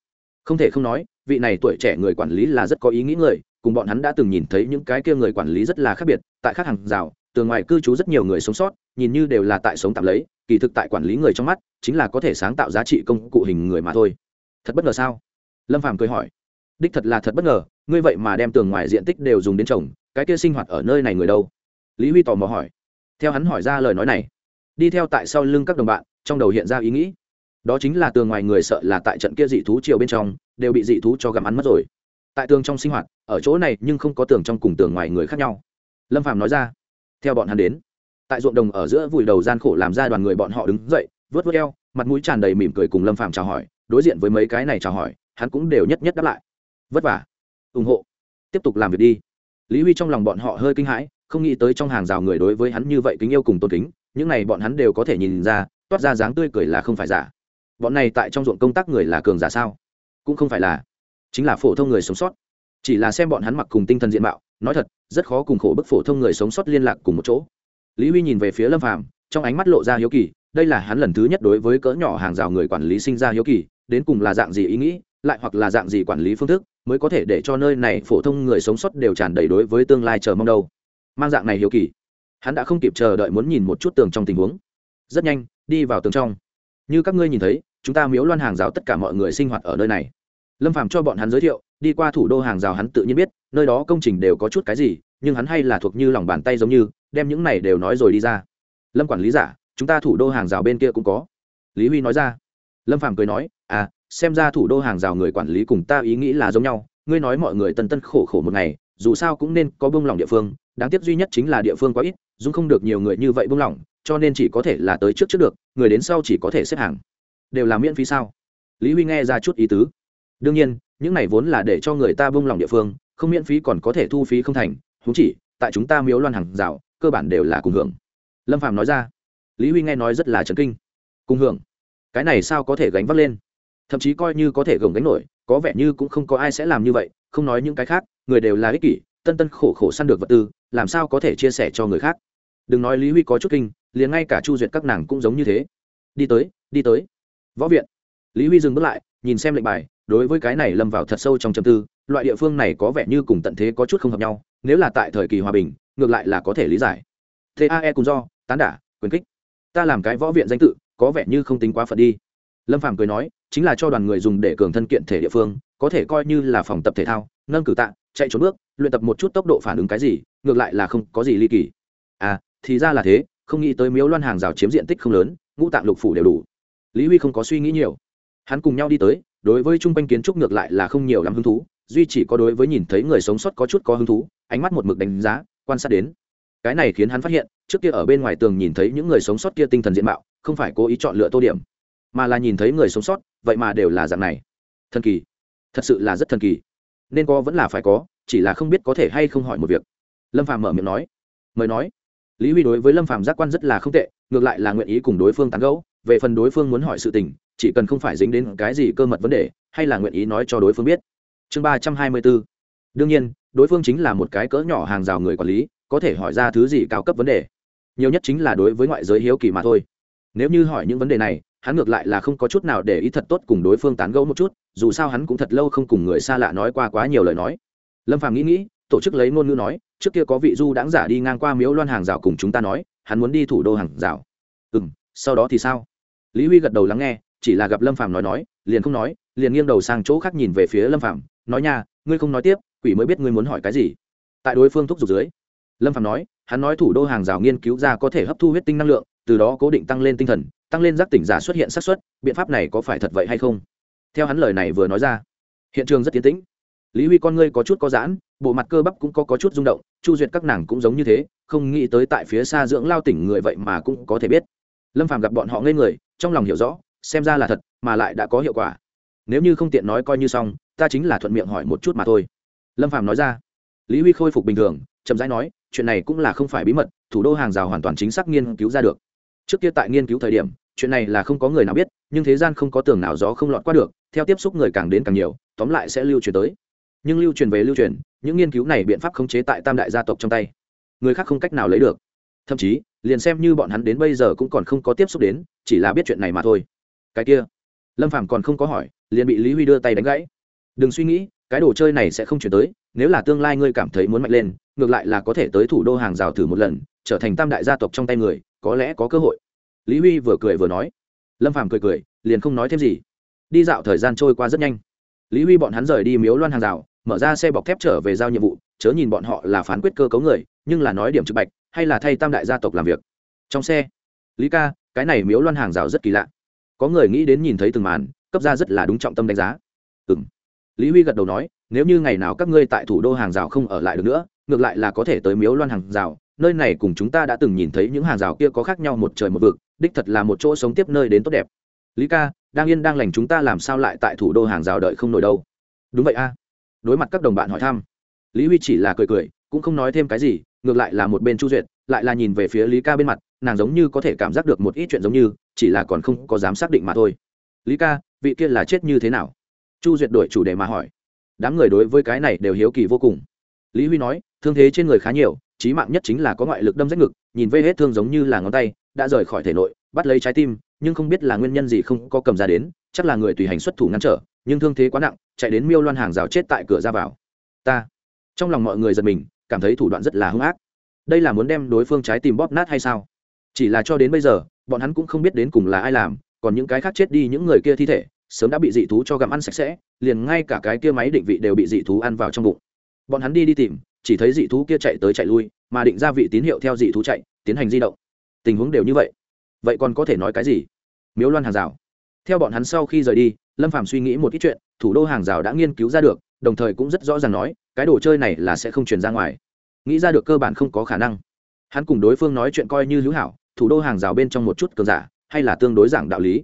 Không thể không nói, vị này tuổi trẻ người quản lý là rất có ý nghĩ người, cùng bọn hắn đã từng nhìn thấy những cái kia người quản lý rất là khác biệt, tại các hàng rào tường ngoài cư trú rất nhiều người sống sót, nhìn như đều là tại sống tạm lấy, kỳ thực tại quản lý người trong mắt, chính là có thể sáng tạo giá trị công cụ hình người mà thôi. Thật bất ngờ sao? Lâm phàm cười hỏi. Đích thật là thật bất ngờ, ngươi vậy mà đem tường ngoài diện tích đều dùng đến trồng, cái kia sinh hoạt ở nơi này người đâu? Lý huy tò mò hỏi. Theo hắn hỏi ra lời nói này, đi theo tại sau lưng các đồng bạn, trong đầu hiện ra ý nghĩ. Đó chính là tường ngoài người sợ là tại trận kia dị thú chiều bên trong, đều bị dị thú cho gặm ăn mất rồi. Tại tường trong sinh hoạt, ở chỗ này nhưng không có tường trong cùng tường ngoài người khác nhau. Lâm phàm nói ra, theo bọn hắn đến, tại ruộng đồng ở giữa vùi đầu gian khổ làm ra đoàn người bọn họ đứng dậy vớt vớt eo, mặt mũi tràn đầy mỉm cười cùng lâm phàm chào hỏi, đối diện với mấy cái này chào hỏi, hắn cũng đều nhất nhất đáp lại. Vất vả. Ủng hộ. Tiếp tục làm việc đi. Lý huy trong lòng bọn họ hơi kinh hãi không nghĩ tới trong hàng rào người đối với hắn như vậy kính yêu cùng tôn kính, những này bọn hắn đều có thể nhìn ra, toát ra dáng tươi cười là không phải giả. Bọn này tại trong ruộng công tác người là cường giả sao? Cũng không phải là. Chính là phổ thông người sống sót. Chỉ là xem bọn hắn mặc cùng tinh thần diện mạo, nói thật, rất khó cùng khổ bức phổ thông người sống sót liên lạc cùng một chỗ. Lý huy nhìn về phía lâm phàm, trong ánh mắt lộ ra hiếu kỳ, đây là hắn lần thứ nhất đối với cỡ nhỏ hàng rào người quản lý sinh ra hiếu kỳ, đến cùng là dạng gì ý nghĩ, lại hoặc là dạng gì quản lý phương thức, mới có thể để cho nơi này phổ thông người sống sót đều tràn đầy đối với tương lai chờ mong đâu mang dạng này hiếu kỳ. Hắn đã không kịp chờ đợi muốn nhìn một chút tường trong tình huống. Rất nhanh, đi vào tường trong. Như các ngươi nhìn thấy, chúng ta miếu loan hàng rào tất cả mọi người sinh hoạt ở nơi này. Lâm phàm cho bọn hắn giới thiệu, đi qua thủ đô hàng rào hắn tự nhiên biết, nơi đó công trình đều có chút cái gì, nhưng hắn hay là thuộc như lòng bàn tay giống như, đem những này đều nói rồi đi ra. Lâm quản lý giả, chúng ta thủ đô hàng rào bên kia cũng có. Lý huy nói ra. Lâm phàm cười nói à xem ra thủ đô hàng rào người quản lý cùng ta ý nghĩ là giống nhau. Ngươi nói mọi người tân tân khổ khổ một ngày, dù sao cũng nên có bông lòng địa phương đáng tiếc duy nhất chính là địa phương quá ít dung không được nhiều người như vậy buông lỏng, cho nên chỉ có thể là tới trước trước được người đến sau chỉ có thể xếp hàng. Đều là miễn phí sao? Lý huy nghe ra chút ý tứ. Đương nhiên những này vốn là để cho người ta buông lỏng địa phương không miễn phí còn có thể thu phí không thành thú chỉ tại chúng ta miếu loan hàng rào cơ bản đều là cùng hưởng. Lâm phạm nói ra. Lý huy nghe nói rất là chấn kinh. Cùng hưởng? Cái này sao có thể gánh vác lên? Thậm chí coi như có thể gồng gánh nổi có vẻ như cũng không có ai sẽ làm như vậy không nói những cái khác người đều là ích kỷ tân tân khổ khổ săn được vật tư làm sao có thể chia sẻ cho người khác? Đừng nói lý huy có chút kinh, liền ngay cả chu duyệt các nàng cũng giống như thế. Đi tới đi tới. Võ viện. Lý huy dừng bước lại, nhìn xem lệnh bài, đối với cái này lâm vào thật sâu trong châm tư, loại địa phương này có vẻ như cùng tận thế có chút không hợp nhau, nếu là tại thời kỳ hòa bình, ngược lại là có thể lý giải. Tae cùng do, tán đả, quyền kích. Ta làm cái võ viện danh tự, có vẻ như không tính quá phận đi. Lâm phàm cười nói, chính là cho đoàn người dùng để cường thân kiện thể địa phương, có thể coi như là phòng tập thể thao, nâng cử tạ, chạy trốn bước, luyện tập một chút tốc độ phản ứng cái gì ngược lại là không có gì ly kỳ. À thì ra là thế, không nghĩ tới miếu loan hàng rào chiếm diện tích không lớn, ngũ tạng lục phủ đều đủ. Lý huy không có suy nghĩ nhiều. Hắn cùng nhau đi tới, đối với trung quanh kiến trúc ngược lại là không nhiều lắm hứng thú, duy chỉ có đối với nhìn thấy người sống sót có chút có hứng thú, ánh mắt một mực đánh giá, quan sát đến. Cái này khiến hắn phát hiện, trước kia ở bên ngoài tường nhìn thấy những người sống sót kia tinh thần diện mạo, không phải cố ý chọn lựa tô điểm, mà là nhìn thấy người sống sót, vậy mà đều là dạng này. Thần kỳ. Thật sự là rất thần kỳ. Nên có vẫn là phải có, chỉ là không biết có thể hay không hỏi một việc lâm phàm mở miệng nói. Mời nói. Lý huy đối với lâm phàm giác quan rất là không tệ, ngược lại là nguyện ý cùng đối phương tán gẫu. Về phần đối phương muốn hỏi sự tình, chỉ cần không phải dính đến cái gì cơ mật vấn đề, hay là nguyện ý nói cho đối phương biết. Chương ba trăm hai mươi bốn. Đương nhiên, đối phương chính là một cái cỡ nhỏ hàng rào người quản lý, có thể hỏi ra thứ gì cao cấp vấn đề. Nhiều nhất chính là đối với ngoại giới hiếu kỳ mà thôi. Nếu như hỏi những vấn đề này, hắn ngược lại là không có chút nào để ý thật tốt cùng đối phương tán gẫu một chút, dù sao hắn cũng thật lâu không cùng người xa lạ nói qua quá nhiều lời nói. Lâm phàm nghĩ nghĩ tổ chức lấy ngôn ngữ nói, trước kia có vị du đãng giả đi ngang qua miếu loan hàng rào cùng chúng ta nói, hắn muốn đi thủ đô hàng rào. Ừ m sau đó thì sao? Lý huy gật đầu lắng nghe, chỉ là gặp lâm phàm nói nói, liền không nói, liền nghiêng đầu sang chỗ khác nhìn về phía lâm phàm, nói nha, ngươi không nói tiếp, quỷ mới biết ngươi muốn hỏi cái gì. Tại đối phương thúc giục dưới, lâm phàm nói, hắn nói thủ đô hàng rào nghiên cứu ra có thể hấp thu huyết tinh năng lượng, từ đó cố định tăng lên tinh thần, tăng lên giác tỉnh giả xuất hiện xác suất, biện pháp này có phải thật vậy hay không? Theo hắn lời này vừa nói ra, hiện trường rất tiến tĩnh. Lý huy con ngươi có chút có giãn bộ mặt cơ bắp cũng có, có chút rung động chu duyệt các nàng cũng giống như thế không nghĩ tới tại phía xa dưỡng lao tỉnh người vậy mà cũng có thể biết. Lâm phàm gặp bọn họ ngây người trong lòng hiểu rõ xem ra là thật mà lại đã có hiệu quả. Nếu như không tiện nói coi như xong ta chính là thuận miệng hỏi một chút mà thôi. Lâm phàm nói ra. Lý huy khôi phục bình thường chậm rãi nói chuyện này cũng là không phải bí mật thủ đô hàng rào hoàn toàn chính xác nghiên cứu ra được. Trước kia tại nghiên cứu thời điểm chuyện này là không có người nào biết nhưng thế gian không có tường nào gió không lọt qua được theo tiếp xúc người càng đến càng nhiều tóm lại sẽ lưu truyền tới nhưng lưu truyền về lưu truyền, những nghiên cứu này biện pháp khống chế tại tam đại gia tộc trong tay. Người khác không cách nào lấy được. Thậm chí, liền xem như bọn hắn đến bây giờ cũng còn không có tiếp xúc đến, chỉ là biết chuyện này mà thôi. Cái kia, lâm phàm còn không có hỏi, liền bị lý huy đưa tay đánh gãy. Đừng suy nghĩ, cái đồ chơi này sẽ không chuyển tới, nếu là tương lai ngươi cảm thấy muốn mạnh lên, ngược lại là có thể tới thủ đô hàng rào thử một lần, trở thành tam đại gia tộc trong tay người, có lẽ có cơ hội. Lý huy vừa cười vừa nói. Lâm phàm cười cười, liền không nói thêm gì. Đi dạo thời gian trôi qua rất nhanh lý huy bọn hắn rời đi miếu loan hàng rào, mở ra xe bọc thép trở về giao nhiệm vụ, chớ nhìn bọn họ là phán quyết cơ cấu người, nhưng là nói điểm trực bạch, hay là thay tam đại gia tộc làm việc. Trong xe, lý ca, cái này miếu loan hàng rào rất kỳ lạ. Có người nghĩ đến nhìn thấy từng màn, cấp ra rất là đúng trọng tâm đánh giá. Ừ m lý huy gật đầu nói, nếu như ngày nào các ngươi tại thủ đô hàng rào không ở lại được nữa, ngược lại là có thể tới miếu loan hàng rào, nơi này cùng chúng ta đã từng nhìn thấy những hàng rào kia có khác nhau một trời một vực, đích thật là một chỗ sống tiếp nơi đến tốt đẹp. Lý ca đang yên đang lành chúng ta làm sao lại tại thủ đô hàng rào đợi không nổi đâu? Đúng vậy a. Đối mặt các đồng bạn hỏi thăm, lý huy chỉ là cười cười, cũng không nói thêm cái gì, ngược lại là một bên chu duyệt, lại là nhìn về phía lý ca bên mặt, nàng giống như có thể cảm giác được một ít chuyện giống như, chỉ là còn không có dám xác định mà thôi. Lý ca, vị kia là chết như thế nào? Chu duyệt đổi chủ đề mà hỏi. Đám người đối với cái này đều hiếu kỳ vô cùng. Lý huy nói, thương thế trên người khá nhiều trí mạng nhất chính là có ngoại lực đâm rách ngực, nhìn vây hết thương giống như là ngón tay, đã rời khỏi thể nội, bắt lấy trái tim nhưng không biết là nguyên nhân gì không có cầm ra đến, chắc là người tùy hành xuất thủ ngăn trở, nhưng thương thế quá nặng, chạy đến miêu loan hàng rào chết tại cửa ra vào. Ta. Trong lòng mọi người giật mình, cảm thấy thủ đoạn rất là hung ác. Đây là muốn đem đối phương trái tim bóp nát hay sao? Chỉ là cho đến bây giờ, bọn hắn cũng không biết đến cùng là ai làm, còn những cái khác chết đi những người kia thi thể, sớm đã bị dị thú cho gặm ăn sạch sẽ, liền ngay cả cái kia máy định vị đều bị dị thú ăn vào trong bụng. Bọn hắn đi đi tìm, chỉ thấy dị thú kia chạy tới chạy lui, mà định ra vị tín hiệu theo dị thú chạy, tiến hành di động. Tình huống đều như vậy. Vậy còn có thể nói cái gì? Miếu loan hàng rào. Theo bọn hắn sau khi rời đi, lâm Phạm suy nghĩ một ít chuyện, thủ đô hàng rào đã nghiên cứu ra được, đồng thời cũng rất rõ ràng nói, cái đồ chơi này là sẽ không truyền ra ngoài. Nghĩ ra được cơ bản không có khả năng. Hắn cùng đối phương nói chuyện coi như hữu hảo, thủ đô hàng rào bên trong một chút cường giả, hay là tương đối giảng đạo lý.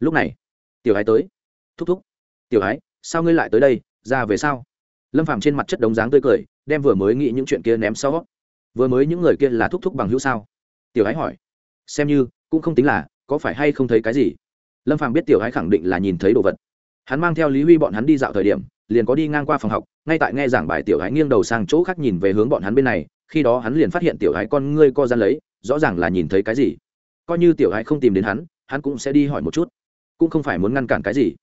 Lúc này, tiểu ái tới. Thúc thúc. Tiểu ái, sao ngươi lại tới đây, ra về sao? Lâm Phạm trên mặt chất đống dáng tươi cười, đem vừa mới nghĩ những chuyện kia ném sau. Vừa mới những người kia là thúc thúc bằng hữu sao? Tiểu ái hỏi. Xem như, cũng không tính là có phải hay không thấy cái gì? Lâm phàm biết tiểu ái khẳng định là nhìn thấy đồ vật. Hắn mang theo lý huy bọn hắn đi dạo thời điểm, liền có đi ngang qua phòng học, ngay tại nghe giảng bài tiểu ái nghiêng đầu sang chỗ khác nhìn về hướng bọn hắn bên này, khi đó hắn liền phát hiện tiểu ái con ngươi co gian lấy, rõ ràng là nhìn thấy cái gì. Coi như tiểu ái không tìm đến hắn hắn cũng sẽ đi hỏi một chút, cũng không phải muốn ngăn cản cái gì,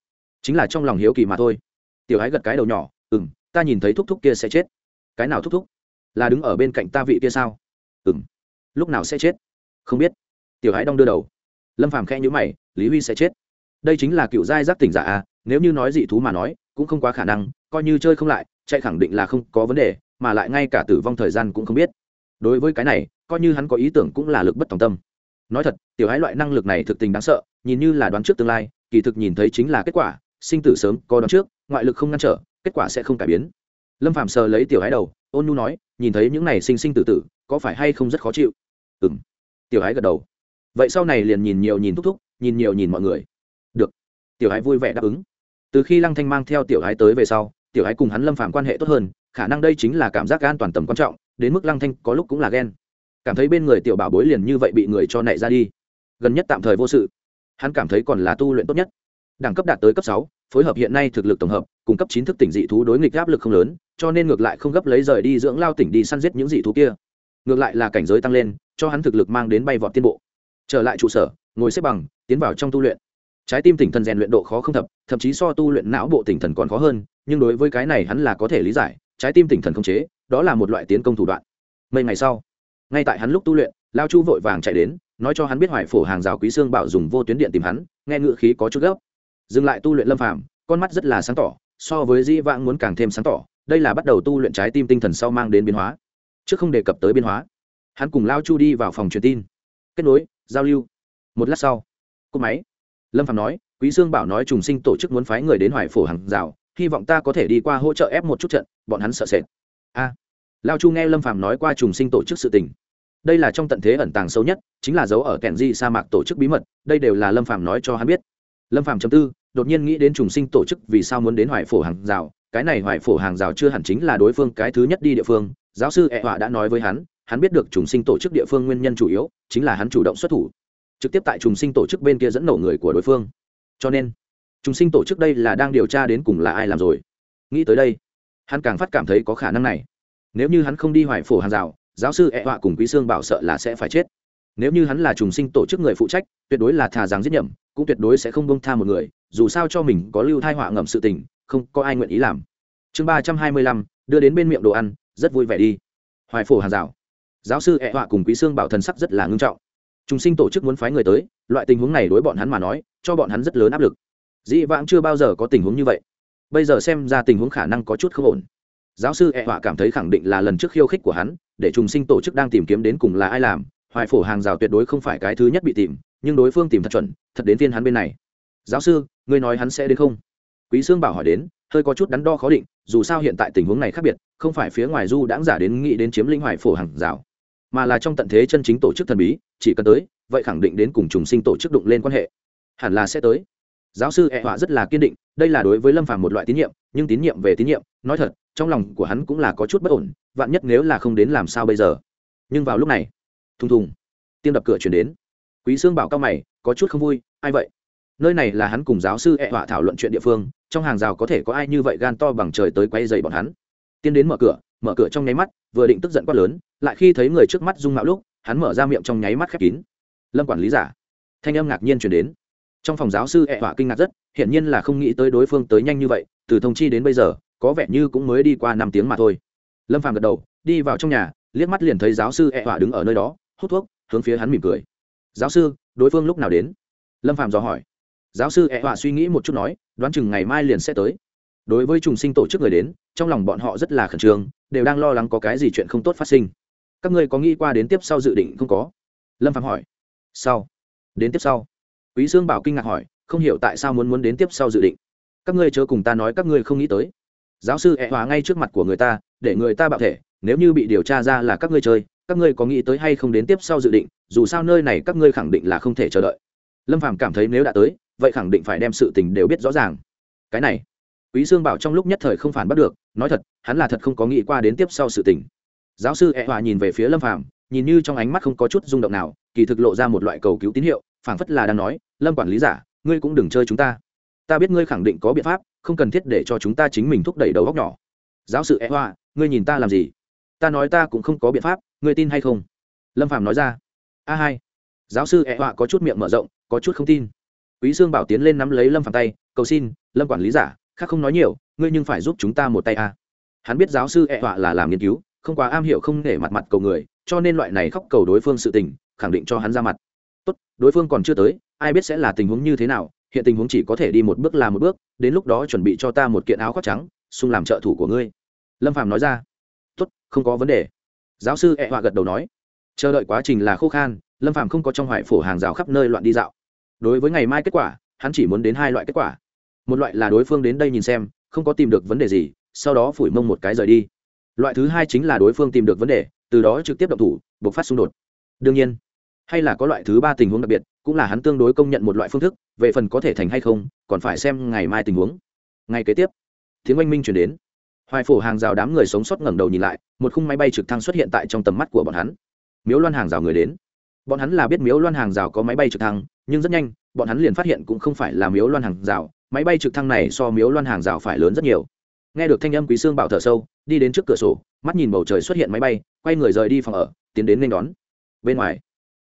chính là trong lòng hiếu kỳ mà thôi. Tiểu ái gật cái đầu nhỏ ừ m ta nhìn thấy thúc thúc kia sẽ chết. Cái nào thúc thúc? Là đứng ở bên cạnh ta vị kia sao? Ừ m lúc nào sẽ chết? Không biết. Tiểu ái đong đưa đầu lâm phàm khẽ nhữ mày, lý huy sẽ chết. đây chính là cựu giai giác tỉnh giả a, nếu như nói dị thú mà nói, cũng không quá khả năng, coi như chơi không lại, chạy khẳng định là không có vấn đề, mà lại ngay cả tử vong thời gian cũng không biết. đối với cái này, coi như hắn có ý tưởng cũng là lực bất tòng tâm. nói thật, tiểu ái loại năng lực này thực tình đáng sợ, nhìn như là đoán trước tương lai, kỳ thực nhìn thấy chính là kết quả, sinh tử sớm, có đoán trước, ngoại lực không ngăn trở, kết quả sẽ không cải biến. lâm phạm sờ lấy tiểu ái đầu, ôn nu nói, nhìn thấy những này sinh sinh tử tử, có phải hay không rất khó chịu? ừ m tiểu ái gật đầu vậy sau này liền nhìn nhiều nhìn thúc thúc, nhìn nhiều nhìn mọi người. Được. Tiểu ái vui vẻ đáp ứng. Từ khi lăng thanh mang theo tiểu ái tới về sau, tiểu ái cùng hắn lâm phạm quan hệ tốt hơn, khả năng đây chính là cảm giác an toàn tầm quan trọng, đến mức lăng thanh có lúc cũng là ghen. Cảm thấy bên người tiểu bảo bối liền như vậy bị người cho nảy ra đi. Gần nhất tạm thời vô sự. Hắn cảm thấy còn là tu luyện tốt nhất. Đẳng cấp đạt tới cấp sáu, phối hợp hiện nay thực lực tổng hợp cung cấp chín thức tỉnh dị thú đối nghịch áp lực không lớn, cho nên ngược lại không gấp lấy rời đi dưỡng lao tỉnh đi săn giết những dị thú kia. Ngược lại là cảnh giới tăng lên, cho hắn thực lực mang đến bay vọt tiến bộ trở lại trụ sở, ngồi xếp bằng, tiến vào trong tu luyện. Trái tim tỉnh thần rèn luyện độ khó không thập, thậm chí so tu luyện não bộ tỉnh thần còn khó hơn, nhưng đối với cái này hắn là có thể lý giải, trái tim tỉnh thần không chế, đó là một loại tiến công thủ đoạn. Mấy ngày sau, ngay tại hắn lúc tu luyện, lao chu vội vàng chạy đến, nói cho hắn biết hoài phổ hàng rào quý xương bảo dùng vô tuyến điện tìm hắn, nghe ngựa khí có chút gấp. Dừng lại tu luyện lâm phàm, con mắt rất là sáng tỏ, so với di vãng muốn càng thêm sáng tỏ, đây là bắt đầu tu luyện trái tim tinh thần sau mang đến biến hóa trước không đề cập tới biến hóa. Hắn cùng lao chu đi vào phòng truyền tin. Kết nối giao lưu. Một lát sau cô máy. Lâm phạm nói, quý sương bảo nói trùng sinh tổ chức muốn phái người đến hoài phổ hàng rào, hy vọng ta có thể đi qua hỗ trợ ép một chút trận, bọn hắn sợ sệt. A. Lao chu nghe lâm phạm nói qua trùng sinh tổ chức sự tình. Đây là trong tận thế ẩn tàng sâu nhất, chính là dấu ở kèn di sa mạc tổ chức bí mật, đây đều là lâm phạm nói cho hắn biết. Lâm phạm chấm tư, đột nhiên nghĩ đến trùng sinh tổ chức vì sao muốn đến hoài phổ hàng rào, cái này hoài phổ hàng rào chưa hẳn chính là đối phương cái thứ nhất đi địa phương, giáo sư ẹ họa đã nói với hắn hắn biết được trùng sinh tổ chức địa phương nguyên nhân chủ yếu, chính là hắn chủ động xuất thủ, trực tiếp tại trùng sinh tổ chức bên kia dẫn nổ người của đối phương. Cho nên, trùng sinh tổ chức đây là đang điều tra đến cùng là ai làm rồi. Nghĩ tới đây, hắn càng phát cảm thấy có khả năng này. Nếu như hắn không đi hoài phổ hàng rào, giáo sư e họa cùng quý sương bảo sợ là sẽ phải chết. Nếu như hắn là trùng sinh tổ chức người phụ trách, tuyệt đối là thà rằng giết nhầm, cũng tuyệt đối sẽ không bông tha một người, dù sao cho mình có lưu thai họa ngầm sự tình, không có ai nguyện ý làm. Chương ba trăm hai mươi lăm, đưa đến bên miệng đồ ăn, rất vui vẻ đi. Hoài phổ hàng rào giáo sư ẹ họa cùng quý sương bảo thần sắc rất là ngưng trọng. Chúng sinh tổ chức muốn phái người tới, loại tình huống này đối bọn hắn mà nói, cho bọn hắn rất lớn áp lực. Dĩ vãng chưa bao giờ có tình huống như vậy. Bây giờ xem ra tình huống khả năng có chút không ổn. Giáo sư ẹ họa cảm thấy khẳng định là lần trước khiêu khích của hắn, để trùng sinh tổ chức đang tìm kiếm đến cùng là ai làm, hoài phổ hàng rào tuyệt đối không phải cái thứ nhất bị tìm, nhưng đối phương tìm thật chuẩn, thật đến phiên hắn bên này. Giáo sư, ngươi nói hắn sẽ đến không? Quý sương bảo hỏi đến, hơi có chút đắn đo khó định, dù sao hiện tại tình huống này khác biệt, không phải phía ngoài du đãng giả đến nghĩ đến chiếm linh hoài phổ hàng rào mà là trong tận thế chân chính tổ chức thần bí, chỉ cần tới, vậy khẳng định đến cùng trùng sinh tổ chức đụng lên quan hệ. Hẳn là sẽ tới. Giáo sư ẹ họa rất là kiên định, đây là đối với lâm phàm một loại tín nhiệm, nhưng tín nhiệm về tín nhiệm, nói thật, trong lòng của hắn cũng là có chút bất ổn, vạn nhất nếu là không đến làm sao bây giờ. Nhưng vào lúc này, thùng thùng tiên đập cửa chuyển đến. Quý sương bảo cao mày, có chút không vui, ai vậy? Nơi này là hắn cùng giáo sư ẹ họa thảo luận chuyện địa phương, trong hàng rào có thể có ai như vậy gan to bằng trời tới quay dày bọn hắn. Tiên đến mở cửa mở cửa trong nháy mắt, vừa định tức giận quát lớn, lại khi thấy người trước mắt dung mạo lúc, hắn mở ra miệng trong nháy mắt khép kín. Lâm quản lý giả. Thanh âm ngạc nhiên chuyển đến. Trong phòng giáo sư ẹ họa kinh ngạc rất, hiển nhiên là không nghĩ tới đối phương tới nhanh như vậy, từ thông chi đến bây giờ, có vẻ như cũng mới đi qua năm tiếng mà thôi. Lâm phàm gật đầu, đi vào trong nhà, liếc mắt liền thấy giáo sư e họa đứng ở nơi đó, hút thuốc, hướng phía hắn mỉm cười. Giáo sư, đối phương lúc nào đến? Lâm phàm dò hỏi. Giáo sư e họa suy nghĩ một chút nói, đoán chừng ngày mai liền sẽ tới đối với trùng sinh tổ chức người đến, trong lòng bọn họ rất là khẩn trương, đều đang lo lắng có cái gì chuyện không tốt phát sinh. Các ngươi có nghĩ qua đến tiếp sau dự định không có? Lâm phạm hỏi. Sau. Đến tiếp sau. Quý sương bảo kinh ngạc hỏi, không hiểu tại sao muốn muốn đến tiếp sau dự định. Các ngươi chớ cùng ta nói các ngươi không nghĩ tới. Giáo sư hẹ hóa ngay trước mặt của người ta, để người ta bạo thể, nếu như bị điều tra ra là các ngươi chơi, các ngươi có nghĩ tới hay không đến tiếp sau dự định, dù sao nơi này các ngươi khẳng định là không thể chờ đợi. Lâm phàm cảm thấy nếu đã tới, vậy khẳng định phải đem sự tình đều biết rõ ràng. Cái này quý sương bảo trong lúc nhất thời không phản bắt được, nói thật, hắn là thật không có nghĩ qua đến tiếp sau sự tình. Giáo sư ẹ hòa nhìn về phía lâm phàm, nhìn như trong ánh mắt không có chút rung động nào, kỳ thực lộ ra một loại cầu cứu tín hiệu, phảng phất là đang nói, lâm quản lý giả, ngươi cũng đừng chơi chúng ta. Ta biết ngươi khẳng định có biện pháp, không cần thiết để cho chúng ta chính mình thúc đẩy đầu góc nhỏ. Giáo sư e hoa ngươi nhìn ta làm gì? Ta nói ta cũng không có biện pháp, ngươi tin hay không? Lâm phạm nói ra, a hai. Giáo sư e hoa có chút miệng mở rộng, có chút không tin. Quý sương bảo tiến lên nắm lấy lâm phạm tay, cầu xin, lâm quản lý giả khác không nói nhiều, ngươi nhưng phải giúp chúng ta một tay a hắn biết giáo sư e hoa là làm nghiên cứu, không quá am hiểu không để mặt mặt cầu người, cho nên loại này khóc cầu đối phương sự tình, khẳng định cho hắn ra mặt. Tốt, đối phương còn chưa tới, ai biết sẽ là tình huống như thế nào, hiện tình huống chỉ có thể đi một bước là một bước, đến lúc đó chuẩn bị cho ta một kiện áo khoác trắng, xung làm trợ thủ của ngươi. Lâm phàm nói ra. Tốt, không có vấn đề. Giáo sư ẹ họa gật đầu nói. Chờ đợi quá trình là khô khan, lâm phàm không có trong hoại phổ hàng rào khắp nơi loạn đi dạo. Đối với ngày mai kết quả, hắn chỉ muốn đến hai loại kết quả một loại là đối phương đến đây nhìn xem, không có tìm được vấn đề gì, sau đó phủi mông một cái rời đi. Loại thứ hai chính là đối phương tìm được vấn đề, từ đó trực tiếp động thủ buộc phát xung đột. Đương nhiên, hay là có loại thứ ba tình huống đặc biệt, cũng là hắn tương đối công nhận một loại phương thức, về phần có thể thành hay không, còn phải xem ngày mai tình huống. Ngày kế tiếp, tiếng oanh minh chuyển đến. Hoài phổ hàng rào đám người sống sót ngẩng đầu nhìn lại, một khung máy bay trực thăng xuất hiện tại trong tầm mắt của bọn hắn. Miếu loan hàng rào người đến. Bọn hắn là biết miếu loan hàng rào có máy bay trực thăng, nhưng rất nhanh, bọn hắn liền phát hiện cũng không phải là miếu loan hàng rào máy bay trực thăng này so miếu loan hàng rào phải lớn rất nhiều. Nghe được thanh âm quý sương bảo thở sâu, đi đến trước cửa sổ, mắt nhìn bầu trời xuất hiện máy bay, quay người rời đi phòng ở, tiến đến nên đón. Bên ngoài,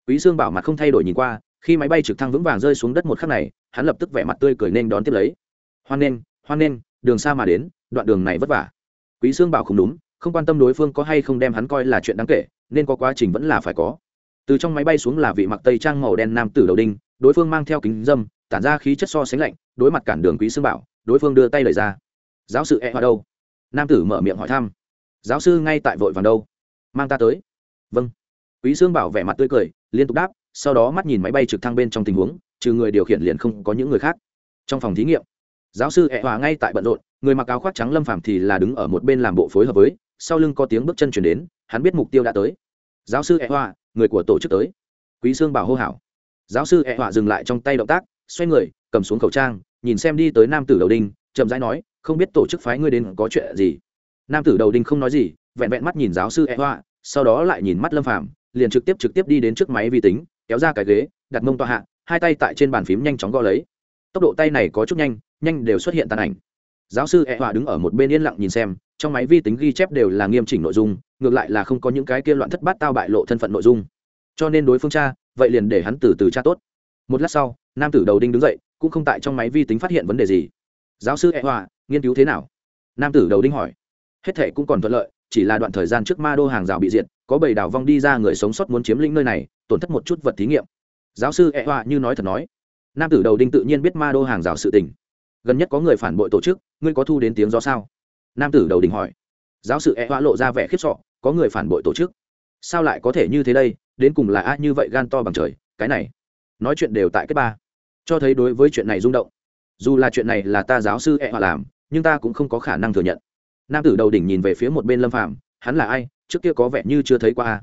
quý sương bảo mặt không thay đổi nhìn qua, khi máy bay trực thăng vững vàng rơi xuống đất một khắc này, hắn lập tức vẻ mặt tươi cười nên đón tiếp lấy. Hoan nghênh hoan nghênh, đường xa mà đến, đoạn đường này vất vả. Quý sương bảo không đúng, không quan tâm đối phương có hay không đem hắn coi là chuyện đáng kể, nên có quá trình vẫn là phải có. Từ trong máy bay xuống là vị mặc tây trang màu đen nam tử đầu đinh, đối phương mang theo kính dâm, tản ra khí chất so sánh lạnh đối mặt cản đường quý sư bảo, đối phương đưa tay lời ra. Giáo sư e hoa đâu? Nam tử mở miệng hỏi thăm. Giáo sư ngay tại vội vàng đâu? Mang ta tới. Vâng. Quý sương bảo vẻ mặt tươi cười, liên tục đáp, sau đó mắt nhìn máy bay trực thăng bên trong tình huống, trừ người điều khiển liền không có những người khác. Trong phòng thí nghiệm, giáo sư e hòa ngay tại bận rộn, người mặc áo khoác trắng lâm phàm thì là đứng ở một bên làm bộ phối hợp với, sau lưng có tiếng bước chân chuyển đến, hắn biết mục tiêu đã tới. Giáo sư e hòa người của tổ chức tới. Quý sương bảo hô hào. Giáo sư e hòa dừng lại trong tay động tác xoay người, cầm xuống khẩu trang, nhìn xem đi tới nam tử đầu đinh, chậm rãi nói, không biết tổ chức phái ngươi đến có chuyện gì? Nam tử đầu đinh không nói gì, vẹn vẹn mắt nhìn giáo sư e hoa, sau đó lại nhìn mắt lâm phàm, liền trực tiếp trực tiếp đi đến trước máy vi tính, kéo ra cái ghế, đặt mông tọa hạ, hai tay tại trên bàn phím nhanh chóng gõ lấy. Tốc độ tay này có chút nhanh nhanh đều xuất hiện tàn ảnh. Giáo sư e hoa đứng ở một bên yên lặng nhìn xem, trong máy vi tính ghi chép đều là nghiêm chỉnh nội dung, ngược lại là không có những cái kia loạn thất bát tao bại lộ thân phận nội dung. Cho nên đối phương cha, vậy liền để hắn từ từ cha tốt. Một lát sau nam tử đầu đinh đứng dậy, cũng không tại trong máy vi tính phát hiện vấn đề gì. Giáo sư e hòa nghiên cứu thế nào? Nam tử đầu đinh hỏi. Hết thệ cũng còn thuận lợi, chỉ là đoạn thời gian trước ma đô hàng rào bị diệt, có bầy đảo vong đi ra người sống sót muốn chiếm lĩnh nơi này, tổn thất một chút vật thí nghiệm. Giáo sư e hòa như nói thật nói. Nam tử đầu đinh tự nhiên biết ma đô hàng rào sự tình. Gần nhất có người phản bội tổ chức, ngươi có thu đến tiếng gió sao? Nam tử đầu đinh hỏi. Giáo sư e hòa lộ ra vẻ khiếp sọ có người phản bội tổ chức. Sao lại có thể như thế đây? Đến cùng là a như vậy gan to bằng trời? Cái này, nói chuyện đều tại cái ba cho thấy đối với chuyện này rung động. Dù là chuyện này là ta giáo sư ẹ、e、họ làm, nhưng ta cũng không có khả năng thừa nhận. Nam tử đầu đỉnh nhìn về phía một bên lâm phạm hắn là ai? Trước kia có vẻ như chưa thấy qua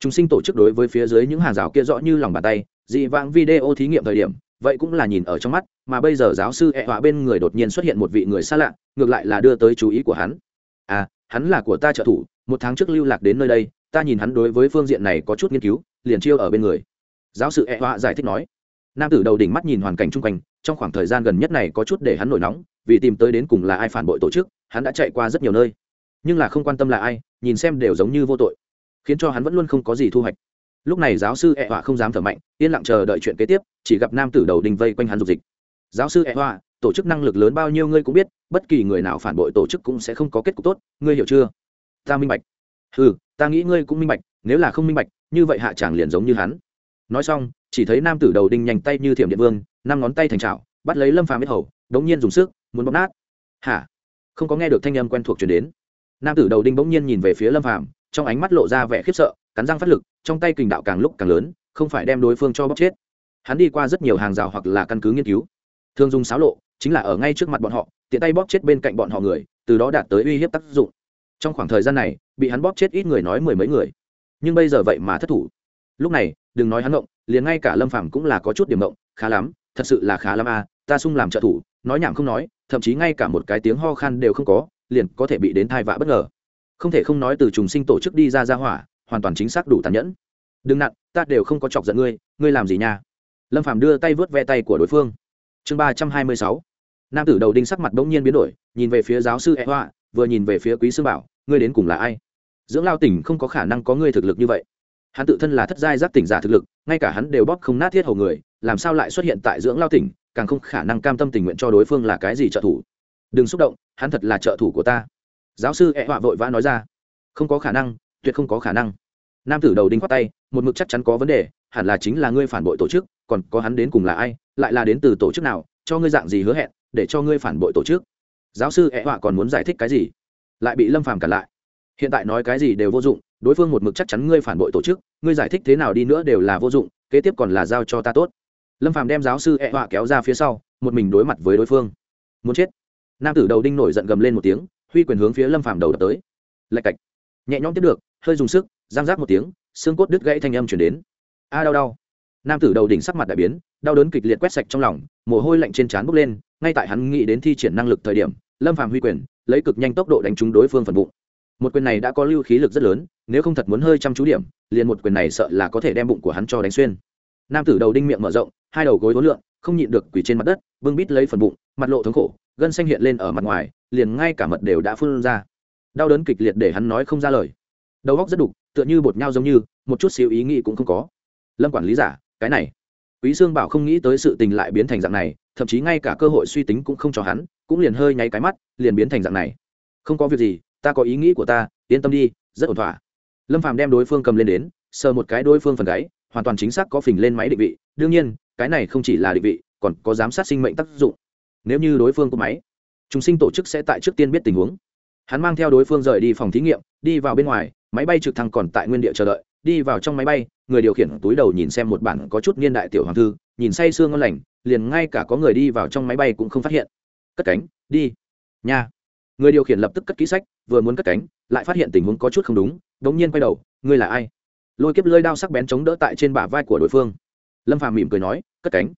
chúng sinh tổ chức đối với phía dưới những hàng rào kia rõ như lòng bàn tay, dị vãng video thí nghiệm thời điểm, vậy cũng là nhìn ở trong mắt, mà bây giờ giáo sư ẹ、e、họa bên người đột nhiên xuất hiện một vị người xa lạ, ngược lại là đưa tới chú ý của hắn. À hắn là của ta trợ thủ, một tháng trước lưu lạc đến nơi đây, ta nhìn hắn đối với phương diện này có chút nghiên cứu, liền chiêu ở bên người. Giáo sư ẹ、e、họa giải thích nói nam tử đầu đỉnh mắt nhìn hoàn cảnh chung quanh, trong khoảng thời gian gần nhất này có chút để hắn nổi nóng, vì tìm tới đến cùng là ai phản bội tổ chức, hắn đã chạy qua rất nhiều nơi. Nhưng là không quan tâm là ai, nhìn xem đều giống như vô tội, khiến cho hắn vẫn luôn không có gì thu hoạch. Lúc này giáo sư e họa không dám thở mạnh, yên lặng chờ đợi chuyện kế tiếp, chỉ gặp nam tử đầu đình vây quanh hắn dục dịch. Giáo sư e họa, tổ chức năng lực lớn bao nhiêu ngươi cũng biết, bất kỳ người nào phản bội tổ chức cũng sẽ không có kết cục tốt, ngươi hiểu chưa? Ta minh bạch. Ừ ta nghĩ ngươi cũng minh bạch, nếu là không minh bạch, như vậy hạ chàng liền giống như hắn. Nói xong chỉ thấy nam tử đầu đinh nhanh tay như thiểm điện vương, năm ngón tay thành trào bắt lấy lâm phàm biết hầu, đống nhiên dùng sức, muốn bóp nát. Hả? Không có nghe được thanh âm quen thuộc chuyển đến. Nam tử đầu đinh bỗng nhiên nhìn về phía lâm phàm, trong ánh mắt lộ ra vẻ khiếp sợ, cắn răng phát lực, trong tay kình đạo càng lúc càng lớn, không phải đem đối phương cho bóp chết. Hắn đi qua rất nhiều hàng rào hoặc là căn cứ nghiên cứu. Thường dùng xáo lộ, chính là ở ngay trước mặt bọn họ, tiện tay bóp chết bên cạnh bọn họ người, từ đó đạt tới uy hiếp tác dụng. Trong khoảng thời gian này, bị hắn bóp chết ít người nói mười mấy người. Nhưng bây giờ vậy mà thất thủ. Lúc này đừng nói hắn ngộng, liền ngay cả lâm phàm cũng là có chút điểm ngộng, khá lắm, thật sự là khá lắm a ta sung làm trợ thủ, nói nhảm không nói, thậm chí ngay cả một cái tiếng ho khan đều không có, liền có thể bị đến thai vạ bất ngờ. Không thể không nói từ trùng sinh tổ chức đi ra ra hỏa, hoàn toàn chính xác đủ tàn nhẫn. Đừng nặn, ta đều không có chọc giận ngươi ngươi làm gì nha? Lâm phàm đưa tay vớt ve tay của đối phương. Chương ba trăm hai mươi sáu. Nam tử đầu đinh sắc mặt bỗng nhiên biến đổi, nhìn về phía giáo sư e hoa vừa nhìn về phía quý sư bảo, ngươi đến cùng là ai? Dưỡng lao tỉnh không có khả năng có ngươi thực lực như vậy hắn tự thân là thất giai giác tỉnh giả thực lực, ngay cả hắn đều bóp không nát thiết hầu người, làm sao lại xuất hiện tại dưỡng lao tỉnh, càng không khả năng cam tâm tình nguyện cho đối phương là cái gì trợ thủ. Đừng xúc động, hắn thật là trợ thủ của ta. Giáo sư e họa vội vã nói ra. Không có khả năng, tuyệt không có khả năng. Nam tử đầu đinh khoát tay, một mực chắc chắn có vấn đề, hẳn là chính là ngươi phản bội tổ chức, còn có hắn đến cùng là ai, lại là đến từ tổ chức nào, cho ngươi dạng gì hứa hẹn, để cho ngươi phản bội tổ chức. Giáo sư e họa còn muốn giải thích cái gì? Lại bị lâm phàm cản lại. Hiện tại nói cái gì đều vô dụng đối phương một mực chắc chắn ngươi phản bội tổ chức, ngươi giải thích thế nào đi nữa đều là vô dụng, kế tiếp còn là giao cho ta tốt. Lâm phàm đem giáo sư e họa kéo ra phía sau, một mình đối mặt với đối phương. Muốn chết. Nam tử đầu đinh nổi giận gầm lên một tiếng, huy quyền hướng phía lâm phàm đầu đập tới. Lạch cạch. Nhẹ nhõm tiếp được, hơi dùng sức, giang rác một tiếng, xương cốt đứt gãy thanh âm chuyển đến. A đau đau. Nam tử đầu đỉnh sắc mặt đại biến, đau đớn kịch liệt quét sạch trong lòng, mồ hôi lạnh trên trán bốc lên, ngay tại hắn nghĩ đến thi triển năng lực thời điểm, lâm phàm huy quyền, lấy cực nhanh tốc độ đánh trúng đối phương phần bụng một quyền này đã có lưu khí lực rất lớn, nếu không thật muốn hơi chăm chú điểm, liền một quyền này sợ là có thể đem bụng của hắn cho đánh xuyên. Nam tử đầu đinh miệng mở rộng, hai đầu gối vốn lượn, không nhịn được quỳ trên mặt đất, bưng bít lấy phần bụng, mặt lộ thống khổ, gân xanh hiện lên ở mặt ngoài, liền ngay cả mật đều đã phun ra. Đau đớn kịch liệt để hắn nói không ra lời. Đầu góc rất đục, tựa như bột nhau giống như, một chút xíu ý nghĩ cũng không có. Lâm quản lý giả, cái này. Quý sương bảo không nghĩ tới sự tình lại biến thành dạng này, thậm chí ngay cả cơ hội suy tính cũng không cho hắn, cũng liền hơi nháy cái mắt, liền biến thành dạng này. Không có việc gì ta có ý nghĩ của ta, yên tâm đi, rất ổn thỏa. Lâm phàm đem đối phương cầm lên đến, sờ một cái đối phương phần gáy, hoàn toàn chính xác có phình lên máy định vị. Đương nhiên, cái này không chỉ là định vị, còn có giám sát sinh mệnh tác dụng. Nếu như đối phương có máy, chúng sinh tổ chức sẽ tại trước tiên biết tình huống. Hắn mang theo đối phương rời đi phòng thí nghiệm, đi vào bên ngoài, máy bay trực thăng còn tại nguyên địa chờ đợi, đi vào trong máy bay, người điều khiển túi đầu nhìn xem một bản có chút niên đại tiểu hoàng thư, nhìn say sương ngon lành, liền ngay cả có người đi vào trong máy bay cũng không phát hiện. Cất cánh, đi. Nha người điều khiển lập tức cất kỹ sách, vừa muốn cất cánh, lại phát hiện tình huống có chút không đúng đ ỗ n g nhiên quay đầu, ngươi là ai? Lôi kiếp lơi đao sắc bén chống đỡ tại trên bả vai của đối phương. Lâm phàm mỉm cười nói, cất cánh.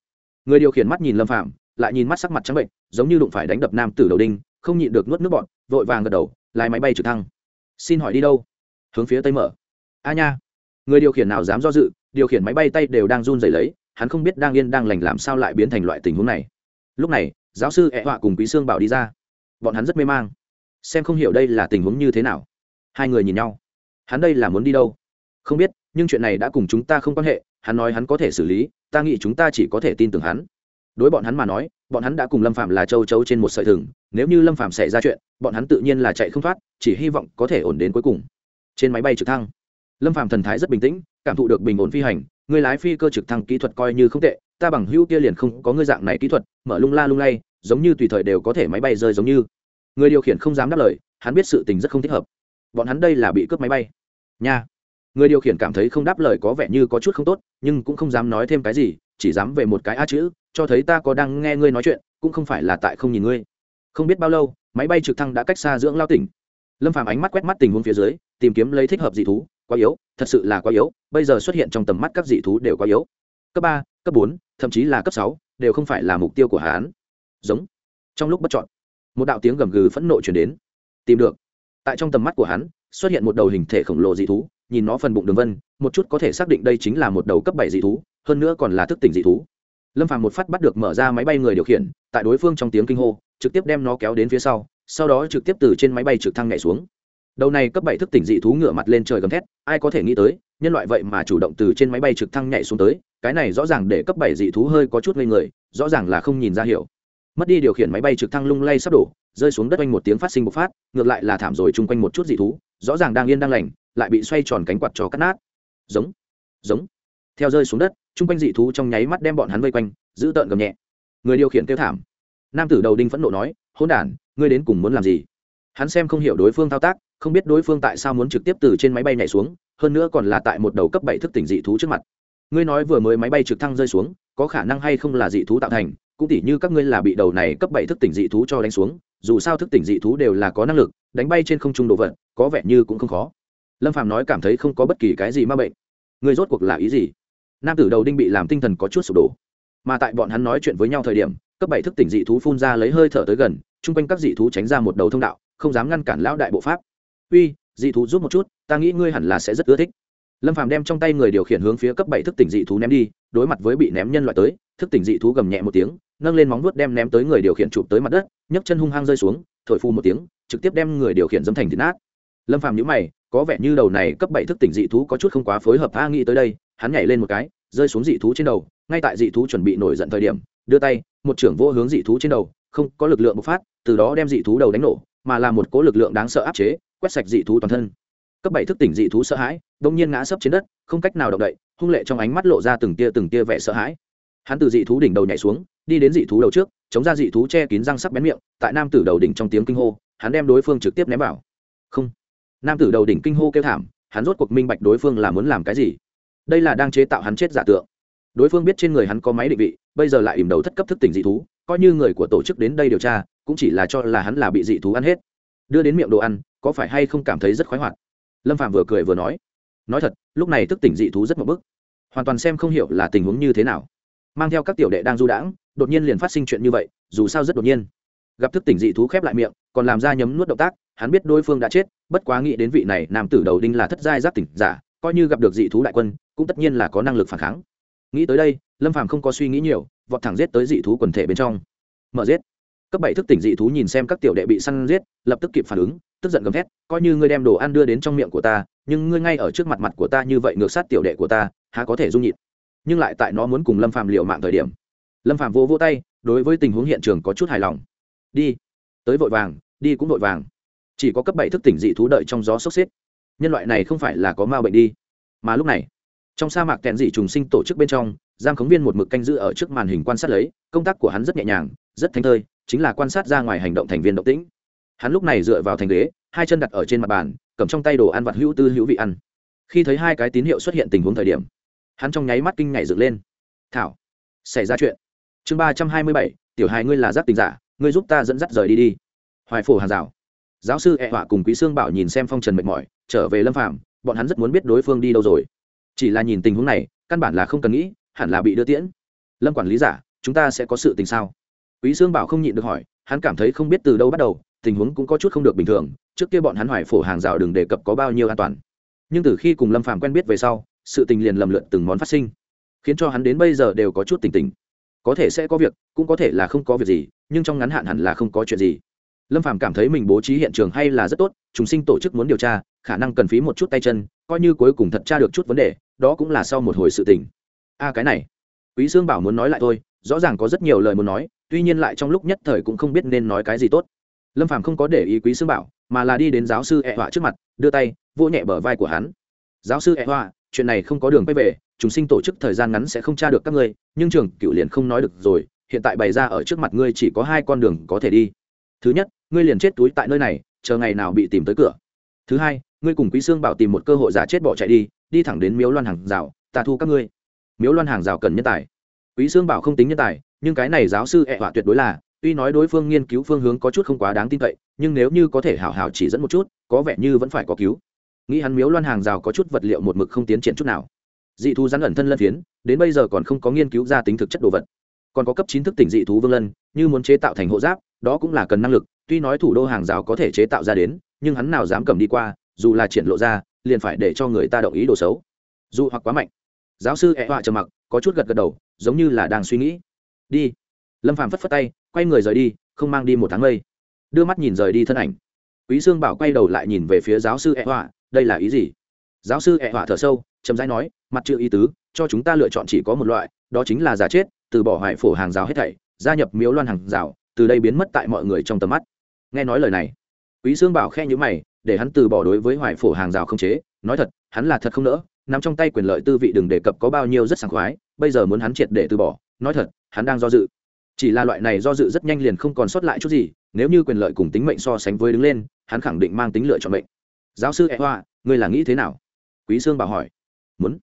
Người điều khiển mắt nhìn lâm phàm, lại nhìn mắt sắc mặt trắng bệnh, giống như đụng phải đánh đập nam tử đầu đinh, không nhịn được nuốt nước bọn vội vàng gật đầu, lái máy bay trực thăng. Xin hỏi đi đâu? Hướng phía tây mở. A nha. Người điều khiển nào dám do dự, điều khiển máy bay tay đều đang run rẩy lấy, hắn không biết đang yên đang lành làm sao lại biến thành loại tình huống này. Lúc này, giáo sư ẹ họa cùng quý sương bảo đi ra bọn hắn rất mê mang. Xem không hiểu đây là tình huống như thế nào. Hai người nhìn nhau. Hắn đây là muốn đi đâu? Không biết, nhưng chuyện này đã cùng chúng ta không quan hệ, hắn nói hắn có thể xử lý, ta nghĩ chúng ta chỉ có thể tin tưởng hắn. Đối bọn hắn mà nói, bọn hắn đã cùng lâm phạm là châu chấu trên một sợi thừng, nếu như lâm phạm xảy ra chuyện, bọn hắn tự nhiên là chạy không thoát, chỉ hy vọng có thể ổn đến cuối cùng. Trên máy bay trực thăng, lâm phạm thần thái rất bình tĩnh, cảm thụ được bình ổn phi hành, người lái phi cơ trực thăng kỹ thuật coi như không tệ, ta bằng hữu kia liền không có ngươi dạng này kỹ thuật, mở lung la lung lay giống như tùy thời đều có thể máy bay rơi giống như. Người điều khiển không dám đáp lời, hắn biết sự tình rất không thích hợp. Bọn hắn đây là bị cướp máy bay. Nha. Người điều khiển cảm thấy không đáp lời có vẻ như có chút không tốt, nhưng cũng không dám nói thêm cái gì, chỉ dám về một cái a chữ, cho thấy ta có đang nghe ngươi nói chuyện, cũng không phải là tại không nhìn ngươi. Không biết bao lâu, máy bay trực thăng đã cách xa dưỡng lao tỉnh. Lâm phàm ánh mắt quét mắt tình huống phía dưới, tìm kiếm lấy thích hợp dị thú, quá yếu, thật sự là quá yếu, bây giờ xuất hiện trong tầm mắt các dị thú đều quá yếu. Cấp ba, cấp bốn, thậm chí là cấp sáu, đều không phải là mục tiêu của hắn giống. Trong lúc bất chọn một đạo tiếng gầm gừ phẫn nộ chuyển đến. Tìm được. Tại trong tầm mắt của hắn, xuất hiện một đầu hình thể khổng lồ dị thú, nhìn nó phần bụng đường vân, một chút có thể xác định đây chính là một đầu cấp bảy dị thú, hơn nữa còn là thức tỉnh dị thú. Lâm phàm một phát bắt được mở ra máy bay người điều khiển, tại đối phương trong tiếng kinh hô, trực tiếp đem nó kéo đến phía sau sau đó trực tiếp từ trên máy bay trực thăng nhảy xuống. Đầu này cấp bảy thức tỉnh dị thú ngửa mặt lên trời gầm thét, ai có thể nghĩ tới, nhân loại vậy mà chủ động từ trên máy bay trực thăng nhảy xuống tới, cái này rõ ràng để cấp bảy dị thú hơi có chút ngây người, rõ ràng là không nhìn ra hiểu mất đi điều khiển máy bay trực thăng lung lay sắp đổ, rơi xuống đất quanh một tiếng phát sinh bộc phát, ngược lại là thảm rồi chung quanh một chút dị thú, rõ ràng đang yên đang lành, lại bị xoay tròn cánh quạt cho cắt nát. Giống giống. Theo rơi xuống đất, chung quanh dị thú trong nháy mắt đem bọn hắn vây quanh, giữ tợn gầm nhẹ. Người điều khiển kêu thảm. Nam tử đầu đinh phẫn nộ nói hôn đản, ngươi đến cùng muốn làm gì? Hắn xem không hiểu đối phương thao tác, không biết đối phương tại sao muốn trực tiếp từ trên máy bay nhảy xuống, hơn nữa còn là tại một đầu cấp bảy thức tỉnh dị thú trước mặt. Ngươi nói vừa mới máy bay trực thăng rơi xuống, có khả năng hay không là dị thú tạo thành cũng tỉ như các ngươi là bị đầu này cấp bảy thức tỉnh dị thú cho đánh xuống, dù sao thức tỉnh dị thú đều là có năng lực, đánh bay trên không trung đồ vật, có vẻ như cũng không khó. Lâm phàm nói cảm thấy không có bất kỳ cái gì ma bệnh. Người rốt cuộc là ý gì? Nam tử đầu đinh bị làm tinh thần có chút sụp đổ. Mà tại bọn hắn nói chuyện với nhau thời điểm, cấp bảy thức tỉnh dị thú phun ra lấy hơi thở tới gần, chung quanh các dị thú tránh ra một đầu thông đạo, không dám ngăn cản lão đại bộ pháp. Uy, dị thú giúp một chút, ta nghĩ ngươi hẳn là sẽ rất ưa thích. Lâm phàm đem trong tay người điều khiển hướng phía cấp bảy thức tỉnh dị thú ném đi, đối mặt với bị ném nhân loại tới, thức tỉnh dị thú gầm nhẹ một tiếng nâng lên móng vuốt đem ném tới người điều khiển chụp tới mặt đất, nhấc chân hung hăng rơi xuống, thổi phu một tiếng, trực tiếp đem người điều khiển dâm thành thịt nát. Lâm phàm nhíu mày, có vẻ như đầu này cấp bảy thức tỉnh dị thú có chút không quá phối hợp, a nghĩ tới đây, hắn nhảy lên một cái, rơi xuống dị thú trên đầu, ngay tại dị thú chuẩn bị nổi giận thời điểm, đưa tay, một trưởng vô hướng dị thú trên đầu, không, có lực lượng bộc phát, từ đó đem dị thú đầu đánh nổ, mà là một cố lực lượng đáng sợ áp chế, quét sạch dị thú toàn thân. Cấp bảy thức tỉnh dị thú sợ hãi, đông nhiên ngã sấp trên đất, không cách nào động đậy, hung lệ trong ánh mắt lộ ra từng tia từng tia vẻ sợ hãi. Hắn từ dị thú đỉnh đầu nhảy xuống đi đến dị thú đầu trước, chống ra dị thú che kín răng sắc bén miệng, tại nam tử đầu đỉnh trong tiếng kinh hô, hắn đem đối phương trực tiếp ném vào. Không. Nam tử đầu đỉnh kinh hô kêu thảm, hắn rốt cuộc minh bạch đối phương là muốn làm cái gì. Đây là đang chế tạo hắn chết giả tượng. Đối phương biết trên người hắn có máy định vị, bây giờ lại ìm đầu thất cấp thức tỉnh dị thú, coi như người của tổ chức đến đây điều tra, cũng chỉ là cho là hắn là bị dị thú ăn hết. Đưa đến miệng đồ ăn, có phải hay không cảm thấy rất khoái hoạt? Lâm phạm vừa cười vừa nói. Nói thật, lúc này thức tỉnh dị thú rất một bức. Hoàn toàn xem không hiểu là tình huống như thế nào mang theo các tiểu đệ đang du đãng, đột nhiên liền phát sinh chuyện như vậy, dù sao rất đột nhiên. Gặp thức tỉnh dị thú khép lại miệng, còn làm ra nhấm nuốt động tác, hắn biết đối phương đã chết, bất quá nghĩ đến vị này nam tử đầu đinh là thất giai giác tỉnh giả, coi như gặp được dị thú đại quân, cũng tất nhiên là có năng lực phản kháng. Nghĩ tới đây, lâm phàm không có suy nghĩ nhiều, vọt thẳng giết tới dị thú quần thể bên trong. Mở giết. Cấp bảy thức tỉnh dị thú nhìn xem các tiểu đệ bị săn giết, lập tức kịp phản ứng, tức giận gầm thét, coi như ngươi đem đồ ăn đưa đến trong miệng của ta, nhưng ngươi ngay ở trước mặt mặt của ta như vậy ngược sát tiểu đệ của ta, há có thể dung nhịn nhưng lại tại nó muốn cùng lâm Phạm liệu mạng thời điểm. Lâm Phạm vô vô tay, đối với tình huống hiện trường có chút hài lòng. Đi. Tới vội vàng, đi cũng vội vàng. Chỉ có cấp bảy thức tỉnh dị thú đợi trong gió sốc xếp. Nhân loại này không phải là có ma bệnh đi. Mà lúc này, trong sa mạc kẹn dị trùng sinh tổ chức bên trong, giam khống viên một mực canh giữ ở trước màn hình quan sát lấy, công tác của hắn rất nhẹ nhàng, rất thanh thơi, chính là quan sát ra ngoài hành động thành viên động tĩnh. Hắn lúc này dựa vào thành ghế, hai chân đặt ở trên mặt bàn, cầm trong tay đồ ăn vặt hữu tư hữu vị ăn. Khi thấy hai cái tín hiệu xuất hiện tình huống thời điểm hắn trong nháy mắt kinh nhảy dựng lên. Thảo, xảy ra chuyện. Chương ba trăm hai mươi bảy, tiểu hài ngươi là giác tình giả, ngươi giúp ta dẫn dắt rời đi đi. Hoài phổ hàng rào giáo sư e họa cùng quý sương bảo nhìn xem phong trần mệt mỏi, trở về lâm phạm bọn hắn rất muốn biết đối phương đi đâu rồi. Chỉ là nhìn tình huống này, căn bản là không cần nghĩ, hẳn là bị đưa tiễn. Lâm quản lý giả, chúng ta sẽ có sự tình sao? Quý sương bảo không nhịn được hỏi, hắn cảm thấy không biết từ đâu bắt đầu, tình huống cũng có chút không được bình thường, trước kia bọn hắn hoài phổ hàng rào đừng đề cập có bao nhiêu an toàn. Nhưng từ khi cùng lâm phạm quen biết về sau sự tình liền lầm lượn từng món phát sinh, khiến cho hắn đến bây giờ đều có chút tình tình có thể sẽ có việc, cũng có thể là không có việc gì, nhưng trong ngắn hạn hẳn là không có chuyện gì. Lâm phàm cảm thấy mình bố trí hiện trường hay là rất tốt, chúng sinh tổ chức muốn điều tra, khả năng cần phí một chút tay chân, coi như cuối cùng thật tra được chút vấn đề, đó cũng là sau một hồi sự tình. A cái này. Quý Dương bảo muốn nói lại thôi, rõ ràng có rất nhiều lời muốn nói, tuy nhiên lại trong lúc nhất thời cũng không biết nên nói cái gì tốt. Lâm phàm không có để ý quý Dương bảo, mà là đi đến giáo sư ẹ họa trước mặt, đưa tay, vỗ nhẹ bờ vai của hắn. Giáo sư ẹ họa chuyện này không có đường quay về, chúng sinh tổ chức thời gian ngắn sẽ không tra được các ngươi, nhưng trường cựu liền không nói được rồi, hiện tại bày ra ở trước mặt ngươi chỉ có hai con đường có thể đi. Thứ nhất, ngươi liền chết túi tại nơi này, chờ ngày nào bị tìm tới cửa. Thứ hai, ngươi cùng quý sương bảo tìm một cơ hội giả chết bỏ chạy đi đi thẳng đến miếu loan hàng rào ta thu các ngươi. Miếu loan hàng rào cần nhân tài. Quý sương bảo không tính nhân tài, nhưng cái này giáo sư ẹ họa tuyệt đối là, tuy nói đối phương nghiên cứu phương hướng có chút không quá đáng tin cậy, nhưng nếu như có thể hảo hảo chỉ dẫn một chút, có vẻ như vẫn phải có cứu nghĩ hắn miếu loan hàng rào có chút vật liệu một mực không tiến triển chút nào. Dị thú rắn ẩn thân lân phiến, đến bây giờ còn không có nghiên cứu ra tính thực chất đồ vật. Còn có cấp chín thức tỉnh dị thú vương lân, như muốn chế tạo thành hộ giáp, đó cũng là cần năng lực, tuy nói thủ đô hàng rào có thể chế tạo ra đến, nhưng hắn nào dám cầm đi qua, dù là triển lộ ra, liền phải để cho người ta đồng ý đồ xấu. Dù hoặc quá mạnh. Giáo sư e ẹ họa trầm mặc, có chút gật gật đầu, giống như là đang suy nghĩ. Đi. Lâm phàm phất phất tay, quay người rời đi, không mang đi một tháng mây. Đưa mắt nhìn rời đi thân ảnh. Quý sương bảo quay đầu lại nhìn về phía giáo sư e ẹ họa đây là ý gì? Giáo sư ẹ họa thở sâu chấm rãi nói, mặt chữ ý tứ, cho chúng ta lựa chọn chỉ có một loại, đó chính là giả chết, từ bỏ hoại phổ hàng rào hết thảy, gia nhập miếu loan hàng rào, từ đây biến mất tại mọi người trong tầm mắt. Nghe nói lời này, quý sương bảo khe nhữ mày, để hắn từ bỏ đối với hoài phổ hàng rào không chế, nói thật, hắn là thật không nỡ nằm trong tay quyền lợi tư vị đừng đề cập có bao nhiêu rất sảng khoái, bây giờ muốn hắn triệt để từ bỏ, nói thật, hắn đang do dự. Chỉ là loại này do dự rất nhanh liền không còn sót lại chút gì, nếu như quyền lợi cùng tính mệnh so sánh với đứng lên, hắn khẳng định mang tính lựa chọn mệnh giáo sư e hoa ngươi là nghĩ thế nào? Quý sương bảo hỏi. Muốn.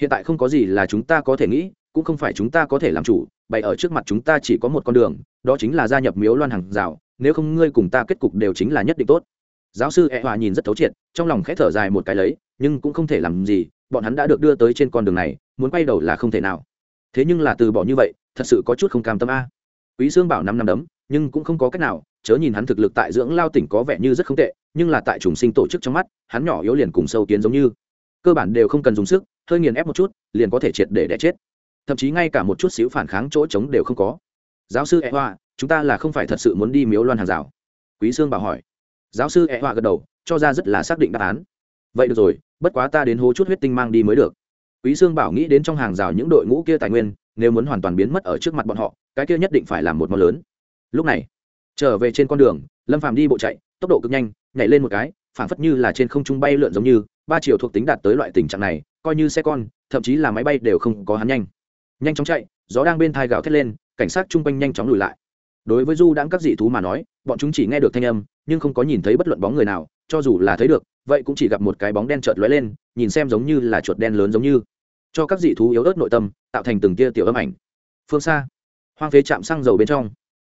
Hiện tại không có gì là chúng ta có thể nghĩ, cũng không phải chúng ta có thể làm chủ, bày ở trước mặt chúng ta chỉ có một con đường, đó chính là gia nhập miếu loan hàng rào, nếu không ngươi cùng ta kết cục đều chính là nhất định tốt. Giáo sư e hòa nhìn rất thấu triệt, trong lòng khẽ thở dài một cái lấy, nhưng cũng không thể làm gì, bọn hắn đã được đưa tới trên con đường này, muốn quay đầu là không thể nào. Thế nhưng là từ bỏ như vậy, thật sự có chút không cam tâm a. Quý sương bảo năm năm đấm, nhưng cũng không có cách nào chớ nhìn hắn thực lực tại dưỡng lao tỉnh có vẻ như rất không tệ, nhưng là tại trùng sinh tổ chức trong mắt, hắn nhỏ yếu liền cùng sâu kiến giống như. Cơ bản đều không cần dùng sức, hơi nghiền ép một chút, liền có thể triệt để đẻ chết. Thậm chí ngay cả một chút xíu phản kháng chỗ trống đều không có. Giáo sư e hoa chúng ta là không phải thật sự muốn đi miếu loan hàng rào. Quý sương bảo hỏi. Giáo sư e hoa gật đầu, cho ra rất là xác định đáp án. Vậy được rồi, bất quá ta đến hố chút huyết tinh mang đi mới được. Quý sương bảo nghĩ đến trong hàng rào những đội ngũ kia tài nguyên, nếu muốn hoàn toàn biến mất ở trước mặt bọn họ, cái kia nhất định phải làm một món lớn. Lúc này trở về trên con đường, lâm phàm đi bộ chạy, tốc độ cực nhanh, nhảy lên một cái, phảng phất như là trên không trung bay lượn giống như, ba chiều thuộc tính đạt tới loại tình trạng này, coi như xe con, thậm chí là máy bay đều không có hắn nhanh. Nhanh chóng chạy, gió đang bên thai gào thét lên, cảnh sát chung quanh nhanh chóng lùi lại. Đối với du đãng các dị thú mà nói, bọn chúng chỉ nghe được thanh âm, nhưng không có nhìn thấy bất luận bóng người nào, cho dù là thấy được, vậy cũng chỉ gặp một cái bóng đen chợt lóe lên, nhìn xem giống như là chuột đen lớn giống như. Cho các dị thú yếu ớt nội tâm, tạo thành từng tia tiểu âm ảnh. Phương xa, hoang phế chạm xăng dầu bên trong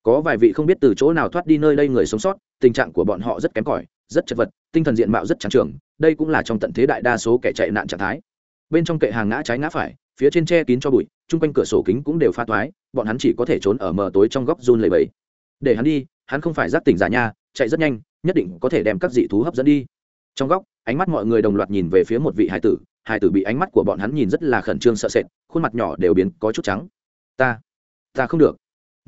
có vài vị không biết từ chỗ nào thoát đi nơi đây người sống sót, tình trạng của bọn họ rất kém cỏi, rất chật vật, tinh thần diện mạo rất trắng trường đây cũng là trong tận thế đại đa số kẻ chạy nạn trạng thái. Bên trong kệ hàng ngã trái ngã phải, phía trên tre kín cho bụi, chung quanh cửa sổ kính cũng đều pha toái, bọn hắn chỉ có thể trốn ở mờ tối trong góc run lầy bẫy để hắn đi, hắn không phải giác tỉnh giả nha, chạy rất nhanh, nhất định có thể đem các dị thú hấp dẫn đi. Trong góc, ánh mắt mọi người đồng loạt nhìn về phía một vị hải tử hải tử bị ánh mắt của bọn hắn nhìn rất là khẩn trương sợ sệt, khuôn mặt nhỏ đều biến có chút trắng. Ta ta không được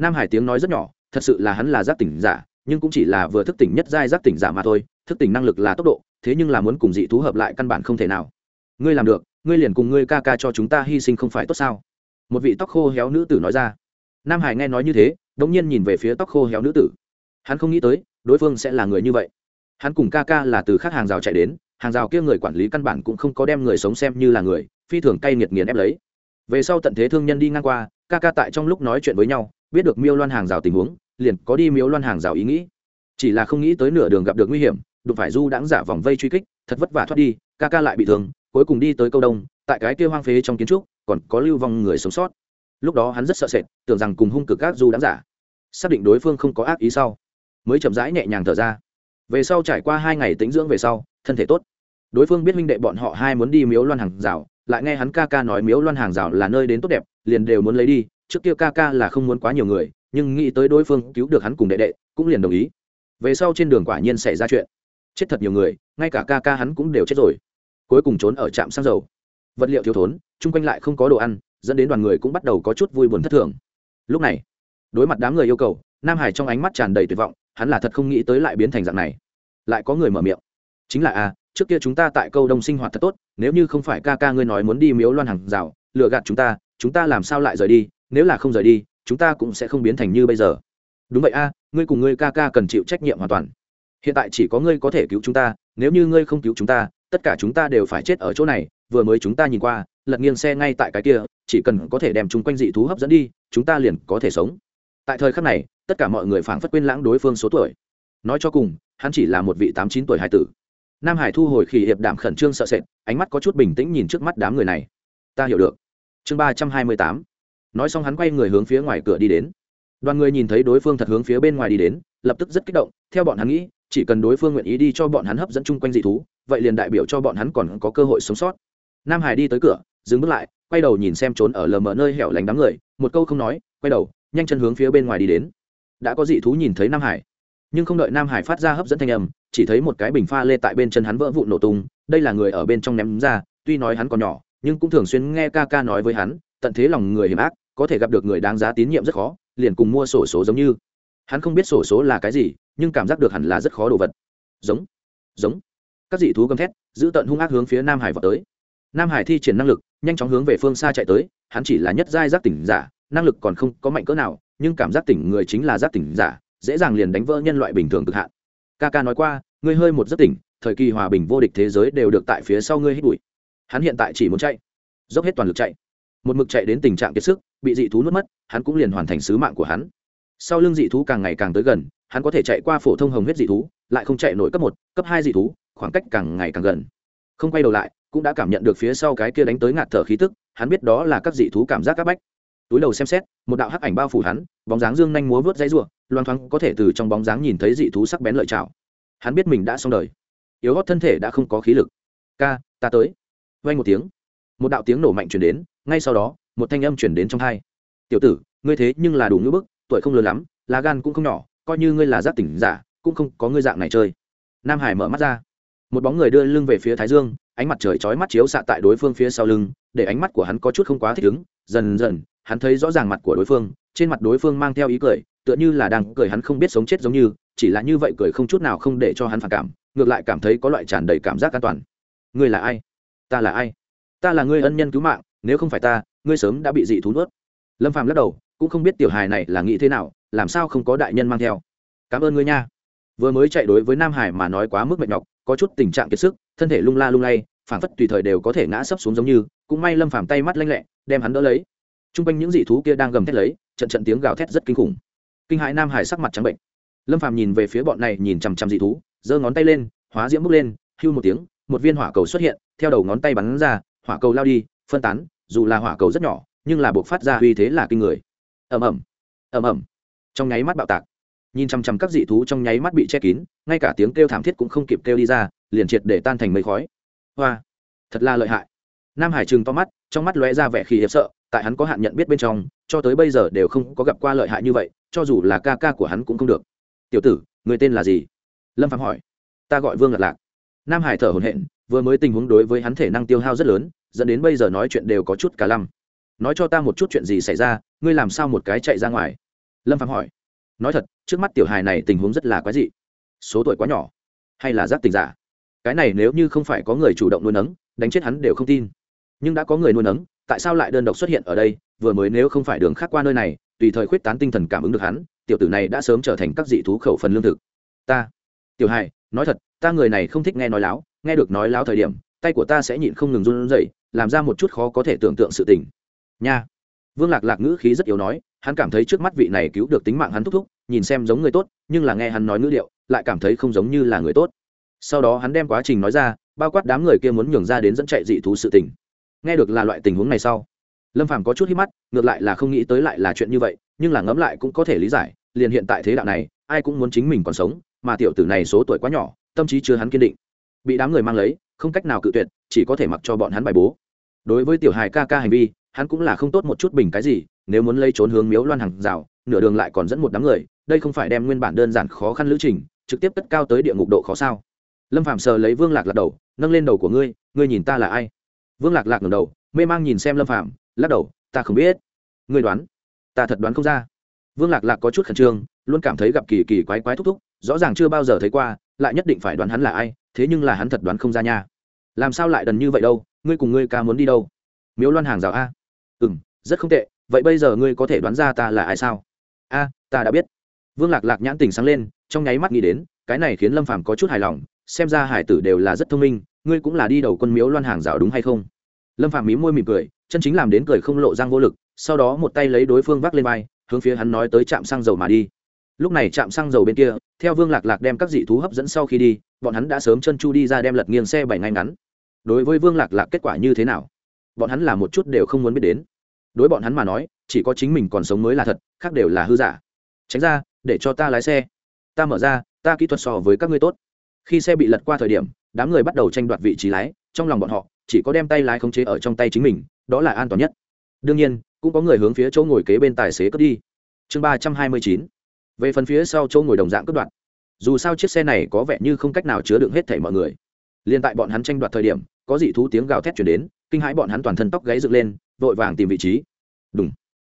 nam hải tiếng nói rất nhỏ, thật sự là hắn là giác tỉnh giả, nhưng cũng chỉ là vừa thức tỉnh nhất giai giác tỉnh giả mà thôi, thức tỉnh năng lực là tốc độ, thế nhưng là muốn cùng dị thú hợp lại căn bản không thể nào. Ngươi làm được, ngươi liền cùng ngươi ca ca cho chúng ta hy sinh không phải tốt sao? Một vị tóc khô héo nữ tử nói ra. Nam hải nghe nói như thế đ ỗ n g nhiên nhìn về phía tóc khô héo nữ tử. Hắn không nghĩ tới, đối phương sẽ là người như vậy. Hắn cùng ca ca là từ khác hàng rào chạy đến, hàng rào kia người quản lý căn bản cũng không có đem người sống xem như là người, phi thường cay nghiệt nghiền ép lấy. Về sau tận thế thương nhân đi ngang qua, ca ca tại trong lúc nói chuyện với nhau biết được miêu loan hàng rào tình huống, liền có đi miếu loan hàng rào ý nghĩ. Chỉ là không nghĩ tới nửa đường gặp được nguy hiểm, đụng phải du đãng giả vòng vây truy kích, thật vất vả thoát đi, ca ca lại bị thương, cuối cùng đi tới câu đông, tại cái kia hoang phế trong kiến trúc, còn có lưu vong người sống sót. Lúc đó hắn rất sợ sệt, tưởng rằng cùng hung cực các du đãng giả, xác định đối phương không có ác ý sau, mới chậm rãi nhẹ nhàng thở ra. Về sau trải qua hai ngày tính dưỡng về sau, thân thể tốt. Đối phương biết minh đệ bọn họ hai muốn đi miếu loan hàng rào, lại nghe hắn ca ca nói miếu loan hàng rào là nơi đến tốt đẹp, liền đều muốn lấy đi trước kia ca ca là không muốn quá nhiều người, nhưng nghĩ tới đối phương cứu được hắn cùng đệ đệ, cũng liền đồng ý. Về sau trên đường quả nhiên xảy ra chuyện. Chết thật nhiều người, ngay cả ca ca hắn cũng đều chết rồi. Cuối cùng trốn ở trạm xăng dầu. Vật liệu thiếu thốn, chung quanh lại không có đồ ăn, dẫn đến đoàn người cũng bắt đầu có chút vui buồn thất thường. Lúc này, đối mặt đám người yêu cầu, nam hải trong ánh mắt tràn đầy tuyệt vọng, hắn là thật không nghĩ tới lại biến thành dạng này. Lại có người mở miệng. Chính là a trước kia chúng ta tại câu đông sinh hoạt thật tốt, nếu như không phải ca ca ngươi nói muốn đi miếu loan hàng rào lựa gạt chúng ta chúng ta làm sao lại rời đi? Nếu là không rời đi, chúng ta cũng sẽ không biến thành như bây giờ. Đúng vậy a, ngươi cùng ngươi ca ca cần chịu trách nhiệm hoàn toàn. Hiện tại chỉ có ngươi có thể cứu chúng ta, nếu như ngươi không cứu chúng ta, tất cả chúng ta đều phải chết ở chỗ này, vừa mới chúng ta nhìn qua, lật nghiêng xe ngay tại cái kia, chỉ cần có thể đem chúng quanh dị thú hấp dẫn đi, chúng ta liền có thể sống. Tại thời khắc này, tất cả mọi người phảng phất quên lãng đối phương số tuổi. Nói cho cùng, hắn chỉ là một vị tám chín tuổi hải tử. Nam hải thu hồi khi hiệp đảm khẩn trương sợ sệt, ánh mắt có chút bình tĩnh nhìn trước mắt đám người này. Ta hiểu được. Chương ba trăm hai mươi tám nói xong hắn quay người hướng phía ngoài cửa đi đến. Đoàn người nhìn thấy đối phương thật hướng phía bên ngoài đi đến, lập tức rất kích động, theo bọn hắn nghĩ, chỉ cần đối phương nguyện ý đi cho bọn hắn hấp dẫn chung quanh dị thú, vậy liền đại biểu cho bọn hắn còn có cơ hội sống sót. Nam hải đi tới cửa, dừng bước lại, quay đầu nhìn xem trốn ở lờ mờ nơi hẻo lánh đám người, một câu không nói, quay đầu, nhanh chân hướng phía bên ngoài đi đến. Đã có dị thú nhìn thấy nam hải, nhưng không đợi nam hải phát ra hấp dẫn thanh âm, chỉ thấy một cái bình pha lê tại bên chân hắn vỡ vụn nổ tung, đây là người ở bên trong ném ra, tuy nói hắn còn nhỏ, nhưng cũng thường xuyên nghe ca ca nói với hắn, tận thế lòng người hiểm ác có thể gặp được người đáng giá tín nhiệm rất khó, liền cùng mua sổ số giống như. Hắn không biết sổ số là cái gì, nhưng cảm giác được hẳn là rất khó đồ vật. Giống giống. Các dị thú gầm thét, giữ tận hung ác hướng phía nam hải vào tới. Nam hải thi triển năng lực, nhanh chóng hướng về phương xa chạy tới, hắn chỉ là nhất giai giác tỉnh giả, năng lực còn không có mạnh cỡ nào, nhưng cảm giác tỉnh người chính là giác tỉnh giả, dễ dàng liền đánh vỡ nhân loại bình thường cực hạn. Ca ca nói qua, ngươi hơi một giấc tỉnh, thời kỳ hòa bình vô địch thế giới đều được tại phía sau ngươi hít bụi. Hắn hiện tại chỉ muốn chạy, dốc hết toàn lực chạy. Một mực chạy đến tình trạng kiệt sức bị dị thú nuốt mất hắn cũng liền hoàn thành sứ mạng của hắn. Sau lưng dị thú càng ngày càng tới gần hắn có thể chạy qua phổ thông hồng huyết dị thú lại không chạy nổi cấp một cấp hai dị thú khoảng cách càng ngày càng gần. Không quay đầu lại cũng đã cảm nhận được phía sau cái kia đánh tới ngạt thở khí tức hắn biết đó là các dị thú cảm giác áp bách. Túi đầu xem xét một đạo hắc ảnh bao phủ hắn bóng dáng dương nhanh múa vớt dãy rùa, loang thoáng có thể từ trong bóng dáng nhìn thấy dị thú sắc bén lợi chảo hắn biết mình đã xong đời. Yếu gót thân thể đã không có khí lực. Ca ta tới. Vay một tiếng một đạo tiếng nổ mạnh chuyển đến ngay sau đó một thanh âm chuyển đến trong hai tiểu tử, ngươi thế nhưng là đủ ngữ bức, tuổi không lớn lắm, lá gan cũng không nhỏ, coi như ngươi là giác tỉnh giả, cũng không có ngươi dạng này chơi. Nam hải mở mắt ra. Một bóng người đưa lưng về phía thái dương, ánh mặt trời chói mắt chiếu xạ tại đối phương phía sau lưng, để ánh mắt của hắn có chút không quá thích ứng. Dần dần, hắn thấy rõ ràng mặt của đối phương, trên mặt đối phương mang theo ý cười, tựa như là đang cười hắn không biết sống chết giống như, chỉ là như vậy cười không chút nào không để cho hắn phản cảm, ngược lại cảm thấy có loại tràn đầy cảm giác an toàn. Ngươi là ai? Ta là ai? Ta là ngươi ân nhân cứu mạng, nếu không phải ta ngươi sớm đã bị dị thú nuốt. Lâm phàm lắc đầu, cũng không biết tiểu hài này là nghĩ thế nào, làm sao không có đại nhân mang theo. Cảm ơn ngươi nha. Vừa mới chạy đối với nam hải mà nói quá mức mệt nhọc, có chút tình trạng kiệt sức, thân thể lung la lung lay, phảng phất tùy thời đều có thể ngã sấp xuống giống như, cũng may lâm phàm tay mắt lanh lẹ, đem hắn đỡ lấy. T r u n g quanh những dị thú kia đang gầm thét lấy, trận trận tiếng gào thét rất kinh khủng. Kinh hãi nam hải sắc mặt trắng bệnh. Lâm phàm nhìn về phía bọn này nhìn chằm chằm dị thú, giơ ngón tay lên, hóa diễm bước lên, hưu một tiếng, một viên hỏa cầu xuất hiện, theo đầu ngón tay bắn ra, hỏa cầu lao đi, phân tán dù là hỏa cầu rất nhỏ, nhưng là buộc phát ra uy thế là kinh người. Ầm ầm ầm ầm. Trong nháy mắt bạo tạc, nhìn chằm chằm các dị thú trong nháy mắt bị che kín, ngay cả tiếng kêu thảm thiết cũng không kịp kêu đi ra, liền triệt để tan thành mây khói. Hoa, thật là lợi hại. Nam hải trừng to mắt, trong mắt lóe ra vẻ khi hiệp sợ, tại hắn có hạn nhận biết bên trong, cho tới bây giờ đều không có gặp qua lợi hại như vậy, cho dù là ca ca của hắn cũng không được. Tiểu tử, người tên là gì? Lâm phạm hỏi. Ta gọi vương lật lạc. Nam hải thở hồn hện vừa mới tình huống đối với hắn thể năng tiêu hao rất lớn dẫn đến bây giờ nói chuyện đều có chút cả lăm. Nói cho ta một chút chuyện gì xảy ra, ngươi làm sao một cái chạy ra ngoài? Lâm phạm hỏi. Nói thật, trước mắt tiểu hài này tình huống rất là quái dị. Số tuổi quá nhỏ. Hay là giác tình giả? Cái này nếu như không phải có người chủ động nuôi nấng, đánh chết hắn đều không tin. Nhưng đã có người nuôi nấng, tại sao lại đơn độc xuất hiện ở đây? Vừa mới nếu không phải đường khác qua nơi này, tùy thời khuyết tán tinh thần cảm ứng được hắn, tiểu tử này đã sớm trở thành các dị thú khẩu phần lương thực. Ta. Tiểu hài, nói thật, ta người này không thích nghe nói láo, nghe được nói láo thời điểm, tay của ta sẽ nhịn không ngừng run rẩy làm ra một chút khó có thể tưởng tượng sự tình. Nha. Vương lạc lạc ngữ khí rất yếu nói, hắn cảm thấy trước mắt vị này cứu được tính mạng hắn thúc thúc, nhìn xem giống người tốt, nhưng là nghe hắn nói ngữ liệu lại cảm thấy không giống như là người tốt. Sau đó hắn đem quá trình nói ra, bao quát đám người kia muốn nhường ra đến dẫn chạy dị thú sự tình. Nghe được là loại tình huống này sau, lâm phàm có chút hít mắt, ngược lại là không nghĩ tới lại là chuyện như vậy, nhưng là ngẫm lại cũng có thể lý giải, liền hiện tại thế đạo này, ai cũng muốn chính mình còn sống, mà tiểu tử này số tuổi quá nhỏ, tâm trí chưa hắn kiên định. Bị đám người mang lấy, không cách nào cự tuyệt, chỉ có thể mặc cho bọn hắn bài bố đối với tiểu hài ca ca hành vi, hắn cũng là không tốt một chút bình cái gì, nếu muốn lấy trốn hướng miếu loan hàng rào, nửa đường lại còn dẫn một đám người, đây không phải đem nguyên bản đơn giản khó khăn lữ trình, trực tiếp cất cao tới địa ngục độ khó sao. Lâm phạm sờ lấy vương lạc lạc đầu, nâng lên đầu của ngươi ngươi nhìn ta là ai? Vương lạc lạc ngẩng đầu, mê mang nhìn xem lâm phạm lắc đầu, ta không biết. Ngươi đoán? Ta thật đoán không ra. Vương lạc lạc có chút khẩn trương, luôn cảm thấy gặp kỳ kỳ quái quái thúc thúc, rõ ràng chưa bao giờ thấy qua, lại nhất định phải đoán hắn là ai, thế nhưng là hắn thật đoán không ra nha. Làm sao lại đần như vậy đâu? Ngươi cùng ngươi ca muốn đi đâu? Miếu loan hàng rào a. Ừ m rất không tệ, vậy bây giờ ngươi có thể đoán ra ta là ai sao? A, ta đã biết. Vương lạc lạc nhãn tình sáng lên, trong nháy mắt nghĩ đến, cái này khiến lâm phàm có chút hài lòng, xem ra hải tử đều là rất thông minh, ngươi cũng là đi đầu quân miếu loan hàng rào đúng hay không? Lâm phàm mí môi mỉm cười, chân chính làm đến cười không lộ răng vô lực, sau đó một tay lấy đối phương vác lên vai, hướng phía hắn nói tới trạm xăng dầu mà đi. Lúc này trạm xăng dầu bên kia, theo vương lạc lạc đem các dị thú hấp dẫn sau khi đi, bọn hắn đã sớm chân chu đi ra đem lật nghiêng xe bảy ngay ngắn đối với vương lạc lạc kết quả như thế nào? Bọn hắn là một chút đều không muốn biết đến. Đối bọn hắn mà nói, chỉ có chính mình còn sống mới là thật, khác đều là hư giả. Tránh ra, để cho ta lái xe. Ta mở ra, ta kỹ thuật so với các ngươi tốt. Khi xe bị lật qua thời điểm, đám người bắt đầu tranh đoạt vị trí lái, trong lòng bọn họ, chỉ có đem tay lái khống chế ở trong tay chính mình, đó là an toàn nhất. Đương nhiên, cũng có người hướng phía chỗ ngồi kế bên tài xế cướp đi. Chương ba trăm hai mươi chín. Về phần phía sau chỗ ngồi đồng dạng cướp đoạt. Dù sao chiếc xe này có vẻ như không cách nào chứa đựng hết thảy mọi người liên tại bọn hắn tranh đoạt thời điểm, có dị thú tiếng gào thét chuyển đến, kinh hãi bọn hắn toàn thân tóc gáy dựng lên, vội vàng tìm vị trí. Đúng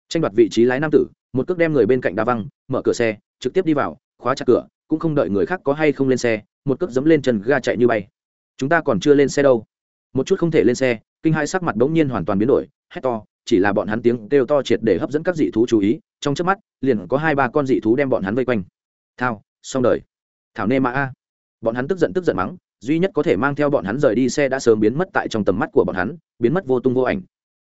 tranh đoạt vị trí lái nam tử, một cước đem người bên cạnh đá văng, mở cửa xe, trực tiếp đi vào, khóa chặt cửa, cũng không đợi người khác có hay không lên xe, một cước dẫm lên chân ga chạy như bay. Chúng ta còn chưa lên xe đâu. Một chút không thể lên xe, kinh hai sắc mặt bỗng nhiên hoàn toàn biến đổi, hét to, chỉ là bọn hắn tiếng kêu to triệt để hấp dẫn các dị thú chú ý, trong trước mắt, liền có hai ba con dị thú đem bọn hắn vây quanh. Thao, xong đời. Thảo nê mã a. Bọn hắn tức giận tức giận mắng duy nhất có thể mang theo bọn hắn rời đi xe đã sớm biến mất tại trong tầm mắt của bọn hắn, biến mất vô tung vô ảnh.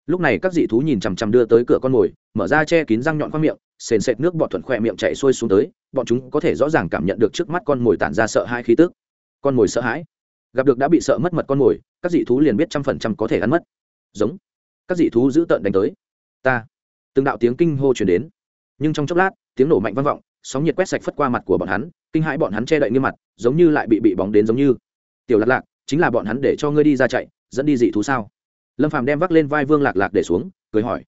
Lúc này các dị thú nhìn chằm chằm đưa tới cửa con mồi, mở ra che kín răng nhọn khoang miệng, sền sệt nước bọt thuận khỏe miệng chạy xuôi xuống tới, bọn chúng có thể rõ ràng cảm nhận được trước mắt con mồi tản ra sợ hai khí tức. Con mồi sợ hãi. Gặp được đã bị sợ mất mật con mồi, các dị thú liền biết trăm phần trăm có thể ăn mất. Giống. Các dị thú giữ tợn đánh tới. Ta. Từng đạo tiếng kinh hô chuyển đến. Nhưng trong chốc lát, tiếng nổ mạnh vang vọng, sóng nhiệt quét sạch phất qua mặt của bọn hắn, kinh hãi bọn hắn che đậy nghiêm mặt, giống như lại bị bị bóng đến giống như tiểu lạc lạc, chính là bọn hắn để cho ngươi đi ra chạy, dẫn đi dị thú sao? Lâm phàm đem vác lên vai vương lạc lạc để xuống, cười hỏi.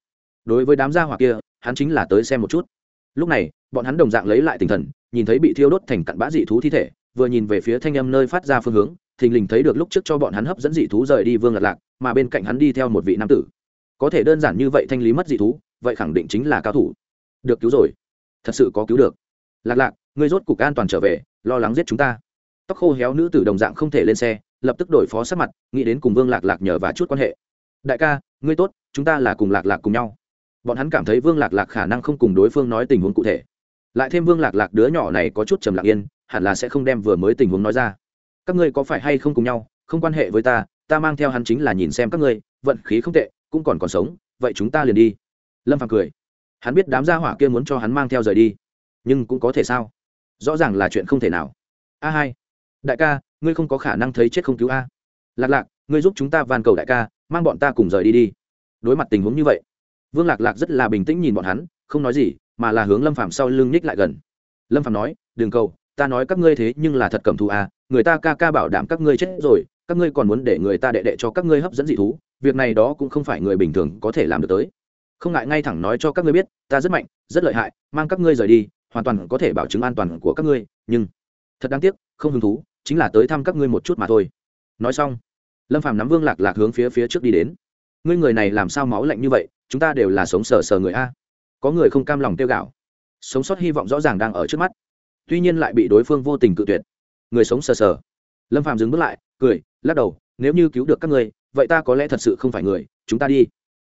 Đối với đám gia hỏa kia, hắn chính là tới xem một chút. Lúc này, bọn hắn đồng dạng lấy lại tinh thần, nhìn thấy bị thiêu đốt thành cặn bã dị thú thi thể, vừa nhìn về phía thanh âm nơi phát ra phương hướng, thình lình thấy được lúc trước cho bọn hắn hấp dẫn dị thú rời đi vương lạc lạc, mà bên cạnh hắn đi theo một vị nam tử. Có thể đơn giản như vậy thanh lý mất dị thú, vậy khẳng định chính là cao thủ. Được cứu rồi. Thật sự có cứu được. Lạc lạc, ngươi rốt cục an toàn trở về, lo lắng giết chúng ta tóc khô héo nữ tử đồng dạng không thể lên xe, lập tức đổi phó sát mặt, nghĩ đến cùng vương lạc lạc nhờ và chút quan hệ. Đại ca, ngươi tốt, chúng ta là cùng lạc lạc cùng nhau. Bọn hắn cảm thấy vương lạc lạc khả năng không cùng đối phương nói tình huống cụ thể. Lại thêm vương lạc lạc đứa nhỏ này có chút trầm lặng yên, hẳn là sẽ không đem vừa mới tình huống nói ra. Các ngươi có phải hay không cùng nhau? Không quan hệ với ta ta mang theo hắn chính là nhìn xem các ngươi, vận khí không tệ, cũng còn còn sống, vậy chúng ta liền đi. Lâm phàm cười. Hắn biết đám gia hỏa kia muốn cho hắn mang theo rời đi, nhưng cũng có thể sao? Rõ ràng là chuyện không thể nào. A hai đại ca, ngươi không có khả năng thấy chết không cứu a. Lạc lạc, ngươi giúp chúng ta van cầu đại ca, mang bọn ta cùng rời đi đi. Đối mặt tình huống như vậy, vương lạc lạc rất là bình tĩnh nhìn bọn hắn, không nói gì, mà là hướng lâm phạm sau lưng nhích lại gần. Lâm phạm nói, đừng cầu, ta nói các ngươi thế nhưng là thật cầm thù à người ta ca ca bảo đảm các ngươi chết rồi, các ngươi còn muốn để người ta đệ đệ cho các ngươi hấp dẫn dị thú, việc này đó cũng không phải người bình thường có thể làm được tới. Không ngại ngay thẳng nói cho các ngươi biết, ta rất mạnh, rất lợi hại, mang các ngươi rời đi, hoàn toàn có thể bảo chứng an toàn của các ngươi, nhưng thật đáng tiếc, không hứng thú chính là tới thăm các ngươi một chút mà thôi. Nói xong, lâm phàm nắm vương lạc lạc hướng phía phía trước đi đến. Ngươi người này làm sao máu lạnh như vậy, chúng ta đều là sống sờ sờ người a. Có người không cam lòng tiêu gạo. Sống sót hy vọng rõ ràng đang ở trước mắt. Tuy nhiên lại bị đối phương vô tình cự tuyệt. Người sống sờ sờ. Lâm phàm dừng bước lại, cười, lắc đầu, nếu như cứu được các ngươi, vậy ta có lẽ thật sự không phải người, chúng ta đi.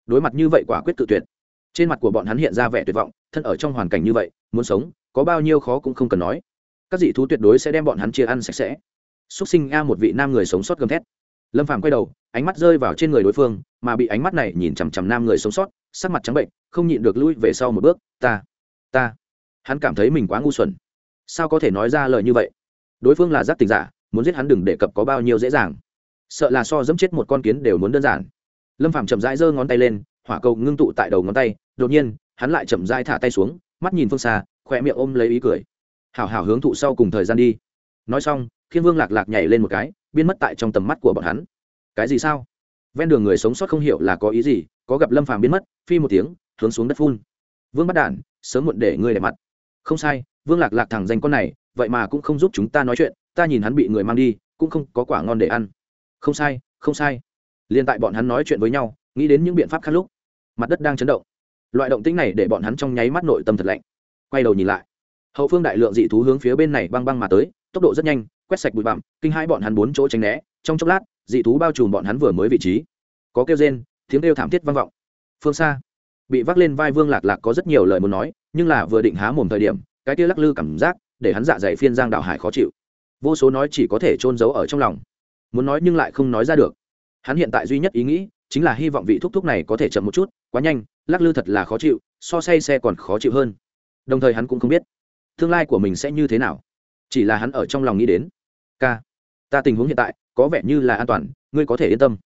Đối mặt như vậy quả quyết cự tuyệt. Trên mặt của bọn hắn hiện ra vẻ tuyệt vọng, thân ở trong hoàn cảnh như vậy, muốn sống, có bao nhiêu khó cũng không cần nói các dị thú tuyệt đối sẽ đem bọn hắn chia ăn sạch sẽ. Xúc sinh a một vị nam người sống sót gầm thét. Lâm phàm quay đầu, ánh mắt rơi vào trên người đối phương, mà bị ánh mắt này nhìn chằm chằm nam người sống sót, sắc mặt trắng bệnh, không nhịn được lui về sau một bước. Ta ta. Hắn cảm thấy mình quá ngu xuẩn. Sao có thể nói ra lời như vậy? Đối phương là giác tình giả, muốn giết hắn đừng đề cập có bao nhiêu dễ dàng. Sợ là so dẫm chết một con kiến đều muốn đơn giản. Lâm phàm chậm rãi giơ ngón tay lên, hỏa cầu ngưng tụ tại đầu ngón tay. Đột nhiên, hắn lại chậm rãi thả tay xuống, mắt nhìn phương xa, khỏe miệng ôm lấy ý cười hảo hảo hướng thụ sau cùng thời gian đi. Nói xong khiên vương lạc lạc nhảy lên một cái, biến mất tại trong tầm mắt của bọn hắn. Cái gì sao? Ven đường người sống sót không hiểu là có ý gì, có gặp lâm phàm biến mất, phi một tiếng, hướng xuống đất phun. Vương bắt đản, sớm muộn để ngươi để mặt. Không sai, vương lạc lạc thẳng danh con này, vậy mà cũng không giúp chúng ta nói chuyện, ta nhìn hắn bị người mang đi, cũng không có quả ngon để ăn. Không sai không sai. Liên tại bọn hắn nói chuyện với nhau, nghĩ đến những biện pháp khác lúc, mặt đất đang chấn động. Loại động tĩnh này để bọn hắn trong nháy mắt nội tâm thật lạnh. Quay đầu nhìn lại hậu phương đại lượng dị thú hướng phía bên này băng băng mà tới, tốc độ rất nhanh, quét sạch bụi bặm, kinh hai bọn hắn bốn chỗ tránh né. Trong chốc lát, dị thú bao trùm bọn hắn vừa mới vị trí. Có kêu rên, tiếng kêu thảm thiết vang vọng. Phương xa, bị vác lên vai vương lạc lạc có rất nhiều lời muốn nói, nhưng là vừa định há mồm thời điểm, cái kia lắc lư cảm giác, để hắn dạ dày phiên giang đạo hải khó chịu. Vô số nói chỉ có thể trôn giấu ở trong lòng. Muốn nói nhưng lại không nói ra được. Hắn hiện tại duy nhất ý nghĩ, chính là hy vọng vị thúc thúc này có thể chậm một chút, quá nhanh, lắc lư thật là khó chịu, so say xe còn khó chịu hơn. Đồng thời hắn cũng không biết tương lai của mình sẽ như thế nào? Chỉ là hắn ở trong lòng nghĩ đến. Ca, ta tình huống hiện tại có vẻ như là an toàn, ngươi có thể yên tâm.